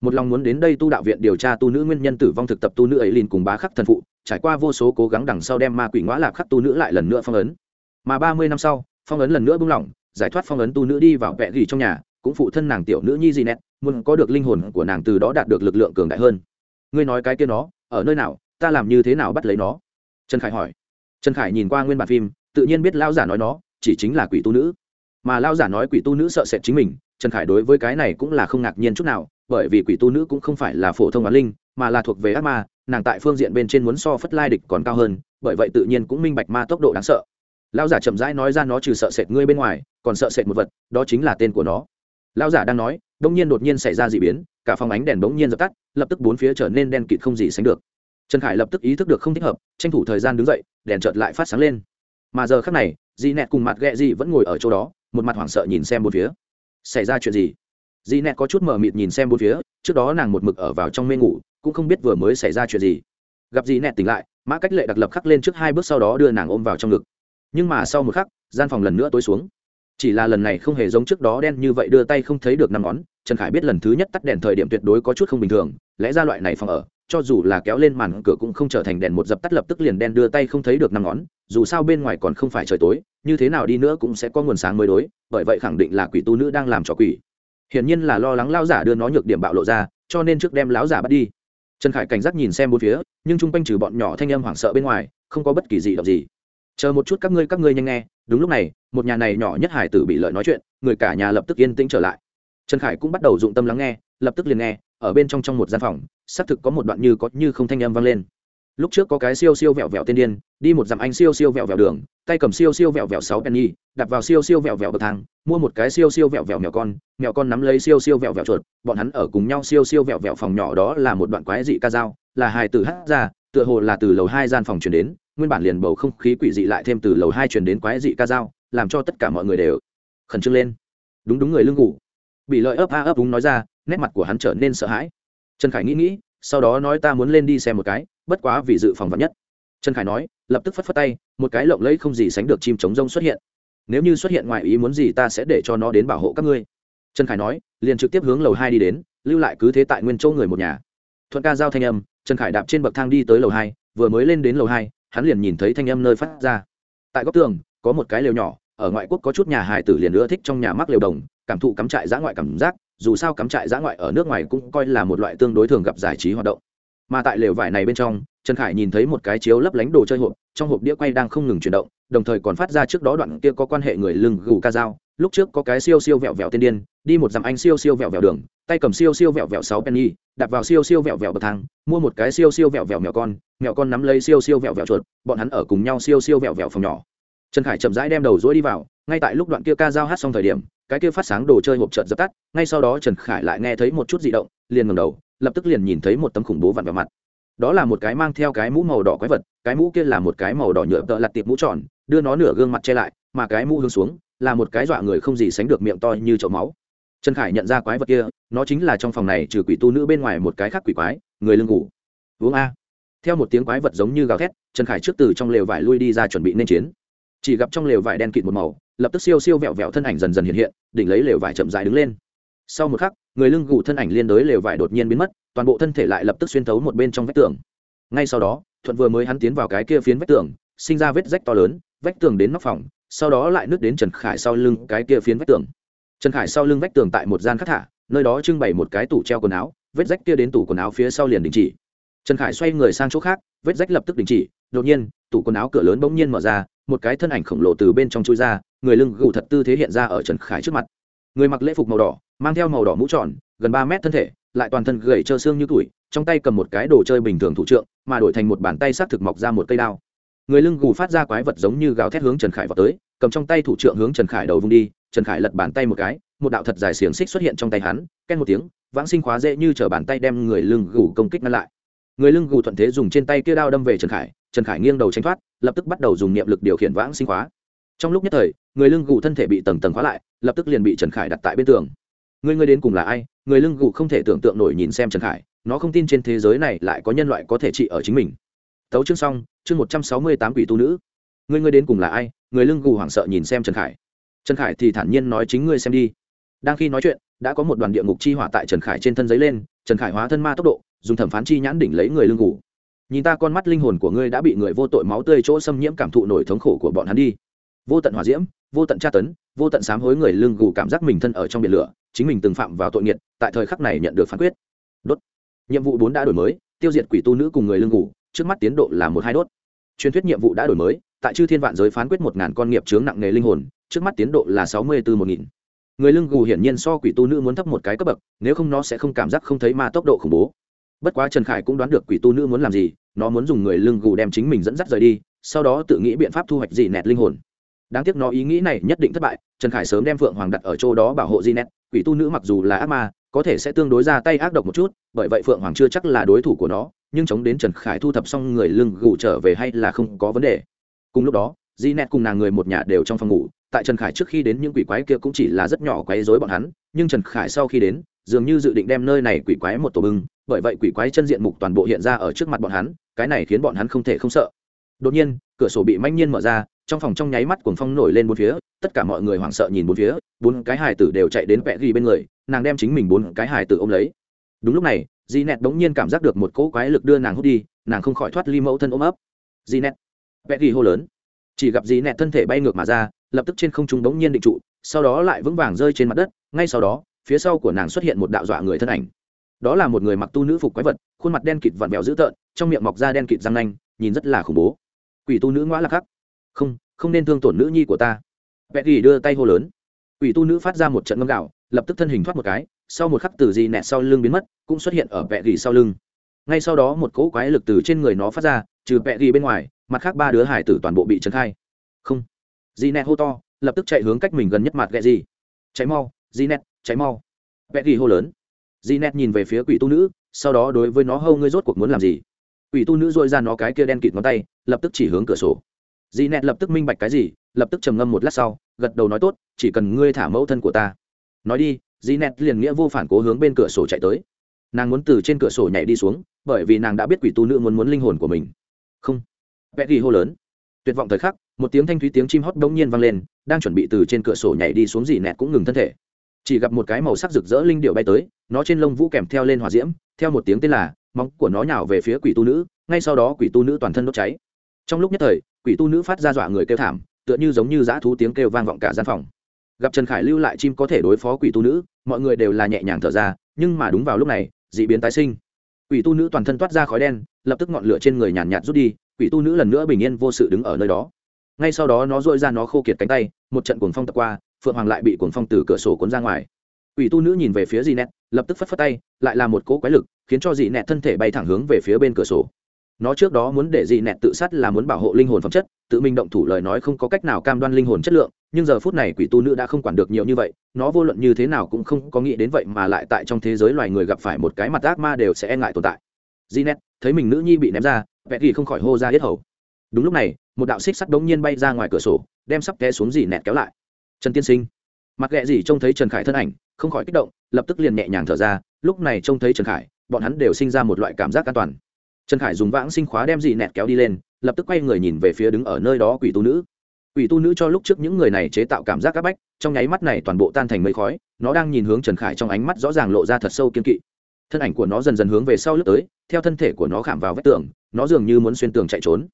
Một lòng muốn đến đây tu đạo viện điều tra tu nữ nguyên nhân tử vong thực tập tu nữ ấy liền cùng bá khắc thần phụ, trải qua vô số cố gắng đằng sau đem ma quỷ ngõ lạp khắc tu nữ lại lần nữa phong ấn. Mà ba mươi năm sau, phong ấn lần nữa buông lỏng, giải thoát phong ấn tu nữ đi vào vẹ gỉ trong nhà, cũng phụ thân nàng tiểu nữ nhi gì nét muốn có được linh hồn của nàng từ đó đạt được lực lượng cường đại hơn. Ngươi nói cái kia nó, ở nơi nào? Ta làm như thế nào bắt lấy nó? Trần khải hỏi. Trần khải nhìn qua nguyên bản phim, tự nhiên biết lao giả nói nó, chỉ chính là quỷ tu nữ. Mà lao giả nói quỷ tu nữ sợ sệt chính mình, trần khải đối với cái này cũng là không ngạc nhiên chút nào, bởi vì quỷ tu nữ cũng không phải là phổ thông bán linh, mà là thuộc về ác ma, nàng tại phương diện bên trên muốn so phất lai địch còn cao hơn, bởi vậy tự nhiên cũng minh bạch ma tốc độ đáng sợ. Lao giả chậm rãi nói ra nó trừ sợ sệt ngươi bên ngoài, còn sợ sệt một vật, đó chính là tên của nó. Lao giả đang nói, đông nhiên đột nhiên xảy ra d ị biến, cả phòng ánh đèn bỗng nhiên dập tắt, lập tức bốn phía trở nên đen kịt không gì sánh được trần khải lập tức ý thức được không thích hợp, tranh thủ thời gian đứng dậy, đèn chợt lại phát sáng lên. Mà giờ khác này, di nẹt cùng mặt ghẹ di vẫn ngồi ở chỗ đó, một mặt hoảng sợ nhìn xem bốn phía. Xảy ra chuyện gì? Di nẹt có chút mờ mịt nhìn xem bốn phía, trước đó nàng một mực ở vào trong mê ngủ, cũng không biết vừa mới xảy ra chuyện gì. Gặp di nẹt tỉnh lại, mã cách lệ đặc lập khắc lên trước hai bước sau đó đưa nàng ôm vào trong ngực. Nhưng mà sau một khắc, gian phòng lần nữa tối xuống. Chỉ là lần này không hề giống trước đó đen như vậy đưa tay không thấy được năm ngón, trần khải biết lần thứ nhất tắt đèn thời điểm tuyệt đối có chút không bình thường, lẽ ra loại này phòng ở cho dù là kéo lên màn cửa cũng không trở thành đèn một dập tắt lập tức liền đen đưa tay không thấy được năm ngón, dù sao bên ngoài còn không phải trời tối, như thế nào đi nữa cũng sẽ có nguồn sáng mới đối, bởi vậy khẳng định là quỷ tu nữ đang làm trò quỷ. Hiển nhiên là lo lắng lão giả đưa nó nhược điểm bạo lộ ra, cho nên trước đem lão giả bắt đi. Trần khải cảnh giác nhìn xem bốn phía, nhưng chung quanh trừ bọn nhỏ thanh âm hoảng sợ bên ngoài, không có bất kỳ gì động gì. Chờ một chút các ngươi các ngươi nhanh nghe, đúng lúc này, một nhà này nhỏ nhất hải tử bị lợi nói chuyện, người cả nhà lập tức yên tĩnh trở lại trần khải cũng bắt đầu dụng tâm lắng nghe, lập tức liền nghe, ở bên trong trong một gian phòng, xác thực có một đoạn như có như không thanh âm vang lên. Lúc trước có cái siêu siêu vẹo vẹo tên điên, đi một dặm anh siêu siêu vẹo vẹo đường, tay cầm siêu siêu vẹo vẹo sáu penny đặt vào siêu siêu vẹo vẹo bậc thang, mua một cái siêu siêu vẹo vẹo mèo con mèo con nắm lấy siêu siêu vẹo vẹo chuột, bọn hắn ở cùng nhau siêu siêu vẹo vẹo phòng nhỏ đó là một đoạn quái dị ca dao, là hài tử hát ra, tựa hồ là từ lầu hai gian phòng chuyển đến, nguyên bản liền bầu không khí quỷ dị lại thêm từ lầu hai chuyển đến quái dị ca dao, làm cho tất cả mọi người đều khẩn trương lên. Đúng đúng người lưng ngủ bị lợi ấp a ấp đúng nói ra, nét mặt của hắn trở nên sợ hãi. Trần khải nghĩ nghĩ, sau đó nói ta muốn lên đi xem một cái, bất quá vì dự phòng vắn nhất. Trần khải nói, lập tức phất phất tay, một cái lộng lẫy không gì sánh được chim chống rông xuất hiện. Nếu như xuất hiện ngoài ý muốn gì ta sẽ để cho nó đến bảo hộ các ngươi. Trần khải nói, liền trực tiếp hướng lầu hai đi đến, lưu lại cứ thế tại nguyên châu người một nhà. Thuận ca giao thanh âm, trần khải đạp trên bậc thang đi tới lầu hai, vừa mới lên đến lầu hai, hắn liền nhìn thấy thanh âm nơi phát ra. Tại góc tường, có một cái lều nhỏ ở ngoại quốc có chút nhà hài tử liền ưa thích trong nhà mắc lều đồng, cảm thụ cắm trại giã ngoại cảm giác, dù sao cắm trại giã ngoại ở nước ngoài cũng coi là một loại tương đối thường gặp giải trí hoạt động. Mà tại lều vải này bên trong, trần khải nhìn thấy một cái chiếu lấp lánh đồ chơi hộp, trong hộp đĩa quay đang không ngừng chuyển động, đồng thời còn phát ra trước đó đoạn kia có quan hệ người lưng gù ca dao, lúc trước có cái siêu siêu vẹo vẹo tiên điên, đi một dặm anh siêu siêu vẹo vẹo đường, tay cầm siêu siêu vẹo vẹo sáu penny đặt vào siêu siêu vẹo vẹo bậc thang, mua một cái siêu siêu vẹo vẹo mèo con mèo con nắm lấy siêu siêu vẹo vẹo chuột, bọn hắn ở cùng nhau siêu siêu vẹo vẹo phòng nhỏ trần khải chậm rãi đem đầu rỗi đi vào, ngay tại lúc đoạn kia ca dao hát xong thời điểm, cái kia phát sáng đồ chơi hộp trợt dập tắt, ngay sau đó trần khải lại nghe thấy một chút dị động, liền ngầm đầu, lập tức liền nhìn thấy một tấm khủng bố vặn vào mặt. Đó là một cái mang theo cái mũ màu đỏ quái vật, cái mũ kia là một cái màu đỏ nhựa tợ lặt tiệp mũ tròn, đưa nó nửa gương mặt che lại, mà cái mũ hướng xuống, là một cái dọa người không gì sánh được miệng to như chậu máu. Trần khải nhận ra quái vật kia, nó chính là trong phòng này trừ quỷ tu nữ bên ngoài một cái khác quỷ quái, người lưng ngủ. Uống a. Theo một tiếng quái vật giống như gào thét, trần khải trước từ trong lều vải lui đi ra chuẩn bị nên chiến chỉ gặp trong lều vải đen kịt một màu, lập tức siêu siêu vẹo vẹo thân ảnh dần dần hiện hiện, đỉnh lấy lều vải chậm dài đứng lên. Sau một khắc, người lưng gù thân ảnh liên đối lều vải đột nhiên biến mất, toàn bộ thân thể lại lập tức xuyên thấu một bên trong vách tường. Ngay sau đó, thuận vừa mới hắn tiến vào cái kia phiến vách tường, sinh ra vết rách to lớn, vách tường đến nóc phòng, sau đó lại nứt đến trần khải sau lưng cái kia phiến vách tường. Trần khải sau lưng vách tường tại một gian khắc thả, nơi đó trưng bày một cái tủ treo quần áo, vết rách kia đến tủ quần áo phía sau liền đình chỉ. Trần khải xoay người sang chỗ khác, vết rách lập tức đình chỉ, đột nhiên, tủ quần áo cửa lớn bỗng nhiên mở ra một cái thân ảnh khổng lồ từ bên trong chui ra, người lưng gù thật tư thế hiện ra ở trần khải trước mặt. Người mặc lễ phục màu đỏ, mang theo màu đỏ mũ tròn, gần ba mét thân thể, lại toàn thân gầy trơ xương như tuổi, trong tay cầm một cái đồ chơi bình thường thủ trượng, mà đổi thành một bàn tay xác thực mọc ra một cây đao. Người lưng gù phát ra quái vật giống như gào thét hướng trần khải vào tới, cầm trong tay thủ trượng hướng trần khải đầu vung đi, trần khải lật bàn tay một cái, một đạo thật dài xiềng xích xuất hiện trong tay hắn ken một tiếng, vãng sinh khóa dễ như chở bàn tay đem người lưng gù công kích ngăn lại. Người lưng gù thuận thế dùng trên tay kia đao đâm về trần khải trần khải nghiêng đầu tránh thoát, lập tức bắt đầu dùng niệm lực điều khiển vãng sinh khóa trong lúc nhất thời, người lưng gù thân thể bị tầng tầng khóa lại, lập tức liền bị trần khải đặt tại bên tường. Người người đến cùng là ai? Người lưng gù không thể tưởng tượng nổi nhìn xem trần khải, nó không tin trên thế giới này lại có nhân loại có thể trị ở chính mình. Tấu chương xong, chương một trăm sáu mươi tám quỷ tu nữ. Người người đến cùng là ai? Người lưng gù hoảng sợ nhìn xem trần khải. Trần khải thì thản nhiên nói chính ngươi xem đi. Đang khi nói chuyện, đã có một đoàn địa ngục chi hỏa tại trần khải trên thân giấy lên, trần khải hóa thân ma tốc độ, dùng thẩm phán chi nhãn đỉnh lấy người lưng gù nhìn ta con mắt linh hồn của ngươi đã bị người vô tội máu tươi chỗ xâm nhiễm cảm thụ nổi thống khổ của bọn hắn đi. Vô tận hỏa diễm, vô tận tra tấn, vô tận sám hối người lưng gù cảm giác mình thân ở trong biển lửa, chính mình từng phạm vào tội nghiệt, tại thời khắc này nhận được phán quyết. Đốt. Nhiệm vụ bốn đã đổi mới, tiêu diệt quỷ tu nữ cùng người lưng gù, trước mắt tiến độ là một hai đốt. Truyền thuyết nhiệm vụ đã đổi mới, tại chư thiên vạn giới phán quyết một ngàn con nghiệp chướng nặng nghề linh hồn, trước mắt tiến độ là sáu mươi bốn một nghìn. Người lưng gù hiển nhiên so quỷ tu nữ muốn thấp một cái cấp bậc, nếu không nó sẽ không cảm giác không thấy ma tốc độ khủng bố bất quá trần khải cũng đoán được quỷ tu nữ muốn làm gì, nó muốn dùng người lưng gù đem chính mình dẫn dắt rời đi, sau đó tự nghĩ biện pháp thu hoạch gì nẹt linh hồn. Đáng tiếc nó ý nghĩ này nhất định thất bại, trần khải sớm đem phượng hoàng đặt ở chỗ đó bảo hộ di nẹt, quỷ tu nữ mặc dù là ác ma, có thể sẽ tương đối ra tay ác độc một chút, bởi vậy phượng hoàng chưa chắc là đối thủ của nó, nhưng chống đến trần khải thu thập xong người lưng gù trở về hay là không có vấn đề. Cùng lúc đó di nẹt cùng nàng người một nhà đều trong phòng ngủ, tại trần khải trước khi đến những quỷ quái kia cũng chỉ là rất nhỏ quấy rối bọn hắn, nhưng trần khải sau khi đến, dường như dự định đem nơi này quỷ quái một tổ bưng bởi vậy quỷ quái chân diện mục toàn bộ hiện ra ở trước mặt bọn hắn, cái này khiến bọn hắn không thể không sợ. Đột nhiên, cửa sổ bị manh nhiên mở ra, trong phòng trong nháy mắt cuồng phong nổi lên bốn phía, tất cả mọi người hoảng sợ nhìn bốn phía, bốn cái hài tử đều chạy đến vẽ ghi bên người, nàng đem chính mình bốn cái hài tử ôm lấy. Đúng lúc này di nẹt bỗng nhiên cảm giác được một cỗ quái lực đưa nàng hút đi, nàng không khỏi thoát ly mẫu thân ôm ấp. Di nẹt vẽ ghi hô lớn. Chỉ gặp dì nẹt thân thể bay ngược mà ra, lập tức trên không trung bỗng nhiên định trụ, sau đó lại vững vàng rơi trên mặt đất, ngay sau đó, phía sau của nàng xuất hiện một đạo dọa người thân ảnh đó là một người mặc tu nữ phục quái vật, khuôn mặt đen kịt vặn vẹo dữ tợn, trong miệng mọc da đen kịt răng nanh, nhìn rất là khủng bố. Quỷ tu nữ ngoã là khắc. Không không nên thương tổn nữ nhi của ta. Vẽ ghi đưa tay hô lớn. Quỷ tu nữ phát ra một trận ngâm gạo, lập tức thân hình thoát một cái, sau một khắc từ gì nẹt sau lưng biến mất, cũng xuất hiện ở vẽ ghi sau lưng. Ngay sau đó một cỗ quái lực từ trên người nó phát ra, trừ vẽ ghi bên ngoài, mặt khác ba đứa hải tử toàn bộ bị trấn khai. Không. Dì nẹt hô to, lập tức chạy hướng cách mình gần nhất mặt ghẹ gì. Cháy mau dì nẹt cháy mau. Vẽ ghi hô lớn dì nẹt nhìn về phía quỷ tu nữ, sau đó đối với nó hâu ngươi rốt cuộc muốn làm gì? Quỷ tu nữ dội ra nó cái kia đen kịt ngón tay, lập tức chỉ hướng cửa sổ. Dì nẹt lập tức minh bạch cái gì, lập tức trầm ngâm một lát sau, gật đầu nói tốt, chỉ cần ngươi thả mẫu thân của ta. Nói đi dì nẹt liền nghĩa vô phản cố hướng bên cửa sổ chạy tới. Nàng muốn từ trên cửa sổ nhảy đi xuống, bởi vì nàng đã biết quỷ tu nữ muốn muốn linh hồn của mình. Không. Vẽ ghi hô lớn. Tuyệt vọng thời khắc, một tiếng thanh thúy tiếng chim hót bỗng nhiên vang lên, đang chuẩn bị từ trên cửa sổ nhảy đi xuống dì nẹt cũng ngừng thân thể chỉ gặp một cái màu sắc rực rỡ linh điệu bay tới, nó trên lông vũ kèm theo lên hỏa diễm, theo một tiếng tên là, móng của nó nhào về phía quỷ tu nữ, ngay sau đó quỷ tu nữ toàn thân đốt cháy. Trong lúc nhất thời, quỷ tu nữ phát ra dọa người kêu thảm, tựa như giống như dã thú tiếng kêu vang vọng cả gian phòng. Gặp trần khải lưu lại chim có thể đối phó quỷ tu nữ, mọi người đều là nhẹ nhàng thở ra, nhưng mà đúng vào lúc này d ị biến tái sinh. Quỷ tu nữ toàn thân toát ra khói đen, lập tức ngọn lửa trên người nhàn nhạt rút đi, quỷ tu nữ lần nữa bình yên vô sự đứng ở nơi đó. Ngay sau đó nó dội ra nó khô kiệt cánh tay, một trận cuồng phong tập qua phượng hoàng lại bị cuồng phong từ cửa sổ cuốn ra ngoài. Quỷ tu nữ nhìn về phía dì nẹt, lập tức phất phất tay, lại là một cỗ quái lực, khiến cho dì nẹt thân thể bay thẳng hướng về phía bên cửa sổ. Nó trước đó muốn để dì nẹt tự sát là muốn bảo hộ linh hồn phẩm chất, tự mình động thủ lời nói không có cách nào cam đoan linh hồn chất lượng, nhưng giờ phút này quỷ tu nữ đã không quản được nhiều như vậy, nó vô luận như thế nào cũng không có nghĩ đến vậy mà lại tại trong thế giới loài người gặp phải một cái mặt ác ma đều sẽ e ngại tồn tại. Dì nẹt thấy mình nữ nhi bị ném ra vẽ ghi không khỏi hô ra hết hầu. Đúng lúc này, một đạo xích sắt đống nhiên bay ra ngoài cửa sổ, đem sắp té xuống dì nẹt kéo lại trần tiên sinh. Mặc ghẹ gì trông thấy trần khải thân ảnh, không khỏi kích động, lập tức liền nhẹ nhàng thở ra, lúc này trông thấy trần khải, bọn hắn đều sinh ra một loại cảm giác an toàn. Trần khải dùng vãng sinh khóa đem dị nẹt kéo đi lên, lập tức quay người nhìn về phía đứng ở nơi đó quỷ tu nữ. Quỷ tu nữ cho lúc trước những người này chế tạo cảm giác áp bách, trong nháy mắt này toàn bộ tan thành mây khói, nó đang nhìn hướng trần khải trong ánh mắt rõ ràng lộ ra thật sâu kiên kỵ. Thân ảnh của nó dần dần hướng về sau lướt tới, theo thân thể của nó khảm vào vách tường, nó dường như muốn xuyên tường chạy trốn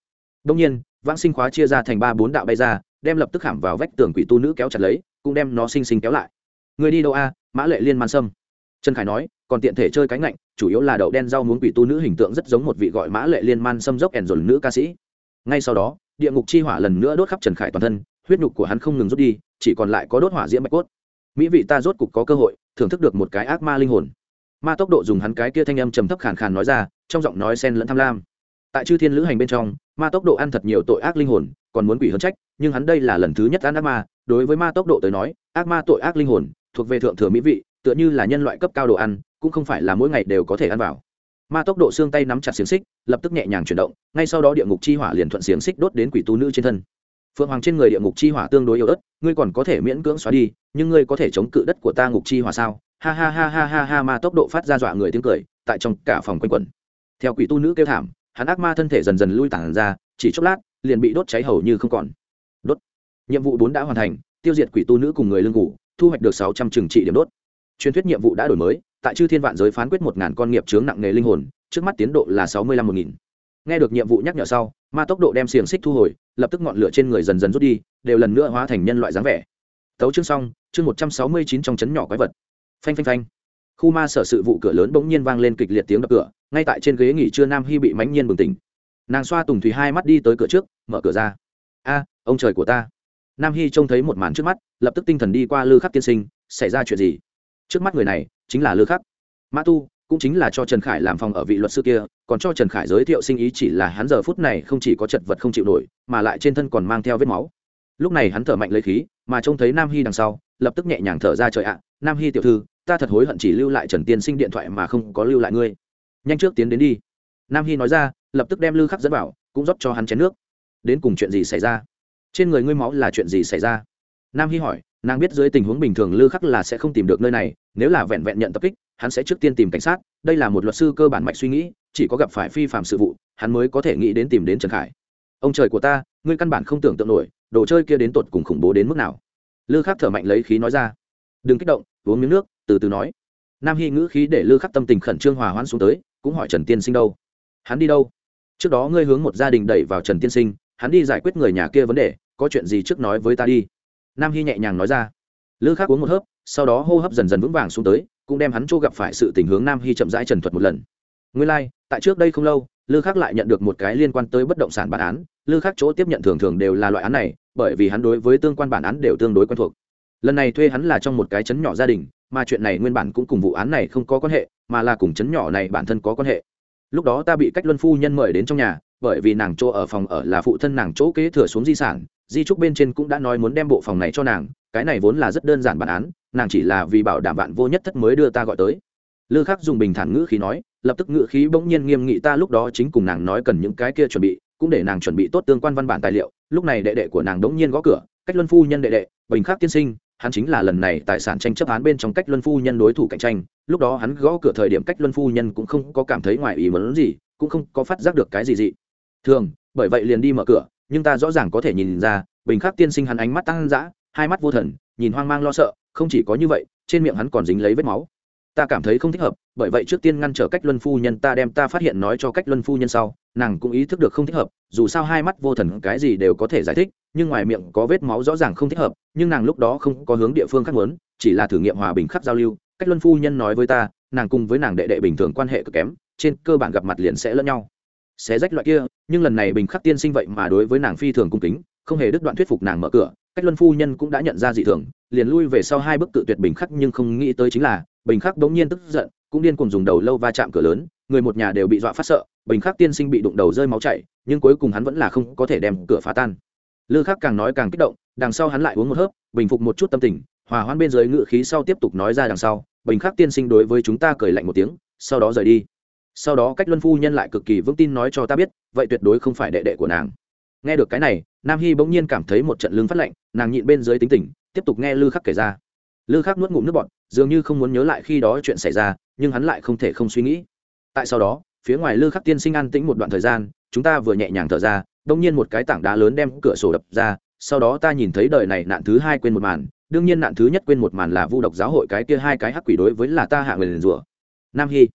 đông nhiên, vãng sinh khóa chia ra thành ba bốn đạo bay ra, đem lập tức khảm vào vách tường quỷ tu nữ kéo chặt lấy, cũng đem nó sinh sinh kéo lại. Người đi đâu a? Mã lệ liên man sâm. Trần khải nói, còn tiện thể chơi cánh ngạnh, chủ yếu là đậu đen rau muống quỷ tu nữ hình tượng rất giống một vị gọi mã lệ liên man xâm dốc ẻn dồn nữ ca sĩ. Ngay sau đó, địa ngục chi hỏa lần nữa đốt khắp trần khải toàn thân, huyết nhục của hắn không ngừng rút đi, chỉ còn lại có đốt hỏa diễm bạch cốt. Mỹ vị ta rốt cục có cơ hội thưởng thức được một cái ác ma linh hồn. Ma tốc độ dùng hắn cái kia thanh âm trầm thấp khàn khàn nói ra, trong giọng nói sen lẫn tham lam. Tại chư thiên lữ hành bên trong ma tốc độ ăn thật nhiều tội ác linh hồn, còn muốn quỷ hơn trách, nhưng hắn đây là lần thứ nhất ăn ác ma. Đối với ma tốc độ tới nói, ác ma tội ác linh hồn, thuộc về thượng thừa mỹ vị, tựa như là nhân loại cấp cao đồ ăn, cũng không phải là mỗi ngày đều có thể ăn vào. Ma tốc độ xương tay nắm chặt xiềng xích, lập tức nhẹ nhàng chuyển động, ngay sau đó địa ngục chi hỏa liền thuận xiềng xích đốt đến quỷ tu nữ trên thân. Phượng hoàng trên người địa ngục chi hỏa tương đối yếu ớt, ngươi còn có thể miễn cưỡng xóa đi, nhưng ngươi có thể chống cự đất của ta ngục chi hỏa sao? Ha ha ha ha ha ha, ma tốc độ phát ra dọa người tiếng cười, tại trong cả phòng quanh quẩn. Theo quỷ tu nữ kêu thảm hắn ác ma thân thể dần dần lui tản ra, chỉ chốc lát, liền bị đốt cháy hầu như không còn. Đốt. Nhiệm vụ bốn đã hoàn thành, tiêu diệt quỷ tu nữ cùng người lương ngủ, thu hoạch được sáu trăm trừng trị điểm đốt. Truyền thuyết nhiệm vụ đã đổi mới, tại chư thiên vạn giới phán quyết một ngàn con nghiệp chướng nặng nghề linh hồn, trước mắt tiến độ là sáu mươi lăm một nghìn. Nghe được nhiệm vụ nhắc nhở sau, ma tốc độ đem xiềng xích thu hồi, lập tức ngọn lửa trên người dần dần rút đi, đều lần nữa hóa thành nhân loại dáng vẻ. Tấu chương xong, chương một trăm sáu mươi chín trong chấn nhỏ quái vật. Phanh phanh phanh khu ma sở sự vụ cửa lớn bỗng nhiên vang lên kịch liệt tiếng đập cửa, ngay tại trên ghế nghỉ trưa nam hy bị mãnh nhiên bừng tỉnh. Nàng xoa tùng thủy hai mắt đi tới cửa trước, mở cửa ra. A, ông trời của ta. Nam hy trông thấy một màn trước mắt, lập tức tinh thần đi qua lư khắc tiên sinh, xảy ra chuyện gì? Trước mắt người này chính là lư khắc. Mã tu cũng chính là cho trần khải làm phòng ở vị luật sư kia, còn cho trần khải giới thiệu sinh ý chỉ là hắn giờ phút này không chỉ có chật vật không chịu nổi, mà lại trên thân còn mang theo vết máu. Lúc này hắn thở mạnh lấy khí, mà trông thấy nam hy đằng sau, lập tức nhẹ nhàng thở ra, trời ạ, nam hy tiểu thư ta thật hối hận chỉ lưu lại trần tiên sinh điện thoại mà không có lưu lại ngươi. Nhanh trước tiến đến đi. Nam hy nói ra, lập tức đem lư khắc dẫn vào, cũng rót cho hắn chén nước. Đến cùng chuyện gì xảy ra? Trên người ngươi máu là chuyện gì xảy ra? Nam hy hỏi, nàng biết dưới tình huống bình thường lư khắc là sẽ không tìm được nơi này, nếu là vẹn vẹn nhận tập kích, hắn sẽ trước tiên tìm cảnh sát, đây là một luật sư cơ bản mạch suy nghĩ, chỉ có gặp phải phi phạm sự vụ, hắn mới có thể nghĩ đến tìm đến trần khải. Ông trời của ta, ngươi căn bản không tưởng tượng nổi, đồ chơi kia đến tột cùng khủng bố đến mức nào. Lư khắc thở mạnh lấy khí nói ra, đừng kích động uống miếng nước từ từ nói. Nam hy ngữ khí để lư khắc tâm tình khẩn trương hòa hoãn xuống tới cũng hỏi trần tiên sinh đâu? Hắn đi đâu? Trước đó ngươi hướng một gia đình đẩy vào trần tiên sinh hắn đi giải quyết người nhà kia vấn đề có chuyện gì trước nói với ta đi. Nam hy nhẹ nhàng nói ra. Lư khắc uống một hớp sau đó hô hấp dần dần vững vàng xuống tới cũng đem hắn chỗ gặp phải sự tình hướng nam hy chậm rãi trần thuật một lần. Nguyên lai like, tại trước đây không lâu lư khắc lại nhận được một cái liên quan tới bất động sản bản án. Lư khắc chỗ tiếp nhận thường thường đều là loại án này bởi vì hắn đối với tương quan bản án đều tương đối quen thuộc lần này thuê hắn là trong một cái chấn nhỏ gia đình, mà chuyện này nguyên bản cũng cùng vụ án này không có quan hệ, mà là cùng chấn nhỏ này bản thân có quan hệ. Lúc đó ta bị cách luân phu nhân mời đến trong nhà, bởi vì nàng chỗ ở phòng ở là phụ thân nàng chỗ kế thừa xuống di sản, di trúc bên trên cũng đã nói muốn đem bộ phòng này cho nàng, cái này vốn là rất đơn giản bản án, nàng chỉ là vì bảo đảm bạn vô nhất thất mới đưa ta gọi tới. Lư khắc dùng bình thản ngữ khí nói, lập tức ngữ khí bỗng nhiên nghiêm nghị ta lúc đó chính cùng nàng nói cần những cái kia chuẩn bị, cũng để nàng chuẩn bị tốt tương quan văn bản tài liệu, lúc này đệ đệ của nàng đống nhiên gõ cửa, cách luân phu nhân đệ đệ, bình khắc tiên sinh hắn chính là lần này tài sản tranh chấp án bên trong cách luân phu nhân đối thủ cạnh tranh, lúc đó hắn gõ cửa thời điểm cách luân phu nhân cũng không có cảm thấy ngoài ý muốn gì, cũng không có phát giác được cái gì dị. Thường, bởi vậy liền đi mở cửa, nhưng ta rõ ràng có thể nhìn ra, bình khắc tiên sinh hắn ánh mắt tăng dã, hai mắt vô thần, nhìn hoang mang lo sợ, không chỉ có như vậy, trên miệng hắn còn dính lấy vết máu ta cảm thấy không thích hợp, bởi vậy trước tiên ngăn trở cách luân phu nhân, ta đem ta phát hiện nói cho cách luân phu nhân sau, nàng cũng ý thức được không thích hợp, dù sao hai mắt vô thần cái gì đều có thể giải thích, nhưng ngoài miệng có vết máu rõ ràng không thích hợp, nhưng nàng lúc đó không có hướng địa phương khác muốn, chỉ là thử nghiệm hòa bình khắc giao lưu, cách luân phu nhân nói với ta, nàng cùng với nàng đệ đệ bình thường quan hệ cực kém, trên cơ bản gặp mặt liền sẽ lẫn nhau. Xé rách loại kia, nhưng lần này bình khắc tiên sinh vậy mà đối với nàng phi thường cung kính, không hề đứt đoạn thuyết phục nàng mở cửa, cách luân phu nhân cũng đã nhận ra dị thường, liền lui về sau hai bức tự tuyệt bình khắc nhưng không nghĩ tới chính là bình khắc đống nhiên tức giận, cũng điên cùng dùng đầu lâu va chạm cửa lớn, người một nhà đều bị dọa phát sợ, bình khắc tiên sinh bị đụng đầu rơi máu chảy, nhưng cuối cùng hắn vẫn là không có thể đem cửa phá tan. Lư khắc càng nói càng kích động, đằng sau hắn lại uống một hớp, bình phục một chút tâm tình, hòa hoãn bên dưới ngự khí sau tiếp tục nói ra đằng sau, bình khắc tiên sinh đối với chúng ta cười lạnh một tiếng, sau đó rời đi. Sau đó cách luân phu nhân lại cực kỳ vững tin nói cho ta biết, vậy tuyệt đối không phải đệ đệ của nàng. Nghe được cái này, nam hy bỗng nhiên cảm thấy một trận lương phát lạnh, nàng nhịn bên dưới tính tình, tiếp tục nghe lư khắc kể ra lư khắc nuốt ngụm nước bọt, dường như không muốn nhớ lại khi đó chuyện xảy ra, nhưng hắn lại không thể không suy nghĩ. Tại sau đó, phía ngoài lư khắc tiên sinh an tĩnh một đoạn thời gian, chúng ta vừa nhẹ nhàng thở ra, đông nhiên một cái tảng đá lớn đem cửa sổ đập ra, sau đó ta nhìn thấy đời này nạn thứ hai quên một màn, đương nhiên nạn thứ nhất quên một màn là vu độc giáo hội cái kia hai cái hắc quỷ đối với là ta hạ người liền rủa. Nam hy.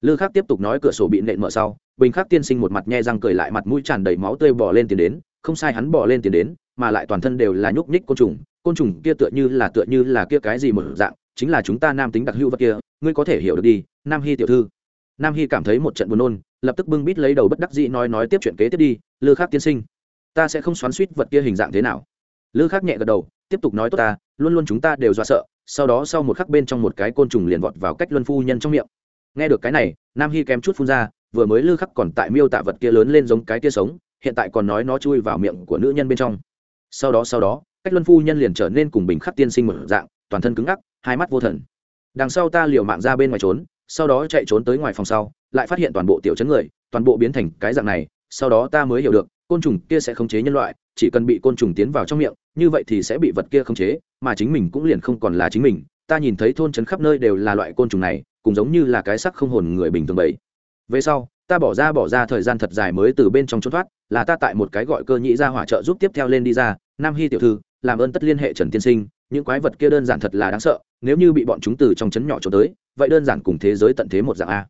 Lư khắc tiếp tục nói cửa sổ bị nện mở sau, bình khắc tiên sinh một mặt nhe răng cười lại mặt mũi tràn đầy máu tươi bỏ lên tiền đến, không sai hắn bỏ lên tiền đến, mà lại toàn thân đều là nhúc nhích côn trùng côn trùng kia tựa như là tựa như là kia cái gì một dạng, chính là chúng ta nam tính đặc hữu vật kia, ngươi có thể hiểu được đi, nam hy tiểu thư. Nam hy cảm thấy một trận buồn nôn, lập tức bưng bít lấy đầu bất đắc dĩ nói nói tiếp chuyện kế tiếp đi, lư khắc tiên sinh. Ta sẽ không xoắn suýt vật kia hình dạng thế nào. Lư khắc nhẹ gật đầu, tiếp tục nói tốt ta, luôn luôn chúng ta đều dọa sợ, sau đó sau một khắc bên trong một cái côn trùng liền vọt vào cách luân phu nhân trong miệng. Nghe được cái này, nam hy kém chút phun ra, vừa mới lư khắc còn tại miêu tả vật kia lớn lên giống cái kia sống, hiện tại còn nói nó chui vào miệng của nữ nhân bên trong. Sau đó sau đó cách luân phu nhân liền trở nên cùng bình khắc tiên sinh một dạng, toàn thân cứng ngắc, hai mắt vô thần. Đằng sau ta liều mạng ra bên ngoài trốn, sau đó chạy trốn tới ngoài phòng sau, lại phát hiện toàn bộ tiểu chấn người, toàn bộ biến thành cái dạng này, sau đó ta mới hiểu được, côn trùng kia sẽ khống chế nhân loại, chỉ cần bị côn trùng tiến vào trong miệng, như vậy thì sẽ bị vật kia khống chế, mà chính mình cũng liền không còn là chính mình. Ta nhìn thấy thôn trấn khắp nơi đều là loại côn trùng này, cũng giống như là cái sắc không hồn người bình thường vậy. Về sau, ta bỏ ra bỏ ra thời gian thật dài mới từ bên trong trốn thoát, là ta tại một cái gọi cơ nhĩ ra hỏa trợ giúp tiếp theo lên đi ra, nam hy tiểu thư làm ơn tất liên hệ trần tiên sinh, những quái vật kia đơn giản thật là đáng sợ, nếu như bị bọn chúng từ trong chấn nhỏ trốn tới, vậy đơn giản cùng thế giới tận thế một dạng a.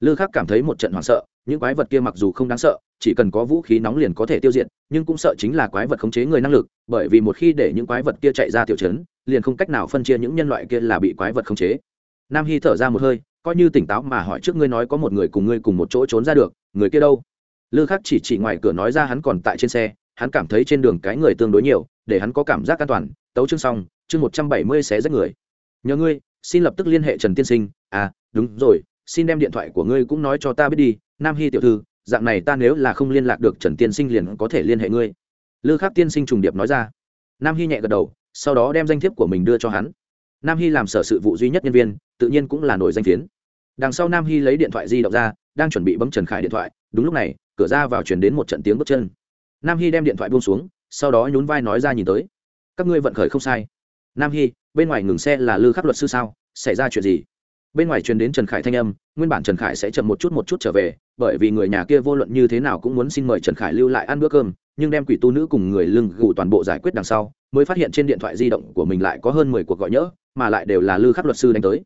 Lư khắc cảm thấy một trận hoảng sợ, những quái vật kia mặc dù không đáng sợ, chỉ cần có vũ khí nóng liền có thể tiêu diệt, nhưng cũng sợ chính là quái vật khống chế người năng lực, bởi vì một khi để những quái vật kia chạy ra tiểu chấn liền không cách nào phân chia những nhân loại kia là bị quái vật khống chế. Nam hy thở ra một hơi, coi như tỉnh táo mà hỏi trước ngươi nói có một người cùng ngươi cùng một chỗ trốn ra được, người kia đâu? Lư khắc chỉ chỉ ngoài cửa nói ra hắn còn tại trên xe, hắn cảm thấy trên đường cái người tương đối nhiều để hắn có cảm giác an toàn, tấu chương xong, chương một trăm bảy mươi sẽ rách người. Nhờ ngươi, xin lập tức liên hệ trần tiên sinh. À đúng rồi, xin đem điện thoại của ngươi cũng nói cho ta biết đi, nam hy tiểu thư, dạng này ta nếu là không liên lạc được trần tiên sinh liền có thể liên hệ ngươi. Lư khắc tiên sinh trùng điệp nói ra. Nam hy nhẹ gật đầu, sau đó đem danh thiếp của mình đưa cho hắn. Nam hy làm sở sự vụ duy nhất nhân viên, tự nhiên cũng là nổi danh phiến. Đằng sau nam hy lấy điện thoại di động ra, đang chuẩn bị bấm trần khải điện thoại, đúng lúc này, cửa ra vào chuyển đến một trận tiếng bước chân. Nam hy đem điện thoại buông xuống sau đó nhún vai nói ra nhìn tới. Các ngươi vận khởi không sai. Nam hy, bên ngoài ngừng xe là lư khắc luật sư sao? Xảy ra chuyện gì? Bên ngoài truyền đến trần khải thanh âm, nguyên bản trần khải sẽ chậm một chút một chút trở về, bởi vì người nhà kia vô luận như thế nào cũng muốn xin mời trần khải lưu lại ăn bữa cơm, nhưng đem quỷ tu nữ cùng người lưng gù toàn bộ giải quyết đằng sau, mới phát hiện trên điện thoại di động của mình lại có hơn mười cuộc gọi nhỡ, mà lại đều là lư khắc luật sư đánh tới.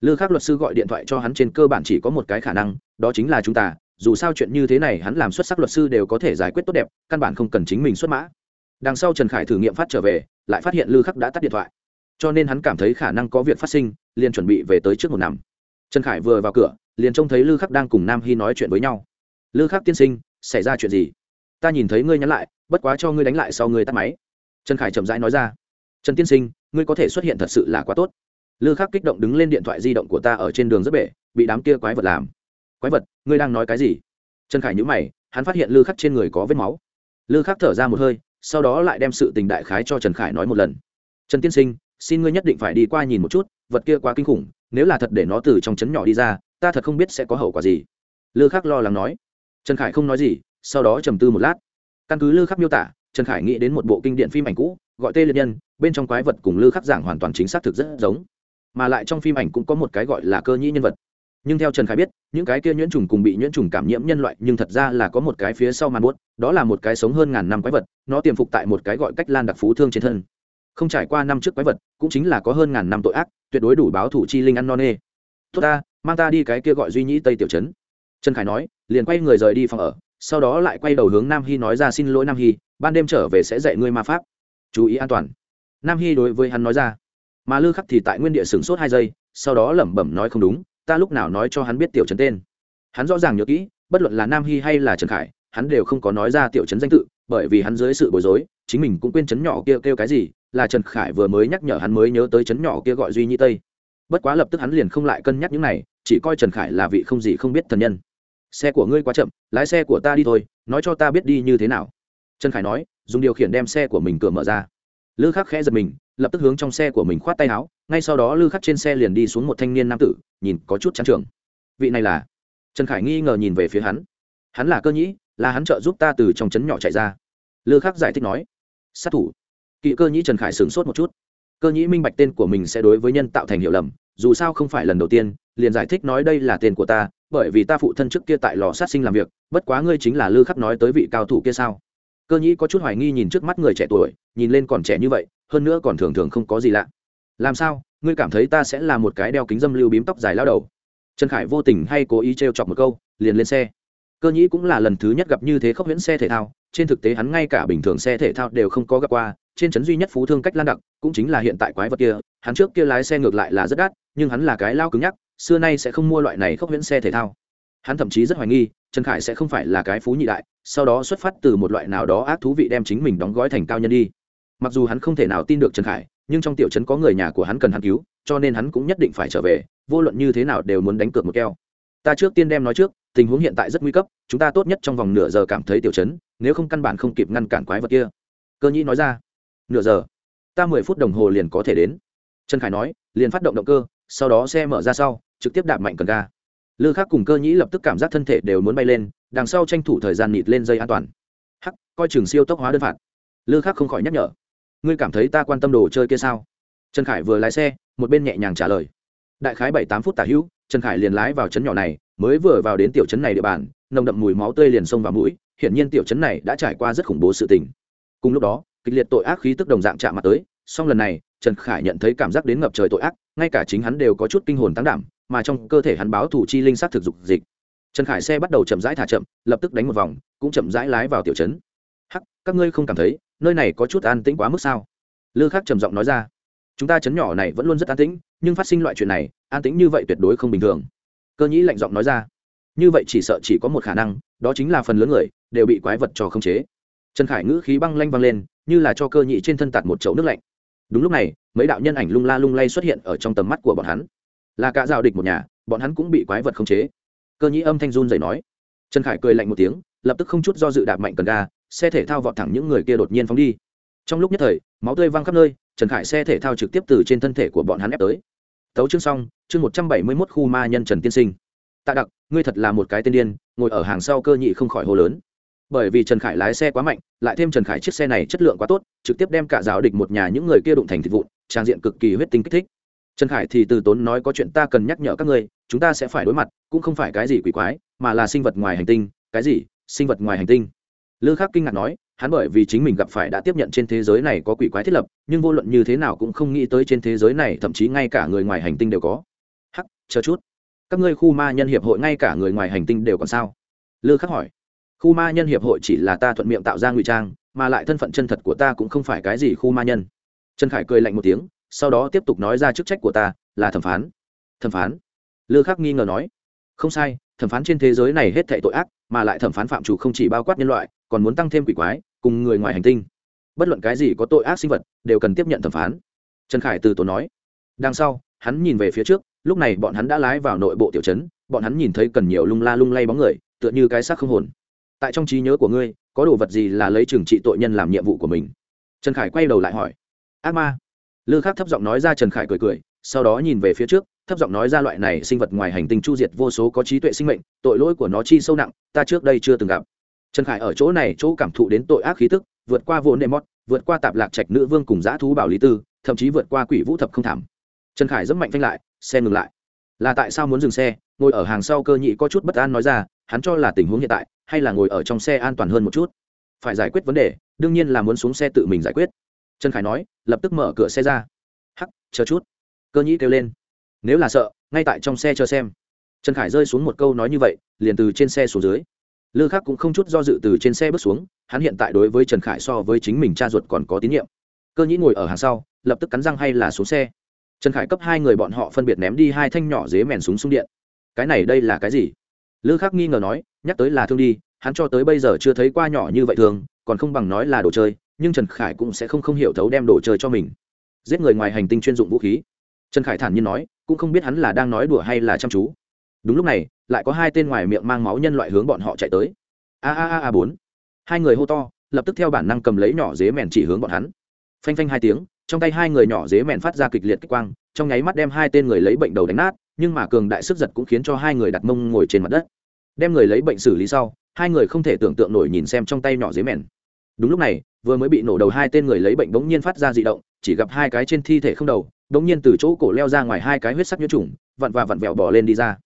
Lư khắc luật sư gọi điện thoại cho hắn trên cơ bản chỉ có một cái khả năng, đó chính là chúng ta, dù sao chuyện như thế này hắn làm xuất sắc luật sư đều có thể giải quyết tốt đẹp, căn bản không cần chính mình xuất mã đằng sau trần khải thử nghiệm phát trở về, lại phát hiện lư khắc đã tắt điện thoại. Cho nên hắn cảm thấy khả năng có việc phát sinh, liền chuẩn bị về tới trước một năm trần khải vừa vào cửa, liền trông thấy lư khắc đang cùng nam hy nói chuyện với nhau. Lư khắc tiên sinh, xảy ra chuyện gì? Ta nhìn thấy ngươi nhắn lại, bất quá cho ngươi đánh lại sau ngươi tắt máy. Trần khải chậm rãi nói ra. Trần tiên sinh, ngươi có thể xuất hiện thật sự là quá tốt. Lư khắc kích động đứng lên điện thoại di động của ta ở trên đường rất bể, bị đám kia quái vật làm. Quái vật, ngươi đang nói cái gì? Trần khải nhữ mày, hắn phát hiện lư khắc trên người có vết máu. Lư khắc thở ra một hơi sau đó lại đem sự tình đại khái cho trần khải nói một lần. Trần tiên sinh, xin ngươi nhất định phải đi qua nhìn một chút, vật kia quá kinh khủng, nếu là thật để nó từ trong trấn nhỏ đi ra, ta thật không biết sẽ có hậu quả gì. Lư khắc lo lắng nói. Trần khải không nói gì, sau đó trầm tư một lát. Căn cứ lư khắc miêu tả, trần khải nghĩ đến một bộ kinh điện phim ảnh cũ, gọi tê liệt nhân, bên trong quái vật cùng lư khắc giảng hoàn toàn chính xác thực rất giống. Mà lại trong phim ảnh cũng có một cái gọi là cơ nhĩ nhân vật nhưng theo trần khải biết, những cái kia nhuyễn trùng cùng bị nhuyễn trùng cảm nhiễm nhân loại nhưng thật ra là có một cái phía sau màn buốt, đó là một cái sống hơn ngàn năm quái vật, nó tiềm phục tại một cái gọi cách lan đặc phú thương trên thân. Không trải qua năm trước quái vật, cũng chính là có hơn ngàn năm tội ác, tuyệt đối đủ báo thủ chi linh ăn non nê. Tốt ta, mang ta đi cái kia gọi duy nhĩ tây tiểu trấn. Trần khải nói, liền quay người rời đi phòng ở, sau đó lại quay đầu hướng nam hy nói ra, xin lỗi nam hy, ban đêm trở về sẽ dạy ngươi ma pháp. Chú ý an toàn. Nam hy đối với hắn nói ra. Mà lư khắc thì tại nguyên địa sửng sốt hai giây, sau đó lẩm bẩm nói không đúng ta lúc nào nói cho hắn biết tiểu trấn tên? Hắn rõ ràng nhớ kỹ, bất luận là nam hy hay là trần khải, hắn đều không có nói ra tiểu trấn danh tự, bởi vì hắn dưới sự bối rối, chính mình cũng quên trấn nhỏ kia kêu cái gì, là trần khải vừa mới nhắc nhở hắn mới nhớ tới trấn nhỏ kia gọi duy nhi tây. Bất quá lập tức hắn liền không lại cân nhắc những này, chỉ coi trần khải là vị không gì không biết thần nhân. Xe của ngươi quá chậm, lái xe của ta đi thôi, nói cho ta biết đi như thế nào. Trần khải nói, dùng điều khiển đem xe của mình cửa mở ra. Lữ khắc khẽ giật mình lập tức hướng trong xe của mình khoát tay áo, ngay sau đó lư khắc trên xe liền đi xuống một thanh niên nam tử, nhìn có chút chán trường vị này là? Trần khải nghi ngờ nhìn về phía hắn. Hắn là cơ nhĩ, là hắn trợ giúp ta từ trong trấn nhỏ chạy ra. Lư khắc giải thích nói. Sát thủ. Kỵ cơ nhĩ trần khải sửng sốt một chút. Cơ nhĩ minh bạch tên của mình sẽ đối với nhân tạo thành hiểu lầm, dù sao không phải lần đầu tiên, liền giải thích nói đây là tên của ta, bởi vì ta phụ thân trước kia tại lò sát sinh làm việc, bất quá ngươi chính là lư khắc nói tới vị cao thủ kia sao? Cơ nhĩ có chút hoài nghi nhìn trước mắt người trẻ tuổi, nhìn lên còn trẻ như vậy hơn nữa còn thường thường không có gì lạ. Làm sao? Ngươi cảm thấy ta sẽ là một cái đeo kính dâm lưu bím tóc dài lao đầu? Trần khải vô tình hay cố ý t r e o chọc một câu, liền lên xe. Cơ nhĩ cũng là lần thứ nhất gặp như thế khốc huyễn xe thể thao. Trên thực tế hắn ngay cả bình thường xe thể thao đều không có gặp qua. Trên trấn duy nhất phú thương cách lan đặc cũng chính là hiện tại quái vật kia. Hắn trước kia lái xe ngược lại là rất đắt, nhưng hắn là cái lao cứng nhắc, xưa nay sẽ không mua loại này khốc huyễn xe thể thao. Hắn thậm chí rất hoài nghi, trần khải sẽ không phải là cái phú nhị đại, sau đó xuất phát từ một loại nào đó ác thú vị đem chính mình đóng gói thành cao nhân đi mặc dù hắn không thể nào tin được trần khải, nhưng trong tiểu trấn có người nhà của hắn cần hắn cứu, cho nên hắn cũng nhất định phải trở về, vô luận như thế nào đều muốn đánh cược một keo. Ta trước tiên đem nói trước, tình huống hiện tại rất nguy cấp, chúng ta tốt nhất trong vòng nửa giờ cảm thấy tiểu chấn nếu không căn bản không kịp ngăn cản quái vật kia. Cơ nhĩ nói ra. Nửa giờ. Ta mười phút đồng hồ liền có thể đến. Trần khải nói, liền phát động động cơ, sau đó xe mở ra sau, trực tiếp đạp mạnh cần ga. Lư khắc cùng cơ nhĩ lập tức cảm giác thân thể đều muốn bay lên, đằng sau tranh thủ thời gian nịt lên dây an toàn. Hắc, coi chừng siêu tốc hóa đơn phạt. Lư khắc không khỏi nhắc nhở ngươi cảm thấy ta quan tâm đồ chơi kia sao? Trần khải vừa lái xe, một bên nhẹ nhàng trả lời. Đại khái bảy tám phút tả hữu, trần khải liền lái vào trấn nhỏ này, mới vừa vào đến tiểu trấn này địa bàn, nồng đậm mùi máu tươi liền xông vào mũi, hiển nhiên tiểu trấn này đã trải qua rất khủng bố sự tình. Cùng lúc đó, kịch liệt tội ác khí tức đồng dạng chạm mặt tới, song lần này, trần khải nhận thấy cảm giác đến ngập trời tội ác, ngay cả chính hắn đều có chút kinh hồn tăng đảm, mà trong cơ thể hắn báo thủ chi linh sát thực dục dịch. Trần khải xe bắt đầu chậm rãi thả chậm, lập tức đánh một vòng, cũng chậm rãi lái vào tiểu trấn. Hắc, các ngươi không cảm thấy nơi này có chút an tĩnh quá mức sao? Lư khắc trầm giọng nói ra. Chúng ta chấn nhỏ này vẫn luôn rất an tĩnh, nhưng phát sinh loại chuyện này, an tĩnh như vậy tuyệt đối không bình thường. Cơ nhĩ lạnh giọng nói ra. Như vậy chỉ sợ chỉ có một khả năng, đó chính là phần lớn người đều bị quái vật trò khống chế. Trần khải ngữ khí băng lanh văng lên, như là cho cơ Nhĩ trên thân tạt một chậu nước lạnh. Đúng lúc này, mấy đạo nhân ảnh lung la lung lay xuất hiện ở trong tầm mắt của bọn hắn. Là cả giao địch một nhà, bọn hắn cũng bị quái vật khống chế. Cơ nhĩ âm thanh run dậy nói. Trần khải cười lạnh một tiếng, lập tức không chút do dự đạp mạnh cần ga xe thể thao vọt thẳng những người kia đột nhiên phóng đi. Trong lúc nhất thời, máu tươi văng khắp nơi, trần khải xe thể thao trực tiếp từ trên thân thể của bọn hắn ép tới. Tấu chương xong, chương một trăm bảy mươi mốt khu ma nhân trần tiên sinh. Tạ đặc, ngươi thật là một cái tên điên, ngồi ở hàng sau cơ nhị không khỏi hô lớn. Bởi vì trần khải lái xe quá mạnh, lại thêm trần khải chiếc xe này chất lượng quá tốt, trực tiếp đem cả giáo địch một nhà những người kia đụng thành thịt vụn, trang diện cực kỳ huyết tinh kích thích. Trần khải thì từ tốn nói có chuyện ta cần nhắc nhở các ngươi, chúng ta sẽ phải đối mặt, cũng không phải cái gì quỷ quái, mà là sinh vật ngoài hành tinh. Cái gì? Sinh vật ngoài hành tinh lư khắc kinh ngạc nói, hắn bởi vì chính mình gặp phải đã tiếp nhận trên thế giới này có quỷ quái thiết lập, nhưng vô luận như thế nào cũng không nghĩ tới trên thế giới này, thậm chí ngay cả người ngoài hành tinh đều có. Hắc, chờ chút. Các ngươi khu ma nhân hiệp hội ngay cả người ngoài hành tinh đều còn sao? Lư khắc hỏi. Khu ma nhân hiệp hội chỉ là ta thuận miệng tạo ra ngụy trang, mà lại thân phận chân thật của ta cũng không phải cái gì khu ma nhân. Trần khải cười lạnh một tiếng, sau đó tiếp tục nói ra chức trách của ta, là thẩm phán. Thẩm phán? Lư khắc nghi ngờ nói. Không sai, thẩm phán trên thế giới này hết thệ tội ác, mà lại thẩm phán phạm chủ không chỉ bao quát nhân loại còn muốn tăng thêm quỷ quái, cùng người ngoài hành tinh. Bất luận cái gì có tội ác sinh vật, đều cần tiếp nhận thẩm phán. Trần khải từ tổ nói. Đằng sau, hắn nhìn về phía trước, lúc này bọn hắn đã lái vào nội bộ tiểu trấn, bọn hắn nhìn thấy cần nhiều lung la lung lay bóng người, tựa như cái xác không hồn. Tại trong trí nhớ của ngươi, có đồ vật gì là lấy trừng trị tội nhân làm nhiệm vụ của mình? Trần khải quay đầu lại hỏi. Ác ma. Lư khắc thấp giọng nói ra, trần khải cười cười, sau đó nhìn về phía trước, thấp giọng nói ra, loại này sinh vật ngoài hành tinh chu diệt vô số có trí tuệ sinh mệnh, tội lỗi của nó chi sâu nặng, ta trước đây chưa từng gặp trần khải ở chỗ này chỗ cảm thụ đến tội ác khí tức, vượt qua vốn đệ mót vượt qua tạp lạc trạch nữ vương cùng giã thú bảo lý tư, thậm chí vượt qua quỷ vũ thập không thảm. Trần khải dẫm mạnh phanh lại, xe ngừng lại. Là tại sao muốn dừng xe? Ngồi ở hàng sau cơ nhị có chút bất an nói ra, hắn cho là tình huống hiện tại, hay là ngồi ở trong xe an toàn hơn một chút? Phải giải quyết vấn đề, đương nhiên là muốn xuống xe tự mình giải quyết. Trần khải nói, lập tức mở cửa xe ra. Hắc, chờ chút. Cơ nhĩ kêu lên. Nếu là sợ, ngay tại trong xe chờ xem. Trần khải rơi xuống một câu nói như vậy, liền từ trên xe xuống dưới lư khắc cũng không chút do dự từ trên xe bước xuống, hắn hiện tại đối với trần khải so với chính mình cha ruột còn có tín nhiệm. Cơ nhĩ ngồi ở hàng sau, lập tức cắn răng hay là xuống xe. Trần khải cấp hai người bọn họ phân biệt ném đi hai thanh nhỏ dế mèn súng súng điện. Cái này đây là cái gì? Lư khắc nghi ngờ nói, nhắc tới là thương đi, hắn cho tới bây giờ chưa thấy qua nhỏ như vậy thường, còn không bằng nói là đồ chơi, nhưng trần khải cũng sẽ không không hiểu thấu đem đồ chơi cho mình. Giết người ngoài hành tinh chuyên dụng vũ khí. Trần khải thản nhiên nói, cũng không biết hắn là đang nói đùa hay là chăm chú đúng lúc này, lại có hai tên ngoài miệng mang máu nhân loại hướng bọn họ chạy tới. A a a a bốn. Hai người hô to, lập tức theo bản năng cầm lấy nhỏ dế mèn chỉ hướng bọn hắn. Phanh phanh hai tiếng, trong tay hai người nhỏ dế mèn phát ra kịch liệt kích quang, trong nháy mắt đem hai tên người lấy bệnh đầu đánh nát, nhưng mà cường đại sức giật cũng khiến cho hai người đặt mông ngồi trên mặt đất. Đem người lấy bệnh xử lý sau, hai người không thể tưởng tượng nổi nhìn xem trong tay nhỏ dế mèn. Đúng lúc này, vừa mới bị nổ đầu hai tên người lấy bệnh bỗng nhiên phát ra dị động, chỉ gặp hai cái trên thi thể không đầu, bỗng nhiên từ chỗ cổ leo ra ngoài hai cái huyết sắc nhiễm trùng, vặn và vặn vẹo bỏ lên đi ra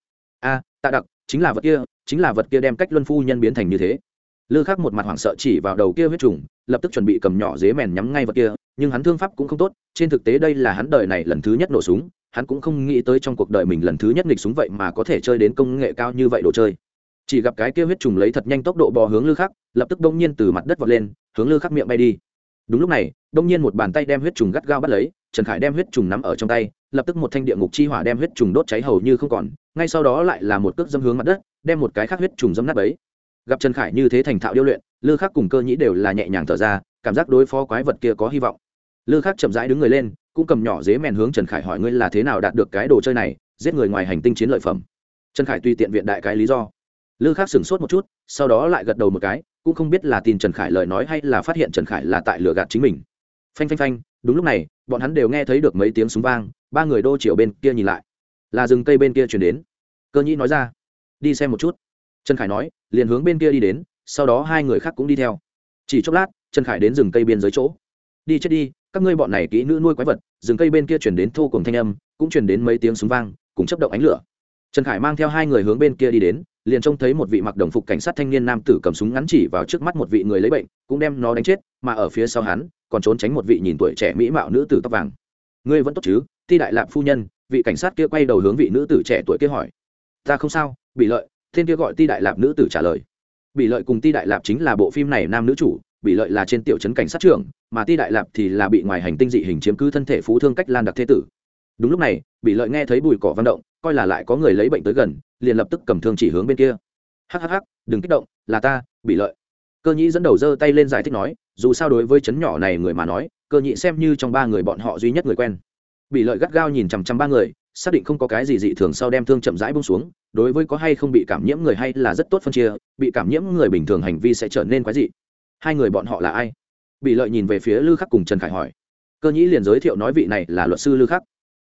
a tạ đặc, chính là vật kia, chính là vật kia đem cách luân phu nhân biến thành như thế. Lư khắc một mặt hoảng sợ chỉ vào đầu kia huyết trùng, lập tức chuẩn bị cầm nhỏ dế mèn nhắm ngay vật kia, nhưng hắn thương pháp cũng không tốt, trên thực tế đây là hắn đời này lần thứ nhất nổ súng, hắn cũng không nghĩ tới trong cuộc đời mình lần thứ nhất nghịch súng vậy mà có thể chơi đến công nghệ cao như vậy đồ chơi. Chỉ gặp cái kia huyết trùng lấy thật nhanh tốc độ bò hướng lư khắc, lập tức đông nhiên từ mặt đất vọt lên, hướng lư khắc miệng bay đi. Đúng lúc này, đông nhiên một bàn tay đem huyết trùng gắt gao bắt lấy, trần khải đem huyết trùng nắm ở trong tay, lập tức một thanh địa ngục chi hỏa đem huyết trùng đốt cháy hầu như không còn ngay sau đó lại là một cước dâm hướng mặt đất, đem một cái khác huyết trùng dâm nát ấy gặp trần khải như thế thành thạo điêu luyện, lư khắc cùng cơ nhĩ đều là nhẹ nhàng thở ra, cảm giác đối phó quái vật kia có hy vọng. Lư khắc chậm rãi đứng người lên, cũng cầm nhỏ dế mèn hướng trần khải hỏi ngươi là thế nào đạt được cái đồ chơi này, giết người ngoài hành tinh chiến lợi phẩm. Trần khải tùy tiện viện đại cái lý do. Lư khắc sửng sốt một chút, sau đó lại gật đầu một cái, cũng không biết là tin trần khải lời nói hay là phát hiện trần khải là tại lừa gạt chính mình. Phanh phanh phanh, đúng lúc này, bọn hắn đều nghe thấy được mấy tiếng súng vang, ba người đô chiều bên kia nhìn lại là rừng cây bên kia chuyển đến. Cơ nhĩ nói ra, đi xem một chút. Trần khải nói, liền hướng bên kia đi đến, sau đó hai người khác cũng đi theo. Chỉ chốc lát, trần khải đến rừng cây biên giới chỗ. Đi chết đi, các ngươi bọn này kỹ nữ nuôi quái vật, rừng cây bên kia chuyển đến thô cùng thanh âm, cũng chuyển đến mấy tiếng súng vang, cùng chấp động ánh lửa. Trần khải mang theo hai người hướng bên kia đi đến, liền trông thấy một vị mặc đồng phục cảnh sát thanh niên nam tử cầm súng ngắn chỉ vào trước mắt một vị người lấy bệnh, cũng đem nó đánh chết, mà ở phía sau hắn, còn trốn tránh một vị nhìn tuổi trẻ mỹ mạo nữ tử tóc vàng. Ngươi vẫn tốt chứ? Ti đại lạp phu nhân vị cảnh sát kia quay đầu hướng vị nữ tử trẻ tuổi kia hỏi, ta không sao bị lợi. Tên kia gọi ti đại lạp nữ tử trả lời bị lợi cùng ti đại lạp chính là bộ phim này nam nữ chủ bị lợi là trên tiểu trấn cảnh sát trưởng, mà ti đại lạp thì là bị ngoài hành tinh dị hình chiếm cứ thân thể phú thương cách lan đặc thế tử. Đúng lúc này bị lợi nghe thấy bùi cỏ văn động, coi là lại có người lấy bệnh tới gần, liền lập tức cầm thương chỉ hướng bên kia. Hhh đừng kích động, là ta bị lợi. Cơ nhĩ dẫn đầu giơ tay lên giải thích nói, dù sao đối với chấn nhỏ này người mà nói, cơ Nhĩ xem như trong ba người bọn họ duy nhất người quen bị lợi gắt gao nhìn chằm chằm ba người, xác định không có cái gì dị thường sau đem thương chậm rãi bung xuống, đối với có hay không bị cảm nhiễm người hay là rất tốt phân chia, bị cảm nhiễm người bình thường hành vi sẽ trở nên quái dị. Hai người bọn họ là ai? Bị lợi nhìn về phía lư khắc cùng trần khải hỏi. Cơ nhĩ liền giới thiệu nói vị này là luật sư lư khắc.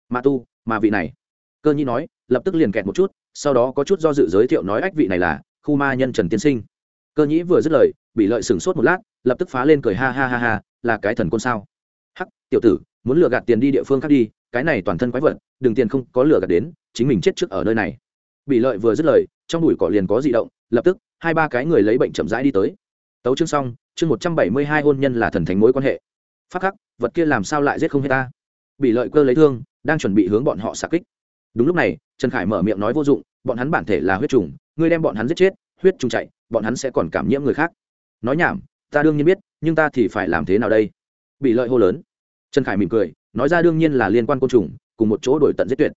Ma tu, mà vị này. Cơ nhĩ nói, lập tức liền kẹt một chút, sau đó có chút do dự giới thiệu nói ách vị này là khu ma nhân trần tiên sinh. Cơ nhĩ vừa dứt lời, bị lợi sửng sốt một lát, lập tức phá lên cười ha ha ha ha, là cái thần côn sao? Hắc, tiểu tử, muốn lừa gạt tiền đi địa phương khác đi cái này toàn thân quái vật, đừng tiền không có lửa gạt đến, chính mình chết trước ở nơi này. Bị lợi vừa dứt lời, trong bụi cỏ liền có dị động, lập tức, hai ba cái người lấy bệnh chậm rãi đi tới. Tấu chương xong, chương một trăm bảy mươi hai hôn nhân là thần thánh mối quan hệ. Phát khắc, vật kia làm sao lại giết không hết ta? Bị lợi cơ lấy thương, đang chuẩn bị hướng bọn họ xạ kích. Đúng lúc này, trần khải mở miệng nói vô dụng, bọn hắn bản thể là huyết trùng, ngươi đem bọn hắn giết chết, huyết trùng chạy, bọn hắn sẽ còn cảm nhiễm người khác. Nói nhảm, ta đương nhiên biết, nhưng ta thì phải làm thế nào đây? Bị lợi hô lớn. Trần khải mỉm cười nói ra đương nhiên là liên quan côn trùng, cùng một chỗ đổi tận giết tuyệt.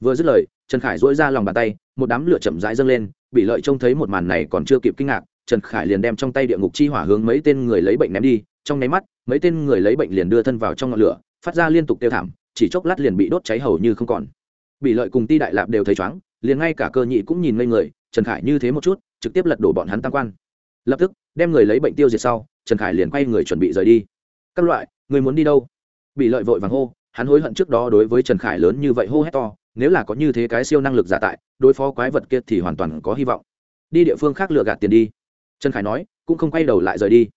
Vừa dứt lời, trần khải dỗi ra lòng bàn tay, một đám lửa chậm rãi dâng lên, bị lợi trông thấy một màn này còn chưa kịp kinh ngạc, trần khải liền đem trong tay địa ngục chi hỏa hướng mấy tên người lấy bệnh ném đi, trong nháy mắt, mấy tên người lấy bệnh liền đưa thân vào trong ngọn lửa, phát ra liên tục tiêu thảm, chỉ chốc lát liền bị đốt cháy hầu như không còn. Bị lợi cùng ti đại lạp đều thấy chóng liền ngay cả cơ nhị cũng nhìn ngây người, trần khải như thế một chút, trực tiếp lật đổ bọn hắn tam quan. Lập tức, đem người lấy bệnh tiêu diệt sau, trần khải liền quay người chuẩn bị rời đi. Các loại, người muốn đi đâu? Bị lợi vội vàng hô, hắn hối hận trước đó đối với trần khải lớn như vậy hô hét to, nếu là có như thế cái siêu năng lực giả tại, đối phó quái vật kia thì hoàn toàn có hy vọng. Đi địa phương khác lừa gạt tiền đi. Trần khải nói, cũng không quay đầu lại rời đi.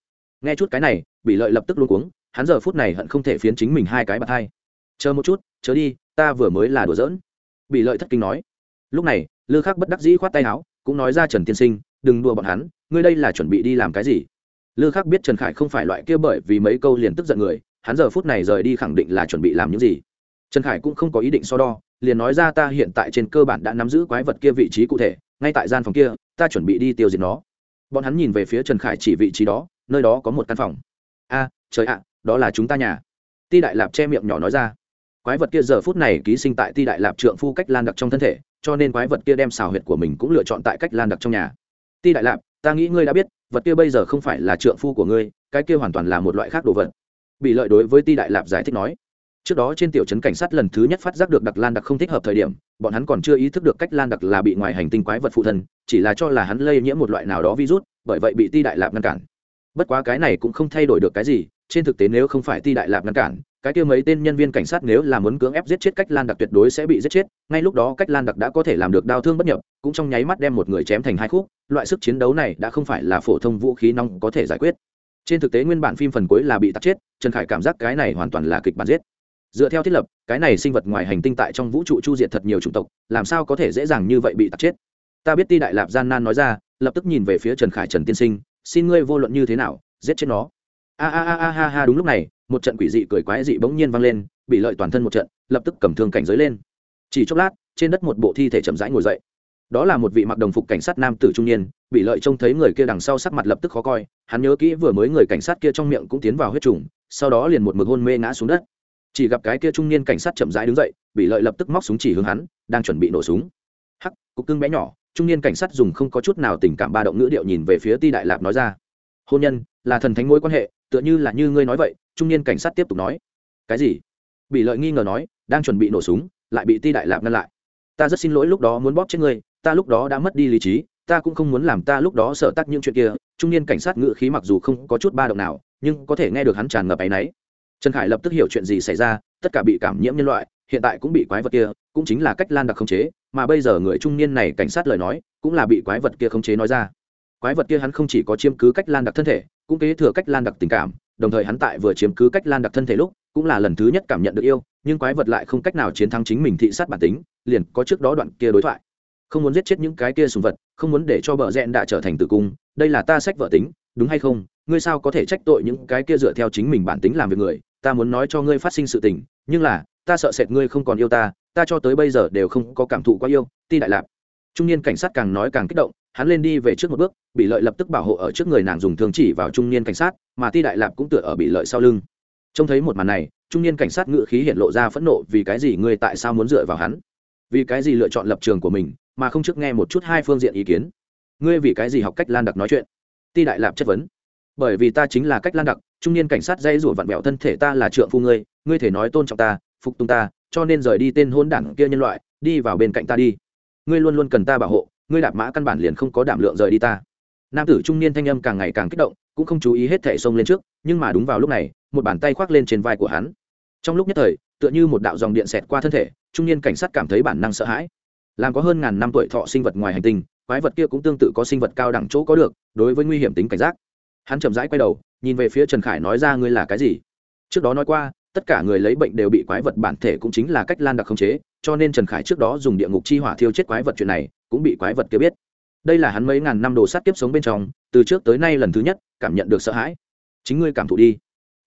Nghe chút cái này, bị lợi lập tức luôn cuống, hắn giờ phút này hận không thể phiến chính mình hai cái bạt hai. Chờ một chút chớ đi, ta vừa mới là đùa giỡn. Bị lợi thất kinh nói. Lúc này, lư khắc bất đắc dĩ khoát tay áo, cũng nói ra trần tiên sinh, đừng đùa bọn hắn, ngươi đây là chuẩn bị đi làm cái gì? Lư khắc biết trần khải không phải loại kia bởi vì mấy câu liền tức giận người hắn giờ phút này rời đi khẳng định là chuẩn bị làm những gì. Trần khải cũng không có ý định so đo, liền nói ra ta hiện tại trên cơ bản đã nắm giữ quái vật kia vị trí cụ thể, ngay tại gian phòng kia, ta chuẩn bị đi tiêu diệt nó. Bọn hắn nhìn về phía trần khải chỉ vị trí đó, nơi đó có một căn phòng. A, trời ạ, đó là chúng ta nhà. Ti đại lạp che miệng nhỏ nói ra. Quái vật kia giờ phút này ký sinh tại ti đại lạp trượng phu cách lan đặc trong thân thể, cho nên quái vật kia đem xào huyệt của mình cũng lựa chọn tại cách lan đặc trong nhà. Ti đại lạp, ta nghĩ ngươi đã biết, vật kia bây giờ không phải là trượng phu của ngươi, cái kia hoàn toàn là một loại khác đồ vật bị lợi đối với ti đại lạp giải thích nói, trước đó trên tiểu trấn cảnh sát lần thứ nhất phát giác được đặc lan đặc không thích hợp thời điểm, bọn hắn còn chưa ý thức được cách lan đặc là bị ngoài hành tinh quái vật phụ thân, chỉ là cho là hắn lây nhiễm một loại nào đó virus, bởi vậy bị ti đại lạp ngăn cản. Bất quá cái này cũng không thay đổi được cái gì, trên thực tế nếu không phải ti đại lạp ngăn cản, cái kia mấy tên nhân viên cảnh sát nếu là muốn cưỡng ép giết chết cách lan đặc tuyệt đối sẽ bị giết chết, ngay lúc đó cách lan đặc đã có thể làm được đau thương bất nhập, cũng trong nháy mắt đem một người chém thành hai khúc, loại sức chiến đấu này đã không phải là phổ thông vũ khí nóng có thể giải quyết trên thực tế nguyên bản phim phần cuối là bị tắt chết, trần khải cảm giác cái này hoàn toàn là kịch bản giết. Dựa theo thiết lập, cái này sinh vật ngoài hành tinh tại trong vũ trụ chu diệt thật nhiều chủng tộc, làm sao có thể dễ dàng như vậy bị tắt chết? Ta biết ti đại lạp gian nan nói ra, lập tức nhìn về phía trần khải trần tiên sinh, xin ngươi vô luận như thế nào, giết chết nó. A a a a ha ha, đúng lúc này, một trận quỷ dị cười quái dị bỗng nhiên vang lên, bị lợi toàn thân một trận, lập tức cầm thương cảnh giới lên. Chỉ chốc lát, trên đất một bộ thi thể chậm rãi ngồi dậy. Đó là một vị mặc đồng phục cảnh sát nam tử trung niên bị lợi trông thấy người kia đằng sau sắc mặt lập tức khó coi, hắn nhớ kỹ vừa mới người cảnh sát kia trong miệng cũng tiến vào huyết trùng, sau đó liền một mực hôn mê ngã xuống đất. Chỉ gặp cái kia trung niên cảnh sát chậm rãi đứng dậy, bị lợi lập tức móc súng chỉ hướng hắn, đang chuẩn bị nổ súng. Hắc, cục cưng bé nhỏ, trung niên cảnh sát dùng không có chút nào tình cảm ba động ngữ điệu nhìn về phía ti đại lạp nói ra. Hôn nhân, là thần thánh mối quan hệ, tựa như là như ngươi nói vậy, trung niên cảnh sát tiếp tục nói. Cái gì? Bị lợi nghi ngờ nói, đang chuẩn bị nổ súng, lại bị ti đại lạp ngăn lại. Ta rất xin lỗi lúc đó muốn bóp chết ngươi, ta lúc đó đã mất đi lý trí ta cũng không muốn làm ta lúc đó sợ tắc những chuyện kia, trung niên cảnh sát ngự khí mặc dù không có chút ba động nào, nhưng có thể nghe được hắn tràn ngập áy náy. Trần khải lập tức hiểu chuyện gì xảy ra, tất cả bị cảm nhiễm nhân loại, hiện tại cũng bị quái vật kia, cũng chính là cách lan đặc khống chế, mà bây giờ người trung niên này cảnh sát lời nói, cũng là bị quái vật kia khống chế nói ra. Quái vật kia hắn không chỉ có chiếm cứ cách lan đặc thân thể, cũng kế thừa cách lan đặc tình cảm, đồng thời hắn tại vừa chiếm cứ cách lan đặc thân thể lúc, cũng là lần thứ nhất cảm nhận được yêu, nhưng quái vật lại không cách nào chiến thắng chính mình thị sát bản tính, liền có trước đó đoạn kia đối thoại không muốn giết chết những cái kia sùng vật, không muốn để cho bờ rẽn đã trở thành tử cung, đây là ta sách vợ tính, đúng hay không? Ngươi sao có thể trách tội những cái kia dựa theo chính mình bản tính làm việc người? Ta muốn nói cho ngươi phát sinh sự tình, nhưng là, ta sợ sệt ngươi không còn yêu ta ta cho tới bây giờ đều không có cảm thụ quá yêu, ti đại lạp. Trung niên cảnh sát càng nói càng kích động, hắn lên đi về trước một bước, bị lợi lập tức bảo hộ ở trước người nàng dùng thương chỉ vào trung niên cảnh sát, mà ti đại lạp cũng tựa ở bị lợi sau lưng. Trông thấy một màn này, trung niên cảnh sát ngự khí hiện lộ ra phẫn nộ vì cái gì ngươi tại sao muốn dựa vào hắn? Vì cái gì lựa chọn lập trường của mình mà không trước nghe một chút hai phương diện ý kiến. Ngươi vì cái gì học cách lan đặc nói chuyện? Ti đại lạp chất vấn. Bởi vì ta chính là cách lan đặc, trung niên cảnh sát dây rủa vặn vẹo thân thể ta là trượng phu ngươi ngươi thể nói tôn trọng ta, phục tùng ta, cho nên rời đi tên hôn đảng kia nhân loại, đi vào bên cạnh ta đi. Ngươi luôn luôn cần ta bảo hộ, ngươi đạp mã căn bản liền không có đảm lượng rời đi ta. Nam tử trung niên thanh âm càng ngày càng kích động, cũng không chú ý hết thể xông lên trước, nhưng mà đúng vào lúc này, một bàn tay khoác lên trên vai của hắn. Trong lúc nhất thời, tựa như một đạo dòng điện xẹt qua thân thể, trung niên cảnh sát cảm thấy bản năng sợ hãi làm có hơn ngàn năm tuổi thọ sinh vật ngoài hành tinh, quái vật kia cũng tương tự có sinh vật cao đẳng chỗ có được, đối với nguy hiểm tính cảnh giác. Hắn chậm rãi quay đầu, nhìn về phía trần khải nói ra ngươi là cái gì? Trước đó nói qua, tất cả người lấy bệnh đều bị quái vật bản thể cũng chính là cách lan đặc khống chế, cho nên trần khải trước đó dùng địa ngục chi hỏa thiêu chết quái vật chuyện này, cũng bị quái vật kia biết. Đây là hắn mấy ngàn năm đồ sát tiếp sống bên trong, từ trước tới nay lần thứ nhất, cảm nhận được sợ hãi. Chính ngươi cảm thụ đi.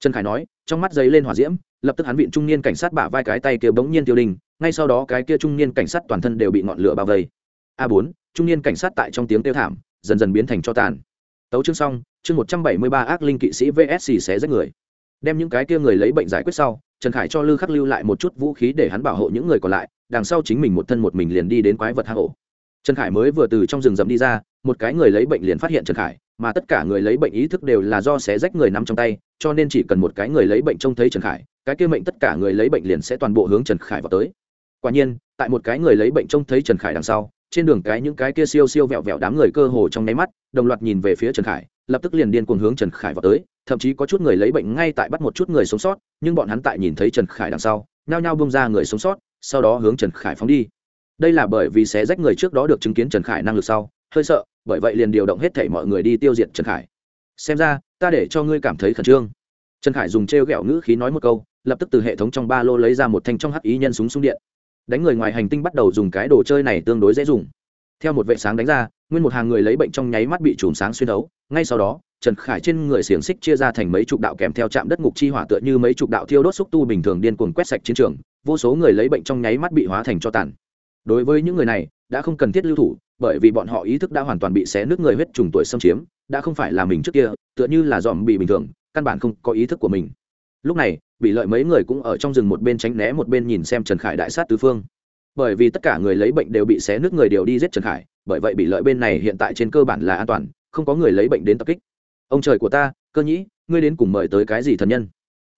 Trần khải nói, trong mắt giấy lên hỏa diễm, lập tức hắn viện trung niên cảnh sát bả vai cái tay kia bỗng nhiên tiêu đình ngay sau đó cái kia trung niên cảnh sát toàn thân đều bị ngọn lửa bao vây. A bốn, trung niên cảnh sát tại trong tiếng kêu thảm, dần dần biến thành cho tàn. Tấu chương xong, chương một trăm bảy mươi ba ác linh kỵ sĩ vsc xé rách người. Đem những cái kia người lấy bệnh giải quyết sau, trần khải cho lư khắc lưu lại một chút vũ khí để hắn bảo hộ những người còn lại, đằng sau chính mình một thân một mình liền đi đến quái vật hang ổ. Trần khải mới vừa từ trong rừng rậm đi ra, một cái người lấy bệnh liền phát hiện trần khải, mà tất cả người lấy bệnh ý thức đều là do xé rách người nằm trong tay, cho nên chỉ cần một cái người lấy bệnh trông thấy trần khải, cái kia mệnh tất cả người lấy bệnh liền sẽ toàn bộ hướng trần khải vào tới quả nhiên, tại một cái người lấy bệnh trông thấy trần khải đằng sau, trên đường cái những cái kia siêu siêu vẹo vẹo đám người cơ hồ trong nháy mắt, đồng loạt nhìn về phía trần khải, lập tức liền điên cuồng hướng trần khải vào tới, thậm chí có chút người lấy bệnh ngay tại bắt một chút người sống sót, nhưng bọn hắn tại nhìn thấy trần khải đằng sau, nhao nhao bông ra người sống sót, sau đó hướng trần khải phóng đi. Đây là bởi vì xé rách người trước đó được chứng kiến trần khải năng lực sau, hơi sợ, bởi vậy liền điều động hết thảy mọi người đi tiêu diệt trần khải. Xem ra, ta để cho ngươi cảm thấy khẩn trương. Trần khải dùng t r e o g ẹ o ngữ khí nói một câu, lập tức từ hệ thống trong ba lô lấy ra một thanh trong hắc ý nhân súng súng điện đánh người ngoài hành tinh bắt đầu dùng cái đồ chơi này tương đối dễ dùng. Theo một vệ sáng đánh ra, nguyên một hàng người lấy bệnh trong nháy mắt bị chùm sáng xuyên đấu. Ngay sau đó, trần khải trên người xiềng xích chia ra thành mấy chục đạo kèm theo trạm đất ngục chi hỏa tựa như mấy chục đạo thiêu đốt xúc tu bình thường điên cuồng quét sạch chiến trường, vô số người lấy bệnh trong nháy mắt bị hóa thành cho tàn. Đối với những người này, đã không cần thiết lưu thủ, bởi vì bọn họ ý thức đã hoàn toàn bị xé nước người huyết trùng tuổi xâm chiếm, đã không phải là mình trước kia, tựa như là dòm bị bình thường, căn bản không có ý thức của mình lúc này, bị lợi mấy người cũng ở trong rừng một bên tránh né một bên nhìn xem trần khải đại sát tứ phương. Bởi vì tất cả người lấy bệnh đều bị xé nước người đều đi giết trần khải, bởi vậy bị lợi bên này hiện tại trên cơ bản là an toàn, không có người lấy bệnh đến tập kích. Ông trời của ta, cơ nhĩ, ngươi đến cùng mời tới cái gì thần nhân?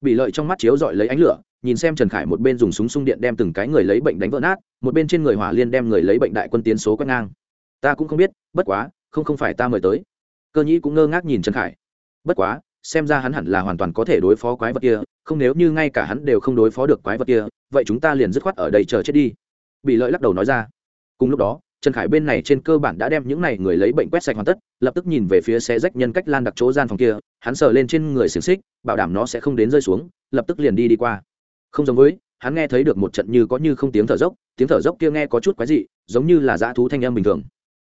Bị lợi trong mắt chiếu dọi lấy ánh lửa, nhìn xem trần khải một bên dùng súng sung điện đem từng cái người lấy bệnh đánh vỡ nát, một bên trên người hỏa liên đem người lấy bệnh đại quân tiến số quét ngang. Ta cũng không biết, bất quá, không không phải ta mời tới. Cơ nhĩ cũng ngơ ngác nhìn trần khải. Bất quá xem ra hắn hẳn là hoàn toàn có thể đối phó quái vật kia, không nếu như ngay cả hắn đều không đối phó được quái vật kia, vậy chúng ta liền dứt khoát ở đây chờ chết đi. Bị lợi lắc đầu nói ra. Cùng lúc đó, trần khải bên này trên cơ bản đã đem những này người lấy bệnh quét sạch hoàn tất, lập tức nhìn về phía xe rách nhân cách lan đặc chỗ gian phòng kia, hắn sờ lên trên người xiềng xích, bảo đảm nó sẽ không đến rơi xuống, lập tức liền đi đi qua. Không giống với, hắn nghe thấy được một trận như có như không tiếng thở dốc, tiếng thở dốc kia nghe có chút quái dị, giống như là dã thú thanh âm bình thường.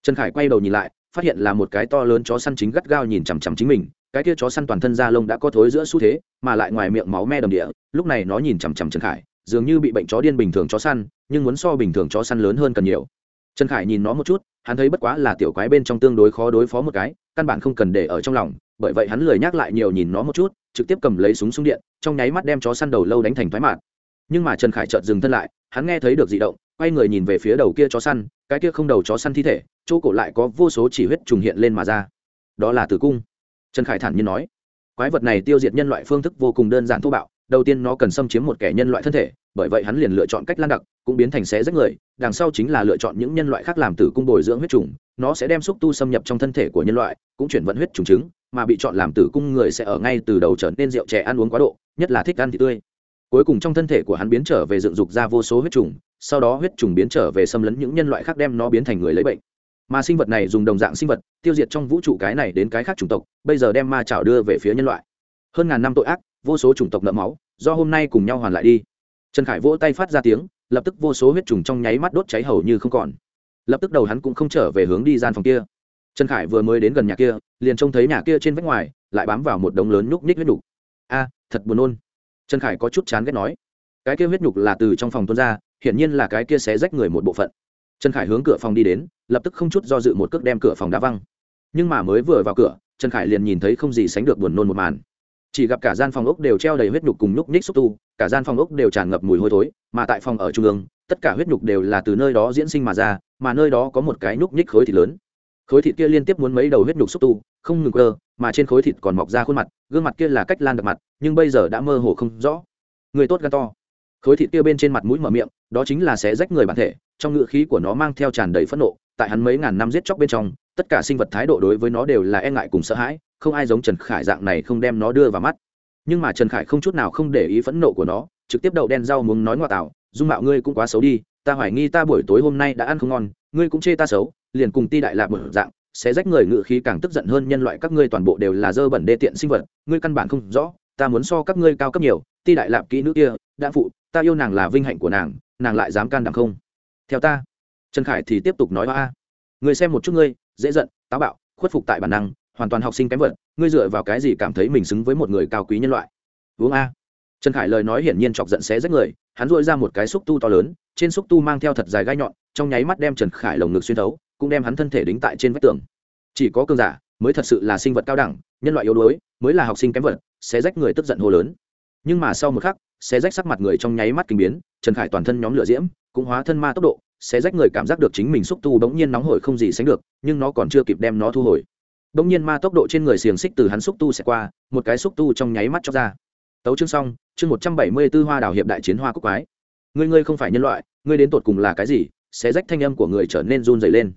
Trần khải quay đầu nhìn lại, phát hiện là một cái to lớn chó săn chính gắt gao nhìn chằm chằm chính mình cái kia chó săn toàn thân da lông đã có thối giữa xu thế, mà lại ngoài miệng máu me đầm địa, lúc này nó nhìn chằm chằm trần khải, dường như bị bệnh chó điên bình thường chó săn, nhưng muốn so bình thường chó săn lớn hơn cần nhiều. Trần khải nhìn nó một chút, hắn thấy bất quá là tiểu quái bên trong tương đối khó đối phó một cái, căn bản không cần để ở trong lòng, bởi vậy hắn lười nhắc lại nhiều nhìn nó một chút, trực tiếp cầm lấy súng súng điện, trong nháy mắt đem chó săn đầu lâu đánh thành thoái mạn nhưng mà trần khải chợt dừng thân lại, hắn nghe thấy được dị động, quay người nhìn về phía đầu kia chó săn, cái kia không đầu chó săn thi thể, chỗ cổ lại có vô số chỉ huyết trùng hiện lên mà ra. Đó là tử cung trần khải thản nhiên nói, quái vật này tiêu diệt nhân loại phương thức vô cùng đơn giản thô bạo, đầu tiên nó cần xâm chiếm một kẻ nhân loại thân thể, bởi vậy hắn liền lựa chọn cách lan đặc, cũng biến thành xé rách người, đằng sau chính là lựa chọn những nhân loại khác làm tử cung bồi dưỡng huyết trùng, nó sẽ đem xúc tu xâm nhập trong thân thể của nhân loại, cũng chuyển vận huyết trùng trứng, mà bị chọn làm tử cung người sẽ ở ngay từ đầu trở nên rượu trẻ ăn uống quá độ, nhất là thích ăn thịt tươi. Cuối cùng trong thân thể của hắn biến trở về dựng dục ra vô số huyết trùng, sau đó huyết trùng biến trở về xâm lấn những nhân loại khác đem nó biến thành người lấy bệnh mà sinh vật này dùng đồng dạng sinh vật, tiêu diệt trong vũ trụ cái này đến cái khác chủng tộc, bây giờ đem ma chảo đưa về phía nhân loại. Hơn ngàn năm tội ác, vô số chủng tộc nợ máu, do hôm nay cùng nhau hoàn lại đi. Trần khải vỗ tay phát ra tiếng, lập tức vô số huyết trùng trong nháy mắt đốt cháy hầu như không còn. Lập tức đầu hắn cũng không trở về hướng đi gian phòng kia. Trần khải vừa mới đến gần nhà kia, liền trông thấy nhà kia trên vách ngoài, lại bám vào một đống lớn nhúc nhích huyết nhục. A, thật buồn nôn. Trần khải có chút chán ghét nói. Cái kia huyết nhục là từ trong phòng tuôn ra, hiển nhiên là cái kia xé rách người một bộ phận trần khải hướng cửa phòng đi đến, lập tức không chút do dự một cước đem cửa phòng đá văng. Nhưng mà mới vừa vào cửa, trần khải liền nhìn thấy không gì sánh được buồn nôn một màn. Chỉ gặp cả gian phòng ốc đều treo đầy huyết nhục cùng nhúc ních xúc tu, cả gian phòng ốc đều tràn ngập mùi hôi thối, mà tại phòng ở trung ương, tất cả huyết nhục đều là từ nơi đó diễn sinh mà ra, mà nơi đó có một cái nhúc nhích khối thịt lớn. Khối thịt kia liên tiếp muốn mấy đầu huyết nhục xúc tu, không ngừng cơ mà trên khối thịt còn mọc ra khuôn mặt, gương mặt kia là cách lan đặc mặt, nhưng bây giờ đã mơ hồ không rõ. Người tốt gan to khối thịt kia bên trên mặt mũi mở miệng, đó chính là xé rách người bản thể, trong ngựa khí của nó mang theo tràn đầy phẫn nộ, tại hắn mấy ngàn năm giết chóc bên trong, tất cả sinh vật thái độ đối với nó đều là e ngại cùng sợ hãi, không ai giống trần khải dạng này không đem nó đưa vào mắt. Nhưng mà trần khải không chút nào không để ý phẫn nộ của nó, trực tiếp đậu đen rau muốn nói ngoa tạo dung mạo ngươi cũng quá xấu đi, ta hoài nghi ta buổi tối hôm nay đã ăn không ngon, ngươi cũng chê ta xấu, liền cùng ti đại lạc một dạng sẽ rách người ngự khí càng tức giận hơn nhân loại các ngươi toàn bộ đều là dơ bẩn đê tiện sinh vật, ngươi căn bản không rõ, ta muốn so các ngươi cao cấp nhiều ti đại lạp kỹ nữ kia, đã phụ, ta yêu nàng là vinh hạnh của nàng nàng lại dám can đảm không? Theo ta. Trần khải thì tiếp tục nói, a người xem một chút ngươi, dễ giận, táo bạo, khuất phục tại bản năng, hoàn toàn học sinh kém vật ngươi dựa vào cái gì cảm thấy mình xứng với một người cao quý nhân loại? Uống, a. Trần khải lời nói hiển nhiên chọc giận xé rách người, hắn dội ra một cái xúc tu to lớn, trên xúc tu mang theo thật dài gai nhọn, trong nháy mắt đem trần khải lồng ngực xuyên thấu, cũng đem hắn thân thể đính tại trên vách tường. Chỉ có cơn giả mới thật sự là sinh vật cao đẳng, nhân loại yếu đuối, mới là học sinh kém vật xé rách người tức giận hô lớn nhưng mà sau một khắc sẽ rách sắc mặt người trong nháy mắt kinh biến, trần khải toàn thân nhóm lửa diễm, cũng hóa thân ma tốc độ sẽ rách người cảm giác được chính mình xúc tu bỗng nhiên nóng hổi không gì sánh được, nhưng nó còn chưa kịp đem nó thu hồi. Bỗng nhiên ma tốc độ trên người xiềng xích từ hắn xúc tu sẽ qua, một cái xúc tu trong nháy mắt cho ra. Tấu chương xong, chương một trăm bảy mươi b ố hoa đảo hiệp đại chiến hoa cúc quái. Ngươi ngươi không phải nhân loại, ngươi đến tột cùng là cái gì? Sẽ rách thanh âm của người trở nên run dày lên.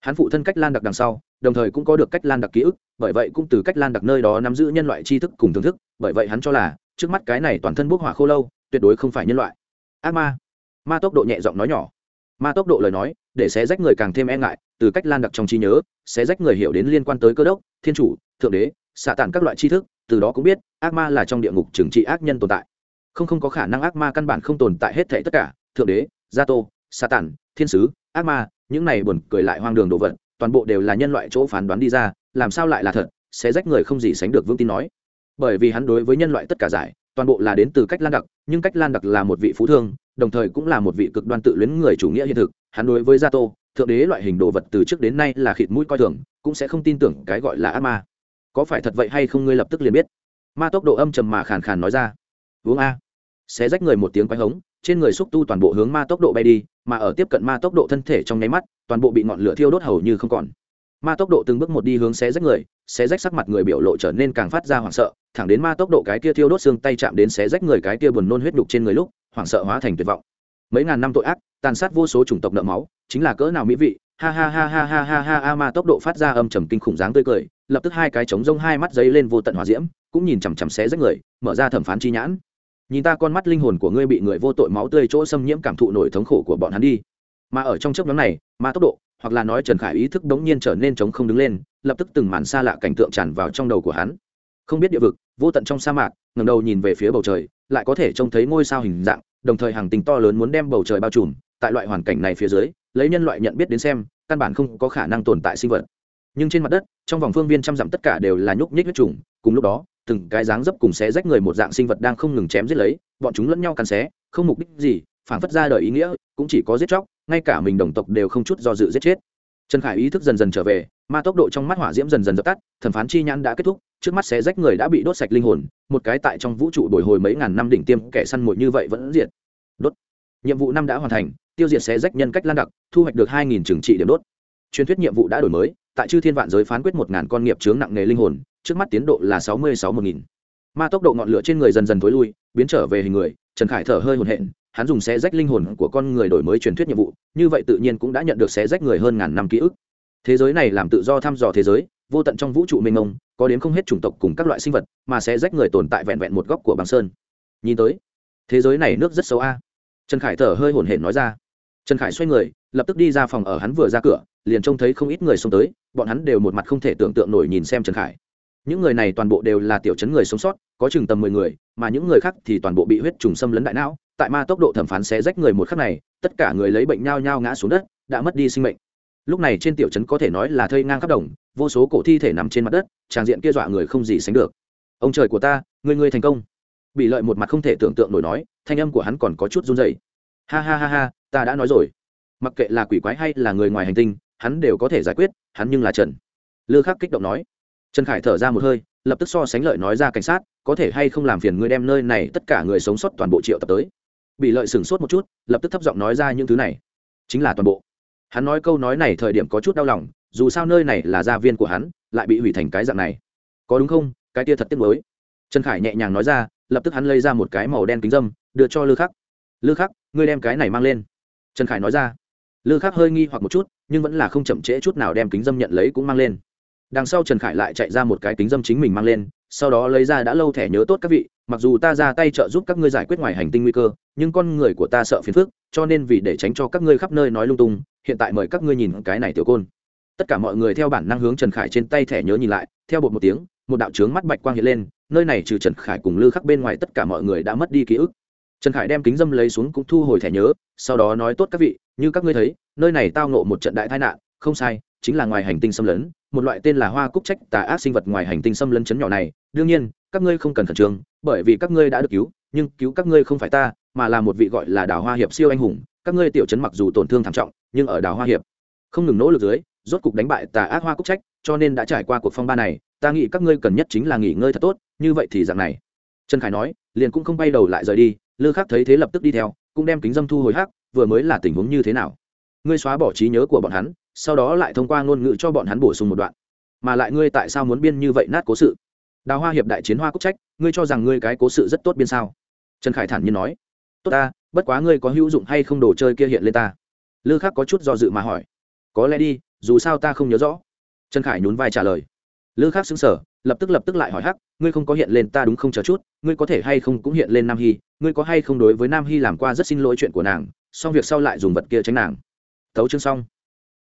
Hắn phụ thân cách lan đặc đằng sau, đồng thời cũng có được cách lan đặc ký ức, bởi vậy cũng từ cách lan đặc nơi đó nắm giữ nhân loại tri thức cùng thưởng thức, bởi vậy hắn cho là trước mắt cái này toàn thân bốc hỏa khô lâu, tuyệt đối không phải nhân loại. Ác ma. Ma tốc độ nhẹ giọng nói nhỏ. Ma tốc độ lời nói, để xé rách người càng thêm e ngại, từ cách lan đặc trong trí nhớ, xé rách người hiểu đến liên quan tới cơ đốc, thiên chủ, thượng đế, xạ tản các loại tri thức, từ đó cũng biết, ác ma là trong địa ngục trừng trị ác nhân tồn tại. Không không có khả năng ác ma căn bản không tồn tại hết thảy tất cả, thượng đế, gia tô, xạ tản, thiên sứ, ác ma, những này buồn cười lại hoang đường đồ vật, toàn bộ đều là nhân loại chỗ phán đoán đi ra, làm sao lại là thật sẽ rách người không gì sánh được vương tin nói bởi vì hắn đối với nhân loại tất cả giải, toàn bộ là đến từ cách lan đặc, nhưng cách lan đặc là một vị phú thương, đồng thời cũng là một vị cực đoan tự luyến người chủ nghĩa hiện thực. Hắn đối với gia tô thượng đế loại hình đồ vật từ trước đến nay là khịt mũi coi thường, cũng sẽ không tin tưởng cái gọi là ác ma. Có phải thật vậy hay không ngươi lập tức liền biết. Ma tốc độ âm trầm mà khàn khàn nói ra. Uống a. Xé rách người một tiếng quái hống, trên người xúc tu toàn bộ hướng ma tốc độ bay đi, mà ở tiếp cận ma tốc độ thân thể trong nháy mắt, toàn bộ bị ngọn lửa thiêu đốt hầu như không còn ma tốc độ từng bước một đi hướng xé rách người, xé rách sắc mặt người biểu lộ trở nên càng phát ra hoảng sợ, thẳng đến ma tốc độ cái kia thiêu đốt xương tay chạm đến xé rách người cái kia buồn nôn huyết đục trên người lúc, hoảng sợ hóa thành tuyệt vọng. Mấy ngàn năm tội ác, tàn sát vô số chủng tộc nợ máu, chính là cỡ nào mỹ vị, ha ha ha ha ha ha ha ha, ma tốc độ phát ra âm trầm kinh khủng dáng tươi cười, lập tức hai cái trống rông hai mắt giấy lên vô tận hòa diễm, cũng nhìn chằm chằm xé rách người, mở ra thẩm phán chi nhãn. Nhìn ta con mắt linh hồn của ngươi bị người vô tội máu tươi chỗ xâm nhiễm cảm thụ nổi thống khổ của bọn hắn đi. Mà ở trong chớp nhóm này, ma tốc độ hoặc là nói trần khải ý thức đống nhiên trở nên chống không đứng lên, lập tức từng màn xa lạ cảnh tượng tràn vào trong đầu của hắn. Không biết địa vực, vô tận trong sa mạc ngầm đầu nhìn về phía bầu trời, lại có thể trông thấy ngôi sao hình dạng, đồng thời hàng tình to lớn muốn đem bầu trời bao trùm, tại loại hoàn cảnh này phía dưới, lấy nhân loại nhận biết đến xem, căn bản không có khả năng tồn tại sinh vật. Nhưng trên mặt đất, trong vòng phương viên trăm dặm tất cả đều là nhúc nhích huyết trùng, cùng lúc đó, từng cái dáng dấp cùng xé rách người một dạng sinh vật đang không ngừng chém giết lấy, bọn chúng lẫn nhau cắn xé, không mục đích gì, phản phất ra đời ý nghĩa, cũng chỉ có giết chóc ngay cả mình đồng tộc đều không chút do dự giết chết. Trần khải ý thức dần dần trở về, ma tốc độ trong mắt hỏa diễm dần dần dập tắt, thẩm phán chi nhãn đã kết thúc, trước mắt xé rách người đã bị đốt sạch linh hồn, một cái tại trong vũ trụ bồi hồi mấy ngàn năm đỉnh tiêm kẻ săn mồi như vậy vẫn diệt. Đốt. Nhiệm vụ năm đã hoàn thành, tiêu diệt xé rách nhân cách lan đặc, thu hoạch được hai nghìn trừng trị điểm đốt. Truyền thuyết nhiệm vụ đã đổi mới, tại chư thiên vạn giới phán quyết một ngàn con nghiệp chướng nặng nghề linh hồn, trước mắt tiến độ là sáu mươi sáu một nghìn. Ma tốc độ ngọn lửa trên người dần dần t ố i lui, biến trở về hình người, trần khải thở hơi hồn hện hắn dùng xé rách linh hồn của con người đổi mới truyền thuyết nhiệm vụ, như vậy tự nhiên cũng đã nhận được xé rách người hơn ngàn năm ký ức. Thế giới này làm tự do thăm dò thế giới, vô tận trong vũ trụ mênh mông, có đến không hết chủng tộc cùng các loại sinh vật, mà xé rách người tồn tại vẹn vẹn một góc của băng sơn. Nhìn tới, thế giới này nước rất xấu a. Trần khải thở hơi hồn hển nói ra. Trần khải xoay người, lập tức đi ra phòng ở hắn vừa ra cửa, liền trông thấy không ít người xông tới, bọn hắn đều một mặt không thể tưởng tượng nổi nhìn xem trần khải. Những người này toàn bộ đều là tiểu chấn người sống sót, có chừng tầm mười người, mà những người khác thì toàn bộ bị huyết trùng xâm lấn đại não tại ma tốc độ thẩm phán xé rách người một khắc này, tất cả người lấy bệnh nhao nhao ngã xuống đất, đã mất đi sinh mệnh. Lúc này trên tiểu trấn có thể nói là thây ngang khắp đồng, vô số cổ thi thể nằm trên mặt đất, tràng diện kia dọa người không gì sánh được. Ông trời của ta, người người thành công. Bị lợi một mặt không thể tưởng tượng nổi nói, thanh âm của hắn còn có chút run dày ha ha ha ha, ta đã nói rồi. Mặc kệ là quỷ quái hay là người ngoài hành tinh, hắn đều có thể giải quyết, hắn nhưng là trần. Lư khắc kích động nói. Trần khải thở ra một hơi, lập tức so sánh lợi nói ra cảnh sát, có thể hay không làm phiền ngươi đem nơi này tất cả người sống sót toàn bộ triệu tập tới bị lợi sửng sốt một chút, lập tức thấp giọng nói ra những thứ này. Chính là toàn bộ. Hắn nói câu nói này thời điểm có chút đau lòng, dù sao nơi này là gia viên của hắn, lại bị hủy thành cái dạng này. Có đúng không? Cái tia thật tiếc mới trần khải nhẹ nhàng nói ra, lập tức hắn lấy ra một cái màu đen kính dâm, đưa cho lư khắc. Lư khắc, ngươi đem cái này mang lên. Trần khải nói ra. Lư khắc hơi nghi hoặc một chút, nhưng vẫn là không chậm trễ chút nào đem kính dâm nhận lấy cũng mang lên. Đằng sau trần khải lại chạy ra một cái kính dâm chính mình mang lên sau đó lấy ra đã lâu thẻ nhớ tốt các vị, mặc dù ta ra tay trợ giúp các ngươi giải quyết ngoài hành tinh nguy cơ, nhưng con người của ta sợ phiền phức, cho nên vì để tránh cho các ngươi khắp nơi nói lung tung, hiện tại mời các ngươi nhìn cái này tiểu côn. Tất cả mọi người theo bản năng hướng trần khải trên tay thẻ nhớ nhìn lại, theo bột một tiếng, một đạo trướng mắt bạch quang hiện lên, nơi này trừ trần khải cùng lư khắc bên ngoài tất cả mọi người đã mất đi ký ức. Trần khải đem kính dâm lấy xuống cũng thu hồi thẻ nhớ, sau đó nói, tốt các vị, như các ngươi thấy, nơi này tao nộ một trận đại tai nạn, không sai, chính là ngoài hành tinh xâm lấn một loại tên là hoa cúc trách tà ác sinh vật ngoài hành tinh xâm lấn chấn nhỏ này. Đương nhiên, các ngươi không cần khẩn trương, bởi vì các ngươi đã được cứu, nhưng cứu các ngươi không phải ta, mà là một vị gọi là đào hoa hiệp siêu anh hùng. Các ngươi tiểu chấn mặc dù tổn thương thảm trọng, nhưng ở đào hoa hiệp không ngừng nỗ lực dưới, rốt cục đánh bại tà ác hoa cúc trách, cho nên đã trải qua cuộc phong ba này. Ta nghĩ các ngươi cần nhất chính là nghỉ ngơi thật tốt, như vậy thì dạng này. Trần khải nói, liền cũng không bay đầu lại rời đi. Lư khắc thấy thế lập tức đi theo, cũng đem kính dâm thu hồi hắc, vừa mới là tình huống như thế nào? Ngươi xóa bỏ trí nhớ của bọn hắn sau đó lại thông qua ngôn ngữ cho bọn hắn bổ sung một đoạn. Mà lại ngươi tại sao muốn biên như vậy nát cố sự? Đào hoa hiệp đại chiến hoa cúc trách, ngươi cho rằng ngươi cái cố sự rất tốt biên sao? Trần khải thản nhiên nói. Tốt ta, bất quá ngươi có hữu dụng hay không đồ chơi kia hiện lên ta? Lư khắc có chút do dự mà hỏi. Có lẽ đi, dù sao ta không nhớ rõ. Trần khải nhún vai trả lời. Lư khắc xứng sở lập tức lập tức lại hỏi hắc, ngươi không có hiện lên ta đúng không chờ chút, ngươi có thể hay không cũng hiện lên nam hy, ngươi có hay không đối với nam hy làm qua rất xin lỗi chuyện của nàng, xong việc sau lại dùng vật kia tránh nàng. Tấu chương xong.